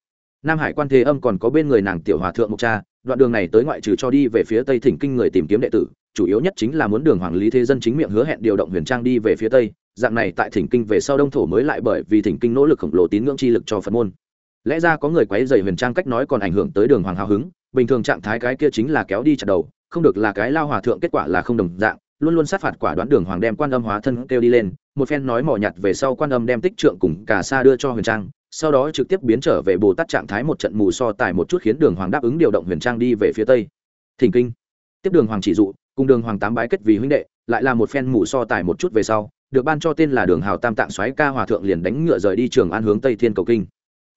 Speaker 1: Nam hải quan thế âm còn có bên người nàng tiểu hòa thượng một cha, đoạn đường này tới ngoại trừ cho đi về phía tây thỉnh kinh người tìm kiếm đệ tử, chủ yếu nhất chính là muốn đường hoàng lý thế dân chính miệng hứa hẹn điều động huyền trang đi về phía tây, dạng này tại thỉnh kinh về sau đông thổ mới lại bởi vì thỉnh kinh nỗ lực khổng lồ tín ngưỡng chi lực cho phật môn lẽ ra có người quấy dày huyền trang cách nói còn ảnh hưởng tới đường hoàng hào hứng, bình thường trạng thái cái kia chính là kéo đi chặt đầu, không được là cái lao hòa thượng kết quả là không đồng dạng, luôn luôn sát phạt quả đoán đường hoàng đem quan âm hóa thân kêu đi lên, một phen nói mỏ nhặt về sau quan âm đem tích trượng cùng cả xa đưa cho huyền trang, sau đó trực tiếp biến trở về bồ tát trạng thái một trận mù so tài một chút khiến đường hoàng đáp ứng điều động huyền trang đi về phía tây. Thỉnh kinh. Tiếp đường hoàng chỉ dụ, cùng đường hoàng tám bái kết vì huynh đệ, lại là một phen mù so tài một chút về sau, được ban cho tên là đường hào tam tạng xoáy ca hòa thượng liền đánh ngựa rời đi trường an hướng tây thiên cầu kinh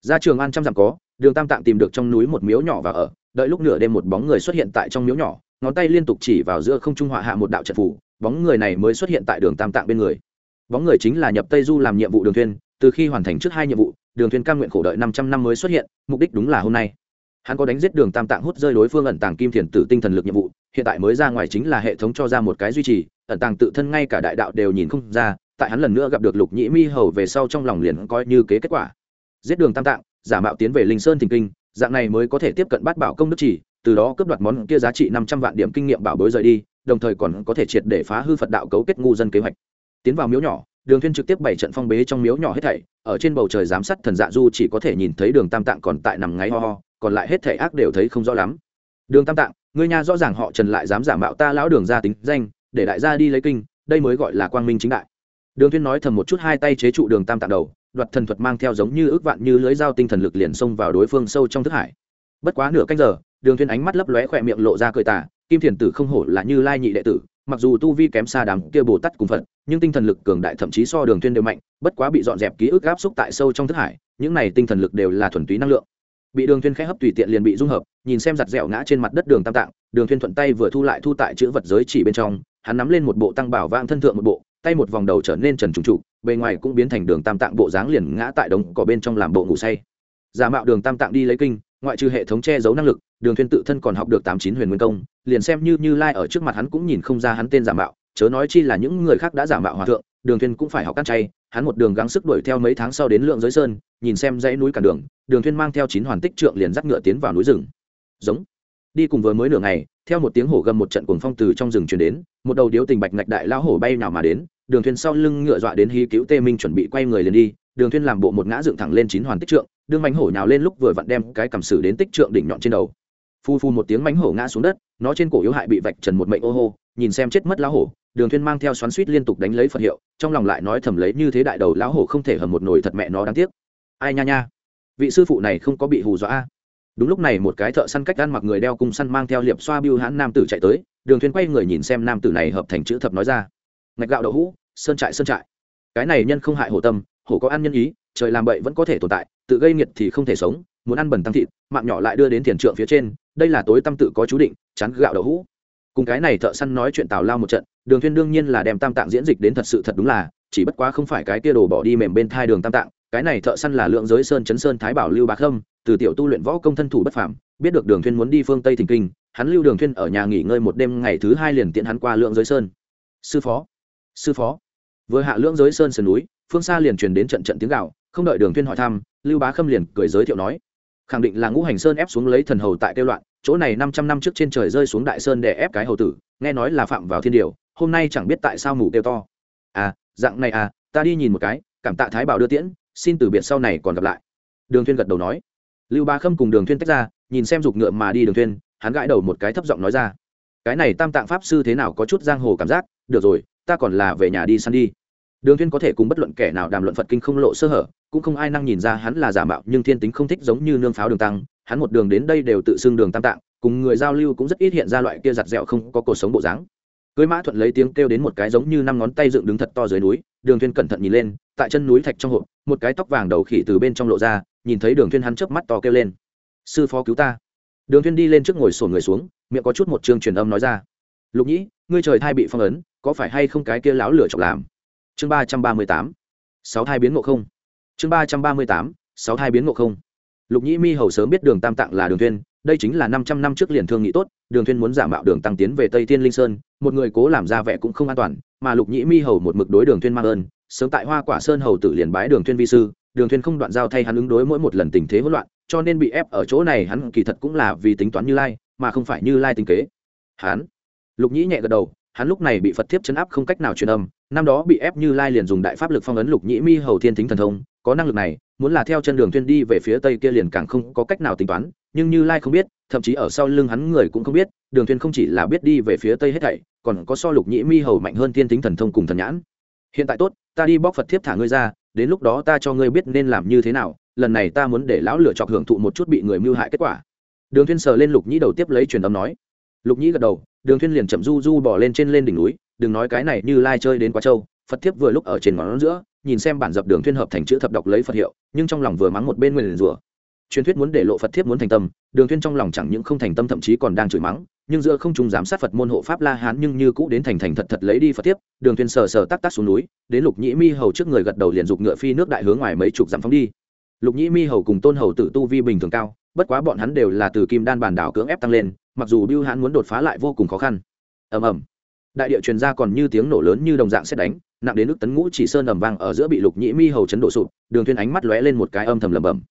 Speaker 1: ra trường an trăm dặm có, đường tam tạng tìm được trong núi một miếu nhỏ và ở, đợi lúc nửa đêm một bóng người xuất hiện tại trong miếu nhỏ, ngón tay liên tục chỉ vào giữa không trung họa hạ một đạo trận phủ, bóng người này mới xuất hiện tại đường tam tạng bên người. Bóng người chính là nhập tây du làm nhiệm vụ đường thuyên từ khi hoàn thành trước hai nhiệm vụ, đường thuyên cam nguyện khổ đợi năm trăm năm mới xuất hiện, mục đích đúng là hôm nay. Hắn có đánh giết đường tam tạng hút rơi đối phương ẩn tàng kim thiền tử tinh thần lực nhiệm vụ, hiện tại mới ra ngoài chính là hệ thống cho ra một cái duy trì, ẩn tàng tự thân ngay cả đại đạo đều nhìn không ra, tại hắn lần nữa gặp được lục nhĩ mi hầu về sau trong lòng liền coi như kế kết quả giết đường tam tạng, giả mạo tiến về linh sơn thình kinh, dạng này mới có thể tiếp cận bát bảo công đức chỉ, từ đó cướp đoạt món kia giá trị năm trăm vạn điểm kinh nghiệm bảo bối rời đi, đồng thời còn có thể triệt để phá hư phật đạo cấu kết ngu dân kế hoạch. Tiến vào miếu nhỏ, đường thiên trực tiếp bảy trận phong bế trong miếu nhỏ hết thảy, ở trên bầu trời giám sát thần dạ du chỉ có thể nhìn thấy đường tam tạng còn tại nằm ngáy ho ho, còn lại hết thảy ác đều thấy không rõ lắm. Đường tam tạng, ngươi nha rõ ràng họ trần lại dám giả mạo ta lão đường gia tính danh, để đại gia đi lấy kinh, đây mới gọi là quang minh chính đại. Đường thiên nói thầm một chút hai tay chế trụ đường tam tạng đầu đoạt thần thuật mang theo giống như ước vạn như lưới dao tinh thần lực liền xông vào đối phương sâu trong thức hải. Bất quá nửa canh giờ, đường thiên ánh mắt lấp lóe khỏe miệng lộ ra cười tà, kim thiền tử không hổ là như lai nhị đệ tử, mặc dù tu vi kém xa đám kia bồ tát cùng phật, nhưng tinh thần lực cường đại thậm chí so đường thiên đều mạnh, bất quá bị dọn dẹp ký ức áp xúc tại sâu trong thức hải, những này tinh thần lực đều là thuần túy năng lượng. Bị đường thiên khẽ hấp tùy tiện liền bị dung hợp, nhìn xem giặt dẻo ngã trên mặt đất đường tam tạng, đường thiên thuận tay vừa thu lại thu tại chữ vật giới chỉ bên trong, hắn nắm lên một bộ tăng bảo vang thân thượng một bộ tay một vòng đầu trở nên trần trùng trụ, bề ngoài cũng biến thành đường tam tạng bộ dáng liền ngã tại đống cỏ bên trong làm bộ ngủ say. Giả mạo đường tam tạng đi lấy kinh, ngoại trừ hệ thống che giấu năng lực, đường thuyên tự thân còn học được tám chín huyền nguyên công, liền xem như như lai ở trước mặt hắn cũng nhìn không ra hắn tên giả mạo, chớ nói chi là những người khác đã giả mạo hòa thượng, đường thuyên cũng phải học cắt chay, hắn một đường gắng sức đuổi theo mấy tháng sau đến lượng giới sơn, nhìn xem dãy núi cả đường đường thuyên mang theo chín hoàn tích trượng liền dắt ngựa tiến vào núi rừng. Giống. Đi cùng vừa mới nửa ngày, theo một tiếng hổ gầm một trận cuồng phong từ trong rừng truyền đến, một đầu điếu tình bạch ngạch đại lao hổ bay nào mà đến đường thuyên sau lưng ngựa dọa đến hí cứu tê minh chuẩn bị quay người liền đi, đường thuyên làm bộ một ngã dựng thẳng lên chín hoàn tích trượng đương mánh hổ nhào lên lúc vừa vặn đem cái cầm sử đến tích trượng đỉnh nhọn trên đầu. Phu phu một tiếng mánh hổ ngã xuống đất, nó trên cổ yếu hại bị vạch trần một mệnh ô hô, nhìn xem chết mất lão hổ, đường thuyên mang theo xoắn suýt liên tục đánh lấy phật hiệu, trong lòng lại nói thầm lấy như thế đại đầu lão hổ không thể hầm một nồi thật mẹ nó đáng tiếc. Ai nha nha, vị sư phụ này không có bị hù dọa đúng lúc này một cái thợ săn cách ăn mặc người đeo cung săn mang theo liệp xoa biêu hãn nam tử chạy tới, đường thuyên quay người nhìn xem nam tử này hợp thành chữ thập nói ra ngạch gạo đậu hũ, sơn trại sơn trại. Cái này nhân không hại hổ tâm, hổ có ăn nhân ý, trời làm bậy vẫn có thể tồn tại, tự gây nghiệt thì không thể sống, muốn ăn bẩn tăng thịt, mạng nhỏ lại đưa đến tiền trượng phía trên, đây là tối tâm tự có chú định, chán gạo đậu hũ. Cùng cái này thợ săn nói chuyện tào lao một trận, đường thiên đương nhiên là đem tam tạng diễn dịch đến thật sự thật đúng là, chỉ bất quá không phải cái kia đồ bỏ đi mềm bên thai đường tam tạng, cái này thợ săn là lượng giới sơn chấn sơn thái bảo lưu bạc khâm, từ tiểu tu luyện võ công thân thủ bất phàm, biết được đường thiên muốn đi phương tây thỉnh kinh, hắn lưu đường thiên ở nhà nghỉ ngơi một đêm ngày thứ hai liền tiện hắn qua lượng giới sơn. Sư phó sư phó. Vừa hạ lưỡng giới sơn sườn núi, phương xa liền truyền đến trận trận tiếng gạo không đợi đường thiên hỏi thăm, lưu bá khâm liền cười giới thiệu nói, khẳng định là ngũ hành sơn ép xuống lấy thần hầu tại tiêu loạn, chỗ này năm trăm năm trước trên trời rơi xuống đại sơn để ép cái hầu tử, nghe nói là phạm vào thiên điều, hôm nay chẳng biết tại sao mù kêu to. À dạng này à ta đi nhìn một cái, cảm tạ thái bảo đưa tiễn, xin từ biệt sau này còn gặp lại. Đường thuyên gật đầu nói. Lưu bá khâm cùng đường thuyên tách ra, nhìn xem dục ngựa mà đi đường thuyên, hắn gãi đầu một cái thấp giọng nói ra, cái này tam tạng pháp sư thế nào có chút giang hồ cảm giác, được rồi ta còn là về nhà đi săn đi. Đường thiên có thể cùng bất luận kẻ nào đàm luận phật kinh không lộ sơ hở, cũng không ai năng nhìn ra hắn là giả mạo, nhưng thiên tính không thích giống như nương pháo đường tăng. Hắn một đường đến đây đều tự xưng đường tam tạng, cùng người giao lưu cũng rất ít hiện ra loại kia giặt dẻo không có cuộc sống bộ dáng. Cưới mã thuận lấy tiếng kêu đến một cái giống như năm ngón tay dựng đứng thật to dưới núi, đường thiên cẩn thận nhìn lên, tại chân núi thạch trong hộp, một cái tóc vàng đầu khỉ từ bên trong lộ ra, nhìn thấy đường thiên hắn chớp mắt to kêu lên. Sư phó cứu ta. Đường thiên đi lên trước ngồi sồn người xuống, miệng có chút một chương truyền âm nói ra. Lục nhĩ, ngươi trời thai bị phong ấn có phải hay không cái kia lão lửa chọc làm? Chương ba trăm ba mươi tám, sáu thai biến ngộ không. Chương ba trăm ba mươi tám, sáu hai biến ngộ không. Lục nhĩ mi hầu sớm biết đường tam tạng là đường thuyên đây chính là năm trăm năm trước liền thương nghị tốt, đường thuyên muốn giả mạo đường tăng tiến về tây thiên linh sơn, một người cố làm ra vẻ cũng không an toàn, mà lục nhĩ mi hầu một mực đối đường thuyên mang ơn, sớm tại hoa quả sơn hầu tử liền bái đường thuyên vi sư, đường thuyên không đoạn giao thay hắn ứng đối mỗi một lần tình thế hỗn loạn, cho nên bị ép ở chỗ này hắn kỳ thật cũng là vì tính toán như lai, mà không phải như lai tính kế. Hắn, lục nhĩ nhẹ gật đầu hắn lúc này bị phật thiếp chấn áp không cách nào truyền âm, năm đó bị ép như lai liền dùng đại pháp lực phong ấn lục nhĩ mi hầu thiên thính thần thông, có năng lực này, muốn là theo chân đường Thiên đi về phía tây kia liền càng không có cách nào tính toán, nhưng như lai không biết, thậm chí ở sau lưng hắn người cũng không biết, đường Thiên không chỉ là biết đi về phía tây hết thảy, còn có so lục nhĩ mi hầu mạnh hơn thiên thính thần thông cùng thần nhãn. Hiện tại tốt, ta đi bóc phật thiếp thả ngươi ra, đến lúc đó ta cho ngươi biết nên làm như thế nào, lần này ta muốn để lão lựa chọc hưởng thụ một chút bị người mưu hại kết quả. Đường Thiên sờ lên lục nhĩ đầu tiếp lấy truyền âm nói. Lục nhĩ gật đầu đường thuyên liền chậm du du bỏ lên trên lên đỉnh núi, đừng nói cái này, như lai chơi đến quá châu phật thiếp vừa lúc ở trên ngón giữa, nhìn xem bản dập đường thuyên hợp thành chữ thập đọc lấy phật hiệu, nhưng trong lòng vừa mắng một bên nguyền rủa. Truyền thuyết muốn để lộ phật thiếp muốn thành tâm, đường thuyên trong lòng chẳng những không thành tâm thậm chí còn đang chửi mắng, nhưng giữa không trung giám sát phật môn hộ pháp la hán nhưng như cũ đến thành thành thật thật lấy đi phật thiếp, đường thuyên sờ sờ tắc tắc xuống núi, đến lục nhĩ mi hầu trước người gật đầu liền dục ngựa phi nước đại hướng ngoài mấy chục dặm phóng đi. Lục nhĩ mi hầu cùng tôn hầu tử tu vi bình thường cao, bất quá bọn hắn đều là từ kim đan bản đảo cưỡng ép tăng lên mặc dù biêu hãn muốn đột phá lại vô cùng khó khăn. Ầm ầm. Đại địa truyền ra còn như tiếng nổ lớn như đồng dạng xét đánh, nặng đến nước tấn ngũ chỉ sơn ầm vang ở giữa bị lục nhĩ mi hầu chấn đổ sụp, đường thuyên ánh mắt lóe lên một cái âm thầm lẩm bẩm.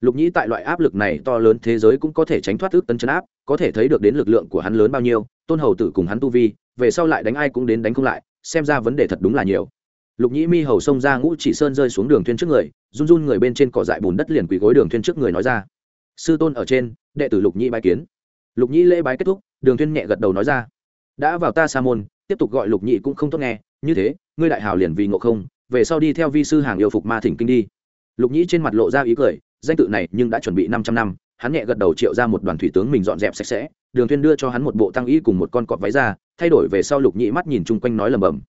Speaker 1: Lục nhĩ tại loại áp lực này to lớn thế giới cũng có thể tránh thoát ước tấn chấn áp, có thể thấy được đến lực lượng của hắn lớn bao nhiêu, tôn hầu tử cùng hắn tu vi, về sau lại đánh ai cũng đến đánh không lại, xem ra vấn đề thật đúng là nhiều. Lục nhĩ mi hầu xông ra ngũ chỉ sơn rơi xuống đường thuyên trước người, run run người bên trên cỏ dại bùn đất liền quỳ gối đường thuyên trước người nói ra. Sư tôn ở trên, đệ tử lục nhĩ bái kiến lục nhĩ lễ bái kết thúc, đường thuyên nhẹ gật đầu nói ra. Đã vào ta sa môn, tiếp tục gọi lục nhĩ cũng không tốt nghe. Như thế, ngươi đại hào liền vì ngộ không, về sau đi theo vi sư hàng yêu phục ma thỉnh kinh đi. Lục nhĩ trên mặt lộ ra ý cười, danh tự này nhưng đã chuẩn bị 500 năm, hắn nhẹ gật đầu triệu ra một đoàn thủy tướng mình dọn dẹp sạch sẽ. Đường thuyên đưa cho hắn một bộ tăng y cùng một con cọp váy ra, thay đổi về sau lục nhĩ mắt nhìn chung quanh nói lầm bầm.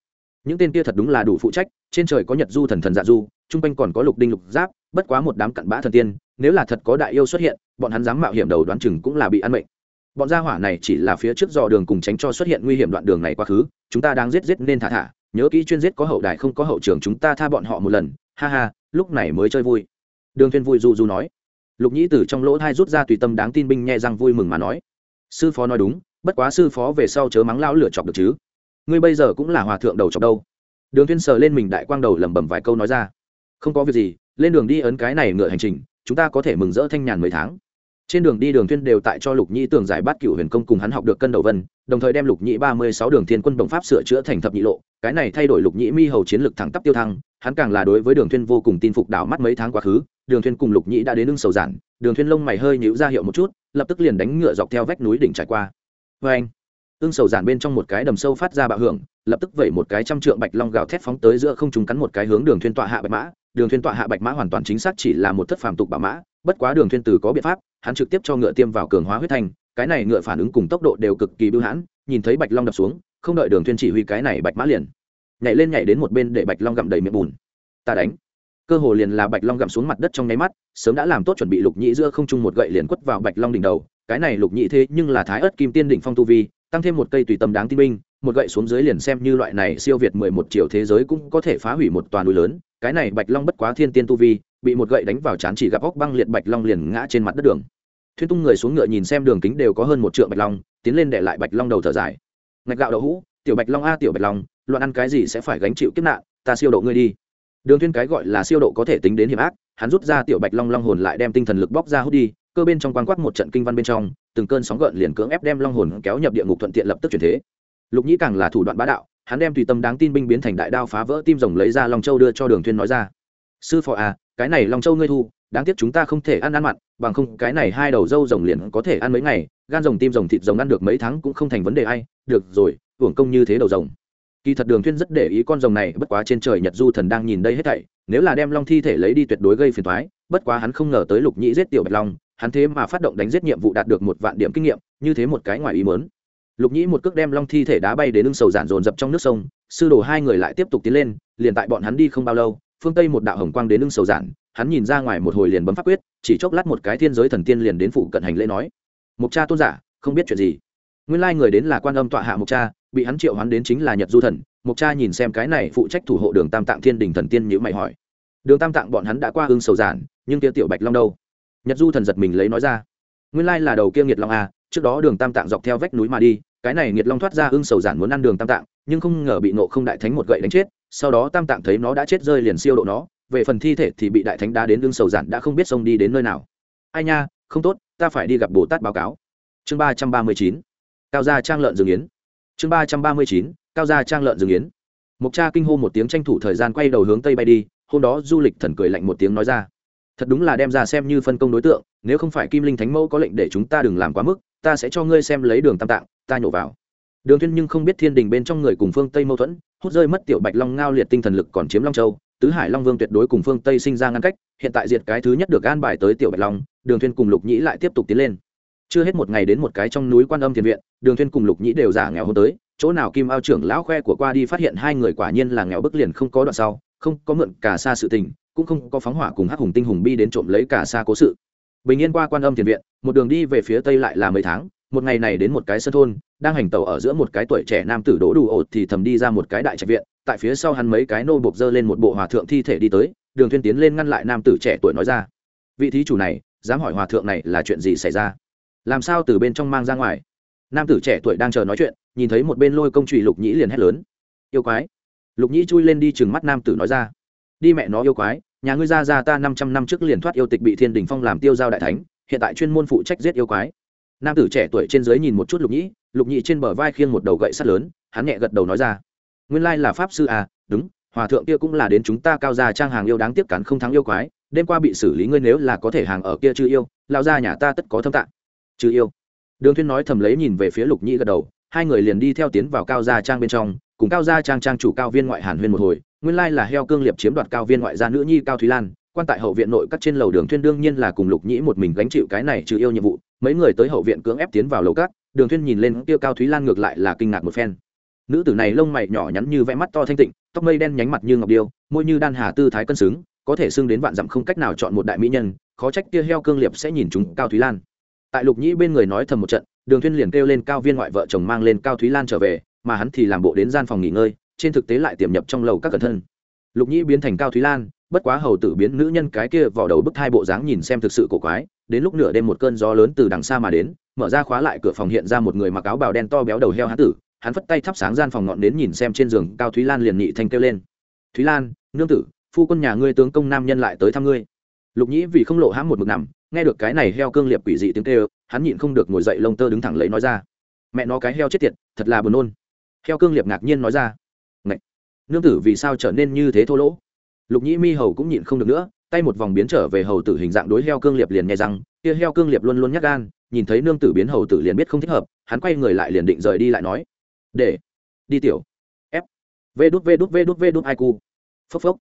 Speaker 1: những tên kia thật đúng là đủ phụ trách, trên trời có nhật du thần thần dạ du, chung quanh còn có lục đinh lục giáp, bất quá một đám cặn bã thần tiên, nếu là thật có đại yêu xuất hiện, bọn hắn dám mạo hiểm đầu đoán chừng cũng là bị ăn mệnh bọn gia hỏa này chỉ là phía trước dò đường cùng tránh cho xuất hiện nguy hiểm đoạn đường này quá khứ, chúng ta đang giết giết nên thả thả, nhớ kỹ chuyên giết có hậu đài không có hậu trường chúng ta tha bọn họ một lần, ha ha, lúc này mới chơi vui. Đường thiên vui du du nói. Lục nhĩ từ trong lỗ thai rút ra tùy tâm đáng tin binh nhẹ răng vui mừng mà nói. Sư phó nói đúng, bất quá sư phó về sau chớ mắng lão lửa chọc được chứ. Ngươi bây giờ cũng là hòa thượng đầu chọc đâu. Đường thiên sờ lên mình đại quang đầu lẩm bẩm vài câu nói ra. Không có việc gì, lên đường đi ấn cái này ngựa hành trình, chúng ta có thể mừng rỡ thanh nhàn mấy tháng trên đường đi đường thiên đều tại cho lục nhĩ tường giải bát cửu huyền công cùng hắn học được cân đầu vân, đồng thời đem lục nhĩ ba mươi sáu đường thiên quân đồng pháp sửa chữa thành thập nhị lộ. Cái này thay đổi lục nhĩ mi hầu chiến lực thẳng tắp tiêu thăng, hắn càng là đối với đường thiên vô cùng tin phục đảo mắt mấy tháng quá khứ. Đường thiên cùng lục nhĩ đã đến lưng sầu giản, đường thiên lông mày hơi nhíu ra hiệu một chút, lập tức liền đánh ngựa dọc theo vách núi đỉnh trải qua. Vê anh, ưng sầu giản bên trong một cái đầm sâu phát ra bạo hưởng, lập tức vẩy một cái trăm trượng bạch long gào thét phóng tới giữa không trung cắn một cái hướng đường thiên tọa hạ bạch mã. Đường thiên tọa hạ bạch mã hoàn toàn chính xác chỉ là một thất phàm tục bảo mã bất quá đường thiên tử có biện pháp, hắn trực tiếp cho ngựa tiêm vào cường hóa huyết thanh, cái này ngựa phản ứng cùng tốc độ đều cực kỳ bưu hãn, nhìn thấy bạch long đập xuống, không đợi đường thiên chỉ huy cái này bạch mã liền. Nhảy lên nhảy đến một bên để bạch long gặm đầy miệng bùn. Ta đánh. Cơ hồ liền là bạch long gặm xuống mặt đất trong nháy mắt, sớm đã làm tốt chuẩn bị lục nhị giữa không trung một gậy liền quất vào bạch long đỉnh đầu. Cái này lục nhị thế nhưng là thái ớt kim tiên đỉnh phong tu vi, tăng thêm một cây tùy tâm đáng tin binh, một gậy xuống dưới liền xem như loại này siêu việt mười một triệu thế giới cũng có thể phá hủy một toàn núi lớn cái này bạch long bất quá thiên tiên tu vi, bị một gậy đánh vào chán chỉ gặp óc băng liệt bạch long liền ngã trên mặt đất đường. Thuyên tung người xuống ngựa nhìn xem đường kính đều có hơn một triệu bạch long, tiến lên để lại bạch long đầu thở dài. Ngạch gạo đậu hũ, tiểu bạch long a, tiểu bạch long, loạn ăn cái gì sẽ phải gánh chịu kiếp nạn, ta siêu độ ngươi đi. Đường thuyên cái gọi là siêu độ có thể tính đến hiểm ác, hắn rút ra tiểu bạch long long hồn lại đem tinh thần lực bóc ra hút đi, cơ bên trong quang quát một trận kinh văn bên trong, từng cơn sóng gợn liền cưỡng ép đem long hồn kéo nhập địa ngục thuận tiện lập tức chuyển thế. Lục nhĩ càng là thủ đoạn bá đạo hắn đem tùy tâm đáng tin binh biến thành đại đao phá vỡ tim rồng lấy ra long châu đưa cho đường thuyên nói ra. Sư phò à cái này long châu ngươi thu, đáng tiếc chúng ta không thể ăn ăn mặn, bằng không cái này hai đầu dâu rồng liền có thể ăn mấy ngày, gan rồng tim rồng thịt rồng ăn được mấy tháng cũng không thành vấn đề ai, được rồi, hưởng công như thế đầu rồng. Kỳ thật đường thuyên rất để ý con rồng này, bất quá trên trời nhật du thần đang nhìn đây hết thảy, nếu là đem long thi thể lấy đi tuyệt đối gây phiền toái, bất quá hắn không ngờ tới lục nhĩ giết tiểu bạch long, hắn thế mà phát động đánh giết nhiệm vụ đạt được một vạn điểm kinh nghiệm, như thế một cái ngoài ý muốn lục nhĩ một cước đem long thi thể đá bay đến lưng sầu giản dồn dập trong nước sông, sư đồ hai người lại tiếp tục tiến lên, liền tại bọn hắn đi không bao lâu, phương tây một đạo hồng quang đến lưng sầu giản, hắn nhìn ra ngoài một hồi liền bấm pháp quyết, chỉ chốc lát một cái thiên giới thần tiên liền đến phụ cận hành lễ nói, mục cha tôn giả, không biết chuyện gì. Nguyên lai người đến là quan âm tọa hạ mục cha, bị hắn triệu hắn đến chính là nhật du thần, mục cha nhìn xem cái này phụ trách thủ hộ đường tam tạng thiên đình thần tiên nhữ mày hỏi. Đường tam tạng bọn hắn đã qua hương sầu giản, nhưng kia tiểu bạch long đâu? Nhật du thần giật mình lấy nói ra, nguyên lai là đầu kia nghiệt long à trước đó đường tam tạng dọc theo vách núi mà đi, cái này nghiệt long thoát ra hương sầu giản muốn ăn đường tam tạng, nhưng không ngờ bị nộ không đại thánh một gậy đánh chết, sau đó tam tạng thấy nó đã chết rơi liền siêu độ nó, về phần thi thể thì bị đại thánh đá đến hương sầu giản đã không biết xông đi đến nơi nào. Ai nha, không tốt, ta phải đi gặp bồ tát báo cáo. Chương ba trăm ba mươi chín, cao gia trang lợn rừng yến. Chương ba trăm ba mươi chín, cao gia trang lợn rừng yến. Mục cha kinh hô một tiếng tranh thủ thời gian quay đầu hướng tây bay đi, hôm đó du lịch thần cười lạnh một tiếng nói ra. Thật đúng là đem ra xem như phân công đối tượng, nếu không phải kim linh thánh mẫu có lệnh để chúng ta đừng làm quá mức ta sẽ cho ngươi xem lấy đường tam tạng, ta nhổ vào. Đường thiên nhưng không biết thiên đình bên trong người cùng phương tây mâu thuẫn, hút rơi mất tiểu bạch long ngao liệt tinh thần lực còn chiếm long châu, tứ hải long vương tuyệt đối cùng phương tây sinh ra ngăn cách, hiện tại diệt cái thứ nhất được an bài tới tiểu bạch long, đường thiên cùng lục nhĩ lại tiếp tục tiến lên. Chưa hết một ngày đến một cái trong núi quan âm thiền viện, đường thiên cùng lục nhĩ đều giả nghèo hơn tới, chỗ nào kim ao trưởng lão khoe của qua đi phát hiện hai người quả nhiên là nghèo bức liền không có đoạn sau, không có mượn cả xa sự tình, cũng không có phóng hỏa cùng hắc hùng tinh hùng bi đến trộm lấy cả xa cố sự bình yên qua quan âm thiền viện, một đường đi về phía tây lại là mấy tháng, một ngày này đến một cái sân thôn, đang hành tàu ở giữa một cái tuổi trẻ nam tử đỗ đủ ột thì thầm đi ra một cái đại trạch viện, tại phía sau hắn mấy cái nô buộc dơ lên một bộ hòa thượng thi thể đi tới, đường thuyên tiến lên ngăn lại nam tử trẻ tuổi nói ra, vị thí chủ này, dám hỏi hòa thượng này là chuyện gì xảy ra? Làm sao từ bên trong mang ra ngoài? Nam tử trẻ tuổi đang chờ nói chuyện, nhìn thấy một bên lôi công trụy lục nhĩ liền hét lớn, yêu quái! Lục nhĩ chui lên đi chừng mắt nam tử nói ra, đi mẹ nó yêu quái nhà ngươi ra ra ta năm trăm năm trước liền thoát yêu tịch bị thiên đình phong làm tiêu giao đại thánh, hiện tại chuyên môn phụ trách giết yêu quái. Nam tử trẻ tuổi trên dưới nhìn một chút lục nhĩ lục nhĩ trên bờ vai khiêng một đầu gậy sắt lớn, hắn nhẹ gật đầu nói ra, nguyên lai là pháp sư à đúng, hòa thượng kia cũng là đến chúng ta cao gia trang hàng yêu đáng tiếc cắn không thắng yêu quái, đêm qua bị xử lý ngươi nếu là có thể hàng ở kia chưa yêu lao ra nhà ta tất có thâm tạng. Chưa yêu? Đường Thiên nói thầm lấy nhìn về phía lục nhĩ gật đầu, hai người liền đi theo tiến vào cao gia trang bên trong, cùng cao gia trang trang chủ cao viên ngoại hàn huyên một hồi nguyên lai là heo cương liệp chiếm đoạt cao viên ngoại gia nữ nhi cao thúy lan quan tại hậu viện nội các trên lầu đường thuyên đương nhiên là cùng lục nhĩ một mình gánh chịu cái này trừ yêu nhiệm vụ mấy người tới hậu viện cưỡng ép tiến vào lầu các đường thuyên nhìn lên tiêu cao thúy lan ngược lại là kinh ngạc một phen nữ tử này lông mày nhỏ nhắn như vẽ mắt to thanh tịnh tóc mây đen nhánh mặt như ngọc điêu môi như đan hà tư thái cân xứng có thể xưng đến vạn dặm không cách nào chọn một đại mỹ nhân khó trách kia heo cương liệp sẽ nhìn chúng cao thúy lan tại lục nhĩ bên người nói thầm một trận đường thuyên liền kêu lên cao viên ngoại vợ chồng mang lên cao thúy lan trở về mà hắn thì làm bộ đến gian phòng nghỉ ngơi trên thực tế lại tiềm nhập trong lầu các cẩn thân. Lục nhĩ biến thành cao thúy lan, bất quá hầu tử biến nữ nhân cái kia vào đầu bức hai bộ dáng nhìn xem thực sự cổ quái, đến lúc nửa đêm một cơn gió lớn từ đằng xa mà đến, mở ra khóa lại cửa phòng hiện ra một người mặc áo bào đen to béo đầu heo hán tử, hắn phất tay thắp sáng gian phòng ngọn đến nhìn xem trên giường, cao thúy lan liền nhị thanh kêu lên. Thúy lan, nương tử, phu quân nhà ngươi tướng công nam nhân lại tới thăm ngươi. Lục nhĩ vì không lộ hãm một mực nằm, nghe được cái này heo cương liệp quỷ dị tiếng kêu, hắn nhịn không được ngồi dậy lông tơ đứng thẳng lấy nói ra. Mẹ nó cái heo chết tiệt, thật là buồn nôn. Heo cương liệp ngạc nhiên nói ra nương tử vì sao trở nên như thế thô lỗ? Lục nhĩ mi hầu cũng nhịn không được nữa, tay một vòng biến trở về hầu tử hình dạng đối heo cương liệp liền nghe rằng kia heo cương liệp luôn luôn nhắc gan, nhìn thấy nương tử biến hầu tử liền biết không thích hợp, hắn quay người lại liền định rời đi lại nói, để, đi tiểu f vê đút vê đút vê đút vê đút, ai cu. Phốc phốc.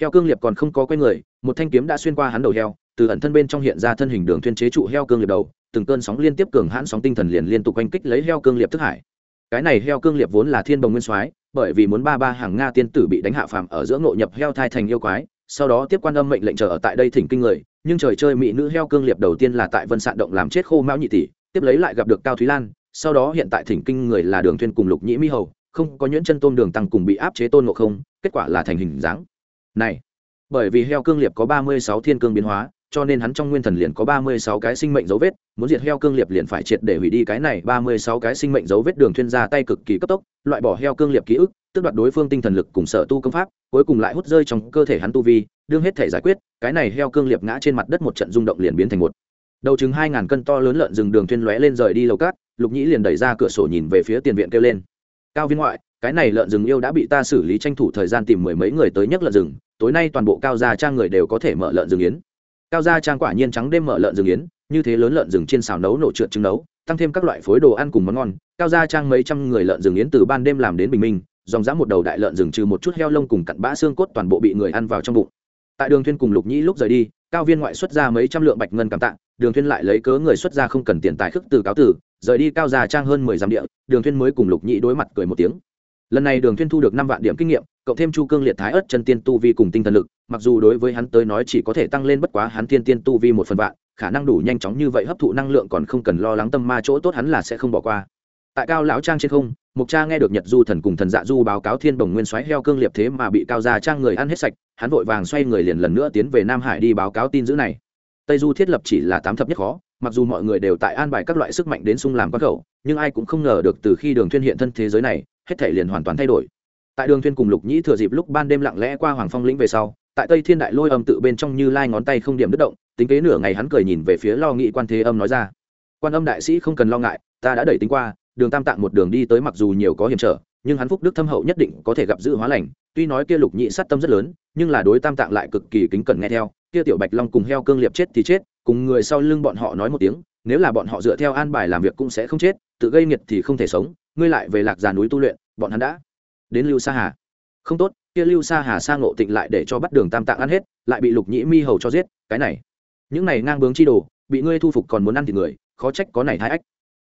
Speaker 1: Heo cương liệp còn không có quay người, một thanh kiếm đã xuyên qua hắn đầu heo, từ ẩn thân bên trong hiện ra thân hình đường thuyên chế trụ heo cương liệp đầu, từng cơn sóng liên tiếp cường hãn sóng tinh thần liền liên tục quanh kích lấy heo cương liệp thức hải. Cái này heo cương liệp vốn là thiên bồng nguyên soái bởi vì muốn ba ba hàng nga tiên tử bị đánh hạ phàm ở giữa ngộ nhập heo thai thành yêu quái, sau đó tiếp quan âm mệnh lệnh chờ ở tại đây thỉnh kinh người, nhưng trời chơi mỹ nữ heo cương liệp đầu tiên là tại vân sạn động làm chết khô mão nhị tỷ, tiếp lấy lại gặp được cao thúy lan, sau đó hiện tại thỉnh kinh người là đường thuyên cùng lục nhĩ mỹ hầu, không có nhuyễn chân tôm đường tăng cùng bị áp chế tôn ngộ không, kết quả là thành hình dáng. Này, bởi vì heo cương liệp có ba mươi sáu thiên cương biến hóa cho nên hắn trong nguyên thần liền có ba mươi sáu cái sinh mệnh dấu vết, muốn diệt heo cương liệp liền phải triệt để hủy đi cái này ba mươi sáu cái sinh mệnh dấu vết đường thuyên ra tay cực kỳ cấp tốc, loại bỏ heo cương liệp ký ức, tước đoạt đối phương tinh thần lực cùng sở tu công pháp, cuối cùng lại hút rơi trong cơ thể hắn tu vi, đương hết thể giải quyết, cái này heo cương liệp ngã trên mặt đất một trận rung động liền biến thành một. Đầu trứng hai ngàn cân to lớn lợn rừng đường thuyên lóe lên rời đi lầu cát, lục nhĩ liền đẩy ra cửa sổ nhìn về phía tiền viện kêu lên. Cao viên ngoại, cái này lợn rừng yêu đã bị ta xử lý tranh thủ thời gian tìm mười mấy người tới nhấc lợn rừng, tối nay toàn bộ cao gia trang người đều có thể mở lợn rừng yến cao gia trang quả nhiên trắng đêm mở lợn rừng yến, như thế lớn lợn rừng trên xào nấu nổ trượt trứng nấu, tăng thêm các loại phối đồ ăn cùng món ngon. Cao gia trang mấy trăm người lợn rừng yến từ ban đêm làm đến bình minh, dòng dã một đầu đại lợn rừng trừ một chút heo lông cùng cặn bã xương cốt toàn bộ bị người ăn vào trong bụng. Tại đường thuyên cùng lục nhĩ lúc rời đi, cao viên ngoại xuất ra mấy trăm lượng bạch ngân cảm tạ, đường thuyên lại lấy cớ người xuất ra không cần tiền tài khước từ cáo tử. Rời đi cao gia trang hơn mười dặm địa, đường thuyên mới cùng lục nhĩ đối mặt cười một tiếng lần này đường thuyên thu được năm vạn điểm kinh nghiệm, cộng thêm chu cương liệt thái ất chân tiên tu vi cùng tinh thần lực, mặc dù đối với hắn tới nói chỉ có thể tăng lên bất quá hắn tiên tiên tu vi một phần vạn, khả năng đủ nhanh chóng như vậy hấp thụ năng lượng còn không cần lo lắng tâm ma chỗ tốt hắn là sẽ không bỏ qua. Tại cao lão trang trên không, mục cha nghe được nhật du thần cùng thần dạ du báo cáo thiên bồng nguyên soái heo cương liệt thế mà bị cao gia trang người ăn hết sạch, hắn vội vàng xoay người liền lần nữa tiến về nam hải đi báo cáo tin dữ này. Tây du thiết lập chỉ là tám thập nhất khó, mặc dù mọi người đều tại an bài các loại sức mạnh đến sung làm quán khẩu, nhưng ai cũng không ngờ được từ khi đường thuyên hiện thân thế giới này hết thể liền hoàn toàn thay đổi. Tại đường thuyên cùng lục nhĩ thừa dịp lúc ban đêm lặng lẽ qua hoàng phong lĩnh về sau, tại tây thiên đại lôi âm tự bên trong như lai ngón tay không điểm đứt động, tính kế nửa ngày hắn cười nhìn về phía lo nghị quan thế âm nói ra. Quan âm đại sĩ không cần lo ngại, ta đã đẩy tính qua, đường tam tạng một đường đi tới mặc dù nhiều có hiểm trở, nhưng hắn phúc đức thâm hậu nhất định có thể gặp dự hóa lành, tuy nói kia lục nhị sát tâm rất lớn, nhưng là đối tam tạng lại cực kỳ kính cẩn nghe theo, kia tiểu bạch long cùng heo cương liệp chết thì chết, cùng người sau lưng bọn họ nói một tiếng, nếu là bọn họ dựa theo an bài làm việc cũng sẽ không chết, tự gây nghiệt thì không thể sống ngươi lại về lạc già núi tu luyện, bọn hắn đã đến lưu sa hà. Không tốt, kia lưu sa hà sa ngộ tịnh lại để cho bắt đường tam tạng ăn hết, lại bị lục nhĩ mi hầu cho giết, cái này. Những này ngang bướng chi đồ, bị ngươi thu phục còn muốn ăn thì người, khó trách có này thái ách.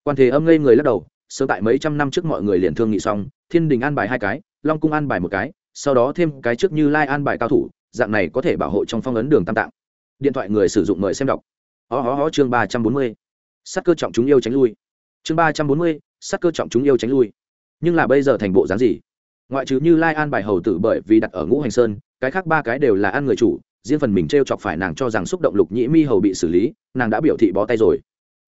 Speaker 1: Quan thế âm ngây người lắc đầu, sớm tại mấy trăm năm trước mọi người liền thương nghị xong, thiên đình an bài hai cái, long cung an bài một cái, sau đó thêm cái trước như lai an bài cao thủ, dạng này có thể bảo hộ trong phong ấn đường tam tạng. Điện thoại người sử dụng mời xem đọc. Ó ó ó chương ba trăm bốn mươi. Sắc cơ trọng chúng yêu tránh lui. Chương ba trăm bốn mươi sắc cơ trọng chúng yêu tránh lui. Nhưng là bây giờ thành bộ dáng gì? Ngoại trừ như lai an bài hầu tử bởi vì đặt ở ngũ hành sơn, cái khác ba cái đều là ăn người chủ, riêng phần mình t r e o chọc phải nàng cho rằng xúc động lục nhĩ mi hầu bị xử lý, nàng đã biểu thị bó tay rồi.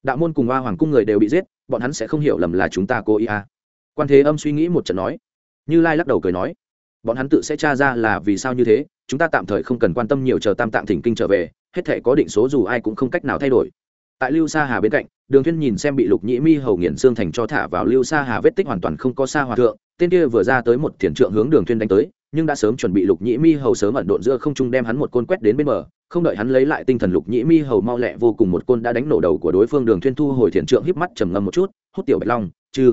Speaker 1: Đạo môn cùng hoa hoàng cung người đều bị giết, bọn hắn sẽ không hiểu lầm là chúng ta cố ý à. quan thế âm suy nghĩ một trận nói. Như lai lắc đầu cười nói. Bọn hắn tự sẽ tra ra là vì sao như thế, chúng ta tạm thời không cần quan tâm nhiều chờ tam tạng thỉnh kinh trở về, hết thể có định số dù ai cũng không cách nào thay đổi tại lưu sa hà bên cạnh, đường thiên nhìn xem bị lục nhĩ mi hầu nghiền xương thành cho thả vào lưu sa hà vết tích hoàn toàn không có sa hòa thượng, tên kia vừa ra tới một thiền trượng hướng đường thiên đánh tới, nhưng đã sớm chuẩn bị lục nhĩ mi hầu sớm ẩn độn giữa không trung đem hắn một côn quét đến bên bờ, không đợi hắn lấy lại tinh thần lục nhĩ mi hầu mau lẹ vô cùng một côn đã đánh nổ đầu của đối phương. Đường thiên thu hồi thiền trượng, híp mắt trầm ngâm một chút, hút tiểu bạch long chư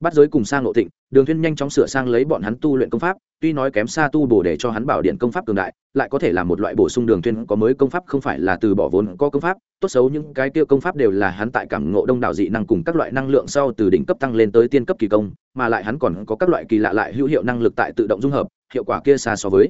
Speaker 1: bắt giới cùng sang ngộ thịnh đường thiên nhanh chóng sửa sang lấy bọn hắn tu luyện công pháp, tuy nói kém xa tu bổ để cho hắn bảo điện công pháp cường đại, lại có thể là một loại bổ sung đường thiên có mới công pháp không phải là từ bỏ vốn có công pháp, tốt xấu những cái tiêu công pháp đều là hắn tại cảm ngộ đông đảo dị năng cùng các loại năng lượng sau từ đỉnh cấp tăng lên tới tiên cấp kỳ công, mà lại hắn còn có các loại kỳ lạ lại hữu hiệu năng lực tại tự động dung hợp, hiệu quả kia xa so với.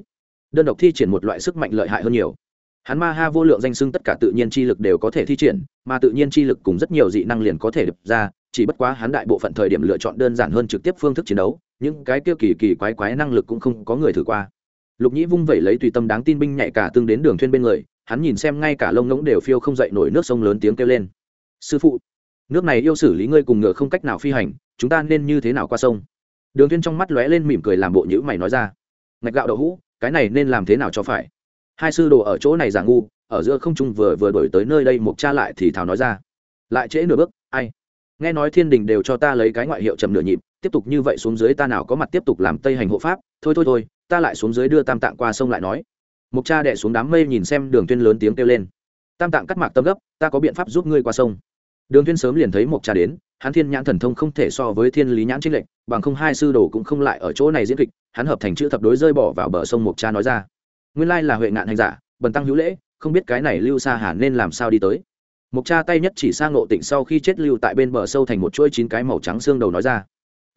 Speaker 1: Đơn độc thi triển một loại sức mạnh lợi hại hơn nhiều. Hắn ma ha vô lượng danh xưng tất cả tự nhiên chi lực đều có thể thi triển, mà tự nhiên chi lực cùng rất nhiều dị năng liền có thể đập ra chỉ bất quá hắn đại bộ phận thời điểm lựa chọn đơn giản hơn trực tiếp phương thức chiến đấu, những cái kia kỳ kỳ quái quái năng lực cũng không có người thử qua. Lục nhĩ vung vẩy lấy tùy tâm đáng tin binh nhạy cả tương đến đường thuyên bên người, hắn nhìn xem ngay cả lông ngỗng đều phiêu không dậy nổi nước sông lớn tiếng kêu lên. Sư phụ, nước này yêu xử lý ngươi cùng ngựa không cách nào phi hành, chúng ta nên như thế nào qua sông? Đường thuyên trong mắt lóe lên mỉm cười làm bộ nhữ mày nói ra. Ngạch gạo đậu hũ, cái này nên làm thế nào cho phải? Hai sư đồ ở chỗ này giả ngu, ở giữa không trung vừa vừa đổi tới nơi đây một cha lại thì thảo nói ra. Lại trễ nửa bước, ai? Nghe nói thiên đình đều cho ta lấy cái ngoại hiệu chậm nửa nhịp, tiếp tục như vậy xuống dưới ta nào có mặt tiếp tục làm tây hành hộ pháp, thôi thôi thôi, ta lại xuống dưới đưa tam tạng qua sông lại nói. Mục cha đệ xuống đám mây nhìn xem đường tuyên lớn tiếng kêu lên. Tam tạng cắt mạc tâm gấp, ta có biện pháp giúp ngươi qua sông. Đường tuyên sớm liền thấy mục cha đến, hắn thiên nhãn thần thông không thể so với thiên lý nhãn trinh lệnh bằng không hai sư đồ cũng không lại ở chỗ này diễn kịch, hắn hợp thành chữ thập đối rơi bỏ vào bờ sông mục cha nói ra. Nguyên lai là huệ ngạn hành giả, bần tăng hữu lễ, không biết cái này lưu xa hà nên làm sao đi tới mục cha tay nhất chỉ sang ngộ tịnh sau khi chết lưu tại bên bờ sâu thành một chuỗi chín cái màu trắng xương đầu nói ra.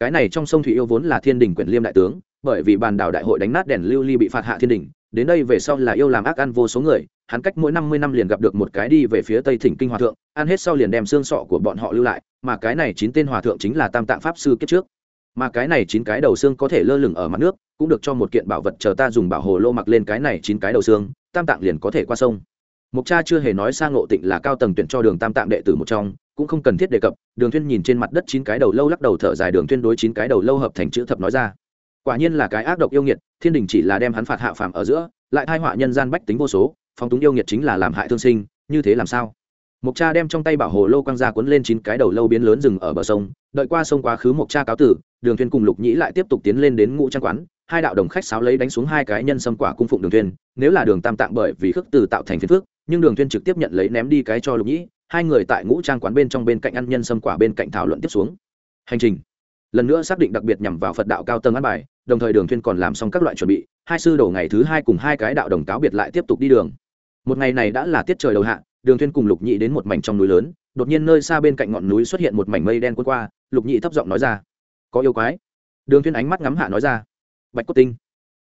Speaker 1: Cái này trong sông thủy yêu vốn là thiên đình quyền liêm đại tướng, bởi vì bàn đảo đại hội đánh nát đèn lưu ly bị phạt hạ thiên đình, đến đây về sau là yêu làm ác ăn vô số người, hắn cách mỗi năm mươi năm liền gặp được một cái đi về phía tây thỉnh kinh hòa thượng, ăn hết sau liền đem xương sọ của bọn họ lưu lại, mà cái này chín tên hòa thượng chính là tam tạng pháp sư kết trước. Mà cái này chín cái đầu xương có thể lơ lửng ở mặt nước, cũng được cho một kiện bảo vật chờ ta dùng bảo hồ lô mặc lên cái này chín cái đầu xương, tam tạng liền có thể qua sông mục cha chưa hề nói sang ngộ tịnh là cao tầng tuyển cho đường tam tạng đệ tử một trong, cũng không cần thiết đề cập, đường thuyên nhìn trên mặt đất chín cái đầu lâu lắc đầu thở dài, đường thuyên đối chín cái đầu lâu hợp thành chữ thập nói ra. Quả nhiên là cái ác độc yêu nghiệt, thiên đình chỉ là đem hắn phạt hạ phàm ở giữa, lại thai họa nhân gian bách tính vô số, phong túng yêu nghiệt chính là làm hại thương sinh, như thế làm sao? Mục cha đem trong tay bảo hồ lô quăng ra cuốn lên chín cái đầu lâu biến lớn rừng ở bờ sông, đợi qua sông quá khứ mục cha cáo tử, đường thuyên cùng lục nhĩ lại tiếp tục tiến lên đến ngũ trang quán, hai đạo đồng khách sáo lấy đánh xuống hai cái nhân sâm quả cung phụng đường thuyên, nếu là đường tam tạng bởi vì khước từ tạo thành phiền phước nhưng đường thuyên trực tiếp nhận lấy ném đi cái cho lục nhĩ, hai người tại ngũ trang quán bên trong bên cạnh ăn nhân sâm quả bên cạnh thảo luận tiếp xuống. Hành trình. Lần nữa xác định đặc biệt nhằm vào phật đạo cao tầng ăn bài, đồng thời đường thuyên còn làm xong các loại chuẩn bị, hai sư đổ ngày thứ hai cùng hai cái đạo đồng cáo biệt lại tiếp tục đi đường. Một ngày này đã là tiết trời đầu hạ, đường thuyên cùng lục nhĩ đến một mảnh trong núi lớn, đột nhiên nơi xa bên cạnh ngọn núi xuất hiện một mảnh mây đen cuốn qua, lục nhĩ thấp giọng nói ra. Có yêu quái. Đường thuyên ánh mắt ngắm hạ nói ra. Bạch cốt tinh,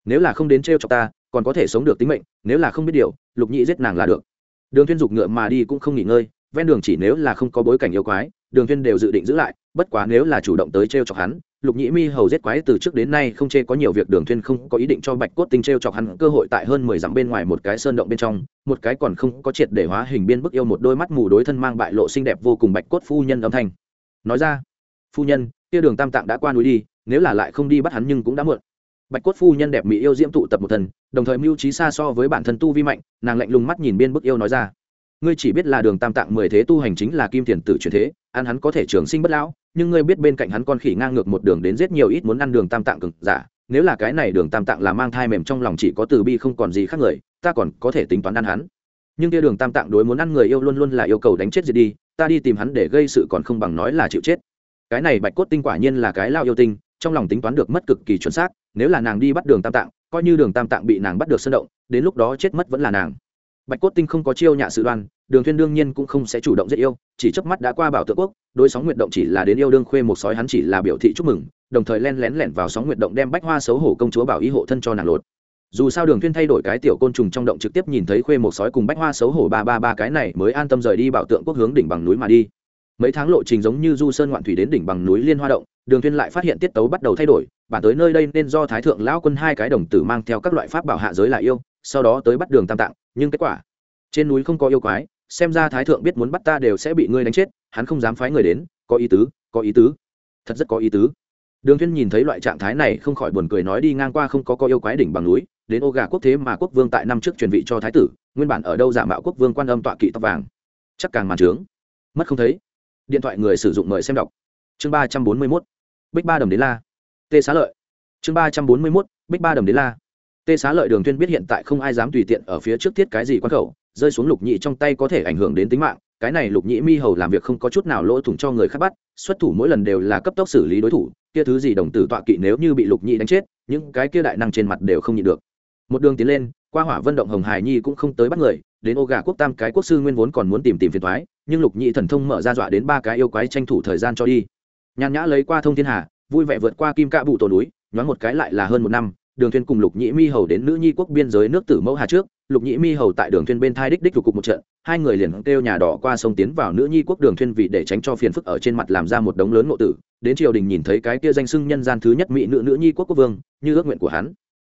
Speaker 1: nếu là không đến treo chọc ta, còn có thể sống được tính mệnh, nếu là không biết điều, lục nhĩ giết nàng là được đường thiên dục ngựa mà đi cũng không nghỉ ngơi, ven đường chỉ nếu là không có bối cảnh yêu quái, đường thiên đều dự định giữ lại, bất quá nếu là chủ động tới treo chọc hắn, lục nhĩ mi hầu giết quái từ trước đến nay không chê có nhiều việc, đường thuyên không có ý định cho bạch cốt tinh treo chọc hắn, cơ hội tại hơn mười dặm bên ngoài một cái sơn động bên trong, một cái còn không có triệt để hóa hình biên bức yêu một đôi mắt mù đối thân mang bại lộ xinh đẹp vô cùng bạch cốt phu nhân âm thanh. Nói ra, phu nhân, kia đường tam tạng đã qua núi đi, nếu là lại không đi bắt hắn nhưng cũng đã muộn bạch cốt phu nhân đẹp mỹ yêu diễm tụ tập một thần, đồng thời mưu trí xa so với bản thân tu vi mạnh, nàng lạnh lùng mắt nhìn biên bức yêu nói ra. Ngươi chỉ biết là đường tam tạng mười thế tu hành chính là kim thiền tử truyền thế, ăn hắn có thể trường sinh bất lão, nhưng ngươi biết bên cạnh hắn con khỉ ngang ngược một đường đến rất nhiều ít muốn ăn đường tam tạng cực giả, nếu là cái này đường tam tạng là mang thai mềm trong lòng chỉ có từ bi không còn gì khác người, ta còn có thể tính toán ăn hắn. Nhưng kia đường tam tạng đối muốn ăn người yêu luôn luôn là yêu cầu đánh chết diệt đi, ta đi tìm hắn để gây sự còn không bằng nói là chịu chết. Cái này bạch cốt tinh quả nhiên là cái lao yêu tinh, trong lòng tính toán được mất cực kỳ chuẩn xác nếu là nàng đi bắt đường tam tạng, coi như đường tam tạng bị nàng bắt được sân động, đến lúc đó chết mất vẫn là nàng. Bạch cốt tinh không có chiêu nhạ sự đoan, đường thuyên đương nhiên cũng không sẽ chủ động giết yêu, chỉ chớp mắt đã qua bảo tượng quốc, đối sóng nguyệt động chỉ là đến yêu đương khuê một sói hắn chỉ là biểu thị chúc mừng, đồng thời len lén lẻn vào sóng nguyệt động đem bách hoa xấu hổ công chúa bảo ý hộ thân cho nàng lột. Dù sao đường thuyên thay đổi cái tiểu côn trùng trong động trực tiếp nhìn thấy khuê một sói cùng bách hoa xấu hổ ba ba ba cái này mới an tâm rời đi bảo tượng quốc hướng đỉnh bằng núi mà đi. Mấy tháng lộ trình giống như du sơn ngoạn thủy đến đỉnh bằng núi liên hoa động đường Thiên lại phát hiện tiết tấu bắt đầu thay đổi, bản tới nơi đây nên do thái thượng lão quân hai cái đồng tử mang theo các loại pháp bảo hạ giới lại yêu, sau đó tới bắt đường tam tạng, nhưng kết quả, trên núi không có yêu quái, xem ra thái thượng biết muốn bắt ta đều sẽ bị ngươi đánh chết, hắn không dám phái người đến, có ý tứ, có ý tứ. Thật rất có ý tứ. Đường thiên nhìn thấy loại trạng thái này không khỏi buồn cười nói đi ngang qua không có có yêu quái đỉnh bằng núi, đến ô gà quốc thế mà quốc vương tại năm trước truyền vị cho thái tử, nguyên bản ở đâu giả mạo quốc vương quan âm tọa kỵ tóc vàng. Chắc càng màn trướng. Mất không thấy. Điện thoại người sử dụng mời xem đọc chương ba trăm bốn mươi mốt, bích ba đầm đến la. Tê xá lợi. Chương ba trăm bốn mươi mốt, bích ba đầm đến la. Tê xá lợi đường tuyên biết hiện tại không ai dám tùy tiện ở phía trước thiết cái gì quan khẩu, rơi xuống lục nhị trong tay có thể ảnh hưởng đến tính mạng. Cái này lục nhị mi hầu làm việc không có chút nào lỗ thủng cho người khác bắt, xuất thủ mỗi lần đều là cấp tốc xử lý đối thủ, kia thứ gì đồng tử tọa kỵ nếu như bị lục nhị đánh chết, những cái kia đại năng trên mặt đều không nhịn được. Một đường tiến lên, qua hỏa vân động hồng hải nhi cũng không tới bắt người, đến ô gà quốc tam cái quốc sư nguyên vốn còn muốn tìm tìm phiền thoái, nhưng lục nhị thần thông mở ra dọa đến ba cái yêu quái tranh thủ thời gian cho đi nhàn nhã lấy qua thông thiên hà, vui vẻ vượt qua kim cạ bụ tổ núi, nhoáng một cái lại là hơn một năm, đường thuyên cùng lục nhĩ mi hầu đến nữ nhi quốc biên giới nước tử mẫu hà trước, lục nhĩ mi hầu tại đường thuyên bên thai đích đích lục cục một trận, hai người liền kêu nhà đỏ qua sông tiến vào nữ nhi quốc đường thuyên vì để tránh cho phiền phức ở trên mặt làm ra một đống lớn ngộ tử, đến triều đình nhìn thấy cái kia danh sưng nhân gian thứ nhất mỹ nữ nữ nhi quốc quốc vương, như ước nguyện của hắn.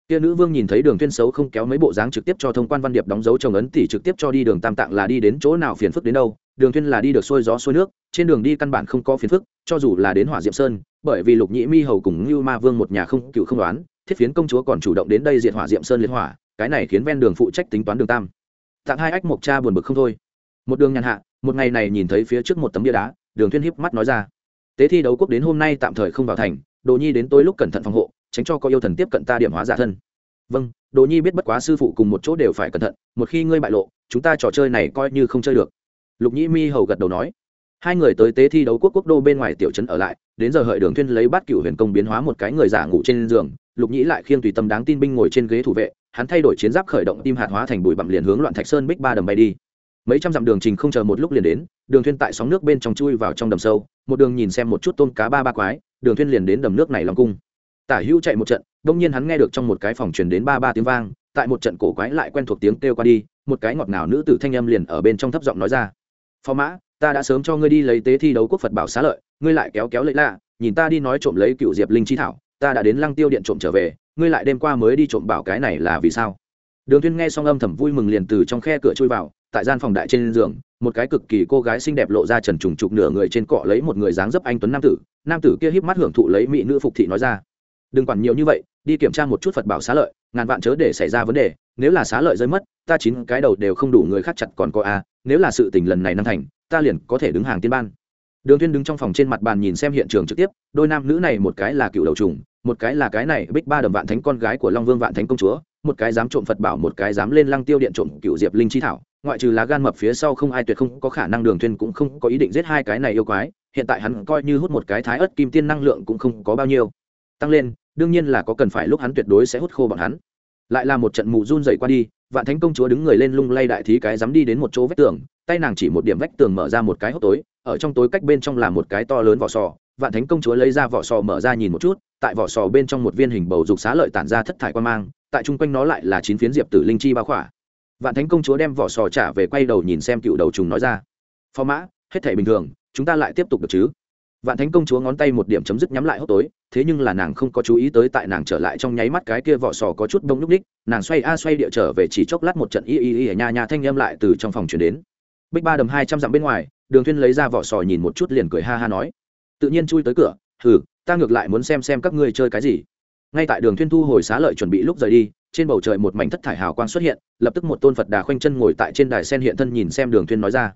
Speaker 1: Kia nữ vương nhìn thấy đường thuyên xấu không kéo mấy bộ dáng trực tiếp cho thông quan văn điệp đóng dấu chồng ấn tỷ trực tiếp cho đi đường tam tạng là đi đến chỗ nào phiền phức đến đâu, đường thuyên là đi được xuôi gió xuôi nước trên đường đi căn bản không có phiền phức, cho dù là đến hỏa diệm sơn, bởi vì lục nhĩ mi hầu cùng như ma vương một nhà không, cựu không đoán, thiết phiến công chúa còn chủ động đến đây diệt hỏa diệm sơn liên hỏa, cái này khiến ven đường phụ trách tính toán đường tam. Tặng hai ách mộc cha buồn bực không thôi. Một đường nhàn hạ, một ngày này nhìn thấy phía trước một tấm bia đá, đường thuyên híp mắt nói ra. Tế thi đấu quốc đến hôm nay tạm thời không vào thành, đồ nhi đến tối lúc cẩn thận phòng hộ, tránh cho có yêu thần tiếp cận ta điểm hóa giả thân. Vâng đồ nhi biết bất quá sư phụ cùng một chỗ đều phải cẩn thận, một khi ngươi bại lộ, chúng ta trò chơi này coi như không chơi được. Lục nhĩ mi hầu gật đầu nói hai người tới tế thi đấu quốc quốc đô bên ngoài tiểu trấn ở lại, đến giờ hợi đường thuyên lấy bát cửu huyền công biến hóa một cái người giả ngủ trên giường, lục nhĩ lại khiêng tùy tâm đáng tin binh ngồi trên ghế thủ vệ, hắn thay đổi chiến giáp khởi động tim hạt hóa thành bụi bặm liền hướng loạn thạch sơn bích ba đầm bay đi. Mấy trăm dặm đường trình không chờ một lúc liền đến, đường thuyên tại sóng nước bên trong chui vào trong đầm sâu, một đường nhìn xem một chút tôm cá ba ba quái, đường thuyên liền đến đầm nước này lòng cung. Tả hữu chạy một trận đông nhiên hắn nghe được trong một cái phòng truyền đến ba ba tiếng vang, tại một trận cổ quái lại quen thuộc tiếng kêu qua đi, một cái ngọt ngào nữ tử thanh âm liền ở bên trong thấp giọng nói ra. Phó mã ta đã sớm cho ngươi đi lấy tế thi đấu quốc phật bảo xá lợi, ngươi lại kéo kéo lấy lạ, nhìn ta đi nói trộm lấy cựu diệp linh chi thảo, ta đã đến lăng tiêu điện trộm trở về, ngươi lại đêm qua mới đi trộm bảo cái này là vì sao? Đường Thiên nghe xong âm thầm vui mừng liền từ trong khe cửa chui vào, tại gian phòng đại trên giường, một cái cực kỳ cô gái xinh đẹp lộ ra trần trùng trục nửa người trên cọ lấy một người dáng dấp anh tuấn nam tử nam tử kia híp mắt hưởng thụ lấy mỹ nữ phục thị nói ra. Đừng quản nhiều như vậy, đi kiểm tra một chút phật bảo xá lợi, ngàn vạn chớ để xảy ra vấn đề, nếu là xá lợi rơi mất, ta chín cái đầu đều không đủ người khác chặt còn có a nếu là sự tình lần này năm thành, ta liền có thể đứng hàng tiên ban. Đường Thiên đứng trong phòng trên mặt bàn nhìn xem hiện trường trực tiếp, đôi nam nữ này một cái là cựu đầu trùng, một cái là cái này bích ba đầm vạn thánh con gái của long vương vạn thánh công chúa, một cái dám trộm phật bảo, một cái dám lên lăng tiêu điện trộm cựu diệp linh chi thảo, ngoại trừ lá gan mập phía sau không ai tuyệt không có khả năng đường Thiên cũng không có ý định giết hai cái này yêu quái, hiện tại hắn coi như hút một cái thái ớt kim tiên năng lượng cũng không có bao nhiêu. Tăng lên, đương nhiên là có cần phải lúc hắn tuyệt đối sẽ hút khô bọn hắn lại là một trận mù run dậy qua đi, vạn thánh công chúa đứng người lên lung lay đại thí cái dám đi đến một chỗ vách tường, tay nàng chỉ một điểm vách tường mở ra một cái hốc tối, ở trong tối cách bên trong là một cái to lớn vỏ sò. Vạn thánh công chúa lấy ra vỏ sò mở ra nhìn một chút, tại vỏ sò bên trong một viên hình bầu dục xá lợi tản ra thất thải quan mang, tại chung quanh nó lại là chín phiến diệp tử linh chi bao khỏa. Vạn thánh công chúa đem vỏ sò trả về quay đầu nhìn xem cựu đầu trùng nói ra, phó mã, hết thể bình thường, chúng ta lại tiếp tục được chứ? Vạn thánh công chúa ngón tay một điểm chấm dứt nhắm lại hốc tối, thế nhưng là nàng không có chú ý tới tại nàng trở lại trong nháy mắt cái kia vỏ sò có chút bông nhúc ních nàng xoay a xoay địa trở về chỉ chốc lát một trận y y y ở nhà nhà thanh âm lại từ trong phòng chuyển đến. Bích ba đầm hai trăm dặm bên ngoài, đường thuyên lấy ra vỏ sò nhìn một chút liền cười ha ha nói. Tự nhiên chui tới cửa, hừ, ta ngược lại muốn xem xem các ngươi chơi cái gì. Ngay tại đường thuyên thu hồi xá lợi chuẩn bị lúc rời đi, trên bầu trời một mảnh thất thải hào quang xuất hiện, lập tức một tôn phật đà khoanh chân ngồi tại trên đài sen hiện thân nhìn xem đường thuyên nói ra.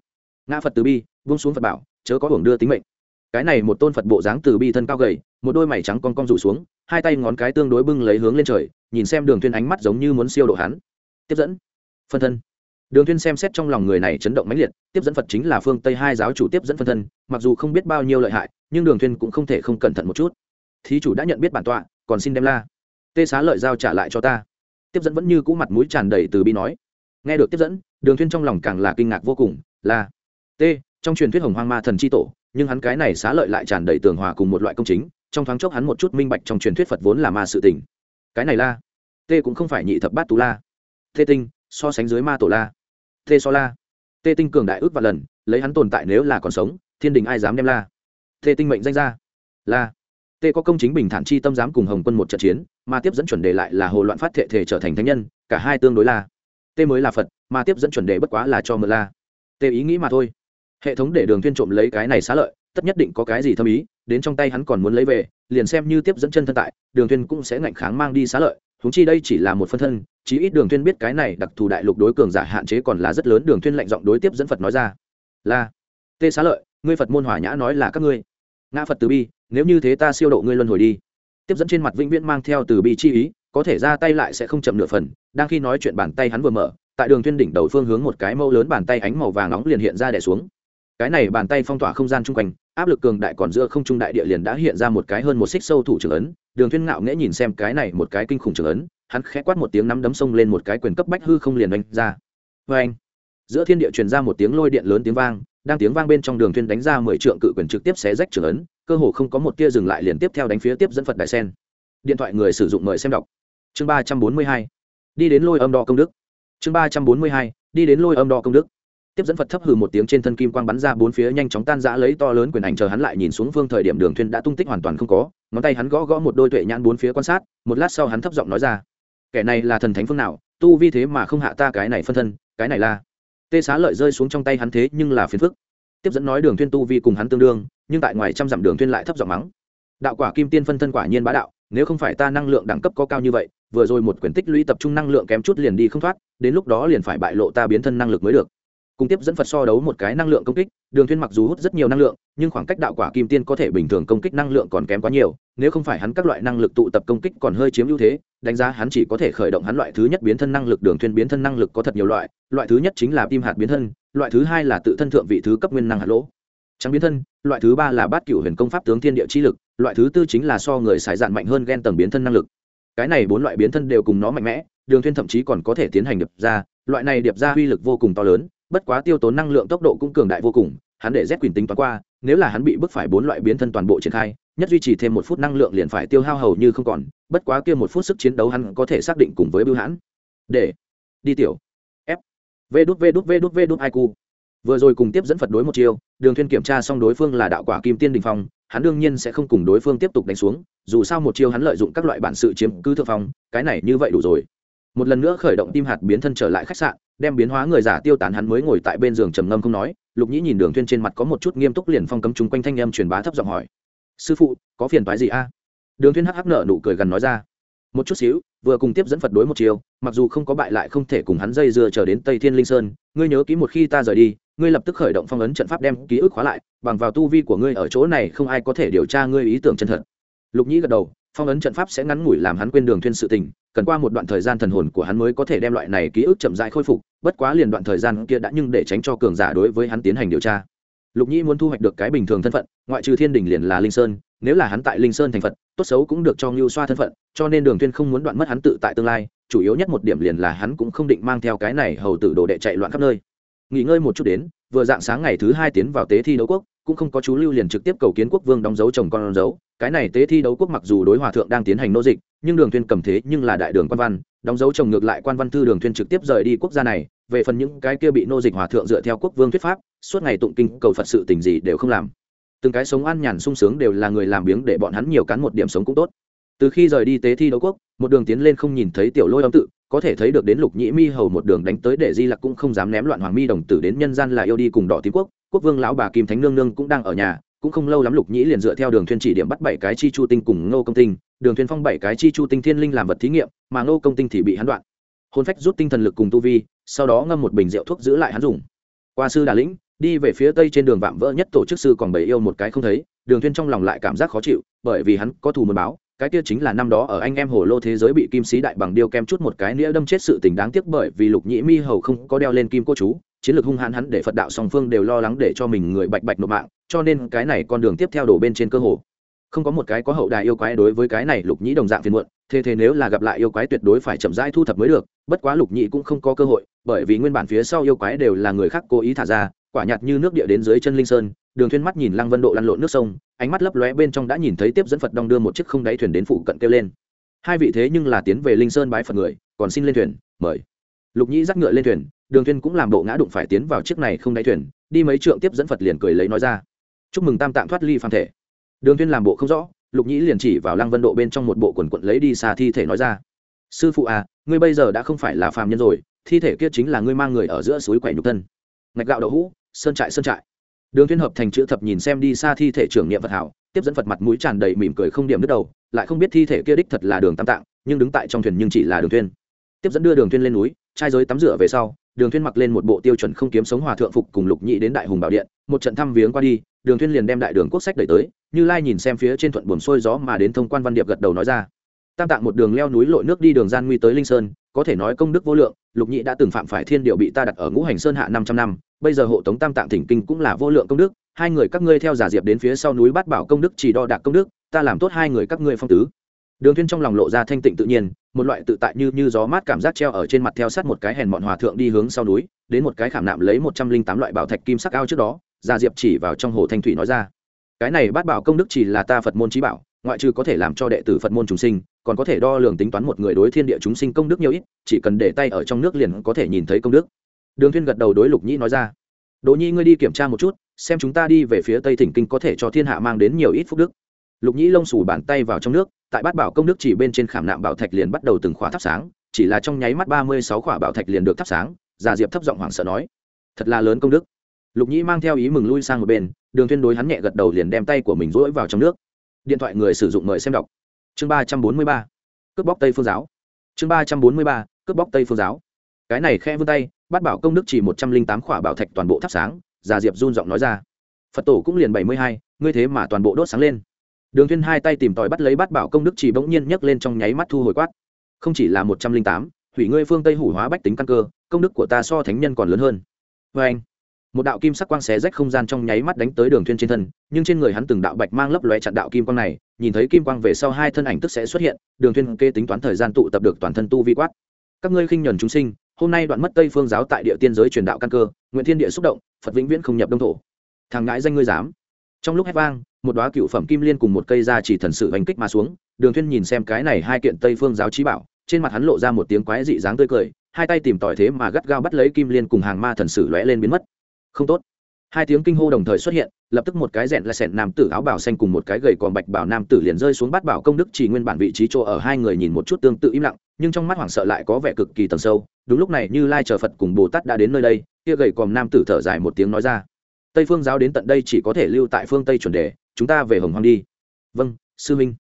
Speaker 1: Ngã phật từ bi, buông xuống phật bảo, chớ có hưởng đưa tính mệnh cái này một tôn phật bộ dáng từ bi thân cao gầy, một đôi mày trắng con con rủ xuống, hai tay ngón cái tương đối bưng lấy hướng lên trời, nhìn xem đường thuyên ánh mắt giống như muốn siêu độ hắn. Tiếp dẫn. Phân thân. Đường thuyên xem xét trong lòng người này chấn động mãnh liệt, tiếp dẫn phật chính là phương tây hai giáo chủ tiếp dẫn phân thân, mặc dù không biết bao nhiêu lợi hại, nhưng đường thuyên cũng không thể không cẩn thận một chút. Thí chủ đã nhận biết bản tọa, còn xin đem la. Tê xá lợi giao trả lại cho ta. Tiếp dẫn vẫn như cũ mặt mũi tràn đầy từ bi nói. Nghe được tiếp dẫn, đường thuyên trong lòng càng là kinh ngạc vô cùng, là. T trong truyền thuyết hồng hoang ma thần chi tổ nhưng hắn cái này xá lợi lại tràn đầy tường hòa cùng một loại công chính, trong thoáng chốc hắn một chút minh bạch trong truyền thuyết phật vốn là ma sự tình. Cái này la t cũng không phải nhị thập bát tú la. Tê tinh, so sánh dưới ma tổ la. Tê so la. Tê tinh cường đại ước và lần, lấy hắn tồn tại nếu là còn sống, thiên đình ai dám đem la? Tê tinh mệnh danh ra. La. Tê có công chính bình thản chi tâm dám cùng hồng quân một trận chiến mà tiếp dẫn chuẩn đề lại là hồ loạn phát thệ thể trở thành thánh nhân, cả hai tương đối la. Tê mới là phật mà tiếp dẫn chuẩn đề bất quá là cho mượn la. Tê ý nghĩ mà thôi hệ thống để đường Thiên trộm lấy cái này xá lợi, tất nhất định có cái gì thâm ý, đến trong tay hắn còn muốn lấy về, liền xem như tiếp dẫn chân thân tại, đường Thiên cũng sẽ ngạnh kháng mang đi xá lợi húng chi đây chỉ là một phân thân, chí ít đường Thiên biết cái này đặc thù đại lục đối cường giả hạn chế còn là rất lớn, đường Thiên lạnh giọng đối tiếp dẫn phật nói ra. Là, tê xá lợi, ngươi phật môn hỏa nhã nói là các ngươi. Ngã phật từ bi, nếu như thế ta siêu độ ngươi luân hồi đi. Tiếp dẫn trên mặt vĩnh viễn mang theo từ bi chi ý, có thể ra tay lại sẽ không chậm nửa phần, đang khi nói chuyện bàn tay hắn vừa mở, tại đường Thiên đỉnh đầu phương hướng một cái mâu lớn bàn tay ánh màu vàng nóng liền hiện ra đè xuống cái này bàn tay phong tỏa không gian chung quanh, áp lực cường đại còn giữa không trung đại địa liền đã hiện ra một cái hơn một xích sâu thủ trưởng ấn. Đường thiên ngạo nghễ nhìn xem cái này một cái kinh khủng trưởng ấn, hắn khẽ quát một tiếng nắm đấm sông lên một cái quyền cấp bách hư không liền đánh ra. Vê anh giữa thiên địa truyền ra một tiếng lôi điện lớn tiếng vang, đang tiếng vang bên trong đường thiên đánh ra mười trượng cự quyền trực tiếp xé rách trưởng ấn, cơ hồ không có một tia dừng lại liền tiếp theo đánh phía tiếp dẫn phật đại sen. Điện thoại người sử dụng mời xem đọc. Chương ba trăm bốn mươi hai. Đi đến lôi âm đo công đức. Chương ba trăm bốn mươi hai. Đi đến lôi âm đo công đức tiếp dẫn phật thấp hừ một tiếng trên thân kim quang bắn ra, bốn phía nhanh chóng tan rã lấy to lớn quyền ảnh chờ hắn lại nhìn xuống phương thời điểm đường thuyên đã tung tích hoàn toàn không có. Ngón tay hắn gõ gõ một đôi tuệ nhãn bốn phía quan sát, một lát sau hắn thấp giọng nói ra, kẻ này là thần thánh phương nào? Tu vi thế mà không hạ ta cái này phân thân, cái này là tê xá lợi rơi xuống trong tay hắn thế nhưng là phiền phức. Tiếp dẫn nói đường thuyên tu vi cùng hắn tương đương, nhưng tại ngoài trăm dặm đường thuyên lại thấp giọng mắng, đạo quả kim tiên phân thân quả nhiên bá đạo, nếu không phải ta năng lượng đẳng cấp có cao như vậy, vừa rồi một quyển tích lũy tập trung năng lượng kém chút liền đi không thoát, đến lúc đó liền phải bại lộ ta biến thân năng lực mới được cùng tiếp dẫn phật so đấu một cái năng lượng công kích, đường thuyên mặc dù hút rất nhiều năng lượng, nhưng khoảng cách đạo quả kim tiên có thể bình thường công kích năng lượng còn kém quá nhiều, nếu không phải hắn các loại năng lực tụ tập công kích còn hơi chiếm ưu thế, đánh giá hắn chỉ có thể khởi động hắn loại thứ nhất biến thân năng lực, đường thuyên biến thân năng lực có thật nhiều loại loại thứ nhất chính là tim hạt biến thân, loại thứ hai là tự thân thượng vị thứ cấp nguyên năng hạt lỗ. Trắng biến thân, loại thứ ba là bát cửu huyền công pháp tướng thiên địa chi lực, loại thứ tư chính là so người xài dạn mạnh hơn gen tầng biến thân năng lực. Cái này bốn loại biến thân đều cùng nó mạnh mẽ, đường thuyên thậm chí còn có thể tiến hành điệp ra, loại này điệp ra uy lực vô cùng to lớn bất quá tiêu tốn năng lượng tốc độ cũng cường đại vô cùng, hắn để z quyền tính toán qua, nếu là hắn bị bức phải bốn loại biến thân toàn bộ triển khai, nhất duy trì thêm một phút năng lượng liền phải tiêu hao hầu như không còn, bất quá kia một phút sức chiến đấu hắn có thể xác định cùng với bưu hãn. Để, đi tiểu. F. V đút v đút v đút v đút iq cu vừa rồi cùng tiếp dẫn phật đối một chiêu đường thuyên kiểm tra xong đối phương là đạo quả kim tiên đình phong, hắn đương nhiên sẽ không cùng đối phương tiếp tục đánh xuống, dù sao một chiêu hắn lợi dụng các loại bản sự chiếm cứ thượng phong, cái này như vậy đủ rồi một lần nữa khởi động tim hạt biến thân trở lại khách sạn, đem biến hóa người giả tiêu tán hắn mới ngồi tại bên giường trầm ngâm không nói, lục nhĩ nhìn đường thuyên trên mặt có một chút nghiêm túc liền phong cấm chúng quanh thanh âm truyền bá thấp giọng hỏi. Sư phụ, có phiền toái gì a? Đường thuyên hắc hắc nở nụ cười gần nói ra. Một chút xíu, vừa cùng tiếp dẫn phật đối một chiều, mặc dù không có bại lại không thể cùng hắn dây dưa chờ đến tây thiên linh sơn, ngươi nhớ kỹ một khi ta rời đi, ngươi lập tức khởi động phong ấn trận pháp đem ký ức khóa lại, bằng vào tu vi của ngươi ở chỗ này không ai có thể điều tra ngươi ý tưởng chân thật. Lục nhĩ gật đầu phong ấn trận pháp sẽ ngắn ngủi làm hắn quên đường thuyên sự tình, cần qua một đoạn thời gian thần hồn của hắn mới có thể đem loại này ký ức chậm rãi khôi phục, bất quá liền đoạn thời gian kia đã nhưng để tránh cho cường giả đối với hắn tiến hành điều tra. Lục nhĩ muốn thu hoạch được cái bình thường thân phận, ngoại trừ thiên đình liền là linh sơn, nếu là hắn tại linh sơn thành phật, tốt xấu cũng được cho ngưu xoa thân phận, cho nên đường tuyên không muốn đoạn mất hắn tự tại tương lai, chủ yếu nhất một điểm liền là hắn cũng không định mang theo cái này hầu tử đồ đệ chạy loạn khắp nơi. Nghỉ ngơi một chút đến, vừa dạng sáng ngày thứ hai tiến vào tế thi đấu quốc cũng không có chú lưu liền trực tiếp cầu kiến quốc vương đóng dấu chồng con dấu. Cái này tế thi đấu quốc mặc dù đối hòa thượng đang tiến hành nô dịch, nhưng đường thuyên cầm thế nhưng là đại đường quan văn. Đóng dấu chồng ngược lại quan văn thư đường thuyên trực tiếp rời đi quốc gia này. Về phần những cái kia bị nô dịch hòa thượng dựa theo quốc vương thuyết pháp, suốt ngày tụng kinh, cầu phật sự tình gì đều không làm. Từng cái sống ăn nhàn sung sướng đều là người làm biếng để bọn hắn nhiều cắn một điểm sống cũng tốt. Từ khi rời đi tế thi đấu quốc, một đường tiến lên không nhìn thấy tiểu lôi âm tự có thể thấy được đến lục nhĩ mi hầu một đường đánh tới để di lặc cũng không dám ném loạn hoàng mi đồng tử đến nhân gian là yêu đi cùng đỏ tím quốc. Quốc vương lão bà kim thánh nương nương cũng đang ở nhà, cũng không lâu lắm lục nhĩ liền dựa theo đường thuyên chỉ điểm bắt bảy cái chi chu tinh cùng ngô công tinh. Đường thuyên phong bảy cái chi chu tinh thiên linh làm vật thí nghiệm, mà ngô công tinh thì bị hắn đoạn. Hôn phách rút tinh thần lực cùng tu vi, sau đó ngâm một bình rượu thuốc giữ lại hắn dùng. Qua sư đà lĩnh, đi về phía tây trên đường vạm vỡ nhất tổ chức sư còn bảy yêu một cái không thấy, đường thuyên trong lòng lại cảm giác khó chịu, bởi vì hắn có thù muốn báo cái kia chính là năm đó ở anh em hồ lô thế giới bị kim sĩ đại bằng điêu kem chút một cái nĩa đâm chết sự tình đáng tiếc bởi vì lục nhĩ mi hầu không có đeo lên kim cô chú, chiến lược hung hãn hắn để phật đạo song phương đều lo lắng để cho mình người bạch bạch nộp mạng, cho nên cái này con đường tiếp theo đổ bên trên cơ hồ. Không có một cái có hậu đài yêu quái đối với cái này lục nhĩ đồng dạng phiền muộn, thế thế nếu là gặp lại yêu quái tuyệt đối phải chậm rãi thu thập mới được, bất quá lục nhĩ cũng không có cơ hội, bởi vì nguyên bản phía sau yêu quái đều là người khác cố ý thả ra, quả nhạt như nước địa đến dưới chân linh sơn đường thuyên mắt nhìn lăng vân độ lăn lộn nước sông, ánh mắt lấp lóe bên trong đã nhìn thấy tiếp dẫn phật đong đưa một chiếc không đáy thuyền đến phụ cận kêu lên. Hai vị thế nhưng là tiến về linh sơn bái phật người, còn xin lên thuyền, mời. Lục nhĩ dắt ngựa lên thuyền, đường thuyên cũng làm bộ ngã đụng phải tiến vào chiếc này không đáy thuyền, đi mấy trượng tiếp dẫn phật liền cười lấy nói ra. Chúc mừng tam tạng thoát ly phàm thể. Đường thuyên làm bộ không rõ, lục nhĩ liền chỉ vào lăng vân độ bên trong một bộ quần quận lấy đi xa thi thể nói ra. Sư phụ à ngươi bây giờ đã không phải là phàm nhân rồi, thi thể kia chính là ngươi mang người ở giữa suối quậy nhục thân. Ngạch gạo đậu hũ, sơn trại sơn trại đường thiên hợp thành chữ thập nhìn xem đi xa thi thể trưởng niệm vật hảo, tiếp dẫn phật mặt mũi tràn đầy mỉm cười không điểm đứt đầu, lại không biết thi thể kia đích thật là đường tam tạng, nhưng đứng tại trong thuyền nhưng chỉ là đường thiên. Tiếp dẫn đưa đường thiên lên núi, trai giới tắm rửa về sau, đường thiên mặc lên một bộ tiêu chuẩn không kiếm sống hòa thượng phục cùng lục nhị đến đại hùng bảo điện, một trận thăm viếng qua đi, đường thiên liền đem đại đường quốc sách đẩy tới, như lai nhìn xem phía trên thuận buồn xuôi gió mà đến thông quan văn điệp gật đầu nói ra. Tam tạng một đường leo núi lội nước đi đường gian nguy tới linh sơn, có thể nói công đức vô lượng, lục nhị đã từng phạm phải thiên điều bị ta đặt ở ngũ hành sơn hạ năm trăm năm bây giờ hộ tống tam tạng thỉnh kinh cũng là vô lượng công đức, hai người các ngươi theo giả diệp đến phía sau núi bát bảo công đức chỉ đo đạc công đức, ta làm tốt hai người các ngươi phong tứ. Đường thiên trong lòng lộ ra thanh tịnh tự nhiên, một loại tự tại như như gió mát cảm giác treo ở trên mặt theo sát một cái hèn mọn hòa thượng đi hướng sau núi, đến một cái khảm nạm lấy một trăm linh tám loại bảo thạch kim sắc ao trước đó, giả diệp chỉ vào trong hồ thanh thủy nói ra. Cái này bát bảo công đức chỉ là ta phật môn trí bảo, ngoại trừ có thể làm cho đệ tử phật môn chúng sinh, còn có thể đo lường tính toán một người đối thiên địa chúng sinh công đức nhiều ít, chỉ cần để tay ở trong nước liền có thể nhìn thấy công đức đường thiên gật đầu đối lục nhĩ nói ra. Đỗ nhi ngươi đi kiểm tra một chút, xem chúng ta đi về phía tây thỉnh kinh có thể cho thiên hạ mang đến nhiều ít phúc đức. Lục nhĩ lông xù bàn tay vào trong nước, tại bát bảo công đức chỉ bên trên khảm nạm bảo thạch liền bắt đầu từng khóa thắp sáng, chỉ là trong nháy mắt ba mươi sáu khỏa bảo thạch liền được thắp sáng, già diệp thấp giọng hoảng sợ nói, thật là lớn công đức. Lục nhĩ mang theo ý mừng lui sang một bên, đường thiên đối hắn nhẹ gật đầu liền đem tay của mình rỗi vào trong nước. Điện thoại người sử dụng mời xem đọc. Chương ba trăm bốn mươi ba, cướp bóc tây phương giáo. Chương ba trăm bốn mươi ba, cướp bóc tây phương giáo. Cái này khe vươn tay Bát bảo công đức chỉ một trăm linh tám khỏa bảo thạch toàn bộ thắp sáng, già diệp run giọng nói ra. Phật tổ cũng liền bảy mươi hai, ngươi thế mà toàn bộ đốt sáng lên. Đường thiên hai tay tìm tòi bắt lấy bát bảo công đức chỉ bỗng nhiên nhấc lên trong nháy mắt thu hồi quát. Không chỉ là một trăm linh tám, hủy ngươi phương tây hủ hóa bách tính căn cơ, công đức của ta so thánh nhân còn lớn hơn. Vê anh, một đạo kim sắc quang xé rách không gian trong nháy mắt đánh tới đường thiên trên thân, nhưng trên người hắn từng đạo bạch mang lấp lóe chặn đạo kim quang này, nhìn thấy kim quang về sau hai thân ảnh tức sẽ xuất hiện, đường thiên kê tính toán thời gian tụ tập được toàn thân tu vi quát. Các ngươi khinh nhẫn chúng sinh hôm nay đoạn mất tây phương giáo tại địa tiên giới truyền đạo căn cơ, nguyện thiên địa xúc động, phật vĩnh viễn không nhập đông thổ. Thằng ngãi danh ngươi dám. Trong lúc hét vang, một đoá cựu phẩm kim liên cùng một cây da chỉ thần sự hành kích mà xuống, đường thiên nhìn xem cái này hai kiện tây phương giáo trí bảo, trên mặt hắn lộ ra một tiếng quái dị dáng tươi cười, hai tay tìm tỏi thế mà gắt gao bắt lấy kim liên cùng hàng ma thần sử lóe lên biến mất. Không tốt. Hai tiếng kinh hô đồng thời xuất hiện, lập tức một cái rẽn là sẹn nam tử áo bảo xanh cùng một cái gầy còn bạch bảo nam tử liền rơi xuống bát bảo công đức chỉ nguyên bản vị trí chỗ ở, hai người nhìn một chút tương tự im lặng, nhưng trong mắt hoảng sợ lại có vẻ cực kỳ tầng sâu đúng lúc này như lai chờ phật cùng bồ tát đã đến nơi đây, kia gầy còm nam tử thở dài một tiếng nói ra. Tây phương giáo đến tận đây chỉ có thể lưu tại phương tây chuẩn đề, chúng ta về hồng hoang đi. Vâng sư minh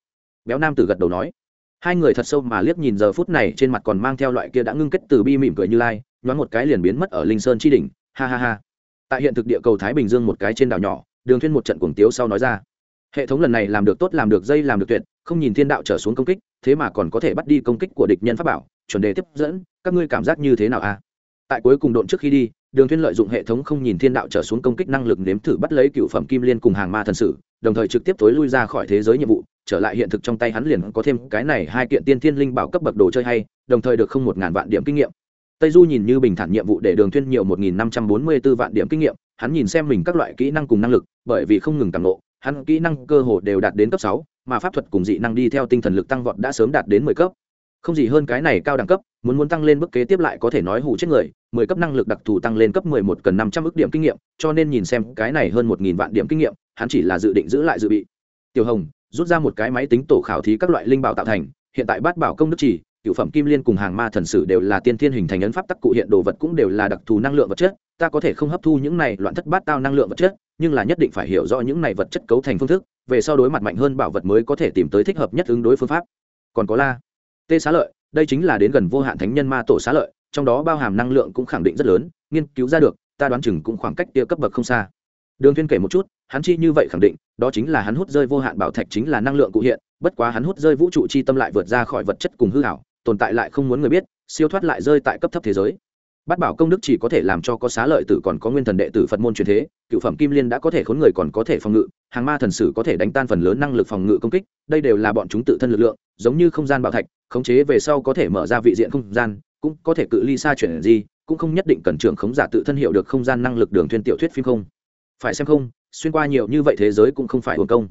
Speaker 1: béo nam tử gật đầu nói. Hai người thật sâu mà liếc nhìn giờ phút này trên mặt còn mang theo loại kia đã ngưng kết từ bi mỉm cười như lai, nhoáng một cái liền biến mất ở linh sơn chi đỉnh. Ha ha ha. Tại hiện thực địa cầu thái bình dương một cái trên đảo nhỏ, đường thuyên một trận cuồng tiếu sau nói ra. Hệ thống lần này làm được tốt, làm được dây, làm được tuyệt, không nhìn thiên đạo trở xuống công kích, thế mà còn có thể bắt đi công kích của địch nhân pháp bảo chuẩn đề tiếp dẫn các ngươi cảm giác như thế nào a tại cuối cùng độn trước khi đi đường thuyên lợi dụng hệ thống không nhìn thiên đạo trở xuống công kích năng lực nếm thử bắt lấy cựu phẩm kim liên cùng hàng ma thần sử đồng thời trực tiếp tối lui ra khỏi thế giới nhiệm vụ trở lại hiện thực trong tay hắn liền có thêm cái này hai kiện tiên thiên linh bảo cấp bậc đồ chơi hay đồng thời được không một ngàn vạn điểm kinh nghiệm. Tây du nhìn như bình thản nhiệm vụ để đường thuyên nhiều một nghìn năm trăm bốn mươi bốn vạn điểm kinh nghiệm hắn nhìn xem mình các loại kỹ năng cùng năng lực bởi vì không ngừng tăng độ, hắn kỹ năng cơ hồ đều đạt đến cấp sáu mà pháp thuật cùng dị năng đi theo tinh thần lực tăng vọt đã sớm đạt đến mười cấp không gì hơn cái này cao đẳng cấp, muốn muốn tăng lên bước kế tiếp lại có thể nói hủ chết người, mười cấp năng lực đặc thù tăng lên cấp mười một cần năm trăm ước điểm kinh nghiệm, cho nên nhìn xem cái này hơn một nghìn vạn điểm kinh nghiệm, hắn chỉ là dự định giữ lại dự bị. Tiểu hồng, rút ra một cái máy tính tổ khảo thí các loại linh bảo tạo thành, hiện tại bát bảo công đức chỉ cựu phẩm kim liên cùng hàng ma thần sử đều là tiên thiên hình thành ấn pháp tắc cụ hiện đồ vật cũng đều là đặc thù năng lượng vật chất, ta có thể không hấp thu những này loạn thất bát tao năng lượng vật chất, nhưng là nhất định phải hiểu rõ những này vật chất cấu thành phương thức, về sau đối mặt mạnh hơn bảo vật mới có thể tìm tới thích hợp nhất ứng đối phương pháp. Còn có la tê xá lợi, đây chính là đến gần vô hạn thánh nhân ma tổ xá lợi, trong đó bao hàm năng lượng cũng khẳng định rất lớn, nghiên cứu ra được, ta đoán chừng cũng khoảng cách tia cấp bậc không xa. Đường thiên kể một chút, hắn chi như vậy khẳng định, đó chính là hắn hút rơi vô hạn bảo thạch chính là năng lượng cụ hiện, bất quá hắn hút rơi vũ trụ chi tâm lại vượt ra khỏi vật chất cùng hư hảo tồn tại lại không muốn người biết, siêu thoát lại rơi tại cấp thấp thế giới. Bát bảo công đức chỉ có thể làm cho có xá lợi tử còn có nguyên thần đệ tử phật môn truyền thế, cựu phẩm kim liên đã có thể khốn người còn có thể phòng ngự, hàng ma thần sử có thể đánh tan phần lớn năng lực phòng ngự công kích, đây đều là bọn chúng tự thân lực lượng, giống như không gian bảo thạch khống chế về sau có thể mở ra vị diện không gian, cũng có thể cự ly xa chuyển gì, cũng không nhất định cần trưởng khống giả tự thân hiểu được không gian năng lực đường thuyên tiểu thuyết phim không. Phải xem không, xuyên qua nhiều như vậy thế giới cũng không phải hưởng công.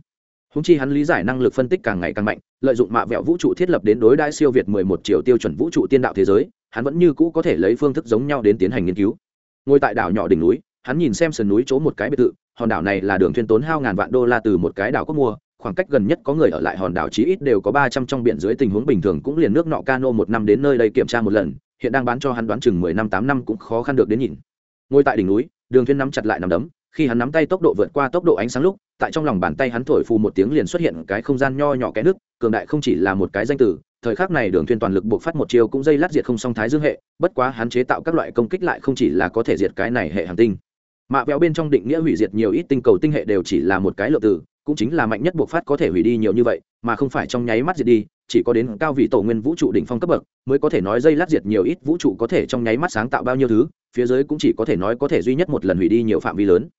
Speaker 1: Húng chi hắn lý giải năng lực phân tích càng ngày càng mạnh, lợi dụng mạ vẹo vũ trụ thiết lập đến đối đãi siêu việt 11 triệu tiêu chuẩn vũ trụ tiên đạo thế giới, hắn vẫn như cũ có thể lấy phương thức giống nhau đến tiến hành nghiên cứu. Ngồi tại đảo nhỏ đỉnh núi, hắn nhìn xem sườn núi chỗ một cái biệt thự, hòn đảo này là đường thuyên tốn hao ngàn vạn đô la từ một cái đảo có mua khoảng cách gần nhất có người ở lại hòn đảo chí ít đều có ba trăm trong biển dưới tình huống bình thường cũng liền nước nọ cano một năm đến nơi đây kiểm tra một lần, hiện đang bán cho hắn đoán chừng mười năm tám năm cũng khó khăn được đến nhìn. Ngồi tại đỉnh núi, đường thuyên nắm chặt lại nắm đấm, khi hắn nắm tay tốc độ vượt qua tốc độ ánh sáng lúc, tại trong lòng bàn tay hắn thổi phù một tiếng liền xuất hiện cái không gian nho nhỏ cái nước, cường đại không chỉ là một cái danh từ, thời khắc này đường thuyên toàn lực buộc phát một chiêu cũng dây lát diệt không song thái dương hệ, bất quá hắn chế tạo các loại công kích lại không chỉ là có thể diệt cái này hệ hành tinh. Mạ béo bên trong định nghĩa hủy diệt nhiều ít tinh cầu tinh hệ đều chỉ là một cái lượng từ cũng chính là mạnh nhất buộc phát có thể hủy đi nhiều như vậy, mà không phải trong nháy mắt diệt đi, chỉ có đến cao vị tổ nguyên vũ trụ đỉnh phong cấp bậc, mới có thể nói dây lát diệt nhiều ít vũ trụ có thể trong nháy mắt sáng tạo bao nhiêu thứ, phía dưới cũng chỉ có thể nói có thể duy nhất một lần hủy đi nhiều phạm vi lớn.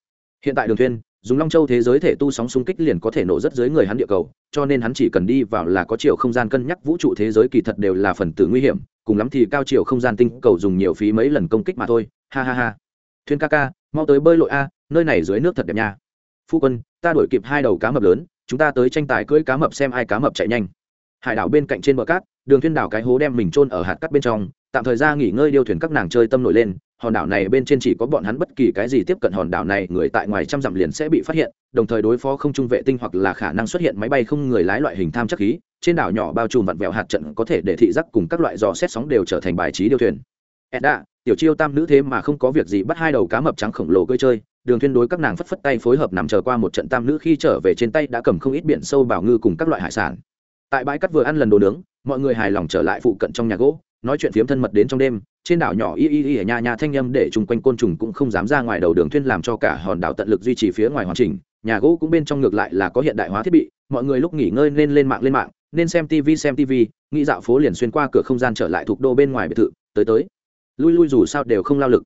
Speaker 1: Hiện tại đường thuyên dùng long châu thế giới thể tu sóng xung kích liền có thể nổ rất dưới người hắn địa cầu, cho nên hắn chỉ cần đi vào là có chiều không gian cân nhắc vũ trụ thế giới kỳ thật đều là phần tử nguy hiểm, cùng lắm thì cao chiều không gian tinh cầu dùng nhiều phí mấy lần công kích mà thôi. Ha ha ha. Thuyên ca ca, mau tới bơi lội a, nơi này dưới nước thật đẹp nha. Phu quân ta đuổi kịp hai đầu cá mập lớn, chúng ta tới tranh tài cưỡi cá mập xem ai cá mập chạy nhanh. Hải đảo bên cạnh trên bờ cát, đường thuyên đảo cái hố đem mình trôn ở hạt cát bên trong, tạm thời ra nghỉ ngơi điêu thuyền các nàng chơi tâm nổi lên, hòn đảo này bên trên chỉ có bọn hắn bất kỳ cái gì tiếp cận hòn đảo này, người tại ngoài trăm dặm liền sẽ bị phát hiện, đồng thời đối phó không trung vệ tinh hoặc là khả năng xuất hiện máy bay không người lái loại hình tham chắc khí, trên đảo nhỏ bao trùm vặn vẹo hạt trận có thể để thị giác cùng các loại dò xét sóng đều trở thành bài trí điêu thuyền. Edda tiểu chiêu tam nữ thế mà không có việc gì bắt hai đầu cá mập trắng khổng lồ cơi chơi đường thuyên đối các nàng phất phất tay phối hợp nằm chờ qua một trận tam nữ khi trở về trên tay đã cầm không ít biển sâu bảo ngư cùng các loại hải sản. Tại bãi cát vừa ăn lần đồ nướng, mọi người hài lòng trở lại phụ cận trong nhà gỗ, nói chuyện phiếm thân mật đến trong đêm, trên đảo nhỏ y y y ở nhà nhà thanh âm để chung quanh côn trùng cũng không dám ra ngoài đầu đường thuyên làm cho cả hòn đảo tận lực duy trì phía ngoài hoàn chỉnh, nhà gỗ cũng bên trong ngược lại là có hiện đại hóa thiết bị, mọi người lúc nghỉ ngơi nên lên mạng lên mạng, nên xem tv xem tv nghĩ dạo phố liền xuyên qua cửa không gian trở lại thuộc đô bên ngoài biệt thự, tới tới. Lui lui dù sao đều không lao lực.